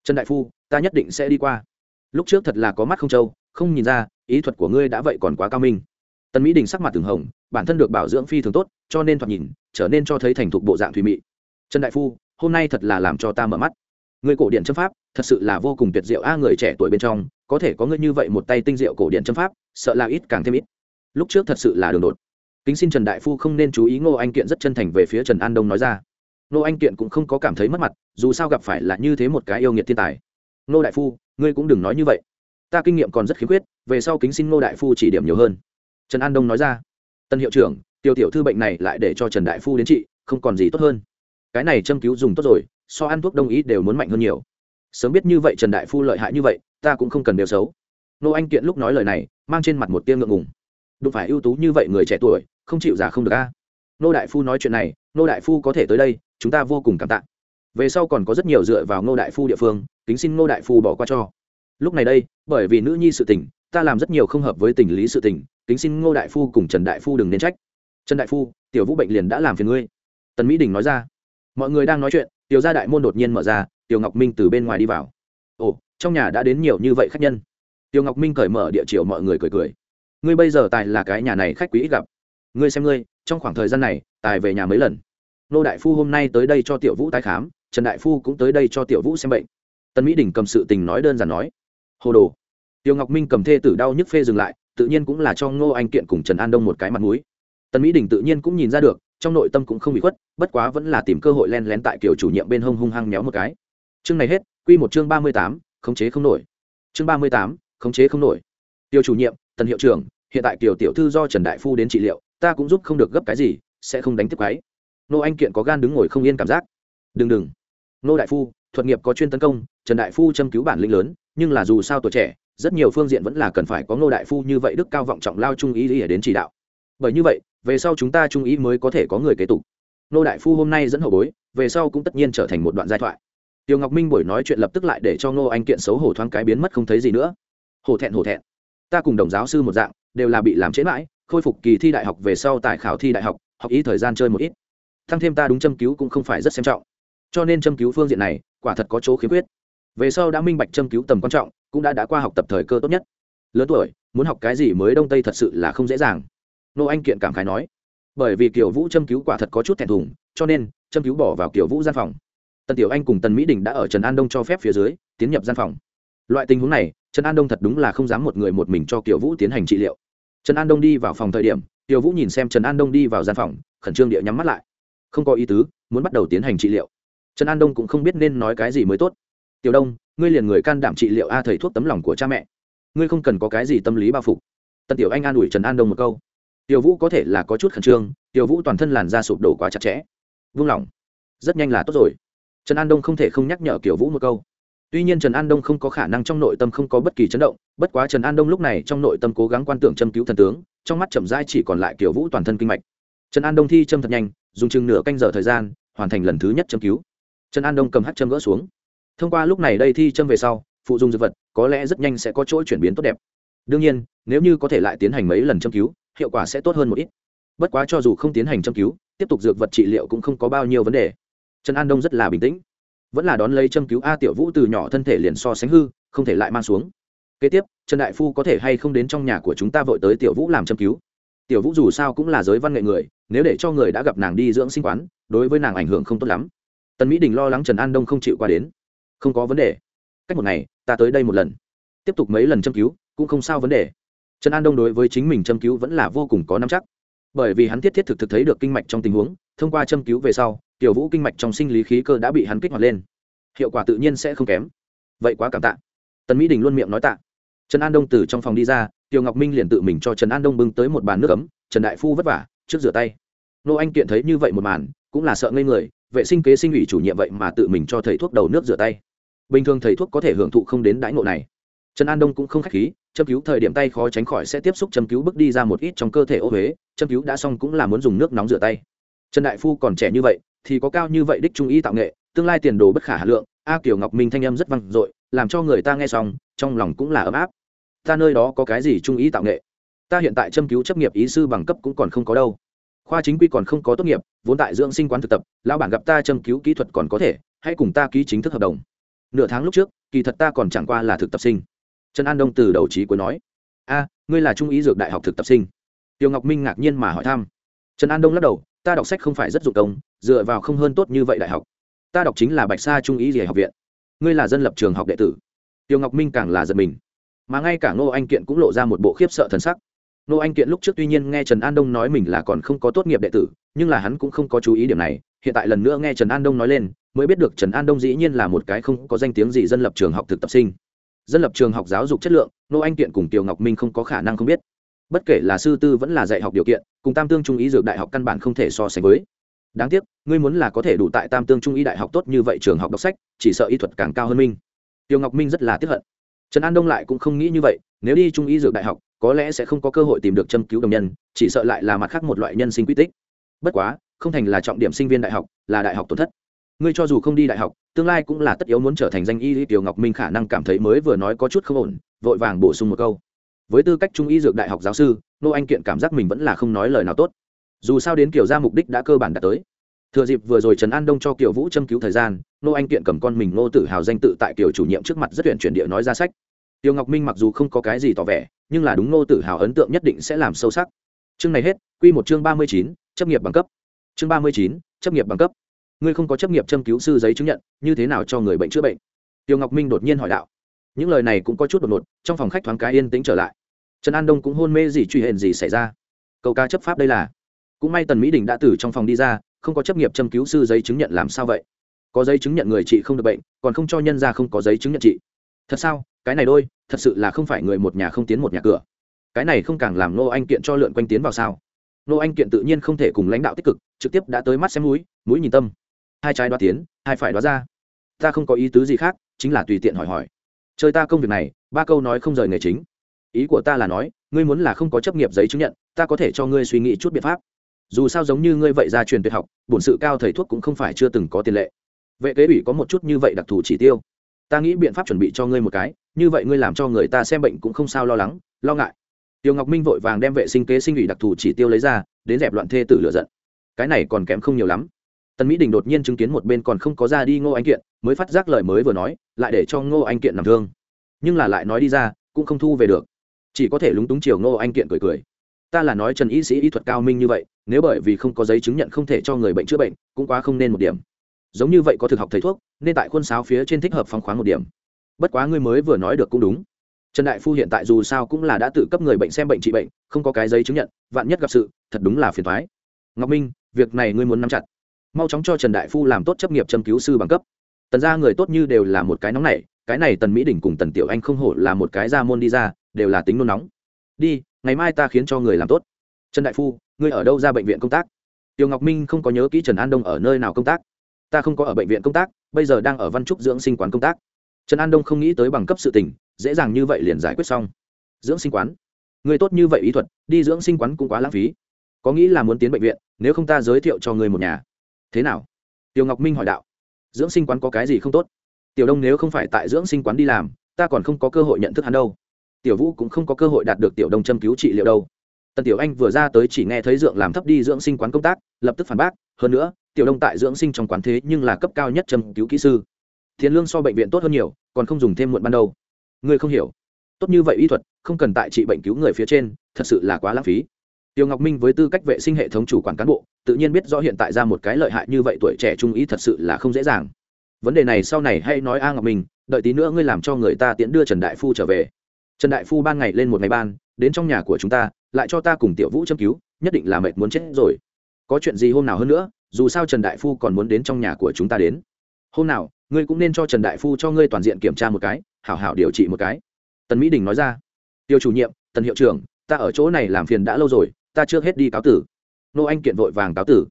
Trần đại phu, ta nhất định sẽ đi qua. Lúc trước thật là có mắt không trâu, không nhìn ra, ý thuật của ngươi đã vậy còn quá cao minh. Tần mỹ đình sắc mặt từng hồng, bản thân được bảo dưỡng phi thường tốt, cho nên thoạt nhìn, trở nên cho thấy thành thục bộ dạng thùy mị. Trần đại phu, hôm nay thật là làm cho ta mở mắt người cổ điện châm pháp, thật sự là vô cùng tuyệt diệu. A, người trẻ tuổi bên trong, có thể có ngươi như vậy một tay tinh diệu cổ điện châm pháp, sợ là ít càng thêm ít. Lúc trước thật sự là đường đột. Kính xin trần đại phu không nên chú ý ngô anh kiện rất chân thành về phía trần an đông nói ra. Ngô anh kiện cũng không có cảm thấy mất mặt, dù sao gặp phải là như thế một cái yêu nghiệt thiên tài. Ngô đại phu, ngươi cũng đừng nói như vậy. Ta kinh nghiệm còn rất khiếm khuyết, về sau kính xin ngô đại phu chỉ điểm nhiều hơn. Trần an đông nói ra. Tân hiệu trưởng tiêu tiểu thư bệnh này lại để cho trần đại phu đến trị, không còn gì tốt hơn. Cái này châm cứu dùng tốt rồi so ăn thuốc đông y đều muốn mạnh hơn nhiều. Sớm biết như vậy trần đại phu lợi hại như vậy, ta cũng không cần đều xấu. Nô anh kiện lúc nói lời này, mang trên mặt một tia ngượng ngùng. Đụng phải ưu tú như vậy người trẻ tuổi, không chịu giả không được a. Nô đại phu nói chuyện này, nô đại phu có thể tới đây, chúng ta vô cùng cảm tạ. Về sau còn có rất nhiều dựa vào nô đại phu địa phương, kính xin nô đại phu bỏ qua cho. Lúc này đây, bởi vì nữ nhi sự tình, ta làm rất nhiều không hợp với tình lý sự tình, kính xin ngô đại phu cùng trần đại phu đừng nên trách. Trần đại phu, tiểu vũ bệnh liền đã làm phiền ngươi. Tần mỹ đình nói ra. Mọi người đang nói chuyện tiểu gia đại môn đột nhiên mở ra, tiểu ngọc minh từ bên ngoài đi vào. Ồ, trong nhà đã đến nhiều như vậy khách nhân. Tiểu ngọc minh cởi mở địa chiều mọi người cười cười. Ngươi bây giờ tài là cái nhà này khách quý ít gặp. Ngươi xem ngươi, trong khoảng thời gian này, tài về nhà mấy lần. Nô đại phu hôm nay tới đây cho tiểu vũ tái khám, trần đại phu cũng tới đây cho tiểu vũ xem bệnh. Tân mỹ đình cầm sự tình nói đơn giản nói. Hồ đồ. Tiểu ngọc minh cầm thê tử đau nhức phê dừng lại, tự nhiên cũng là cho ngô anh kiện cùng trần an đông một cái mặt mũi. Tân mỹ đình tự nhiên cũng nhìn ra được trong nội tâm cũng không bị khuất, bất quá vẫn là tìm cơ hội len lén tại kiểu chủ nhiệm bên hông hung hăng nhéo một cái. Chương này hết, quy một chương ba mươi tám, khống chế không nổi. Chương ba mươi tám, khống chế không nổi. Tiêu chủ nhiệm, tần hiệu trưởng, hiện tại tiểu tiểu thư do trần đại phu đến trị liệu, ta cũng giúp không được gấp cái gì, sẽ không đánh tiếp cái nô anh kiện có gan đứng ngồi không yên cảm giác. Đừng đừng. Nô đại phu, thuật nghiệp có chuyên tấn công, trần đại phu châm cứu bản lĩnh lớn, nhưng là dù sao tuổi trẻ, rất nhiều phương diện vẫn là cần phải có ngô đại phu như vậy đức cao vọng trọng lao trung ý để đến chỉ đạo. Bởi như vậy về sau chúng ta trung ý mới có thể có người kế tục. Nô đại phu hôm nay dẫn hậu bối, về sau cũng tất nhiên trở thành một đoạn giai thoại. Tiêu ngọc minh buổi nói chuyện lập tức lại để cho nô anh kiện xấu hổ thoáng cái biến mất không thấy gì nữa. Hổ thẹn hổ thẹn. Ta cùng đồng giáo sư một dạng, đều là bị làm chế mãi, khôi phục kỳ thi đại học về sau tại khảo thi đại học học ý thời gian chơi một ít. Thăng thêm ta đúng châm cứu cũng không phải rất xem trọng. Cho nên châm cứu phương diện này, quả thật có chỗ khiếm khuyết. Về sau đã minh bạch châm cứu tầm quan trọng, cũng đã đã qua học tập thời cơ tốt nhất. Lớn tuổi, muốn học cái gì mới đông tây thật sự là không dễ dàng nô anh kiện cảm khái nói, bởi vì kiểu vũ châm cứu quả thật có chút thẹn thùng, cho nên châm cứu bỏ vào kiểu vũ gian phòng. Tần tiểu anh cùng tần mỹ đình đã ở trần an đông cho phép phía dưới, tiến nhập gian phòng. Loại tình huống này, trần an đông thật đúng là không dám một người một mình cho kiểu vũ tiến hành trị liệu. Trần an đông đi vào phòng thời điểm tiểu vũ nhìn xem trần an đông đi vào gian phòng, khẩn trương địa nhắm mắt lại. Không có ý tứ, muốn bắt đầu tiến hành trị liệu. Trần an đông cũng không biết nên nói cái gì mới tốt. Tiểu đông, ngươi liền người can đảm trị liệu a thầy thuốc tấm lòng của cha mẹ. Ngươi không cần có cái gì tâm lý bao phục tần tiểu anh an ủi trần an đông một câu tiểu vũ có thể là có chút khẩn trương, tiểu vũ toàn thân làn da sụp đổ quá chặt chẽ. Vung lòng. Rất nhanh là tốt rồi. Trần an đông không thể không nhắc nhở kiểu vũ một câu. Tuy nhiên trần an đông không có khả năng trong nội tâm không có bất kỳ chấn động, bất quá trần an đông lúc này trong nội tâm cố gắng quan tưởng châm cứu thần tướng, trong mắt chậm rãi chỉ còn lại kiểu vũ toàn thân kinh mạch. Trần an đông thi châm thật nhanh, dùng chừng nửa canh giờ thời gian, hoàn thành lần thứ nhất châm cứu. Trần an đông cầm hát châm gỡ xuống. Thông qua lúc này đây thi châm về sau, phụ dùng dược vật có lẽ rất nhanh sẽ có chỗ chuyển biến tốt đẹp. Đương nhiên, nếu như có thể lại tiến hành mấy lần châm cứu hiệu quả sẽ tốt hơn một ít. Bất quá cho dù không tiến hành châm cứu, tiếp tục dược vật trị liệu cũng không có bao nhiêu vấn đề. Trần an đông rất là bình tĩnh. Vẫn là đón lấy châm cứu a tiểu vũ từ nhỏ thân thể liền so sánh hư, không thể lại mang xuống. Kế tiếp, trần đại phu có thể hay không đến trong nhà của chúng ta vội tới tiểu vũ làm châm cứu? Tiểu vũ dù sao cũng là giới văn nghệ người, nếu để cho người đã gặp nàng đi dưỡng sinh quán, đối với nàng ảnh hưởng không tốt lắm. Tần mỹ đình lo lắng trần an đông không chịu qua đến. Không có vấn đề. Cách một ngày, ta tới đây một lần. Tiếp tục mấy lần châm cứu, cũng không sao vấn đề trần an đông đối với chính mình châm cứu vẫn là vô cùng có nắm chắc. Bởi vì hắn thiết thiết thực thực thấy được kinh mạch trong tình huống, thông qua châm cứu về sau, tiểu vũ kinh mạch trong sinh lý khí cơ đã bị hắn kích hoạt lên. Hiệu quả tự nhiên sẽ không kém. Vậy quá cảm tạ. Tần mỹ đình luôn miệng nói tạ. Trần an đông từ trong phòng đi ra, Tiểu ngọc minh liền tự mình cho trần an đông bưng tới một bàn nước ấm, trần đại phu vất vả, trước rửa tay. Nô anh kiện thấy như vậy một màn, cũng là sợ ngây người, vệ sinh kế sinh ủy chủ nhiệm vậy mà tự mình cho thầy thuốc đầu nước rửa tay. Bình thường thầy thuốc có thể hưởng thụ không đến đãi ngộ này trần an đông cũng không k h á c h khí, châm cứu thời điểm tay khó tránh khỏi sẽ tiếp xúc châm cứu bước đi ra một ít trong cơ thể ô huế, châm cứu đã xong cũng là muốn dùng nước nóng rửa tay. Trần đại phu còn trẻ như vậy, thì có cao như vậy đích trung y tạo nghệ, tương lai tiền đồ bất khả hà lượng, a kiều ngọc minh thanh âm rất vang dội, làm cho người ta nghe xong, trong lòng cũng là ấm áp. Ta nơi đó có cái gì trung y tạo nghệ? Ta hiện tại châm cứu chấp nghiệp ý sư bằng cấp cũng còn không có đâu. Khoa chính quy còn không có tốt nghiệp, vốn tại dưỡng sinh quán thực tập, lão bản gặp ta châm cứu kỹ thuật còn có thể, hãy cùng ta ký chính thức hợp đồng. Nửa tháng lúc trước, kỳ thật ta còn chẳng qua là thực tập sinh trần an đông từ đầu trí cuối nói, a, ngươi là trung ý dược đại học thực tập sinh. Tiêu ngọc minh ngạc nhiên mà hỏi thăm. Trần an đông lắc đầu, ta đọc sách không phải rất dụng công, dựa vào không hơn tốt như vậy đại học. Ta đọc chính là bạch sa trung ý gì học viện. Ngươi là dân lập trường học đệ tử. Tiêu ngọc minh càng là giật mình. Mà ngay cả ngô anh kiện cũng lộ ra một bộ khiếp sợ thần sắc. Ngô anh kiện lúc trước tuy nhiên nghe trần an đông nói mình là còn không có tốt nghiệp đệ tử, nhưng là hắn cũng không có chú ý điểm này. Hiện tại lần nữa nghe trần an đông nói lên, mới biết được trần an đông dĩ nhiên là một cái không có danh tiếng gì dân lập trường học thực tập sinh dân lập trường học giáo dục chất lượng, nô anh kiện cùng tiểu ngọc minh không có khả năng không biết. Bất kể là sư tư vẫn là dạy học điều kiện, cùng tam tương trung ý dược đại học căn bản không thể so sánh với. Đáng tiếc, ngươi muốn là có thể đủ tại tam tương trung ý đại học tốt như vậy trường học đọc sách, chỉ sợ y thuật càng cao hơn minh tiểu ngọc minh rất là tiếp hận. Trần an đông lại cũng không nghĩ như vậy, nếu đi trung ý dược đại học, có lẽ sẽ không có cơ hội tìm được châm cứu đồng nhân, chỉ sợ lại là mặt khác một loại nhân sinh quy tích. Bất quá, không thành là trọng điểm sinh viên đại học, là đại học tổn thất ngươi cho dù không đi đại học, tương lai cũng là tất yếu muốn trở thành danh y tiểu ngọc minh khả năng cảm thấy mới vừa nói có chút không ổn, vội vàng bổ sung một câu. Với tư cách trung y dược đại học giáo sư, nô anh kiện cảm giác mình vẫn là không nói lời nào tốt. Dù sao đến kiểu ra mục đích đã cơ bản đạt tới. Thừa dịp vừa rồi trần an đông cho kiều vũ châm cứu thời gian, nô anh kiện cầm con mình nô tự hào danh tự tại kiểu chủ nhiệm trước mặt rất tuyển chuyển địa nói ra sách. Tiêu ngọc minh mặc dù không có cái gì tỏ vẻ, nhưng là đúng nô tự hào ấn tượng nhất định sẽ làm sâu sắc. Chương này hết, quy một chương ba mươi chín, chấp nghiệp bằng cấp. Chương ba mươi chín, chấp nghiệp bằng cấp ngươi không có chấp nghiệp châm cứu sư giấy chứng nhận, như thế nào cho người bệnh chữa bệnh? Tiêu ngọc minh đột nhiên hỏi đạo. Những lời này cũng có chút đột ngột, trong phòng khách thoáng cái yên tĩnh trở lại. Trần an đông cũng hôn mê gì, truy hển gì xảy ra? Câu ca chấp pháp đây là. Cũng may tần mỹ đình đã từ trong phòng đi ra, không có chấp nghiệp châm cứu sư giấy chứng nhận làm sao vậy? Có giấy chứng nhận người chị không được bệnh, còn không cho nhân ra không có giấy chứng nhận chị. Thật sao? Cái này đôi, thật sự là không phải người một nhà không tiến một nhà cửa. Cái này không càng làm nô anh kiện cho lượn quanh tiến vào sao? Nô anh kiện tự nhiên không thể cùng lãnh đạo tích cực, trực tiếp đã tới mắt xem mũi mũi nhìn tâm hai trái đoá tiến, hai phải đoá ra. Ta không có ý tứ gì khác, chính là tùy tiện hỏi hỏi. Chơi ta công việc này, ba câu nói không rời nghề chính. Ý của ta là nói, ngươi muốn là không có chấp nghiệp giấy chứng nhận, ta có thể cho ngươi suy nghĩ chút biện pháp. Dù sao giống như ngươi vậy ra truyền tuyệt học, bổn sự cao thầy thuốc cũng không phải chưa từng có tiền lệ. Vệ kế ủy có một chút như vậy đặc thù chỉ tiêu. Ta nghĩ biện pháp chuẩn bị cho ngươi một cái, như vậy ngươi làm cho người ta xem bệnh cũng không sao lo lắng, lo ngại. Tiêu ngọc minh vội vàng đem vệ sinh kế sinh ủy đặc thù chỉ tiêu lấy ra, đến dẹp loạn thê tử lựa giận. Cái này còn kém không nhiều lắm tần mỹ đình đột nhiên chứng kiến một bên còn không có ra đi ngô anh kiện, mới phát giác lời mới vừa nói, lại để cho ngô anh kiện nằm thương. Nhưng là lại nói đi ra, cũng không thu về được. Chỉ có thể lúng túng chiều ngô anh kiện cười cười. Ta là nói trần y sĩ y thuật cao minh như vậy, nếu bởi vì không có giấy chứng nhận không thể cho người bệnh chữa bệnh, cũng quá không nên một điểm. Giống như vậy có thực học thầy thuốc, nên tại khuôn sáo phía trên thích hợp phóng khoáng một điểm. Bất quá ngươi mới vừa nói được cũng đúng. Trần đại phu hiện tại dù sao cũng là đã tự cấp người bệnh xem bệnh trị bệnh, không có cái giấy chứng nhận, vạn nhất gặp sự, thật đúng là phiền thoái ngọc minh, việc này ngươi muốn nắm chặt mau chóng cho trần đại phu làm tốt chấp nghiệp châm cứu sư bằng cấp. Tần ra người tốt như đều là một cái nóng này cái này tần mỹ Đình cùng tần tiểu anh không hổ là một cái ra môn đi ra, đều là tính nôn nóng. Đi, ngày mai ta khiến cho người làm tốt. Trần đại phu, ngươi ở đâu ra bệnh viện công tác? Tiểu ngọc minh không có nhớ kỹ trần an đông ở nơi nào công tác. Ta không có ở bệnh viện công tác, bây giờ đang ở văn trúc dưỡng sinh quán công tác. Trần an đông không nghĩ tới bằng cấp sự tình, dễ dàng như vậy liền giải quyết xong. Dưỡng sinh quán. Người tốt như vậy ý thuật, đi dưỡng sinh quán cũng quá lãng phí. Có nghĩ là muốn tiến bệnh viện, nếu không ta giới thiệu cho người một nhà thế nào? Tiểu ngọc minh hỏi đạo. Dưỡng sinh quán có cái gì không tốt? Tiểu đông nếu không phải tại dưỡng sinh quán đi làm, ta còn không có cơ hội nhận thức hắn đâu. Tiểu vũ cũng không có cơ hội đạt được tiểu đông châm cứu trị liệu đâu. Tần tiểu anh vừa ra tới chỉ nghe thấy dượng làm thấp đi dưỡng sinh quán công tác, lập tức phản bác, hơn nữa, tiểu đông tại dưỡng sinh trong quán thế nhưng là cấp cao nhất châm cứu kỹ sư. Tiền lương so bệnh viện tốt hơn nhiều, còn không dùng thêm muộn ban đầu. Ngươi không hiểu. Tốt như vậy y thuật, không cần tại trị bệnh cứu người phía trên, thật sự là quá lãng phí. Tiểu ngọc minh với tư cách vệ sinh hệ thống chủ quản cán bộ tự nhiên biết rõ hiện tại ra một cái lợi hại như vậy tuổi trẻ trung ý thật sự là không dễ dàng. Vấn đề này sau này hay nói a ngọc minh, đợi tí nữa ngươi làm cho người ta tiễn đưa trần đại phu trở về. Trần đại phu ban ngày lên một ngày ban, đến trong nhà của chúng ta, lại cho ta cùng tiểu vũ châm cứu, nhất định là mệt muốn chết rồi. Có chuyện gì hôm nào hơn nữa, dù sao trần đại phu còn muốn đến trong nhà của chúng ta đến. Hôm nào, ngươi cũng nên cho trần đại phu cho ngươi toàn diện kiểm tra một cái, hảo hảo điều trị một cái. Tần mỹ đình nói ra. Tiêu chủ nhiệm, tần hiệu trưởng, ta ở chỗ này làm phiền đã lâu rồi, ta chưa hết đi cáo tử nô anh kiện vội vàng cáo tử.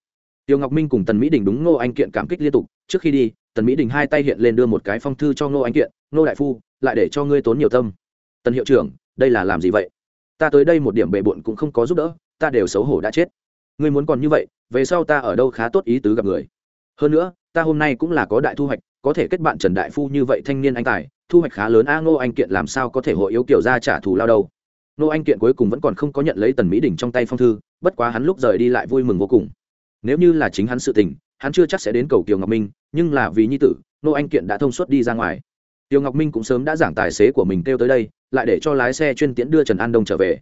Tiêu ngọc minh cùng tần mỹ đình đúng nô anh kiện cảm kích liên tục. Trước khi đi, tần mỹ đình hai tay hiện lên đưa một cái phong thư cho nô anh kiện. Nô đại phu, lại để cho ngươi tốn nhiều tâm. Tần hiệu trưởng, đây là làm gì vậy? Ta tới đây một điểm bề bộn cũng không có giúp đỡ, ta đều xấu hổ đã chết. Ngươi muốn còn như vậy, về sau ta ở đâu khá tốt ý tứ gặp người. Hơn nữa, ta hôm nay cũng là có đại thu hoạch, có thể kết bạn trần đại phu như vậy thanh niên anh tài, thu hoạch khá lớn. A, ngô anh kiện làm sao có thể hội yếu kiểu ra trả thù lao đâu? Ngô anh kiện cuối cùng vẫn còn không có nhận lấy tần mỹ đình trong tay phong thư bất quá hắn lúc rời đi lại vui mừng vô cùng. Nếu như là chính hắn sự tình, hắn chưa chắc sẽ đến cầu kiều ngọc minh, nhưng là vì nhi tử, Nô anh kiện đã thông suốt đi ra ngoài. Tiêu ngọc minh cũng sớm đã giảng tài xế của mình kêu tới đây, lại để cho lái xe chuyên tiễn đưa trần an đông trở về.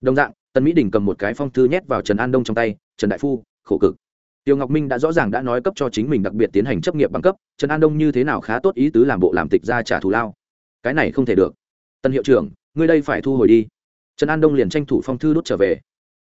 Đồng dạng, tần mỹ đình cầm một cái phong thư nhét vào trần an đông trong tay, trần đại phu, khổ cực. Tiêu ngọc minh đã rõ ràng đã nói cấp cho chính mình đặc biệt tiến hành chấp nghiệp bằng cấp, trần an đông như thế nào khá tốt ý tứ làm bộ làm tịch ra trả thù lao. Cái này không thể được. Tân hiệu trưởng, ngươi đây phải thu hồi đi. Trần an đông liền tranh thủ phong thư đốt trở về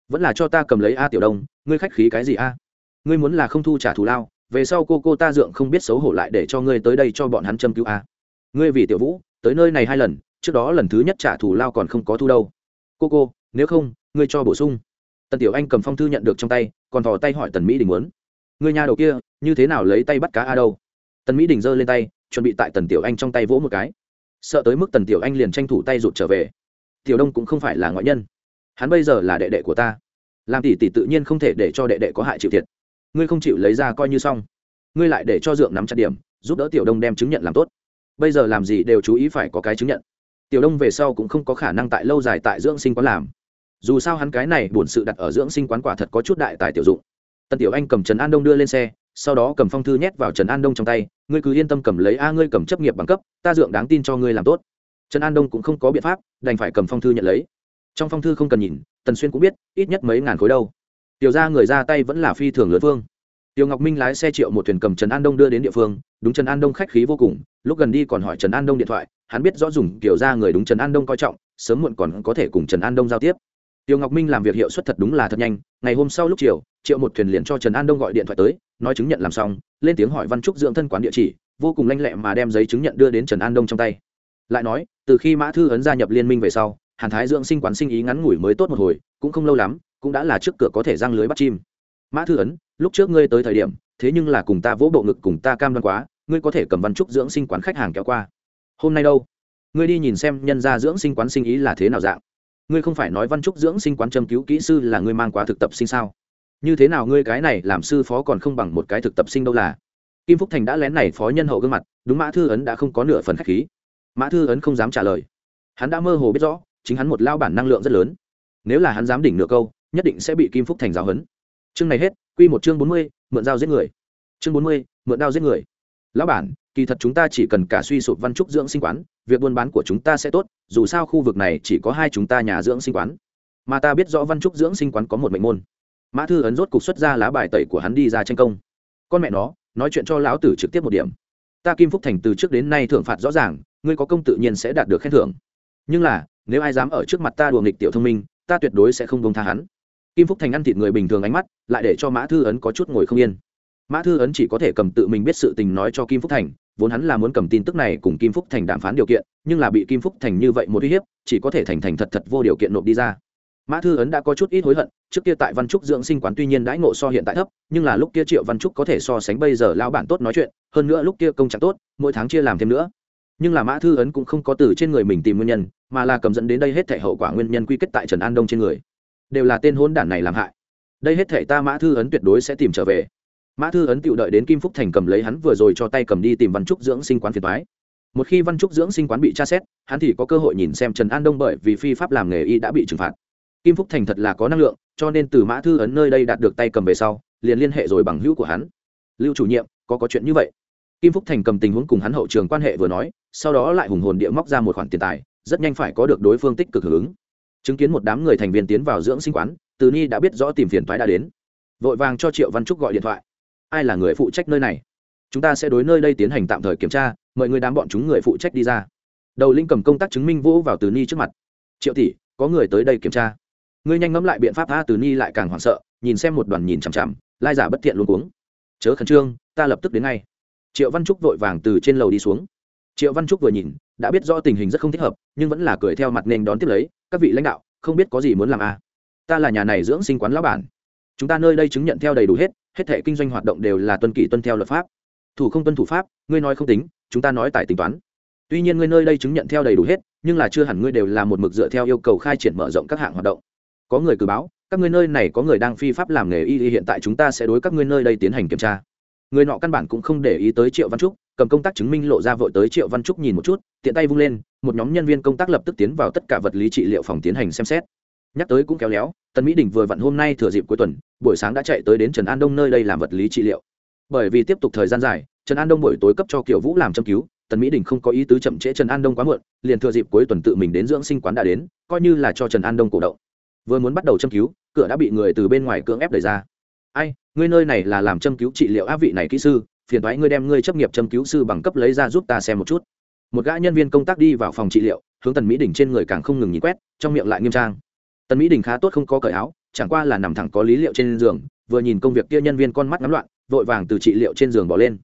vẫn là cho ta cầm lấy a tiểu đông, ngươi khách khí cái gì a? Ngươi muốn là không thu trả thù lao, về sau cô cô ta dượng không biết xấu hổ lại để cho ngươi tới đây cho bọn hắn châm cứu a. Ngươi vì tiểu vũ, tới nơi này hai lần, trước đó lần thứ nhất trả thù lao còn không có thu đâu. Cô cô, nếu không, ngươi cho bổ sung. Tần tiểu anh cầm phong thư nhận được trong tay, còn thò tay hỏi tần mỹ đình muốn. Người nhà đầu kia, như thế nào lấy tay bắt cá a đâu? Tần mỹ đình giơ lên tay, chuẩn bị tại tần tiểu anh trong tay vỗ một cái. Sợ tới mức tần tiểu anh liền tranh thủ tay rụt trở về. Tiểu đông cũng không phải là ngoại nhân hắn bây giờ là đệ đệ của ta. Làm tỷ tỷ tự nhiên không thể để cho đệ đệ có hại chịu thiệt. Ngươi không chịu lấy ra coi như xong. Ngươi lại để cho dượng nắm chặt điểm, giúp đỡ tiểu đông đem chứng nhận làm tốt. Bây giờ làm gì đều chú ý phải có cái chứng nhận. Tiểu đông về sau cũng không có khả năng tại lâu dài tại dưỡng sinh quán làm. Dù sao hắn cái này buồn sự đặt ở dưỡng sinh quán quả thật có chút đại tài tiểu dụng. Tần tiểu anh cầm trần an đông đưa lên xe, sau đó cầm phong thư nhét vào trần an đông trong tay, ngươi cứ yên tâm cầm lấy a, ngươi cầm chấp nghiệp bằng cấp, ta dượng đáng tin cho ngươi làm tốt. Trần an đông cũng không có biện pháp, đành phải cầm phong thư nhận lấy trong phong thư không cần nhìn tần xuyên cũng biết ít nhất mấy ngàn khối đâu tiểu ra người ra tay vẫn là phi thường lớn phương tiểu Ngọc Minh lái xe triệu một thuyền cầm Trần An Đông đưa đến địa phương, đúng Trần An Đông khách khí vô cùng, lúc gần đi còn hỏi Trần An Đông điện thoại, hắn biết rõ dùng kiểu ra người đúng Trần An Đông coi trọng, sớm muộn còn có thể cùng Trần An Đông giao tiếp. tiểu Ngọc Minh làm việc hiệu suất thật đúng là thật nhanh, ngày hôm sau lúc chiều, triệu một thuyền liền cho Trần An Đông gọi điện thoại tới, nói chứng nhận làm xong, lên tiếng hỏi Văn Trúc dưỡng thân quán địa chỉ, vô cùng lanh lẹ mà đem giấy chứng nhận đưa đến Trần An Đông trong tay. Lại nói, từ khi Mã Thư ấn gia nhập liên minh về sau, Hàn Thái dưỡng sinh quán sinh ý ngắn ngủi mới tốt một hồi, cũng không lâu lắm, cũng đã là trước cửa có thể răng lưới bắt chim. Mã Thư ấn, lúc trước ngươi tới thời điểm, thế nhưng là cùng ta vỗ bộ ngực cùng ta cam đoan quá ngươi có thể cầm văn trúc dưỡng sinh quán khách hàng kéo qua. Hôm nay đâu? Ngươi đi nhìn xem nhân gia dưỡng sinh quán sinh ý là thế nào dạng. Ngươi không phải nói văn trúc dưỡng sinh quán châm cứu kỹ sư là ngươi mang quá thực tập sinh sao? Như thế nào ngươi cái này làm sư phó còn không bằng một cái thực tập sinh đâu là? Kim phúc thành đã lén này phó nhân hậu gương mặt đúng mã thư ấn đã không có nửa phần khách khí. Mã thư ấn không dám trả lời. Hắn đã mơ hồ biết rõ chính hắn một lao bản năng lượng rất lớn. Nếu là hắn dám đỉnh nửa câu, nhất định sẽ bị kim phúc thành giáo hấn chương này hết, quy một chương bốn mươi, mượn dao giết người. Chương bốn mươi, mượn dao giết người. Lão bản, kỳ thật chúng ta chỉ cần cả suy sụp văn trúc dưỡng sinh quán, việc buôn bán của chúng ta sẽ tốt, dù sao khu vực này chỉ có hai chúng ta nhà dưỡng sinh quán. Mà ta biết rõ văn trúc dưỡng sinh quán có một mệnh môn. Mã thư ấn rốt cục xuất ra lá bài tẩy của hắn đi ra tranh công. Con mẹ nó, nói chuyện cho lão tử trực tiếp một điểm. Ta kim phúc thành từ trước đến nay thưởng phạt rõ ràng, ngươi có công tự nhiên sẽ đạt được khen thưởng. Nhưng là nếu ai dám ở trước mặt ta đùa nghịch tiểu thông minh, ta tuyệt đối sẽ không bông tha hắn. Kim phúc thành ăn thịt người bình thường ánh mắt, lại để cho mã thư ấn có chút ngồi không yên. Mã thư ấn chỉ có thể cầm tự mình biết sự tình nói cho kim phúc thành, vốn hắn là muốn cầm tin tức này cùng kim phúc thành đàm phán điều kiện, nhưng là bị kim phúc thành như vậy một uy hiếp, chỉ có thể thành thành thật thật vô điều kiện nộp đi ra. Mã thư ấn đã có chút ít hối hận, trước kia tại văn trúc dưỡng sinh quán tuy nhiên đãi ngộ so hiện tại thấp, nhưng là lúc kia triệu văn trúc có thể so sánh bây giờ lao bản tốt nói chuyện, hơn nữa lúc kia công trạng tốt, mỗi tháng chia làm thêm nữa nhưng là mã thư ấn cũng không có từ trên người mình tìm nguyên nhân, mà là cầm dẫn đến đây hết thể hậu quả nguyên nhân quy kết tại trần an đông trên người. Đều là tên hôn đản này làm hại. Đây hết thể ta mã thư ấn tuyệt đối sẽ tìm trở về. Mã thư ấn tự đợi đến kim phúc thành cầm lấy hắn vừa rồi cho tay cầm đi tìm văn trúc dưỡng sinh quán phiền thoái một khi văn trúc dưỡng sinh quán bị tra xét, hắn thì có cơ hội nhìn xem trần an đông bởi vì phi pháp làm nghề y đã bị trừng phạt. Kim phúc thành thật là có năng lượng, cho nên từ mã thư ấn nơi đây đạt được tay cầm về sau, liền liên hệ rồi bằng hữu của hắn. Lưu chủ nhiệm, có có chuyện như vậy? Kim phúc thành cầm tình huống cùng hắn hậu trường quan hệ vừa nói, sau đó lại hùng hồn địa móc ra một khoản tiền tài, rất nhanh phải có được đối phương tích cực hưởng ứng. Chứng kiến một đám người thành viên tiến vào dưỡng sinh quán, từ ni đã biết rõ tìm phiền thoái đã đến. Vội vàng cho triệu văn trúc gọi điện thoại. Ai là người phụ trách nơi này? Chúng ta sẽ đối nơi đây tiến hành tạm thời kiểm tra, mời người đám bọn chúng người phụ trách đi ra. Đầu linh cầm công tác chứng minh vỗ vào từ ni trước mặt. Triệu tỷ, có người tới đây kiểm tra. Ngươi nhanh ngẫm lại biện pháp, a, từ ni lại càng hoảng sợ, nhìn xem một đoàn nhìn chằm chằm, lai giả bất thiện luôn cuống. Chớ khẩn trương, ta lập tức đến ngay triệu văn trúc vội vàng từ trên lầu đi xuống. Triệu văn trúc vừa nhìn, đã biết rõ tình hình rất không thích hợp, nhưng vẫn là cười theo mặt nền đón tiếp lấy, các vị lãnh đạo, không biết có gì muốn làm à? Ta là nhà này dưỡng sinh quán lão bản. Chúng ta nơi đây chứng nhận theo đầy đủ hết hết thể kinh doanh hoạt động đều là tuân kỷ tuân theo luật pháp. Thủ không tuân thủ pháp, ngươi nói không tính, chúng ta nói tại tính toán. Tuy nhiên ngươi nơi đây chứng nhận theo đầy đủ hết, nhưng là chưa hẳn ngươi đều là một mực dựa theo yêu cầu khai triển mở rộng các hạng hoạt động. Có người cử báo, các ngươi nơi này có người đang phi pháp làm nghề y hiện tại chúng ta sẽ đối các ngươi nơi đây tiến hành kiểm tra người nọ căn bản cũng không để ý tới triệu văn trúc, cầm công tác chứng minh lộ ra vội tới triệu văn trúc nhìn một chút, tiện tay vung lên, một nhóm nhân viên công tác lập tức tiến vào tất cả vật lý trị liệu phòng tiến hành xem xét. Nhắc tới cũng kéo léo, tần mỹ đình vừa vặn hôm nay thừa dịp cuối tuần, buổi sáng đã chạy tới đến trần an đông nơi đây làm vật lý trị liệu. Bởi vì tiếp tục thời gian dài, trần an đông buổi tối cấp cho kiều vũ làm châm cứu, tần mỹ đình không có ý tứ chậm trễ trần an đông quá muộn, liền thừa dịp cuối tuần tự mình đến dưỡng sinh quán đã đến, coi như là cho trần an đông cổ động. Vừa muốn bắt đầu châm cứu, cửa đã bị người từ bên ngoài cưỡng ép đẩy ra ai, ngươi nơi này là làm châm cứu trị liệu áp vị này kỹ sư, phiền thoái ngươi đem ngươi chấp nghiệp châm cứu sư bằng cấp lấy ra giúp ta xem một chút. Một gã nhân viên công tác đi vào phòng trị liệu, hướng tần mỹ đình trên người càng không ngừng nhìn quét, trong miệng lại nghiêm trang. Tần mỹ đình khá tốt không có cởi áo, chẳng qua là nằm thẳng có lý liệu trên giường, vừa nhìn công việc kia nhân viên con mắt ngắm loạn, vội vàng từ trị liệu trên giường bỏ lên.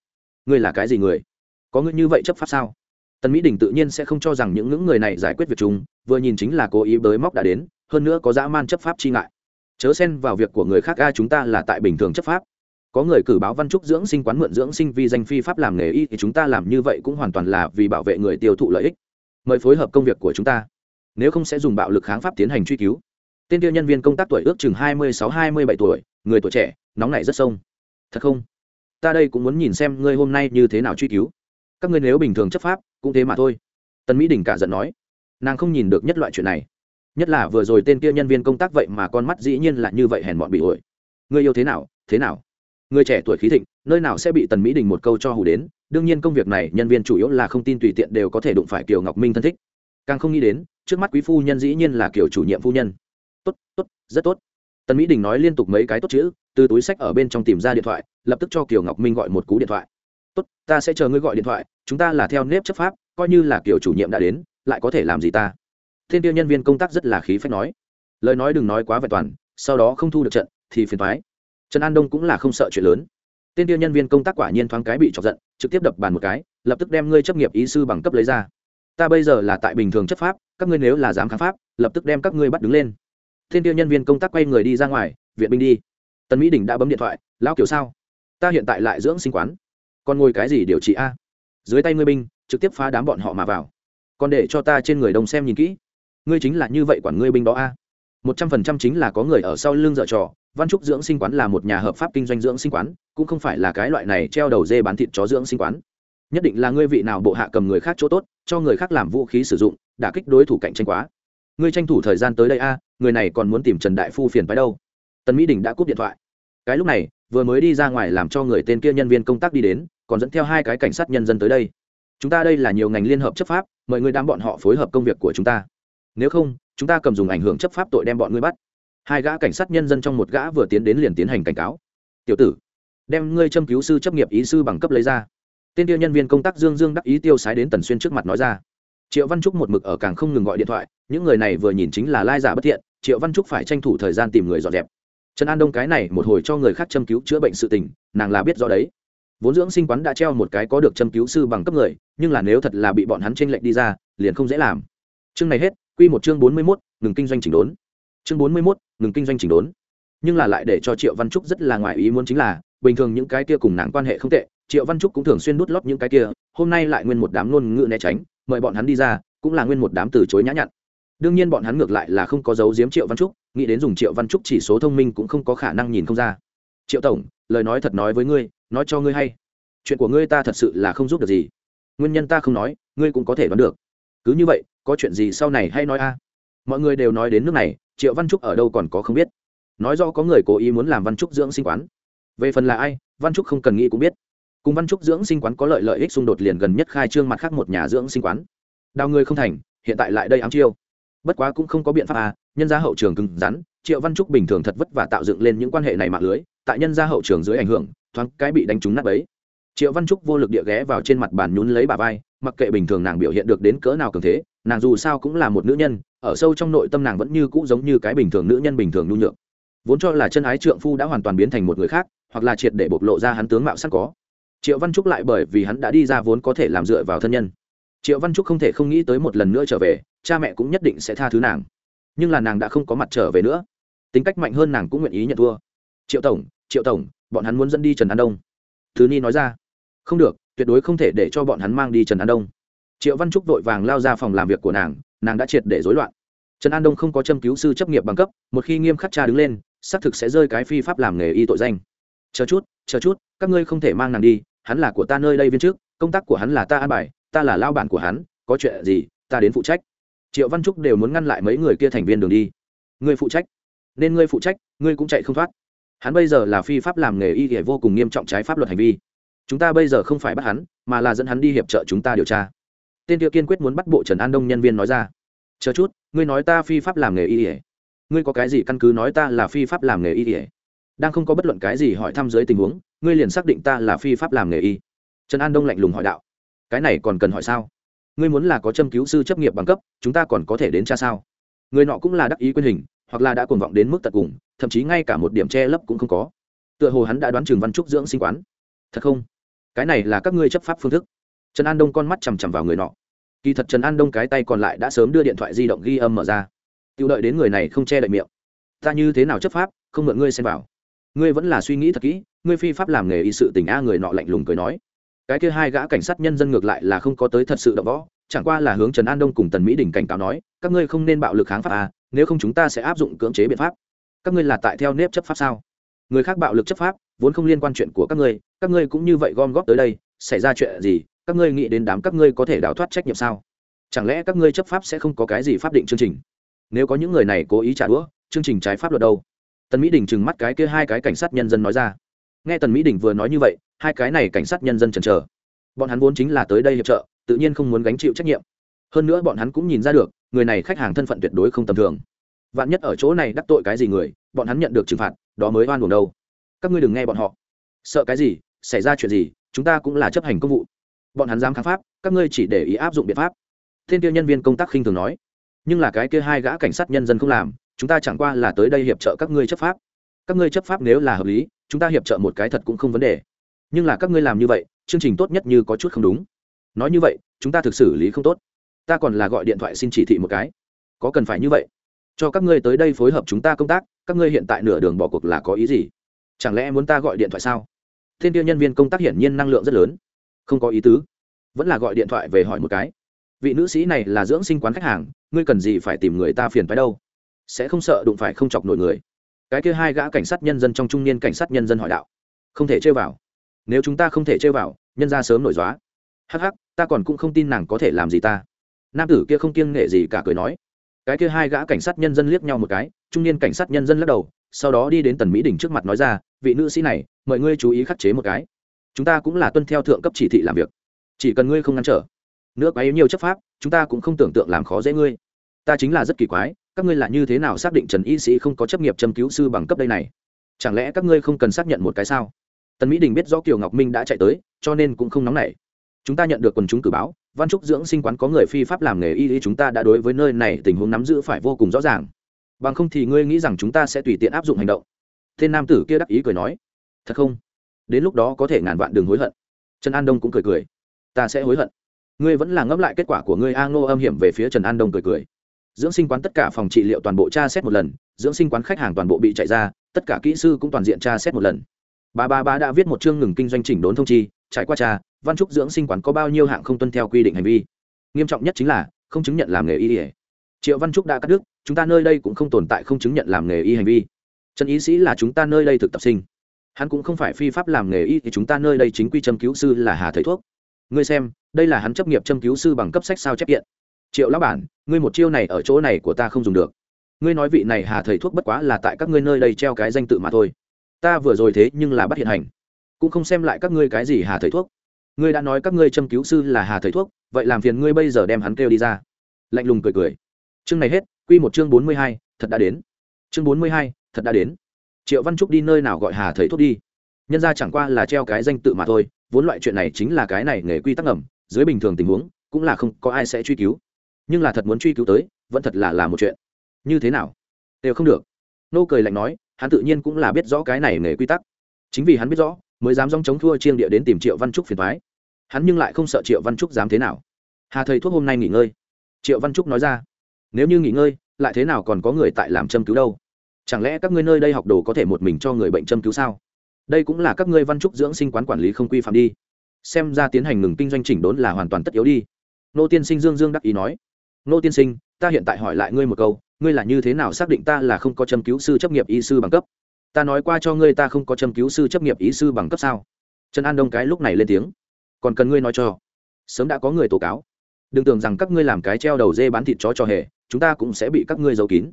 Ngươi là cái gì người? Có ngươi như vậy chấp pháp sao? Tần mỹ đình tự nhiên sẽ không cho rằng những ngưỡng người này giải quyết việc chúng, vừa nhìn chính là cố ý bới móc đã đến, hơn nữa có dã man chấp pháp chi ngại chớ xen vào việc của người khác, a, chúng ta là tại bình thường chấp pháp. Có người cử báo văn trúc dưỡng sinh, quán mượn dưỡng sinh vì danh phi pháp làm nghề y, thì chúng ta làm như vậy cũng hoàn toàn là vì bảo vệ người tiêu thụ lợi ích. Mời phối hợp công việc của chúng ta. Nếu không sẽ dùng bạo lực kháng pháp tiến hành truy cứu. Tên tiêu nhân viên công tác tuổi ước chừng hai mươi sáu, hai mươi bảy tuổi, người tuổi trẻ, nóng nảy rất sông. Thật không? Ta đây cũng muốn nhìn xem ngươi hôm nay như thế nào truy cứu. Các ngươi nếu bình thường chấp pháp, cũng thế mà thôi. Tân mỹ đình cả giận nói. Nàng không nhìn được nhất loại chuyện này nhất là vừa rồi tên kia nhân viên công tác vậy mà con mắt dĩ nhiên là như vậy hèn bọn bị ổi. Người yêu thế nào thế nào? Người trẻ tuổi khí thịnh, nơi nào sẽ bị tần mỹ đình một câu cho hù đến? Đương nhiên công việc này nhân viên chủ yếu là không tin tùy tiện đều có thể đụng phải kiều ngọc minh thân thích. Càng không nghĩ đến, trước mắt quý phu nhân dĩ nhiên là kiểu chủ nhiệm phu nhân. Tốt tốt, rất tốt. Tần mỹ đình nói liên tục mấy cái tốt chữ, từ túi sách ở bên trong tìm ra điện thoại, lập tức cho kiều ngọc minh gọi một cú điện thoại. Tốt, ta sẽ chờ ngươi gọi điện thoại, chúng ta là theo nếp chấp pháp, coi như là kiểu chủ nhiệm đã đến, lại có thể làm gì ta? Thiên tiêu nhân viên công tác rất là khí phách nói. Lời nói đừng nói quá vẹn toàn, sau đó không thu được trận, thì phiền thoái trần an đông cũng là không sợ chuyện lớn. Tên tiêu nhân viên công tác quả nhiên thoáng cái bị chọc giận, trực tiếp đập bàn một cái, lập tức đem ngươi chấp nghiệp ý sư bằng cấp lấy ra. Ta bây giờ là tại bình thường chấp pháp, các ngươi nếu là dám kháng pháp, lập tức đem các ngươi bắt đứng lên. Tên tiêu nhân viên công tác quay người đi ra ngoài, viện binh đi. Tần mỹ đình đã bấm điện thoại, lão kiểu sao? Ta hiện tại lại dưỡng sinh quán. Còn ngồi cái gì điều trị a? Dưới tay ngươi binh, trực tiếp phá đám bọn họ mà vào. Còn để cho ta trên người đông xem nhìn kỹ ngươi chính là như vậy quản ngươi binh đó a. Một trăm phần trăm chính là có người ở sau lưng dở trò, văn trúc dưỡng sinh quán là một nhà hợp pháp kinh doanh dưỡng sinh quán, cũng không phải là cái loại này treo đầu dê bán thịt chó dưỡng sinh quán. Nhất định là ngươi vị nào bộ hạ cầm người khác chỗ tốt, cho người khác làm vũ khí sử dụng, đả kích đối thủ cạnh tranh quá. Ngươi tranh thủ thời gian tới đây a, người này còn muốn tìm trần đại phu phiền phái đâu. Tần mỹ đình đã cúp điện thoại. Cái lúc này, vừa mới đi ra ngoài làm cho người tên kia nhân viên công tác đi đến, còn dẫn theo hai cái cảnh sát nhân dân tới đây. Chúng ta đây là nhiều ngành liên hợp chấp pháp, mời người đám bọn họ phối hợp công việc của chúng ta nếu không, chúng ta cầm dùng ảnh hưởng chấp pháp tội đem bọn ngươi bắt. Hai gã cảnh sát nhân dân trong một gã vừa tiến đến liền tiến hành cảnh cáo. Tiểu tử, đem ngươi châm cứu sư chấp nghiệp ý sư bằng cấp lấy ra. Tên tiêu nhân viên công tác dương dương đắc ý tiêu sái đến tần xuyên trước mặt nói ra. Triệu văn trúc một mực ở càng không ngừng gọi điện thoại, những người này vừa nhìn chính là lai giả bất thiện, triệu văn trúc phải tranh thủ thời gian tìm người dọn dẹp. Trần an đông cái này một hồi cho người khác châm cứu chữa bệnh sự tình, nàng là biết rõ đấy. Vốn dưỡng sinh quán đã treo một cái có được châm cứu sư bằng cấp người, nhưng là nếu thật là bị bọn hắn tranh lệnh đi ra, liền không dễ làm. Chương này hết quy một chương bốn mươi 41, ngừng kinh doanh chỉnh đốn. Chương bốn mươi 41, ngừng kinh doanh chỉnh đốn. Nhưng là lại để cho triệu văn trúc rất là ngoài ý muốn chính là bình thường những cái kia cùng nàng quan hệ không tệ triệu văn trúc cũng thường xuyên đút lót những cái kia hôm nay lại nguyên một đám luôn ngựa né tránh mời bọn hắn đi ra cũng là nguyên một đám từ chối nhã nhặn. Đương nhiên bọn hắn ngược lại là không có dấu giếm triệu văn trúc nghĩ đến dùng triệu văn trúc chỉ số thông minh cũng không có khả năng nhìn không ra. Triệu tổng lời nói thật nói với ngươi nói cho ngươi hay. Chuyện của ngươi ta thật sự là không giúp được gì. Nguyên nhân ta không nói ngươi cũng có thể đoán được cứ như vậy, có chuyện gì sau này hay nói a? Mọi người đều nói đến nước này, triệu văn trúc ở đâu còn có không biết. Nói rõ có người cố ý muốn làm văn trúc dưỡng sinh quán. Về phần là ai, văn trúc không cần nghĩ cũng biết. Cùng văn trúc dưỡng sinh quán có lợi lợi ích xung đột liền gần nhất khai trương mặt khác một nhà dưỡng sinh quán. Đào người không thành, hiện tại lại đây ám chiêu. Bất quá cũng không có biện pháp à nhân gia hậu trường cứng rắn, triệu văn trúc bình thường thật vất và tạo dựng lên những quan hệ này mạng lưới, tại nhân gia hậu trường dưới ảnh hưởng, thoáng cái bị đánh trúng nát ấy triệu văn trúc vô lực địa ghé vào trên mặt bàn nhún lấy bà vai mặc kệ bình thường nàng biểu hiện được đến cỡ nào cường thế, nàng dù sao cũng là một nữ nhân, ở sâu trong nội tâm nàng vẫn như cũ giống như cái bình thường nữ nhân bình thường nhu nhược. Vốn cho là chân ái trượng phu đã hoàn toàn biến thành một người khác, hoặc là triệt để bộc lộ ra hắn tướng mạo sẵn có. Triệu văn trúc lại bởi vì hắn đã đi ra vốn có thể làm dựa vào thân nhân. Triệu văn trúc không thể không nghĩ tới một lần nữa trở về, cha mẹ cũng nhất định sẽ tha thứ nàng. Nhưng là nàng đã không có mặt trở về nữa. Tính cách mạnh hơn nàng cũng nguyện ý nhận thua. Triệu tổng triệu tổng, bọn hắn muốn dẫn đi trần an đông. Thứ ni nói ra. Không được tuyệt đối không thể để cho bọn hắn mang đi trần an đông. Triệu văn trúc vội vàng lao ra phòng làm việc của nàng nàng đã triệt để rối loạn. Trần an đông không có châm cứu sư chấp nghiệp bằng cấp, một khi nghiêm khắc cha đứng lên, xác thực sẽ rơi cái phi pháp làm nghề y tội danh. Chờ chút chờ chút, các ngươi không thể mang nàng đi, hắn là của ta nơi đây viên trước công tác của hắn là ta an bài, ta là lao bản của hắn, có chuyện gì, ta đến phụ trách. Triệu văn trúc đều muốn ngăn lại mấy người kia thành viên đường đi. Ngươi phụ trách? Nên ngươi phụ trách, ngươi cũng chạy không thoát. Hắn bây giờ là phi pháp làm nghề y thì vô cùng nghiêm trọng trái pháp luật hành vi chúng ta bây giờ không phải bắt hắn, mà là dẫn hắn đi hiệp trợ chúng ta điều tra. Tên kia kiên quyết muốn bắt bộ trần an đông nhân viên nói ra. Chờ chút, ngươi nói ta phi pháp làm nghề y ỉa ngươi có cái gì căn cứ nói ta là phi pháp làm nghề y ỉa đang không có bất luận cái gì hỏi thăm dưới tình huống, ngươi liền xác định ta là phi pháp làm nghề y. Trần an đông lạnh lùng hỏi đạo. Cái này còn cần hỏi sao? Ngươi muốn là có châm cứu sư chấp nghiệp bằng cấp, chúng ta còn có thể đến cha sao? Người nọ cũng là đắc ý quyền hình, hoặc là đã cuồng vọng đến mức tận cùng, thậm chí ngay cả một điểm che lấp cũng không có. Tựa hồ hắn đã đoán trường văn trúc dưỡng sinh quán. Thật không? Cái này là các ngươi chấp pháp phương thức. Trần an đông con mắt chằm chằm vào người nọ. Kỳ thật trần an đông cái tay còn lại đã sớm đưa điện thoại di động ghi âm mở ra. Tự đợi đến người này không che đậy miệng. Ta như thế nào chấp pháp, không mượn ngươi xem vào. Ngươi vẫn là suy nghĩ thật kỹ, ngươi phi pháp làm nghề y sự tình a người nọ lạnh lùng cười nói. Cái kia hai gã cảnh sát nhân dân ngược lại là không có tới thật sự đậm võ, chẳng qua là hướng trần an đông cùng tần mỹ đình cảnh cáo nói, các ngươi không nên bạo lực kháng pháp a, nếu không chúng ta sẽ áp dụng cưỡng chế biện pháp. Các ngươi là tại theo nếp chấp pháp sao? Người khác bạo lực chấp pháp, vốn không liên quan chuyện của các ngươi các ngươi cũng như vậy gom góp tới đây, xảy ra chuyện gì, các ngươi nghĩ đến đám các ngươi có thể đào thoát trách nhiệm sao? Chẳng lẽ các ngươi chấp pháp sẽ không có cái gì pháp định chương trình? Nếu có những người này cố ý trả đũa, chương trình trái pháp luật đâu? Tần mỹ đình trừng mắt cái kia hai cái cảnh sát nhân dân nói ra. Nghe tần mỹ đình vừa nói như vậy, hai cái này cảnh sát nhân dân chần chờ. Bọn hắn vốn chính là tới đây hiệp trợ, tự nhiên không muốn gánh chịu trách nhiệm. Hơn nữa bọn hắn cũng nhìn ra được, người này khách hàng thân phận tuyệt đối không tầm thường. Vạn nhất ở chỗ này đắc tội cái gì người, bọn hắn nhận được trừng phạt, đó mới oan buồn đâu. Các ngươi đừng nghe bọn họ. Sợ cái gì? Xảy ra chuyện gì, chúng ta cũng là chấp hành công vụ. Bọn hắn dám kháng pháp, các ngươi chỉ để ý áp dụng biện pháp. Thiên kia nhân viên công tác khinh thường nói. Nhưng là cái kia hai gã cảnh sát nhân dân không làm, chúng ta chẳng qua là tới đây hiệp trợ các ngươi chấp pháp. Các ngươi chấp pháp nếu là hợp lý, chúng ta hiệp trợ một cái thật cũng không vấn đề. Nhưng là các ngươi làm như vậy, chương trình tốt nhất như có chút không đúng. Nói như vậy, chúng ta thực xử lý không tốt. Ta còn là gọi điện thoại xin chỉ thị một cái. Có cần phải như vậy? Cho các ngươi tới đây phối hợp chúng ta công tác, các ngươi hiện tại nửa đường bỏ cuộc là có ý gì? Chẳng lẽ muốn ta gọi điện thoại sao? Thiên tiêu nhân viên công tác hiển nhiên năng lượng rất lớn. Không có ý tứ. Vẫn là gọi điện thoại về hỏi một cái. Vị nữ sĩ này là dưỡng sinh quán khách hàng, ngươi cần gì phải tìm người ta phiền phái đâu? Sẽ không sợ đụng phải không chọc nổi người. Cái kia hai gã cảnh sát nhân dân trong trung niên cảnh sát nhân dân hỏi đạo. Không thể chơi vào. Nếu chúng ta không thể chơi vào, nhân ra sớm nổi dóa. Hắc hắc, ta còn cũng không tin nàng có thể làm gì ta. Nam tử kia không kiêng nghệ gì cả cười nói. Cái kia hai gã cảnh sát nhân dân liếc nhau một cái, trung niên cảnh sát nhân dân lắc đầu, sau đó đi đến tần mỹ đình trước mặt nói ra vị nữ sĩ này, mời ngươi chú ý khắc chế một cái. Chúng ta cũng là tuân theo thượng cấp chỉ thị làm việc. Chỉ cần ngươi không ngăn trở nữa quá yếu nhiều chấp pháp, chúng ta cũng không tưởng tượng làm khó dễ ngươi. Ta chính là rất kỳ quái, các ngươi là như thế nào xác định trần y sĩ không có chấp nghiệp châm cứu sư bằng cấp đây này? Chẳng lẽ các ngươi không cần xác nhận một cái sao? Tần mỹ đình biết rõ kiều ngọc minh đã chạy tới, cho nên cũng không nóng nảy. Chúng ta nhận được quần chúng cử báo, văn trúc dưỡng sinh quán có người phi pháp làm nghề y y chúng ta đã đối với nơi này tình huống nắm giữ phải vô cùng rõ ràng. Bằng không thì ngươi nghĩ rằng chúng ta sẽ tùy tiện áp dụng hành động tên nam tử kia đắc ý cười nói, thật không? Đến lúc đó có thể ngàn vạn đường hối hận. Trần an đông cũng cười cười, ta sẽ hối hận. Ngươi vẫn là ngẫm lại kết quả của ngươi. A ngô âm hiểm về phía trần an đông cười cười, dưỡng sinh quán tất cả phòng trị liệu toàn bộ tra xét một lần, dưỡng sinh quán khách hàng toàn bộ bị chạy ra, tất cả kỹ sư cũng toàn diện tra xét một lần. Ba ba ba đã viết một chương ngừng kinh doanh chỉnh đốn thông chi, trải qua trà văn trúc dưỡng sinh quán có bao nhiêu hạng không tuân theo quy định hành vi. Nghiêm trọng nhất chính là, không chứng nhận làm nghề y. Triệu văn trúc đã cắt đứt, chúng ta nơi đây cũng không tồn tại không chứng nhận làm nghề y hành vi trần Y sĩ là chúng ta nơi đây thực tập sinh. Hắn cũng không phải phi pháp làm nghề y thì chúng ta nơi đây chính quy châm cứu sư là hà thầy thuốc. Ngươi xem, đây là hắn chấp nghiệp châm cứu sư bằng cấp sách sao chép kiện. Triệu lão bản, ngươi một chiêu này ở chỗ này của ta không dùng được. Ngươi nói vị này hà thầy thuốc bất quá là tại các ngươi nơi đây treo cái danh tự mà thôi. Ta vừa rồi thế nhưng là bắt hiện hành. Cũng không xem lại các ngươi cái gì hà thầy thuốc. Ngươi đã nói các ngươi châm cứu sư là hà thầy thuốc, vậy làm phiền ngươi bây giờ đem hắn kêu đi ra. Lạnh lùng cười cười. Chương này hết, quy một chương bốn mươi hai, thật đã đến. Chương bốn mươi hai thật đã đến. Triệu văn trúc đi nơi nào gọi hà thầy thuốc đi? Nhân ra chẳng qua là treo cái danh tự mà thôi, vốn loại chuyện này chính là cái này nghề quy tắc ẩm dưới bình thường tình huống, cũng là không có ai sẽ truy cứu. Nhưng là thật muốn truy cứu tới, vẫn thật là là một chuyện. Như thế nào? Đều không được. Nô cười lạnh nói, hắn tự nhiên cũng là biết rõ cái này nghề quy tắc. Chính vì hắn biết rõ, mới dám dòng chống thua chiêng địa đến tìm triệu văn trúc phiền thoái hắn nhưng lại không sợ triệu văn trúc dám thế nào. Hà thầy thuốc hôm nay nghỉ ngơi. Triệu văn trúc nói ra, nếu như nghỉ ngơi, lại thế nào còn có người tại làm châm cứu đâu? Chẳng lẽ các ngươi nơi đây học đồ có thể một mình cho người bệnh châm cứu sao? Đây cũng là các ngươi văn trúc dưỡng sinh quán quản lý không quy phạm đi. Xem ra tiến hành ngừng kinh doanh chỉnh đốn là hoàn toàn tất yếu đi. Nô tiên sinh dương dương đắc ý nói. Nô tiên sinh, ta hiện tại hỏi lại ngươi một câu, ngươi là như thế nào xác định ta là không có châm cứu sư chấp nghiệp y sư bằng cấp? Ta nói qua cho ngươi ta không có châm cứu sư chấp nghiệp y sư bằng cấp sao? Trần an đông cái lúc này lên tiếng. Còn cần ngươi nói cho. Sớm đã có người tố cáo. Đừng tưởng rằng các ngươi làm cái treo đầu dê bán thịt chó cho hề, chúng ta cũng sẽ bị các ngươi giấu kín.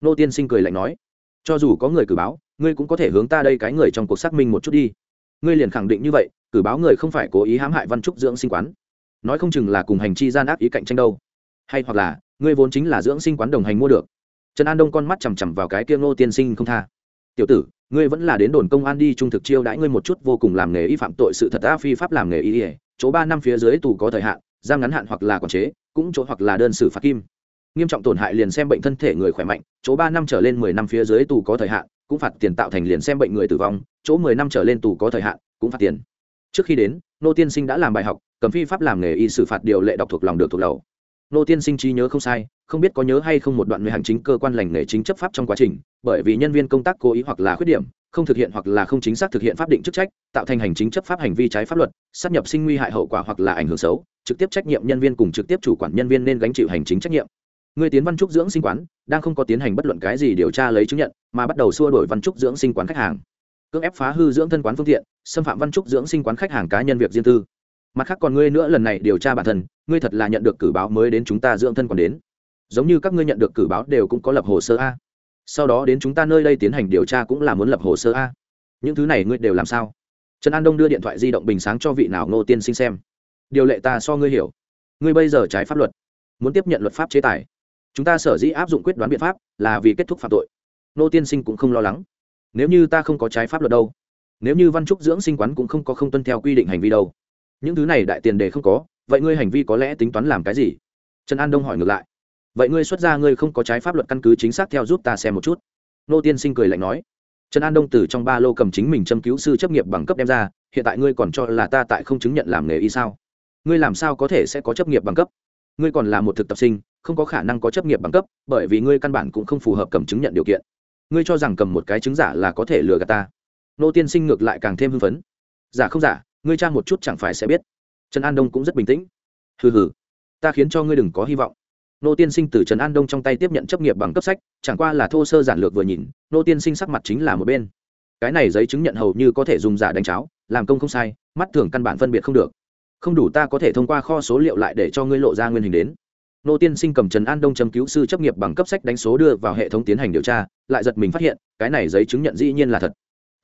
Nô tiên sinh cười lạnh nói cho dù có người cử báo, ngươi cũng có thể hướng ta đây cái người trong cuộc xác minh một chút đi. Ngươi liền khẳng định như vậy, cử báo người không phải cố ý hãm hại văn trúc dưỡng sinh quán. Nói không chừng là cùng hành chi gian ác ý cạnh tranh đâu. Hay hoặc là, ngươi vốn chính là dưỡng sinh quán đồng hành mua được. Trần an đông con mắt chằm chằm vào cái kia ngô tiên sinh không tha. Tiểu tử, ngươi vẫn là đến đồn công an đi trung thực chiêu đãi ngươi một chút vô cùng làm nghề y phạm tội sự thật á phi pháp làm nghề y ỉa chỗ ba năm phía dưới tù có thời hạn, giam ngắn hạn hoặc là quản chế, cũng chỗ hoặc là đơn xử phạt kim nghiêm trọng tổn hại liền xem bệnh thân thể người khỏe mạnh, chỗ ba năm trở lên mười năm phía dưới tù có thời hạn, cũng phạt tiền tạo thành liền xem bệnh người tử vong, chỗ mười năm trở lên tù có thời hạn, cũng phạt tiền. Trước khi đến, nô tiên sinh đã làm bài học cấm phi pháp làm nghề y xử phạt điều lệ đọc thuộc lòng được thuộc lầu. Nô tiên sinh trí nhớ không sai, không biết có nhớ hay không một đoạn người hành chính cơ quan lành nghề chính chấp pháp trong quá trình, bởi vì nhân viên công tác cố ý hoặc là khuyết điểm, không thực hiện hoặc là không chính xác thực hiện pháp định chức trách, tạo thành hành chính chấp pháp hành vi trái pháp luật, sát nhập sinh nguy hại hậu quả hoặc là ảnh hưởng xấu, trực tiếp trách nhiệm nhân viên cùng trực tiếp chủ quản nhân viên nên gánh chịu hành chính trách nhiệm người tiến văn trúc dưỡng sinh quán, đang không có tiến hành bất luận cái gì điều tra lấy chứng nhận, mà bắt đầu xua đổi văn trúc dưỡng sinh quán khách hàng. Cưỡng ép phá hư dưỡng thân quán phương tiện, xâm phạm văn trúc dưỡng sinh quán khách hàng cá nhân việc riêng tư. Mặt khác còn ngươi nữa lần này điều tra bản thân, ngươi thật là nhận được cử báo mới đến chúng ta dưỡng thân còn đến. Giống như các ngươi nhận được cử báo đều cũng có lập hồ sơ a. Sau đó đến chúng ta nơi đây tiến hành điều tra cũng là muốn lập hồ sơ a. Những thứ này ngươi đều làm sao? Trần an đông đưa điện thoại di động bình sáng cho vị nào ngô tiên sinh xem. Điều lệ ta so ngươi hiểu. Ngươi bây giờ trái pháp luật. Muốn tiếp nhận luật pháp chế tài chúng ta sở dĩ áp dụng quyết đoán biện pháp là vì kết thúc phạm tội. Nô tiên sinh cũng không lo lắng. Nếu như ta không có trái pháp luật đâu, nếu như văn trúc dưỡng sinh quán cũng không có không tuân theo quy định hành vi đâu, những thứ này đại tiền đề không có, vậy ngươi hành vi có lẽ tính toán làm cái gì? Trần an đông hỏi ngược lại. Vậy ngươi xuất ra ngươi không có trái pháp luật căn cứ chính xác theo giúp ta xem một chút. Nô tiên sinh cười lạnh nói. Trần an đông từ trong ba lô cầm chính mình châm cứu sư chấp nghiệp bằng cấp đem ra, hiện tại ngươi còn cho là ta tại không chứng nhận làm nghề y sao? Ngươi làm sao có thể sẽ có chấp nghiệp bằng cấp? Ngươi còn là một thực tập sinh không có khả năng có chấp nghiệp bằng cấp, bởi vì ngươi căn bản cũng không phù hợp cầm chứng nhận điều kiện. Ngươi cho rằng cầm một cái chứng giả là có thể lừa gạt ta. Nô tiên sinh ngược lại càng thêm hưng phấn. Giả không giả, ngươi tra một chút chẳng phải sẽ biết. Trần an đông cũng rất bình tĩnh. Hừ hừ, ta khiến cho ngươi đừng có hy vọng. Nô tiên sinh từ trần an đông trong tay tiếp nhận chấp nghiệp bằng cấp sách, chẳng qua là thô sơ giản lược vừa nhìn, nô tiên sinh sắc mặt chính là một bên. Cái này giấy chứng nhận hầu như có thể dùng giả đánh cháo, làm công không sai, mắt thường căn bản phân biệt không được. Không đủ ta có thể thông qua kho số liệu lại để cho ngươi lộ ra nguyên hình đến nô tiên sinh cầm trần an đông châm cứu sư chấp nghiệp bằng cấp sách đánh số đưa vào hệ thống tiến hành điều tra, lại giật mình phát hiện, cái này giấy chứng nhận dĩ nhiên là thật.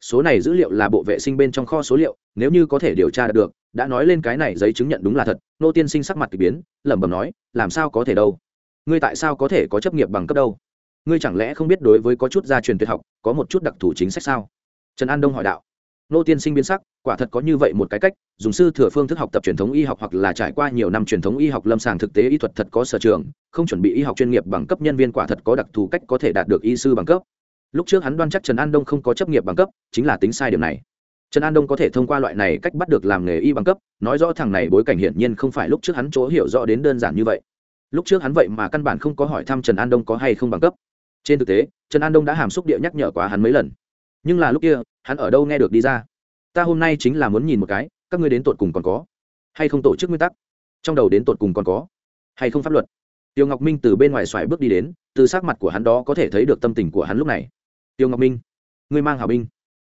Số này dữ liệu là bộ vệ sinh bên trong kho số liệu, nếu như có thể điều tra được, đã nói lên cái này giấy chứng nhận đúng là thật, nô tiên sinh sắc mặt k ỳ biến, lẩm bẩm nói, làm sao có thể đâu? Ngươi tại sao có thể có chấp nghiệp bằng cấp đâu? Ngươi chẳng lẽ không biết đối với có chút gia truyền tuyệt học, có một chút đặc thù chính sách sao? Trần an đông hỏi đạo nô tiên sinh biến sắc, quả thật có như vậy một cái cách, dùng sư thừa phương thức học tập truyền thống y học hoặc là trải qua nhiều năm truyền thống y học lâm sàng thực tế y thuật thật có sở trường, không chuẩn bị y học chuyên nghiệp bằng cấp nhân viên quả thật có đặc thù cách có thể đạt được y sư bằng cấp. Lúc trước hắn đoan chắc trần an đông không có chấp nghiệp bằng cấp, chính là tính sai điều này. Trần an đông có thể thông qua loại này cách bắt được làm nghề y bằng cấp, nói rõ thằng này bối cảnh hiển nhiên không phải lúc trước hắn chỗ hiểu rõ đến đơn giản như vậy. Lúc trước hắn vậy mà căn bản không có hỏi thăm trần an đông có hay không bằng cấp. Trên thực tế, trần an đông đã hàm xúc địa nhắc nhở quá hắn mấy lần nhưng là lúc kia, hắn ở đâu nghe được đi ra? Ta hôm nay chính là muốn nhìn một cái, các ngươi đến tột cùng còn có hay không tổ chức nguyên tắc? Trong đầu đến tột cùng còn có hay không pháp luật? Tiêu ngọc minh từ bên ngoài xoài bước đi đến, từ sắc mặt của hắn đó có thể thấy được tâm tình của hắn lúc này. Tiêu ngọc minh, ngươi mang hảo binh.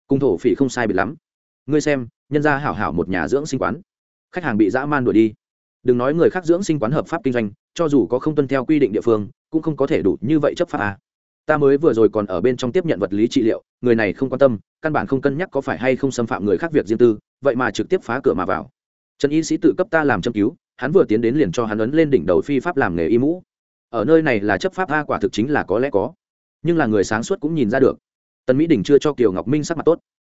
Cung thổ phỉ không sai biệt lắm. Ngươi xem, nhân gia hảo hảo một nhà dưỡng sinh quán. Khách hàng bị dã man đuổi đi. Đừng nói người khác dưỡng sinh quán hợp pháp kinh doanh, cho dù có không tuân theo quy định địa phương, cũng không có thể đủ như vậy chấp pháp à ta mới vừa rồi còn ở bên trong tiếp nhận vật lý trị liệu, người này không quan tâm, căn bản không cân nhắc có phải hay không xâm phạm người khác việc riêng tư, vậy mà trực tiếp phá cửa mà vào. Trần y sĩ tự cấp ta làm châm cứu, hắn vừa tiến đến liền cho hắn ấn lên đỉnh đầu phi pháp làm nghề y mũ. Ở nơi này là chấp pháp a, quả thực chính là có lẽ có. Nhưng là người sáng suốt cũng nhìn ra được. Tần mỹ đình chưa cho kiều ngọc minh sắc mặt tốt.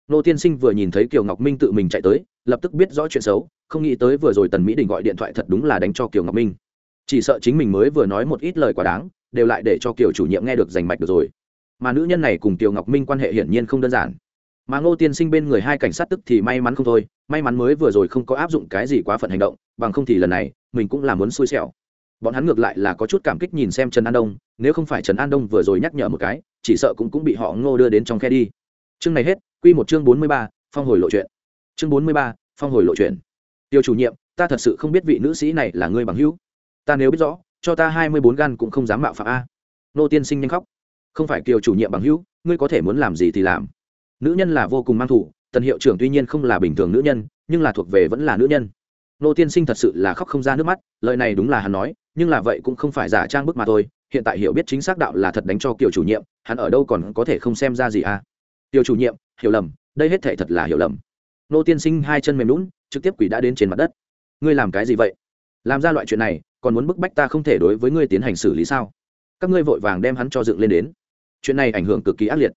Nô tiên sinh vừa nhìn thấy kiều ngọc minh tự mình chạy tới, lập tức biết rõ chuyện xấu, không nghĩ tới vừa rồi tần mỹ đình gọi điện thoại thật đúng là đánh cho kiều ngọc minh. Chỉ sợ chính mình mới vừa nói một ít lời quá đáng đều lại để cho kiểu chủ nhiệm nghe được giành mạch được rồi. Mà nữ nhân này cùng tiểu ngọc minh quan hệ hiển nhiên không đơn giản. Mà ngô tiên sinh bên người hai cảnh sát tức thì may mắn không thôi, may mắn mới vừa rồi không có áp dụng cái gì quá phận hành động, bằng không thì lần này, mình cũng là muốn xui xẻo. Bọn hắn ngược lại là có chút cảm kích nhìn xem trần an đông, nếu không phải trần an đông vừa rồi nhắc nhở một cái, chỉ sợ cũng cũng bị họ ngô đưa đến trong khe đi. Chương này hết q một chương bốn mươi ba, phong hồi lộ chuyện. Chương bốn mươi ba, phong hồi lộ chuyện. Tiêu chủ nhiệm, ta thật sự không biết vị nữ sĩ này là người bằng hữu. Ta nếu biết rõ cho ta hai mươi bốn gan cũng không dám mạo phạm a. Nô tiên sinh nhanh khóc. Không phải kiều chủ nhiệm bằng hữu, ngươi có thể muốn làm gì thì làm. Nữ nhân là vô cùng mang thủ, tần hiệu trưởng tuy nhiên không là bình thường nữ nhân, nhưng là thuộc về vẫn là nữ nhân. Nô tiên sinh thật sự là khóc không ra nước mắt, lời này đúng là hắn nói, nhưng là vậy cũng không phải giả trang bức mà thôi, hiện tại hiểu biết chính xác đạo là thật đánh cho kiều chủ nhiệm, hắn ở đâu còn có thể không xem ra gì à kiều chủ nhiệm, hiểu lầm, đây hết thể thật là hiểu lầm. Nô tiên sinh hai chân mềm lún trực tiếp quỷ đã đến trên mặt đất. Ngươi làm cái gì vậy? Làm ra loại chuyện này còn muốn bức bách ta không thể đối với ngươi tiến hành xử lý sao? Các ngươi vội vàng đem hắn cho dựng lên đến. Chuyện này ảnh hưởng cực kỳ ác liệt.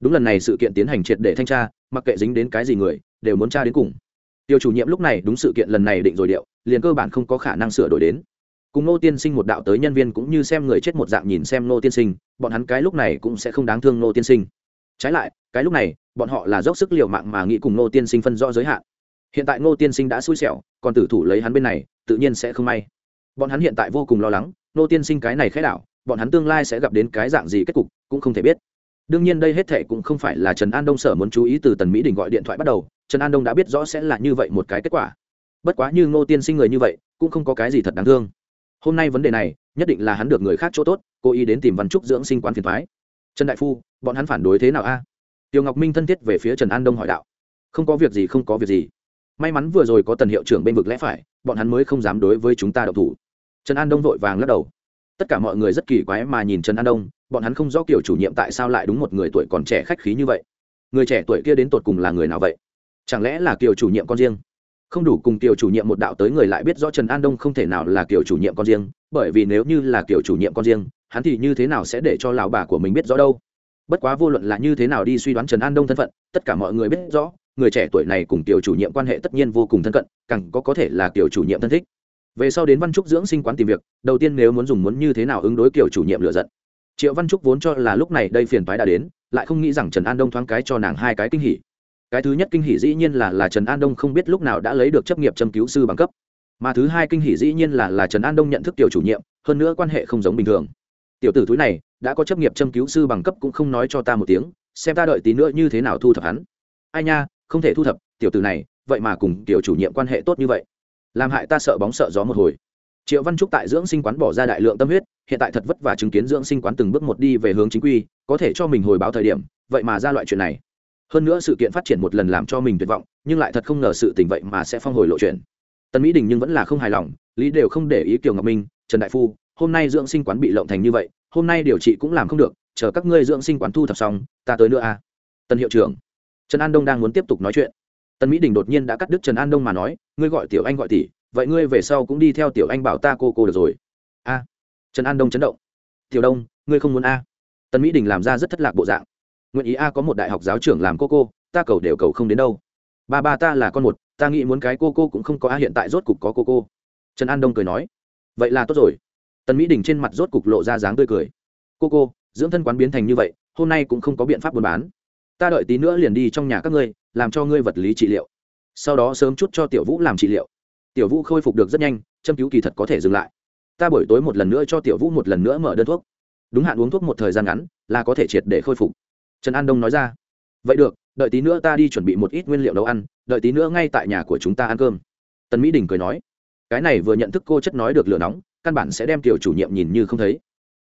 Đúng lần này sự kiện tiến hành triệt để thanh tra, mặc kệ dính đến cái gì người, đều muốn tra đến cùng. Tiêu chủ nhiệm lúc này đúng sự kiện lần này định rồi điệu, liền cơ bản không có khả năng sửa đổi đến. Cùng nô tiên sinh một đạo tới nhân viên cũng như xem người chết một dạng nhìn xem nô tiên sinh, bọn hắn cái lúc này cũng sẽ không đáng thương nô tiên sinh. Trái lại, cái lúc này, bọn họ là dốc sức liều mạng mà nghĩ cùng nô tiên sinh phân rõ giới hạn. Hiện tại nô tiên sinh đã xui xẻo, còn tử thủ lấy hắn bên này, tự nhiên sẽ không may bọn hắn hiện tại vô cùng lo lắng, nô tiên sinh cái này khẽ đảo, bọn hắn tương lai sẽ gặp đến cái dạng gì kết cục, cũng không thể biết. Đương nhiên đây hết thệ cũng không phải là trần an đông sở muốn chú ý từ tần mỹ đình gọi điện thoại bắt đầu, trần an đông đã biết rõ sẽ là như vậy một cái kết quả. Bất quá như ngô tiên sinh người như vậy, cũng không có cái gì thật đáng thương. Hôm nay vấn đề này, nhất định là hắn được người khác chỗ tốt, cố ý đến tìm văn trúc dưỡng sinh quán phiền thoái trần đại phu, bọn hắn phản đối thế nào a? À? tiêu ngọc minh thân thiết về phía trần an đông hỏi đạo. Không có việc gì, không có việc gì. May mắn vừa rồi có tần hiệu trưởng bên vực lẽ phải, bọn hắn mới không dám đối với chúng ta đậu thủ trần an đông vội vàng lắc đầu. Tất cả mọi người rất kỳ quái mà nhìn trần an đông, bọn hắn không rõ kiểu chủ nhiệm tại sao lại đúng một người tuổi còn trẻ khách khí như vậy. Người trẻ tuổi kia đến tột cùng là người nào vậy? Chẳng lẽ là kiểu chủ nhiệm con riêng? Không đủ cùng kiểu chủ nhiệm một đạo tới người lại biết rõ trần an đông không thể nào là kiểu chủ nhiệm con riêng, bởi vì nếu như là kiểu chủ nhiệm con riêng, hắn thì như thế nào sẽ để cho lão bà của mình biết rõ đâu? Bất quá vô luận là như thế nào đi suy đoán trần an đông thân phận, tất cả mọi người biết rõ, người trẻ tuổi này cùng tiểu chủ nhiệm quan hệ tất nhiên vô cùng thân cận, càng có có thể là tiểu chủ nhiệm thân thích về sau đến văn trúc dưỡng sinh quán tìm việc, đầu tiên nếu muốn dùng muốn như thế nào ứng đối kiểu chủ nhiệm lựa giận. Triệu văn trúc vốn cho là lúc này đây phiền toái đã đến, lại không nghĩ rằng trần an đông thoáng cái cho nàng hai cái kinh hỉ. Cái thứ nhất kinh hỉ dĩ nhiên là là trần an đông không biết lúc nào đã lấy được chấp nghiệp châm cứu sư bằng cấp. Mà thứ hai kinh hỉ dĩ nhiên là là trần an đông nhận thức tiểu chủ nhiệm, hơn nữa quan hệ không giống bình thường. Tiểu tử túi này, đã có chấp nghiệp châm cứu sư bằng cấp cũng không nói cho ta một tiếng, xem ta đợi tí nữa như thế nào thu thập hắn. Ai nha, không thể thu thập, tiểu tử này, vậy mà cùng tiểu chủ nhiệm quan hệ tốt như vậy làm hại ta sợ bóng sợ gió một hồi. Triệu văn trúc tại dưỡng sinh quán bỏ ra đại lượng tâm huyết, hiện tại thật vất vả chứng kiến dưỡng sinh quán từng bước một đi về hướng chính quy, có thể cho mình hồi báo thời điểm, vậy mà ra loại chuyện này. Hơn nữa sự kiện phát triển một lần làm cho mình tuyệt vọng, nhưng lại thật không ngờ sự tình vậy mà sẽ phong hồi lộ chuyện. Tần mỹ đình nhưng vẫn là không hài lòng, lý đều không để ý kiều ngọc minh, trần đại phu, hôm nay dưỡng sinh quán bị lộng thành như vậy, hôm nay điều trị cũng làm không được, chờ các ngươi dưỡng sinh quán thu thập xong, ta tới nữa a à. hiệu trưởng. Trần an đông đang muốn tiếp tục nói chuyện. Tần mỹ đình đột nhiên đã cắt đứt trần an đông mà nói ngươi gọi tiểu anh gọi tỷ, vậy ngươi về sau cũng đi theo tiểu anh bảo ta cô cô được rồi. A, trần an đông chấn động. Tiểu đông, ngươi không muốn a? Tần mỹ đình làm ra rất thất lạc bộ dạng. Nguyện ý a có một đại học giáo trưởng làm cô cô, ta cầu đều cầu không đến đâu. Ba ba ta là con một, ta nghĩ muốn cái cô cô cũng không có a hiện tại rốt cục có cô cô. Trần an đông cười nói. Vậy là tốt rồi. Tần mỹ đình trên mặt rốt cục lộ ra dáng tươi cười. Cô cô, dưỡng thân quán biến thành như vậy, hôm nay cũng không có biện pháp buôn bán. Ta đợi tí nữa liền đi trong nhà các ngươi, làm cho ngươi vật lý trị liệu sau đó sớm chút cho tiểu vũ làm trị liệu. Tiểu vũ khôi phục được rất nhanh, châm cứu kỳ thật có thể dừng lại. Ta buổi tối một lần nữa cho tiểu vũ một lần nữa mở đơn thuốc. Đúng hạn uống thuốc một thời gian ngắn, là có thể triệt để khôi phục. Trần an đông nói ra. Vậy được, đợi tí nữa ta đi chuẩn bị một ít nguyên liệu nấu ăn, đợi tí nữa ngay tại nhà của chúng ta ăn cơm. Tần mỹ đình cười nói. Cái này vừa nhận thức cô chất nói được lửa nóng, căn bản sẽ đem tiểu chủ nhiệm nhìn như không thấy.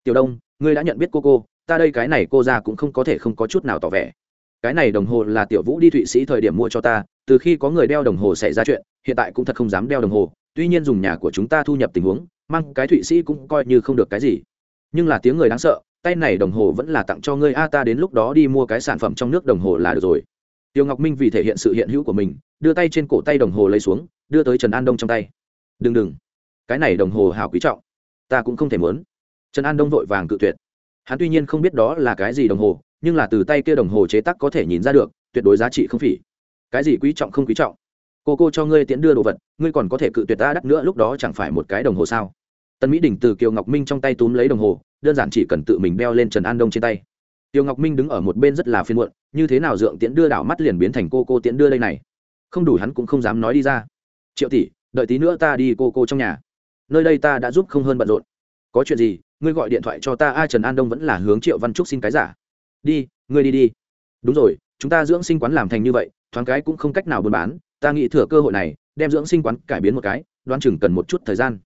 Tiểu đông, ngươi đã nhận biết cô cô, ta đây cái này cô ra cũng không có thể không có chút nào tỏ vẻ cái này đồng hồ là tiểu vũ đi thụy sĩ thời điểm mua cho ta, từ khi có người đeo đồng hồ xảy ra chuyện, hiện tại cũng thật không dám đeo đồng hồ, tuy nhiên dùng nhà của chúng ta thu nhập tình huống, mang cái thụy sĩ cũng coi như không được cái gì. Nhưng là tiếng người đáng sợ, tay này đồng hồ vẫn là tặng cho ngươi, a, ta đến lúc đó đi mua cái sản phẩm trong nước đồng hồ là được rồi. Tiêu ngọc minh vì thể hiện sự hiện hữu của mình, đưa tay trên cổ tay đồng hồ lấy xuống, đưa tới trần an đông trong tay. Đừng đừng, cái này đồng hồ hào quý trọng, ta cũng không thể muốn. Trần an đông vội vàng cự tuyệt. Hắn tuy nhiên không biết đó là cái gì đồng hồ nhưng là từ tay kia đồng hồ chế tác có thể nhìn ra được, tuyệt đối giá trị không phỉ. Cái gì quý trọng không quý trọng. Cô cô cho ngươi tiễn đưa đồ vật, ngươi còn có thể cự tuyệt ta đắt nữa, lúc đó chẳng phải một cái đồng hồ sao? Tân mỹ đình từ kiều ngọc minh trong tay túm lấy đồng hồ, đơn giản chỉ cần tự mình đeo lên trần an đông trên tay. Tiêu ngọc minh đứng ở một bên rất là phiền muộn, như thế nào dượng tiễn đưa đảo mắt liền biến thành cô cô tiễn đưa đây này? Không đủ hắn cũng không dám nói đi ra. Triệu tỷ, đợi tí nữa ta đi cô cô trong nhà. Nơi đây ta đã giúp không hơn bận rộn. Có chuyện gì, ngươi gọi điện thoại cho ta, a, trần an đông vẫn là hướng triệu văn trúc xin cái giả đi, ngươi đi đi. Đúng rồi, chúng ta dưỡng sinh quán làm thành như vậy, thoáng cái cũng không cách nào buôn bán. Ta nghĩ thừa cơ hội này, đem dưỡng sinh quán cải biến một cái, đoán chừng cần một chút thời gian.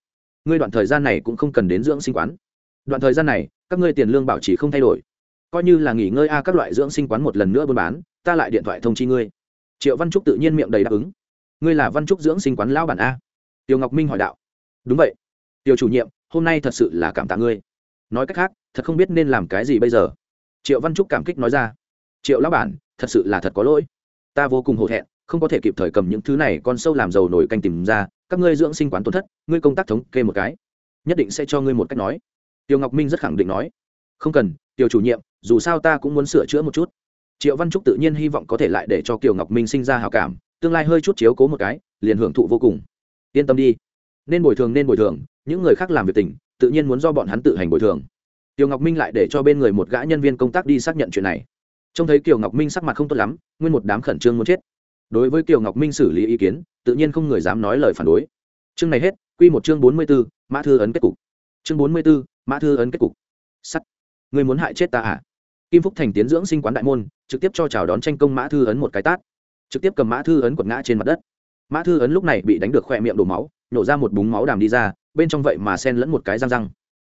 Ngươi đoạn thời gian này cũng không cần đến dưỡng sinh quán. Đoạn thời gian này, các ngươi tiền lương bảo trì không thay đổi. Coi như là nghỉ ngơi a, các loại dưỡng sinh quán một lần nữa buôn bán, ta lại điện thoại thông chi ngươi. Triệu văn trúc tự nhiên miệng đầy đáp ứng. Ngươi là văn trúc dưỡng sinh quán lão bản a? Tiêu ngọc minh hỏi đạo. Đúng vậy. Tiêu chủ nhiệm, hôm nay thật sự là cảm tạ ngươi. Nói cách khác, thật không biết nên làm cái gì bây giờ triệu văn trúc cảm kích nói ra. Triệu lão bản, thật sự là thật có lỗi. Ta vô cùng hổ thẹn, không có thể kịp thời cầm những thứ này con sâu làm dầu nổi canh tìm ra, các ngươi dưỡng sinh quán tổn thất, ngươi công tác thống kê một cái, nhất định sẽ cho ngươi một cách nói. Tiêu ngọc minh rất khẳng định nói. Không cần, tiêu chủ nhiệm, dù sao ta cũng muốn sửa chữa một chút. Triệu văn trúc tự nhiên hy vọng có thể lại để cho kiều ngọc minh sinh ra hào cảm, tương lai hơi chút chiếu cố một cái, liền hưởng thụ vô cùng. Yên tâm đi, nên bồi thường, nên bồi thường, những người khác làm việc tỉnh tự nhiên muốn do bọn hắn tự hành bồi thường kiều ngọc minh lại để cho bên người một gã nhân viên công tác đi xác nhận chuyện này. Trông thấy kiều ngọc minh sắc mặt không tốt lắm nguyên một đám khẩn trương muốn chết. Đối với kiều ngọc minh xử lý ý kiến tự nhiên không người dám nói lời phản đối. Chương này hết quy một chương bốn mươi 44, mã thư ấn kết cục. Chương bốn mươi 44, mã thư ấn kết cục. Sắt. Ngươi muốn hại chết ta à? Kim phúc thành tiến dưỡng sinh quán đại môn trực tiếp cho chào đón tranh công mã thư ấn một cái tát. Trực tiếp cầm mã thư ấn quật ngã trên mặt đất. Mã thư ấn lúc này bị đánh được khỏe miệng đổ máu nổ ra một búng máu đàm đi ra bên trong vậy mà xen lẫn một cái răng răng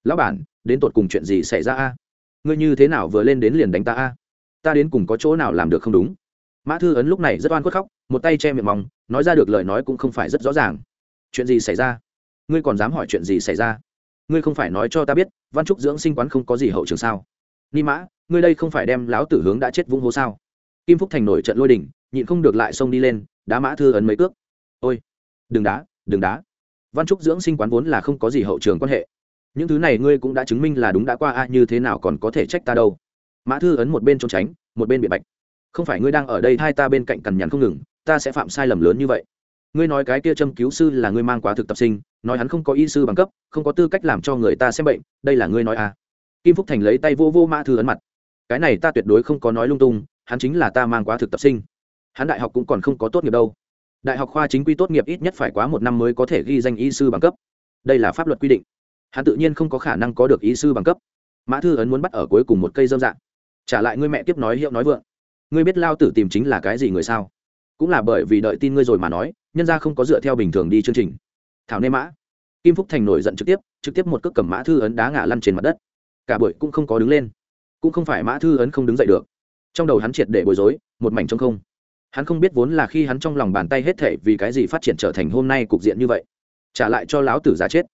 lão bản, đến tột cùng chuyện gì xảy ra a? Ngươi như thế nào vừa lên đến liền đánh ta a? Ta đến cùng có chỗ nào làm được không đúng? Mã thư ấn lúc này rất oan khuất khóc, một tay che miệng mong, nói ra được lời nói cũng không phải rất rõ ràng. Chuyện gì xảy ra? Ngươi còn dám hỏi chuyện gì xảy ra? Ngươi không phải nói cho ta biết, văn trúc dưỡng sinh quán không có gì hậu trường sao? Ni mã, ngươi đây không phải đem lão tử hướng đã chết vũng hố sao? Kim phúc thành nổi trận lôi đỉnh nhịn không được lại xông đi lên, đá mã thư ấn mấy cước. Ôi, đừng đá đừng đá. Văn trúc dưỡng sinh quán vốn là không có gì hậu trường quan hệ những thứ này ngươi cũng đã chứng minh là đúng đã qua, a, như thế nào còn có thể trách ta đâu? Mã thư ấn một bên trốn tránh, một bên bị bạch. Không phải ngươi đang ở đây hai ta bên cạnh cằn nhằn không ngừng, ta sẽ phạm sai lầm lớn như vậy. Ngươi nói cái kia châm cứu sư là ngươi mang quá thực tập sinh, nói hắn không có y sư bằng cấp, không có tư cách làm cho người ta xem bệnh, đây là ngươi nói à? Kim phúc thành lấy tay vô vô mã thư ấn mặt. Cái này ta tuyệt đối không có nói lung tung, hắn chính là ta mang quá thực tập sinh. Hắn đại học cũng còn không có tốt nghiệp đâu. Đại học khoa chính quy tốt nghiệp ít nhất phải quá một năm mới có thể ghi danh y sư bằng cấp. Đây là pháp luật quy định hắn tự nhiên không có khả năng có được ý sư bằng cấp. Mã thư ấn muốn bắt ở cuối cùng một cây dâm dạng. Trả lại ngươi mẹ tiếp nói hiệu nói vượng. Ngươi biết lao tử tìm chính là cái gì người sao? Cũng là bởi vì đợi tin ngươi rồi mà nói, nhân ra không có dựa theo bình thường đi chương trình. Thảo nê mã. Kim phúc thành nổi giận trực tiếp trực tiếp một cước cầm mã thư ấn đá ngã lăn trên mặt đất. Cả buổi cũng không có đứng lên. Cũng không phải mã thư ấn không đứng dậy được. Trong đầu hắn triệt để bối rối, một mảnh trong không. Hắn không biết vốn là khi hắn trong lòng bàn tay hết thể vì cái gì phát triển trở thành hôm nay cục diện như vậy. Trả lại cho lão tử giá chết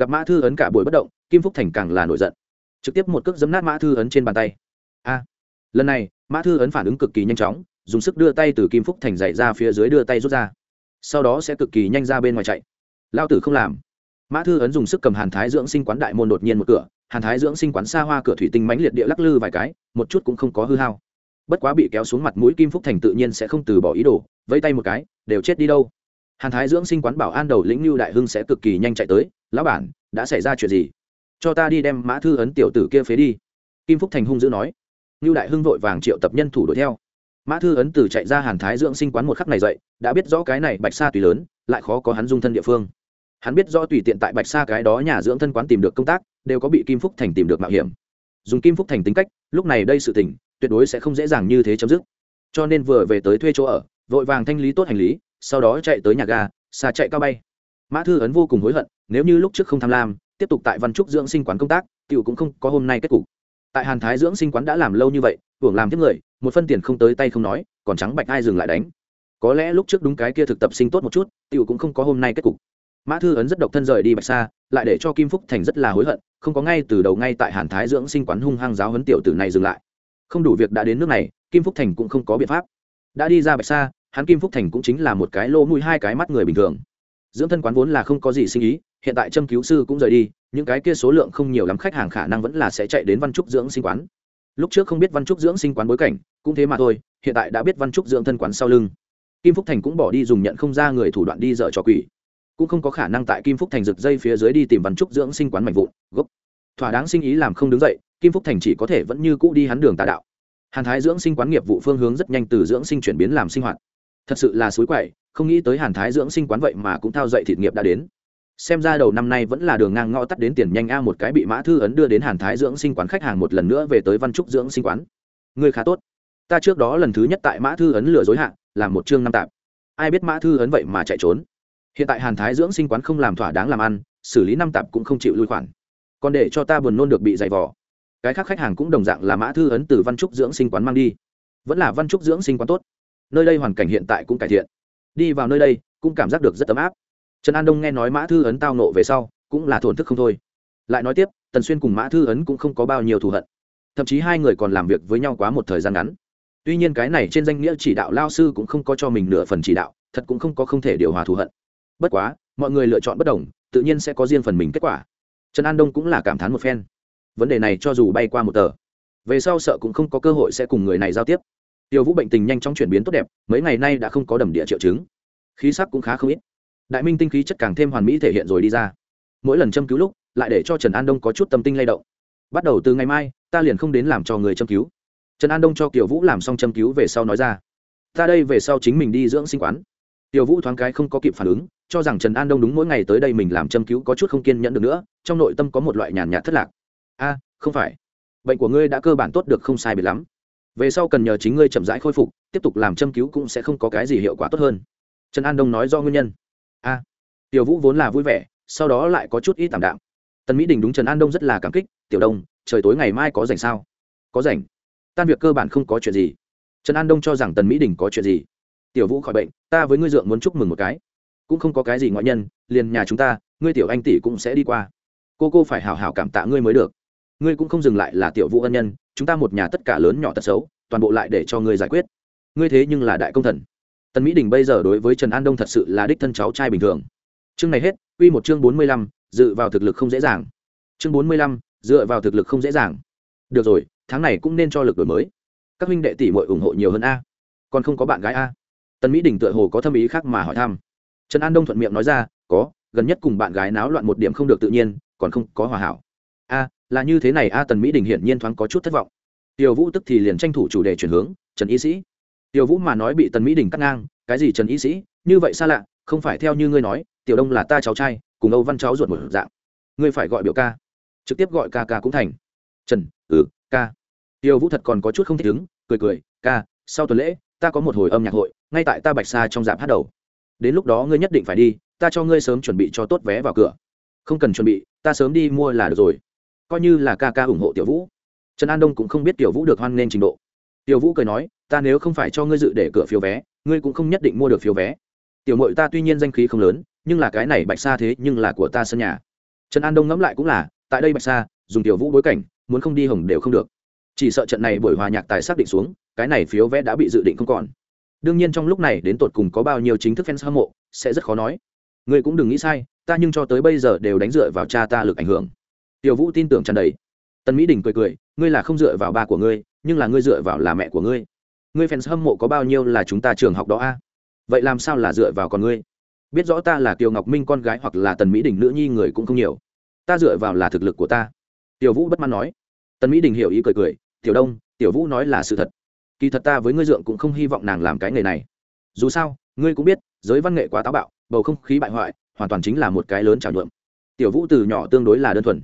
gặp mã thư ấn cả buổi bất động, kim phúc thành càng là nổi giận. Trực tiếp một cước giấm nát mã thư ấn trên bàn tay. A! Lần này, mã thư ấn phản ứng cực kỳ nhanh chóng, dùng sức đưa tay từ kim phúc thành dậy ra phía dưới đưa tay rút ra. Sau đó sẽ cực kỳ nhanh ra bên ngoài chạy. Lao tử không làm. Mã thư ấn dùng sức cầm hàn thái dưỡng sinh quán đại môn đột nhiên một cửa. Hàn thái dưỡng sinh quán xa hoa cửa thủy tinh mánh liệt địa lắc lư vài cái, một chút cũng không có hư hao. Bất quá bị kéo xuống mặt mũi kim phúc thành tự nhiên sẽ không từ bỏ ý đồ, vẫy tay một cái, đều chết đi đâu hàn thái dưỡng sinh quán bảo an đầu lĩnh lưu đại hưng sẽ cực kỳ nhanh chạy tới, lão bản, đã xảy ra chuyện gì? Cho ta đi đem mã thư ấn tiểu tử kia phế đi. Kim phúc thành hung dữ nói. Lưu đại hưng vội vàng triệu tập nhân thủ đuổi theo. Mã thư ấn từ chạy ra hàn thái dưỡng sinh quán một khắc này dậy, đã biết rõ cái này bạch sa tùy lớn, lại khó có hắn dung thân địa phương. Hắn biết rõ tùy tiện tại bạch sa cái đó nhà dưỡng thân quán tìm được công tác, đều có bị kim phúc thành tìm được mạo hiểm. Dùng kim phúc thành tính cách, lúc này đây sự tình, tuyệt đối sẽ không dễ dàng như thế chấm dứt. Cho nên vừa về tới thuê chỗ ở, vội vàng thanh lý tốt hành lý sau đó chạy tới nhà ga xa chạy cao bay. Mã thư ấn vô cùng hối hận, nếu như lúc trước không tham lam, tiếp tục tại văn trúc dưỡng sinh quán công tác, tiểu cũng không có hôm nay kết cục. Tại hàn thái dưỡng sinh quán đã làm lâu như vậy, hưởng làm tiếp người, một phân tiền không tới tay không nói, còn trắng bạch ai dừng lại đánh. Có lẽ lúc trước đúng cái kia thực tập sinh tốt một chút, tiểu cũng không có hôm nay kết cục. Mã thư ấn rất độc thân rời đi bạch xa lại để cho kim phúc thành rất là hối hận, không có ngay từ đầu ngay tại hàn thái dưỡng sinh quán hung hăng giáo huấn tiểu tử này dừng lại. Không đủ việc đã đến nước này, kim phúc thành cũng không có biện pháp. Đã đi ra bạch xa hắn kim phúc thành cũng chính là một cái lỗ mũi hai cái mắt người bình thường. Dưỡng thân quán vốn là không có gì sinh ý, hiện tại châm cứu sư cũng rời đi, những cái kia số lượng không nhiều lắm khách hàng khả năng vẫn là sẽ chạy đến văn trúc dưỡng sinh quán. Lúc trước không biết văn trúc dưỡng sinh quán bối cảnh, cũng thế mà thôi, hiện tại đã biết văn trúc dưỡng thân quán sau lưng. Kim phúc thành cũng bỏ đi dùng nhận không ra người thủ đoạn đi dở trò quỷ. Cũng không có khả năng tại kim phúc thành rực dây phía dưới đi tìm văn trúc dưỡng sinh quán mạnh vụn, gốc. Thỏa đáng sinh ý làm không đứng dậy, kim phúc thành chỉ có thể vẫn như cũ đi hắn đường tà đạo. Hàn thái dưỡng sinh quán nghiệp vụ phương hướng rất nhanh từ dưỡng sinh chuyển biến làm sinh hoạt thật sự là suối quậy, không nghĩ tới hàn thái dưỡng sinh quán vậy mà cũng thao dậy thịt nghiệp đã đến. Xem ra đầu năm nay vẫn là đường ngang ngõ tắt đến tiền nhanh a một cái bị mã thư ấn đưa đến hàn thái dưỡng sinh quán khách hàng một lần nữa về tới văn trúc dưỡng sinh quán. Người khá tốt. Ta trước đó lần thứ nhất tại mã thư ấn lừa dối hạn làm một chương năm tạp. Ai biết mã thư ấn vậy mà chạy trốn. Hiện tại hàn thái dưỡng sinh quán không làm thỏa đáng làm ăn, xử lý năm tạp cũng không chịu lui khoản. Còn để cho ta buồn nôn được bị dày vò. Cái khác khách hàng cũng đồng dạng là mã thư ấn từ văn trúc dưỡng sinh quán mang đi. Vẫn là văn trúc dưỡng sinh quán tốt nơi đây hoàn cảnh hiện tại cũng cải thiện. Đi vào nơi đây, cũng cảm giác được rất ấm áp. Trần an đông nghe nói mã thư ấn tao nộ về sau, cũng là thổn thức không thôi. Lại nói tiếp, tần xuyên cùng mã thư ấn cũng không có bao nhiêu thù hận. Thậm chí hai người còn làm việc với nhau quá một thời gian ngắn. Tuy nhiên cái này trên danh nghĩa chỉ đạo lao sư cũng không có cho mình nửa phần chỉ đạo, thật cũng không có không thể điều hòa thù hận. Bất quá, mọi người lựa chọn bất đồng, tự nhiên sẽ có riêng phần mình kết quả. Trần an đông cũng là cảm thán một phen. Vấn đề này cho dù bay qua một tờ, về sau sợ cũng không có cơ hội sẽ cùng người này giao tiếp tiêu vũ bệnh tình nhanh chóng chuyển biến tốt đẹp, mấy ngày nay đã không có đầm địa triệu chứng. Khí sắc cũng khá không ít. Đại minh tinh khí chất càng thêm hoàn mỹ thể hiện rồi đi ra. Mỗi lần châm cứu lúc, lại để cho trần an đông có chút tâm tinh lay động. Bắt đầu từ ngày mai, ta liền không đến làm cho người châm cứu. Trần an đông cho kiều vũ làm xong châm cứu về sau nói ra. Ta đây về sau chính mình đi dưỡng sinh quán. Tiểu vũ thoáng cái không có kịp phản ứng, cho rằng trần an đông đúng mỗi ngày tới đây mình làm châm cứu có chút không kiên nhẫn được nữa, trong nội tâm có một loại nhàn nhạt thất lạc. A, không phải. Bệnh của ngươi đã cơ bản tốt được không sai biệt lắm về sau cần nhờ chính ngươi chậm rãi khôi phục, tiếp tục làm châm cứu cũng sẽ không có cái gì hiệu quả tốt hơn. Trần an đông nói do nguyên nhân. A, tiểu vũ vốn là vui vẻ, sau đó lại có chút ít tảm đạm. Tần mỹ đình đúng trần an đông rất là cảm kích, tiểu đông, trời tối ngày mai có rảnh sao? Có rảnh. Tan việc cơ bản không có chuyện gì. Trần an đông cho rằng tần mỹ đình có chuyện gì. Tiểu vũ khỏi bệnh, ta với ngươi dượng muốn chúc mừng một cái. Cũng không có cái gì ngoại nhân, liền nhà chúng ta, ngươi tiểu anh tỷ cũng sẽ đi qua. Cô cô phải hào hào cảm tạ ngươi mới được ngươi cũng không dừng lại là tiểu vũ ân nhân, chúng ta một nhà tất cả lớn nhỏ tật xấu, toàn bộ lại để cho ngươi giải quyết. Ngươi thế nhưng là đại công thần. Tần mỹ đình bây giờ đối với trần an đông thật sự là đích thân cháu trai bình thường. Chương này hết, quy một chương bốn mươi lăm dự vào thực lực không dễ dàng. Chương bốn mươi lăm, dựa vào thực lực không dễ dàng. Được rồi, tháng này cũng nên cho lực đổi mới. Các huynh đệ tỷ muội ủng hộ nhiều hơn a. Còn không có bạn gái a. Tần mỹ đình tựa hồ có thâm ý khác mà hỏi thăm. Trần an đông thuận miệng nói ra, có, gần nhất cùng bạn gái náo loạn một điểm không được tự nhiên, còn không có hòa hảo là như thế này, a tần mỹ đình hiển nhiên thoáng có chút thất vọng. Tiểu vũ tức thì liền tranh thủ chủ đề chuyển hướng, trần y sĩ. Tiểu vũ mà nói bị tần mỹ đình cắt ngang, cái gì trần y sĩ? Như vậy xa lạ, không phải theo như ngươi nói, tiểu đông là ta cháu trai, cùng âu văn cháu ruột một dạng. Ngươi phải gọi biểu ca. Trực tiếp gọi ca ca cũng thành. Trần ừ ca. Tiểu vũ thật còn có chút không thích ứng, cười cười, ca, sau tuần lễ, ta có một hồi âm nhạc hội, ngay tại ta bạch xa trong dạp hát đầu. Đến lúc đó ngươi nhất định phải đi, ta cho ngươi sớm chuẩn bị cho tốt vé vào cửa. Không cần chuẩn bị, ta sớm đi mua là được rồi coi như là ca ca ủng hộ tiểu vũ. Trần an đông cũng không biết tiểu vũ được hoan nghênh trình độ. Tiểu vũ cười nói, ta nếu không phải cho ngươi dự để cửa phiếu vé, ngươi cũng không nhất định mua được phiếu vé. Tiểu mội ta tuy nhiên danh khí không lớn, nhưng là cái này bạch xa thế nhưng là của ta sân nhà. Trần an đông ngẫm lại cũng là, tại đây bạch xa dùng tiểu vũ bối cảnh, muốn không đi hồng đều không được. Chỉ sợ trận này buổi hòa nhạc tài xác định xuống, cái này phiếu vé đã bị dự định không còn. Đương nhiên trong lúc này đến tột cùng có bao nhiêu chính thức fans hâm mộ, sẽ rất khó nói. Ngươi cũng đừng nghĩ sai, ta nhưng cho tới bây giờ đều đánh dựa vào cha ta lực ảnh hưởng tiểu vũ tin tưởng tràn đầy. Tần mỹ đình cười cười, ngươi là không dựa vào ba của ngươi, nhưng là ngươi dựa vào là mẹ của ngươi. Ngươi fans hâm mộ có bao nhiêu là chúng ta trường học đó a? Vậy làm sao là dựa vào con ngươi? Biết rõ ta là kiều ngọc minh con gái hoặc là tần mỹ đình nữ nhi người cũng không nhiều. Ta dựa vào là thực lực của ta. Tiểu vũ bất mãn nói. Tần mỹ đình hiểu ý cười cười, tiểu đông, tiểu vũ nói là sự thật. Kỳ thật ta với ngươi dượng cũng không hy vọng nàng làm cái nghề này. Dù sao, ngươi cũng biết, giới văn nghệ quá táo bạo, bầu không khí bại hoại, hoàn toàn chính là một cái lớn trào nhuộm. Tiểu vũ từ nhỏ tương đối là đơn thuần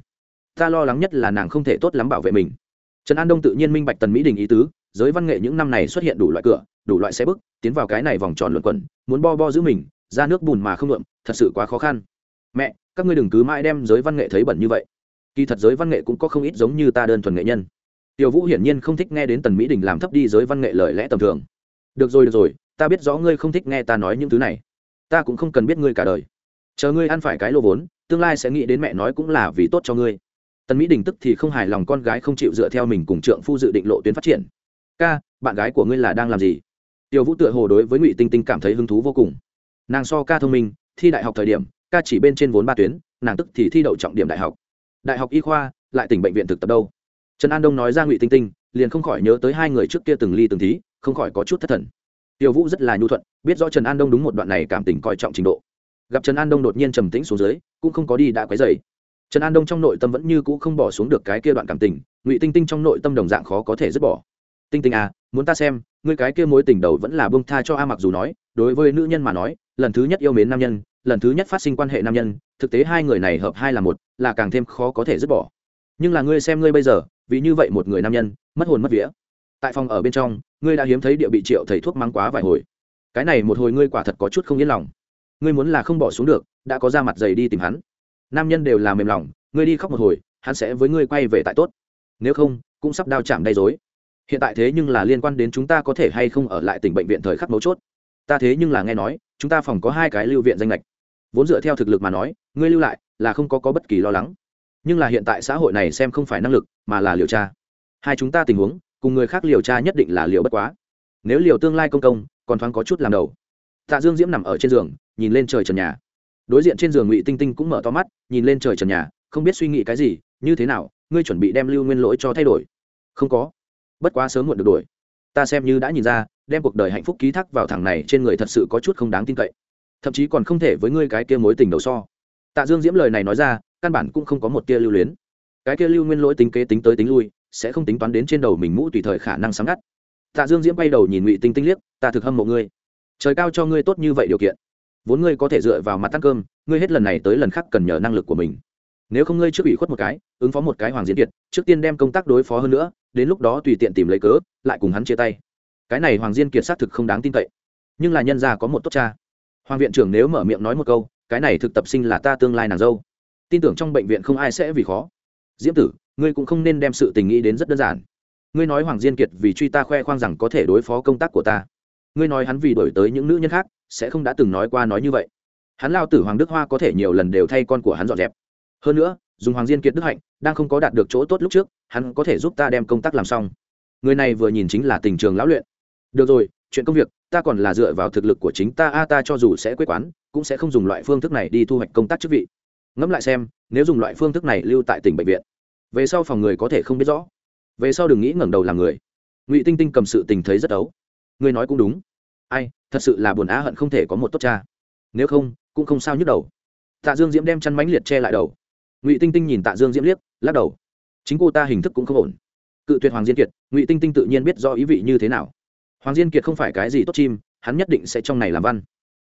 ta lo lắng nhất là nàng không thể tốt lắm bảo vệ mình. Trần an đông tự nhiên minh bạch tần mỹ đình ý tứ, giới văn nghệ những năm này xuất hiện đủ loại cửa, đủ loại xe bức, tiến vào cái này vòng tròn luận quẩn, muốn bo bo giữ mình, ra nước bùn mà không lượm thật sự quá khó khăn. Mẹ, các ngươi đừng cứ mãi đem giới văn nghệ thấy bẩn như vậy. Kỳ thật giới văn nghệ cũng có không ít giống như ta đơn thuần nghệ nhân. Tiểu vũ hiển nhiên không thích nghe đến tần mỹ đình làm thấp đi giới văn nghệ lời lẽ tầm thường. Được rồi được rồi, ta biết rõ ngươi không thích nghe ta nói những thứ này. Ta cũng không cần biết ngươi cả đời. Chờ ngươi ăn phải cái lô vốn, tương lai sẽ nghĩ đến mẹ nói cũng là vì tốt cho ngươi tần mỹ đình tức thì không hài lòng con gái không chịu dựa theo mình cùng trượng phu dự định lộ tuyến phát triển. Ca, bạn gái của ngươi là đang làm gì? Tiểu vũ tựa hồ đối với ngụy tinh tinh cảm thấy hứng thú vô cùng. Nàng so ca thông minh, thi đại học thời điểm, ca chỉ bên trên vốn ba tuyến, nàng tức thì thi đậu trọng điểm đại học. Đại học y khoa, lại tỉnh bệnh viện thực tập đâu? Trần an đông nói ra ngụy tinh tinh, liền không khỏi nhớ tới hai người trước kia từng ly từng tí, không khỏi có chút thất thần. Tiểu vũ rất là nhu thuận, biết rõ trần an đông đúng một đoạn này cảm tình coi trọng trình độ. Gặp trần an đông đột nhiên trầm tĩnh xuống dưới, cũng không có đi đã quấy dày trần an đông trong nội tâm vẫn như cũ không bỏ xuống được cái kia đoạn cảm tình, ngụy tinh tinh trong nội tâm đồng dạng khó có thể dứt bỏ. Tinh tinh à muốn ta xem, ngươi cái kia mối tình đầu vẫn là bông tha cho a mặc dù nói, đối với nữ nhân mà nói, lần thứ nhất yêu mến nam nhân, lần thứ nhất phát sinh quan hệ nam nhân, thực tế hai người này hợp hai là một, là càng thêm khó có thể dứt bỏ. Nhưng là ngươi xem ngươi bây giờ, vì như vậy một người nam nhân, mất hồn mất vía. Tại phòng ở bên trong, ngươi đã hiếm thấy địa bị triệu thầy thuốc mang quá vài hồi. Cái này một hồi ngươi quả thật có chút không yên lòng. Ngươi muốn là không bỏ xuống được, đã có ra mặt dày đi tìm hắn nam nhân đều là mềm lòng ngươi đi khóc một hồi hắn sẽ với ngươi quay về tại tốt. Nếu không cũng sắp đao chạm đầy dối hiện tại thế nhưng là liên quan đến chúng ta có thể hay không ở lại tỉnh bệnh viện thời khắc mấu chốt. Ta thế nhưng là nghe nói chúng ta phòng có hai cái lưu viện danh lệch vốn dựa theo thực lực mà nói ngươi lưu lại là không có, có bất kỳ lo lắng. Nhưng là hiện tại xã hội này xem không phải năng lực mà là liều tra. Hai chúng ta tình huống cùng người khác liều tra nhất định là liều bất quá. Nếu liều tương lai công công còn thoáng có chút làm đầu. Tạ dương diễm nằm ở trên giường nhìn lên trời trần nhà đối diện trên giường ngụy tinh tinh cũng mở to mắt, nhìn lên trời trần nhà, không biết suy nghĩ cái gì, như thế nào, ngươi chuẩn bị đem lưu nguyên lỗi cho thay đổi? Không có. Bất quá sớm muộn được đổi. Ta xem như đã nhìn ra, đem cuộc đời hạnh phúc ký thác vào thằng này trên người thật sự có chút không đáng tin cậy. Thậm chí còn không thể với ngươi cái kia mối tình đầu so. Tạ dương diễm lời này nói ra, căn bản cũng không có một tia lưu luyến. Cái kia lưu nguyên lỗi tính kế tính tới tính lui, sẽ không tính toán đến trên đầu mình mũ tùy thời khả năng sáng ngắt. Tạ dương diễm bay đầu nhìn ngụy tinh tinh liếc, ta thực hâm mộ ngươi. Trời cao cho ngươi tốt như vậy điều kiện vốn ngươi có thể dựa vào mặt ăn cơm, ngươi hết lần này tới lần khác cần nhờ năng lực của mình. Nếu không ngươi trước ủy khuất một cái, ứng phó một cái hoàng diễn kiệt, trước tiên đem công tác đối phó hơn nữa, đến lúc đó tùy tiện tìm lấy cớ, lại cùng hắn chia tay. Cái này hoàng diên kiệt xác thực không đáng tin cậy. Nhưng là nhân gia có một tốt cha. Hoàng viện trưởng nếu mở miệng nói một câu, cái này thực tập sinh là ta tương lai nàng dâu. Tin tưởng trong bệnh viện không ai sẽ vì khó. Diễm tử, ngươi cũng không nên đem sự tình nghĩ đến rất đơn giản. Ngươi nói hoàng diên kiệt vì truy ta khoe khoang rằng có thể đối phó công tác của ta. Ngươi nói hắn vì đổi tới những nữ nhân khác sẽ không đã từng nói qua nói như vậy. Hắn lao tử hoàng đức hoa có thể nhiều lần đều thay con của hắn dọn dẹp. Hơn nữa, dùng hoàng diên kiệt đức hạnh, đang không có đạt được chỗ tốt lúc trước, hắn có thể giúp ta đem công tác làm xong. Người này vừa nhìn chính là tình trường lão luyện. Được rồi, chuyện công việc, ta còn là dựa vào thực lực của chính ta, a, ta cho dù sẽ quyết quán, cũng sẽ không dùng loại phương thức này đi thu hoạch công tác chức vị. Ngẫm lại xem, nếu dùng loại phương thức này lưu tại tỉnh bệnh viện, về sau phòng người có thể không biết rõ. Về sau đừng nghĩ ngẩng đầu làm người. Ngụy tinh tinh cầm sự tình thấy rất ấu. Ngươi nói cũng đúng ai, thật sự là buồn á hận không thể có một tốt cha. Nếu không, cũng không sao nhức đầu. Tạ dương diễm đem chăn mánh liệt che lại đầu. Ngụy tinh tinh nhìn tạ dương diễm liếc, lắc đầu. Chính cô ta hình thức cũng không ổn. Cự tuyệt hoàng diên kiệt, ngụy tinh tinh tự nhiên biết do ý vị như thế nào. Hoàng diên kiệt không phải cái gì tốt chim, hắn nhất định sẽ trong này làm văn.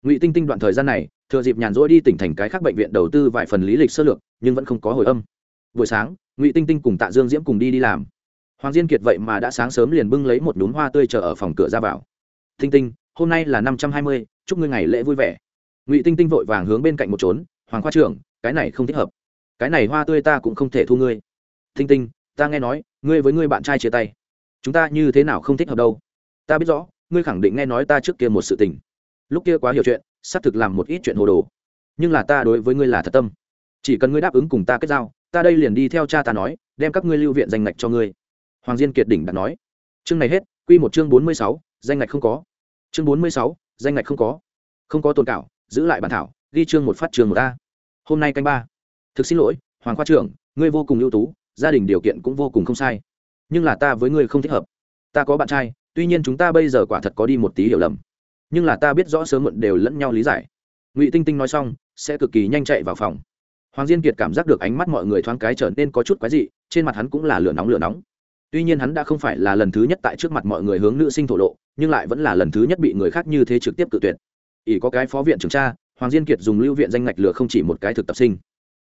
Ngụy tinh tinh đoạn thời gian này, thừa dịp nhàn rỗi đi tỉnh thành cái khác bệnh viện đầu tư vài phần lý lịch sơ lược, nhưng vẫn không có hồi âm. Buổi sáng, ngụy tinh tinh cùng tạ dương diễm cùng đi đi làm. Hoàng diên kiệt vậy mà đã sáng sớm liền bưng lấy một nhúm hoa tươi chờ ở phòng cửa ra vào. Tinh tinh hôm nay là năm trăm hai mươi, chúc ngươi ngày lễ vui vẻ. Ngụy tinh tinh vội vàng hướng bên cạnh một trốn, hoàng khoa trưởng, cái này không thích hợp. Cái này hoa tươi ta cũng không thể thu ngươi. Tinh tinh, ta nghe nói, ngươi với ngươi bạn trai chia tay. Chúng ta như thế nào không thích hợp đâu? Ta biết rõ, ngươi khẳng định nghe nói ta trước kia một sự tình. Lúc kia quá hiểu chuyện, xác thực làm một ít chuyện hồ đồ. Nhưng là ta đối với ngươi là thật tâm. Chỉ cần ngươi đáp ứng cùng ta kết giao, ta đây liền đi theo cha ta nói, đem các ngươi lưu viện danh ngạch cho ngươi. Hoàng diên kiệt đỉnh đã nói. Chương này hết, quy một chương bốn mươi sáu, danh ngạch không có chương bốn mươi sáu, danh ngạch không có. Không có tồn cảo, giữ lại bản thảo, ghi chương một phát trường một a. Hôm nay canh ba. Thực xin lỗi, hoàng khoa trưởng, ngươi vô cùng ưu tú, gia đình điều kiện cũng vô cùng không sai. Nhưng là ta với ngươi không thích hợp. Ta có bạn trai, tuy nhiên chúng ta bây giờ quả thật có đi một tí hiểu lầm. Nhưng là ta biết rõ sớm muộn đều lẫn nhau lý giải. Ngụy tinh tinh nói xong, sẽ cực kỳ nhanh chạy vào phòng. Hoàng diên kiệt cảm giác được ánh mắt mọi người thoáng cái trở nên có chút quái dị, trên mặt hắn cũng là lửa nóng lửa nóng tuy nhiên hắn đã không phải là lần thứ nhất tại trước mặt mọi người hướng nữ sinh thổ lộ, nhưng lại vẫn là lần thứ nhất bị người khác như thế trực tiếp cự tuyệt. Ỷ có cái phó viện trưởng tra hoàng diên kiệt dùng lưu viện danh ngạch lửa không chỉ một cái thực tập sinh.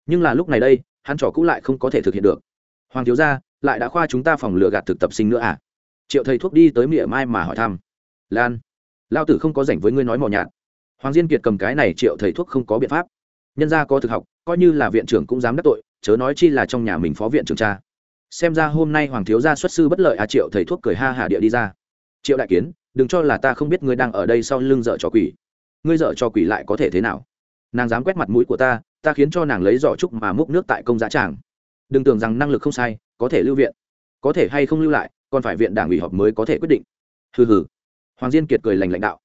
Nhưng là lúc này đây, hắn trò cũ lại không có thể thực hiện được. Hoàng thiếu gia, lại đã khoa chúng ta phòng lừa gạt thực tập sinh nữa à? Triệu thầy thuốc đi tới miệng mai mà hỏi thăm. Lan lao tử không có rảnh với ngươi nói mò nhạt. Hoàng diên kiệt cầm cái này triệu thầy thuốc không có biện pháp. Nhân gia có thực học, coi như là viện trưởng cũng dám đắc tội, chớ nói chi là trong nhà mình phó viện trưởng cha xem ra hôm nay hoàng thiếu gia xuất sư bất lợi à triệu thầy thuốc cười ha hà địa đi ra. Triệu đại kiến, đừng cho là ta không biết ngươi đang ở đây sau lưng dở trò quỷ. Ngươi dở trò quỷ lại có thể thế nào? Nàng dám quét mặt mũi của ta ta khiến cho nàng lấy giỏ trúc mà múc nước tại công giá tràng. Đừng tưởng rằng năng lực không sai, có thể lưu viện. Có thể hay không lưu lại, còn phải viện đảng ủy họp mới có thể quyết định. Hừ hừ. Hoàng diên kiệt cười lành lãnh đạo.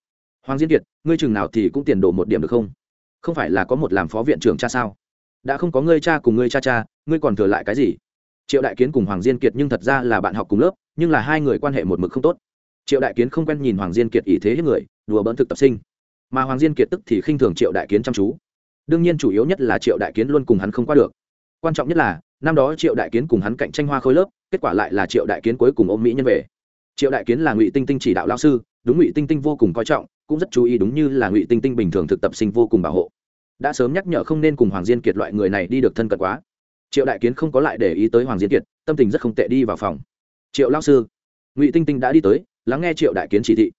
Hoàng diên kiệt, ngươi chừng nào thì cũng tiền đổ một điểm được không? Không phải là có một làm phó viện trưởng cha sao? Đã không có ngươi cha cùng ngươi cha cha, ngươi còn thừa lại cái gì? Triệu đại kiến cùng hoàng diên kiệt nhưng thật ra là bạn học cùng lớp nhưng là hai người quan hệ một mực không tốt triệu đại kiến không quen nhìn hoàng diên kiệt ý thế hết người đùa bỡn thực tập sinh mà hoàng diên kiệt tức thì khinh thường triệu đại kiến chăm chú đương nhiên chủ yếu nhất là triệu đại kiến luôn cùng hắn không qua được quan trọng nhất là năm đó triệu đại kiến cùng hắn cạnh tranh hoa khôi lớp kết quả lại là triệu đại kiến cuối cùng ôm mỹ nhân về triệu đại kiến là ngụy tinh tinh chỉ đạo lao sư đúng ngụy tinh tinh vô cùng coi trọng cũng rất chú ý đúng như là ngụy tinh tinh bình thường thực tập sinh vô cùng bảo hộ đã sớm nhắc nhở không nên cùng hoàng diên kiệt loại người này đi được thân cận quá triệu đại kiến không có lại để ý tới hoàng diên kiệt, tâm tình rất không tệ đi vào phòng. triệu lao sư, ngụy tinh tinh đã đi tới, lắng nghe triệu đại kiến chỉ thị.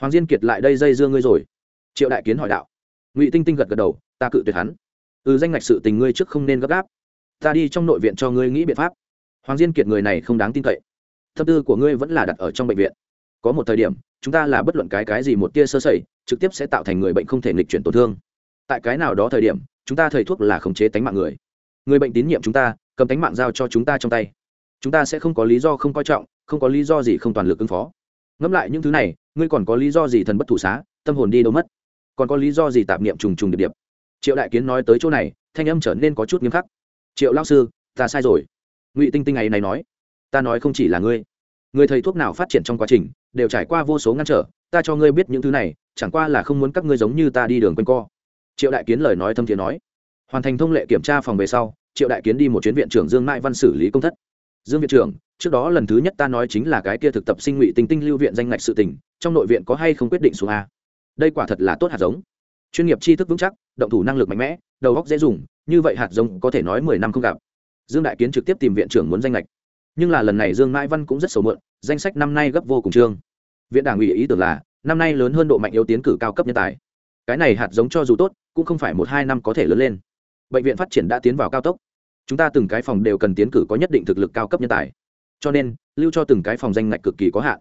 hoàng diên kiệt lại đây dây dưa ngươi rồi. triệu đại kiến hỏi đạo. ngụy tinh tinh gật gật đầu, ta cự tuyệt hắn. ừ danh ngạch sự tình ngươi trước không nên gấp gáp. ta đi trong nội viện cho ngươi nghĩ biện pháp. hoàng diên kiệt người này không đáng tin cậy. tâm tư của ngươi vẫn là đặt ở trong bệnh viện. có một thời điểm, chúng ta là bất luận cái cái gì một tia sơ sẩy, trực tiếp sẽ tạo thành người bệnh không thể nghịch chuyển tổn thương. tại cái nào đó thời điểm, chúng ta thầy thuốc là khống chế tánh mạng người người bệnh tín nhiệm chúng ta, cầm tánh mạng giao cho chúng ta trong tay. Chúng ta sẽ không có lý do không coi trọng, không có lý do gì không toàn lực ứng phó. Ngẫm lại những thứ này, ngươi còn có lý do gì thần bất thủ xá, tâm hồn đi đâu mất? Còn có lý do gì tạp niệm trùng trùng điệp điệp? Triệu đại kiến nói tới chỗ này, thanh âm trở nên có chút nghiêm khắc. Triệu lao sư, ta sai rồi. Ngụy tinh tinh ấy này nói, ta nói không chỉ là ngươi. Người thầy thuốc nào phát triển trong quá trình, đều trải qua vô số ngăn trở, ta cho ngươi biết những thứ này, chẳng qua là không muốn các ngươi giống như ta đi đường quanh co. Triệu đại kiến lời nói thâm thiện nói hoàn thành thông lệ kiểm tra phòng về sau, triệu đại kiến đi một chuyến viện trưởng dương mai văn xử lý công thất. Dương viện trưởng, trước đó lần thứ nhất ta nói chính là cái kia thực tập sinh ngụy tinh tinh lưu viện danh ngạch sự tình, trong nội viện có hay không quyết định xuống a? Đây quả thật là tốt hạt giống. Chuyên nghiệp tri thức vững chắc, động thủ năng lực mạnh mẽ, đầu góc dễ dùng, như vậy hạt giống có thể nói mười năm không gặp. Dương đại kiến trực tiếp tìm viện trưởng muốn danh lệch nhưng là lần này dương mãi văn cũng rất sầu mượn danh sách năm nay gấp vô cùng trương. Viện đảng ủy ý tưởng là, năm nay lớn hơn độ mạnh yếu tiến cử cao cấp nhân tài. Cái này hạt giống cho dù tốt, cũng không phải một hai năm có thể lớn lên bệnh viện phát triển đã tiến vào cao tốc. Chúng ta từng cái phòng đều cần tiến cử có nhất định thực lực cao cấp nhân tài. Cho nên, lưu cho từng cái phòng danh ngạch cực kỳ có hạn.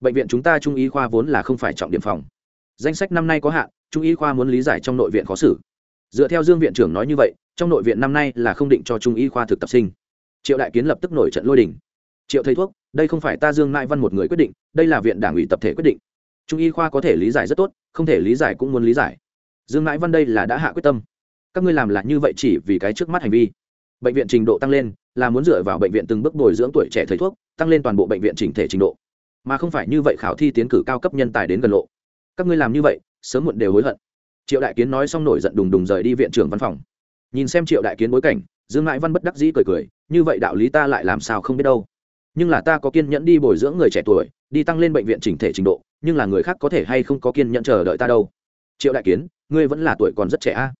Bệnh viện chúng ta trung y khoa vốn là không phải trọng điểm phòng. Danh sách năm nay có hạn, trung y khoa muốn lý giải trong nội viện khó xử. Dựa theo dương viện trưởng nói như vậy, trong nội viện năm nay là không định cho trung y khoa thực tập sinh. Triệu đại kiến lập tức nổi trận lôi đình. Triệu thầy thuốc, đây không phải ta dương mai văn một người quyết định, đây là viện đảng ủy tập thể quyết định. Trung y khoa có thể lý giải rất tốt, không thể lý giải cũng muốn lý giải. Dương mãi văn đây là đã hạ quyết tâm các ngươi làm là như vậy chỉ vì cái trước mắt hành vi. Bệnh viện trình độ tăng lên, là muốn dựa vào bệnh viện từng bước bồi dưỡng tuổi trẻ thầy thuốc, tăng lên toàn bộ bệnh viện chỉnh thể trình độ. Mà không phải như vậy khảo thi tiến cử cao cấp nhân tài đến gần lộ. Các ngươi làm như vậy, sớm muộn đều hối hận. Triệu đại kiến nói xong nổi giận đùng đùng rời đi viện trưởng văn phòng. Nhìn xem triệu đại kiến bối cảnh, dương ngãi văn bất đắc dĩ cười cười, như vậy đạo lý ta lại làm sao không biết đâu. Nhưng là ta có kiên nhẫn đi bồi dưỡng người trẻ tuổi, đi tăng lên bệnh viện chỉnh thể trình độ, nhưng là người khác có thể hay không có kiên nhẫn chờ đợi ta đâu. Triệu đại kiến, ngươi vẫn là tuổi còn rất trẻ a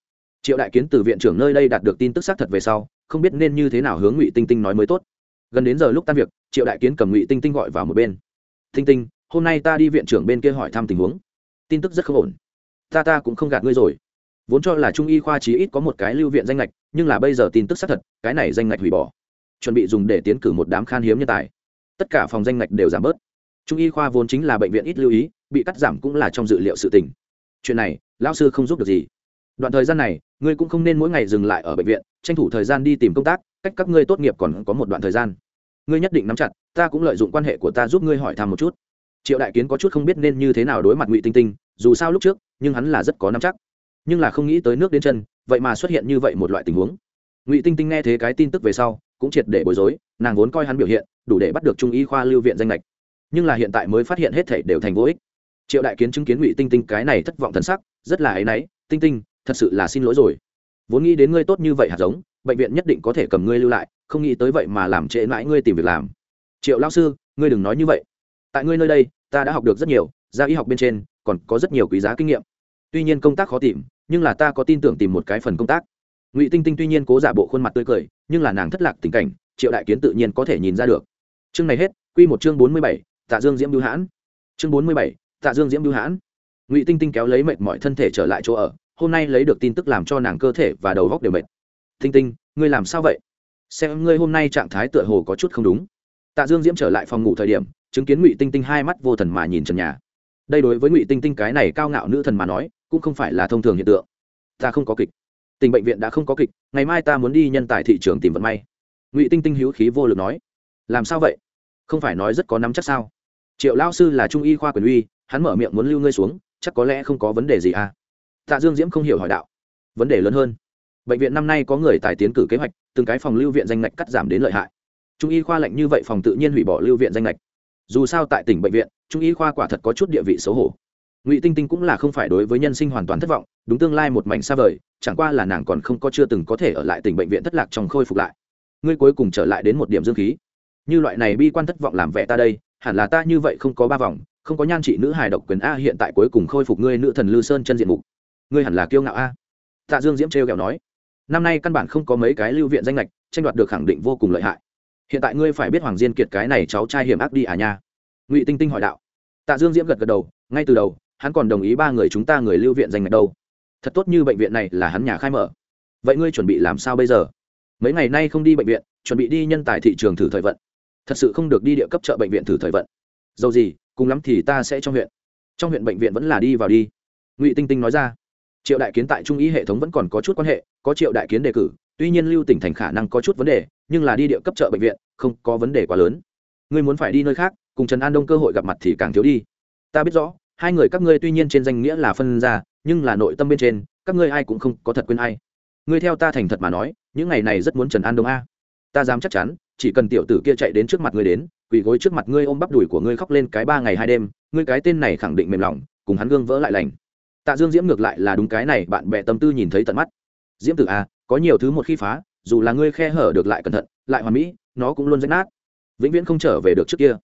triệu đại kiến từ viện trưởng nơi đây đạt được tin tức xác thật về sau, không biết nên như thế nào hướng ngụy tinh tinh nói mới tốt. Gần đến giờ lúc tan việc, triệu đại kiến cầm ngụy tinh tinh gọi vào một bên. Tinh tinh, hôm nay ta đi viện trưởng bên kia hỏi thăm tình huống. Tin tức rất không ổn. Ta ta cũng không gạt ngươi rồi. Vốn cho là trung y khoa chí ít có một cái lưu viện danh lệch nhưng là bây giờ tin tức xác thật, cái này danh lệch hủy bỏ. Chuẩn bị dùng để tiến cử một đám khan hiếm nhân tài. Tất cả phòng danh lệch đều giảm bớt. Trung y khoa vốn chính là bệnh viện ít lưu ý, bị cắt giảm cũng là trong dự liệu sự tình. Chuyện này, lão sư không giúp được gì. Đoạn thời gian này ngươi cũng không nên mỗi ngày dừng lại ở bệnh viện, tranh thủ thời gian đi tìm công tác, cách các ngươi tốt nghiệp còn có một đoạn thời gian. Ngươi nhất định nắm chặt, ta cũng lợi dụng quan hệ của ta giúp ngươi hỏi thăm một chút. Triệu đại kiến có chút không biết nên như thế nào đối mặt ngụy tinh tinh, dù sao lúc trước, nhưng hắn là rất có nắm chắc. Nhưng là không nghĩ tới nước đến chân, vậy mà xuất hiện như vậy một loại tình huống. Ngụy tinh tinh nghe thế cái tin tức về sau, cũng triệt để bối rối, nàng vốn coi hắn biểu hiện, đủ để bắt được trung y khoa lưu viện danh lệch nhưng là hiện tại mới phát hiện hết thể đều thành vô ích. Triệu đại kiến chứng kiến ngụy tinh tinh cái này thất vọng thân sắc, rất là áy náy, tinh tinh thật sự là xin lỗi rồi. Vốn nghĩ đến ngươi tốt như vậy hạt giống, bệnh viện nhất định có thể cầm ngươi lưu lại, không nghĩ tới vậy mà làm trễ mãi ngươi tìm việc làm. Triệu lao sư, ngươi đừng nói như vậy. Tại ngươi nơi đây, ta đã học được rất nhiều, ra y học bên trên, còn có rất nhiều quý giá kinh nghiệm. Tuy nhiên công tác khó tìm, nhưng là ta có tin tưởng tìm một cái phần công tác. Ngụy tinh tinh tuy nhiên cố giả bộ khuôn mặt tươi cười, nhưng là nàng thất lạc tình cảnh, triệu đại kiến tự nhiên có thể nhìn ra được. Chương này hết q một chương bốn mươi bảy, tạ dương diễm bưu hãn. Chương bốn mươi bảy, tạ dương diễm bưu hãn. Ngụy tinh tinh kéo lấy mệt mọi thân thể trở lại chỗ ở hôm nay lấy được tin tức làm cho nàng cơ thể và đầu góc đều mệt. Thinh tinh, ngươi làm sao vậy? Xem ngươi hôm nay trạng thái tựa hồ có chút không đúng. Tạ dương diễm trở lại phòng ngủ thời điểm, chứng kiến ngụy tinh tinh hai mắt vô thần mà nhìn trần nhà. Đây đối với ngụy tinh tinh cái này cao ngạo nữ thần mà nói, cũng không phải là thông thường hiện tượng. Ta không có kịch. Tình bệnh viện đã không có kịch, ngày mai ta muốn đi nhân tài thị trường tìm vận may. Ngụy tinh tinh hữu khí vô lực nói. Làm sao vậy? Không phải nói rất có nắm chắc sao? Triệu lao sư là trung y khoa quyền uy, hắn mở miệng muốn lưu ngươi xuống, chắc có lẽ không có vấn đề gì à? Tạ dương diễm không hiểu hỏi đạo. Vấn đề lớn hơn. Bệnh viện năm nay có người tài tiến cử kế hoạch, từng cái phòng lưu viện danh ngạch cắt giảm đến lợi hại. Trung y khoa lệnh như vậy phòng tự nhiên hủy bỏ lưu viện danh ngạch. Dù sao tại tỉnh bệnh viện, trung y khoa quả thật có chút địa vị xấu hổ. Ngụy tinh tinh cũng là không phải đối với nhân sinh hoàn toàn thất vọng, đúng tương lai một mảnh xa vời, chẳng qua là nàng còn không có chưa từng có thể ở lại tỉnh bệnh viện thất lạc trong khôi phục lại. Ngươi cuối cùng trở lại đến một điểm dương khí. Như loại này bi quan thất vọng làm vẻ ta đây, hẳn là ta như vậy không có ba vòng, không có nhan trị nữ hài độc quyền a hiện tại cuối cùng khôi phục ngươi nữ thần lư sơn chân diện mục ngươi hẳn là kiêu ngạo a. Tạ dương diễm trêu kẹo nói, năm nay căn bản không có mấy cái lưu viện danh lệch tranh đoạt được khẳng định vô cùng lợi hại. Hiện tại ngươi phải biết hoàng diên kiệt cái này cháu trai hiểm ác đi à nha. Ngụy tinh tinh hỏi đạo. Tạ dương diễm gật gật đầu, ngay từ đầu, hắn còn đồng ý ba người chúng ta người lưu viện danh lệch đâu. Thật tốt như bệnh viện này là hắn nhà khai mở. Vậy ngươi chuẩn bị làm sao bây giờ? Mấy ngày nay không đi bệnh viện, chuẩn bị đi nhân tài thị trường thử thời vận. Thật sự không được đi địa cấp chợ bệnh viện thử thời vận. Dầu gì, cùng lắm thì ta sẽ trong huyện. Trong huyện bệnh viện vẫn là đi vào đi. Ngụy tinh tinh nói ra triệu đại kiến tại trung ý hệ thống vẫn còn có chút quan hệ, có triệu đại kiến đề cử, tuy nhiên lưu tỉnh thành khả năng có chút vấn đề, nhưng là đi địa cấp chợ bệnh viện, không có vấn đề quá lớn. Ngươi muốn phải đi nơi khác, cùng trần an đông cơ hội gặp mặt thì càng thiếu đi. Ta biết rõ, hai người các ngươi tuy nhiên trên danh nghĩa là phân ra nhưng là nội tâm bên trên, các ngươi ai cũng không có thật quên ai. Ngươi theo ta thành thật mà nói, những ngày này rất muốn trần an đông a. Ta dám chắc chắn, chỉ cần tiểu tử kia chạy đến trước mặt ngươi đến, quỳ gối trước mặt ngươi ôm bắp đùi của ngươi khóc lên cái ba ngày hai đêm, ngươi cái tên này khẳng định mềm lòng, cùng hắn gương vỡ lại lành tạ dương diễm ngược lại là đúng cái này, bạn bè tâm tư nhìn thấy tận mắt. Diễm tử a có nhiều thứ một khi phá, dù là ngươi khe hở được lại cẩn thận, lại hoàn mỹ, nó cũng luôn rách nát. Vĩnh viễn không trở về được trước kia.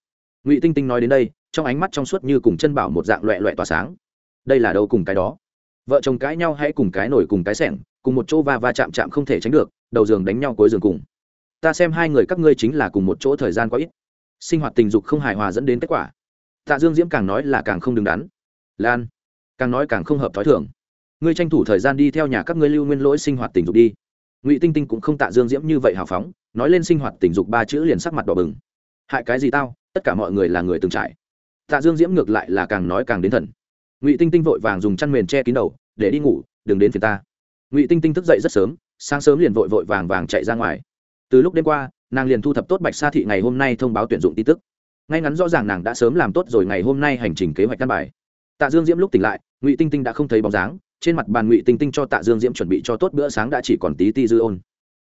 Ngụy tinh tinh nói đến đây, trong ánh mắt trong suốt như cùng chân bảo một dạng loẹ loẹ tỏa sáng. Đây là đâu cùng cái đó? Vợ chồng cãi nhau hãy cùng cái nổi cùng cái sẻng, cùng một chỗ va va chạm chạm không thể tránh được, đầu giường đánh nhau cuối giường cùng. Ta xem hai người các ngươi chính là cùng một chỗ thời gian quá ít. Sinh hoạt tình dục không hài hòa dẫn đến kết quả. Tạ dương diễm càng nói là càng không đứng đắn. Lan càng nói càng không hợp t h ó i thưởng ngươi tranh thủ thời gian đi theo nhà các ngươi lưu nguyên lỗi sinh hoạt tình dục đi. Ngụy tinh tinh cũng không tạ dương diễm như vậy hào phóng, nói lên sinh hoạt tình dục ba chữ liền sắc mặt đỏ bừng. Hại cái gì tao, tất cả mọi người là người từng trải. Tạ dương diễm ngược lại là càng nói càng đến thần. Ngụy tinh tinh vội vàng dùng chăn mền che kín đầu, để đi ngủ, đừng đến phía ta. Ngụy tinh tinh thức dậy rất sớm, sáng sớm liền vội vội vàng vàng chạy ra ngoài. Từ lúc đêm qua, nàng liền thu thập tốt bạch sa thị ngày hôm nay thông báo tuyển dụng tin tức. Ngay ngắn rõ ràng nàng đã sớm làm tốt rồi ngày hôm nay hành trình kế hoạch căn bài. Tạ dương diễm lúc tỉnh lại ngụy tinh tinh đã không thấy bóng dáng trên mặt bàn ngụy tinh tinh cho tạ dương diễm chuẩn bị cho tốt bữa sáng đã chỉ còn tí ti dư ôn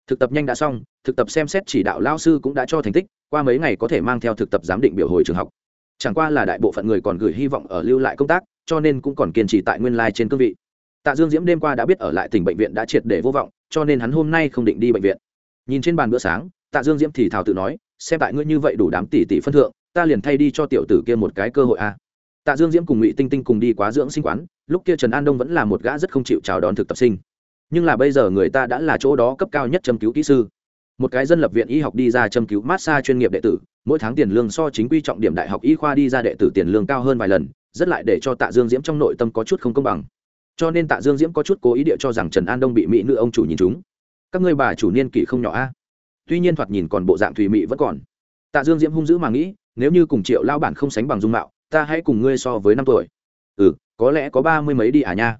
thực tập nhanh đã xong thực tập xem xét chỉ đạo lao sư cũng đã cho thành tích qua mấy ngày có thể mang theo thực tập giám định biểu hồi trường học chẳng qua là đại bộ phận người còn gửi hy vọng ở lưu lại công tác cho nên cũng còn kiên trì tại nguyên lai trên cương vị tạ dương diễm đêm qua đã biết ở lại tỉnh bệnh viện đã triệt để vô vọng cho nên hắn hôm nay không định đi bệnh viện nhìn trên bàn bữa sáng tạ dương diễm thì thào tự nói xem tại ngươi như vậy đủ đám tỷ tỷ phân thượng ta liền thay đi cho tiểu tử kia một cái cơ hội a à tạ dương diễm cùng ngụy tinh tinh cùng đi quá dưỡng sinh quán, lúc kia trần an đông vẫn là một gã rất không chịu chào đón thực tập sinh. Nhưng là bây giờ người ta đã là chỗ đó cấp cao nhất châm cứu kỹ sư. Một cái dân lập viện y học đi ra châm cứu massage chuyên nghiệp đệ tử, mỗi tháng tiền lương so chính quy trọng điểm đại học y khoa đi ra đệ tử tiền lương cao hơn vài lần, rất lại để cho tạ dương diễm trong nội tâm có chút không công bằng. Cho nên tạ dương diễm có chút cố ý địa cho rằng trần an đông bị mỹ nữ ông chủ nhìn chúng các ngươi bà chủ niên kỷ không nhỏ a. Tuy nhiên thoạt nhìn còn bộ dạng thùy mị vẫn còn. Tạ dương diễm hung dữ mà nghĩ, nếu như cùng triệu lao bản không sánh bằng dung mạo ta hãy cùng ngươi so với năm tuổi. Ừ có lẽ có ba mươi mấy đi à nha.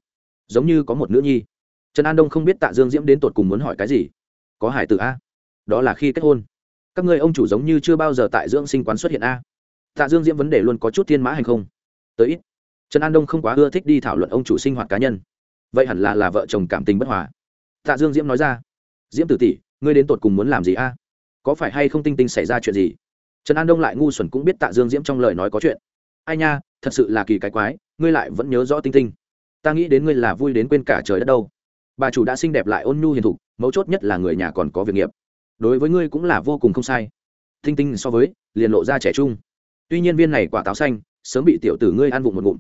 Giống như có một nữ nhi. Trần an đông không biết tạ dương diễm đến tột cùng muốn hỏi cái gì. Có hải tử a. Đó là khi kết hôn. Các ngươi ông chủ giống như chưa bao giờ tại dưỡng sinh quán xuất hiện a. Tạ dương diễm vấn đề luôn có chút thiên mã hành không? Tới ít. Trần an đông không quá ưa thích đi thảo luận ông chủ sinh hoạt cá nhân. Vậy hẳn là là vợ chồng cảm tình bất hòa. Tạ dương diễm nói ra. Diễm tử tỷ, ngươi đến tột cùng muốn làm gì a? Có phải hay không tinh tinh xảy ra chuyện gì? Trần an đông lại ngu xuẩn cũng biết tạ dương diễm trong lời nói có chuyện ai nha, thật sự là kỳ cái quái, ngươi lại vẫn nhớ rõ tinh tinh. Ta nghĩ đến ngươi là vui đến quên cả trời đất đâu. Bà chủ đã xinh đẹp lại ôn nhu hiền thục, mấu chốt nhất là người nhà còn có việc nghiệp. Đối với ngươi cũng là vô cùng không sai. Tinh tinh so với, liền lộ ra trẻ trung. Tuy nhiên viên này quả táo xanh, sớm bị tiểu tử ngươi ăn vụng một ngụm.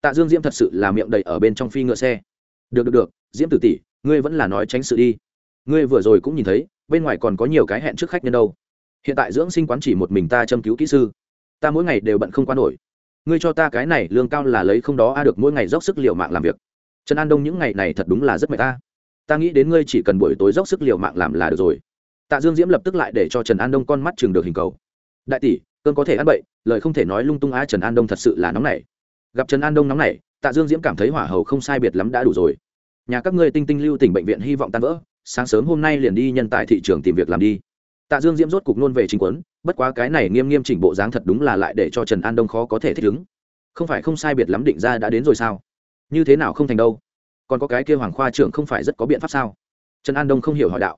Tạ dương diễm thật sự là miệng đầy ở bên trong phi ngựa xe. Được được được, diễm tử tỷ, ngươi vẫn là nói tránh sự đi. Ngươi vừa rồi cũng nhìn thấy, bên ngoài còn có nhiều cái hẹn trước khách nhân đâu. Hiện tại dưỡng sinh quán chỉ một mình ta châm cứu kỹ sư. Ta mỗi ngày đều bận không qua nổi ngươi cho ta cái này lương cao là lấy không đó, a, được mỗi ngày dốc sức liệu mạng làm việc. Trần an đông những ngày này thật đúng là rất mệt ta. Ta nghĩ đến ngươi chỉ cần buổi tối dốc sức liệu mạng làm là được rồi. Tạ dương diễm lập tức lại để cho trần an đông con mắt chừng được hình cầu. Đại tỷ cơn có thể ăn bậy, lời không thể nói lung tung, a, trần an đông thật sự là nóng nảy. Gặp trần an đông nóng nảy, tạ dương diễm cảm thấy hỏa hầu không sai biệt lắm đã đủ rồi. Nhà các ngươi tinh tinh lưu tỉnh bệnh viện hy vọng tan vỡ, sáng sớm hôm nay liền đi nhân tại thị trường tìm việc làm đi tạ dương diễm rốt cục nôn về chính quấn, bất quá cái này nghiêm nghiêm chỉnh bộ dáng thật đúng là lại để cho trần an đông khó có thể thích ứng. Không phải không sai biệt lắm định ra đã đến rồi sao? Như thế nào không thành đâu? Còn có cái kia hoàng khoa trưởng không phải rất có biện pháp sao? Trần an đông không hiểu hỏi đạo.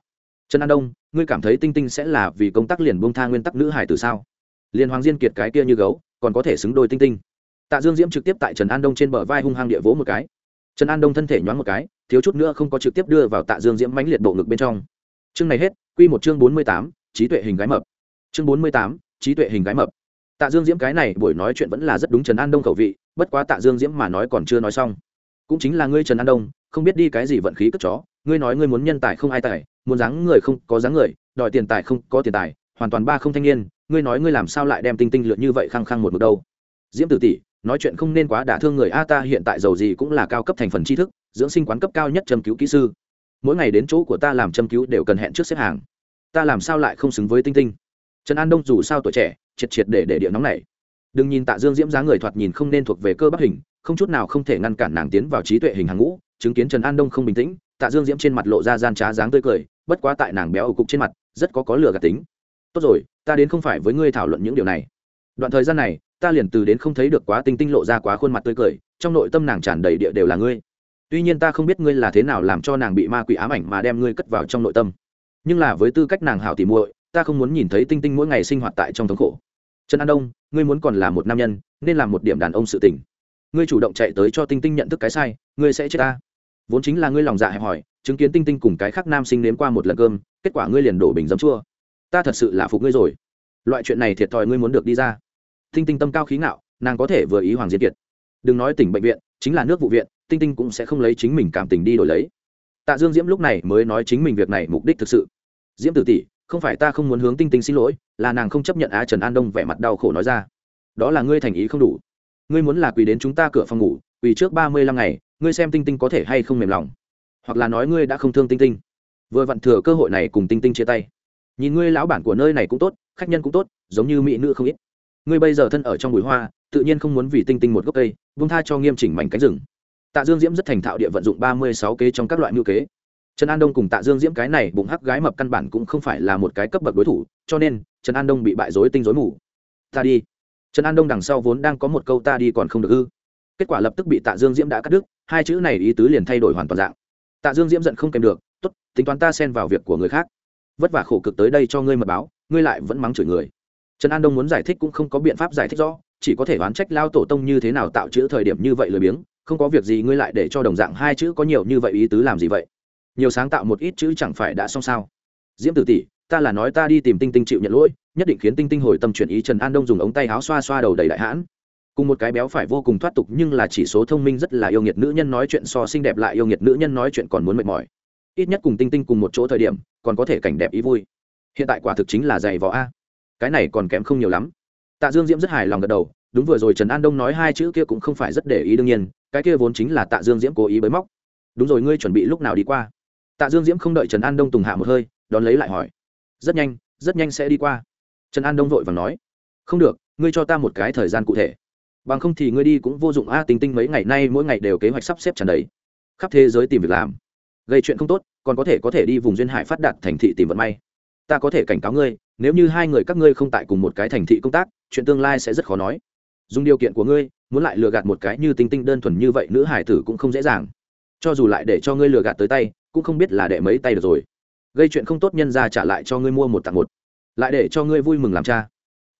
Trần an đông, ngươi cảm thấy tinh tinh sẽ là vì công tác liền bông tha nguyên tắc nữ hải từ sao? Liền hoàng diên kiệt cái kia như gấu, còn có thể xứng đôi tinh tinh. Tạ dương diễm trực tiếp tại trần an đông trên bờ vai hung hăng địa vỗ một cái. Trần an đông thân thể nhoáng một cái, thiếu chút nữa không có trực tiếp đưa vào tạ dương diễm mãnh liệt bộ ngực bên trong. Chương này hết, quy một chương bốn mươi tám trí tuệ hình gái mập. Chương bốn mươi tám, trí tuệ hình gái mập. Tạ dương diễm cái này buổi nói chuyện vẫn là rất đúng trần an đông khẩu vị, bất quá tạ dương diễm mà nói còn chưa nói xong. Cũng chính là ngươi trần an đông, không biết đi cái gì vận khí cất chó, ngươi nói ngươi muốn nhân tài không ai tài, muốn dáng người không có dáng người, đòi tiền tài không có tiền tài, hoàn toàn ba không thanh niên, ngươi nói ngươi làm sao lại đem tinh tinh lượn như vậy khăng khăng một mực đâu? Diễm tử tỷ, nói chuyện không nên quá đả thương người a ta hiện tại giàu gì cũng là cao cấp thành phần tri thức, dưỡng sinh quán cấp cao nhất châm cứu kỹ sư. Mỗi ngày đến chỗ của ta làm châm cứu đều cần hẹn trước xếp hàng ta làm sao lại không xứng với tinh tinh? Trần an đông dù sao tuổi trẻ, triệt triệt để để địa nóng này. Đừng nhìn tạ dương diễm giá người thoạt nhìn không nên thuộc về cơ bắp hình, không chút nào không thể ngăn cản nàng tiến vào trí tuệ hình hàng ngũ, chứng kiến trần an đông không bình tĩnh, tạ dương diễm trên mặt lộ ra gian trá dáng tươi cười, bất quá tại nàng béo ở cục trên mặt, rất có có lửa gạt tính. Tốt rồi, ta đến không phải với ngươi thảo luận những điều này. Đoạn thời gian này, ta liền từ đến không thấy được quá tinh tinh lộ ra quá khuôn mặt tươi cười, trong nội tâm nàng tràn đầy địa đều là ngươi. Tuy nhiên ta không biết ngươi là thế nào làm cho nàng bị ma quỷ ám ảnh mà đem ngươi cất vào trong nội tâm nhưng là với tư cách nàng hảo tỉ muội, ta không muốn nhìn thấy tinh tinh mỗi ngày sinh hoạt tại trong thống khổ. Trần an đông, ngươi muốn còn là một nam nhân, nên làm một điểm đàn ông sự tình. Ngươi chủ động chạy tới cho tinh tinh nhận thức cái sai, ngươi sẽ chết ta. Vốn chính là ngươi lòng dạ hẹp hòi, chứng kiến tinh tinh cùng cái khác nam sinh nếm qua một lần cơm, kết quả ngươi liền đổ bình dấm chua. Ta thật sự là phục ngươi rồi. Loại chuyện này thiệt thòi ngươi muốn được đi ra. Tinh tinh tâm cao khí ngạo, nàng có thể vừa ý hoàng diên kiệt. Đừng nói tỉnh bệnh viện, chính là nước vụ viện, tinh tinh cũng sẽ không lấy chính mình cảm tình đi đổi lấy tạ dương diễm lúc này mới nói chính mình việc này mục đích thực sự. Diễm tử tỷ, không phải ta không muốn hướng tinh tinh xin lỗi, là nàng không chấp nhận á trần an đông vẻ mặt đau khổ nói ra. Đó là ngươi thành ý không đủ. Ngươi muốn là quỳ đến chúng ta cửa phòng ngủ, quỳ trước ba mươi lăm ngày, ngươi xem tinh tinh có thể hay không mềm lòng. Hoặc là nói ngươi đã không thương tinh tinh. Vừa vặn thừa cơ hội này cùng tinh tinh chia tay. Nhìn ngươi lão bản của nơi này cũng tốt, khách nhân cũng tốt, giống như mỹ nữ không ít. Ngươi bây giờ thân ở trong bụi hoa, tự nhiên không muốn vì tinh tinh một gốc cây vung tha cho nghiêm chỉnh mảnh cánh rừng tạ dương diễm rất thành thạo địa vận dụng ba mươi sáu kế trong các loại ngữ kế. Trần an đông cùng tạ dương diễm cái này bụng hắc gái mập căn bản cũng không phải là một cái cấp bậc đối thủ, cho nên, trần an đông bị bại dối tinh dối mù. Ta đi. Trần an đông đằng sau vốn đang có một câu ta đi còn không được ư. Kết quả lập tức bị tạ dương diễm đã cắt đứt, hai chữ này ý tứ liền thay đổi hoàn toàn dạng. Tạ dương diễm giận không kèm được, tốt, tính toán ta xen vào việc của người khác. Vất vả khổ cực tới đây cho ngươi mật báo, ngươi lại vẫn mắng chửi người. Trần an đông muốn giải thích cũng không có biện pháp giải thích rõ, chỉ có thể đoán trách lao tổ tông như thế nào tạo chữ thời điểm như vậy lười biếng không có việc gì ngươi lại để cho đồng dạng hai chữ có nhiều như vậy ý tứ làm gì vậy? Nhiều sáng tạo một ít chữ chẳng phải đã xong sao? Diễm tử tỷ, ta là nói ta đi tìm tinh tinh chịu nhận lỗi, nhất định khiến tinh tinh hồi tâm chuyển ý trần an đông dùng ống tay áo xoa xoa đầu đầy đại hãn. Cùng một cái béo phải vô cùng thoát tục nhưng là chỉ số thông minh rất là yêu nghiệt nữ nhân nói chuyện so xinh đẹp lại yêu nghiệt nữ nhân nói chuyện còn muốn mệt mỏi. Ít nhất cùng tinh tinh cùng một chỗ thời điểm, còn có thể cảnh đẹp ý vui. Hiện tại quả thực chính là giày vò a. Cái này còn kém không nhiều lắm. Tạ dương diễm rất hài lòng gật đầu, đúng vừa rồi trần an đông nói hai chữ kia cũng không phải rất để ý đương nhiên cái kia vốn chính là tạ dương diễm cố ý bới móc. Đúng rồi, ngươi chuẩn bị lúc nào đi qua? Tạ dương diễm không đợi trần an đông tùng hạ một hơi, đón lấy lại hỏi. Rất nhanh rất nhanh sẽ đi qua. Trần an đông vội và nói. Không được, ngươi cho ta một cái thời gian cụ thể. Bằng không thì ngươi đi cũng vô dụng a, tinh tinh mấy ngày nay mỗi ngày đều kế hoạch sắp xếp tràn đầy. Khắp thế giới tìm việc làm. Gây chuyện không tốt, còn có thể có thể đi vùng duyên hải phát đạt thành thị tìm vận may. Ta có thể cảnh cáo ngươi, nếu như hai người các ngươi không tại cùng một cái thành thị công tác, chuyện tương lai sẽ rất khó nói. Dùng điều kiện của ngươi muốn lại lừa gạt một cái như tinh tinh đơn thuần như vậy nữ hải tử cũng không dễ dàng. Cho dù lại để cho ngươi lừa gạt tới tay, cũng không biết là để mấy tay được rồi. Gây chuyện không tốt nhân ra trả lại cho ngươi mua một tặng một. Lại để cho ngươi vui mừng làm cha.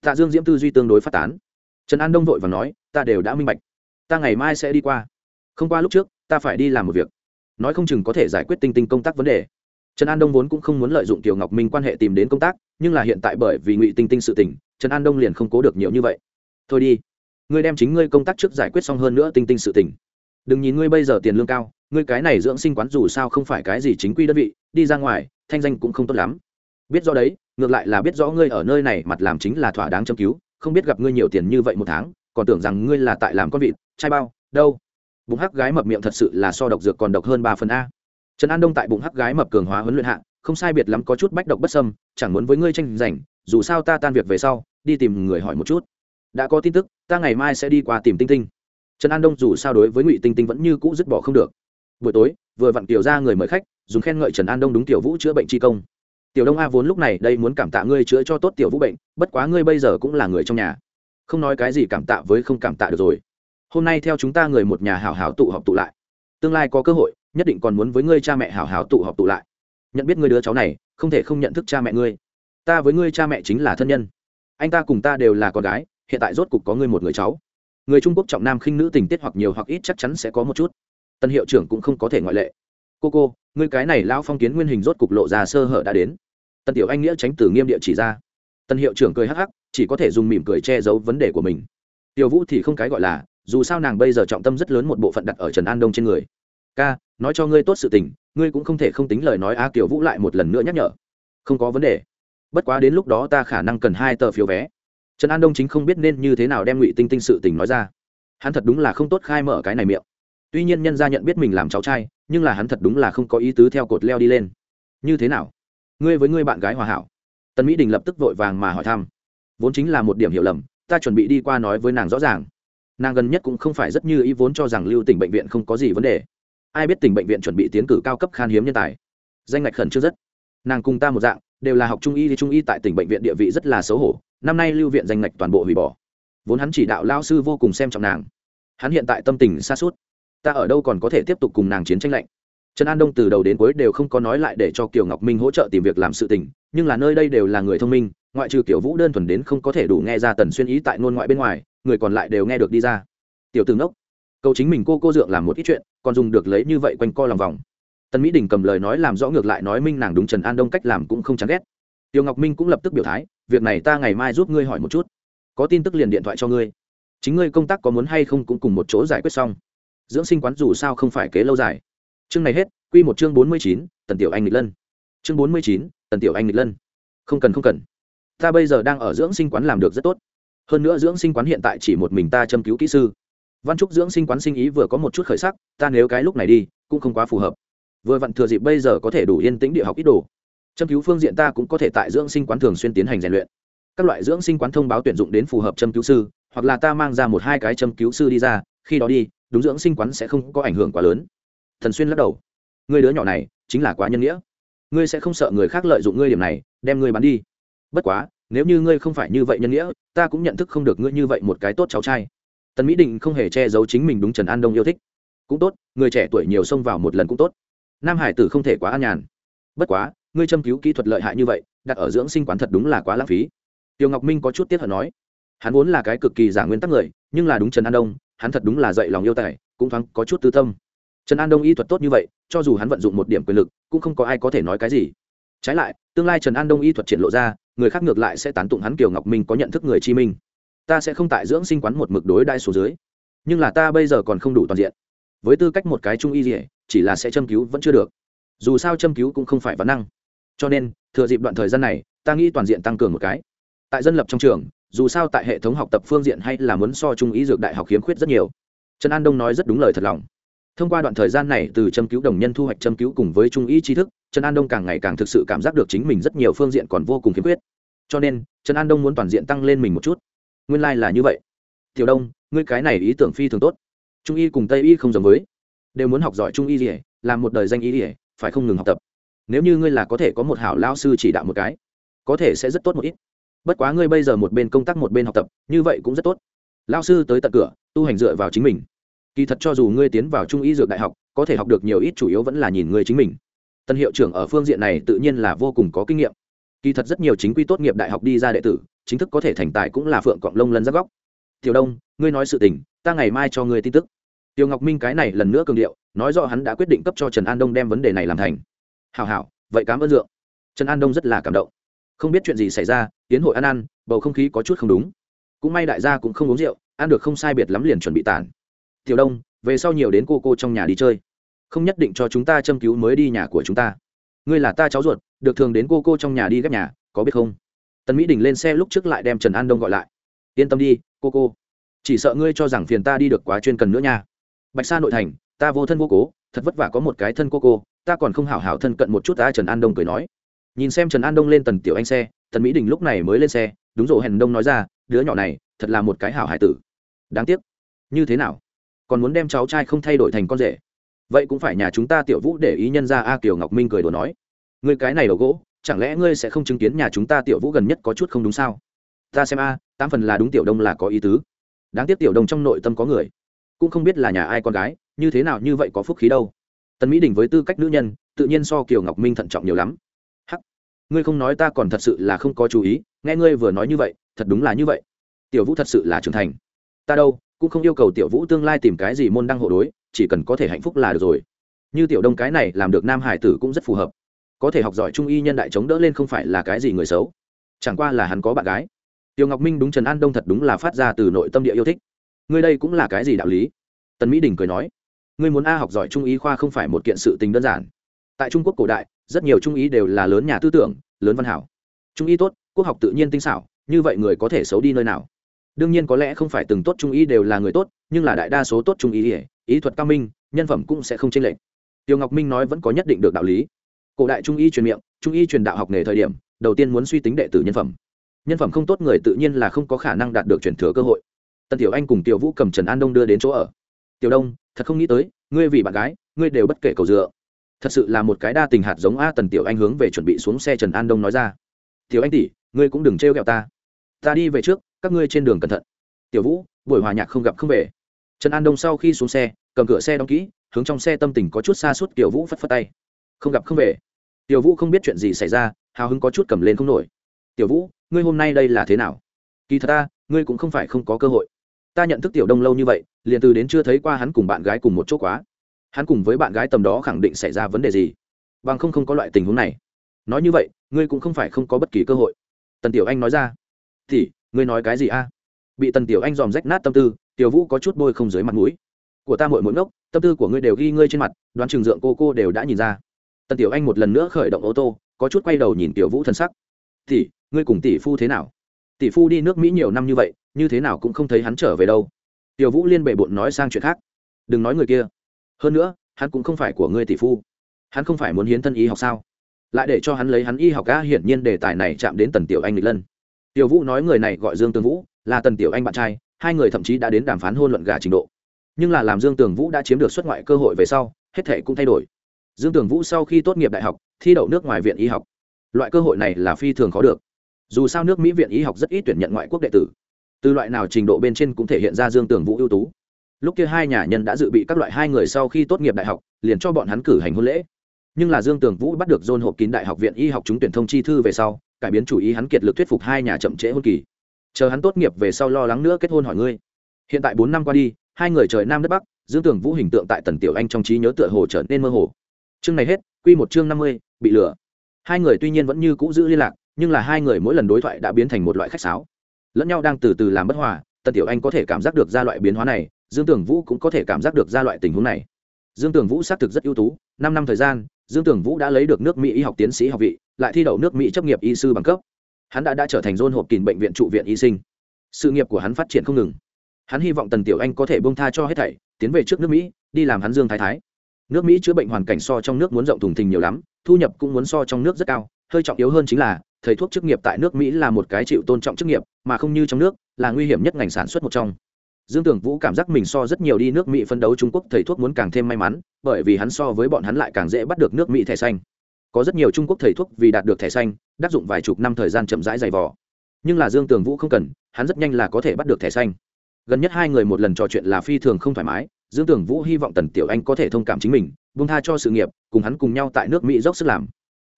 Tạ dương diễm tư duy tương đối phát tán. Trần an đông vội và nói, ta đều đã minh bạch. Ta ngày mai sẽ đi qua. Không qua lúc trước, ta phải đi làm một việc. Nói không chừng có thể giải quyết tinh tinh công tác vấn đề. Trần an đông vốn cũng không muốn lợi dụng tiểu ngọc minh quan hệ tìm đến công tác, nhưng là hiện tại bởi vì ngụy tinh tinh sự tình, trần an đông liền không cố được nhiều như vậy. Thôi đi ngươi đem chính ngươi công tác trước giải quyết xong hơn nữa tinh tinh sự tình. Đừng nhìn ngươi bây giờ tiền lương cao, ngươi cái này dưỡng sinh quán dù sao không phải cái gì chính quy đơn vị, đi ra ngoài, thanh danh cũng không tốt lắm. Biết rõ đấy, ngược lại là biết rõ ngươi ở nơi này mặt làm chính là thỏa đáng châm cứu, không biết gặp ngươi nhiều tiền như vậy một tháng, còn tưởng rằng ngươi là tại làm con vịt, trai bao, đâu? Bụng hắc gái mập miệng thật sự là so độc dược còn độc hơn ba phần a. Trần an đông tại bụng hắc gái mập cường hóa huấn luyện hạ, không sai biệt lắm có chút bách độc bất sâm chẳng muốn với ngươi tranh giành, dù sao ta tan việc về sau, đi tìm người hỏi một chút đã có tin tức, ta ngày mai sẽ đi qua tìm tinh tinh. Trần an đông dù sao đối với ngụy tinh tinh vẫn như cũ dứt bỏ không được. Buổi tối, vừa vặn tiểu ra người mời khách, dùng khen ngợi trần an đông đúng tiểu vũ chữa bệnh chi công. Tiểu đông a vốn lúc này đây muốn cảm tạ ngươi chữa cho tốt tiểu vũ bệnh, bất quá ngươi bây giờ cũng là người trong nhà. Không nói cái gì cảm tạ với không cảm tạ được rồi. Hôm nay theo chúng ta người một nhà hào hào tụ họp tụ lại. Tương lai có cơ hội, nhất định còn muốn với ngươi cha mẹ hào hào tụ họp tụ lại. Nhận biết ngươi đứa cháu này, không thể không nhận thức cha mẹ ngươi. Ta với ngươi cha mẹ chính là thân nhân. Anh ta cùng ta đều là con gái hiện tại rốt cục có ngươi một người cháu. Người trung quốc trọng nam khinh nữ tình tiết hoặc nhiều hoặc ít chắc chắn sẽ có một chút. Tân hiệu trưởng cũng không có thể ngoại lệ. Cô cô, ngươi cái này lão phong kiến nguyên hình rốt cục lộ ra sơ hở đã đến. Tân tiểu anh nghĩa tránh từ nghiêm địa chỉ ra. Tân hiệu trưởng cười hắc hắc, chỉ có thể dùng mỉm cười che giấu vấn đề của mình. Tiểu vũ thì không cái gọi là, dù sao nàng bây giờ trọng tâm rất lớn một bộ phận đặt ở trần an đông trên người. Ca, nói cho ngươi tốt sự tình, ngươi cũng không thể không tính lời nói a tiểu vũ lại một lần nữa nhắc nhở. Không có vấn đề. Bất quá đến lúc đó ta khả năng cần hai tờ phiếu vé trần an đông chính không biết nên như thế nào đem ngụy tinh tinh sự tình nói ra. Hắn thật đúng là không tốt khai mở cái này miệng. Tuy nhiên nhân gia nhận biết mình làm cháu trai, nhưng là hắn thật đúng là không có ý tứ theo cột leo đi lên. Như thế nào? Ngươi với ngươi bạn gái hòa hảo. Tần mỹ đình lập tức vội vàng mà hỏi thăm. Vốn chính là một điểm hiểu lầm, ta chuẩn bị đi qua nói với nàng rõ ràng. Nàng gần nhất cũng không phải rất như ý vốn cho rằng lưu tỉnh bệnh viện không có gì vấn đề. Ai biết tỉnh bệnh viện chuẩn bị tiến cử cao cấp khan hiếm nhân tài. Danh ngạch khẩn chưa rất. Nàng cùng ta một dạng đều là học trung y thì trung y tại tỉnh bệnh viện địa vị rất là xấu hổ. Năm nay lưu viện danh ngạch toàn bộ hủy bỏ. Vốn hắn chỉ đạo lao sư vô cùng xem trọng nàng. Hắn hiện tại tâm tình xa suốt ta ở đâu còn có thể tiếp tục cùng nàng chiến tranh lạnh? Trần an đông từ đầu đến cuối đều không có nói lại để cho kiều ngọc minh hỗ trợ tìm việc làm sự tình, nhưng là nơi đây đều là người thông minh, ngoại trừ kiểu vũ đơn thuần đến không có thể đủ nghe ra tần xuyên ý tại ngôn ngoại bên ngoài, người còn lại đều nghe được đi ra. Tiểu tướng đốc câu chính mình cô cô dượng làm một ít chuyện, còn dùng được lấy như vậy quanh co lòng vòng tần mỹ đình cầm lời nói làm rõ ngược lại nói minh nàng đúng trần an đông cách làm cũng không chán ghét. Tiêu ngọc minh cũng lập tức biểu thái, việc này ta ngày mai giúp ngươi hỏi một chút. Có tin tức liền điện thoại cho ngươi. Chính ngươi công tác có muốn hay không cũng cùng một chỗ giải quyết xong. Dưỡng sinh quán dù sao không phải kế lâu dài. Chương này hết, quy một chương bốn mươi chín, tần tiểu anh nghịch lân. Chương bốn mươi chín, tần tiểu anh nghịch lân. Không cần không cần. Ta bây giờ đang ở dưỡng sinh quán làm được rất tốt. Hơn nữa dưỡng sinh quán hiện tại chỉ một mình ta châm cứu kỹ sư. Văn trúc dưỡng sinh quán sinh ý vừa có một chút khởi sắc, ta nếu cái lúc này đi, cũng không quá phù hợp vừa vặn thừa dịp bây giờ có thể đủ yên tĩnh địa học ít đồ. Châm cứu phương diện ta cũng có thể tại dưỡng sinh quán thường xuyên tiến hành rèn luyện. Các loại dưỡng sinh quán thông báo tuyển dụng đến phù hợp châm cứu sư, hoặc là ta mang ra một hai cái châm cứu sư đi ra, khi đó đi, đúng dưỡng sinh quán sẽ không có ảnh hưởng quá lớn. Thần xuyên lắc đầu. Người đứa nhỏ này chính là quá nhân nghĩa. Ngươi sẽ không sợ người khác lợi dụng ngươi điểm này, đem ngươi bắn đi. Bất quá, nếu như ngươi không phải như vậy nhân nghĩa, ta cũng nhận thức không được ngươi như vậy một cái tốt cháu trai. Tần mỹ định không hề che giấu chính mình đúng trần an đông yêu thích. Cũng tốt, người trẻ tuổi nhiều xông vào một lần cũng tốt nam hải tử không thể quá an nhàn. Bất quá, ngươi châm cứu kỹ thuật lợi hại như vậy, đặt ở dưỡng sinh quán thật đúng là quá lãng phí. Tiêu ngọc minh có chút tiếc hận nói, hắn vốn là cái cực kỳ giả nguyên tắc người, nhưng là đúng trần an đông, hắn thật đúng là dạy lòng yêu tài, cũng thoáng có chút tư tâm. Trần an đông y thuật tốt như vậy, cho dù hắn vận dụng một điểm quyền lực, cũng không có ai có thể nói cái gì. Trái lại, tương lai trần an đông y thuật triển lộ ra, người khác ngược lại sẽ tán tụng hắn kiều ngọc minh có nhận thức người chi minh. Ta sẽ không tại dưỡng sinh quán một mực đối đai số dưới. Nhưng là ta bây giờ còn không đủ toàn diện với tư cách một cái trung y gì chỉ là sẽ châm cứu vẫn chưa được. Dù sao châm cứu cũng không phải vấn năng. Cho nên, thừa dịp đoạn thời gian này, ta nghĩ toàn diện tăng cường một cái. Tại dân lập trong trường, dù sao tại hệ thống học tập phương diện hay là muốn so trung ý dược đại học khiếm khuyết rất nhiều. Trần an đông nói rất đúng lời thật lòng. Thông qua đoạn thời gian này từ châm cứu đồng nhân thu hoạch châm cứu cùng với trung ý tri thức, trần an đông càng ngày càng thực sự cảm giác được chính mình rất nhiều phương diện còn vô cùng khiếm khuyết. Cho nên, trần an đông muốn toàn diện tăng lên mình một chút. Nguyên lai、like、là như vậy. Tiểu đông, ngươi cái này ý tưởng phi thường tốt trung y cùng tây y không giống với. Đều muốn học giỏi trung y gì làm một đời danh y gì phải không ngừng học tập. Nếu như ngươi là có thể có một hảo lao sư chỉ đạo một cái, có thể sẽ rất tốt một ít. Bất quá ngươi bây giờ một bên công tác một bên học tập, như vậy cũng rất tốt. Lao sư tới tận cửa, tu hành dựa vào chính mình. Kỳ thật cho dù ngươi tiến vào trung y dược đại học, có thể học được nhiều ít chủ yếu vẫn là nhìn ngươi chính mình. Tân hiệu trưởng ở phương diện này tự nhiên là vô cùng có kinh nghiệm. Kỳ thật rất nhiều chính quy tốt nghiệp đại học đi ra đệ tử, chính thức có thể thành tài cũng là phượng cọng lông lân giáp góc tiểu đông, ngươi nói sự tình, ta ngày mai cho ngươi tin tức. Tiểu ngọc minh cái này lần nữa cường điệu, nói rõ hắn đã quyết định cấp cho trần an đông đem vấn đề này làm thành. Hào hảo, vậy cảm ơn dượng. Trần an đông rất là cảm động. Không biết chuyện gì xảy ra, tiến hội ăn ăn, bầu không khí có chút không đúng. Cũng may đại gia cũng không uống rượu, ăn được không sai biệt lắm liền chuẩn bị tản. Tiểu đông, về sau nhiều đến cô cô trong nhà đi chơi. Không nhất định cho chúng ta châm cứu mới đi nhà của chúng ta. Ngươi là ta cháu ruột, được thường đến cô cô trong nhà đi ghép nhà, có biết không? Tần mỹ đình lên xe lúc trước lại đem trần an đông gọi lại. Yên tâm đi cô cô. Chỉ sợ ngươi cho rằng phiền ta đi được quá chuyên cần nữa nha. Bạch sa nội thành, ta vô thân vô cố, thật vất vả có một cái thân cô cô, ta còn không hảo hảo thân cận một chút ta trần an đông cười nói. Nhìn xem trần an đông lên tần tiểu anh xe, tần mỹ đình lúc này mới lên xe, đúng rồi, hèn đông nói ra, đứa nhỏ này, thật là một cái hảo hải tử. Đáng tiếc. Như thế nào? Còn muốn đem cháu trai không thay đổi thành con rể. Vậy cũng phải nhà chúng ta tiểu vũ để ý nhân ra a kiều ngọc minh cười đùa nói. Người cái này đầu gỗ, chẳng lẽ ngươi sẽ không chứng kiến nhà chúng ta tiểu vũ gần nhất có chút không đúng sao? Ta xem a tám phần là đúng tiểu đông là có ý tứ. Đáng tiếc tiểu đông trong nội tâm có người, cũng không biết là nhà ai con gái, như thế nào như vậy có phúc khí đâu. Tần mỹ đình với tư cách nữ nhân, tự nhiên so kiều ngọc minh thận trọng nhiều lắm. Hắc, ngươi không nói ta còn thật sự là không có chú ý, nghe ngươi vừa nói như vậy, thật đúng là như vậy. Tiểu vũ thật sự là trưởng thành. Ta đâu, cũng không yêu cầu tiểu vũ tương lai tìm cái gì môn đăng hộ đối, chỉ cần có thể hạnh phúc là được rồi. Như tiểu đông cái này làm được nam hải tử cũng rất phù hợp. Có thể học giỏi trung y nhân đại chống đỡ lên không phải là cái gì người xấu. Chẳng qua là hắn có bạn gái tiểu ngọc minh đúng trần an đông thật đúng là phát ra từ nội tâm địa yêu thích. Ngươi đây cũng là cái gì đạo lý? Tần mỹ đình cười nói. Ngươi muốn a học giỏi trung ý khoa không phải một kiện sự tình đơn giản. Tại trung quốc cổ đại, rất nhiều trung ý đều là lớn nhà tư tưởng, lớn văn hảo. Trung ý tốt, quốc học tự nhiên tinh xảo, như vậy người có thể xấu đi nơi nào? Đương nhiên có lẽ không phải từng tốt trung ý đều là người tốt, nhưng là đại đa số tốt trung ý ỉa ý thuật cao minh, nhân phẩm cũng sẽ không chênh lệch. Tiêu ngọc minh nói vẫn có nhất định được đạo lý. Cổ đại trung y truyền miệng, trung y truyền đạo học nghề thời điểm, đầu tiên muốn suy tính đệ tử nhân phẩm nhân phẩm không tốt người tự nhiên là không có khả năng đạt được truyền thừa cơ hội. Tần tiểu anh cùng tiểu vũ cầm trần an đông đưa đến chỗ ở. Tiểu đông, thật không nghĩ tới, ngươi vì bạn gái, ngươi đều bất kể cầu dựa. Thật sự là một cái đa tình hạt giống a tần tiểu anh hướng về chuẩn bị xuống xe trần an đông nói ra. Tiểu anh tỷ, ngươi cũng đừng trêu ghẹo ta. Ta đi về trước, các ngươi trên đường cẩn thận. Tiểu vũ, buổi hòa nhạc không gặp không về. Trần an đông sau khi xuống xe, cầm cửa xe đóng kỹ, hướng trong xe tâm tình có chút xa suốt tiểu vũ phất phất tay. Không gặp không về. Tiểu vũ không biết chuyện gì xảy ra, hào hứng có chút cầm lên không nổi tiểu vũ, ngươi hôm nay đây là thế nào? Kỳ thật ta, ngươi cũng không phải không có cơ hội. Ta nhận thức tiểu đông lâu như vậy, liền từ đến chưa thấy qua hắn cùng bạn gái cùng một chỗ quá. Hắn cùng với bạn gái tầm đó khẳng định xảy ra vấn đề gì? Bằng không không có loại tình huống này. Nói như vậy, ngươi cũng không phải không có bất kỳ cơ hội. Tần tiểu anh nói ra. Thì, ngươi nói cái gì a? Bị tần tiểu anh dòm rách nát tâm tư, tiểu vũ có chút bôi không dưới mặt mũi. Của ta mội mội ngốc, tâm tư của ngươi đều ghi ngươi trên mặt, đoán chừng dượng cô cô đều đã nhìn ra. Tần tiểu anh một lần nữa khởi động ô tô, có chút quay đầu nhìn tiểu vũ thân sắc. Thì ngươi cùng tỷ phu thế nào? Tỷ phu đi nước mỹ nhiều năm như vậy, như thế nào cũng không thấy hắn trở về đâu. Tiểu vũ liên bệ bộn nói sang chuyện khác. Đừng nói người kia. Hơn nữa, hắn cũng không phải của ngươi tỷ phu. Hắn không phải muốn hiến thân y học sao? Lại để cho hắn lấy hắn y học ca hiển nhiên đề tài này chạm đến tần tiểu anh lịch lân. Tiểu vũ nói người này gọi dương tương vũ, là tần tiểu anh bạn trai, hai người thậm chí đã đến đàm phán hôn luận gà trình độ. Nhưng là làm dương tường vũ đã chiếm được xuất ngoại cơ hội về sau, hết thể cũng thay đổi. Dương tường vũ sau khi tốt nghiệp đại học, thi đậu nước ngoài viện y học. Loại cơ hội này là phi thường khó được dù sao nước mỹ viện y học rất ít tuyển nhận ngoại quốc đệ tử. Từ loại nào trình độ bên trên cũng thể hiện ra dương tường vũ ưu tú. Lúc kia hai nhà nhân đã dự bị các loại hai người sau khi tốt nghiệp đại học, liền cho bọn hắn cử hành hôn lễ. Nhưng là dương tường vũ bắt được dôn hộp kín đại học viện y học trúng tuyển thông chi thư về sau, cải biến chủ ý hắn kiệt lực thuyết phục hai nhà chậm trễ hôn kỳ. Chờ hắn tốt nghiệp về sau lo lắng nữa kết hôn hỏi ngươi. Hiện tại bốn năm qua đi, hai người trời nam đất bắc, dương tường vũ hình tượng tại tần tiểu anh trong trí nhớ tựa hồ trở nên mơ hồ. Chương này hết, quy một chương năm mươi, bị lừa. Hai người tuy nhiên vẫn như cũ giữ liên lạc nhưng là hai người mỗi lần đối thoại đã biến thành một loại khách sáo. Lẫn nhau đang từ từ làm bất hòa, tần tiểu anh có thể cảm giác được ra loại biến hóa này, dương Tưởng vũ cũng có thể cảm giác được ra loại tình huống này. Dương Tưởng vũ xác thực rất ưu tú, năm năm thời gian, dương Tưởng vũ đã lấy được nước mỹ y học tiến sĩ học vị, lại thi đậu nước mỹ chấp nghiệp y sư bằng cấp. Hắn đã đã trở thành dôn hộp kín bệnh viện trụ viện y sinh. Sự nghiệp của hắn phát triển không ngừng. Hắn hy vọng tần tiểu anh có thể bông tha cho hết thảy, tiến về trước nước mỹ, đi làm hắn dương thái thái. Nước mỹ chữa bệnh hoàn cảnh so trong nước muốn rộng thùng thình nhiều lắm, thu nhập cũng muốn so trong nước rất cao, hơi trọng yếu hơn chính là thầy thuốc chức nghiệp tại nước mỹ là một cái chịu tôn trọng chức nghiệp, mà không như trong nước, là nguy hiểm nhất ngành sản xuất một trong. Dương tưởng vũ cảm giác mình so rất nhiều đi nước mỹ phân đấu trung quốc, thầy thuốc muốn càng thêm may mắn, bởi vì hắn so với bọn hắn lại càng dễ bắt được nước mỹ thẻ xanh. Có rất nhiều trung quốc thầy thuốc vì đạt được thẻ xanh đắc dụng vài chục năm thời gian chậm rãi dày vò. Nhưng là dương tường vũ không cần, hắn rất nhanh là có thể bắt được thẻ xanh. Gần nhất hai người một lần trò chuyện là phi thường không thoải mái, dương tưởng vũ hy vọng tần tiểu anh có thể thông cảm chính mình, buông tha cho sự nghiệp, cùng hắn cùng nhau tại nước mỹ dốc sức làm.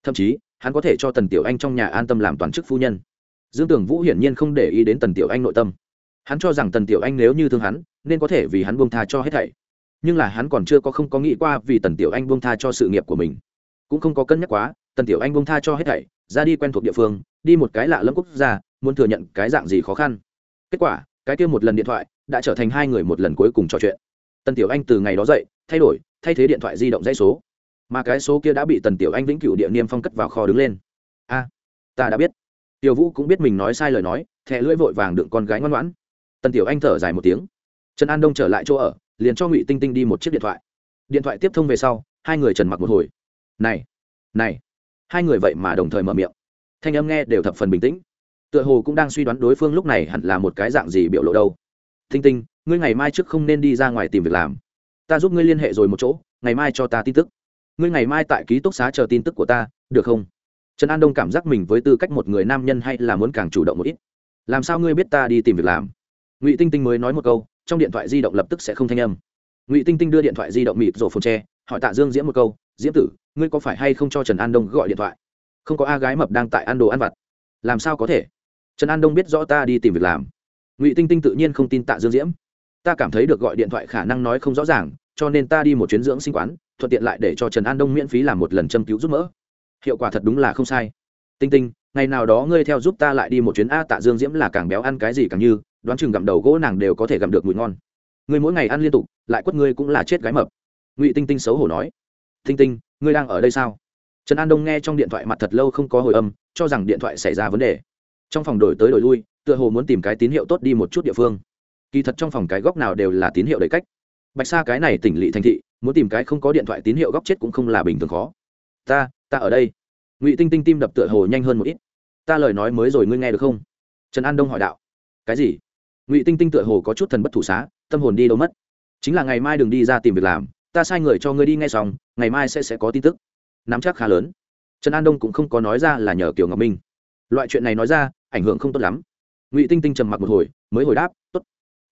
Thậm chí hắn có thể cho tần tiểu anh trong nhà an tâm làm toàn chức phu nhân. Dương tưởng vũ hiển nhiên không để ý đến tần tiểu anh nội tâm. Hắn cho rằng tần tiểu anh nếu như thương hắn, nên có thể vì hắn buông tha cho hết thảy. Nhưng là hắn còn chưa có không có nghĩ qua vì tần tiểu anh buông tha cho sự nghiệp của mình. Cũng không có cân nhắc quá, tần tiểu anh buông tha cho hết thảy, ra đi quen thuộc địa phương, đi một cái lạ lẫm quốc gia, muốn thừa nhận cái dạng gì khó khăn. Kết quả, cái kia một lần điện thoại, đã trở thành hai người một lần cuối cùng trò chuyện. Tần tiểu anh từ ngày đó dậy, thay đổi, thay thế điện thoại di động dãy số mà cái số kia đã bị tần tiểu anh vĩnh cửu địa niêm phong cất vào kho đứng lên. A, ta đã biết. Tiểu vũ cũng biết mình nói sai lời nói thẹ lưỡi vội vàng đựng con gái ngoan ngoãn. Tần tiểu anh thở dài một tiếng. Trần an đông trở lại chỗ ở, liền cho ngụy tinh tinh đi một chiếc điện thoại. Điện thoại tiếp thông về sau, hai người trần mặc một hồi. Này này, hai người vậy mà đồng thời mở miệng. Thanh âm nghe đều thập phần bình tĩnh. Tựa hồ cũng đang suy đoán đối phương lúc này hẳn là một cái dạng gì biểu lộ đâu. Tinh tinh, ngươi ngày mai trước không nên đi ra ngoài tìm việc làm. Ta giúp ngươi liên hệ rồi một chỗ, ngày mai cho ta tin tức ngươi ngày mai tại ký túc xá chờ tin tức của ta, được không? Trần an đông cảm giác mình với tư cách một người nam nhân hay là muốn càng chủ động một ít. Làm sao ngươi biết ta đi tìm việc làm? Ngụy tinh tinh mới nói một câu, trong điện thoại di động lập tức sẽ không thanh âm. Ngụy tinh tinh đưa điện thoại di động mịt rổ phồn tre, hỏi tạ dương diễm một câu, diễm tử, ngươi có phải hay không cho trần an đông gọi điện thoại? Không có, a gái mập đang tại ăn đồ ăn vặt. Làm sao có thể? Trần an đông biết rõ ta đi tìm việc làm. Ngụy tinh tinh tự nhiên không tin tạ dương diễm. Ta cảm thấy được gọi điện thoại khả năng nói không rõ ràng cho nên ta đi một chuyến dưỡng sinh quán, thuận tiện lại để cho trần an đông miễn phí làm một lần châm cứu giúp mỡ. Hiệu quả thật đúng là không sai. Tinh tinh, ngày nào đó ngươi theo giúp ta lại đi một chuyến a tạ dương diễm là càng béo ăn cái gì càng như, đoán chừng gặm đầu gỗ nàng đều có thể gặm được mùi ngon. Ngươi mỗi ngày ăn liên tục, lại quất ngươi cũng là chết gái mập. Ngụy tinh tinh xấu hổ nói. Tinh tinh, ngươi đang ở đây sao? Trần an đông nghe trong điện thoại mặt thật lâu không có hồi âm, cho rằng điện thoại xảy ra vấn đề. Trong phòng đổi tới đổi lui, tựa hồ muốn tìm cái tín hiệu tốt đi một chút địa phương. Kỳ thật trong phòng cái góc nào đều là tín hiệu đầy cách bạch sa cái này tỉnh lỵ thành thị, muốn tìm cái không có điện thoại tín hiệu góc chết cũng không là bình thường khó. Ta ta ở đây. Ngụy tinh tinh tim đập tựa hồ nhanh hơn một ít. Ta lời nói mới rồi ngươi nghe được không? Trần an đông hỏi đạo. Cái gì? Ngụy tinh tinh tựa hồ có chút thần bất thủ xá, tâm hồn đi đâu mất? Chính là ngày mai đừng đi ra tìm việc làm, ta sai người cho ngươi đi ngay xong, ngày mai sẽ sẽ có tin tức. Nắm chắc khá lớn. Trần an đông cũng không có nói ra là nhờ kiều ngọc minh. Loại chuyện này nói ra, ảnh hưởng không tốt lắm. Ngụy tinh tinh trầm mặc một hồi, mới hồi đáp, tốt.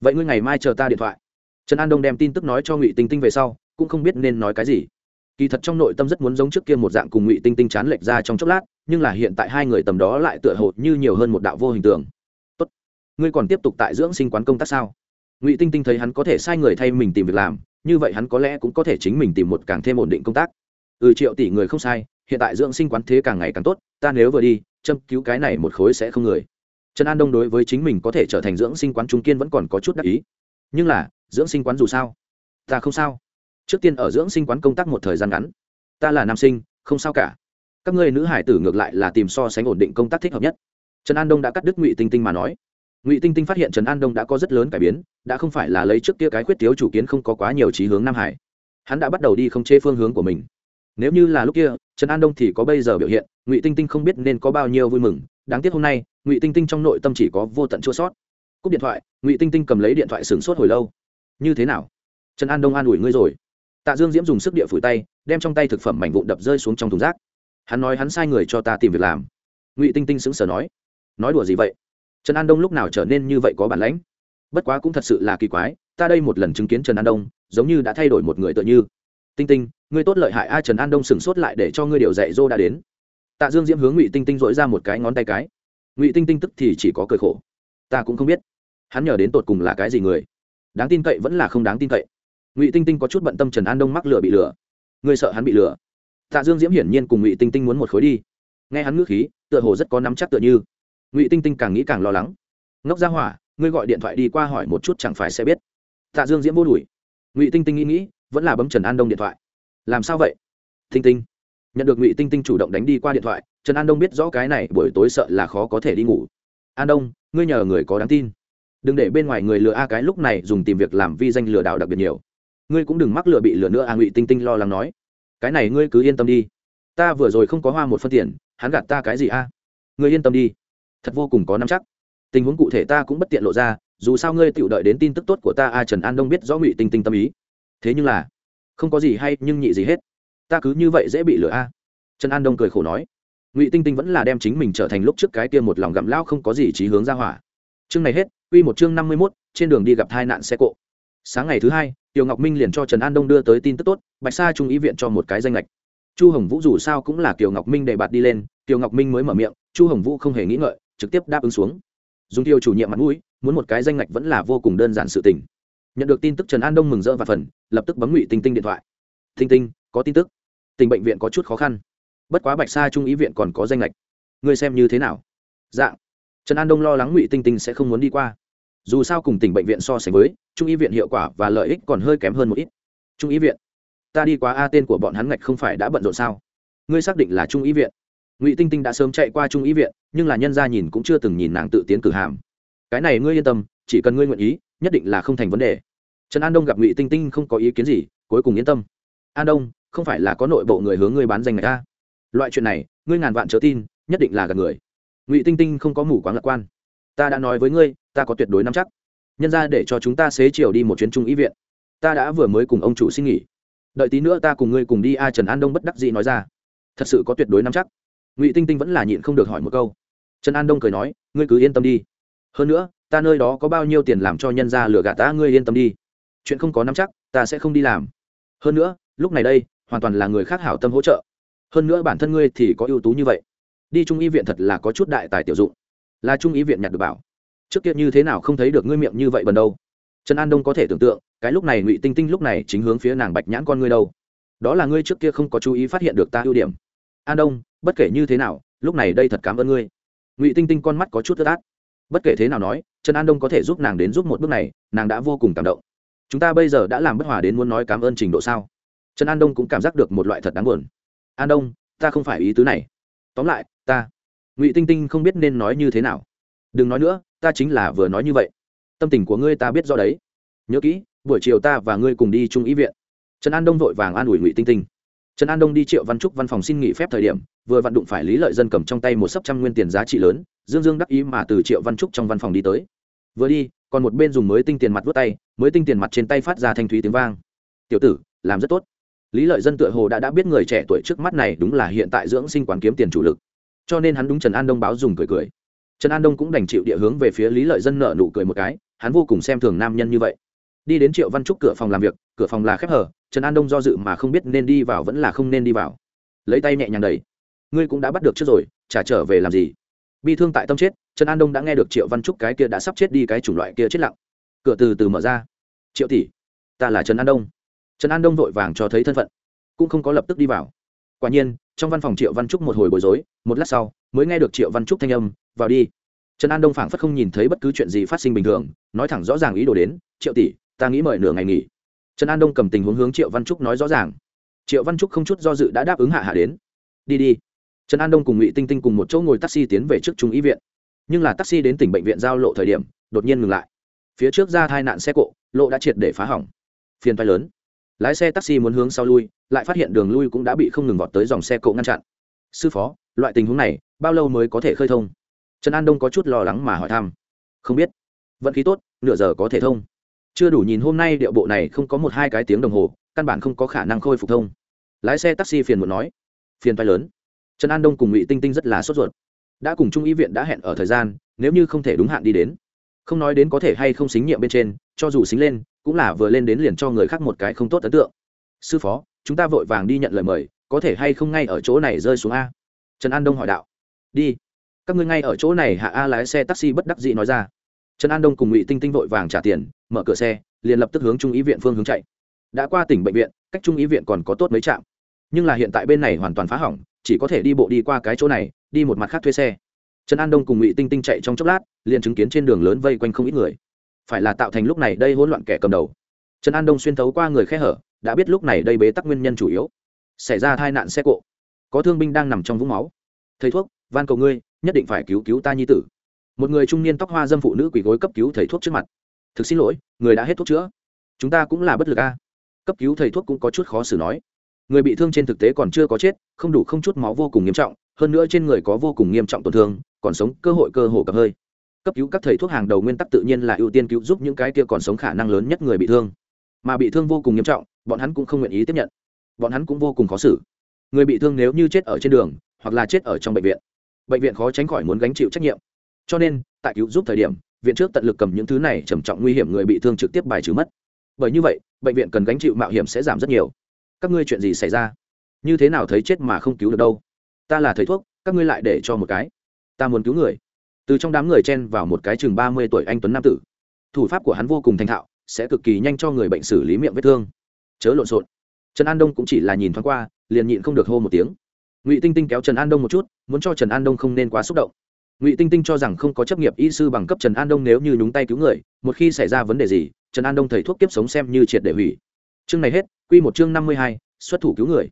Vậy ngươi ngày mai chờ ta điện thoại trần an đông đem tin tức nói cho ngụy tinh tinh về sau, cũng không biết nên nói cái gì. Kỳ thật trong nội tâm rất muốn giống trước kia một dạng cùng ngụy tinh tinh chán lệch ra trong chốc lát, nhưng là hiện tại hai người tầm đó lại tựa hồ như nhiều hơn một đạo vô hình tượng. Tốt, ngươi còn tiếp tục tại dưỡng sinh quán công tác sao? Ngụy tinh tinh thấy hắn có thể sai người thay mình tìm việc làm, như vậy hắn có lẽ cũng có thể chính mình tìm một càng thêm ổn định công tác. Ừ triệu tỷ, người không sai, hiện tại dưỡng sinh quán thế càng ngày càng tốt, ta nếu vừa đi, châm cứu cái này một khối sẽ không người. Trần an đông đối với chính mình có thể trở thành dưỡng sinh quán trung kiên vẫn còn có chút đắc ý. Nhưng là dưỡng sinh quán dù sao? Ta không sao. Trước tiên ở dưỡng sinh quán công tác một thời gian ngắn. Ta là nam sinh, không sao cả. Các ngươi nữ hải tử ngược lại là tìm so sánh ổn định công tác thích hợp nhất. Trần an đông đã cắt đứt ngụy tinh tinh mà nói. Ngụy tinh tinh phát hiện trần an đông đã có rất lớn cải biến, đã không phải là lấy trước kia cái khuyết thiếu chủ kiến không có quá nhiều trí hướng nam hải. Hắn đã bắt đầu đi không chê phương hướng của mình. Nếu như là lúc kia, trần an đông thì có bây giờ biểu hiện, ngụy tinh tinh không biết nên có bao nhiêu vui mừng. Đáng tiếc hôm nay, ngụy tinh tinh trong nội tâm chỉ có vô tận chua sót. Cúp điện thoại, ngụy tinh tinh cầm lấy điện thoại sửng sốt hồi lâu như thế nào? Trần an đông an ủi ngươi rồi. Tạ dương diễm dùng sức địa phủi tay, đem trong tay thực phẩm mảnh vụn đập rơi xuống trong thùng rác. Hắn nói hắn sai người cho ta tìm việc làm. Ngụy tinh tinh sững sờ nói nói đùa gì vậy? Trần an đông lúc nào trở nên như vậy có bản lãnh? Bất quá cũng thật sự là kỳ quái, ta đây một lần chứng kiến trần an đông, giống như đã thay đổi một người tựa như. Tinh tinh, ngươi tốt lợi hại a, trần an đông sửng sốt lại để cho ngươi điều dạy dô đã đến. Tạ dương diễm hướng ngụy tinh tinh dội ra một cái ngón tay cái. Ngụy tinh tinh tức thì chỉ có cười khổ. Ta cũng không biết, hắn nhờ đến tột cùng là cái gì người đáng tin cậy vẫn là không đáng tin cậy. Ngụy tinh tinh có chút bận tâm trần an đông mắc lửa bị lửa. Ngươi sợ hắn bị lửa. Tạ dương diễm hiển nhiên cùng ngụy tinh tinh muốn một khối đi. Nghe hắn ngữ khí, tựa hồ rất có nắm chắc tựa như. Ngụy tinh tinh càng nghĩ càng lo lắng. Ngốc ra hỏa, ngươi gọi điện thoại đi qua hỏi một chút chẳng phải sẽ biết. Tạ dương diễm vô đùi ngụy tinh tinh nghĩ nghĩ, vẫn là bấm trần an đông điện thoại. Làm sao vậy? Tinh tinh. Nhận được ngụy tinh tinh chủ động đánh đi qua điện thoại, trần an đông biết rõ cái này buổi tối sợ là khó có thể đi ngủ. An đông, ngươi nhờ người có đáng tin đừng để bên ngoài người lừa a cái lúc này dùng tìm việc làm vi danh lừa đảo đặc biệt nhiều. Ngươi cũng đừng mắc lừa bị lừa nữa a ngụy tinh tinh lo lắng nói. Cái này ngươi cứ yên tâm đi. Ta vừa rồi không có hoa một phân tiền, hắn gạt ta cái gì a? Ngươi yên tâm đi. Thật vô cùng có nắm chắc. Tình huống cụ thể ta cũng bất tiện lộ ra, dù sao ngươi tự đợi đến tin tức tốt của ta a trần an đông biết rõ ngụy tinh tinh tâm ý. Thế nhưng là, không có gì hay nhưng nhị gì hết. Ta cứ như vậy dễ bị lừa a. Trần an đông cười khổ nói. Ngụy tinh tinh vẫn là đem chính mình trở thành lúc trước cái kia một lòng gặm lao không có gì trí hướng ra hỏa. Chương này hết Quy một chương năm mươi 51, trên đường đi gặp tai nạn xe cộ. Sáng ngày thứ hai, Tiêu Ngọc Minh liền cho Trần An Đông đưa tới tin tức tốt, Bạch Sa trung ý viện cho một cái danh ngạch. Chu Hồng Vũ dù sao cũng là Tiêu Ngọc Minh đề bạt đi lên, Tiêu Ngọc Minh mới mở miệng, Chu Hồng Vũ không hề nghĩ ngợi, trực tiếp đáp ứng xuống. Dung tiêu chủ nhiệm mặt mũi, muốn một cái danh ngạch vẫn là vô cùng đơn giản sự tình. Nhận được tin tức Trần An Đông mừng rỡ và phần, lập tức bấm Ngụy Tinh Tinh điện thoại. "Tinh Tinh, có tin tức. Tình bệnh viện có chút khó khăn. Bất quá Bạch Sa trung ý viện còn có danh ngạch. Ngươi xem như thế nào?" "Dạ." Trần An Đông lo lắng Ngụy Tinh Tinh sẽ không muốn đi qua dù sao cùng tỉnh bệnh viện so sánh với trung y viện hiệu quả và lợi ích còn hơi kém hơn một ít trung y viện ta đi qua a tên của bọn hắn ngạch không phải đã bận rộn sao ngươi xác định là trung y viện ngụy tinh tinh đã sớm chạy qua trung y viện nhưng là nhân gia nhìn cũng chưa từng nhìn nàng tự tiến cử hàm cái này ngươi yên tâm chỉ cần ngươi nguyện ý nhất định là không thành vấn đề trần an đông gặp ngụy tinh tinh không có ý kiến gì cuối cùng yên tâm an đông không phải là có nội bộ người hướng ngươi bán danh ngạch a loại chuyện này ngươi ngàn vạn chớ tin nhất định là gặp người ngụy tinh tinh không có mù quáng lạc quan ta đã nói với ngươi ta có tuyệt đối nắm chắc nhân ra để cho chúng ta xế chiều đi một chuyến trung ý viện ta đã vừa mới cùng ông chủ xin nghỉ đợi tí nữa ta cùng ngươi cùng đi a trần an đông bất đắc dĩ nói ra thật sự có tuyệt đối nắm chắc ngụy tinh tinh vẫn là nhịn không được hỏi một câu trần an đông cười nói ngươi cứ yên tâm đi hơn nữa ta nơi đó có bao nhiêu tiền làm cho nhân ra lừa gạt ta ngươi yên tâm đi chuyện không có nắm chắc ta sẽ không đi làm hơn nữa lúc này đây hoàn toàn là người khác hảo tâm hỗ trợ hơn nữa bản thân ngươi thì có ưu tú như vậy đi trung y viện thật là có chút đại tài tiểu dụng. Là trung y viện nhặt được bảo. Trước kia như thế nào không thấy được ngươi miệng như vậy bần đâu. Trần an đông có thể tưởng tượng, cái lúc này ngụy tinh tinh lúc này chính hướng phía nàng bạch nhãn con ngươi đâu. Đó là ngươi trước kia không có chú ý phát hiện được ta ưu điểm. An đông, bất kể như thế nào, lúc này đây thật cảm ơn ngươi. Ngụy tinh tinh con mắt có chút ướt át. Bất kể thế nào nói, trần an đông có thể giúp nàng đến giúp một bước này, nàng đã vô cùng cảm động. Chúng ta bây giờ đã làm bất hòa đến muốn nói cảm ơn trình độ sao? Trần an đông cũng cảm giác được một loại thật đáng buồn. An đông, ta không phải ý tứ này. Tóm lại ta. Ngụy tinh tinh không biết nên nói như thế nào. Đừng nói nữa, ta chính là vừa nói như vậy. Tâm tình của ngươi ta biết do đấy. Nhớ kỹ, buổi chiều ta và ngươi cùng đi trung ý viện. Trần an đông vội vàng an ủi ngụy tinh tinh. Trần an đông đi triệu văn trúc văn phòng xin nghỉ phép thời điểm, vừa vặn đụng phải lý lợi dân cầm trong tay một sấp trăm nguyên tiền giá trị lớn, dương dương đắc ý mà từ triệu văn trúc trong văn phòng đi tới. Vừa đi, còn một bên dùng mới tinh tiền mặt vớt tay, mới tinh tiền mặt trên tay phát ra thanh thúy tiếng vang. Tiểu tử, làm rất tốt. Lý lợi dân tựa hồ đã đã biết người trẻ tuổi trước mắt này đúng là hiện tại dưỡng sinh quán kiếm tiền chủ lực cho nên hắn đúng trần an đông báo dùng cười cười. Trần an đông cũng đành chịu địa hướng về phía lý lợi dân nợ nụ cười một cái, hắn vô cùng xem thường nam nhân như vậy. Đi đến triệu văn trúc cửa phòng làm việc, cửa phòng là khép hở, trần an đông do dự mà không biết nên đi vào vẫn là không nên đi vào. Lấy tay nhẹ nhàng đầy ngươi cũng đã bắt được trước rồi trả trở về làm gì? Bi thương tại tâm chết, trần an đông đã nghe được triệu văn trúc cái kia đã sắp chết đi cái chủng loại kia chết lặng. Cửa từ từ mở ra. Triệu tỷ, ta là trần an đông. Trần an đông vội vàng cho thấy thân phận, cũng không có lập tức đi vào. Quả nhiên trong văn phòng triệu văn trúc một hồi bối rối, một lát sau, mới nghe được triệu văn trúc thanh âm, vào đi. Trần an đông phảng phất không nhìn thấy bất cứ chuyện gì phát sinh bình thường, nói thẳng rõ ràng ý đồ đến, triệu tỷ, ta nghĩ mời nửa ngày nghỉ. Trần an đông cầm tình huống hướng triệu văn trúc nói rõ ràng. Triệu văn trúc không chút do dự đã đáp ứng hạ hạ đến. Đi đi. Trần an đông cùng ngụy tinh tinh cùng một chỗ ngồi taxi tiến về trước trung ý viện. Nhưng là taxi đến tỉnh bệnh viện giao lộ thời điểm, đột nhiên ngừng lại. Phía trước ra tai nạn xe cộ, lộ đã triệt để phá hỏng. Phiền phái lớn lái xe taxi muốn hướng sau lui, lại phát hiện đường lui cũng đã bị không ngừng vọt tới dòng xe cộ ngăn chặn. Sư phó, loại tình huống này, bao lâu mới có thể khơi thông? Trần an đông có chút lo lắng mà hỏi thăm. Không biết. Vận khí tốt, nửa giờ có thể thông. Chưa đủ nhìn hôm nay điệu bộ này không có một hai cái tiếng đồng hồ, căn bản không có khả năng khôi phục thông. Lái xe taxi phiền muốn nói. Phiền vai lớn. Trần an đông cùng ngụy tinh tinh rất là sốt ruột. Đã cùng trung ý viện đã hẹn ở thời gian, nếu như không thể đúng hạn đi đến, không nói đến có thể hay không xính nhiệm bên trên, cho dù xính lên cũng là vừa lên đến liền cho người khác một cái không tốt ấn tượng. Sư phó, chúng ta vội vàng đi nhận lời mời, có thể hay không ngay ở chỗ này rơi xuống a? Trần an đông hỏi đạo. Đi. Các ngươi ngay ở chỗ này hạ a lái xe taxi bất đắc dĩ nói ra. Trần an đông cùng ngụy tinh tinh vội vàng trả tiền, mở cửa xe, liền lập tức hướng trung ý viện phương hướng chạy. Đã qua tỉnh bệnh viện, cách trung ý viện còn có tốt mấy trạm. Nhưng là hiện tại bên này hoàn toàn phá hỏng, chỉ có thể đi bộ đi qua cái chỗ này, đi một mặt khác thuê xe. Trần an đông cùng ngụy tinh tinh chạy trong chốc lát, liền chứng kiến trên đường lớn vây quanh không ít người phải là tạo thành lúc này đây hỗn loạn kẻ cầm đầu. Trần an đông xuyên thấu qua người khe hở, đã biết lúc này đây bế tắc nguyên nhân chủ yếu. Xảy ra tai nạn xe cộ. Có thương binh đang nằm trong vũng máu. Thầy thuốc, van cầu ngươi, nhất định phải cứu cứu ta nhi tử. Một người trung niên tóc hoa dâm phụ nữ quỳ gối cấp cứu thầy thuốc trước mặt. Thực xin lỗi, người đã hết thuốc chữa. Chúng ta cũng là bất lực a. Cấp cứu thầy thuốc cũng có chút khó xử nói. Người bị thương trên thực tế còn chưa có chết, không đủ không chút máu vô cùng nghiêm trọng, hơn nữa trên người có vô cùng nghiêm trọng tổn thương, còn sống cơ hội cơ hồ cập hơi cấp cứu các thầy thuốc hàng đầu nguyên tắc tự nhiên là ưu tiên cứu giúp những cái kia còn sống khả năng lớn nhất người bị thương. Mà bị thương vô cùng nghiêm trọng, bọn hắn cũng không nguyện ý tiếp nhận. Bọn hắn cũng vô cùng khó xử. Người bị thương nếu như chết ở trên đường, hoặc là chết ở trong bệnh viện bệnh viện khó tránh khỏi muốn gánh chịu trách nhiệm. Cho nên, tại cứu giúp thời điểm, viện trước tận lực cầm những thứ này trầm trọng nguy hiểm người bị thương trực tiếp bài trừ mất. Bởi như vậy, bệnh viện cần gánh chịu mạo hiểm sẽ giảm rất nhiều. Các ngươi chuyện gì xảy ra? Như thế nào thấy chết mà không cứu được đâu? Ta là thầy thuốc, các ngươi lại để cho một cái. Ta muốn cứu người từ trong đám người chen vào một cái chừng ba mươi tuổi anh tuấn nam tử. Thủ pháp của hắn vô cùng thành thạo, sẽ cực kỳ nhanh cho người bệnh xử lý miệng vết thương. Chớ lộn xộn. Trần an đông cũng chỉ là nhìn thoáng qua, liền nhịn không được hô một tiếng. Ngụy tinh tinh kéo trần an đông một chút, muốn cho trần an đông không nên quá xúc động. Ngụy tinh tinh cho rằng không có chấp nghiệp y sư bằng cấp trần an đông nếu như nhúng tay cứu người, một khi xảy ra vấn đề gì, trần an đông thầy thuốc kiếp sống xem như triệt để hủy. Chương này hết q một chương năm mươi hai, xuất thủ cứu người.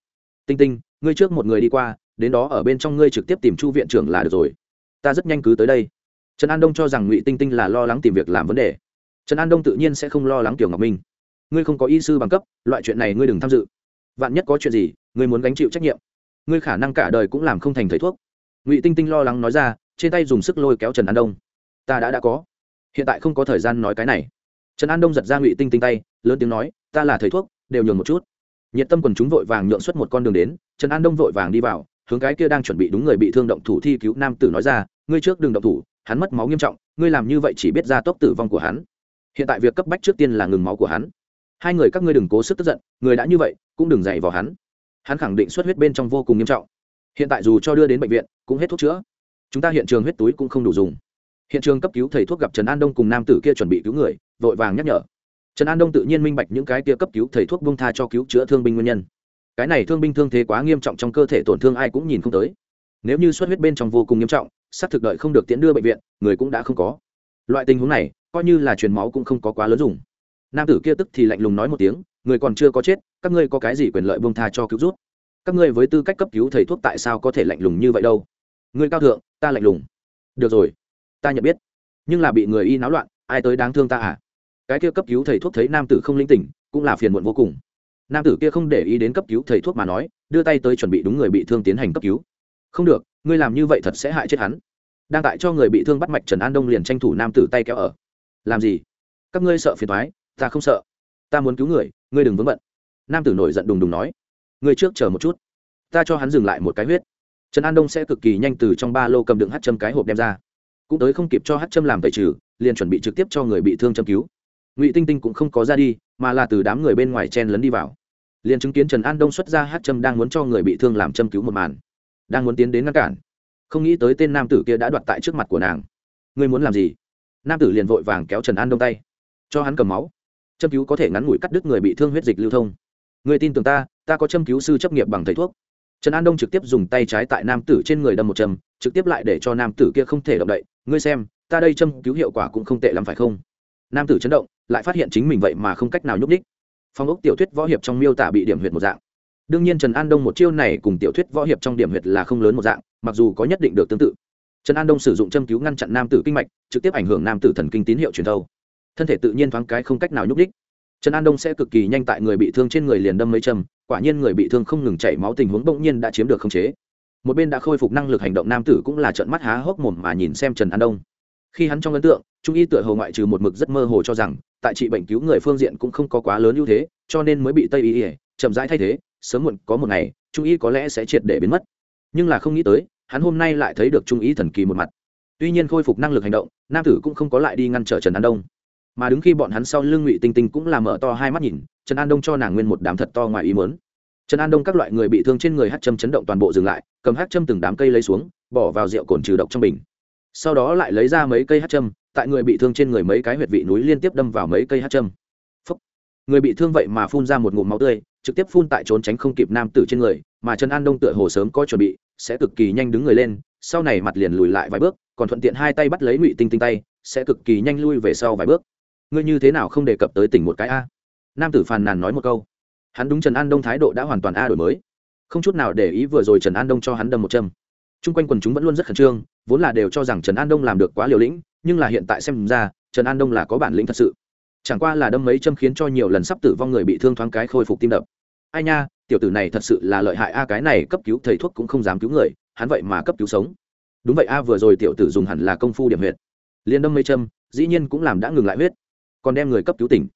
Tinh tinh, ngươi trước một người đi qua, đến đó ở bên trong ngươi trực tiếp tìm chu viện trưởng là được rồi ta rất nhanh cứ tới đây. Trần an đông cho rằng ngụy tinh tinh là lo lắng tìm việc làm vấn đề. Trần an đông tự nhiên sẽ không lo lắng tiểu ngọc minh. Ngươi không có y sư bằng cấp, loại chuyện này ngươi đừng tham dự. Vạn nhất có chuyện gì, ngươi muốn gánh chịu trách nhiệm. Ngươi khả năng cả đời cũng làm không thành thầy thuốc. Ngụy tinh tinh lo lắng nói ra, trên tay dùng sức lôi kéo trần an đông. Ta đã đã có. Hiện tại không có thời gian nói cái này. Trần an đông giật ra ngụy tinh tinh tay, lớn tiếng nói, ta là thầy thuốc, đều nhường một chút. Nhiệt tâm quần chúng vội vàng nhượng xuất một con đường đến, trần an đông vội vàng đi vào, hướng cái kia đang chuẩn bị đúng người bị thương động thủ thi cứu nam tử nói ra ngươi trước đừng động thủ, hắn mất máu nghiêm trọng, ngươi làm như vậy chỉ biết ra tốc tử vong của hắn. Hiện tại việc cấp bách trước tiên là ngừng máu của hắn. Hai người các ngươi đừng cố sức tức giận, người đã như vậy, cũng đừng dạy vào hắn. Hắn khẳng định xuất huyết bên trong vô cùng nghiêm trọng. Hiện tại dù cho đưa đến bệnh viện, cũng hết thuốc chữa. Chúng ta hiện trường huyết túi cũng không đủ dùng. Hiện trường cấp cứu thầy thuốc gặp trần an đông cùng nam tử kia chuẩn bị cứu người, vội vàng nhắc nhở. Trần an đông tự nhiên minh bạch những cái kia cấp cứu thầy thuốc bông tha cho cứu chữa thương binh nguyên nhân. Cái này thương binh thương thế quá nghiêm trọng trong cơ thể tổn thương ai cũng nhìn không tới. Nếu như xuất huyết bên trong vô cùng nghiêm trọng sắp thực đợi không được tiễn đưa bệnh viện, người cũng đã không có. Loại tình huống này, coi như là truyền máu cũng không có quá lớn dùng. Nam tử kia tức thì lạnh lùng nói một tiếng, người còn chưa có chết, các ngươi có cái gì quyền lợi bông tha cho cứu rút? Các ngươi với tư cách cấp cứu thầy thuốc tại sao có thể lạnh lùng như vậy đâu? Ngươi cao thượng, ta lạnh lùng. Được rồi, ta nhận biết. Nhưng là bị người y náo loạn, ai tới đáng thương ta à? Cái kia cấp cứu thầy thuốc thấy nam tử không linh tỉnh, cũng là phiền muộn vô cùng. Nam tử kia không để ý đến cấp cứu thầy thuốc mà nói, đưa tay tới chuẩn bị đúng người bị thương tiến hành cấp cứu. Không được ngươi làm như vậy thật sẽ hại chết hắn. Đang tại cho người bị thương bắt mạch trần an đông liền tranh thủ nam tử tay kéo ở. Làm gì? Các ngươi sợ phiền thoái ta không sợ. Ta muốn cứu người, ngươi đừng vướng bận. Nam tử nổi giận đùng đùng nói. Ngươi trước chờ một chút. Ta cho hắn dừng lại một cái huyết. Trần an đông sẽ cực kỳ nhanh từ trong ba lô cầm đựng hát châm cái hộp đem ra. Cũng tới không kịp cho hát châm làm tẩy trừ, liền chuẩn bị trực tiếp cho người bị thương châm cứu. Ngụy tinh tinh cũng không có ra đi, mà là từ đám người bên ngoài chen lấn đi vào. Liền chứng kiến trần an đông xuất ra hát châm đang muốn cho người bị thương làm châm cứu một màn đang muốn tiến đến ngăn cản. Không nghĩ tới tên nam tử kia đã đoạt tại trước mặt của nàng. Ngươi muốn làm gì? Nam tử liền vội vàng kéo trần an đông tay. Cho hắn cầm máu. Châm cứu có thể ngắn ngủi cắt đứt người bị thương huyết dịch lưu thông. Người tin tưởng ta ta có châm cứu sư chấp nghiệp bằng thầy thuốc. Trần an đông trực tiếp dùng tay trái tại nam tử trên người đâm một châm, trực tiếp lại để cho nam tử kia không thể động đậy. Ngươi xem, ta đây châm cứu hiệu quả cũng không tệ lắm phải không? Nam tử chấn động, lại phát hiện chính mình vậy mà không cách nào nhúc ních phong ốc tiểu thuyết võ hiệp trong miêu tả bị điểm huyệt một dạng đương nhiên trần an đông một chiêu này cùng tiểu thuyết võ hiệp trong điểm huyệt là không lớn một dạng, mặc dù có nhất định được tương tự. Trần an đông sử dụng châm cứu ngăn chặn nam tử kinh mạch, trực tiếp ảnh hưởng nam tử thần kinh tín hiệu truyền thâu. Thân thể tự nhiên thoáng cái không cách nào nhúc đích trần an đông sẽ cực kỳ nhanh tại người bị thương trên người liền đâm mấy châm, quả nhiên người bị thương không ngừng chảy máu tình huống bỗng nhiên đã chiếm được khống chế. Một bên đã khôi phục năng lực hành động nam tử cũng là trận mắt há hốc mồm mà nhìn xem trần an đông. Khi hắn trong ấn tượng, trung y tựa hồ ngoại trừ một mực rất mơ hồ cho rằng, tại trị bệnh cứu người phương diện cũng không có quá lớn ưu thế, cho nên mới bị tây y ỉa chậm rãi thay thế sớm muộn có một ngày, trung y có lẽ sẽ triệt để biến mất. Nhưng là không nghĩ tới, hắn hôm nay lại thấy được trung y thần kỳ một mặt. Tuy nhiên khôi phục năng lực hành động, nam tử cũng không có lại đi ngăn trở trần an đông. Mà đứng khi bọn hắn sau lưng ngụy tinh tinh cũng làm mở to hai mắt nhìn, trần an đông cho nàng nguyên một đám thật to ngoài ý mớn trần an đông các loại người bị thương trên người hát châm chấn động toàn bộ dừng lại, cầm hát châm từng đám cây lấy xuống, bỏ vào rượu cồn trừ độc trong bình. Sau đó lại lấy ra mấy cây hát châm, tại người bị thương trên người mấy cái huyệt vị núi liên tiếp đâm vào mấy cây hát châm. Phúc. người bị thương vậy mà phun ra một ngụm máu tươi trực tiếp phun tại trốn tránh không kịp nam tử trên người, mà trần an đông tựa hồ sớm có chuẩn bị, sẽ cực kỳ nhanh đứng người lên, sau này mặt liền lùi lại vài bước, còn thuận tiện hai tay bắt lấy ngụy tinh tinh tay, sẽ cực kỳ nhanh lui về sau vài bước. Ngươi như thế nào không đề cập tới tỉnh một cái a? Nam tử phàn nàn nói một câu. Hắn đúng trần an đông thái độ đã hoàn toàn a đổi mới. Không chút nào để ý vừa rồi trần an đông cho hắn đâm một châm. T r u n g quanh quần chúng vẫn luôn rất khẩn trương, vốn là đều cho rằng trần an đông làm được quá liều lĩnh, nhưng là hiện tại xem ra, trần an đông là có bản lĩnh thật sự chẳng qua là đâm mấy châm khiến cho nhiều lần sắp tử vong người bị thương thoáng cái khôi phục tim đập. Ai nha, tiểu tử này thật sự là lợi hại a, cái này cấp cứu thầy thuốc cũng không dám cứu người, hắn vậy mà cấp cứu sống. Đúng vậy a, vừa rồi tiểu tử dùng hẳn là công phu điểm huyệt. Liền đâm mấy châm, dĩ nhiên cũng làm đã ngừng lại huyết. Còn đem người cấp cứu tỉnh.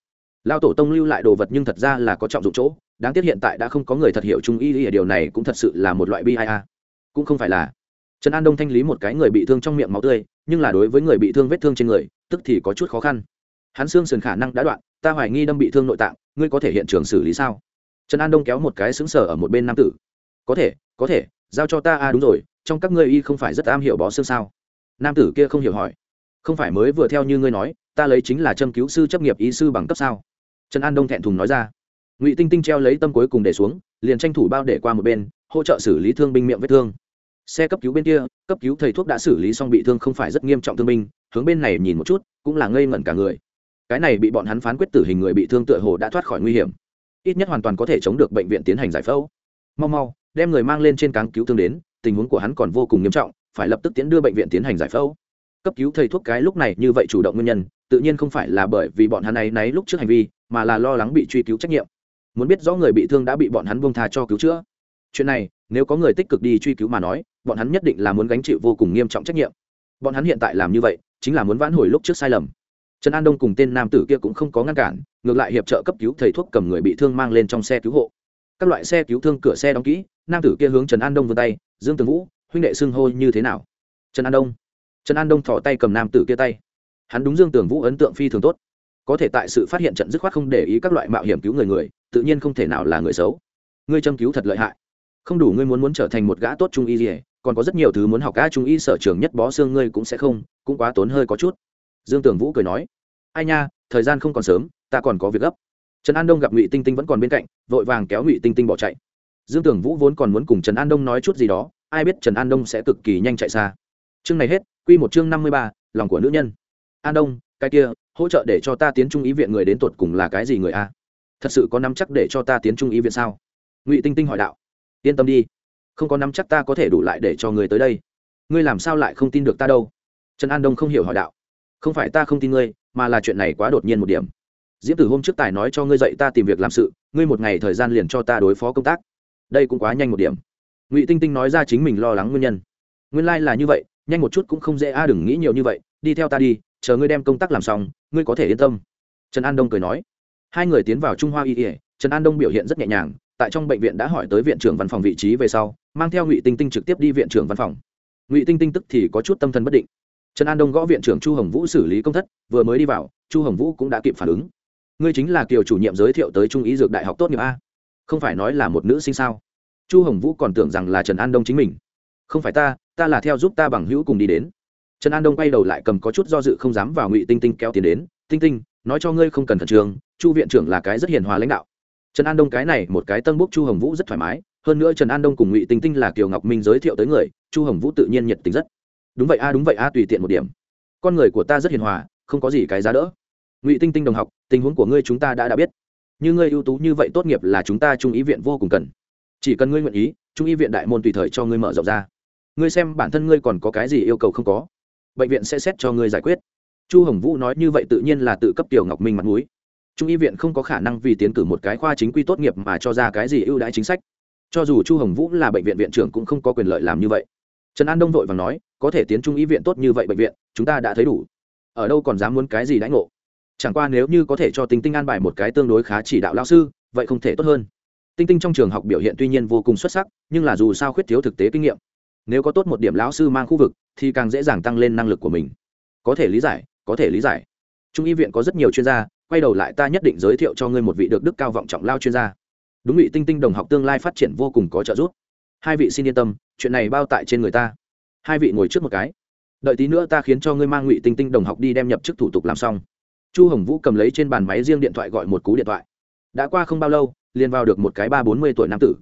Lao tổ tông lưu lại đồ vật nhưng thật ra là có trọng dụng chỗ. Đáng tiếc hiện tại đã không có người thật hiểu trung y ở điều này cũng thật sự là một loại bi ai a. Cũng không phải là. Trần an đông thanh lý một cái người bị thương trong miệng máu tươi, nhưng là đối với người bị thương vết thương trên người, tức thì có chút khó khăn hắn xương sườn khả năng đã đoạn, ta hoài nghi đâm bị thương nội tạng, ngươi có thể hiện trường xử lý sao? Trần an đông kéo một cái xứng sở ở một bên nam tử. Có thể có thể, giao cho ta, a, đúng rồi, trong các ngươi y không phải rất am hiểu bó xương sao? Nam tử kia không hiểu hỏi. Không phải mới vừa theo như ngươi nói, ta lấy chính là châm cứu sư chấp nghiệp y sư bằng cấp sao? Trần an đông thẹn thùng nói ra. Ngụy tinh tinh treo lấy tâm cuối cùng để xuống, liền tranh thủ bao để qua một bên, hỗ trợ xử lý thương binh miệng vết thương. Xe cấp cứu bên kia, cấp cứu thầy thuốc đã xử lý xong bị thương không phải rất nghiêm trọng thương binh, hướng bên này nhìn một chút, cũng là ngây ngẩn cả người cái này bị bọn hắn phán quyết tử hình người bị thương tựa hồ đã thoát khỏi nguy hiểm. Ít nhất hoàn toàn có thể chống được bệnh viện tiến hành giải phẫu. Mau mau, đem người mang lên trên cáng cứu thương đến, tình huống của hắn còn vô cùng nghiêm trọng, phải lập tức tiến đưa bệnh viện tiến hành giải phẫu. Cấp cứu thầy thuốc cái lúc này như vậy chủ động nguyên nhân, tự nhiên không phải là bởi vì bọn hắn ấy náy lúc trước hành vi, mà là lo lắng bị truy cứu trách nhiệm. Muốn biết rõ người bị thương đã bị bọn hắn buông tha cho cứu chữa. Chuyện này, nếu có người tích cực đi truy cứu mà nói, bọn hắn nhất định là muốn gánh chịu vô cùng nghiêm trọng trách nhiệm. Bọn hắn hiện tại làm như vậy, chính là muốn vãn hồi lúc trước sai lầm trần an đông cùng tên nam tử kia cũng không có ngăn cản, ngược lại hiệp trợ cấp cứu thầy thuốc cầm người bị thương mang lên trong xe cứu hộ. Các loại xe cứu thương cửa xe đóng kỹ, nam tử kia hướng trần an đông vươn tay, dương tường vũ, huynh đệ xưng hô như thế nào? Trần an đông. Trần an đông thỏ tay cầm nam tử kia tay. Hắn đúng dương tường vũ ấn tượng phi thường tốt. Có thể tại sự phát hiện trận dứt khoát không để ý các loại mạo hiểm cứu người người, tự nhiên không thể nào là người xấu. Ngươi châm cứu thật lợi hại. Không đủ, ngươi muốn muốn trở thành một gã tốt trung y gì còn có rất nhiều thứ muốn học cả trung y sở trường nhất bó xương ngươi cũng sẽ không, cũng quá tốn hơi có chút dương tường vũ cười nói, ai nha, thời gian không còn sớm, ta còn có việc gấp. Trần an đông gặp ngụy tinh tinh vẫn còn bên cạnh, vội vàng kéo ngụy tinh tinh bỏ chạy. Dương tường vũ vốn còn muốn cùng trần an đông nói chút gì đó, ai biết trần an đông sẽ cực kỳ nhanh chạy xa. Chương này hết, quy một chương năm mươi ba, lòng của nữ nhân. An đông, cái kia, hỗ trợ để cho ta tiến trung ý viện người đến tột cùng là cái gì người a? Thật sự có nắm chắc để cho ta tiến trung ý viện sao? Ngụy tinh tinh hỏi đạo. Yên tâm đi, không có nắm chắc ta có thể đủ lại để cho người tới đây. Ngươi làm sao lại không tin được ta đâu? Trần an đông không hiểu hỏi đạo không phải ta không tin ngươi, mà là chuyện này quá đột nhiên một điểm. Diễm tử hôm trước tài nói cho ngươi dậy ta tìm việc làm sự, ngươi một ngày thời gian liền cho ta đối phó công tác. Đây cũng quá nhanh một điểm. Ngụy tinh tinh nói ra chính mình lo lắng nguyên nhân. Nguyên lai、like、là như vậy, nhanh một chút cũng không dễ a, đừng nghĩ nhiều như vậy, đi theo ta đi, chờ ngươi đem công tác làm xong, ngươi có thể yên tâm. Trần an đông cười nói. Hai người tiến vào trung hoa y ỉa trần an đông biểu hiện rất nhẹ nhàng, tại trong bệnh viện đã hỏi tới viện trưởng văn phòng vị trí về sau, mang theo ngụy tinh tinh trực tiếp đi viện trưởng văn phòng. Ngụy tinh tinh tức thì có chút tâm thần bất định trần an đông gõ viện trưởng chu hồng vũ xử lý công thất, vừa mới đi vào, chu hồng vũ cũng đã kịp phản ứng. Ngươi chính là kiều chủ nhiệm giới thiệu tới trung ý dược đại học tốt nghiệp a. Không phải nói là một nữ sinh sao? Chu hồng vũ còn tưởng rằng là trần an đông chính mình. Không phải ta ta là theo giúp ta bằng hữu cùng đi đến. Trần an đông quay đầu lại cầm có chút do dự không dám vào ngụy tinh tinh kéo tiền đến. Tinh tinh, nói cho ngươi không cần khẩn trương, chu viện trưởng là cái rất hiền hòa lãnh đạo. Trần an đông cái này, một cái tân bốc chu hồng vũ rất thoải mái. Hơn nữa trần an đông cùng ngụy tinh tinh là kiều ngọc minh giới thiệu tới người, chu hồng vũ tự nhiên nhiệt tình rất đúng vậy a, đúng vậy a, tùy tiện một điểm. Con người của ta rất hiền hòa, không có gì cái giá đỡ. Ngụy tinh tinh đồng học, tình huống của ngươi chúng ta đã đã biết. Như ngươi ưu tú như vậy tốt nghiệp là chúng ta trung ý viện vô cùng cần. Chỉ cần ngươi nguyện ý, trung y viện đại môn tùy thời cho ngươi mở rộng ra. Ngươi xem bản thân ngươi còn có cái gì yêu cầu không có, bệnh viện sẽ xét cho ngươi giải quyết. Chu hồng vũ nói như vậy tự nhiên là tự cấp tiểu ngọc minh mặt m ũ i trung y viện không có khả năng vì tiến cử một cái khoa chính quy tốt nghiệp mà cho ra cái gì ưu đãi chính sách. Cho dù chu hồng vũ là bệnh viện viện trưởng cũng không có quyền lợi làm như vậy trần an đông vội và nói, có thể tiến trung y viện tốt như vậy bệnh viện, chúng ta đã thấy đủ. Ở đâu còn dám muốn cái gì đãi ngộ? Chẳng qua nếu như có thể cho tinh tinh an bài một cái tương đối khá chỉ đạo lao sư, vậy không thể tốt hơn. Tinh tinh trong trường học biểu hiện tuy nhiên vô cùng xuất sắc, nhưng là dù sao khuyết thiếu thực tế kinh nghiệm. Nếu có tốt một điểm lão sư mang khu vực, thì càng dễ dàng tăng lên năng lực của mình. Có thể lý giải, có thể lý giải. Trung y viện có rất nhiều chuyên gia, quay đầu lại ta nhất định giới thiệu cho ngươi một vị được đức cao vọng trọng lao chuyên gia. Đúng vị tinh tinh đồng học tương lai phát triển vô cùng có trợ giúp hai vị xin yên tâm, chuyện này bao tại trên người ta. Hai vị ngồi trước một cái. Đợi tí nữa ta khiến cho ngươi mang ngụy tinh tinh đồng học đi đem nhập chức thủ tục làm xong. Chu hồng vũ cầm lấy trên bàn máy riêng điện thoại gọi một cú điện thoại. Đã qua không bao lâu, liền vào được một cái ba bốn mươi tuổi nam tử.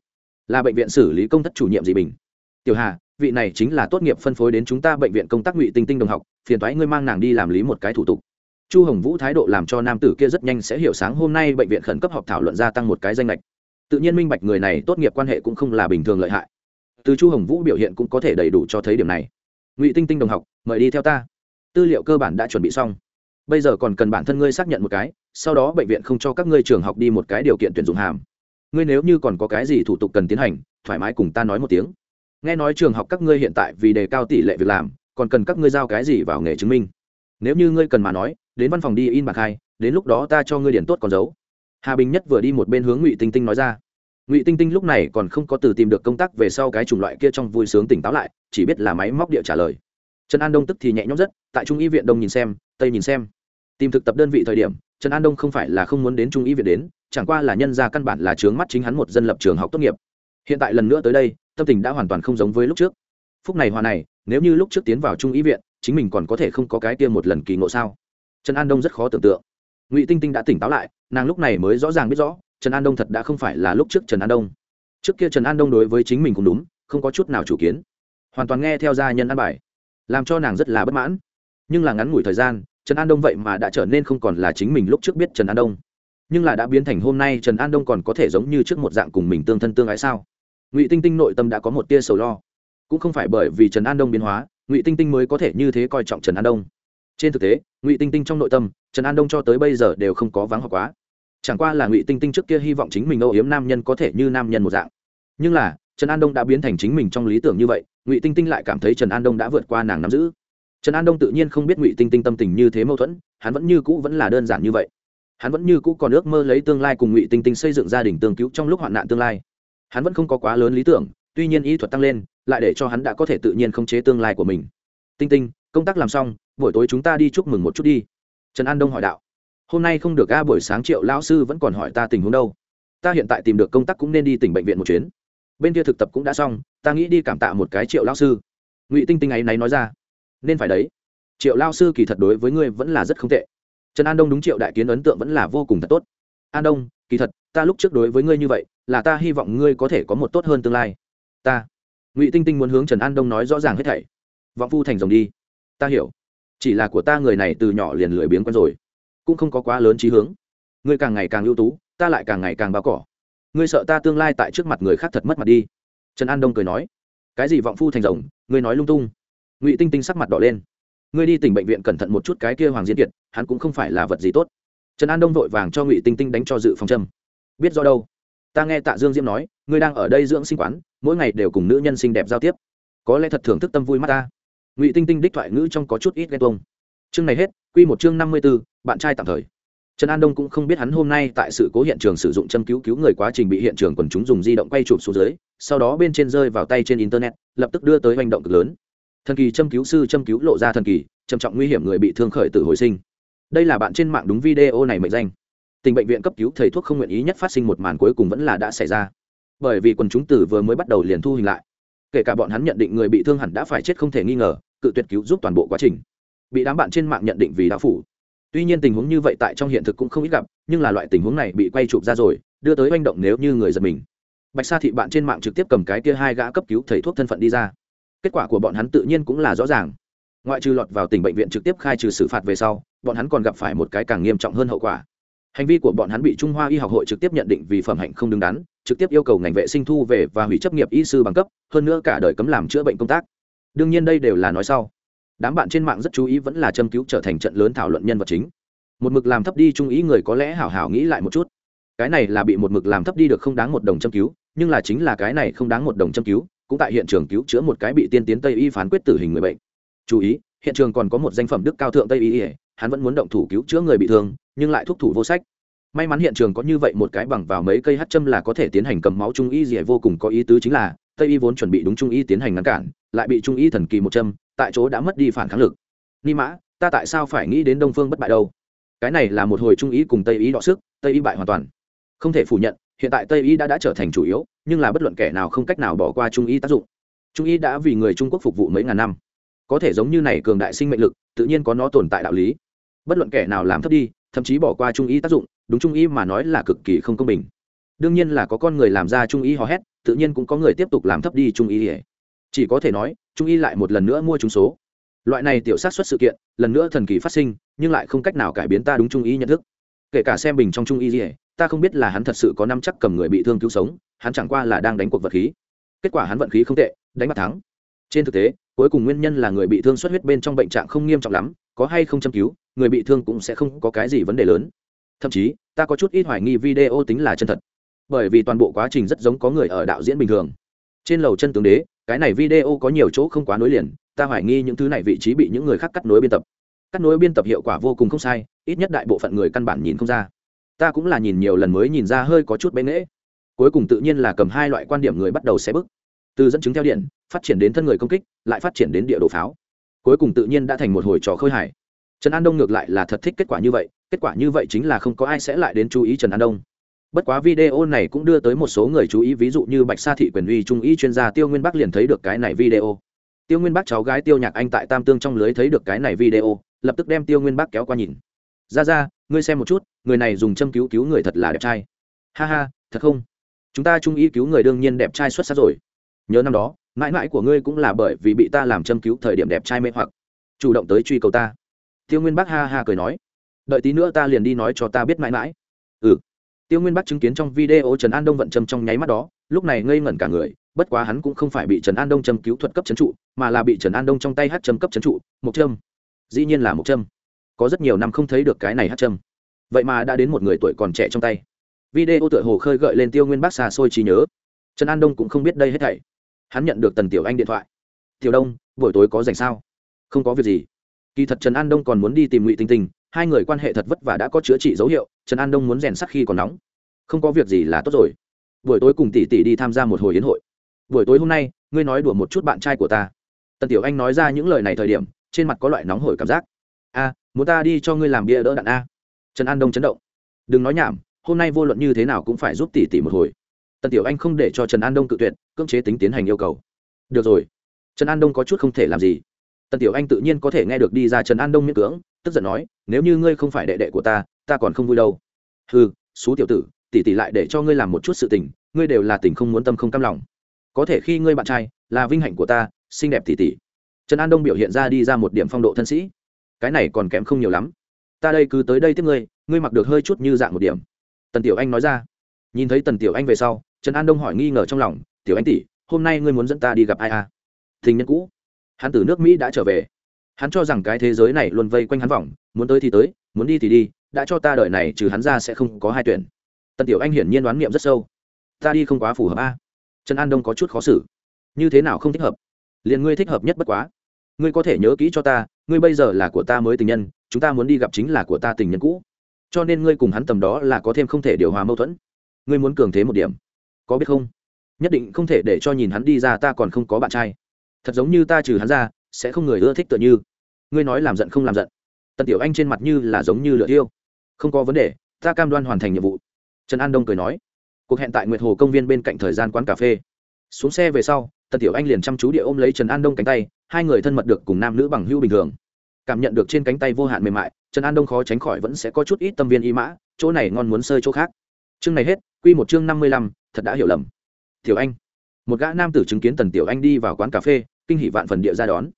Là bệnh viện xử lý công thất chủ nhiệm dị bình. Tiểu hà, vị này chính là tốt nghiệp phân phối đến chúng ta bệnh viện công tác ngụy tinh tinh đồng học, phiền thoái ngươi mang nàng đi làm lý một cái thủ tục. Chu hồng vũ thái độ làm cho nam tử kia rất nhanh sẽ hiểu sáng hôm nay bệnh viện khẩn cấp họp thảo luận gia tăng một cái danh lệch tự nhiên minh bạch người này tốt nghiệp quan hệ cũng không là bình thường lợi hại. Từ chu hồng vũ biểu hiện cũng có thể đầy đủ cho thấy điểm này. Ngụy tinh tinh đồng học, mời đi theo ta. Tư liệu cơ bản đã chuẩn bị xong. Bây giờ còn cần bản thân ngươi xác nhận một cái, sau đó bệnh viện không cho các ngươi trường học đi một cái điều kiện tuyển dụng hàm. Ngươi nếu như còn có cái gì thủ tục cần tiến hành, thoải mái cùng ta nói một tiếng. Nghe nói trường học các ngươi hiện tại vì đề cao tỷ lệ việc làm, còn cần các ngươi giao cái gì vào nghề chứng minh? Nếu như ngươi cần mà nói, đến văn phòng đi in bạc hai, đến lúc đó ta cho ngươi điển tốt còn giấu hà bình nhất vừa đi một bên hướng ngụy tinh tinh nói ra. Ngụy tinh tinh lúc này còn không có từ tìm được công tác về sau cái chủng loại kia trong vui sướng tỉnh táo lại, chỉ biết là máy móc địa trả lời. Trần an đông tức thì nhẹ nhõm rất, tại trung y viện đông nhìn xem, tây nhìn xem. Tìm thực tập đơn vị thời điểm, trần an đông không phải là không muốn đến trung y viện đến, chẳng qua là nhân ra căn bản là chướng mắt chính hắn một dân lập trường học tốt nghiệp. Hiện tại lần nữa tới đây, tâm tình đã hoàn toàn không giống với lúc trước. Phúc này hòa này, nếu như lúc trước tiến vào trung y viện, chính mình còn có thể không có cái tiêm một lần kỳ ngộ sao? Trần an đông rất khó tưởng tượng ngụy tinh tinh đã tỉnh táo lại nàng lúc này mới rõ ràng biết rõ trần an đông thật đã không phải là lúc trước trần an đông trước kia trần an đông đối với chính mình cũng đúng không có chút nào chủ kiến hoàn toàn nghe theo gia nhân an bài làm cho nàng rất là bất mãn nhưng là ngắn ngủi thời gian trần an đông vậy mà đã trở nên không còn là chính mình lúc trước biết trần an đông nhưng là đã biến thành hôm nay trần an đông còn có thể giống như trước một dạng cùng mình tương thân tương ái sao ngụy tinh tinh nội tâm đã có một tia sầu lo cũng không phải bởi vì trần an đông biến hóa ngụy tinh tinh mới có thể như thế coi trọng trần an đông trên thực tế, ngụy tinh tinh trong nội tâm, trần an đông cho tới bây giờ đều không có vắng hoặc quá. Chẳng qua là ngụy tinh tinh trước kia hy vọng chính mình âu yếm nam nhân có thể như nam nhân một dạng. Nhưng là, trần an đông đã biến thành chính mình trong lý tưởng như vậy, ngụy tinh tinh lại cảm thấy trần an đông đã vượt qua nàng nắm giữ. Trần an đông tự nhiên không biết ngụy tinh tinh tâm tình như thế mâu thuẫn, hắn vẫn như cũ vẫn là đơn giản như vậy. Hắn vẫn như cũ còn ước mơ lấy tương lai cùng ngụy tinh tinh xây dựng gia đình tương cứu trong lúc hoạn nạn tương lai. Hắn vẫn không có quá lớn lý tưởng, tuy nhiên ý thuật tăng lên, lại để cho hắn đã có thể tự nhiên khống chế tương lai của mình. Tinh tinh công tác làm xong, buổi tối chúng ta đi chúc mừng một chút đi. Trần an đông hỏi đạo. Hôm nay không được ga buổi sáng triệu lão sư vẫn còn hỏi ta tình huống đâu. Ta hiện tại tìm được công tác cũng nên đi tỉnh bệnh viện một chuyến. Bên kia thực tập cũng đã xong, ta nghĩ đi cảm tạ một cái triệu lão sư. Ngụy tinh tinh ấy náy nói ra. Nên phải đấy. Triệu lao sư kỳ thật đối với ngươi vẫn là rất không tệ. Trần an đông đúng triệu đại kiến ấn tượng vẫn là vô cùng thật tốt. An đông, kỳ thật, ta lúc trước đối với ngươi như vậy, là ta hy vọng ngươi có thể có một tốt hơn tương lai. Ta. Ngụy tinh tinh muốn hướng trần an đông nói rõ ràng hết thảy. Vọng phu thành rồng đi ta hiểu. Chỉ là của ta người này từ nhỏ liền lười biếng quen rồi. Cũng không có quá lớn trí hướng. Ngươi càng ngày càng ưu tú, ta lại càng ngày càng bao cỏ. Ngươi sợ ta tương lai tại trước mặt người khác thật mất mặt đi. Trần an đông cười nói. Cái gì vọng phu thành rồng, ngươi nói lung tung. Ngụy tinh tinh sắc mặt đỏ lên. Ngươi đi tỉnh bệnh viện cẩn thận một chút cái kia hoàng diễn kiệt, hắn cũng không phải là vật gì tốt. Trần an đông vội vàng cho ngụy tinh tinh đánh cho dự phòng châm. Biết do đâu. Ta nghe tạ dương diễm nói, ngươi đang ở đây dưỡng sinh quán, mỗi ngày đều cùng nữ nhân xinh đẹp giao tiếp. Có lẽ thật thưởng thức tâm vui mắt ta ngụy tinh tinh đích thoại ngữ trong có chút ít ghen tuông. Chương này hết, quy một chương năm mươi b ố bạn trai tạm thời. Trần an đông cũng không biết hắn hôm nay tại sự cố hiện trường sử dụng châm cứu cứu người quá trình bị hiện trường quần chúng dùng di động quay chụp xuống dưới, sau đó bên trên rơi vào tay trên internet, lập tức đưa tới hành động cực lớn. Thần kỳ châm cứu sư châm cứu lộ ra thần kỳ, trầm trọng nguy hiểm người bị thương khởi tử hồi sinh. Đây là bạn trên mạng đúng video này mệnh danh. Tình bệnh viện cấp cứu thầy thuốc không nguyện ý nhất phát sinh một màn cuối cùng vẫn là đã xảy ra. Bởi vì quần chúng tử vừa mới bắt đầu liền thu hình lại. Kể cả bọn hắn nhận định người bị thương hẳn đã phải chết không thể nghi ngờ cự tuyệt cứu giúp toàn bộ quá trình. Bị đám bạn trên mạng nhận định vì đạo phủ. Tuy nhiên tình huống như vậy tại trong hiện thực cũng không ít gặp, nhưng là loại tình huống này bị quay chụp ra rồi, đưa tới manh động nếu như người giật mình. Bạch sa thị bạn trên mạng trực tiếp cầm cái kia hai gã cấp cứu thầy thuốc thân phận đi ra. Kết quả của bọn hắn tự nhiên cũng là rõ ràng. Ngoại trừ lọt vào tỉnh bệnh viện trực tiếp khai trừ xử phạt về sau, bọn hắn còn gặp phải một cái càng nghiêm trọng hơn hậu quả. Hành vi của bọn hắn bị trung hoa y học hội trực tiếp nhận định vì phẩm hạnh không đứng đắn, trực tiếp yêu cầu ngành vệ sinh thu về và hủy chấp nghiệp y sư bằng cấp, hơn nữa cả đời cấm làm chữa bệnh công tác đương nhiên đây đều là nói sau. Đám bạn trên mạng rất chú ý vẫn là châm cứu trở thành trận lớn thảo luận nhân vật chính. Một mực làm thấp đi trung ý người có lẽ hảo hảo nghĩ lại một chút. Cái này là bị một mực làm thấp đi được không đáng một đồng châm cứu, nhưng là chính là cái này không đáng một đồng châm cứu, cũng tại hiện trường cứu chữa một cái bị tiên tiến tây y phán quyết tử hình người bệnh. Chú ý, hiện trường còn có một danh phẩm đức cao thượng tây y, hắn vẫn muốn động thủ cứu chữa người bị thương, nhưng lại thúc thủ vô sách. May mắn hiện trường có như vậy một cái bằng vào mấy cây hát châm là có thể tiến hành cầm máu trung y gì vô cùng có ý tứ chính là tây y vốn chuẩn bị đúng trung y tiến hành ngăn cản, lại bị trung y thần kỳ một châm, tại chỗ đã mất đi phản kháng lực. Ni mã, ta tại sao phải nghĩ đến đông phương bất bại đâu? Cái này là một hồi trung y cùng tây y đọ sức, tây y bại hoàn toàn. Không thể phủ nhận, hiện tại tây y đã đã trở thành chủ yếu, nhưng là bất luận kẻ nào không cách nào bỏ qua trung y tác dụng. Trung y đã vì người trung quốc phục vụ mấy ngàn năm. Có thể giống như này cường đại sinh mệnh lực, tự nhiên có nó tồn tại đạo lý. Bất luận kẻ nào làm thấp đi, thậm chí bỏ qua trung y tác dụng, đúng trung y mà nói là cực kỳ không công bình đương nhiên là có con người làm ra trung ý hò hét, tự nhiên cũng có người tiếp tục làm thấp đi trung ý chỉ có thể nói, trung y lại một lần nữa mua trúng số. Loại này tiểu sát xuất sự kiện, lần nữa thần kỳ phát sinh, nhưng lại không cách nào cải biến ta đúng trung y nhận thức. Kể cả xem bình trong trung y gì ta không biết là hắn thật sự có năm chắc cầm người bị thương cứu sống, hắn chẳng qua là đang đánh cuộc vật khí. Kết quả hắn vận khí không tệ, đánh bạc thắng. Trên thực tế, cuối cùng nguyên nhân là người bị thương xuất huyết bên trong bệnh trạng không nghiêm trọng lắm, có hay không châm cứu, người bị thương cũng sẽ không có cái gì vấn đề lớn. Thậm chí, ta có chút ít hoài nghi video tính là chân thật bởi vì toàn bộ quá trình rất giống có người ở đạo diễn bình thường. Trên lầu chân tướng đế, cái này video có nhiều chỗ không quá nối liền, ta hoài nghi những thứ này vị trí bị những người khác cắt nối biên tập. Cắt nối biên tập hiệu quả vô cùng không sai, ít nhất đại bộ phận người căn bản nhìn không ra. Ta cũng là nhìn nhiều lần mới nhìn ra hơi có chút bén nghễ. Cuối cùng tự nhiên là cầm hai loại quan điểm người bắt đầu xé bức từ dẫn chứng theo điện, phát triển đến thân người công kích, lại phát triển đến địa đồ pháo. Cuối cùng tự nhiên đã thành một hồi trò khơi hải trần an đông ngược lại là thật thích kết quả như vậy, kết quả như vậy chính là không có ai sẽ lại đến chú ý trần an đông bất quá video này cũng đưa tới một số người chú ý, ví dụ như bạch sa thị quyền uy trung y chuyên gia tiêu nguyên bắc liền thấy được cái này video. Tiêu nguyên bắc cháu gái tiêu nhạc anh tại tam tương trong lưới thấy được cái này video, lập tức đem tiêu nguyên bắc kéo qua nhìn. Ra ra, ngươi xem một chút, người này dùng châm cứu cứu người thật là đẹp trai. Ha ha, thật không? Chúng ta trung y cứu người đương nhiên đẹp trai xuất sắc rồi. Nhớ năm đó, mãi mãi của ngươi cũng là bởi vì bị ta làm châm cứu thời điểm đẹp trai mê hoặc. Chủ động tới truy cầu ta. Tiêu nguyên bắc ha ha cười nói. Đợi tí nữa ta liền đi nói cho ta biết mãi mãi. Ừ tiêu nguyên bắc chứng kiến trong video trần an đông vận châm trong nháy mắt đó, lúc này ngây ngẩn cả người, bất quá hắn cũng không phải bị trần an đông châm cứu thuật cấp chấn trụ, mà là bị trần an đông trong tay hát châm cấp chấn trụ, một châm. Dĩ nhiên là một châm. Có rất nhiều năm không thấy được cái này hát châm. Vậy mà đã đến một người tuổi còn trẻ trong tay. Video tựa hồ khơi gợi lên tiêu nguyên bắc xa xôi trí nhớ. Trần an đông cũng không biết đây hết thảy. Hắn nhận được tần tiểu anh điện thoại. Tiểu đông, buổi tối có dành sao? Không có việc gì. Kỳ thật trần an đông còn muốn đi tìm ngụy tinh tinh, hai người quan hệ thật vất vả đã có chữa trị dấu hiệu trần an đông muốn rèn sắc khi còn nóng. Không có việc gì là tốt rồi. Buổi tối cùng tỷ tỷ đi tham gia một hồi yến hội. Buổi tối hôm nay, ngươi nói đùa một chút bạn trai của ta. Tần tiểu anh nói ra những lời này thời điểm, trên mặt có loại nóng hổi cảm giác. A, muốn ta đi cho ngươi làm bia đỡ đạn a. Trần an đông chấn động. Đừng nói nhảm, hôm nay vô luận như thế nào cũng phải giúp tỷ tỷ một hồi. Tần tiểu anh không để cho trần an đông cự tuyệt, cưỡng chế tính tiến hành yêu cầu. Được rồi. Trần an đông có chút không thể làm gì. Tần tiểu anh tự nhiên có thể nghe được đi ra trần an đông miễn cưỡng, tức giận nói, nếu như ngươi không phải đệ đệ của ta ta còn không vui đâu. Ừ xú tiểu tử tỷ tỷ lại để cho ngươi làm một chút sự tình, ngươi đều là tình không muốn tâm không cam lòng. Có thể khi ngươi bạn trai, là vinh hạnh của ta, xinh đẹp tỷ tỷ trần an đông biểu hiện ra đi ra một điểm phong độ thân sĩ. Cái này còn kém không nhiều lắm. Ta đây cứ tới đây tiếp ngươi ngươi mặc được hơi chút như dạng một điểm. Tần tiểu anh nói ra. Nhìn thấy tần tiểu anh về sau, trần an đông hỏi nghi ngờ trong lòng, tiểu anh tỷ hôm nay ngươi muốn dẫn ta đi gặp ai à? Tình nhân cũ. Hắn từ nước mỹ đã trở về. Hắn cho rằng cái thế giới này luôn vây quanh hắn vòng, muốn tới thì tới, muốn đi thì đi đã cho ta đợi này trừ hắn ra sẽ không có hai tuyển. Tần tiểu anh hiển nhiên đoán niệm rất sâu. Ta đi không quá phù hợp a. À? trần an đông có chút khó xử. Như thế nào không thích hợp? Liền ngươi thích hợp nhất bất quá. Ngươi có thể nhớ kỹ cho ta, ngươi bây giờ là của ta mới tình nhân, chúng ta muốn đi gặp chính là của ta tình nhân cũ. Cho nên ngươi cùng hắn tầm đó là có thêm không thể điều hòa mâu thuẫn. Ngươi muốn cường thế một điểm. Có biết không? Nhất định không thể để cho nhìn hắn đi ra ta còn không có bạn trai. Thật giống như ta trừ hắn ra, sẽ không người ưa thích tựa như. Ngươi nói làm giận không làm giận tần tiểu anh trên mặt như là giống như lửa tiêu không có vấn đề, ta cam đoan hoàn thành nhiệm vụ. Trần an đông cười nói. Cuộc hẹn tại nguyệt hồ công viên bên cạnh thời gian quán cà phê. Xuống xe về sau, tần tiểu anh liền chăm chú địa ôm lấy trần an đông cánh tay, hai người thân mật được cùng nam nữ bằng hưu bình thường. Cảm nhận được trên cánh tay vô hạn mềm mại, trần an đông khó tránh khỏi vẫn sẽ có chút ít tâm viên y mã, chỗ này ngon muốn sơi chỗ khác. Chương này hết, quy một chương năm mươi lăm, thật đã hiểu lầm. Tiểu anh. Một gã nam tử chứng kiến tần tiểu anh đi vào quán cà phê, kinh hỷ vạn phần địa ra đón.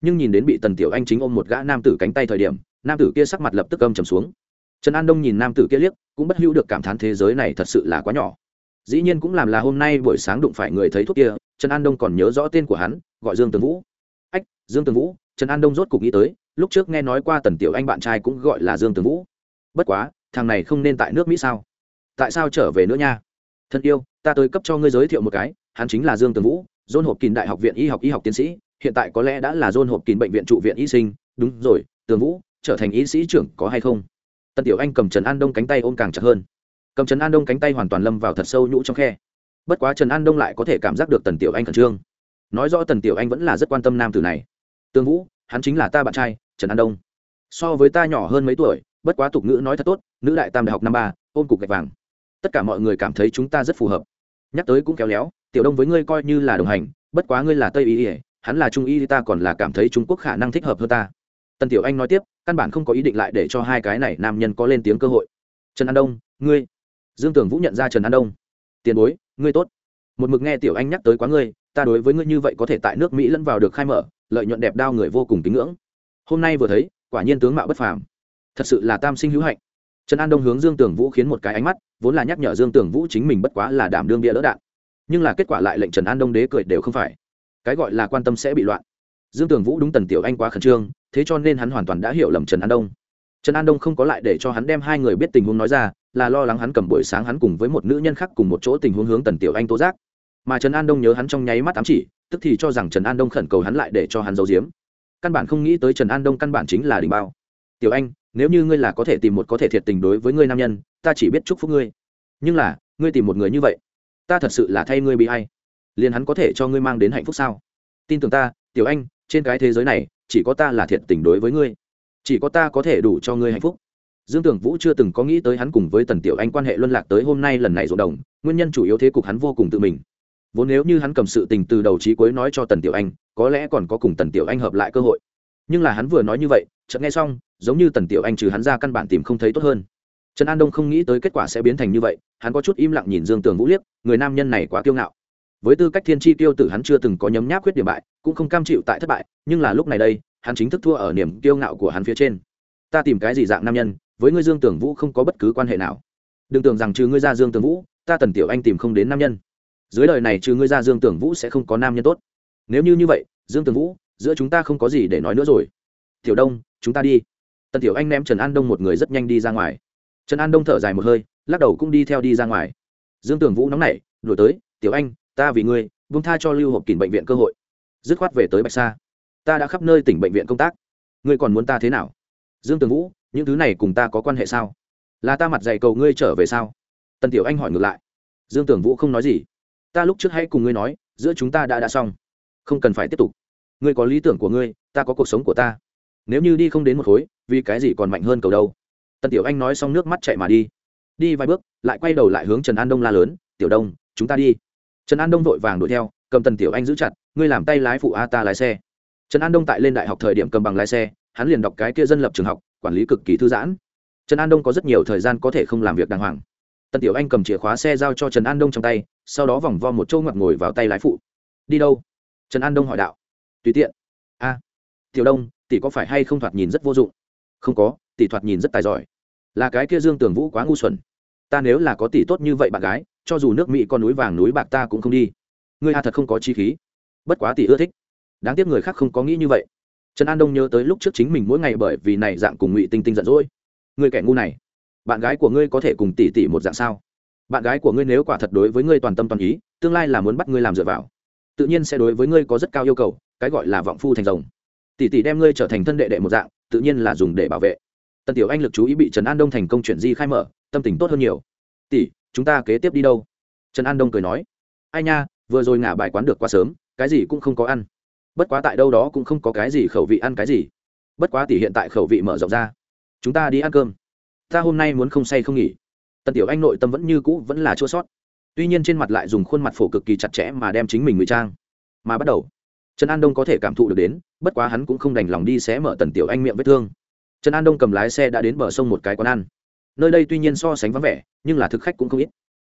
Nhưng nhìn đến bị tần tiểu anh chính ôm một gã nam tử cánh tay thời điểm nam tử kia sắc mặt lập tức âm trầm xuống. Trần an đông nhìn nam tử kia liếc, cũng bất hữu được cảm thán thế giới này thật sự là quá nhỏ. Dĩ nhiên cũng làm là hôm nay buổi sáng đụng phải người thấy thuốc kia, trần an đông còn nhớ rõ tên của hắn, gọi dương tường vũ. Ách, dương tường vũ, trần an đông rốt cục nghĩ tới, lúc trước nghe nói qua tần tiểu anh bạn trai cũng gọi là dương tường vũ. Bất quá, thằng này không nên tại nước mỹ sao? Tại sao trở về nữa nha? Thân yêu, ta tới cấp cho ngươi giới thiệu một cái, hắn chính là dương tường vũ dôn hộp kín đại học viện y học y học tiến sĩ, hiện tại có lẽ đã là dôn hộp kín bệnh viện trụ viện y sinh. Đúng rồi, tường vũ trở thành y sĩ trưởng có hay không? Tần tiểu anh cầm trần an đông cánh tay ôm càng chặt hơn. Cầm trần an đông cánh tay hoàn toàn lâm vào thật sâu nhũ trong khe. Bất quá trần an đông lại có thể cảm giác được tần tiểu anh khẩn trương. Nói rõ tần tiểu anh vẫn là rất quan tâm nam tử này. Tương vũ, hắn chính là ta bạn trai, trần an đông. So với ta nhỏ hơn mấy tuổi, bất quá tục ngữ nói thật tốt, nữ đại tam đại học năm ba, ôm cục gạch vàng. Tất cả mọi người cảm thấy chúng ta rất phù hợp. Nhắc tới cũng kéo léo, tiểu đông với ngươi coi như là đồng hành, bất quá ngươi là tây y ỉa hắn là trung y ta còn là cảm thấy trung quốc khả năng thích hợp hơn ta. Tần tiểu anh nói tiếp căn bản không có ý định lại để cho hai cái này nam nhân có lên tiếng cơ hội. Trần an đông, ngươi. Dương tường vũ nhận ra trần an đông. Tiền bối, ngươi tốt. Một mực nghe tiểu anh nhắc tới quá ngươi, ta đối với ngươi như vậy có thể tại nước mỹ lẫn vào được khai mở, lợi nhuận đẹp đao người vô cùng kính ngưỡng. Hôm nay vừa thấy, quả nhiên tướng mạo bất phàm. Thật sự là tam sinh hữu hạnh. Trần an đông hướng dương tường vũ khiến một cái ánh mắt, vốn là nhắc nhở dương tường vũ chính mình bất quá là đảm đương bia lỡ đạn. Nhưng là kết quả lại lệnh trần an đông đế cười đều không phải. Cái gọi là quan tâm sẽ bị loạn dương tường vũ đúng tần tiểu anh quá khẩn trương, thế cho nên hắn hoàn toàn đã hiểu lầm trần an đông. Trần an đông không có lại để cho hắn đem hai người biết tình huống nói ra, là lo lắng hắn cầm buổi sáng hắn cùng với một nữ nhân khác cùng một chỗ tình huống hướng tần tiểu anh tố giác. Mà trần an đông nhớ hắn trong nháy mắt ám chỉ, tức thì cho rằng trần an đông khẩn cầu hắn lại để cho hắn giấu giếm. Căn bản không nghĩ tới trần an đông căn bản chính là đình bao. Tiểu anh, nếu như ngươi là có thể tìm một có thể thiệt tình đối với ngươi nam nhân, ta chỉ biết chúc phúc ngươi. Nhưng là, ngươi tìm một người như vậy, ta thật sự là thay ngươi bị hay liền hắn có thể cho ngươi mang đến hạnh phúc sao? Tin tưởng ta, tiểu anh trên cái thế giới này, chỉ có ta là thiệt tình đối với ngươi. Chỉ có ta có thể đủ cho ngươi hạnh phúc. Dương tưởng vũ chưa từng có nghĩ tới hắn cùng với tần tiểu anh quan hệ luân lạc tới hôm nay lần này rộn đồng, nguyên nhân chủ yếu thế cục hắn vô cùng tự mình. Vốn nếu như hắn cầm sự tình từ đầu trí cuối nói cho tần tiểu anh, có lẽ còn có cùng tần tiểu anh hợp lại cơ hội. Nhưng là hắn vừa nói như vậy, chợt nghe xong, giống như tần tiểu anh trừ hắn ra căn bản tìm không thấy tốt hơn. Trần an đông không nghĩ tới kết quả sẽ biến thành như vậy, hắn có chút im lặng nhìn dương tường vũ liếc, người nam nhân này quá kiêu ngạo với tư cách thiên tri tiêu tử hắn chưa từng có nhấm nháp khuyết điểm bại, cũng không cam chịu tại thất bại, nhưng là lúc này đây, hắn chính thức thua ở niềm kiêu ngạo của hắn phía trên. Ta tìm cái gì dạng nam nhân, với ngươi dương tường vũ không có bất cứ quan hệ nào. Đừng tưởng rằng trừ ngươi ra dương tường vũ, ta tần tiểu anh tìm không đến nam nhân. Dưới đời này trừ ngươi ra dương tường vũ sẽ không có nam nhân tốt. Nếu như như vậy, dương tường vũ, giữa chúng ta không có gì để nói nữa rồi. Tiểu đông, chúng ta đi. Tần tiểu anh ném trần an đông một người rất nhanh đi ra ngoài. Trần an đông thở dài một hơi, lắc đầu cũng đi theo đi ra ngoài. Dương tường vũ nóng nảy, đuổi tới, tiểu anh ta vì ngươi vung tha cho lưu hộp kỷ bệnh viện cơ hội. Dứt khoát về tới bạch sa. Ta đã khắp nơi tỉnh bệnh viện công tác. Ngươi còn muốn ta thế nào? Dương tường vũ, những thứ này cùng ta có quan hệ sao? Là ta mặt dạy cầu ngươi trở về sao? Tần tiểu anh hỏi ngược lại. Dương tường vũ không nói gì. Ta lúc trước hãy cùng ngươi nói, giữa chúng ta đã đã xong. Không cần phải tiếp tục. Ngươi có lý tưởng của ngươi, ta có cuộc sống của ta. Nếu như đi không đến một khối, vì cái gì còn mạnh hơn cầu đâu? Tần tiểu anh nói xong nước mắt chạy mà đi. Đi vài bước, lại quay đầu lại hướng trần an đông la lớn. Tiểu đông, chúng ta đi trần an đông vội vàng đuổi theo cầm tần tiểu anh giữ chặt ngươi làm tay lái phụ a ta lái xe trần an đông tại lên đại học thời điểm cầm bằng lái xe hắn liền đọc cái kia dân lập trường học quản lý cực kỳ thư giãn trần an đông có rất nhiều thời gian có thể không làm việc đàng hoàng tần tiểu anh cầm chìa khóa xe giao cho trần an đông trong tay sau đó vòng vo một châu ngoặt ngồi vào tay lái phụ đi đâu trần an đông hỏi đạo tùy tiện a tiểu đông tỷ có phải hay không thoạt nhìn rất vô dụng không có tỷ thoạt nhìn rất tài giỏi là cái kia dương tường vũ quá ngu xuẩn ta nếu là có tỷ tốt như vậy bạn gái cho dù nước mỹ con núi vàng núi bạc ta cũng không đi. Ngươi a thật không có chi khí. Bất quá tỷ ưa thích. Đáng tiếc người khác không có nghĩ như vậy. Trần an đông nhớ tới lúc trước chính mình mỗi ngày bởi vì này dạng cùng ngụy tinh tinh giận dỗi. Người kẻ ngu này. Bạn gái của ngươi có thể cùng tỷ tỷ một dạng sao? Bạn gái của ngươi nếu quả thật đối với ngươi toàn tâm toàn ý, tương lai là muốn bắt ngươi làm dựa vào. Tự nhiên sẽ đối với ngươi có rất cao yêu cầu, cái gọi là vọng phu thành rồng. Tỷ tỷ đem ngươi trở thành thân đệ đệ một dạng, tự nhiên là dùng để bảo vệ. Tần tiểu anh lực chú ý bị trần an đông thành công chuyển di khai mở, tâm tình tốt hơn nhiều. Tỷ chúng ta kế tiếp đi đâu? Trần an đông cười nói. Ai nha, vừa rồi ngả bài quán được quá sớm, cái gì cũng không có ăn. Bất quá tại đâu đó cũng không có cái gì khẩu vị ăn cái gì. Bất quá tỷ hiện tại khẩu vị mở rộng ra. Chúng ta đi ăn cơm. Ta hôm nay muốn không say không nghỉ. Tần tiểu anh nội tâm vẫn như cũ vẫn là chua sót. Tuy nhiên trên mặt lại dùng khuôn mặt phổ cực kỳ chặt chẽ mà đem chính mình ngụy trang. Mà bắt đầu, trần an đông có thể cảm thụ được đến, bất quá hắn cũng không đành lòng đi xé mở tần tiểu anh miệng vết thương. Trần an đông cầm lái xe đã đến bờ sông một cái quán ăn nơi đây tuy nhiên so sánh vắng vẻ, nhưng là thực khách cũng không ít.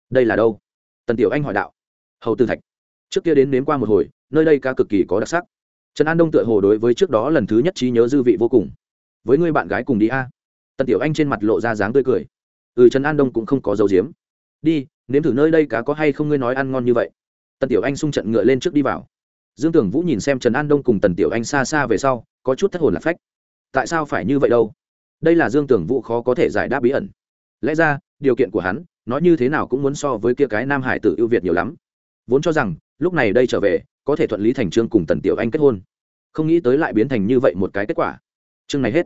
Đây là đâu? Tần tiểu anh hỏi đạo. Hầu tư thạch. Trước kia đến nếm qua một hồi, nơi đây ca cực kỳ có đặc sắc. Trần an đông tựa hồ đối với trước đó lần thứ nhất trí nhớ dư vị vô cùng. Với người bạn gái cùng đi a. Tần tiểu anh trên mặt lộ ra dáng tươi cười. Ừ trần an đông cũng không có dấu diếm đi, nếm thử nơi đây cá có hay không ngươi nói ăn ngon như vậy. Tần tiểu anh xung trận ngựa lên trước đi vào. Dương tưởng vũ nhìn xem trần an đông cùng tần tiểu anh xa xa về sau, có chút thất hồn lạc phách. Tại sao phải như vậy đâu? Đây là dương tưởng vũ khó có thể giải đáp bí ẩn lẽ ra, điều kiện của hắn nói như thế nào cũng muốn so với kia cái nam hải tử ưu việt nhiều lắm. Vốn cho rằng, lúc này đây trở về, có thể thuận lý thành trương cùng tần tiểu anh kết hôn. Không nghĩ tới lại biến thành như vậy một cái kết quả. Chương này hết.